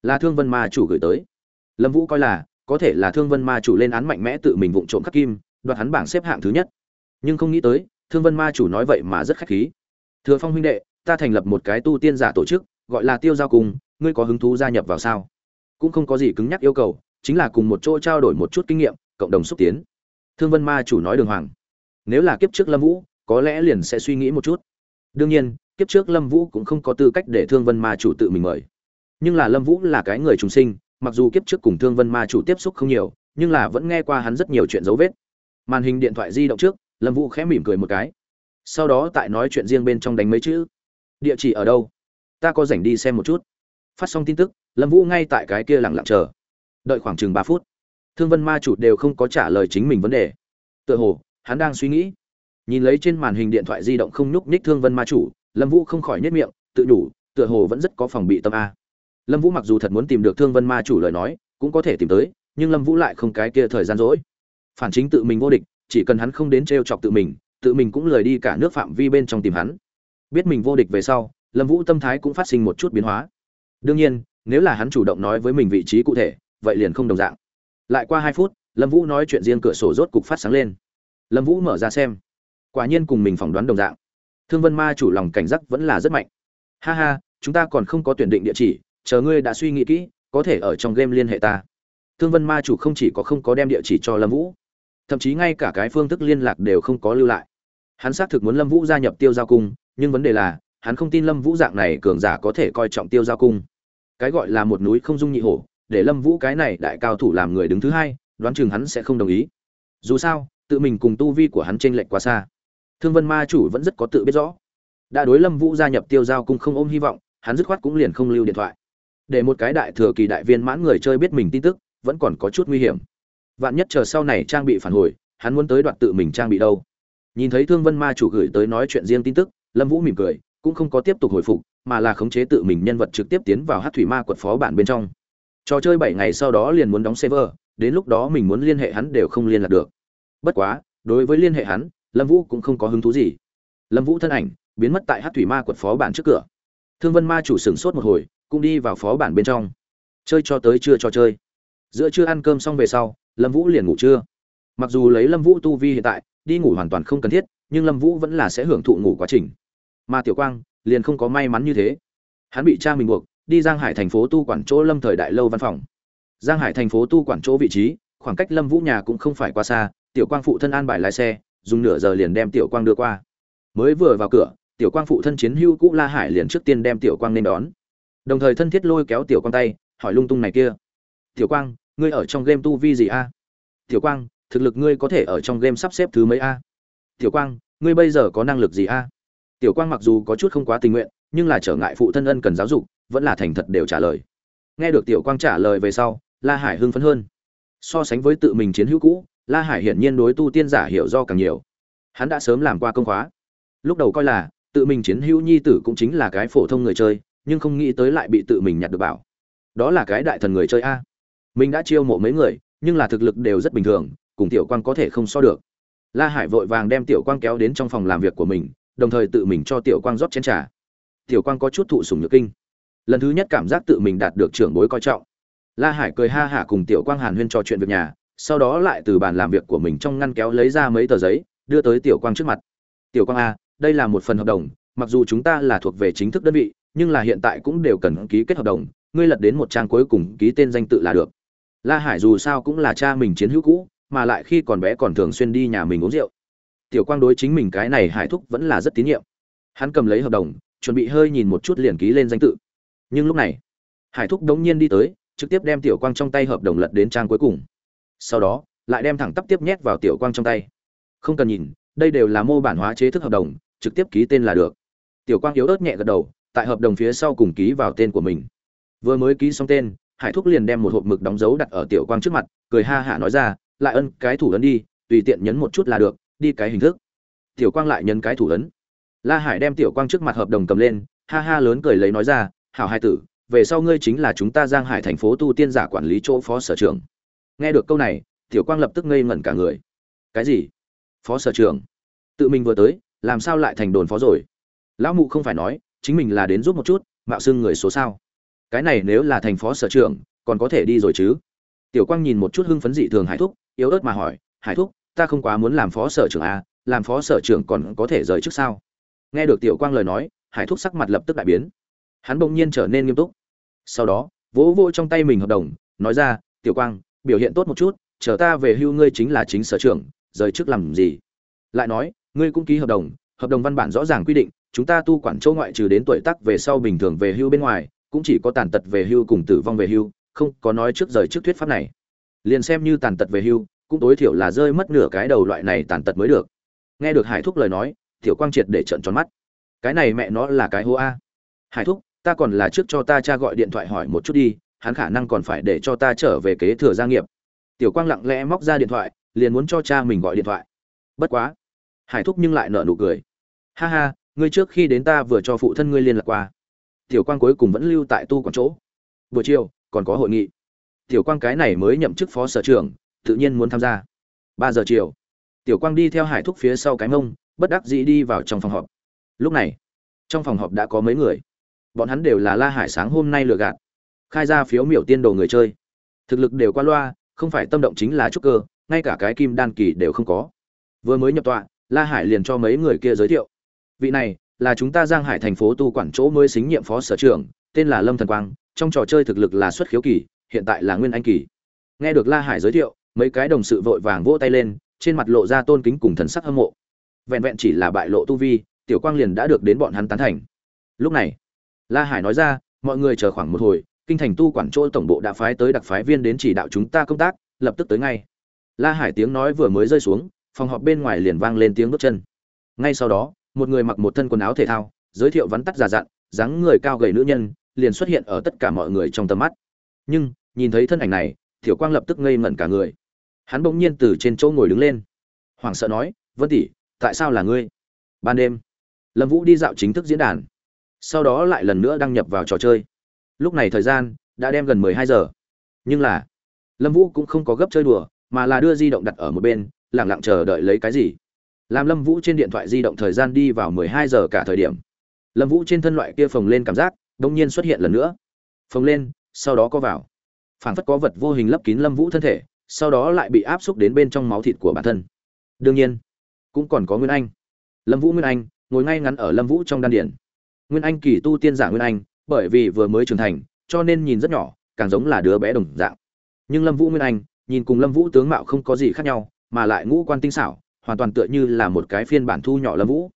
là thương vân ma chủ gửi tới. Lâm vũ coi là, có thể là thương vân ma chủ lên án mạnh mẽ tự mình vụng trộm khắc kim, đoạt hắn bảng xếp hạng thứ nhất. Nhưng không nghĩ tới, thương vân ma chủ nói vậy mà rất khách khí thừa phong huynh đệ, ta thành lập một cái tu tiên giả tổ chức, gọi là tiêu giao cùng, ngươi có hứng thú gia nhập vào sao? Cũng không có gì cứng nhắc yêu cầu, chính là cùng một chỗ trao đổi một chút kinh nghiệm, cộng đồng xúc tiến. Thương vân ma chủ nói đường hoàng, nếu là kiếp trước lâm vũ, có lẽ liền sẽ suy nghĩ một chút. Đương nhiên, kiếp trước lâm vũ cũng không có tư cách để thương vân ma chủ tự mình mời. Nhưng là lâm vũ là cái người trùng sinh, mặc dù kiếp trước cùng thương vân ma chủ tiếp xúc không nhiều, nhưng là vẫn nghe qua hắn rất nhiều chuyện dấu vết. Màn hình điện thoại di động trước, lâm vũ khẽ mỉm cười một cái sau đó tại nói chuyện riêng bên trong đánh mấy chữ. Địa chỉ ở đâu? Ta có rảnh đi xem một chút. Phát xong tin tức, lâm vũ ngay tại cái kia lặng lặng chờ. Đợi khoảng chừng ba phút, thương vân ma chủ đều không có trả lời chính mình vấn đề. Tựa hồ, hắn đang suy nghĩ. Nhìn lấy trên màn hình điện thoại di động không nhúc nhích thương vân ma chủ, lâm vũ không khỏi nhất miệng, tự đủ, tựa hồ vẫn rất có phòng bị tâm a. Lâm vũ mặc dù thật muốn tìm được thương vân ma chủ lời nói, cũng có thể tìm tới, nhưng lâm vũ lại không cái kia thời gian rỗi. Phản chính tự mình vô địch, chỉ cần hắn không đến t r e o chọc tự mình tự mình cũng lời đi cả nước phạm vi bên trong tìm hắn. Biết mình vô địch về sau, lâm vũ tâm thái cũng phát sinh một chút biến hóa. Đương nhiên, nếu là hắn chủ động nói với mình vị trí cụ thể, vậy liền không đồng dạng. Lại qua hai phút, lâm vũ nói chuyện riêng cửa sổ rốt cục phát sáng lên. Lâm vũ mở ra xem. Quả nhiên cùng mình phỏng đoán đồng dạng. Thương vân ma chủ lòng cảnh giác vẫn là rất mạnh. Ha ha, chúng ta còn không có tuyển định địa chỉ, chờ ngươi đã suy nghĩ kỹ, có thể ở trong game liên hệ ta. Thương vân ma chủ không chỉ có không có đem địa chỉ cho lâm vũ, thậm chí ngay cả cái phương thức liên lạc đều không có lưu lại hắn xác thực muốn lâm vũ gia nhập tiêu giao cung, nhưng vấn đề là, hắn không tin lâm vũ dạng này cường giả có thể coi trọng tiêu giao cung. Cái gọi là một núi không dung nhị hổ, để lâm vũ cái này đại cao thủ làm người đứng thứ hai, đoán chừng hắn sẽ không đồng ý. Dù sao, tự mình cùng tu vi của hắn t r ê n lệch quá xa. Thương vân ma chủ vẫn rất có tự biết rõ. Đã đối lâm vũ gia nhập tiêu giao cung không ôm hy vọng, hắn dứt khoát cũng liền không lưu điện thoại. Để một cái đại thừa kỳ đại viên mãn người chơi biết mình tin tức, vẫn còn có chút nguy hiểm. Vạn nhất chờ sau này trang bị phản hồi, hắn muốn tới đoạt tự mình trang bị đâu? Nhìn thấy thương vân ma chủ gửi tới nói chuyện riêng tin tức, lâm vũ mỉm cười, cũng không có tiếp tục hồi phục, mà là khống chế tự mình nhân vật trực tiếp tiến vào hát thủy ma quật phó bản bên trong. Trò chơi bảy ngày sau đó liền muốn đóng server, đến lúc đó mình muốn liên hệ hắn đều không liên lạc được. Bất quá, đối với liên hệ hắn, lâm vũ cũng không có hứng thú gì. Lâm vũ thân ảnh biến mất tại hát thủy ma quật phó bản trước cửa. Thương vân ma chủ sửng sốt một hồi, cũng đi vào phó bản bên trong. Chơi cho tới trưa cho chơi. Giữa trưa ăn cơm xong về sau, lâm vũ liền ngủ trưa. Mặc dù lấy lâm vũ tu vi hiện tại đi ngủ hoàn toàn không cần thiết, nhưng lâm vũ vẫn là sẽ hưởng thụ ngủ quá trình. Mà tiểu quang liền không có may mắn như thế. Hắn bị cha mình buộc, đi giang hải thành phố tu quản chỗ lâm thời đại lâu văn phòng. Giang hải thành phố tu quản chỗ vị trí, khoảng cách lâm vũ nhà cũng không phải quá xa, tiểu quang phụ thân an bài lái xe, dùng nửa giờ liền đem tiểu quang đưa qua. Mới vừa vào cửa, tiểu quang phụ thân chiến hưu cũ la hải liền trước tiên đem tiểu quang nên đón. Đồng thời thân thiết lôi kéo tiểu quang tay, hỏi lung tung này kia. Tiểu quang, ngươi ở trong game tu vi gì a? Tiểu quang thực lực ngươi có thể ở trong game sắp xếp thứ mấy a? Tiểu quang, ngươi bây giờ có năng lực gì a? Tiểu quang mặc dù có chút không quá tình nguyện, nhưng là trở ngại phụ thân ân cần giáo dục, vẫn là thành thật đều trả lời. Nghe được tiểu quang trả lời về sau, la hải hưng phấn hơn. So sánh với tự mình chiến hữu cũ, la hải hiển nhiên đối tu tiên giả hiểu do càng nhiều. Hắn đã sớm làm qua công khóa. Lúc đầu coi là, tự mình chiến hữu nhi tử cũng chính là cái phổ thông người chơi, nhưng không nghĩ tới lại bị tự mình nhặt được bảo. Đó là cái đại thần người chơi a. Mình đã chiêu mộ mấy người, nhưng là thực lực đều rất bình thường cùng tiểu Quang có thể không so được. La hải vội vàng đem tiểu quang kéo đến trong phòng làm việc của mình, đồng thời tự mình cho tiểu quang rót chén trà. Tiểu quang có chút thụ sủng nhược kinh. Lần thứ nhất cảm giác tự mình đạt được trưởng bối coi trọng. La hải cười ha hả cùng tiểu quang hàn huyên trò chuyện việc nhà, sau đó lại từ bàn làm việc của mình trong ngăn kéo lấy ra mấy tờ giấy, đưa tới tiểu quang trước mặt. Tiểu quang a đây là một phần hợp đồng, mặc dù chúng ta là thuộc về chính thức đơn vị, nhưng là hiện tại cũng đều cần ký kết hợp đồng, ngươi lật đến một trang cuối cùng ký tên danh tự là được. La hải dù sao cũng là cha mình chiến hữu cũ mà lại khi còn bé còn thường xuyên đi nhà mình uống rượu. Tiểu quang đối chính mình cái này hải thúc vẫn là rất tín nhiệm. Hắn cầm lấy hợp đồng, chuẩn bị hơi nhìn một chút liền ký lên danh tự. Nhưng lúc này hải thúc đống nhiên đi tới, trực tiếp đem tiểu quang trong tay hợp đồng lật đến trang cuối cùng. Sau đó, lại đem thẳng tắp tiếp nhét vào tiểu quang trong tay. Không cần nhìn, đây đều là mô bản hóa chế thức hợp đồng, trực tiếp ký tên là được. Tiểu quang yếu ớt nhẹ gật đầu, tại hợp đồng phía sau cùng ký vào tên của mình. Vừa mới ký xong tên hải thúc liền đem một hộp mực đóng dấu đặt ở tiểu quang trước mặt, cười ha hả nói ra lại ân cái thủ ấn đi, tùy tiện nhấn một chút là được, đi cái hình thức. Tiểu quang lại nhấn cái thủ ấn. La hải đem tiểu quang trước mặt hợp đồng cầm lên, ha ha lớn cười lấy nói ra, hảo hai tử, về sau ngươi chính là chúng ta giang hải thành phố tu tiên giả quản lý chỗ phó sở trưởng. Nghe được câu này, tiểu quang lập tức ngây ngẩn cả người. Cái gì? Phó sở trưởng? Tự mình vừa tới, làm sao lại thành đồn phó rồi? Lão mụ không phải nói, chính mình là đến giúp một chút, mạo xưng người số sao. Cái này nếu là thành phó sở trưởng, còn có thể đi rồi chứ tiểu quang nhìn một chút hưng phấn dị thường hải thúc, yếu ớt mà hỏi, hải thúc, ta không quá muốn làm phó sở trưởng à làm phó sở trưởng còn có thể rời trước sao? Nghe được tiểu quang lời nói, hải thúc sắc mặt lập tức đại biến. Hắn bỗng nhiên trở nên nghiêm túc. Sau đó, vỗ vỗ trong tay mình hợp đồng, nói ra, tiểu quang, biểu hiện tốt một chút, chờ ta về hưu ngươi chính là chính sở trưởng, rời trước làm gì? Lại nói, ngươi cũng ký hợp đồng hợp đồng văn bản rõ ràng quy định, chúng ta tu quản châu ngoại trừ đến tuổi tác về sau bình thường về hưu bên ngoài, cũng chỉ có tàn tật về hưu cùng tử vong về hưu không có nói trước rời trước thuyết pháp này. Liền xem như tàn tật về hưu, cũng tối thiểu là rơi mất nửa cái đầu loại này tàn tật mới được. Nghe được hải thúc lời nói, tiểu quang triệt để trận tròn mắt. Cái này mẹ nó là cái hô a. Hải thúc, ta còn là trước cho ta cha gọi điện thoại hỏi một chút đi, hắn khả năng còn phải để cho ta trở về kế thừa gia nghiệp. Tiểu quang lặng lẽ móc ra điện thoại, liền muốn cho cha mình gọi điện thoại. Bất quá. Hải thúc nhưng lại nợ nụ cười. Ha ha, ngươi trước khi đến ta vừa cho phụ thân ngươi liên lạc qua. Tiểu quang cuối cùng vẫn lưu tại tu còn chỗ. Buổi chiều còn có hội nghị. Tiểu quang cái này mới nhậm chức phó sở trưởng, tự nhiên muốn tham gia. Ba giờ chiều, tiểu quang đi theo hải thúc phía sau cái mông, bất đắc dĩ đi vào trong phòng họp. Lúc này, trong phòng họp đã có mấy người. Bọn hắn đều là la hải sáng hôm nay lừa gạt. Khai ra phiếu miểu tiên đồ người chơi. Thực lực đều qua loa, không phải tâm động chính là trúc cơ, ngay cả cái kim đan kỳ đều không có. Vừa mới nhập tọa, la hải liền cho mấy người kia giới thiệu. Vị này là chúng ta giang hải thành phố tu quản chỗ mới xính nhiệm phó sở trưởng, tên là lâm thần quang trong trò chơi thực lực là xuất khiếu kỳ, hiện tại là nguyên anh kỳ. Nghe được la hải giới thiệu, mấy cái đồng sự vội vàng vỗ tay lên, trên mặt lộ ra tôn kính cùng thần sắc hâm mộ. Vẹn vẹn chỉ là bại lộ tu vi, tiểu quang liền đã được đến bọn hắn tán thành. Lúc này, la hải nói ra, mọi người chờ khoảng một hồi, kinh thành tu quản chỗ tổng bộ đã phái tới đặc phái viên đến chỉ đạo chúng ta công tác, lập tức tới ngay. La hải tiếng nói vừa mới rơi xuống, phòng họp bên ngoài liền vang lên tiếng bước chân. Ngay sau đó, một người mặc một thân quần áo thể thao, giới thiệu vắn tắt già dặn, dáng người cao gầy nữ nhân liền xuất hiện ở tất cả mọi người trong tầm mắt. Nhưng, nhìn thấy thân ảnh này, thiểu quang lập tức ngây ngẩn cả người. Hắn bỗng nhiên từ trên chỗ ngồi đứng lên. Hoảng sợ nói, vân tỷ, tại sao là ngươi? Ban đêm, lâm vũ đi dạo chính thức diễn đàn. Sau đó lại lần nữa đăng nhập vào trò chơi. Lúc này thời gian đã đem gần mười hai giờ. Nhưng là, lâm vũ cũng không có gấp chơi đùa, mà là đưa di động đặt ở một bên lẳng lặng chờ đợi lấy cái gì. Làm lâm vũ trên điện thoại di động thời gian đi vào mười hai giờ cả thời điểm. Lâm vũ trên thân loại kia phồng lên cảm giác đông nhiên xuất hiện lần nữa. Phồng lên, sau đó có vào. Phảng phất có vật vô hình lấp kín lâm vũ thân thể, sau đó lại bị áp xúc đến bên trong máu thịt của bản thân. Đương nhiên, cũng còn có nguyên anh. Lâm vũ nguyên anh, ngồi ngay ngắn ở lâm vũ trong đan điển nguyên anh kỳ tu tiên giả nguyên anh, bởi vì vừa mới trưởng thành, cho nên nhìn rất nhỏ, càng giống là đứa bé đồng dạng. Nhưng lâm vũ nguyên anh, nhìn cùng lâm vũ tướng mạo không có gì khác nhau, mà lại ngũ quan tinh xảo, hoàn toàn tựa như là một cái phiên bản thu nhỏ lâm vũ.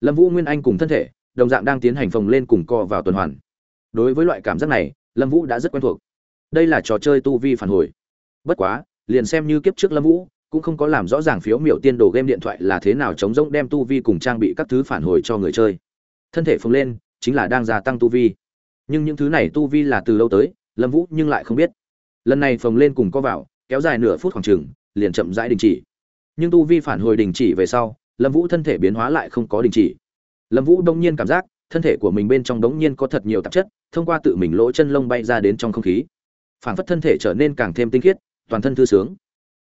Lâm vũ nguyên anh cùng thân thể đồng dạng đang tiến hành phồng lên cùng co vào tuần hoàn. Đối với loại cảm giác này, lâm vũ đã rất quen thuộc. Đây là trò chơi tu vi phản hồi. Bất quá, liền xem như kiếp trước lâm vũ, cũng không có làm rõ ràng phiếu miểu tiên đồ game điện thoại là thế nào chống rỗng đem tu vi cùng trang bị các thứ phản hồi cho người chơi. Thân thể phồng lên, chính là đang gia tăng tu vi. Nhưng những thứ này tu vi là từ lâu tới, lâm vũ nhưng lại không biết. Lần này phồng lên cùng co vào, kéo dài nửa phút khoảng chừng, liền chậm rãi đình chỉ. Nhưng tu vi phản hồi đình chỉ về sau, lâm vũ thân thể biến hóa lại không có đình chỉ lâm vũ đông nhiên cảm giác, thân thể của mình bên trong đống nhiên có thật nhiều tạp chất, thông qua tự mình lỗ chân lông bay ra đến trong không khí. Phản phất thân thể trở nên càng thêm tinh khiết, toàn thân thư sướng.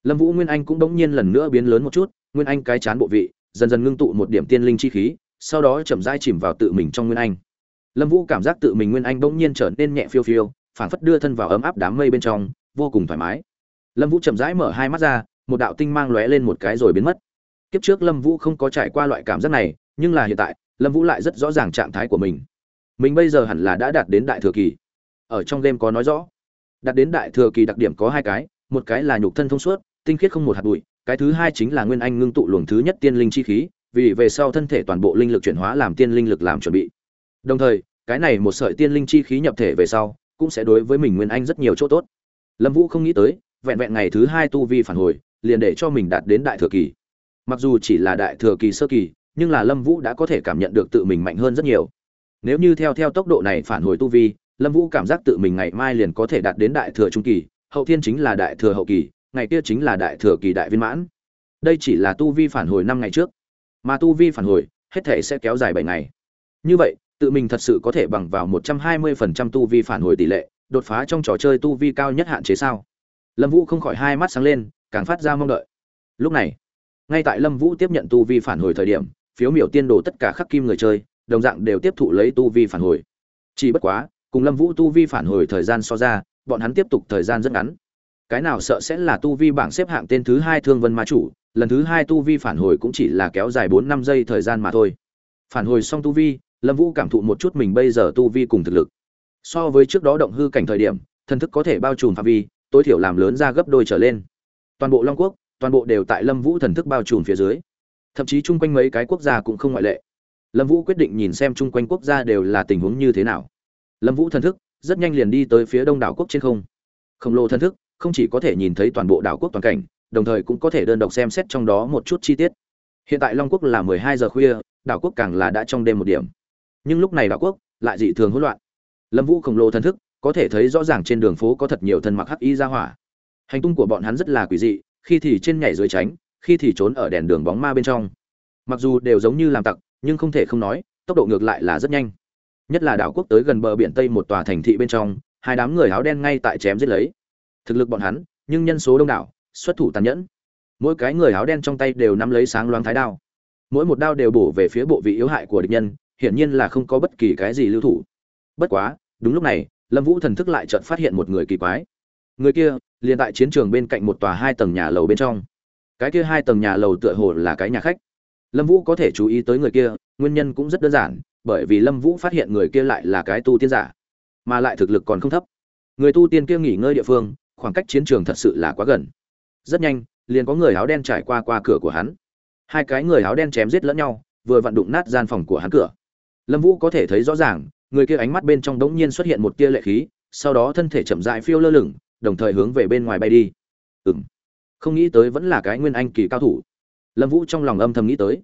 Lâm vũ nguyên anh cũng đống nhiên lần nữa biến lớn một chút, nguyên anh cái chán bộ vị, dần dần ngưng tụ một điểm tiên linh chi khí, sau đó chậm rãi chìm vào tự mình trong nguyên anh. Lâm vũ cảm giác tự mình nguyên anh bỗng nhiên trở nên nhẹ phiêu phiêu phảng phất đưa thân vào ấm áp đám mây bên trong, vô cùng thoải mái. Lâm vũ chậm rãi mở hai mắt ra, một đạo tinh mang lóe lên một cái rồi biến mất. Kiếp trước lâm vũ không có trải qua loại cảm giác này, nhưng là hiện tại lâm vũ lại rất rõ ràng trạng thái của mình. Mình bây giờ hẳn là đã đạt đến đại thừa kỳ. Ở trong game có nói rõ. Đạt đến đại thừa kỳ đặc điểm có hai cái, một cái là nhục thân thông suốt, tinh khiết không một hạt bụi, cái thứ hai chính là nguyên anh ngưng tụ luồng thứ nhất tiên linh chi khí, vì về sau thân thể toàn bộ linh lực chuyển hóa làm tiên linh lực làm chuẩn bị. Đồng thời, cái này một sợi tiên linh chi khí nhập thể về sau, cũng sẽ đối với mình nguyên anh rất nhiều chỗ tốt. Lâm vũ không nghĩ tới, vẹn vẹn ngày thứ hai tu vi phản hồi, liền để cho mình đạt đến đại thừa kỳ. Mặc dù chỉ là đại thừa kỳ sơ kỳ nhưng là lâm vũ đã có thể cảm nhận được tự mình mạnh hơn rất nhiều. Nếu như theo theo tốc độ này phản hồi tu vi, lâm vũ cảm giác tự mình ngày mai liền có thể đạt đến đại thừa trung kỳ, hậu thiên chính là đại thừa hậu kỳ, ngày kia chính là đại thừa kỳ đại viên mãn. Đây chỉ là tu vi phản hồi năm ngày trước. Mà tu vi phản hồi, hết thể sẽ kéo dài bảy ngày. Như vậy, tự mình thật sự có thể bằng vào một trăm hai mươi phần trăm tu vi phản hồi tỷ lệ, đột phá trong trò chơi tu vi cao nhất hạn chế sao? Lâm vũ không khỏi hai mắt sáng lên, càng phát ra mong đợi. Lúc này, ngay tại lâm vũ tiếp nhận tu vi phản hồi thời điểm phiếu miểu tiên đồ tất cả khắc kim người chơi, đồng dạng đều tiếp thụ lấy tu vi phản hồi. Chỉ bất quá, cùng lâm vũ tu vi phản hồi thời gian so ra, bọn hắn tiếp tục thời gian rất ngắn. Cái nào sợ sẽ là tu vi bảng xếp hạng tên thứ hai thương vân ma chủ, lần thứ hai tu vi phản hồi cũng chỉ là kéo dài bốn năm giây thời gian mà thôi. Phản hồi xong tu vi, lâm vũ cảm thụ một chút mình bây giờ tu vi cùng thực lực. So với trước đó động hư cảnh thời điểm, thần thức có thể bao trùm phạm vi, tối thiểu làm lớn ra gấp đôi trở lên. Toàn bộ long quốc, toàn bộ đều tại lâm vũ thần thức bao trùm phía dưới thậm chí chung quanh mấy cái quốc gia cũng không ngoại lệ. Lâm vũ quyết định nhìn xem chung quanh quốc gia đều là tình huống như thế nào. Lâm vũ thần thức, rất nhanh liền đi tới phía đông đảo quốc trên không. Khổng lồ thần thức, không chỉ có thể nhìn thấy toàn bộ đảo quốc toàn cảnh, đồng thời cũng có thể đơn độc xem xét trong đó một chút chi tiết. Hiện tại long quốc là mười hai giờ khuya, đảo quốc càng là đã trong đêm một điểm. Nhưng lúc này đảo quốc lại dị thường hỗn loạn. Lâm vũ khổng lồ thần thức, có thể thấy rõ ràng trên đường phố có thật nhiều thân mặc hắc y ra hỏa. Hành tung của bọn hắn rất là quỷ dị, khi thì trên nhảy dưới tránh khi thì trốn ở đèn đường bóng ma bên trong. Mặc dù đều giống như làm tặc, nhưng không thể không nói, tốc độ ngược lại là rất nhanh. Nhất là đảo quốc tới gần bờ biển tây một tòa thành thị bên trong, hai đám người áo đen ngay tại chém giết lấy. Thực lực bọn hắn, nhưng nhân số đông đảo, xuất thủ tàn nhẫn. Mỗi cái người áo đen trong tay đều nắm lấy sáng loáng thái đao. Mỗi một đao đều bổ về phía bộ vị yếu hại của địch nhân, hiển nhiên là không có bất kỳ cái gì lưu thủ. Bất quá, đúng lúc này, lâm vũ thần thức lại chợt phát hiện một người kỳ quái. Người kia, liền tại chiến trường bên cạnh một tòa hai tầng nhà lầu bên trong cái kia hai tầng nhà lầu tựa hồ là cái nhà khách. Lâm vũ có thể chú ý tới người kia, nguyên nhân cũng rất đơn giản, bởi vì lâm vũ phát hiện người kia lại là cái tu tiên giả, mà lại thực lực còn không thấp. Người tu tiên kia nghỉ ngơi địa phương, khoảng cách chiến trường thật sự là quá gần. Rất nhanh, liền có người áo đen trải qua qua cửa của hắn. Hai cái người áo đen chém giết lẫn nhau, vừa vặn đụng nát gian phòng của hắn cửa. Lâm vũ có thể thấy rõ ràng, người kia ánh mắt bên trong đống nhiên xuất hiện một tia lệ khí, sau đó thân thể chậm dại phiêu lơ lửng, đồng thời hướng về bên ngoài bay đi. Ừng không nghĩ tới vẫn là cái nguyên anh kỳ cao thủ. Lâm vũ trong lòng âm thầm nghĩ tới.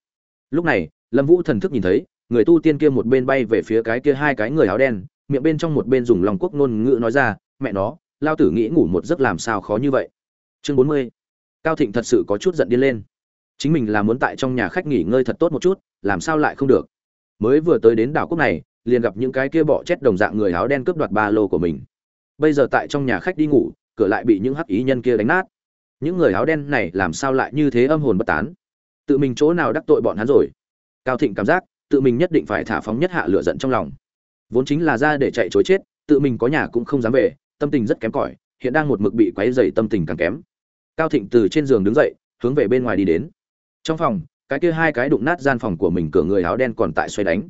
Lúc này, lâm vũ thần thức nhìn thấy, người tu tiên kia một bên bay về phía cái kia hai cái người áo đen, miệng bên trong một bên dùng lòng quốc ngôn ngữ nói ra, mẹ nó, lao tử nghĩ ngủ một giấc làm sao khó như vậy. Chương bốn mươi. Cao thịnh thật sự có chút giận điên lên. Chính mình là muốn tại trong nhà khách nghỉ ngơi thật tốt một chút, làm sao lại không được? Mới vừa tới đến đảo quốc này, liền gặp những cái kia bọ chết đồng dạng người áo đen cướp đoạt ba lô của mình. Bây giờ tại trong nhà khách đi ngủ, cửa lại bị những hắc ý nhân kia đánh nát những người áo đen này làm sao lại như thế âm hồn bất tán? Tự mình chỗ nào đắc tội bọn hắn rồi? Cao thịnh cảm giác, tự mình nhất định phải thả phóng nhất hạ lửa giận trong lòng. Vốn chính là ra để chạy chối chết, tự mình có nhà cũng không dám về, tâm tình rất kém cỏi, hiện đang một mực bị quấy dày tâm tình càng kém. Cao thịnh từ trên giường đứng dậy, hướng về bên ngoài đi đến. Trong phòng, cái kia hai cái đụng nát gian phòng của mình cửa người áo đen còn tại xoay đánh.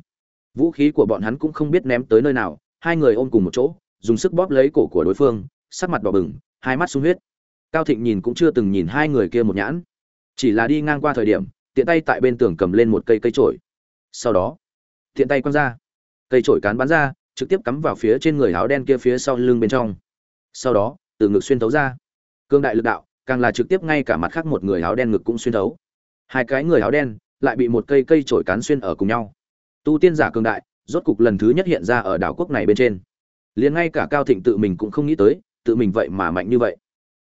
Vũ khí của bọn hắn cũng không biết ném tới nơi nào, hai người ôm cùng một chỗ, dùng sức bóp lấy cổ của đối phương, sắc mặt đỏ bừng, hai mắt sung huyết cao thịnh nhìn cũng chưa từng nhìn hai người kia một nhãn. Chỉ là đi ngang qua thời điểm, tiện tay tại bên tường cầm lên một cây cây trổi sau đó, tiện tay quăng ra. Cây trổi cán bắn ra, trực tiếp cắm vào phía trên người áo đen kia phía sau lưng bên trong. Sau đó, từ ngực xuyên thấu ra. Cương đại lực đạo, càng là trực tiếp ngay cả mặt khác một người áo đen ngực cũng xuyên thấu. Hai cái người áo đen lại bị một cây cây trổi cán xuyên ở cùng nhau. Tu tiên giả cường đại, rốt cục lần thứ nhất hiện ra ở đảo quốc này bên trên. Liền ngay cả cao thịnh tự mình cũng không nghĩ tới, tự mình vậy mà mạnh như vậy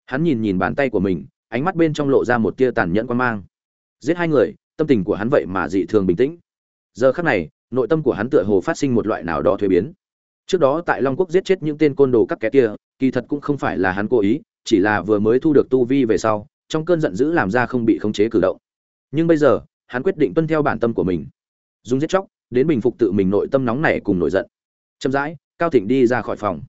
hắn nhìn nhìn bàn tay của mình, ánh mắt bên trong lộ ra một tia tàn nhẫn quan mang. Giết hai người, tâm tình của hắn vậy mà dị thường bình tĩnh. Giờ khắc này, nội tâm của hắn tựa hồ phát sinh một loại nào đó thuế biến. Trước đó tại long quốc giết chết những tên côn đồ các kẻ kia, kỳ thật cũng không phải là hắn cố ý, chỉ là vừa mới thu được tu vi về sau, trong cơn giận dữ làm ra không bị khống chế cử động. Nhưng bây giờ, hắn quyết định tuân theo bản tâm của mình. Dùng giết chóc, đến bình phục tự mình nội tâm nóng này cùng nổi giận. Chậm rãi, cao thịnh đi ra khỏi phòng.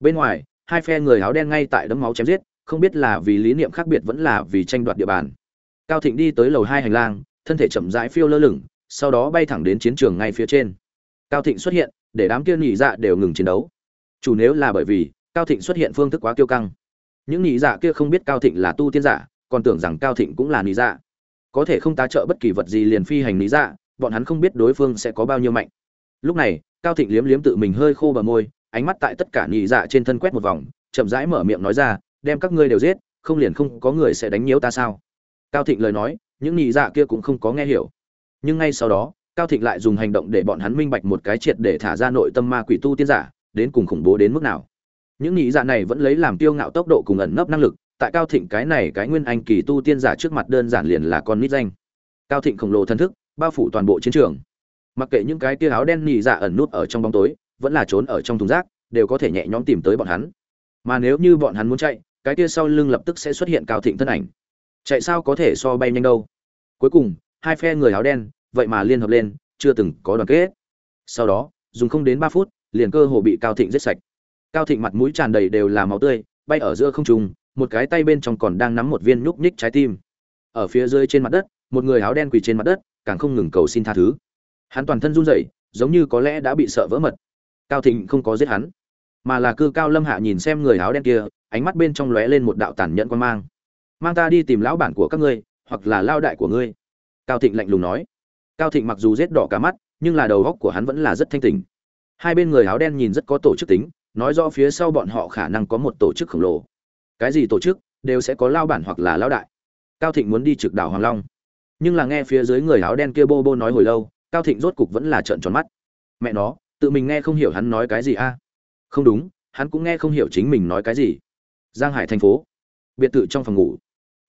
Bên ngoài, hai phe người áo đen ngay tại đấm máu chém giết không biết là vì lý niệm khác biệt vẫn là vì tranh đoạt địa bàn. Cao thịnh đi tới lầu hai hành lang, thân thể chậm rãi phiêu lơ lửng, sau đó bay thẳng đến chiến trường ngay phía trên. Cao thịnh xuất hiện, để đám kia nhị dạ đều ngừng chiến đấu. Chủ nếu là bởi vì cao thịnh xuất hiện phương thức quá kiêu căng. Những nhị dạ kia không biết cao thịnh là tu tiên giả, còn tưởng rằng cao thịnh cũng là nhị dạ. Có thể không tá trợ bất kỳ vật gì liền phi hành nhị dạ bọn hắn không biết đối phương sẽ có bao nhiêu mạnh. Lúc này, cao thịnh liếm liếm tự mình hơi khô bờ môi, ánh mắt tại tất cả nhị dạ trên thân quét một vòng, chậm rãi mở miệng nói ra đem các ngươi đều giết, không liền không có người sẽ đánh nhiễu ta sao? Cao thịnh lời nói, những nhị dạ kia cũng không có nghe hiểu. Nhưng ngay sau đó, cao thịnh lại dùng hành động để bọn hắn minh bạch một cái triệt để thả ra nội tâm ma quỷ tu tiên giả, đến cùng khủng bố đến mức nào. Những nhị dạ này vẫn lấy làm tiêu ngạo tốc độ cùng ẩn nấp năng lực, tại cao thịnh cái này cái nguyên anh kỳ tu tiên giả trước mặt đơn giản liền là con nít danh. Cao thịnh khổng lồ thân thức, bao phủ toàn bộ chiến trường. Mặc kệ những cái tia áo đen nhị dạ ẩn nút ở trong bóng tối, vẫn là trốn ở trong thùng rác, đều có thể nhẹ nhõm tìm tới bọn hắn. Mà nếu như bọn hắn muốn chạy cái kia sau lưng lập tức sẽ xuất hiện cao thịnh thân ảnh. Chạy sao có thể so bay nhanh đâu? Cuối cùng, hai phe người áo đen, vậy mà liên hợp lên, chưa từng có đoàn kết. Sau đó, dùng không đến ba phút, liền cơ hồ bị cao thịnh giết sạch. Cao thịnh mặt mũi tràn đầy đều là máu tươi, bay ở giữa không trung, một cái tay bên trong còn đang nắm một viên nhúc nhích trái tim. Ở phía dưới trên mặt đất, một người áo đen quỳ trên mặt đất, càng không ngừng cầu xin tha thứ. Hắn toàn thân run rẩy, giống như có lẽ đã bị sợ vỡ mật. Cao thịnh không có giết hắn, mà là cư cao lâm hạ nhìn xem người áo đen kia ánh mắt bên trong lóe lên một đạo tàn nhẫn quan mang. Mang ta đi tìm lão bản của các ngươi, hoặc là lao đại của ngươi. Cao thịnh lạnh lùng nói. Cao thịnh mặc dù rết đỏ cả mắt, nhưng là đầu góc của hắn vẫn là rất thanh tình hai bên người áo đen nhìn rất có tổ chức tính, nói rõ phía sau bọn họ khả năng có một tổ chức khổng lồ. Cái gì tổ chức, đều sẽ có lao bản hoặc là lao đại. Cao thịnh muốn đi trực đảo hoàng long. Nhưng là nghe phía dưới người áo đen kia bô bô nói hồi lâu, cao thịnh rốt cục vẫn là trợn tròn mắt. Mẹ nó, tự mình nghe không hiểu hắn nói cái gì a? Không đúng, hắn cũng nghe không hiểu chính mình nói cái gì giang hải thành phố. Biệt thự trong phòng ngủ.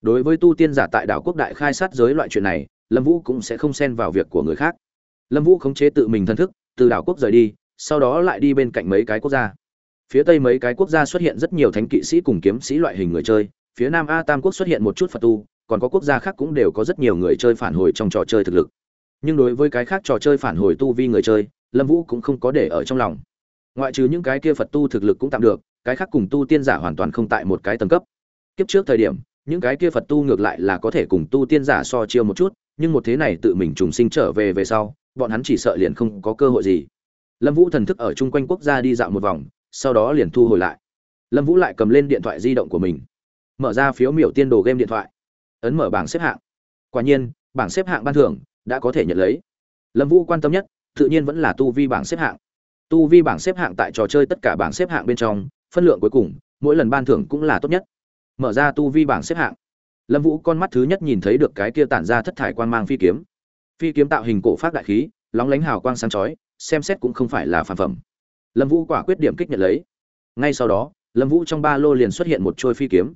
Đối với tu tiên giả tại đảo quốc đại khai sát giới loại chuyện này, lâm vũ cũng sẽ không xen vào việc của người khác. Lâm vũ khống chế tự mình thân thức, từ đảo quốc rời đi, sau đó lại đi bên cạnh mấy cái quốc gia. Phía tây mấy cái quốc gia xuất hiện rất nhiều thánh kỵ sĩ cùng kiếm sĩ loại hình người chơi, phía nam a tam quốc xuất hiện một chút phật tu, còn có quốc gia khác cũng đều có rất nhiều người chơi phản hồi trong trò chơi thực lực. Nhưng đối với cái khác trò chơi phản hồi tu vi người chơi, lâm vũ cũng không có để ở trong lòng. Ngoại trừ những cái kia phật tu thực lực cũng tạm được cái khác cùng tu tiên giả hoàn toàn không tại một cái tầng cấp. Kiếp trước thời điểm, những cái kia phật tu ngược lại là có thể cùng tu tiên giả so chiêu một chút, nhưng một thế này tự mình trùng sinh trở về về sau, bọn hắn chỉ sợ liền không có cơ hội gì. Lâm vũ thần thức ở chung quanh quốc gia đi dạo một vòng, sau đó liền thu hồi lại. Lâm vũ lại cầm lên điện thoại di động của mình, mở ra phiếu miểu tiên đồ game điện thoại. Ấn mở bảng xếp hạng. Quả nhiên, bảng xếp hạng ban thưởng đã có thể nhận lấy. Lâm vũ quan tâm nhất, tự nhiên vẫn là tu vi bảng xếp hạng. Tu vi bảng xếp hạng tại trò chơi tất cả bảng xếp hạng bên trong phân lượng cuối cùng, mỗi lần ban thưởng cũng là tốt nhất. Mở ra tu vi bảng xếp hạng. Lâm vũ con mắt thứ nhất nhìn thấy được cái kia tản ra thất thải quan mang phi kiếm. Phi kiếm tạo hình cổ phát đại khí, lóng lánh hào quang sáng chói, xem xét cũng không phải là phản phẩm. Lâm vũ quả quyết điểm kích nhận lấy. Ngay sau đó, lâm vũ trong ba lô liền xuất hiện một trôi phi kiếm.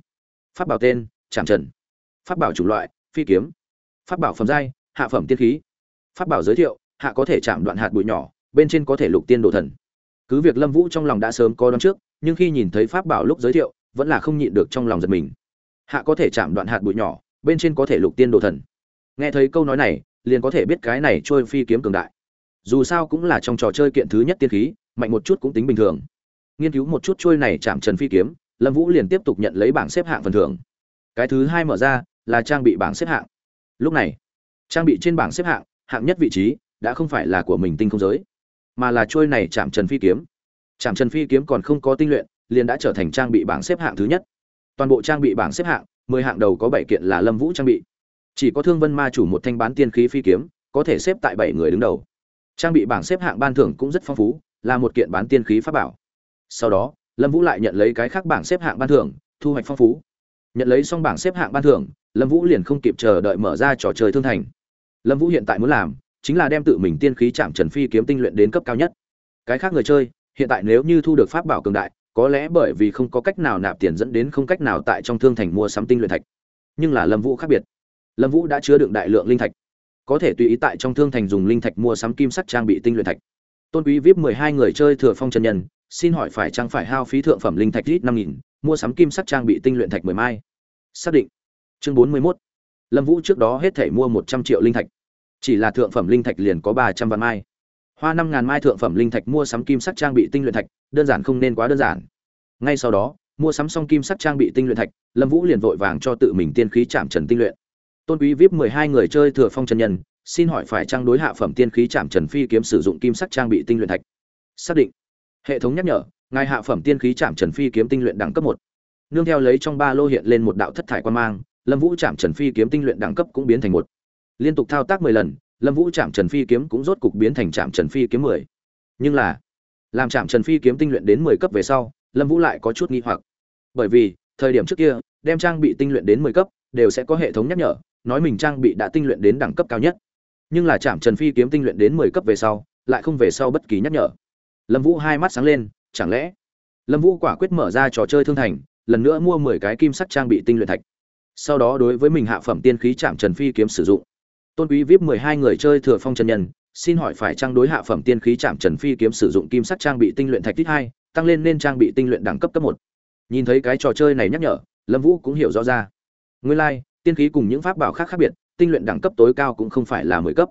Phát bảo tên, trảm trần. Phát bảo chủng loại, phi kiếm. Phát bảo phẩm giai, hạ phẩm tiên khí. Phát bảo giới thiệu, hạ có thể chạm đoạn hạt bụi nhỏ, bên trên có thể lục tiên đồ thần cứ việc lâm vũ trong lòng đã sớm có đón trước, nhưng khi nhìn thấy pháp bảo lúc giới thiệu, vẫn là không nhịn được trong lòng giật mình. Hạ có thể chạm đoạn hạt bụi nhỏ, bên trên có thể lục tiên đồ thần. Nghe thấy câu nói này, liền có thể biết cái này trôi phi kiếm cường đại. Dù sao cũng là trong trò chơi kiện thứ nhất tiên khí, mạnh một chút cũng tính bình thường. Nghiên cứu một chút trôi này chạm trần phi kiếm, lâm vũ liền tiếp tục nhận lấy bảng xếp hạng phần thưởng. Cái thứ hai mở ra, là trang bị bảng xếp hạng. Lúc này, trang bị trên bảng xếp hạng hạng nhất vị trí, đã không phải là của mình tinh không giới mà là trôi này chạm trần phi kiếm. Chạm trần phi kiếm còn không có tinh luyện, liền đã trở thành trang bị bảng xếp hạng thứ nhất. Toàn bộ trang bị bảng xếp hạng, mười hạng đầu có bảy kiện là lâm vũ trang bị. Chỉ có thương vân ma chủ một thanh bán tiên khí phi kiếm, có thể xếp tại bảy người đứng đầu. Trang bị bảng xếp hạng ban thưởng cũng rất phong phú, là một kiện bán tiên khí pháp bảo. Sau đó, lâm vũ lại nhận lấy cái khác bảng xếp hạng ban thưởng, thu hoạch phong phú. Nhận lấy xong bảng xếp hạng ban thưởng, lâm vũ liền không kịp chờ đợi mở ra trò chơi thương thành. Lâm vũ hiện tại muốn làm chính là đem tự mình tiên khí chạm trần phi kiếm tinh luyện đến cấp cao nhất. Cái khác người chơi, hiện tại nếu như thu được pháp bảo cường đại, có lẽ bởi vì không có cách nào nạp tiền dẫn đến không cách nào tại trong thương thành mua sắm tinh luyện thạch. Nhưng là lâm vũ khác biệt. Lâm vũ đã chứa đựng đại lượng linh thạch. Có thể tùy ý tại trong thương thành dùng linh thạch mua sắm kim sắc trang bị tinh luyện thạch. Tôn quý vip mười hai người chơi thừa phong chân nhân, xin hỏi phải chăng phải hao phí thượng phẩm linh thạch ít năm nghìn, mua sắm kim sắc trang bị tinh luyện thạch mười mai? Xác định. Chương bốn mươi mốt. Lâm vũ trước đó hết thể mua một trăm triệu linh thạch chỉ là thượng phẩm linh thạch liền có ba trăm vạn mai. Hoa năm ngàn mai thượng phẩm linh thạch mua sắm kim sắc trang bị tinh luyện thạch, đơn giản không nên quá đơn giản. Ngay sau đó, mua sắm xong kim sắc trang bị tinh luyện thạch, lâm vũ liền vội vàng cho tự mình tiên khí chạm trần tinh luyện. Tôn quý vip mười hai người chơi thừa phong trần nhân, xin hỏi phải trang đối hạ phẩm tiên khí chạm trần phi kiếm sử dụng kim sắc trang bị tinh luyện thạch? Xác định. Hệ thống nhắc nhở, ngài hạ phẩm tiên khí chạm trần phi kiếm tinh luyện đẳng cấp một. Nương theo lấy trong ba lô hiện lên một đạo thất thải quan mang, lâm vũ chạm trần phi kiếm tinh luyện đẳng cấp cũng biến thành một liên tục thao tác mười lần, lâm vũ chạm trần phi kiếm cũng rốt cục biến thành chạm trần phi kiếm mười. Nhưng là, làm chạm trần phi kiếm tinh luyện đến mười cấp về sau, lâm vũ lại có chút nghi hoặc. Bởi vì, thời điểm trước kia, đem trang bị tinh luyện đến mười cấp đều sẽ có hệ thống nhắc nhở, nói mình trang bị đã tinh luyện đến đẳng cấp cao nhất. Nhưng là chạm trần phi kiếm tinh luyện đến mười cấp về sau, lại không về sau bất kỳ nhắc nhở. Lâm vũ hai mắt sáng lên, chẳng lẽ lâm vũ quả quyết mở ra trò chơi thương thành, lần nữa mua mười cái kim sắc trang bị tinh luyện thạch. Sau đó đối với mình hạ phẩm tiên khí chạm trần phi kiếm sử dụng tôn quý vip mười hai người chơi thừa phong trần nhân xin hỏi phải trang đối hạ phẩm tiên khí chạm trần phi kiếm sử dụng kim sắc trang bị tinh luyện thạch tích hai tăng lên nên trang bị tinh luyện đẳng cấp cấp một? Nhìn thấy cái trò chơi này nhắc nhở lâm vũ cũng hiểu rõ ra. Nguyên lai、like, tiên khí cùng những pháp bảo khác khác biệt tinh luyện đẳng cấp tối cao cũng không phải là mười cấp.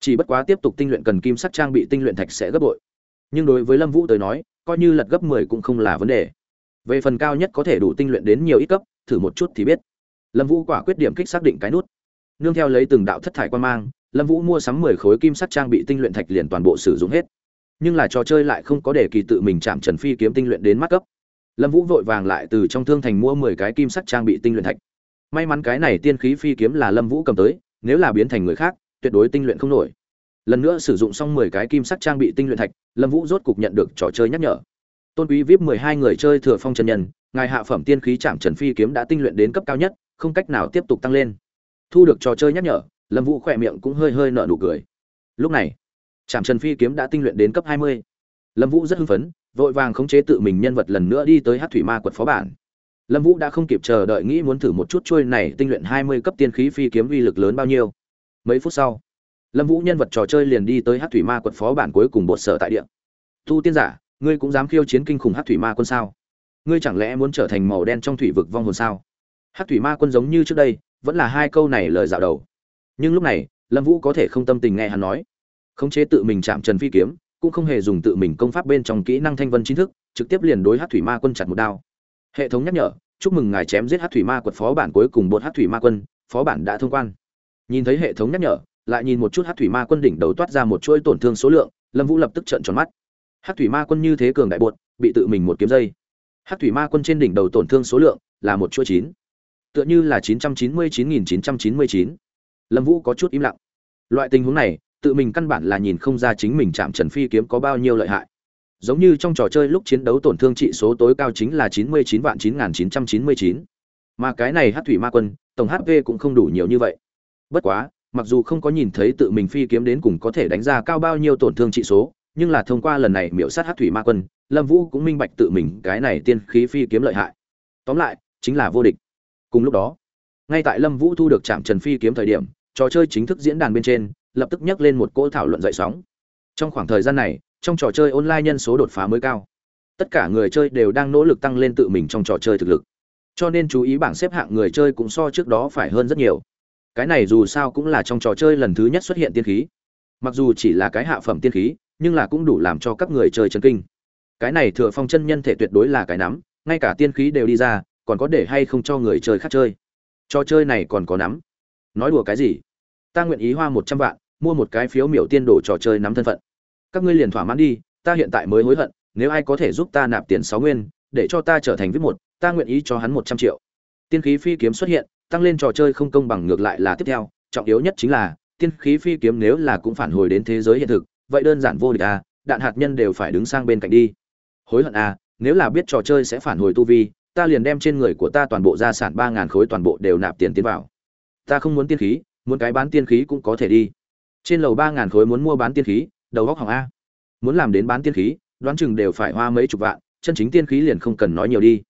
Chỉ bất quá tiếp tục tinh luyện cần kim sắc trang bị tinh luyện thạch sẽ gấp bội. Nhưng đối với lâm vũ tới nói coi như lật gấp mười cũng không là vấn đề. Về phần cao nhất có thể đủ tinh luyện đến nhiều ít cấp thử một chút thì biết. Lâm vũ quả quyết điểm kích xác định cái nút nương theo lấy từng đạo thất thải quan mang, lâm vũ mua sắm mười khối kim sắt trang bị tinh luyện thạch liền toàn bộ sử dụng hết. Nhưng là trò chơi lại không có để kỳ tự mình chạm trần phi kiếm tinh luyện đến mắt cấp. Lâm vũ vội vàng lại từ trong thương thành mua mười cái kim sắt trang bị tinh luyện thạch. May mắn cái này tiên khí phi kiếm là lâm vũ cầm tới, nếu là biến thành người khác, tuyệt đối tinh luyện không nổi. Lần nữa sử dụng xong mười cái kim sắt trang bị tinh luyện thạch, lâm vũ rốt cục nhận được trò chơi nhắc nhở. Tôn quý vip mười hai người chơi thừa phong trần nhân, ngài hạ phẩm tiên khí chạm trần phi kiếm đã tinh luyện đến cấp cao nhất, không cách nào tiếp tục tăng lên thu được trò chơi nhắc nhở, lâm vũ khỏe miệng cũng hơi hơi nở nụ cười. Lúc này trạm trần phi kiếm đã tinh luyện đến cấp hai mươi. Lâm vũ rất hưng phấn, vội vàng khống chế tự mình nhân vật lần nữa đi tới hát thủy ma quật phó bản. Lâm vũ đã không kịp chờ đợi nghĩ muốn thử một chút trôi này tinh luyện hai mươi cấp tiên khí phi kiếm uy lực lớn bao nhiêu. Mấy phút sau, lâm vũ nhân vật trò chơi liền đi tới hát thủy ma quật phó bản cuối cùng bột sở tại địa. Thu tiên giả, ngươi cũng dám khiêu chiến kinh khủng hát thủy ma quân sao? Ngươi chẳng lẽ muốn trở thành màu đen trong thủy vực vong hồn sao? Hát thủy ma quân giống như trước đây vẫn là hai câu này lời dạo đầu. Nhưng lúc này, lâm vũ có thể không tâm tình nghe hắn nói. Khống chế tự mình chạm trần phi kiếm, cũng không hề dùng tự mình công pháp bên trong kỹ năng thanh vân chính thức, trực tiếp liền đối hát thủy ma quân chặt một đao. Hệ thống nhắc nhở, chúc mừng ngài chém giết hát thủy ma quật phó bản cuối cùng bột hát thủy ma quân, phó bản đã thông quan. Nhìn thấy hệ thống nhắc nhở, lại nhìn một chút hát thủy ma quân đỉnh đầu toát ra một chuỗi tổn thương số lượng, lâm vũ lập tức trợn tròn mắt. Hát thủy ma quân như thế cường đại bột, bị tự mình một kiếm dây. Hát thủy ma quân trên đỉnh đầu tổn thương số lượng là một chuỗi chín tựa như là chín trăm chín mươi chín nghìn chín trăm chín mươi chín. Lâm vũ có chút im lặng. Loại tình huống này, tự mình căn bản là nhìn không ra chính mình chạm trần phi kiếm có bao nhiêu lợi hại. Giống như trong trò chơi lúc chiến đấu tổn thương trị số tối cao chính là chín mươi chín vạn chín nghìn chín trăm chín mươi chín. Mà cái này hắc thủy ma quân, tổng hp cũng không đủ nhiều như vậy. Bất quá, mặc dù không có nhìn thấy tự mình phi kiếm đến cùng có thể đánh ra cao bao nhiêu tổn thương trị số, nhưng là thông qua lần này miểu sát hắc thủy ma quân, lâm vũ cũng minh bạch tự mình cái này tiên khí phi kiếm lợi hại. Tóm lại, chính là vô địch cùng lúc đó, ngay tại lâm vũ thu được trạm trần phi kiếm thời điểm, trò chơi chính thức diễn đàn bên trên, lập tức nhắc lên một cỗ thảo luận dậy sóng. Trong khoảng thời gian này, trong trò chơi online nhân số đột phá mới cao. Tất cả người chơi đều đang nỗ lực tăng lên tự mình trong trò chơi thực lực. Cho nên chú ý bảng xếp hạng người chơi cũng so trước đó phải hơn rất nhiều. Cái này dù sao cũng là trong trò chơi lần thứ nhất xuất hiện tiên khí. Mặc dù chỉ là cái hạ phẩm tiên khí, nhưng là cũng đủ làm cho các người chơi chấn kinh. Cái này thừa phong chân nhân thể tuyệt đối là cái nắm, ngay cả tiên khí đều đi ra còn có để hay không cho người chơi khác chơi. Trò chơi này còn có nắm. Nói đùa cái gì? Ta nguyện ý hoa một trăm vạn, mua một cái phiếu miểu tiên đồ trò chơi nắm thân phận. Các ngươi liền thỏa mãn đi, ta hiện tại mới hối hận, nếu ai có thể giúp ta nạp tiền sáu nguyên, để cho ta trở thành vip một, ta nguyện ý cho hắn một trăm triệu. Tiên khí phi kiếm xuất hiện, tăng lên trò chơi không công bằng ngược lại là tiếp theo, trọng yếu nhất chính là, tiên khí phi kiếm nếu là cũng phản hồi đến thế giới hiện thực, vậy đơn giản vô địch à đạn hạt nhân đều phải đứng sang bên cạnh đi. Hối hận à nếu là biết trò chơi sẽ phản hồi tu vi ta liền đem trên người của ta toàn bộ gia sản ba ngàn khối toàn bộ đều nạp tiền tiến vào. Ta không muốn tiên khí, muốn cái bán tiên khí cũng có thể đi. Trên lầu ba ngàn khối muốn mua bán tiên khí, đầu góc hỏng a. Muốn làm đến bán tiên khí, đoán chừng đều phải hoa mấy chục vạn, chân chính tiên khí liền không cần nói nhiều đi.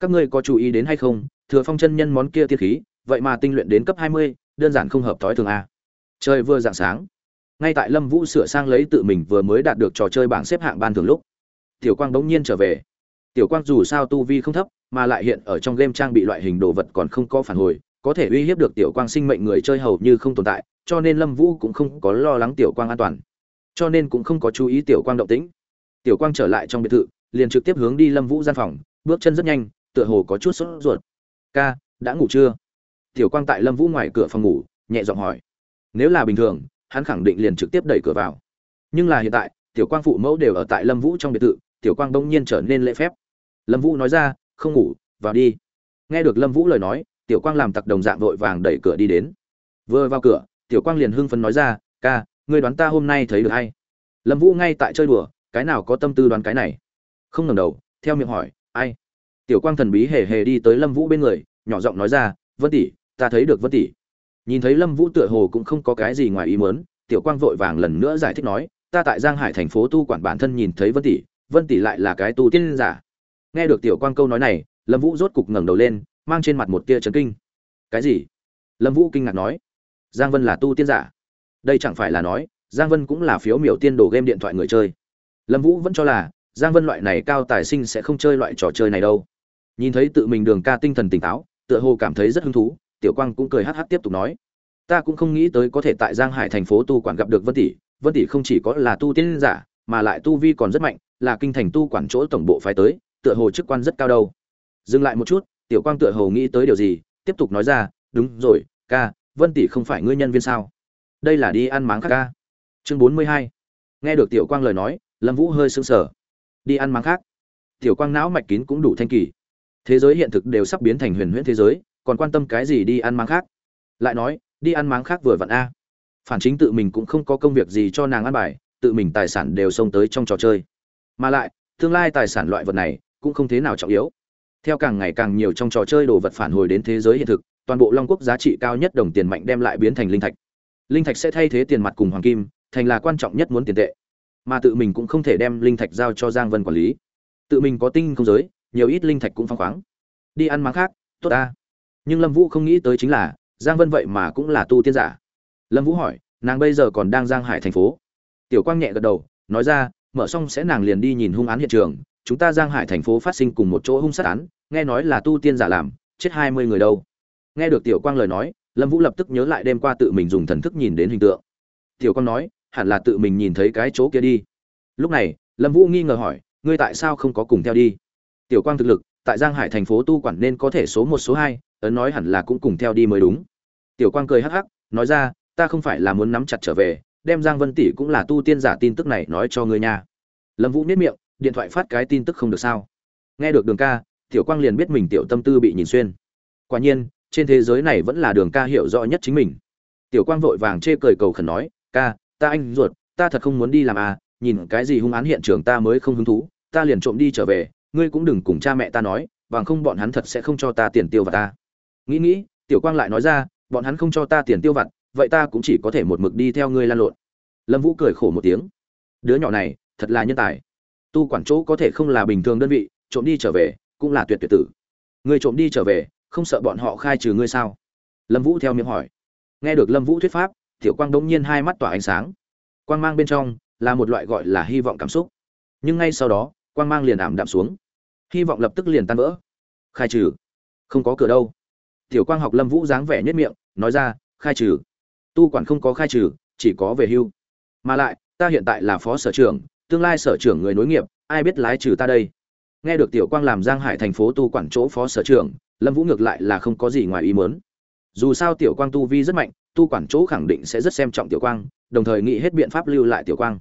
Các ngươi có chú ý đến hay không? Thừa phong chân nhân món kia tiên khí, vậy mà tinh luyện đến cấp hai mươi, đơn giản không hợp thói thường a. Chơi vừa dạng sáng, ngay tại lâm vũ sửa sang lấy tự mình vừa mới đạt được trò chơi bảng xếp hạng ban thường lúc, tiểu quang bỗng nhiên trở về. Tiểu quang dù sao tu vi không thấp mà lại hiện ở trong game trang bị loại hình đồ vật còn không có phản hồi, có thể uy hiếp được tiểu quang sinh mệnh người chơi hầu như không tồn tại, cho nên lâm vũ cũng không có lo lắng tiểu quang an toàn. Cho nên cũng không có chú ý tiểu quang động tĩnh. Tiểu quang trở lại trong biệt thự, liền trực tiếp hướng đi lâm vũ gian phòng, bước chân rất nhanh, tựa hồ có chút sốt ruột. Ca, đã ngủ chưa? Tiểu quang tại lâm vũ ngoài cửa phòng ngủ, nhẹ giọng hỏi. Nếu là bình thường, hắn khẳng định liền trực tiếp đẩy cửa vào. Nhưng là hiện tại, tiểu quang phụ mẫu đều ở tại lâm vũ trong biệt thự, tiểu quang đông nhiên trở nên lễ phép. Lâm vũ nói ra không ngủ, vào đi. Nghe được lâm vũ lời nói, tiểu quang làm tặc đồng dạng vội vàng đẩy cửa đi đến. Vừa vào cửa, tiểu quang liền hưng phấn nói ra, ca, ngươi đoán ta hôm nay thấy được hay? Lâm vũ ngay tại chơi đùa, cái nào có tâm tư đoán cái này? Không ngẩng đầu, theo miệng hỏi, ai? Tiểu quang thần bí hề hề đi tới lâm vũ bên người, nhỏ giọng nói ra, vân tỷ, ta thấy được vân tỷ. Nhìn thấy lâm vũ tựa hồ cũng không có cái gì ngoài ý muốn, tiểu quang vội vàng lần nữa giải thích nói, ta tại giang hải thành phố tu quản bản thân nhìn thấy vân tỷ vân tỷ lại là cái tu tiên giả nghe được tiểu quang câu nói này, lâm vũ rốt cục ngẩng đầu lên, mang trên mặt một tia chấn kinh. Cái gì? Lâm vũ kinh ngạc nói. Giang vân là tu tiên giả. Đây chẳng phải là nói, giang vân cũng là phiếu miểu tiên đồ game điện thoại người chơi. Lâm vũ vẫn cho là, giang vân loại này cao tài sinh sẽ không chơi loại trò chơi này đâu. Nhìn thấy tự mình đường ca tinh thần tỉnh táo, tựa hồ cảm thấy rất hứng thú, tiểu quang cũng cười hh tiếp tục nói. Ta cũng không nghĩ tới có thể tại giang hải thành phố tu quản gặp được vân tỷ. Vân tỷ không chỉ có là tu tiên giả, mà lại tu vi còn rất mạnh, là kinh thành tu quản chỗ tổng bộ phái tới tựa hồ chức quan rất cao đâu. Dừng lại một chút, tiểu quang tựa hồ nghĩ tới điều gì, tiếp tục nói ra, đúng rồi, ca, vân tỷ không phải ngươi nhân viên sao? Đây là đi ăn máng khác ca. Chương bốn mươi hai. Nghe được tiểu quang lời nói, lâm vũ hơi sững sờ. Đi ăn máng khác. Tiểu quang não mạch kín cũng đủ thanh kỳ. Thế giới hiện thực đều sắp biến thành huyền huyễn thế giới, còn quan tâm cái gì đi ăn máng khác? Lại nói, đi ăn máng khác vừa vặn a. Phản chính tự mình cũng không có công việc gì cho nàng ăn bài, tự mình tài sản đều xông tới trong trò chơi. Mà lại, tương lai tài sản loại vật này cũng không thế nào trọng yếu. Theo càng ngày càng nhiều trong trò chơi đồ vật phản hồi đến thế giới hiện thực, toàn bộ long quốc giá trị cao nhất đồng tiền mạnh đem lại biến thành linh thạch. Linh thạch sẽ thay thế tiền mặt cùng hoàng kim, thành là quan trọng nhất muốn tiền tệ. Mà tự mình cũng không thể đem linh thạch giao cho giang vân quản lý. Tự mình có tinh không giới, nhiều ít linh thạch cũng phăng khoáng. Đi ăn máng khác, tốt ta. Nhưng lâm vũ không nghĩ tới chính là, giang vân vậy mà cũng là tu tiên giả. Lâm vũ hỏi, nàng bây giờ còn đang giang hải thành phố. Tiểu quang nhẹ gật đầu, nói ra, mở xong sẽ nàng liền đi nhìn hung án hiện trường chúng ta giang hải thành phố phát sinh cùng một chỗ hung sát án, nghe nói là tu tiên giả làm, chết hai mươi người đâu. Nghe được tiểu quang lời nói, lâm vũ lập tức nhớ lại đêm qua tự mình dùng thần thức nhìn đến hình tượng. Tiểu quang nói, hẳn là tự mình nhìn thấy cái chỗ kia đi. Lúc này, lâm vũ nghi ngờ hỏi, ngươi tại sao không có cùng theo đi? Tiểu quang thực lực, tại giang hải thành phố tu quản nên có thể số một, số hai, ấn nói hẳn là cũng cùng theo đi mới đúng. Tiểu quang cười hắc hắc, nói ra, ta không phải là muốn nắm chặt trở về, đem giang vân tỷ cũng là tu tiên giả tin tức này nói cho ngươi nha. Lâm vũ nếp miệng điện thoại phát cái tin tức không được sao? Nghe được đường ca, tiểu quang liền biết mình tiểu tâm tư bị nhìn xuyên. Quả nhiên, trên thế giới này vẫn là đường ca hiểu rõ nhất chính mình. Tiểu quang vội vàng chê cười cầu khẩn nói, ca, ta anh ruột, ta thật không muốn đi làm à nhìn cái gì hung án hiện trường ta mới không hứng thú, ta liền trộm đi trở về, ngươi cũng đừng cùng cha mẹ ta nói, bằng không bọn hắn thật sẽ không cho ta tiền tiêu vặt ta. Nghĩ nghĩ, tiểu quang lại nói ra, bọn hắn không cho ta tiền tiêu vặt, vậy ta cũng chỉ có thể một mực đi theo ngươi lan lộn. Lâm vũ cười khổ một tiếng, đứa nhỏ này, thật là nhân tài tu quản chỗ có thể không là bình thường đơn vị, trộm đi trở về, cũng là tuyệt tuyệt tử. Ngươi trộm đi trở về, không sợ bọn họ khai trừ ngươi sao? Lâm vũ theo miệng hỏi. Nghe được lâm vũ thuyết pháp, tiểu quang đống nhiên hai mắt tỏa ánh sáng. Quang mang bên trong là một loại gọi là hy vọng cảm xúc. Nhưng ngay sau đó, quang mang liền ảm đạm xuống. Hy vọng lập tức liền tan vỡ. Khai trừ. Không có cửa đâu. Tiểu quang học lâm vũ dáng vẻ nhất miệng, nói ra, khai trừ. Tu quản không có khai trừ, chỉ có về hưu. Mà lại, ta hiện tại là phó sở trưởng tương lai sở trưởng người nối nghiệp, ai biết lái trừ ta đây? Nghe được tiểu quang làm giang hải thành phố tu quản chỗ phó sở trưởng, lâm vũ ngược lại là không có gì ngoài ý mớn dù sao tiểu quang tu vi rất mạnh, tu quản chỗ khẳng định sẽ rất xem trọng tiểu quang, đồng thời nghĩ hết biện pháp lưu lại tiểu quang.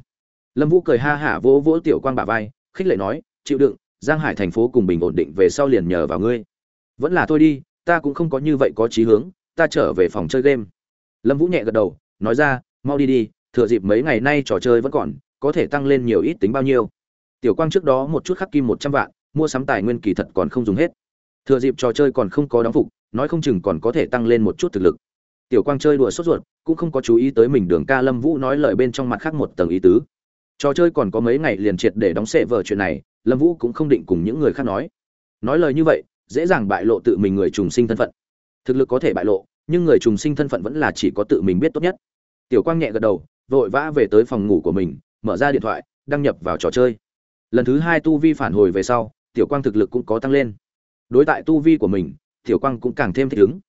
Lâm vũ cười ha hả vỗ vỗ tiểu quang bả vai, khích lệ nói, chịu đựng, giang hải thành phố cùng bình ổn định về sau liền nhờ vào ngươi. Vẫn là thôi đi, ta cũng không có như vậy có chí hướng, ta trở về phòng chơi game. Lâm vũ nhẹ gật đầu, nói ra, mau đi đi, thừa dịp mấy ngày nay trò chơi vẫn còn có thể tăng lên nhiều ít tính bao nhiêu. Tiểu quang trước đó một chút khắc kim một trăm vạn, mua sắm tài nguyên kỳ thật còn không dùng hết. Thừa dịp trò chơi còn không có đóng phục, nói không chừng còn có thể tăng lên một chút thực lực. Tiểu quang chơi đùa sốt ruột, cũng không có chú ý tới mình đường ca lâm vũ nói lời bên trong mặt khác một tầng ý tứ. Trò chơi còn có mấy ngày liền triệt để đóng sệ vở chuyện này, lâm vũ cũng không định cùng những người khác nói. Nói lời như vậy, dễ dàng bại lộ tự mình người trùng sinh thân phận. Thực lực có thể bại lộ, nhưng người trùng sinh thân phận vẫn là chỉ có tự mình biết tốt nhất. Tiểu quang nhẹ gật đầu, vội vã về tới phòng ngủ của mình mở ra điện thoại, đăng nhập vào trò chơi. Lần thứ hai tu vi phản hồi về sau, tiểu quang thực lực cũng có tăng lên. Đối tại tu vi của mình, tiểu quang cũng càng thêm thích ứng.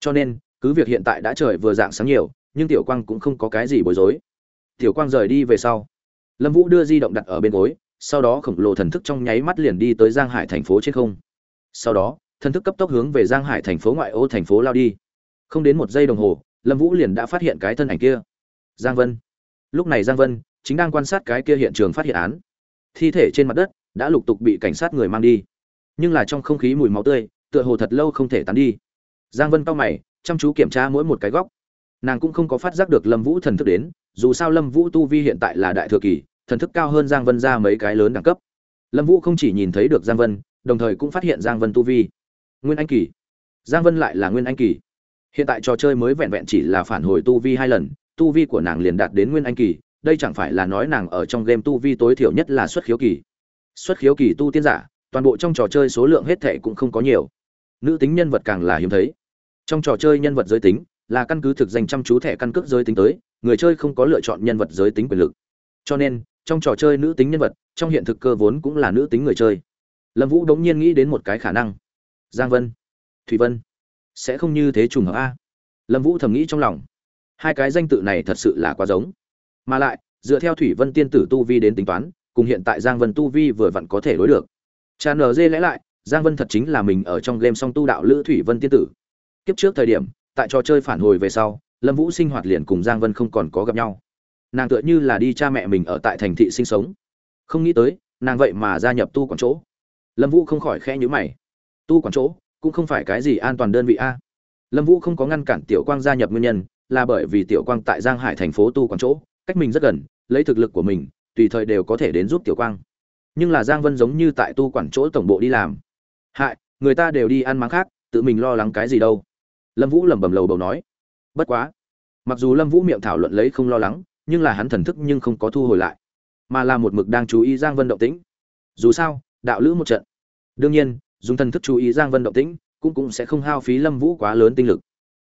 Cho nên, cứ việc hiện tại đã trời vừa dạng sáng nhiều, nhưng tiểu quang cũng không có cái gì bối rối. Tiểu quang rời đi về sau, lâm vũ đưa di động đặt ở bên gối, sau đó khổng lồ thần thức trong nháy mắt liền đi tới giang hải thành phố trên không. Sau đó, thần thức cấp tốc hướng về giang hải thành phố ngoại ô thành phố lao đi. Không đến một giây đồng hồ, lâm vũ liền đã phát hiện cái thân ảnh kia. Giang vân. Lúc này giang vân chính đang quan sát cái kia hiện trường phát hiện án. Thi thể trên mặt đất đã lục tục bị cảnh sát người mang đi. Nhưng là trong không khí mùi máu tươi, tựa hồ thật lâu không thể tán đi. Giang vân cao mày, chăm chú kiểm tra mỗi một cái góc. Nàng cũng không có phát giác được lâm vũ thần thức đến, dù sao lâm vũ tu vi hiện tại là đại thừa kỳ, thần thức cao hơn giang vân ra mấy cái lớn đẳng cấp. Lâm vũ không chỉ nhìn thấy được giang vân, đồng thời cũng phát hiện giang vân tu vi. Nguyên anh kỳ. Giang vân lại là nguyên anh kỳ. Hiện tại trò chơi mới vẹn vẹn chỉ là phản hồi tu vi hai lần, tu vi của nàng liền đạt đến nguyên anh kỳ đây chẳng phải là nói nàng ở trong game tu vi tối thiểu nhất là xuất khiếu kỳ. Xuất khiếu kỳ tu tiên giả, toàn bộ trong trò chơi số lượng hết thệ cũng không có nhiều. Nữ tính nhân vật càng là hiếm thấy. Trong trò chơi nhân vật giới tính, là căn cứ thực danh chăm chú thẻ căn cước giới tính tới, người chơi không có lựa chọn nhân vật giới tính quyền lực. Cho nên, trong trò chơi nữ tính nhân vật, trong hiện thực cơ vốn cũng là nữ tính người chơi. Lâm vũ đống nhiên nghĩ đến một cái khả năng. Giang vân, thủy vân, sẽ không như thế trùng hợp a? Lâm vũ thầm nghĩ trong lòng. Hai cái danh tự này thật sự là quá giống mà lại, dựa theo thủy vân tiên tử tu vi đến tính toán, cùng hiện tại giang vân tu vi vừa vặn có thể đối được. Cha nở dê lẽ lại, giang vân thật chính là mình ở trong game song tu đạo lữ thủy vân tiên tử. Kiếp trước thời điểm, tại trò chơi phản hồi về sau, lâm vũ sinh hoạt liền cùng giang vân không còn có gặp nhau. Nàng tựa như là đi cha mẹ mình ở tại thành thị sinh sống. Không nghĩ tới, nàng vậy mà gia nhập tu quản chỗ. Lâm vũ không khỏi khẽ nhữ mày. Tu quản chỗ, cũng không phải cái gì an toàn đơn vị a. Lâm vũ không có ngăn cản tiểu quang gia nhập nguyên nhân, là bởi vì tiểu quang tại giang hải thành phố tu quản chỗ cách mình rất gần, lấy thực lực của mình, tùy thời đều có thể đến giúp tiểu quang. Nhưng là giang vân giống như tại tu quản chỗ tổng bộ đi làm. Hại, người ta đều đi ăn máng khác, tự mình lo lắng cái gì đâu. Lâm vũ lẩm bẩm lầu bầu nói. Bất quá, mặc dù lâm vũ miệng thảo luận lấy không lo lắng, nhưng là hắn thần thức nhưng không có thu hồi lại. Mà là một mực đang chú ý giang vân động tĩnh. Dù sao, đạo lữ một trận. Đương nhiên, dùng thần thức chú ý giang vân động tĩnh, cũng cũng sẽ không hao phí lâm vũ quá lớn tinh lực.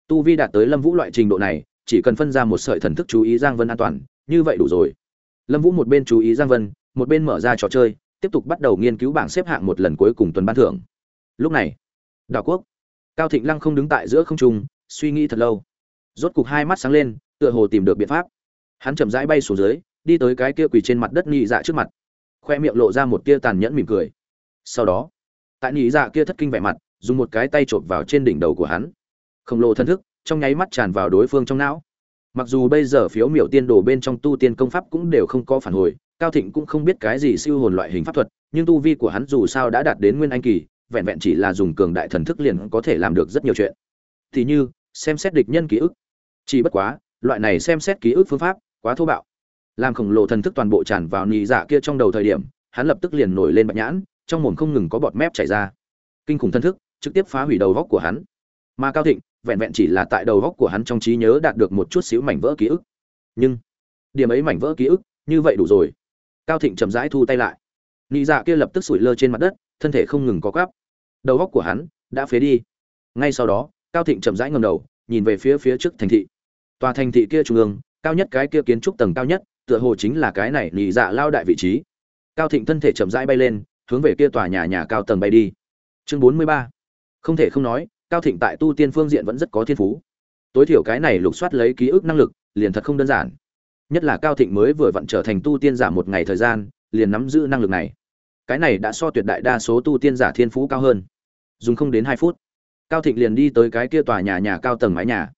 Tu vi đạt tới lâm vũ loại trình độ này chỉ cần phân ra một sợi thần thức chú ý giang vân an toàn, như vậy đủ rồi. Lâm vũ một bên chú ý giang vân, một bên mở ra trò chơi, tiếp tục bắt đầu nghiên cứu bảng xếp hạng một lần cuối cùng tuần ban thưởng. Lúc này, đảo quốc, cao thịnh lăng không đứng tại giữa không trung, suy nghĩ thật lâu. Rốt cục hai mắt sáng lên, tựa hồ tìm được biện pháp. Hắn chậm rãi bay xuống dưới, đi tới cái kia quỳ trên mặt đất nhị dạ trước mặt. Khoe miệng lộ ra một tia tàn nhẫn mỉm cười. Sau đó, tại nhị dạ kia thất kinh vẻ mặt, dùng một cái tay chộp vào trên đỉnh đầu của hắn. Khổng lồ thân thức trong nháy mắt tràn vào đối phương trong não. Mặc dù bây giờ phiếu miểu tiên đồ bên trong tu tiên công pháp cũng đều không có phản hồi, cao thịnh cũng không biết cái gì siêu hồn loại hình pháp thuật, nhưng tu vi của hắn dù sao đã đạt đến nguyên anh kỳ, vẹn vẹn chỉ là dùng cường đại thần thức liền có thể làm được rất nhiều chuyện. Thì như, xem xét địch nhân ký ức. Chỉ bất quá, loại này xem xét ký ức phương pháp, quá thô bạo. Làm khổng lồ thần thức toàn bộ tràn vào nì dạ kia trong đầu thời điểm, hắn lập tức liền nổi lên bạch nhãn, trong mồm không ngừng có bọt mép chảy ra. Kinh khủng thần thức, trực tiếp phá hủy đầu góc của hắn. Mà cao thịnh vẹn vẹn chỉ là tại đầu góc của hắn trong trí nhớ đạt được một chút xíu mảnh vỡ ký ức. Nhưng, điểm ấy mảnh vỡ ký ức, như vậy đủ rồi. Cao thịnh chậm rãi thu tay lại. Nị dạ kia lập tức sủi lơ trên mặt đất, thân thể không ngừng có gắp đầu góc của hắn đã phế đi. Ngay sau đó, cao thịnh chậm rãi ngầm đầu, nhìn về phía phía trước thành thị. Tòa thành thị kia trung ương, cao nhất cái kia kiến trúc tầng cao nhất, tựa hồ chính là cái này nị dạ lao đại vị trí. Cao thịnh thân thể chậm rãi bay lên, hướng về kia tòa nhà nhà cao tầng bay đi. Chương bốn mươi ba. Không thể không nói cao thịnh tại tu tiên phương diện vẫn rất có thiên phú. Tối thiểu cái này lục soát lấy ký ức năng lực, liền thật không đơn giản. Nhất là cao thịnh mới vừa vặn trở thành tu tiên giả một ngày thời gian, liền nắm giữ năng lực này. Cái này đã so tuyệt đại đa số tu tiên giả thiên phú cao hơn. Dùng không đến hai phút, cao thịnh liền đi tới cái kia tòa nhà nhà cao tầng mái nhà.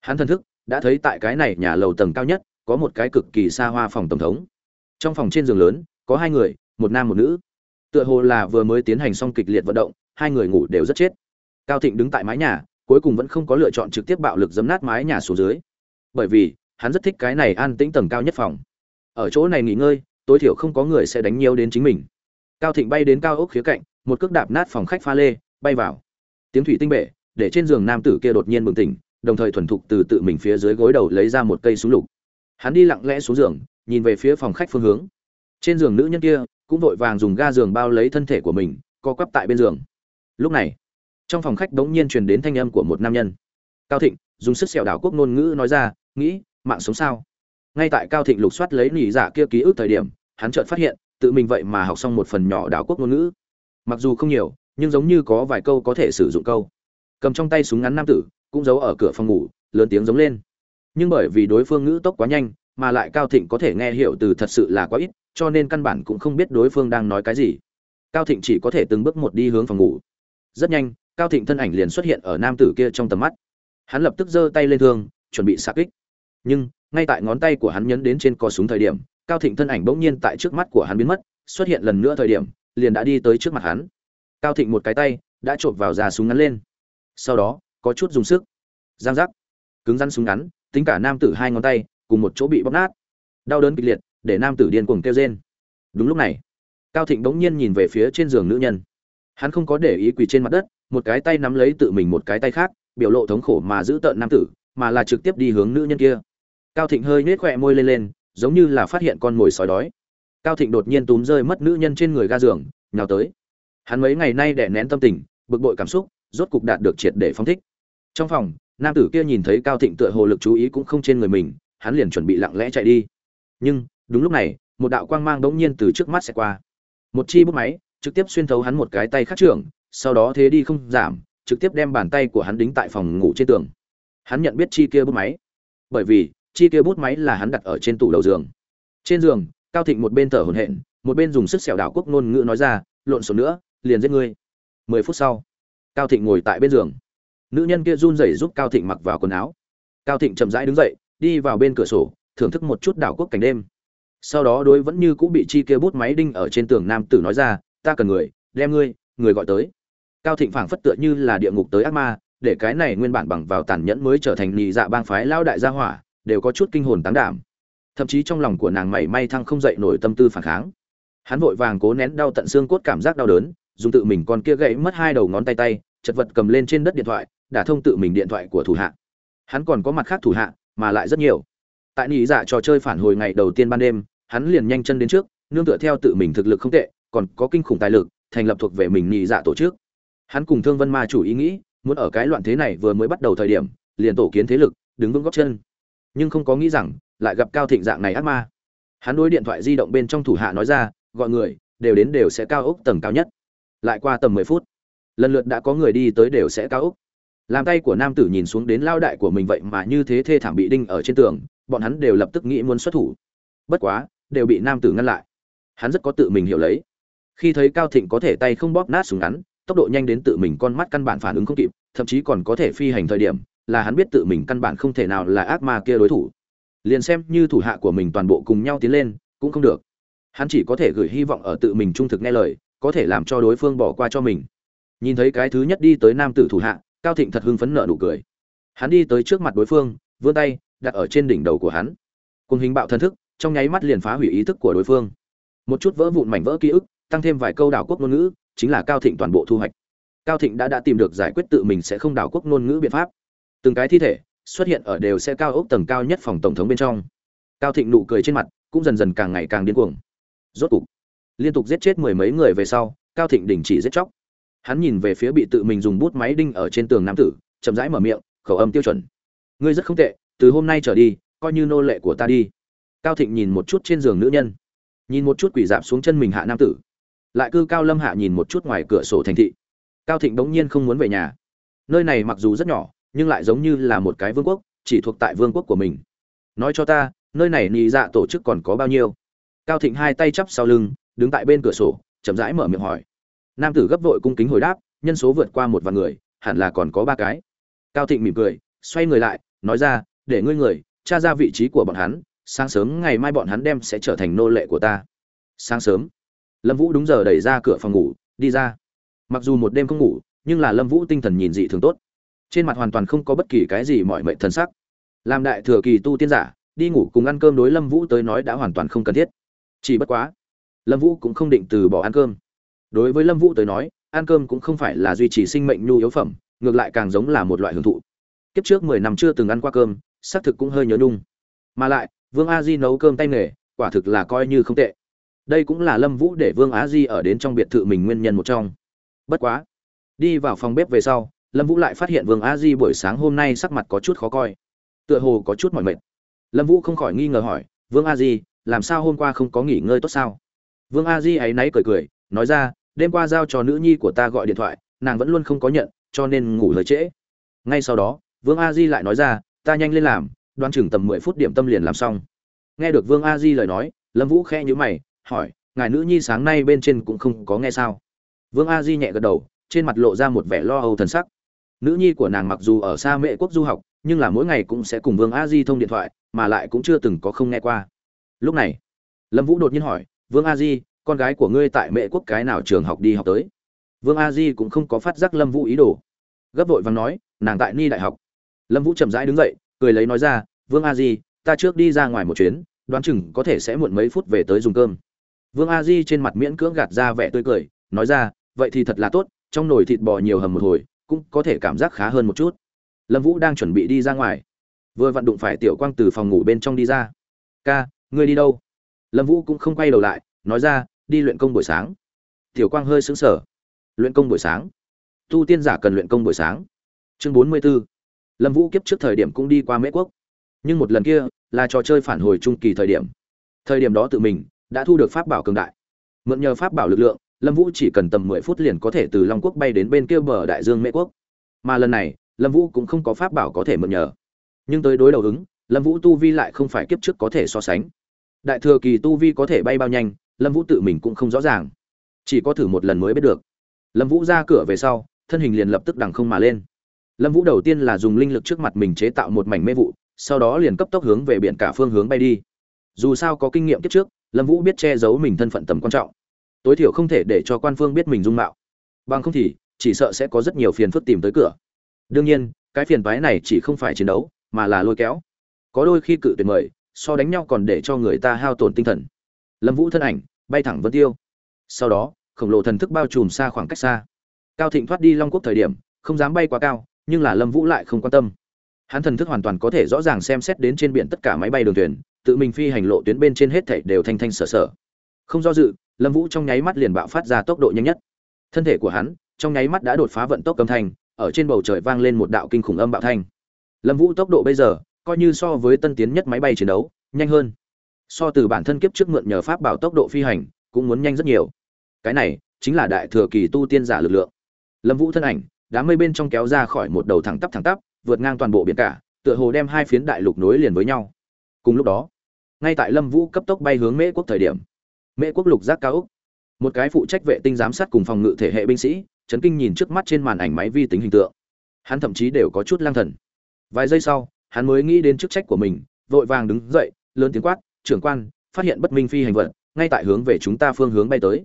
Hắn thân thức đã thấy tại cái này nhà lầu tầng cao nhất, có một cái cực kỳ xa hoa phòng tổng thống. Trong phòng trên giường lớn, có hai người, một nam một nữ. Tựa hồ là vừa mới tiến hành xong kịch liệt vận động, hai người ngủ đều rất chết cao thịnh đứng tại mái nhà, cuối cùng vẫn không có lựa chọn trực tiếp bạo lực dấm nát mái nhà xuống dưới. Bởi vì, hắn rất thích cái này an tĩnh tầng cao nhất phòng. Ở chỗ này nghỉ ngơi, tối thiểu không có người sẽ đánh nhiều đến chính mình. Cao thịnh bay đến cao ốc khía cạnh, một cước đạp nát phòng khách pha lê, bay vào. Tiếng thủy tinh bể, để trên giường nam tử kia đột nhiên bừng tỉnh, đồng thời thuần thục từ tự mình phía dưới gối đầu lấy ra một cây súng lục. Hắn đi lặng lẽ xuống giường, nhìn về phía phòng khách phương hướng. Trên giường nữ nhân kia cũng vội vàng dùng ga giường bao lấy thân thể của mình, co quắp tại bên giường. Lúc này trong phòng khách đống nhiên truyền đến thanh âm của một nam nhân. Cao thịnh, dùng sức sẹo đảo quốc ngôn ngữ nói ra, nghĩ, mạng sống sao? Ngay tại cao thịnh lục soát lấy nỉ dạ kia ký ức thời điểm, hắn chợt phát hiện, tự mình vậy mà học xong một phần nhỏ đảo quốc ngôn ngữ. Mặc dù không nhiều, nhưng giống như có vài câu có thể sử dụng câu. Cầm trong tay súng ngắn nam tử, cũng giấu ở cửa phòng ngủ, lớn tiếng giống lên. Nhưng bởi vì đối phương ngữ tốc quá nhanh, mà lại cao thịnh có thể nghe hiểu từ thật sự là quá ít, cho nên căn bản cũng không biết đối phương đang nói cái gì. Cao thịnh chỉ có thể từng bước một đi hướng phòng ngủ. Rất nhanh cao thịnh thân ảnh liền xuất hiện ở nam tử kia trong tầm mắt. Hắn lập tức giơ tay lên thương, chuẩn bị xạ kích. Nhưng, ngay tại ngón tay của hắn nhấn đến trên cò súng thời điểm, cao thịnh thân ảnh bỗng nhiên tại trước mắt của hắn biến mất, xuất hiện lần nữa thời điểm, liền đã đi tới trước mặt hắn. Cao thịnh một cái tay, đã chộp vào ra súng ngắn lên. Sau đó, có chút dùng sức. Giang giác. Cứng rắn súng ngắn, tính cả nam tử hai ngón tay, cùng một chỗ bị bóp nát. Đau đớn kịch liệt, để nam tử điên cuồng kêu rên. Đúng lúc này, cao thịnh bỗng nhiên nhìn về phía trên giường nữ nhân hắn không có để ý quỳ trên mặt đất, một cái tay nắm lấy tự mình một cái tay khác, biểu lộ thống khổ mà giữ tợn nam tử, mà là trực tiếp đi hướng nữ nhân kia. Cao thịnh hơi nhếch khỏe môi lên lên, giống như là phát hiện con mồi sói đói. Cao thịnh đột nhiên túm rơi mất nữ nhân trên người ga giường, nhào tới. Hắn mấy ngày nay đè nén tâm tình, bực bội cảm xúc, rốt cục đạt được triệt để phóng thích. Trong phòng, nam tử kia nhìn thấy cao thịnh tựa hồ lực chú ý cũng không trên người mình, hắn liền chuẩn bị lặng lẽ chạy đi. Nhưng, đúng lúc này, một đạo quang mang bỗng nhiên từ trước mắt sẽ qua. Một chi bút máy trực tiếp xuyên thấu hắn một cái tay khắc trưởng, sau đó thế đi không giảm, trực tiếp đem bàn tay của hắn đính tại phòng ngủ trên tường. Hắn nhận biết chi kia bút máy. Bởi vì, chi kia bút máy là hắn đặt ở trên tủ đầu giường. Trên giường, cao thịnh một bên thở hổn hển, một bên dùng sức xẻo đảo quốc ngôn ngữ nói ra, lộn xộn nữa, liền giết ngươi. Mười phút sau, cao thịnh ngồi tại bên giường. Nữ nhân kia run rẩy giúp cao thịnh mặc vào quần áo. Cao thịnh chậm rãi đứng dậy, đi vào bên cửa sổ, thưởng thức một chút đảo quốc cảnh đêm. Sau đó đối vẫn như cũng bị chi kia bút máy đinh ở trên tường nam tử nói ra ta cần người, đem ngươi, người gọi tới. Cao thịnh phảng phất tựa như là địa ngục tới ác ma, để cái này nguyên bản bằng vào tàn nhẫn mới trở thành nhị dạ bang phái lao đại gia hỏa, đều có chút kinh hồn tán đảm. Thậm chí trong lòng của nàng mảy may thăng không dậy nổi tâm tư phản kháng. Hắn vội vàng cố nén đau tận xương cốt cảm giác đau đớn, dùng tự mình con kia gãy mất hai đầu ngón tay tay, chật vật cầm lên trên đất điện thoại, đã thông tự mình điện thoại của thủ hạ. Hắn còn có mặt khác thủ hạ, mà lại rất nhiều. Tại nhị dạ trò chơi phản hồi ngày đầu tiên ban đêm, hắn liền nhanh chân đến trước, nương tựa theo tự mình thực lực không tệ còn có kinh khủng tài lực, thành lập thuộc về mình nhị dạ tổ chức. Hắn cùng thương vân ma chủ ý nghĩ, muốn ở cái loạn thế này vừa mới bắt đầu thời điểm, liền tổ kiến thế lực, đứng vững góc chân. Nhưng không có nghĩ rằng, lại gặp cao thịnh dạng này ác ma. Hắn đối điện thoại di động bên trong thủ hạ nói ra, gọi người, đều đến đều sẽ cao ốc tầng cao nhất. Lại qua tầm mười phút, lần lượt đã có người đi tới đều sẽ cao ốc. Làm tay của nam tử nhìn xuống đến lao đại của mình vậy mà như thế thê thảm bị đinh ở trên tường, bọn hắn đều lập tức nghĩ muốn xuất thủ. Bất quá, đều bị nam tử ngăn lại. Hắn rất có tự mình hiểu lấy khi thấy cao thịnh có thể tay không bóp nát súng ngắn, tốc độ nhanh đến tự mình con mắt căn bản phản ứng không kịp, thậm chí còn có thể phi hành thời điểm, là hắn biết tự mình căn bản không thể nào là ác ma kia đối thủ. Liền xem như thủ hạ của mình toàn bộ cùng nhau tiến lên, cũng không được. Hắn chỉ có thể gửi hy vọng ở tự mình trung thực nghe lời, có thể làm cho đối phương bỏ qua cho mình. Nhìn thấy cái thứ nhất đi tới nam tử thủ hạ, cao thịnh thật hưng phấn nợ nụ cười. Hắn đi tới trước mặt đối phương, vươn tay, đặt ở trên đỉnh đầu của hắn. Cùng hình bạo thân thức, trong nháy mắt liền phá hủy ý thức của đối phương. Một chút vỡ vụn mảnh vỡ ký ức tăng thêm vài câu đảo quốc ngôn ngữ, chính là cao thịnh toàn bộ thu hoạch. Cao thịnh đã đã tìm được giải quyết tự mình sẽ không đảo quốc ngôn ngữ biện pháp. Từng cái thi thể xuất hiện ở đều sẽ cao ốc tầng cao nhất phòng tổng thống bên trong. Cao thịnh nụ cười trên mặt cũng dần dần càng ngày càng điên cuồng. Rốt cục, liên tục giết chết mười mấy người về sau, cao thịnh đình chỉ giết chóc. Hắn nhìn về phía bị tự mình dùng bút máy đinh ở trên tường nam tử, chậm rãi mở miệng, khẩu âm tiêu chuẩn. Ngươi rất không tệ, từ hôm nay trở đi, coi như nô lệ của ta đi. Cao thịnh nhìn một chút trên giường nữ nhân, nhìn một chút quỷ dạp xuống chân mình hạ nam tử lại cư cao lâm hạ nhìn một chút ngoài cửa sổ thành thị. Cao thịnh bỗng nhiên không muốn về nhà. Nơi này mặc dù rất nhỏ, nhưng lại giống như là một cái vương quốc, chỉ thuộc tại vương quốc của mình. Nói cho ta, nơi này nị dạ tổ chức còn có bao nhiêu? Cao thịnh hai tay chắp sau lưng, đứng tại bên cửa sổ, chậm rãi mở miệng hỏi. Nam tử gấp vội cung kính hồi đáp, nhân số vượt qua một vạn người, hẳn là còn có ba cái. Cao thịnh mỉm cười, xoay người lại, nói ra, để ngươi người, tra ra vị trí của bọn hắn, sáng sớm ngày mai bọn hắn đem sẽ trở thành nô lệ của ta. Sáng sớm lâm vũ đúng giờ đẩy ra cửa phòng ngủ, đi ra. Mặc dù một đêm không ngủ, nhưng là lâm vũ tinh thần nhìn dị thường tốt. Trên mặt hoàn toàn không có bất kỳ cái gì mọi mệnh thần sắc. Làm đại thừa kỳ tu tiên giả, đi ngủ cùng ăn cơm đối lâm vũ tới nói đã hoàn toàn không cần thiết. Chỉ bất quá, lâm vũ cũng không định từ bỏ ăn cơm. Đối với lâm vũ tới nói, ăn cơm cũng không phải là duy trì sinh mệnh nhu yếu phẩm, ngược lại càng giống là một loại hưởng thụ. Kiếp trước mười năm chưa từng ăn qua cơm, xác thực cũng hơi nhớ nhung. Mà lại, vương a di nấu cơm tay nghề, quả thực là coi như không tệ đây cũng là lâm vũ để vương Á di ở đến trong biệt thự mình nguyên nhân một trong. Bất quá, đi vào phòng bếp về sau, lâm vũ lại phát hiện vương Á di buổi sáng hôm nay sắc mặt có chút khó coi. Tựa hồ có chút mỏi mệt. Lâm vũ không khỏi nghi ngờ hỏi, vương a di, làm sao hôm qua không có nghỉ ngơi tốt sao? Vương a di áy náy cười cười, nói ra, đêm qua giao cho nữ nhi của ta gọi điện thoại, nàng vẫn luôn không có nhận, cho nên ngủ hơi trễ. Ngay sau đó, vương a di lại nói ra, ta nhanh lên làm đoan chừng tầm mười phút điểm tâm liền làm xong. Nghe được vương a di lời nói, lâm vũ khẽ nhữ mày hỏi, ngài nữ nhi sáng nay bên trên cũng không có nghe sao? Vương a di nhẹ gật đầu, trên mặt lộ ra một vẻ lo âu thần sắc. Nữ nhi của nàng mặc dù ở xa mễ quốc du học, nhưng là mỗi ngày cũng sẽ cùng vương a di thông điện thoại, mà lại cũng chưa từng có không nghe qua. Lúc này, lâm vũ đột nhiên hỏi, vương a di, con gái của ngươi tại mễ quốc cái nào trường học đi học tới? Vương a di cũng không có phát giác lâm vũ ý đồ. Gấp vội vàng nói, nàng tại ni đại học. Lâm vũ chậm rãi đứng dậy, cười lấy nói ra, vương a di, ta trước đi ra ngoài một chuyến, đoán chừng có thể sẽ muộn mấy phút về tới dùng cơm vương a di trên mặt miễn cưỡng gạt ra vẻ tươi cười, nói ra, vậy thì thật là tốt, trong nồi thịt bò nhiều hầm một hồi, cũng có thể cảm giác khá hơn một chút. Lâm vũ đang chuẩn bị đi ra ngoài. Vừa vặn đụng phải tiểu quang từ phòng ngủ bên trong đi ra. Ca, ngươi đi đâu? Lâm vũ cũng không quay đầu lại, nói ra, đi luyện công buổi sáng. Tiểu quang hơi sững sờ. Luyện công buổi sáng? Tu tiên giả cần luyện công buổi sáng. Chương bốn mươi b ố lâm vũ kiếp trước thời điểm cũng đi qua mễ quốc. Nhưng một lần kia là trò chơi phản hồi trung kỳ thời điểm. Thời điểm đó tự mình đã thu được pháp bảo cường đại. Mượn nhờ pháp bảo lực lượng, lâm vũ chỉ cần tầm mười phút liền có thể từ long quốc bay đến bên kia bờ đại dương mễ quốc. Mà lần này, lâm vũ cũng không có pháp bảo có thể mượn nhờ. Nhưng tới đối đầu ứng, lâm vũ tu vi lại không phải kiếp trước có thể so sánh. Đại thừa kỳ tu vi có thể bay bao nhanh, lâm vũ tự mình cũng không rõ ràng. Chỉ có thử một lần mới biết được. Lâm vũ ra cửa về sau, thân hình liền lập tức đằng không mà lên. Lâm vũ đầu tiên là dùng linh lực trước mặt mình chế tạo một mảnh mê vụ, sau đó liền cấp tốc hướng về biển cả phương hướng bay đi. Dù sao có kinh nghiệm kiếp trước lâm vũ biết che giấu mình thân phận tầm quan trọng. Tối thiểu không thể để cho quan phương biết mình dung mạo. Bằng không thì, chỉ sợ sẽ có rất nhiều phiền phức tìm tới cửa. Đương nhiên, cái phiền phái này chỉ không phải chiến đấu, mà là lôi kéo. Có đôi khi cự tuyệt mời, so đánh nhau còn để cho người ta hao tổn tinh thần. Lâm vũ thân ảnh, bay thẳng vân tiêu. Sau đó, khổng lồ thần thức bao trùm xa khoảng cách xa. Cao thịnh thoát đi long quốc thời điểm, không dám bay quá cao, nhưng là lâm vũ lại không quan tâm. Hắn thần thức hoàn toàn có thể rõ ràng xem xét đến trên biển tất cả máy bay đường thuyền tự mình phi hành lộ tuyến bên trên hết thảy đều thanh thanh sở sở. Không do dự, lâm vũ trong nháy mắt liền bạo phát ra tốc độ nhanh nhất. Thân thể của hắn, trong nháy mắt đã đột phá vận tốc âm thanh, ở trên bầu trời vang lên một đạo kinh khủng âm bạo thanh. Lâm vũ tốc độ bây giờ, coi như so với tân tiến nhất máy bay chiến đấu, nhanh hơn. So từ bản thân kiếp trước mượn nhờ pháp bảo tốc độ phi hành, cũng muốn nhanh rất nhiều. Cái này, chính là đại thừa kỳ tu tiên giả lực lượng. Lâm vũ thân ảnh, đám mây bên trong kéo ra khỏi một đầu thẳng tắp thẳng tắp, vượt ngang toàn bộ biển cả, tựa hồ đem hai phiến đại lục nối liền với nhau. Cùng lúc đó ngay tại lâm vũ cấp tốc bay hướng mễ quốc thời điểm. Mễ quốc lục giác cao úc một cái phụ trách vệ tinh giám sát cùng phòng ngự thể hệ binh sĩ, chấn kinh nhìn trước mắt trên màn ảnh máy vi tính hình tượng. Hắn thậm chí đều có chút lang thần. Vài giây sau, hắn mới nghĩ đến chức trách của mình, vội vàng đứng dậy, lớn tiếng quát, trưởng quan, phát hiện bất minh phi hành vật, ngay tại hướng về chúng ta phương hướng bay tới.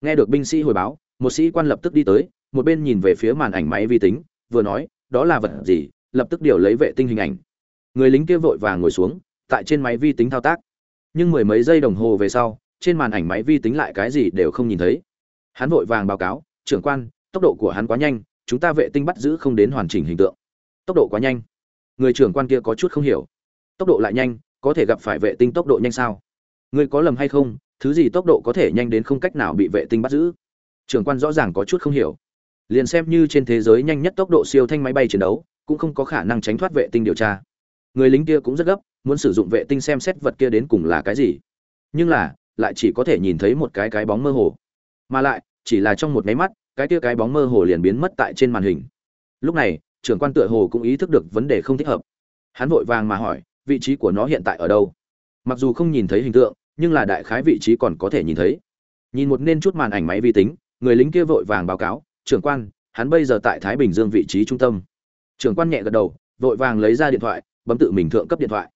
Nghe được binh sĩ hồi báo, một sĩ quan lập tức đi tới, một bên nhìn về phía màn ảnh máy vi tính, vừa nói, đó là vật gì? Lập tức điều lấy vệ tinh hình ảnh. Người lính kia vội vàng ngồi xuống tại trên máy vi tính thao tác. Nhưng mười mấy giây đồng hồ về sau, trên màn ảnh máy vi tính lại cái gì đều không nhìn thấy. Hắn vội vàng báo cáo, trưởng quan, tốc độ của hắn quá nhanh, chúng ta vệ tinh bắt giữ không đến hoàn chỉnh hình tượng. Tốc độ quá nhanh? Người trưởng quan kia có chút không hiểu. Tốc độ lại nhanh, có thể gặp phải vệ tinh tốc độ nhanh sao? Người có lầm hay không? Thứ gì tốc độ có thể nhanh đến không cách nào bị vệ tinh bắt giữ? Trưởng quan rõ ràng có chút không hiểu. Liền xem như trên thế giới nhanh nhất tốc độ siêu thanh máy bay chiến đấu, cũng không có khả năng tránh thoát vệ tinh điều tra. Người lính kia cũng rất gấp muốn sử dụng vệ tinh xem xét vật kia đến cùng là cái gì. Nhưng là, lại chỉ có thể nhìn thấy một cái cái bóng mơ hồ. Mà lại, chỉ là trong một máy mắt, cái kia cái bóng mơ hồ liền biến mất tại trên màn hình. Lúc này, trưởng quan tựa hồ cũng ý thức được vấn đề không thích hợp. Hắn vội vàng mà hỏi, vị trí của nó hiện tại ở đâu? Mặc dù không nhìn thấy hình tượng, nhưng là đại khái vị trí còn có thể nhìn thấy. Nhìn một nên chút màn ảnh máy vi tính, người lính kia vội vàng báo cáo, trưởng quan, hắn bây giờ tại thái bình dương vị trí trung tâm. Trưởng quan nhẹ gật đầu, vội vàng lấy ra điện thoại, bấm tự mình thượng cấp điện thoại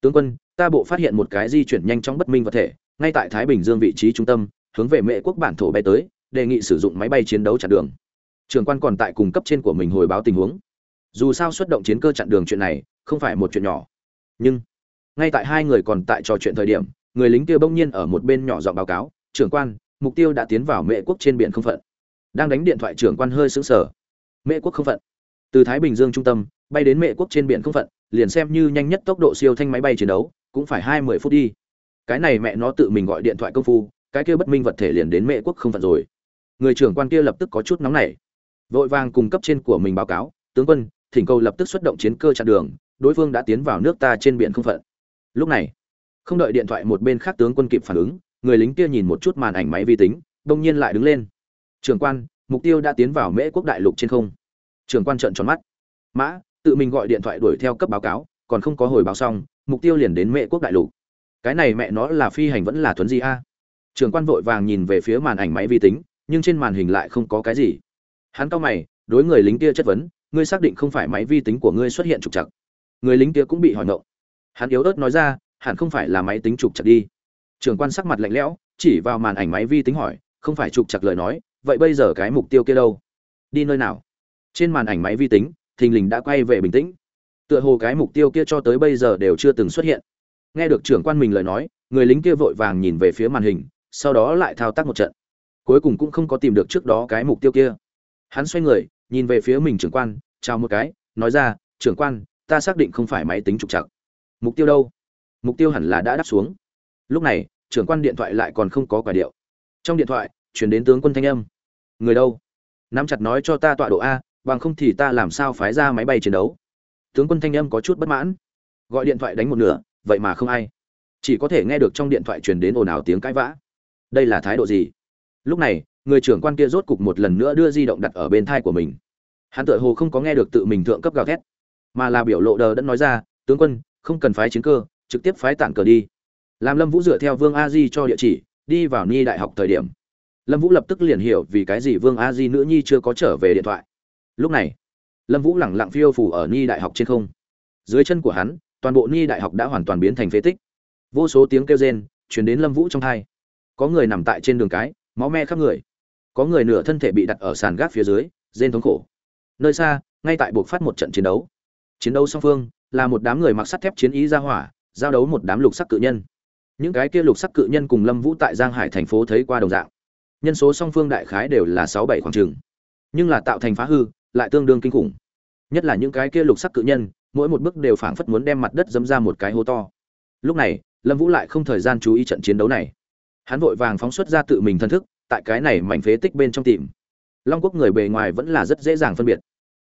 tướng quân, ta bộ phát hiện một cái di chuyển nhanh chóng bất minh vật thể, ngay tại thái bình dương vị trí trung tâm, hướng về mệ quốc bản thổ bay tới, đề nghị sử dụng máy bay chiến đấu chặn đường. Trường quan còn tại cùng cấp trên của mình hồi báo tình huống. Dù sao xuất động chiến cơ chặn đường chuyện này, không phải một chuyện nhỏ. Nhưng, ngay tại hai người còn tại trò chuyện thời điểm, người lính kia bỗng nhiên ở một bên nhỏ giọng báo cáo, trưởng quan, mục tiêu đã tiến vào mệ quốc trên biển không phận. Đang đánh điện thoại trưởng quan hơi sững sờ. Mệ quốc không phận. Từ thái bình dương trung tâm, bay đến mệ quốc trên biển không phận liền xem như nhanh nhất tốc độ siêu thanh máy bay chiến đấu, cũng phải hai mươi phút đi. Cái này mẹ nó tự mình gọi điện thoại công phu, cái kia bất minh vật thể liền đến mẹ quốc không phận rồi. Người trưởng quan kia lập tức có chút nóng nảy. Vội vàng cung cấp trên của mình báo cáo, tướng quân, thỉnh cầu lập tức xuất động chiến cơ chặn đường, đối phương đã tiến vào nước ta trên biển không phận. Lúc này, không đợi điện thoại một bên khác tướng quân kịp phản ứng, người lính kia nhìn một chút màn ảnh máy vi tính đông nhiên lại đứng lên. Trưởng quan, mục tiêu đã tiến vào mễ quốc đại lục trên không. Trưởng quan trợn tròn mắt. Mã tự mình gọi điện thoại đuổi theo cấp báo cáo, còn không có hồi báo xong, mục tiêu liền đến mẹ quốc đại lục. Cái này mẹ nó là phi hành vẫn là tuấn di a? Trường quan vội vàng nhìn về phía màn ảnh máy vi tính, nhưng trên màn hình lại không có cái gì. Hắn cau mày, đối người lính kia chất vấn, ngươi xác định không phải máy vi tính của ngươi xuất hiện trục trặc? Người lính kia cũng bị hỏi ngộng hắn yếu ớt nói ra, hẳn không phải là máy tính trục chặt đi. Trường quan sắc mặt lạnh lẽo, chỉ vào màn ảnh máy vi tính hỏi, không phải trục chặt lời nói, vậy bây giờ cái mục tiêu kia đâu? Đi nơi nào? Trên màn ảnh máy vi tính thình lình đã quay về bình tĩnh. Tựa hồ cái mục tiêu kia cho tới bây giờ đều chưa từng xuất hiện. Nghe được trưởng quan mình lời nói, người lính kia vội vàng nhìn về phía màn hình, sau đó lại thao tác một trận. Cuối cùng cũng không có tìm được trước đó cái mục tiêu kia. Hắn xoay người, nhìn về phía mình trưởng quan, chào một cái, nói ra, trưởng quan, ta xác định không phải máy tính trục chặt mục tiêu đâu? Mục tiêu hẳn là đã đáp xuống. Lúc này, trưởng quan điện thoại lại còn không có quả điệu. Trong điện thoại chuyển đến tướng quân thanh âm. Người đâu? Nắm chặt nói cho ta tọa độ a bằng không thì ta làm sao phái ra máy bay chiến đấu? Tướng quân thanh âm có chút bất mãn. Gọi điện thoại đánh một nửa, vậy mà không ai. Chỉ có thể nghe được trong điện thoại truyền đến ồn ào tiếng cãi vã. Đây là thái độ gì? Lúc này, người trưởng quan kia rốt cục một lần nữa đưa di động đặt ở bên thai của mình. Hắn tự hồ không có nghe được tự mình thượng cấp gào thét, mà là biểu lộ đờ đẫn nói ra, tướng quân, không cần phái chiến cơ, trực tiếp phái tản cờ đi. Làm lâm vũ dựa theo vương a di cho địa chỉ, đi vào ni đại học thời điểm. Lâm vũ lập tức liền hiểu vì cái gì vương a di nữ nhi chưa có trở về điện thoại lúc này, lâm vũ lẳng lặng phiêu phủ ở ni đại học trên không. Dưới chân của hắn, toàn bộ ni đại học đã hoàn toàn biến thành phế tích. Vô số tiếng kêu rên chuyển đến lâm vũ trong thai có người nằm tại trên đường cái, máu me khắp người. Có người nửa thân thể bị đặt ở sàn gác phía dưới, rên thống khổ. Nơi xa, ngay tại buộc phát một trận chiến đấu. Chiến đấu song phương là một đám người mặc sắt thép chiến ý ra hỏa, giao đấu một đám lục sắc cự nhân. Những cái kia lục sắc cự nhân cùng lâm vũ tại giang hải thành phố thấy qua đồng dạng. Nhân số song phương đại khái đều là sáu bảy khoảng trường nhưng là tạo thành phá hư lại tương đương kinh khủng. Nhất là những cái kia lục sắc cự nhân, mỗi một bước đều phảng phất muốn đem mặt đất dẫm ra một cái hố to. Lúc này, lâm vũ lại không thời gian chú ý trận chiến đấu này. Hắn vội vàng phóng xuất ra tự mình thân thức, tại cái này mảnh phế tích bên trong tìm. Long quốc người bề ngoài vẫn là rất dễ dàng phân biệt.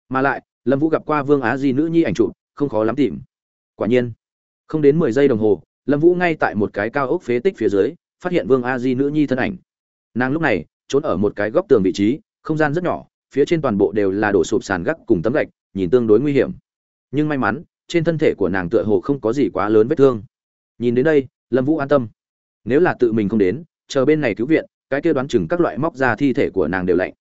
Mà lại, lâm vũ gặp qua vương á di nữ nhi ảnh chụp, không khó lắm tìm. Quả nhiên, không đến mười giây đồng hồ, lâm vũ ngay tại một cái cao ốc phế tích phía dưới, phát hiện vương a di nữ nhi thân ảnh. Nàng lúc này, trốn ở một cái góc tường vị trí, không gian rất nhỏ phía trên toàn bộ đều là đổ sụp sàn gác cùng tấm gạch, nhìn tương đối nguy hiểm. Nhưng may mắn, trên thân thể của nàng tựa hồ không có gì quá lớn vết thương. Nhìn đến đây, lâm vũ an tâm. Nếu là tự mình không đến, chờ bên này cứu viện, cái kia đoán chừng các loại móc ra thi thể của nàng đều lạnh.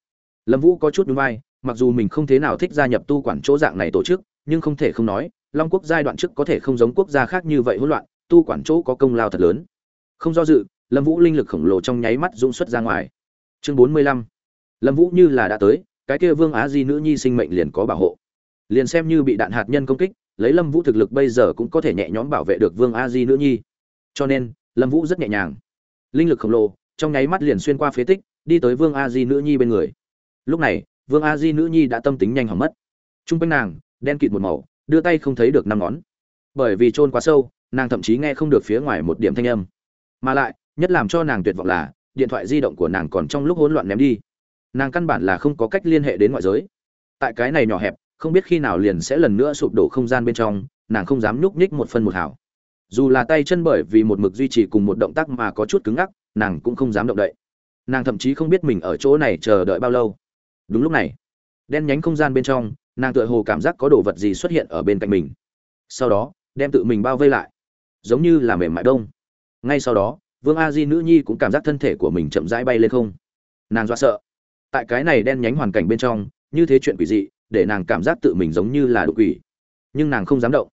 Lâm vũ có chút núi vai, mặc dù mình không thế nào thích gia nhập tu quản chỗ dạng này tổ chức, nhưng không thể không nói, long quốc giai đoạn trước có thể không giống quốc gia khác như vậy hỗn loạn, tu quản chỗ có công lao thật lớn. Không do dự, lâm vũ linh lực khổng lồ trong nháy mắt dũng xuất ra ngoài. Chương bốn mươi lăm. Lâm vũ như là đã tới cái kia vương á di nữ nhi sinh mệnh liền có bảo hộ. Liền xem như bị đạn hạt nhân công kích, lấy lâm vũ thực lực bây giờ cũng có thể nhẹ nhõm bảo vệ được vương a di nữ nhi. Cho nên, lâm vũ rất nhẹ nhàng. Linh lực khổng lồ, trong nháy mắt liền xuyên qua phế tích, đi tới vương a di nữ nhi bên người. Lúc này, vương a di nữ nhi đã tâm tính nhanh hỏng mất. T r u n g quanh nàng, đen kịt một màu, đưa tay không thấy được năm ngón. Bởi vì trôn quá sâu, nàng thậm chí nghe không được phía ngoài một điểm thanh âm. Mà lại, nhất làm cho nàng tuyệt vọng là, điện thoại di động của nàng còn trong lúc hỗn loạn ném đi nàng căn bản là không có cách liên hệ đến ngoại giới. Tại cái này nhỏ hẹp, không biết khi nào liền sẽ lần nữa sụp đổ không gian bên trong, nàng không dám nhúc nhích một phân một hào. Dù là tay chân bởi vì một mực duy trì cùng một động tác mà có chút cứng ngắc, nàng cũng không dám động đậy. Nàng thậm chí không biết mình ở chỗ này chờ đợi bao lâu. Đúng lúc này, đen nhánh không gian bên trong, nàng tựa hồ cảm giác có đồ vật gì xuất hiện ở bên cạnh mình. Sau đó, đem tự mình bao vây lại. Giống như là mềm mại đông ngay sau đó, vương a di nữ nhi cũng cảm giác thân thể của mình chậm rãi bay lên không. Nàng do sợ tại cái này đen nhánh hoàn cảnh bên trong, như thế chuyện quỷ dị, để nàng cảm giác tự mình giống như là đột quỷ. Nhưng nàng không dám động.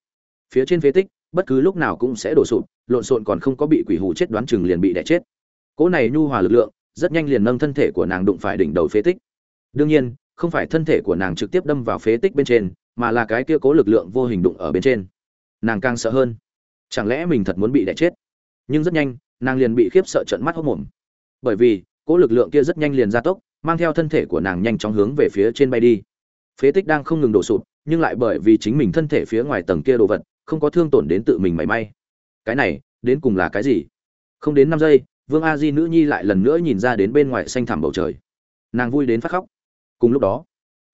Phía trên phế tích, bất cứ lúc nào cũng sẽ đổ sụp, lộn xộn còn không có bị quỷ hù chết đoán chừng liền bị đẻ chết. Cỗ này nhu hòa lực lượng, rất nhanh liền nâng thân thể của nàng đụng phải đỉnh đầu phế tích. Đương nhiên, không phải thân thể của nàng trực tiếp đâm vào phế tích bên trên, mà là cái kia cố lực lượng vô hình đụng ở bên trên. Nàng càng sợ hơn. Chẳng lẽ mình thật muốn bị đẻ chết? Nhưng rất nhanh, nàng liền bị khiếp sợ trận mắt hốc mồm. Bởi vì, cố lực lượng kia rất nhanh liền gia tốc mang theo thân thể của nàng nhanh chóng hướng về phía trên bay đi. Phế tích đang không ngừng đổ sụp, nhưng lại bởi vì chính mình thân thể phía ngoài tầng kia đồ vật, không có thương tổn đến tự mình mảy may. Cái này, đến cùng là cái gì? Không đến năm giây, vương a di nữ nhi lại lần nữa nhìn ra đến bên ngoài xanh thẳm bầu trời. Nàng vui đến phát khóc. Cùng lúc đó,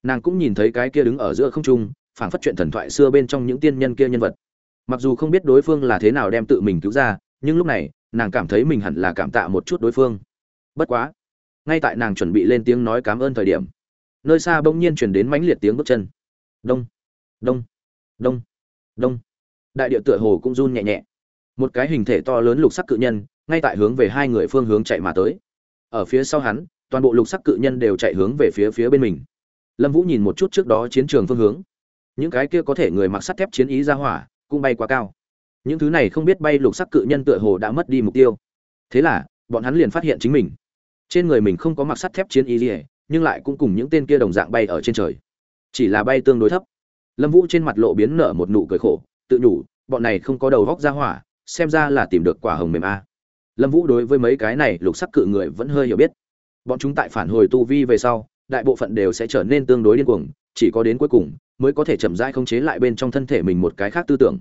nàng cũng nhìn thấy cái kia đứng ở giữa không trung, phảng phất chuyện thần thoại xưa bên trong những tiên nhân kia nhân vật. Mặc dù không biết đối phương là thế nào đem tự mình cứu ra, nhưng lúc này, nàng cảm thấy mình hẳn là cảm tạ một chút đối phương. Bất quá ngay tại nàng chuẩn bị lên tiếng nói cảm ơn thời điểm, nơi xa bỗng nhiên chuyển đến mãnh liệt tiếng bước chân. Đông đông đông đông. Đại địa tựa hồ cũng run nhẹ nhẹ. Một cái hình thể to lớn lục sắc cự nhân, ngay tại hướng về hai người phương hướng chạy mà tới. Ở phía sau hắn, toàn bộ lục sắc cự nhân đều chạy hướng về phía phía bên mình. Lâm vũ nhìn một chút trước đó chiến trường phương hướng. Những cái kia có thể người mặc sắt thép chiến ý ra hỏa, cũng bay quá cao. Những thứ này không biết bay lục sắc cự nhân tựa hồ đã mất đi mục tiêu. Thế là, bọn hắn liền phát hiện chính mình trên người mình không có mặc sắt thép chiến y gì nhưng lại cũng cùng những tên kia đồng dạng bay ở trên trời. Chỉ là bay tương đối thấp. Lâm vũ trên mặt lộ biến nở một nụ cười khổ, tự nhủ, bọn này không có đầu góc ra hỏa, xem ra là tìm được quả hồng mềm a. Lâm vũ đối với mấy cái này lục sắc cự người vẫn hơi hiểu biết. Bọn chúng tại phản hồi tu vi về sau, đại bộ phận đều sẽ trở nên tương đối điên cuồng, chỉ có đến cuối cùng mới có thể chậm rãi khống chế lại bên trong thân thể mình một cái khác tư tưởng.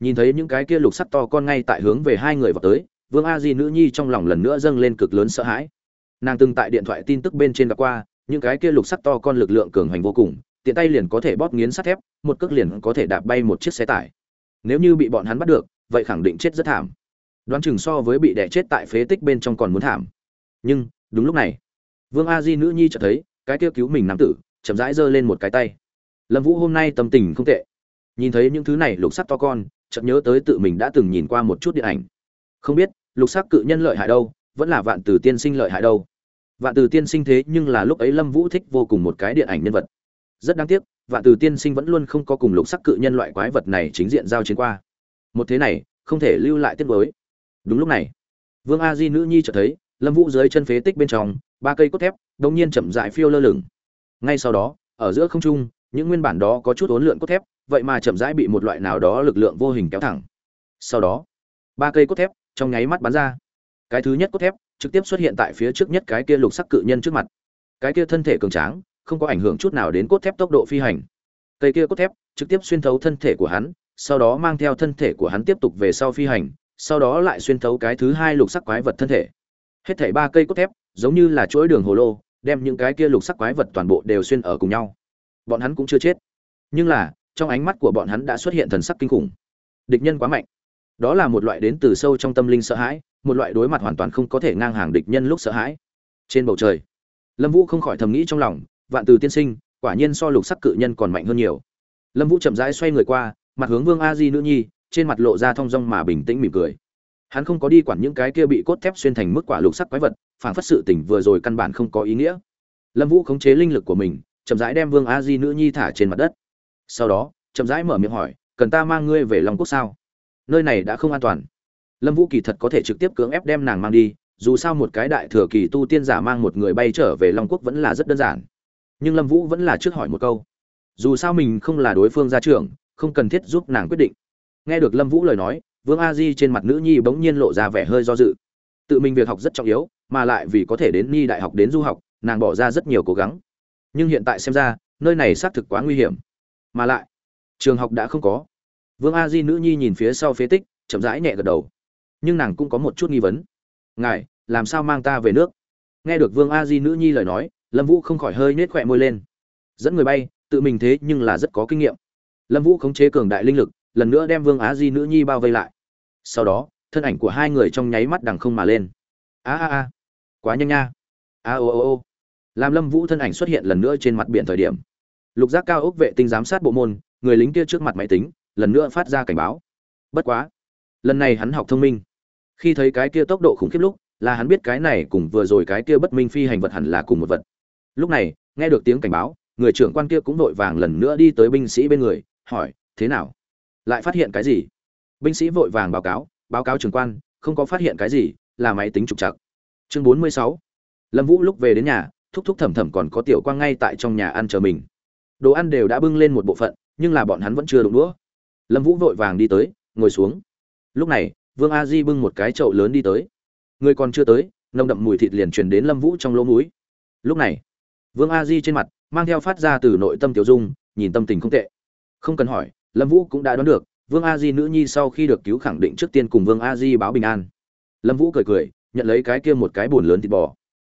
Nhìn thấy những cái kia lục sắc to con ngay tại hướng về hai người vào tới, vương a di nữ nhi trong lòng lần nữa dâng lên cực lớn sợ hãi nàng từng tại điện thoại tin tức bên trên gặp qua, những cái kia lục sắc to con lực lượng cường hành vô cùng, tiện tay liền có thể bóp nghiến sắt thép, một cước liền có thể đạp bay một chiếc xe tải. Nếu như bị bọn hắn bắt được, vậy khẳng định chết rất thảm. Đoán chừng so với bị đẻ chết tại phế tích bên trong còn muốn thảm. Nhưng, đúng lúc này, vương a di nữ nhi chợt thấy, cái kia cứu mình nam tử, chậm rãi giơ lên một cái tay. Lâm vũ hôm nay tâm tình không tệ. Nhìn thấy những thứ này lục sắc to con, chợt nhớ tới tự mình đã từng nhìn qua một chút điện ảnh. Không biết, lục sắc cự nhân lợi hại đâu vẫn là vạn từ tiên sinh lợi hại đâu. Vạn từ tiên sinh thế nhưng là lúc ấy lâm vũ thích vô cùng một cái điện ảnh nhân vật. Rất đáng tiếc, vạn từ tiên sinh vẫn luôn không có cùng lục sắc cự nhân loại quái vật này chính diện giao chiến qua. Một thế này, không thể lưu lại tiết mới đúng lúc này, vương a di nữ nhi chợt thấy, lâm vũ dưới chân phế tích bên trong, ba cây cốt thép, đột nhiên chậm rãi phiêu lơ lửng. Ngay sau đó, ở giữa không trung, những nguyên bản đó có chút ốn lượn cốt thép, vậy mà chậm rãi bị một loại nào đó lực lượng vô hình kéo thẳng. Sau đó, ba cây cốt thép trong nháy mắt bắn ra cái thứ nhất cốt thép trực tiếp xuất hiện tại phía trước nhất cái kia lục sắc cự nhân trước mặt. Cái kia thân thể cường tráng, không có ảnh hưởng chút nào đến cốt thép tốc độ phi hành. Cây kia cốt thép trực tiếp xuyên thấu thân thể của hắn, sau đó mang theo thân thể của hắn tiếp tục về sau phi hành, sau đó lại xuyên thấu cái thứ hai lục sắc quái vật thân thể. Hết thảy ba cây cốt thép giống như là chuỗi đường hồ lô, đem những cái kia lục sắc quái vật toàn bộ đều xuyên ở cùng nhau. Bọn hắn cũng chưa chết. Nhưng là, trong ánh mắt của bọn hắn đã xuất hiện thần sắc kinh khủng. Địch nhân quá mạnh đó là một loại đến từ sâu trong tâm linh sợ hãi, một loại đối mặt hoàn toàn không có thể ngang hàng địch nhân lúc sợ hãi. Trên bầu trời, lâm vũ không khỏi thầm nghĩ trong lòng, vạn từ tiên sinh, quả nhiên so lục sắc cự nhân còn mạnh hơn nhiều. Lâm vũ chậm rãi xoay người qua, mặt hướng vương a di nữ nhi, trên mặt lộ ra thong dong mà bình tĩnh mỉm cười. Hắn không có đi quản những cái kia bị cốt thép xuyên thành mức quả lục sắc quái vật phản phất sự tỉnh vừa rồi căn bản không có ý nghĩa. Lâm vũ khống chế linh lực của mình, chậm rãi đem vương a di nữ nhi thả trên mặt đất. Sau đó, chậm rãi mở miệng hỏi, cần ta mang ngươi về long quốc sao? Nơi này đã không an toàn. Lâm vũ kỳ thật có thể trực tiếp cưỡng ép đem nàng mang đi, dù sao một cái đại thừa kỳ tu tiên giả mang một người bay trở về long quốc vẫn là rất đơn giản. Nhưng lâm vũ vẫn là trước hỏi một câu. Dù sao mình không là đối phương gia trưởng, không cần thiết giúp nàng quyết định. Nghe được lâm vũ lời nói, vương a di trên mặt nữ nhi bỗng nhiên lộ ra vẻ hơi do dự. Tự mình việc học rất trọng yếu, mà lại vì có thể đến ni đại học đến du học, nàng bỏ ra rất nhiều cố gắng. Nhưng hiện tại xem ra, nơi này xác thực quá nguy hiểm. Mà lại, trường học đã không có vương a di nữ nhi nhìn phía sau phế tích, chậm rãi nhẹ gật đầu. Nhưng nàng cũng có một chút nghi vấn. Ngài, làm sao mang ta về nước? Nghe được vương a di nữ nhi lời nói, lâm vũ không khỏi hơi nết khỏe môi lên. Dẫn người bay, tự mình thế nhưng là rất có kinh nghiệm. Lâm vũ khống chế cường đại linh lực, lần nữa đem vương á di nữ nhi bao vây lại. Sau đó, thân ảnh của hai người trong nháy mắt đằng không mà lên. A a a. Quá nhanh nha. A ô ô ô làm lâm vũ thân ảnh xuất hiện lần nữa trên mặt biển thời điểm. Lục giác cao ốc vệ tinh giám sát bộ môn, người lính kia trước mặt máy tính lần nữa phát ra cảnh báo. Bất quá, lần này hắn học thông minh. Khi thấy cái kia tốc độ khủng khiếp lúc, là hắn biết cái này cùng vừa rồi cái kia bất minh phi hành vật hẳn là cùng một vật. Lúc này, nghe được tiếng cảnh báo, người trưởng quan kia cũng vội vàng lần nữa đi tới binh sĩ bên người, hỏi, thế nào? Lại phát hiện cái gì? Binh sĩ vội vàng báo cáo báo cáo trưởng quan, không có phát hiện cái gì, là máy tính trục trặc. chương bốn mươi sáu. Lâm vũ lúc về đến nhà, thúc thúc thẩm thẩm còn có tiểu quang ngay tại trong nhà ăn chờ mình. Đồ ăn đều đã bưng lên một bộ phận, nhưng là bọn hắn vẫn chưa đụng đũa lâm vũ vội vàng đi tới, ngồi xuống. Lúc này, vương a di bưng một cái chậu lớn đi tới. Người còn chưa tới, nồng đậm mùi thịt liền truyền đến lâm vũ trong lỗ mũi. Lúc này, vương a di trên mặt, mang theo phát ra từ nội tâm tiểu dung, nhìn tâm tình không tệ. Không cần hỏi, lâm vũ cũng đã đoán được, vương a di nữ nhi sau khi được cứu khẳng định trước tiên cùng vương a di báo bình an. Lâm vũ cười cười, nhận lấy cái kia một cái bồn lớn thịt bò.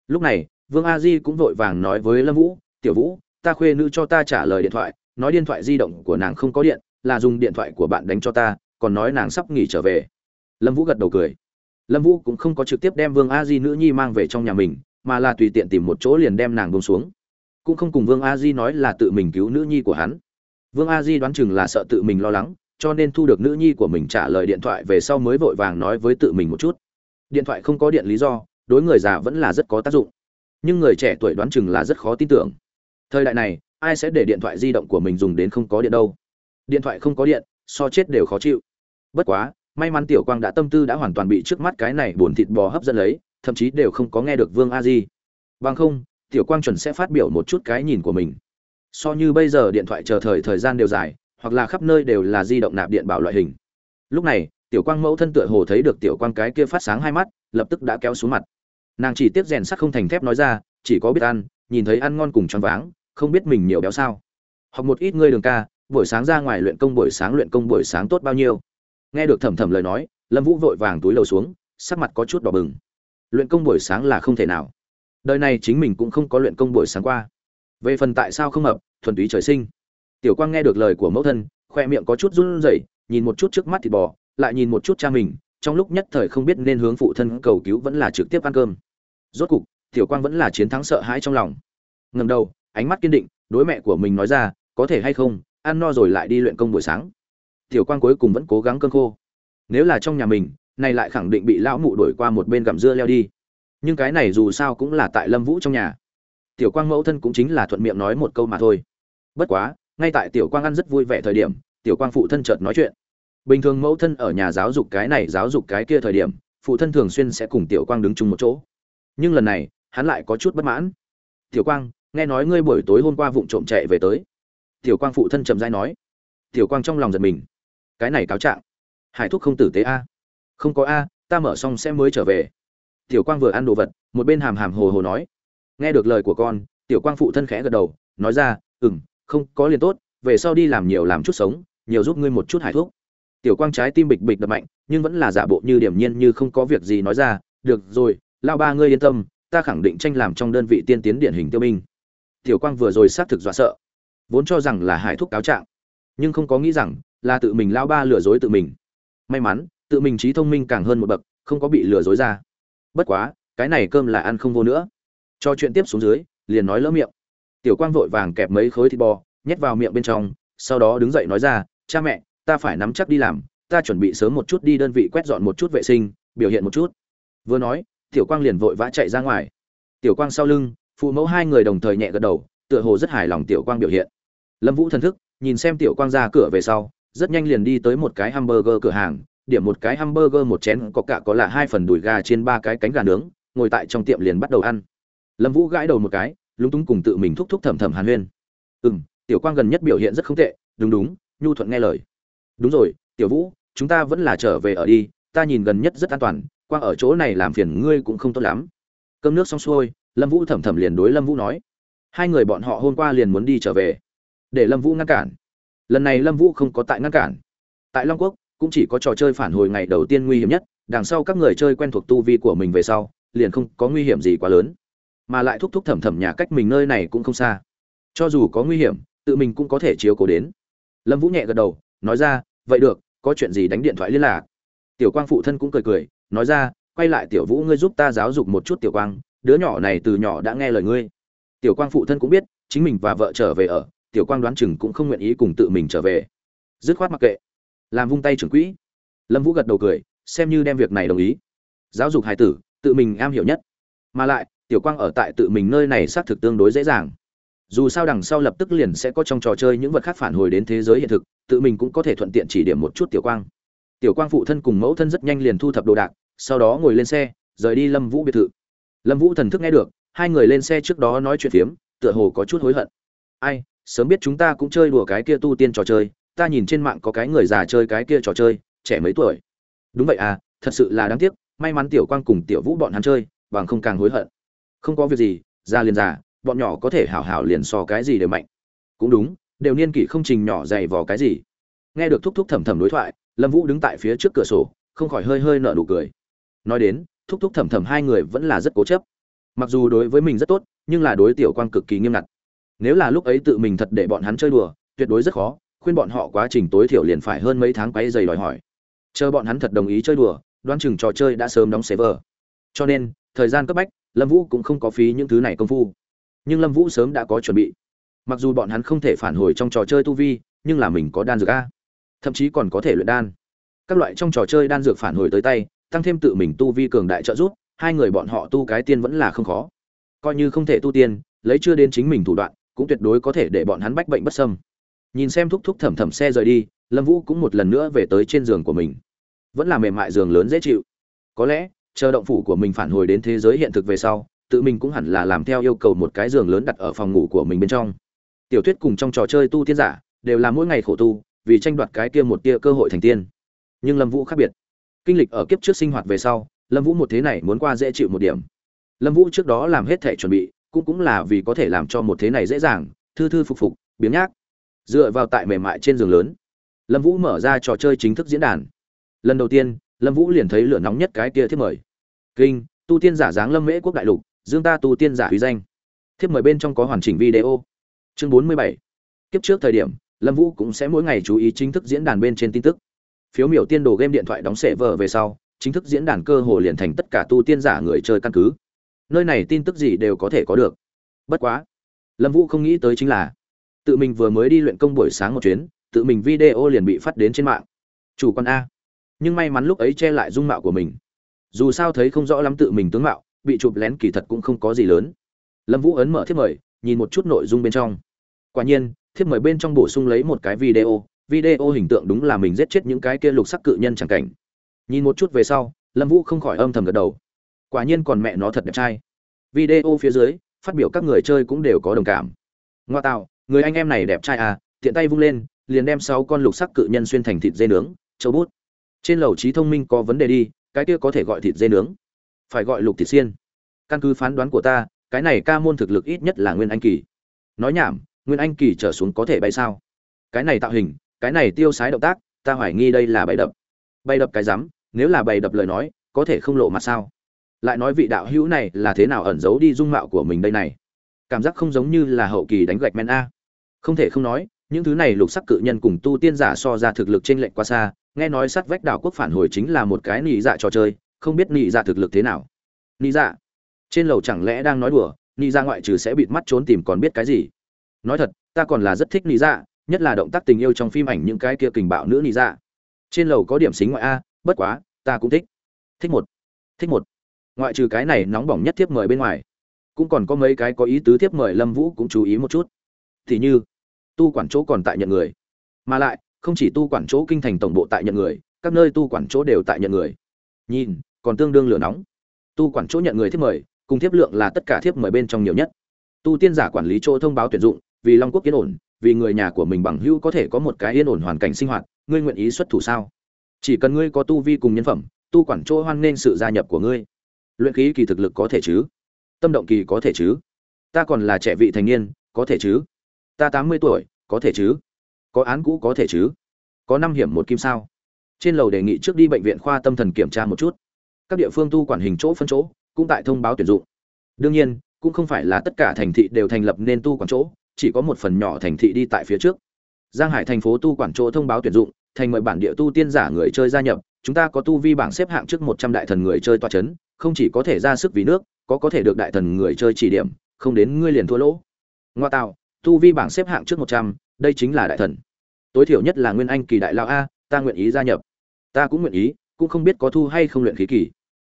Lúc này, vương a di cũng vội vàng nói với lâm vũ, tiểu vũ, ta khuê nữ cho ta trả lời điện thoại, nói điện thoại di động của nàng không có điện là dùng điện thoại của bạn đánh cho ta, còn nói nàng sắp nghỉ trở về. Lâm vũ gật đầu cười. Lâm vũ cũng không có trực tiếp đem vương a di nữ nhi mang về trong nhà mình, mà là tùy tiện tìm một chỗ liền đem nàng bông xuống. Cũng không cùng vương a di nói là tự mình cứu nữ nhi của hắn. Vương a di đoán chừng là sợ tự mình lo lắng, cho nên thu được nữ nhi của mình trả lời điện thoại về sau mới vội vàng nói với tự mình một chút. Điện thoại không có điện lý do, đối người già vẫn là rất có tác dụng. Nhưng người trẻ tuổi đoán chừng là rất khó tin tưởng. Thời đại này, ai sẽ để điện thoại di động của mình dùng đến không có điện đâu? Điện thoại không có điện, so chết đều khó chịu. Bất quá, may mắn tiểu quang đã tâm tư đã hoàn toàn bị trước mắt cái này buồn thịt bò hấp dẫn lấy, thậm chí đều không có nghe được vương a di. Bằng không, tiểu quang chuẩn sẽ phát biểu một chút cái nhìn của mình. So như bây giờ điện thoại chờ thời thời gian đều dài, hoặc là khắp nơi đều là di động nạp điện bảo loại hình. Lúc này, tiểu quang mẫu thân tựa hồ thấy được tiểu quang cái kia phát sáng hai mắt, lập tức đã kéo xuống mặt. Nàng chỉ tiếp rèn sắt không thành thép nói ra, chỉ có biết ăn, nhìn thấy ăn ngon cùng choáng váng, không biết mình nhiều béo sao. Học một ít ngươi đường ca buổi sáng ra ngoài luyện công, buổi sáng luyện công, buổi sáng tốt bao nhiêu? Nghe được thầm thầm lời nói, lâm vũ vội vàng túi lầu xuống, sắc mặt có chút đỏ bừng. Luyện công buổi sáng là không thể nào. Đời này chính mình cũng không có luyện công buổi sáng qua. Về phần tại sao không hợp, thuần túy trời sinh. Tiểu quang nghe được lời của mẫu thân, khoe miệng có chút run rẩy, nhìn một chút trước mắt thịt bò, lại nhìn một chút cha mình, trong lúc nhất thời không biết nên hướng phụ thân cầu cứu vẫn là trực tiếp ăn cơm. Rốt cục, tiểu quang vẫn là chiến thắng sợ hãi trong lòng. Ngầm đầu, ánh mắt kiên định, đối mẹ của mình nói ra, có thể hay không ăn no rồi lại đi luyện công buổi sáng. Tiểu quang cuối cùng vẫn cố gắng cơn khô. Nếu là trong nhà mình, này lại khẳng định bị lão mụ đổi qua một bên gặm dưa leo đi. Nhưng cái này dù sao cũng là tại lâm vũ trong nhà. Tiểu quang mẫu thân cũng chính là thuận miệng nói một câu mà thôi. Bất quá, ngay tại tiểu quang ăn rất vui vẻ thời điểm, tiểu quang phụ thân chợt nói chuyện. Bình thường mẫu thân ở nhà giáo dục cái này giáo dục cái kia thời điểm, phụ thân thường xuyên sẽ cùng tiểu quang đứng chung một chỗ. Nhưng lần này, hắn lại có chút bất mãn. Tiểu quang, nghe nói ngươi buổi tối hôm qua vụng trộm chạy về tới tiểu quang phụ thân trầm dai nói. Tiểu quang trong lòng giật mình. Cái này cáo trạng. Hải thúc không tử tế a. Không có a, ta mở xong sẽ mới trở về. Tiểu quang vừa ăn đồ vật, một bên hàm hàm hồ hồ nói. Nghe được lời của con, tiểu quang phụ thân khẽ gật đầu, nói ra ừ m không, có liền tốt, về sau đi làm nhiều làm chút sống, nhiều giúp ngươi một chút hải thuốc tiểu quang trái tim bịch bịch đập mạnh, nhưng vẫn là giả bộ như điểm nhiên như không có việc gì nói ra, được rồi lao ba ngươi yên tâm, ta khẳng định tranh làm trong đơn vị tiên tiến điển hình tiêu binh. Tiểu quang vừa rồi xác thực dọa sợ vốn cho rằng là hải thúc cáo trạng, nhưng không có nghĩ rằng là tự mình lao ba lừa dối tự mình. May mắn, tự mình trí thông minh càng hơn một bậc, không có bị lừa dối ra. Bất quá, cái này cơm là ăn không vô nữa. Cho chuyện tiếp xuống dưới, liền nói lỡ miệng. Tiểu quang vội vàng kẹp mấy khối thịt bò, nhét vào miệng bên trong, sau đó đứng dậy nói ra, cha mẹ, ta phải nắm chắc đi làm, ta chuẩn bị sớm một chút đi đơn vị quét dọn một chút vệ sinh, biểu hiện một chút. Vừa nói, tiểu quang liền vội vã chạy ra ngoài. Tiểu quang sau lưng, phụ mẫu hai người đồng thời nhẹ gật đầu, tựa hồ rất hài lòng tiểu quang biểu hiện lâm vũ thần thức, nhìn xem tiểu quang ra cửa về sau, rất nhanh liền đi tới một cái hamburger cửa hàng, điểm một cái hamburger một chén có cả có là hai phần đùi gà trên ba cái cánh gà nướng, ngồi tại trong tiệm liền bắt đầu ăn. Lâm vũ gãi đầu một cái, lúng túng cùng tự mình thúc thúc thầm thầm hàn huyên. Ừ m tiểu quang gần nhất biểu hiện rất không tệ, đúng đúng, nhu thuận nghe lời. Đúng rồi, tiểu vũ, chúng ta vẫn là trở về ở đi, ta nhìn gần nhất rất an toàn, quang ở chỗ này làm phiền ngươi cũng không tốt lắm. Cơm nước xong xuôi, lâm vũ thầm thầm liền đối lâm vũ nói. Hai người bọn họ hôm qua liền muốn đi trở về để lâm vũ ngăn cản. Lần này lâm vũ không có tại ngăn cản. Tại long quốc, cũng chỉ có trò chơi phản hồi ngày đầu tiên nguy hiểm nhất, đằng sau các người chơi quen thuộc tu vi của mình về sau, liền không có nguy hiểm gì quá lớn. Mà lại thúc thúc thẩm thẩm nhà cách mình nơi này cũng không xa. Cho dù có nguy hiểm, tự mình cũng có thể chiếu cố đến. Lâm vũ nhẹ gật đầu, nói ra, vậy được, có chuyện gì đánh điện thoại liên lạc. Tiểu quang phụ thân cũng cười cười, nói ra, quay lại tiểu vũ ngươi giúp ta giáo dục một chút tiểu quang, đứa nhỏ này từ nhỏ đã nghe lời ngươi. Tiểu quang phụ thân cũng biết, chính mình và vợ trở về ở tiểu quang đoán chừng cũng không nguyện ý cùng tự mình trở về. Dứt khoát mặc kệ. Làm vung tay trưởng quỹ. Lâm vũ gật đầu cười, xem như đem việc này đồng ý. Giáo dục hài tử, tự mình am hiểu nhất. Mà lại, tiểu quang ở tại tự mình nơi này xác thực tương đối dễ dàng. Dù sao đằng sau lập tức liền sẽ có trong trò chơi những vật khác phản hồi đến thế giới hiện thực, tự mình cũng có thể thuận tiện chỉ điểm một chút tiểu quang. Tiểu quang phụ thân cùng mẫu thân rất nhanh liền thu thập đồ đạc, sau đó ngồi lên xe, rời đi lâm vũ biệt thự. Lâm vũ thần thức nghe được, hai người lên xe trước đó nói chuyện phiếm, tựa hồ có chút hối hận. Ai sớm biết chúng ta cũng chơi đùa cái kia tu tiên trò chơi, ta nhìn trên mạng có cái người già chơi cái kia trò chơi, trẻ mấy tuổi. Đúng vậy à thật sự là đáng tiếc, may mắn tiểu quang cùng tiểu vũ bọn hắn chơi, bằng không càng hối hận. Không có việc gì già liền già bọn nhỏ có thể hảo hảo liền so cái gì đều mạnh. Cũng đúng, đều niên kỷ không trình nhỏ dày vò cái gì. Nghe được thúc thúc thầm thầm đối thoại, lâm vũ đứng tại phía trước cửa sổ, không khỏi hơi hơi nở nụ cười. Nói đến, thúc thúc thầm thầm hai người vẫn là rất cố chấp. Mặc dù đối với mình rất tốt, nhưng là đối tiểu quang cực kỳ nghiêm ngặt nếu là lúc ấy tự mình thật để bọn hắn chơi đùa, tuyệt đối rất khó, khuyên bọn họ quá trình tối thiểu liền phải hơn mấy tháng quay dày đòi hỏi. Chờ bọn hắn thật đồng ý chơi đùa, đoán chừng trò chơi đã sớm đóng server. Cho nên, thời gian cấp bách, lâm vũ cũng không có phí những thứ này công phu. Nhưng lâm vũ sớm đã có chuẩn bị. Mặc dù bọn hắn không thể phản hồi trong trò chơi tu vi, nhưng là mình có đan dược a. Thậm chí còn có thể luyện đan. Các loại trong trò chơi đan dược phản hồi tới tay, tăng thêm tự mình tu vi cường đại trợ giúp, hai người bọn họ tu cái tiên vẫn là không khó. Coi như không thể tu tiên, lấy chưa đến chính mình thủ đoạn cũng tuyệt đối có thể để bọn hắn bách bệnh bất sâm nhìn xem thúc thúc thẩm thẩm xe rời đi, lâm vũ cũng một lần nữa về tới trên giường của mình. Vẫn là mềm mại giường lớn dễ chịu. Có lẽ, chờ động phủ của mình phản hồi đến thế giới hiện thực về sau, tự mình cũng hẳn là làm theo yêu cầu một cái giường lớn đặt ở phòng ngủ của mình bên trong. Tiểu thuyết cùng trong trò chơi tu tiên giả, đều là mỗi ngày khổ tu, vì tranh đoạt cái kia một tia cơ hội thành tiên. Nhưng lâm vũ khác biệt. Kinh lịch ở kiếp trước sinh hoạt về sau, lâm vũ một thế này muốn qua dễ chịu một điểm. Lâm vũ trước đó làm hết thể chuẩn bị cũng cũng là vì có thể làm cho một thế này dễ dàng, thư thư phục phục biếng nhác. Dựa vào tại mềm mại trên giường lớn, lâm vũ mở ra trò chơi chính thức diễn đàn. Lần đầu tiên, lâm vũ liền thấy lửa nóng nhất cái kia thiết mời. Kinh, tu tiên giả dáng lâm mễ quốc đại lục, dương ta tu tiên giả uy danh. Thiếp mời bên trong có hoàn chỉnh video. Chương bốn mươi bảy. Kiếp trước thời điểm, lâm vũ cũng sẽ mỗi ngày chú ý chính thức diễn đàn bên trên tin tức. Phiếu miểu tiên đồ game điện thoại đóng sệ vờ về sau, chính thức diễn đàn cơ hồ liền thành tất cả tu tiên giả người chơi căn cứ nơi này tin tức gì đều có thể có được. Bất quá, lâm vũ không nghĩ tới chính là, tự mình vừa mới đi luyện công buổi sáng một chuyến, tự mình video liền bị phát đến trên mạng. Chủ con a. Nhưng may mắn lúc ấy che lại dung mạo của mình. Dù sao thấy không rõ lắm tự mình tướng mạo, bị chụp lén kỳ thật cũng không có gì lớn. Lâm vũ ấn mở thiếp mời, nhìn một chút nội dung bên trong. Quả nhiên, thiếp mời bên trong bổ sung lấy một cái video video hình tượng đúng là mình giết chết những cái kia lục sắc cự nhân chẳng cảnh. Nhìn một chút về sau, lâm vũ không khỏi âm thầm gật đầu quả nhiên còn mẹ nó thật đẹp trai. Video phía dưới, phát biểu các người chơi cũng đều có đồng cảm. Ngoa tạo, người anh em này đẹp trai à tiện tay vung lên, liền đem sáu con lục sắc cự nhân xuyên thành thịt dê nướng, châu bút. Trên lầu trí thông minh có vấn đề đi, cái kia có thể gọi thịt dê nướng. Phải gọi lục thịt xiên. Căn cứ phán đoán của ta, cái này ca môn thực lực ít nhất là nguyên anh kỳ. Nói nhảm, nguyên anh kỳ trở xuống có thể bay sao? Cái này tạo hình, cái này tiêu sái động tác, ta hoài nghi đây là bày đập. Bày đập cái rắm, nếu là bày đập lời nói, có thể không lộ mặt sao? Lại nói vị đạo hữu này là thế nào ẩn giấu đi dung mạo của mình đây này? Cảm giác không giống như là hậu kỳ đánh gạch men a. Không thể không nói, những thứ này lục sắc cự nhân cùng tu tiên giả so ra thực lực trên lệnh quá xa, nghe nói sắt vách đảo quốc phản hồi chính là một cái nị dạ trò chơi, không biết nị dạ thực lực thế nào. Nị dạ? Trên lầu chẳng lẽ đang nói đùa, nị dạ ngoại trừ sẽ bịt mắt trốn tìm còn biết cái gì? Nói thật, ta còn là rất thích nị dạ nhất là động tác tình yêu trong phim ảnh những cái kia kình bạo nữ nị dạ. Trên lầu có điểm xính ngoại a, bất quá, ta cũng thích. Thích một. Thích một ngoại trừ cái này nóng bỏng nhất tiếp mời bên ngoài, cũng còn có mấy cái có ý tứ tiếp mời lâm vũ cũng chú ý một chút. Thì như, tu quản chỗ còn tại nhận người, mà lại, không chỉ tu quản chỗ kinh thành tổng bộ tại nhận người, các nơi tu quản chỗ đều tại nhận người. Nhìn, còn tương đương lửa nóng. Tu quản chỗ nhận người thiếp mời, cùng thiếp lượng là tất cả thiếp mời bên trong nhiều nhất. Tu tiên giả quản lý chỗ thông báo tuyển dụng, vì long quốc yên ổn, vì người nhà của mình bằng hữu có thể có một cái yên ổn hoàn cảnh sinh hoạt, ngươi nguyện ý xuất thủ sao? Chỉ cần ngươi có tu vi cùng nhân phẩm, tu quản chỗ hoan nghênh sự gia nhập của ngươi luyện khí kỳ thực lực có thể chứ? Tâm động kỳ có thể chứ? Ta còn là trẻ vị thành niên, có thể chứ? Ta tám mươi tuổi, có thể chứ? Có án cũ có thể chứ? Có năm hiểm một kim sao? Trên lầu đề nghị trước đi bệnh viện khoa tâm thần kiểm tra một chút. Các địa phương tu quản hình chỗ phân chỗ, cũng tại thông báo tuyển dụng. Đương nhiên, cũng không phải là tất cả thành thị đều thành lập nên tu quản chỗ, chỉ có một phần nhỏ thành thị đi tại phía trước. Giang hải thành phố tu quản chỗ thông báo tuyển dụng, thành mời bản địa tu tiên giả người chơi gia nhập. Chúng ta có tu vi bảng xếp hạng trước một trăm đại thần người chơi toa chấn không chỉ có thể ra sức vì nước, có có thể được đại thần người chơi chỉ điểm, không đến ngươi liền thua lỗ. Ngoa tạo, tu vi bảng xếp hạng trước một trăm, đây chính là đại thần. Tối thiểu nhất là nguyên anh kỳ đại lao a, ta nguyện ý gia nhập. Ta cũng nguyện ý, cũng không biết có thu hay không luyện khí kỳ.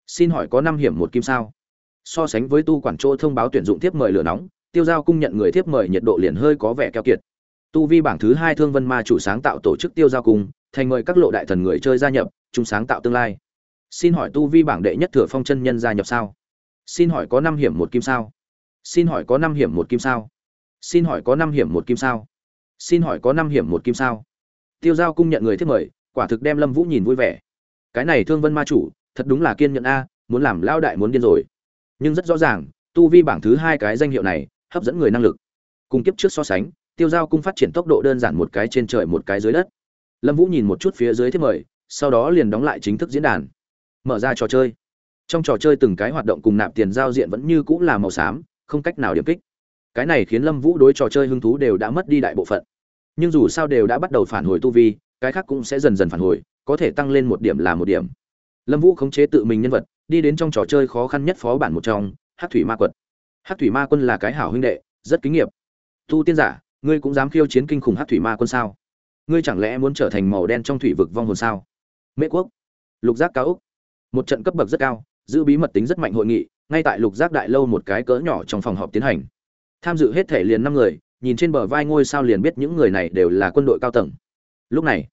Xin hỏi có năm hiểm một kim sao? So sánh với tu quản chỗ thông báo tuyển dụng tiếp mời lửa nóng, tiêu giao cung nhận người tiếp mời nhiệt độ liền hơi có vẻ keo kiệt. Tu vi bảng thứ hai thương vân ma chủ sáng tạo tổ chức tiêu giao cung, thành mời các lộ đại thần người chơi gia nhập, chung sáng tạo tương lai xin hỏi tu vi bảng đệ nhất thừa phong chân nhân gia nhập sao? Xin hỏi có năm hiểm một kim sao? Xin hỏi có năm hiểm một kim sao? Xin hỏi có năm hiểm một kim sao? Xin hỏi có năm hiểm một kim sao? Tiêu giao cung nhận người thiết mời, quả thực đem lâm vũ nhìn vui vẻ. Cái này thương vân ma chủ, thật đúng là kiên nhẫn a, muốn làm lao đại muốn điên rồi. Nhưng rất rõ ràng, tu vi bảng thứ hai cái danh hiệu này, hấp dẫn người năng lực. Cùng kiếp trước so sánh, tiêu giao cung phát triển tốc độ đơn giản một cái trên trời một cái dưới đất. Lâm vũ nhìn một chút phía dưới thiết mời, sau đó liền đóng lại chính thức diễn đàn mở ra trò chơi. Trong trò chơi từng cái hoạt động cùng nạp tiền giao diện vẫn như cũng là màu xám, không cách nào điểm kích. Cái này khiến lâm vũ đối trò chơi hứng thú đều đã mất đi đại bộ phận. Nhưng dù sao đều đã bắt đầu phản hồi tu vi, cái khác cũng sẽ dần dần phản hồi, có thể tăng lên một điểm là một điểm. Lâm vũ khống chế tự mình nhân vật, đi đến trong trò chơi khó khăn nhất phó bản một trong hát thủy ma quật. Hát thủy ma quân là cái hảo huynh đệ, rất kinh nghiệm tu tiên giả, ngươi cũng dám khiêu chiến kinh khủng hát thủy ma quân sao? Ngươi chẳng lẽ muốn trở thành màu đen trong thủy vực vong hồn sao? Mễ quốc. Lục giác cao úc một trận cấp bậc rất cao, giữ bí mật tính rất mạnh hội nghị, ngay tại lục giác đại lâu một cái cỡ nhỏ trong phòng họp tiến hành. Tham dự hết thể liền năm người, nhìn trên bờ vai ngôi sao liền biết những người này đều là quân đội cao tầng. Lúc này,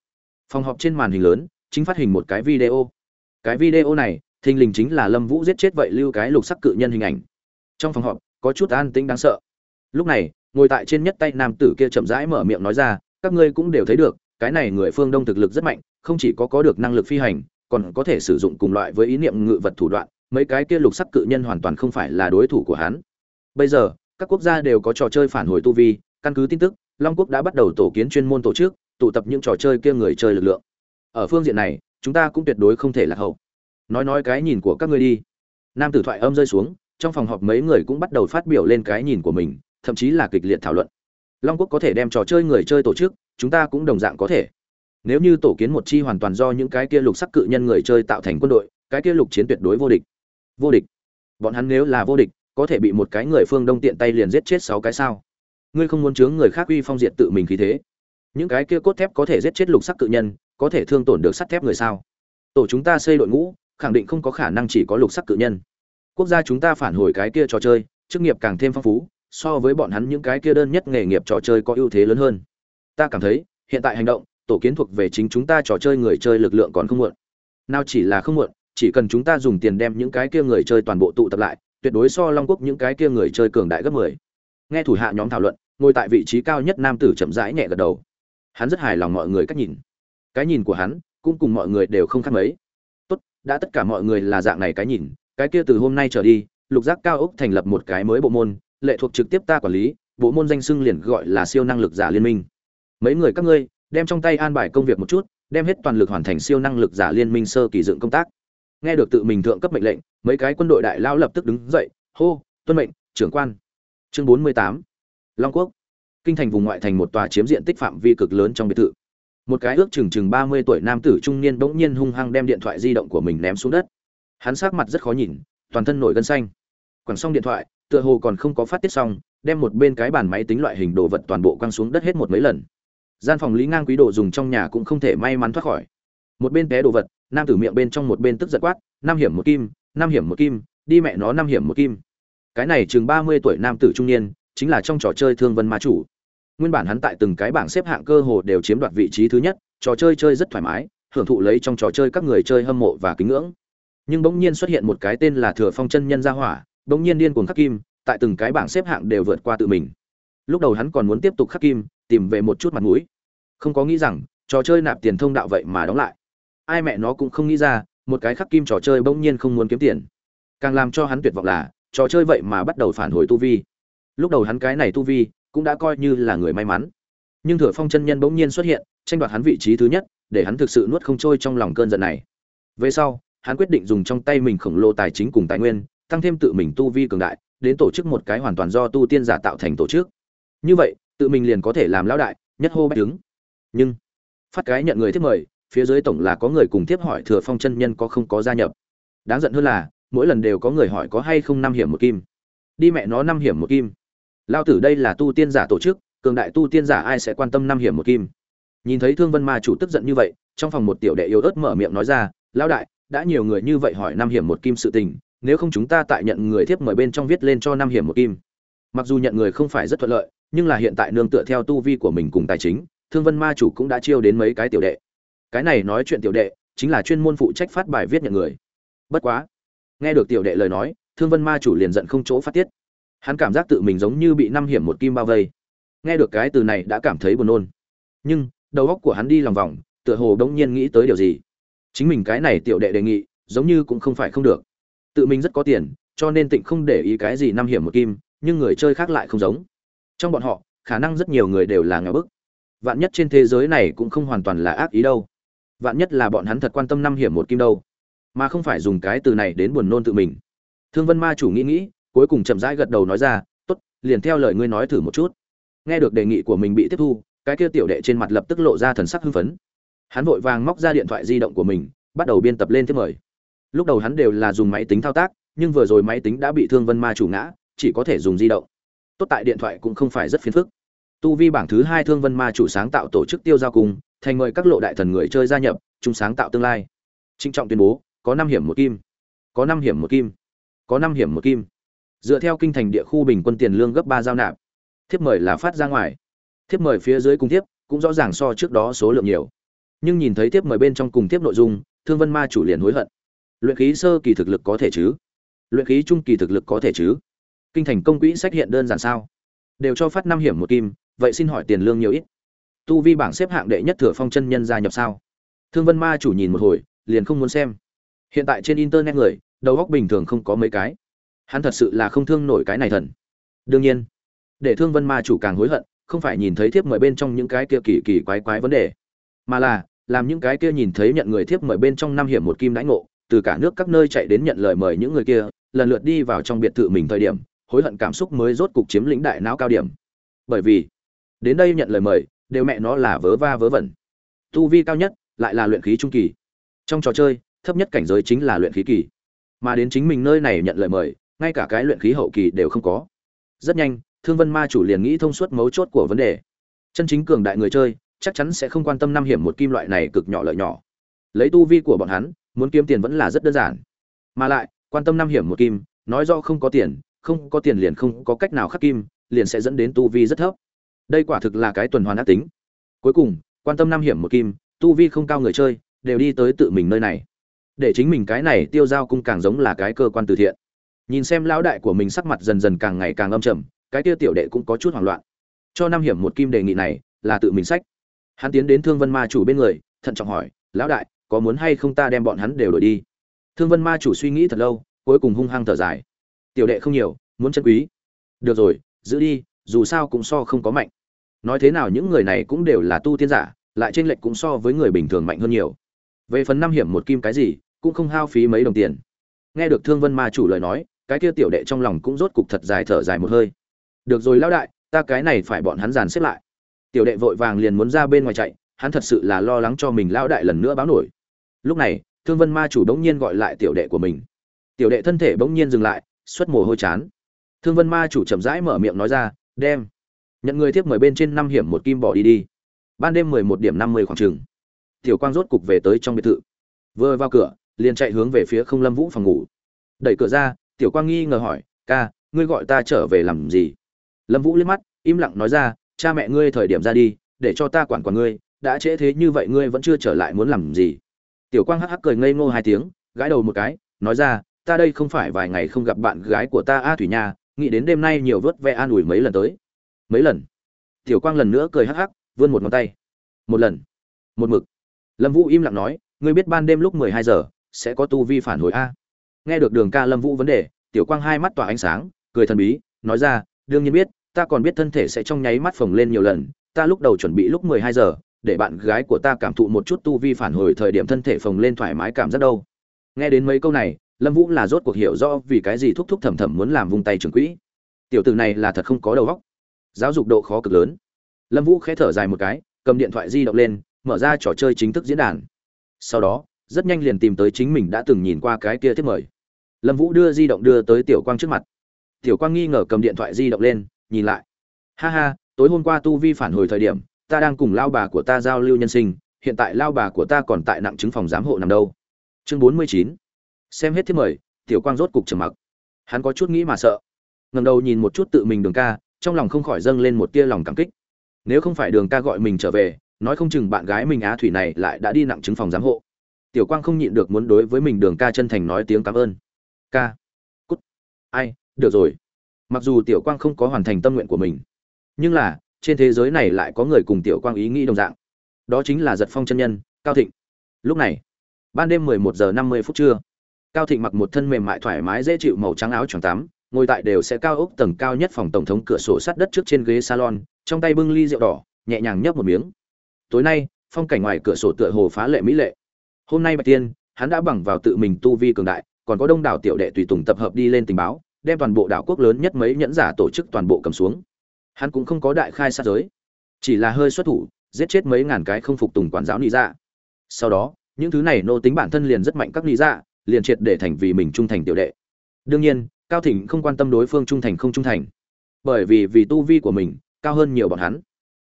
phòng họp trên màn hình lớn, chính phát hình một cái video. Cái video này, thình lình chính là lâm vũ giết chết vậy lưu cái lục sắc cự nhân hình ảnh. Trong phòng họp, có chút an tĩnh đáng sợ. Lúc này, ngồi tại trên nhất tay nam tử kia chậm rãi mở miệng nói ra, các ngươi cũng đều thấy được, cái này người phương đông thực lực rất mạnh, không chỉ có có được năng lực phi hành còn có thể sử dụng cùng loại với ý niệm ngự vật thủ đoạn, mấy cái kia lục sắc cự nhân hoàn toàn không phải là đối thủ của hắn. Bây giờ, các quốc gia đều có trò chơi phản hồi tu vi, căn cứ tin tức, long quốc đã bắt đầu tổ kiến chuyên môn tổ chức, tụ tập những trò chơi kia người chơi lực lượng. Ở phương diện này, chúng ta cũng tuyệt đối không thể lạc hậu. Nói nói cái nhìn của các ngươi đi. Nam tử thoại âm rơi xuống, trong phòng họp mấy người cũng bắt đầu phát biểu lên cái nhìn của mình, thậm chí là kịch liệt thảo luận. Long quốc có thể đem trò chơi người chơi tổ chức, chúng ta cũng đồng dạng có thể nếu như tổ kiến một chi hoàn toàn do những cái kia lục sắc cự nhân người chơi tạo thành quân đội, cái kia lục chiến tuyệt đối vô địch. Vô địch. Bọn hắn nếu là vô địch, có thể bị một cái người phương đông tiện tay liền giết chết sáu cái sao? Ngươi không muốn chướng người khác uy phong diệt tự mình khí thế? Những cái kia cốt thép có thể giết chết lục sắc cự nhân, có thể thương tổn được sắt thép người sao? Tổ chúng ta xây đội ngũ, khẳng định không có khả năng chỉ có lục sắc cự nhân. Quốc gia chúng ta phản hồi cái kia trò chơi, chức nghiệp càng thêm phong phú, so với bọn hắn những cái kia đơn nhất nghề nghiệp trò chơi có ưu thế lớn hơn. Ta cảm thấy, hiện tại hành động tổ kiến thuộc về chính chúng ta trò chơi người chơi lực lượng còn không muộn. Nào chỉ là không muộn, chỉ cần chúng ta dùng tiền đem những cái kia người chơi toàn bộ tụ tập lại, tuyệt đối so long quốc những cái kia người chơi cường đại gấp mười. Nghe thủ hạ nhóm thảo luận, ngồi tại vị trí cao nhất nam tử chậm rãi nhẹ gật đầu. Hắn rất hài lòng mọi người cách nhìn. Cái nhìn của hắn cũng cùng mọi người đều không khác mấy. Tốt, đã tất cả mọi người là dạng này cái nhìn, cái kia từ hôm nay trở đi, lục giác cao ốc thành lập một cái mới bộ môn, lệ thuộc trực tiếp ta quản lý, bộ môn danh xưng liền gọi là siêu năng lực giả liên minh. Mấy người các ngươi đem trong tay an bài công việc một chút, đem hết toàn lực hoàn thành siêu năng lực giả liên minh sơ kỳ dựng công tác. Nghe được tự mình thượng cấp mệnh lệnh, mấy cái quân đội đại lao lập tức đứng dậy, hô, tuân mệnh, trưởng quan. Chương bốn mươi tám, long quốc. Kinh thành vùng ngoại thành một tòa chiếm diện tích phạm vi cực lớn trong biệt thự. Một cái ước chừng chừng ba mươi tuổi nam tử trung niên bỗng nhiên hung hăng đem điện thoại di động của mình ném xuống đất. Hắn sắc mặt rất khó nhìn, toàn thân nổi gân xanh. Quẳng xong điện thoại, tựa hồ còn không có phát tiết xong, đem một bên cái bàn máy tính loại hình đồ vật toàn bộ quăng xuống đất hết một mấy lần gian phòng lý ngang quý đồ dùng trong nhà cũng không thể may mắn thoát khỏi. Một bên té đồ vật, nam tử miệng bên trong một bên tức giật quát năm hiểm một kim năm hiểm một kim, đi mẹ nó năm hiểm một kim. Cái này chừng ba mươi tuổi nam tử trung niên, chính là trong trò chơi thương vân ma chủ. Nguyên bản hắn tại từng cái bảng xếp hạng cơ hồ đều chiếm đoạt vị trí thứ nhất, trò chơi chơi rất thoải mái, hưởng thụ lấy trong trò chơi các người chơi hâm mộ và kính ngưỡng. Nhưng bỗng nhiên xuất hiện một cái tên là thừa phong chân nhân gia hỏa, bỗng nhiên điên cuồng khắc kim, tại từng cái bảng xếp hạng đều vượt qua tự mình. Lúc đầu hắn còn muốn tiếp tục khắc kim tìm về một chút mặt mũi. Không có nghĩ rằng, trò chơi nạp tiền thông đạo vậy mà đóng lại. Ai mẹ nó cũng không nghĩ ra, một cái khắc kim trò chơi bỗng nhiên không muốn kiếm tiền. Càng làm cho hắn tuyệt vọng là, trò chơi vậy mà bắt đầu phản hồi tu vi. Lúc đầu hắn cái này tu vi, cũng đã coi như là người may mắn. Nhưng thừa phong chân nhân bỗng nhiên xuất hiện, tranh đoạt hắn vị trí thứ nhất, để hắn thực sự nuốt không trôi trong lòng cơn giận này. Về sau, hắn quyết định dùng trong tay mình khổng lồ tài chính cùng tài nguyên, tăng thêm tự mình tu vi cường đại, đến tổ chức một cái hoàn toàn do tu tiên giả tạo thành tổ chức. Như vậy tự mình liền có thể làm lão đại, nhất hô bách đứng. Nhưng, phát cái nhận người tiếp mời, phía dưới tổng là có người cùng tiếp hỏi thừa phong chân nhân có không có gia nhập. Đáng giận hơn là, mỗi lần đều có người hỏi có hay không năm hiểm một kim. Đi mẹ nó năm hiểm một kim. Lao tử đây là tu tiên giả tổ chức, cường đại tu tiên giả ai sẽ quan tâm năm hiểm một kim? Nhìn thấy thương vân ma chủ tức giận như vậy, trong phòng một tiểu đệ yếu ớt mở miệng nói ra, lão đại, đã nhiều người như vậy hỏi năm hiểm một kim sự tình, nếu không chúng ta tại nhận người thiếp mời bên trong viết lên cho năm hiểm một kim. Mặc dù nhận người không phải rất thuận lợi nhưng là hiện tại nương tựa theo tu vi của mình cùng tài chính, thương vân ma chủ cũng đã chiêu đến mấy cái tiểu đệ. Cái này nói chuyện tiểu đệ, chính là chuyên môn phụ trách phát bài viết nhận người. Bất quá, nghe được tiểu đệ lời nói, thương vân ma chủ liền giận không chỗ phát tiết. Hắn cảm giác tự mình giống như bị năm hiểm một kim bao vây. Nghe được cái từ này đã cảm thấy buồn nôn. Nhưng, đầu óc của hắn đi lòng vòng, tựa hồ đ ỗ n g nhiên nghĩ tới điều gì. Chính mình cái này tiểu đệ đề nghị, giống như cũng không phải không được. Tự mình rất có tiền, cho nên tịnh không để ý cái gì năm hiểm một kim, nhưng người chơi khác lại không giống trong bọn họ, khả năng rất nhiều người đều là nghèo bức. Vạn nhất trên thế giới này cũng không hoàn toàn là ác ý đâu. Vạn nhất là bọn hắn thật quan tâm năm hiểm một kim đâu. Mà không phải dùng cái từ này đến buồn nôn tự mình. Thương vân ma chủ nghĩ nghĩ, cuối cùng chậm rãi gật đầu nói ra, tốt, liền theo lời ngươi nói thử một chút. Nghe được đề nghị của mình bị tiếp thu, cái kia tiểu đệ trên mặt lập tức lộ ra thần sắc hưng phấn. Hắn vội vàng móc ra điện thoại di động của mình, bắt đầu biên tập lên tiếp mời. Lúc đầu hắn đều là dùng máy tính thao tác, nhưng vừa rồi máy tính đã bị thương vân ma chủ ngã, chỉ có thể dùng di động tốt tại điện thoại cũng không phải rất phiền phức. Tu vi bảng thứ hai thương vân ma chủ sáng tạo tổ chức tiêu giao cùng, thành mời các lộ đại thần người chơi gia nhập, chung sáng tạo tương lai. Trinh trọng tuyên bố, có năm hiểm một kim. Có năm hiểm một kim. Có năm hiểm một kim. Dựa theo kinh thành địa khu bình quân tiền lương gấp ba giao nạp. Thiếp mời là phát ra ngoài. Thiếp mời phía dưới cùng thiếp, cũng rõ ràng so trước đó số lượng nhiều. Nhưng nhìn thấy thiếp mời bên trong cùng thiếp nội dung, thương vân ma chủ liền hối hận. Luyện khí sơ kỳ thực lực có thể chứ? Luyện khí trung kỳ thực lực có thể chứ? Kinh thành công quỹ sách hiện đơn giản sao? Đều cho phát năm hiểm một kim, vậy xin hỏi tiền lương nhiều ít. Tu vi bảng xếp hạng đệ nhất thừa phong chân nhân gia nhập sao? Thương vân ma chủ nhìn một hồi, liền không muốn xem. Hiện tại trên internet người, đầu góc bình thường không có mấy cái. Hắn thật sự là không thương nổi cái này thần. Đương nhiên, để thương vân ma chủ càng hối hận, không phải nhìn thấy thiếp mời bên trong những cái kia kỳ kỳ quái quái vấn đề, mà là, làm những cái kia nhìn thấy nhận người thiếp mời bên trong năm hiểm một kim đãi ngộ, từ cả nước các nơi chạy đến nhận lời mời những người kia, lần lượt đi vào trong biệt thự mình thời điểm hối hận cảm xúc mới rốt cục chiếm lĩnh đại não cao điểm. Bởi vì, đến đây nhận lời mời, đều mẹ nó là vớ va vớ vẩn. Tu vi cao nhất lại là luyện khí trung kỳ. Trong trò chơi, thấp nhất cảnh giới chính là luyện khí kỳ. Mà đến chính mình nơi này nhận lời mời, ngay cả cái luyện khí hậu kỳ đều không có. Rất nhanh, thương vân ma chủ liền nghĩ thông suốt mấu chốt của vấn đề. Chân chính cường đại người chơi, chắc chắn sẽ không quan tâm năm hiểm một kim loại này cực nhỏ lợi nhỏ. Lấy tu vi của bọn hắn, muốn kiếm tiền vẫn là rất đơn giản. Mà lại, quan tâm năm hiểm một kim, nói do không có tiền không có tiền liền không có cách nào khắc kim, liền sẽ dẫn đến tu vi rất thấp. Đây quả thực là cái tuần hoàn ác tính. Cuối cùng, quan tâm năm hiểm một kim, tu vi không cao người chơi, đều đi tới tự mình nơi này. Để chính mình cái này tiêu giao cung càng giống là cái cơ quan từ thiện. Nhìn xem lão đại của mình sắc mặt dần dần càng ngày càng âm trầm, cái tiêu tiểu đệ cũng có chút hoảng loạn. Cho năm hiểm một kim đề nghị này, là tự mình sách. Hắn tiến đến thương vân ma chủ bên người, thận trọng hỏi, lão đại, có muốn hay không ta đem bọn hắn đều đổi đi? Thương vân ma chủ suy nghĩ thật lâu, cuối cùng hung hăng thở dài tiểu đệ không nhiều, muốn chân quý. Được rồi, giữ đi, dù sao cũng so không có mạnh. Nói thế nào những người này cũng đều là tu tiên giả, lại trên lệch cũng so với người bình thường mạnh hơn nhiều. Về phần năm hiểm một kim cái gì, cũng không hao phí mấy đồng tiền. Nghe được thương vân ma chủ lời nói, cái kia tiểu đệ trong lòng cũng rốt cục thật dài thở dài một hơi. Được rồi lão đại, ta cái này phải bọn hắn dàn xếp lại. Tiểu đệ vội vàng liền muốn ra bên ngoài chạy, hắn thật sự là lo lắng cho mình lão đại lần nữa báo nổi. Lúc này, thương vân ma chủ đống nhiên gọi lại tiểu đệ của mình. Tiểu đệ thân thể bỗng nhiên dừng lại xuất mồ hôi chán. Thương vân ma chủ chậm rãi mở miệng nói ra, đem. Nhận người tiếp mời bên trên năm hiểm một kim bỏ đi đi. Ban đêm mười một điểm năm mươi khoảng trường tiểu quang rốt cục về tới trong biệt thự. Vừa vào cửa, liền chạy hướng về phía không lâm vũ phòng ngủ. Đẩy cửa ra, tiểu quang nghi ngờ hỏi, ca, ngươi gọi ta trở về làm gì? Lâm vũ liếc mắt, im lặng nói ra, cha mẹ ngươi thời điểm ra đi, để cho ta quản quản ngươi, đã trễ thế như vậy ngươi vẫn chưa trở lại muốn làm gì? Tiểu quang hắc hắc cười ngây ngô hai tiếng, gãi đầu một cái, nói ra ta đây không phải vài ngày không gặp bạn gái của ta a thủy nha, nghĩ đến đêm nay nhiều vớt ve an ủi mấy lần tới. Mấy lần? Tiểu quang lần nữa cười hắc hắc, vươn một ngón tay. Một lần. Một mực. Lâm vũ im lặng nói, ngươi biết ban đêm lúc mười hai giờ sẽ có tu vi phản hồi a. Nghe được đường ca lâm vũ vấn đề, tiểu quang hai mắt tỏa ánh sáng, cười thần bí, nói ra, đương nhiên biết, ta còn biết thân thể sẽ trong nháy mắt phồng lên nhiều lần, ta lúc đầu chuẩn bị lúc mười hai giờ, để bạn gái của ta cảm thụ một chút tu vi phản hồi thời điểm thân thể phồng lên thoải mái cảm giác đâu. Nghe đến mấy câu này lâm vũ là rốt cuộc hiểu rõ vì cái gì thúc thúc thầm thầm muốn làm vung tay trường quỹ. Tiểu tử này là thật không có đầu óc. Giáo dục độ khó cực lớn. Lâm vũ khẽ thở dài một cái, cầm điện thoại di động lên, mở ra trò chơi chính thức diễn đàn. Sau đó, rất nhanh liền tìm tới chính mình đã từng nhìn qua cái kia thiết mời. Lâm vũ đưa di động đưa tới tiểu quang trước mặt. Tiểu quang nghi ngờ cầm điện thoại di động lên, nhìn lại. Ha ha, tối hôm qua tu vi phản hồi thời điểm, ta đang cùng lao bà của ta giao lưu nhân sinh, hiện tại lao bà của ta còn tại nặng chứng phòng giám hộ nằm đâu. Chương bốn mươi chín xem hết thiết mời, tiểu quang rốt cục trầm mặc. Hắn có chút nghĩ mà sợ. Ngầm đầu nhìn một chút tự mình đường ca, trong lòng không khỏi dâng lên một tia lòng cảm kích. Nếu không phải đường ca gọi mình trở về, nói không chừng bạn gái mình á thủy này lại đã đi nặng chứng phòng giám hộ. Tiểu quang không nhịn được muốn đối với mình đường ca chân thành nói tiếng cảm ơn. Ca. Cút. Ai, được rồi. Mặc dù tiểu quang không có hoàn thành tâm nguyện của mình, nhưng là, trên thế giới này lại có người cùng tiểu quang ý nghĩ đồng dạng. Đó chính là giật phong chân nhân, cao thịnh. Lúc này, ban đêm 11 giờ 50 phút trưa cao thịnh mặc một thân mềm mại thoải mái dễ chịu màu trắng áo choàng tắm, ngồi tại đều sẽ cao ốc tầng cao nhất phòng tổng thống cửa sổ sát đất trước trên ghế salon, trong tay bưng ly rượu đỏ, nhẹ nhàng nhấp một miếng. Tối nay, phong cảnh ngoài cửa sổ tựa hồ phá lệ mỹ lệ. Hôm nay bạch tiên, hắn đã bằng vào tự mình tu vi cường đại, còn có đông đảo tiểu đệ tùy tùng tập hợp đi lên tình báo, đem toàn bộ đảo quốc lớn nhất mấy nhẫn giả tổ chức toàn bộ cầm xuống. Hắn cũng không có đại khai sát giới, chỉ là hơi xuất thủ, giết chết mấy ngàn cái không phục tùng quản giáo nị dạ. Sau đó, những thứ này nô tính bản thân liền rất mạnh các nị dạ liền triệt để thành vì mình trung thành tiểu đệ. Đương nhiên, cao thịnh không quan tâm đối phương trung thành không trung thành, bởi vì vì tu vi của mình cao hơn nhiều bọn hắn.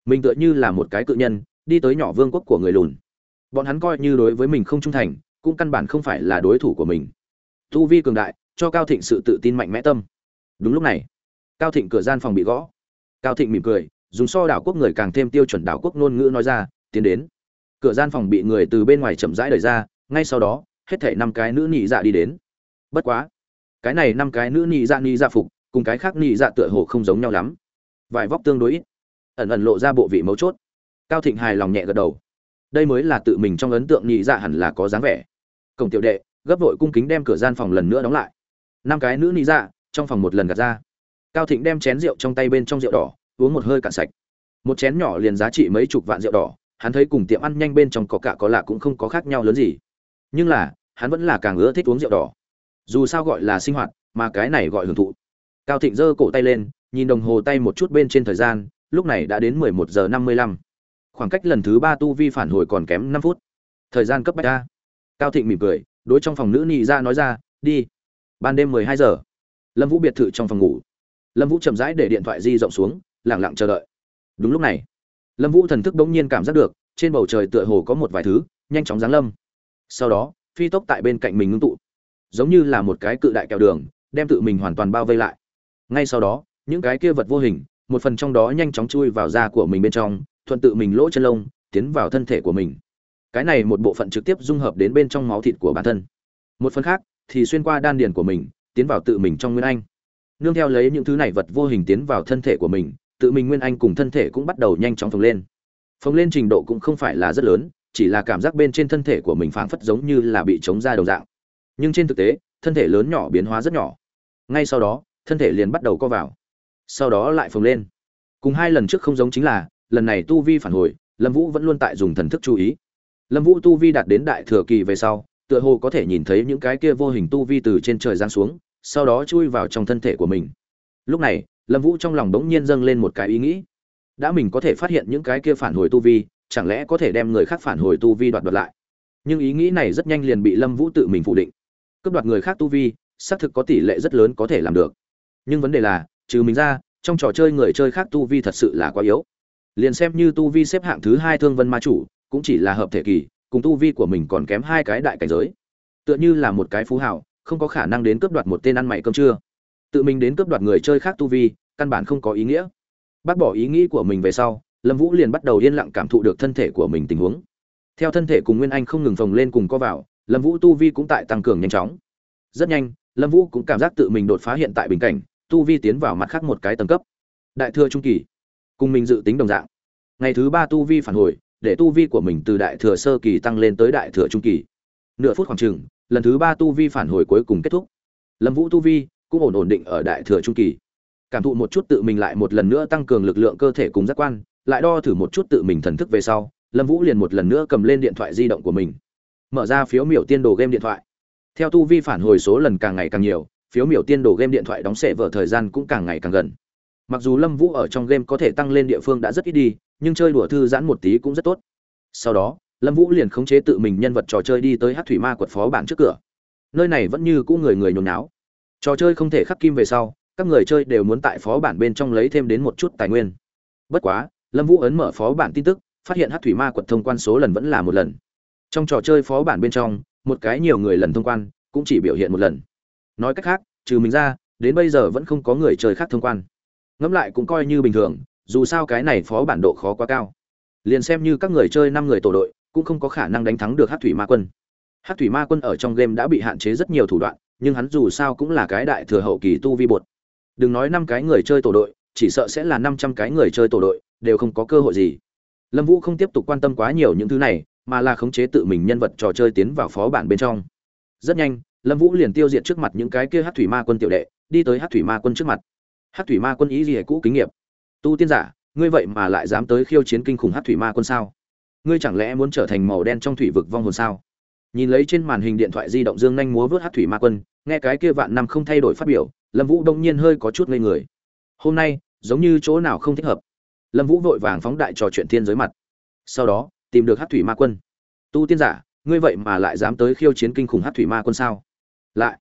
Mình tựa như là một cái cự nhân, đi tới nhỏ vương quốc của người lùn. Bọn hắn coi như đối với mình không trung thành, cũng căn bản không phải là đối thủ của mình. Tu vi cường đại, cho cao thịnh sự tự tin mạnh mẽ tâm. Đúng lúc này, cao thịnh cửa gian phòng bị gõ. Cao thịnh mỉm cười, dùng so đảo quốc người càng thêm tiêu chuẩn đảo quốc ngôn ngữ nói ra, tiến đến. Cửa gian phòng bị người từ bên ngoài chậm rãi đẩy ra, ngay sau đó hết thảy năm cái nữ nhị dạ đi đến. Bất quá, cái này năm cái nữ nhị dạ nhị dạ phục, cùng cái khác nhị dạ tựa hồ không giống nhau lắm. Vải vóc tương đối ít. Ẩn ẩn lộ ra bộ vị mấu chốt. Cao thịnh hài lòng nhẹ gật đầu. Đây mới là tự mình trong ấn tượng nhị dạ hẳn là có dáng vẻ. Cổng tiểu đệ, gấp vội cung kính đem cửa gian phòng lần nữa đóng lại. Năm cái nữ nhị dạ trong phòng một lần gạt ra. Cao thịnh đem chén rượu trong tay bên trong rượu đỏ, uống một hơi cạn sạch. Một chén nhỏ liền giá trị mấy chục vạn rượu đỏ, hắn thấy cùng tiệm ăn nhanh bên trong có cả có lạ cũng không có khác nhau lớn gì. Nhưng là hắn vẫn là càng ưa thích uống rượu đỏ. Dù sao gọi là sinh hoạt, mà cái này gọi hưởng thụ. Cao thịnh giơ cổ tay lên, nhìn đồng hồ tay một chút bên trên thời gian, lúc này đã đến mười một giờ năm mươi lăm. Khoảng cách lần thứ ba tu vi phản hồi còn kém năm phút. Thời gian cấp bách ra cao thịnh mỉm cười, đối trong phòng nữ nị ra nói ra, đi. Ban đêm mười hai giờ. Lâm vũ biệt thự trong phòng ngủ. Lâm vũ chậm rãi để điện thoại di rộng xuống lẳng lặng chờ đợi. Đúng lúc này, lâm vũ thần thức bỗng nhiên cảm giác được, trên bầu trời tựa hồ có một vài thứ, nhanh chóng giáng lâm. Sau đó phi tốc tại bên cạnh mình ngưng tụ, giống như là một cái cự đại kẹo đường, đem tự mình hoàn toàn bao vây lại. Ngay sau đó, những cái kia vật vô hình, một phần trong đó nhanh chóng chui vào da của mình bên trong, thuận tự mình lỗ chân lông, tiến vào thân thể của mình. Cái này một bộ phận trực tiếp dung hợp đến bên trong máu thịt của bản thân. Một phần khác, thì xuyên qua đan điền của mình, tiến vào tự mình trong nguyên anh. Nương theo lấy những thứ này vật vô hình tiến vào thân thể của mình, tự mình nguyên anh cùng thân thể cũng bắt đầu nhanh chóng phồng lên. Phồng lên trình độ cũng không phải là rất lớn chỉ là cảm giác bên trên thân thể của mình phảng phất giống như là bị chống ra đầu dạng. Nhưng trên thực tế, thân thể lớn nhỏ biến hóa rất nhỏ. Ngay sau đó, thân thể liền bắt đầu co vào. Sau đó lại phồng lên. Cùng hai lần trước không giống chính là, lần này tu vi phản hồi, lâm vũ vẫn luôn tại dùng thần thức chú ý. Lâm vũ tu vi đạt đến đại thừa kỳ về sau, tựa hồ có thể nhìn thấy những cái kia vô hình tu vi từ trên trời giáng xuống, sau đó chui vào trong thân thể của mình. Lúc này, lâm vũ trong lòng bỗng nhiên dâng lên một cái ý nghĩ. Đã mình có thể phát hiện những cái kia phản hồi tu vi chẳng lẽ có thể đem người khác phản hồi tu vi đoạt đoạt lại? Nhưng ý nghĩ này rất nhanh liền bị lâm vũ tự mình phủ định. Cướp đoạt người khác tu vi, xác thực có tỷ lệ rất lớn có thể làm được. Nhưng vấn đề là, trừ mình ra, trong trò chơi người chơi khác tu vi thật sự là quá yếu. Liền xem như tu vi xếp hạng thứ hai thương vân ma chủ, cũng chỉ là hợp thể kỳ, cùng tu vi của mình còn kém hai cái đại cảnh giới. Tựa như là một cái phú hảo không có khả năng đến cướp đoạt một tên ăn mày cơm trưa. Tự mình đến cướp đoạt người chơi khác tu vi, căn bản không có ý nghĩa. Bác bỏ ý nghĩ của mình về sau lâm vũ liền bắt đầu yên lặng cảm thụ được thân thể của mình tình huống. Theo thân thể cùng nguyên anh không ngừng phồng lên cùng co vào, lâm vũ tu vi cũng tại tăng cường nhanh chóng. Rất nhanh, lâm vũ cũng cảm giác tự mình đột phá hiện tại bình cảnh, tu vi tiến vào mặt khác một cái tầng cấp. Đại thừa trung kỳ, cùng mình dự tính đồng dạng. Ngày thứ ba tu vi phản hồi, để tu vi của mình từ đại thừa sơ kỳ tăng lên tới đại thừa trung kỳ. Nửa phút khoảng chừng, lần thứ ba tu vi phản hồi cuối cùng kết thúc. Lâm vũ tu vi cũng ổn ổn định ở đại thừa trung kỳ. Cảm thụ một chút tự mình lại một lần nữa tăng cường lực lượng cơ thể cùng giác quan lại đo thử một chút tự mình thần thức về sau, lâm vũ liền một lần nữa cầm lên điện thoại di động của mình, mở ra phiếu miểu tiên đồ game điện thoại. Theo tu vi phản hồi số lần càng ngày càng nhiều, phiếu miểu tiên đồ game điện thoại đóng sệ vở thời gian cũng càng ngày càng gần. Mặc dù lâm vũ ở trong game có thể tăng lên địa phương đã rất ít đi, nhưng chơi đùa thư giãn một tí cũng rất tốt. Sau đó, lâm vũ liền khống chế tự mình nhân vật trò chơi đi tới hát thủy ma quật phó bản trước cửa. Nơi này vẫn như cũ người người nhồi náo trò chơi không thể khắc kim về sau, các người chơi đều muốn tại phó bản bên trong lấy thêm đến một chút tài nguyên. Bất quá lâm vũ ấn mở phó bản tin tức, phát hiện hát thủy ma quật thông quan số lần vẫn là một lần. Trong trò chơi phó bản bên trong, một cái nhiều người lần thông quan, cũng chỉ biểu hiện một lần. Nói cách khác, trừ mình ra, đến bây giờ vẫn không có người chơi khác thông quan. Ngẫm lại cũng coi như bình thường, dù sao cái này phó bản độ khó quá cao. Liền xem như các người chơi năm người tổ đội, cũng không có khả năng đánh thắng được hát thủy ma quân. Hát thủy ma quân ở trong game đã bị hạn chế rất nhiều thủ đoạn, nhưng hắn dù sao cũng là cái đại thừa hậu kỳ tu vi bột. Đừng nói năm cái người chơi tổ đội chỉ sợ sẽ là năm trăm cái người chơi tổ đội, đều không có cơ hội gì. Lâm vũ không tiếp tục quan tâm quá nhiều những thứ này, mà là khống chế tự mình nhân vật trò chơi tiến vào phó bản bên trong. Rất nhanh, lâm vũ liền tiêu diệt trước mặt những cái kia hát thủy ma quân tiểu đệ, đi tới hát thủy ma quân trước mặt. Hát thủy ma quân ý gì hệ cũ kinh nghiệm tu tiên giả, ngươi vậy mà lại dám tới khiêu chiến kinh khủng hát thủy ma quân sao? Ngươi chẳng lẽ muốn trở thành màu đen trong thủy vực vong hồn sao? Nhìn lấy trên màn hình điện thoại di động dương nhanh múa vớt hát thủy ma quân, nghe cái kia vạn năm không thay đổi phát biểu, lâm vũ đông nhiên hơi có chút ngây người hôm nay, giống như chỗ nào không thích hợp. Lâm vũ vội vàng phóng đại trò chuyện thiên giới mặt. Sau đó, tìm được hát thủy ma quân. Tu tiên giả, ngươi vậy mà lại dám tới khiêu chiến kinh khủng hát thủy ma quân sao? Lại.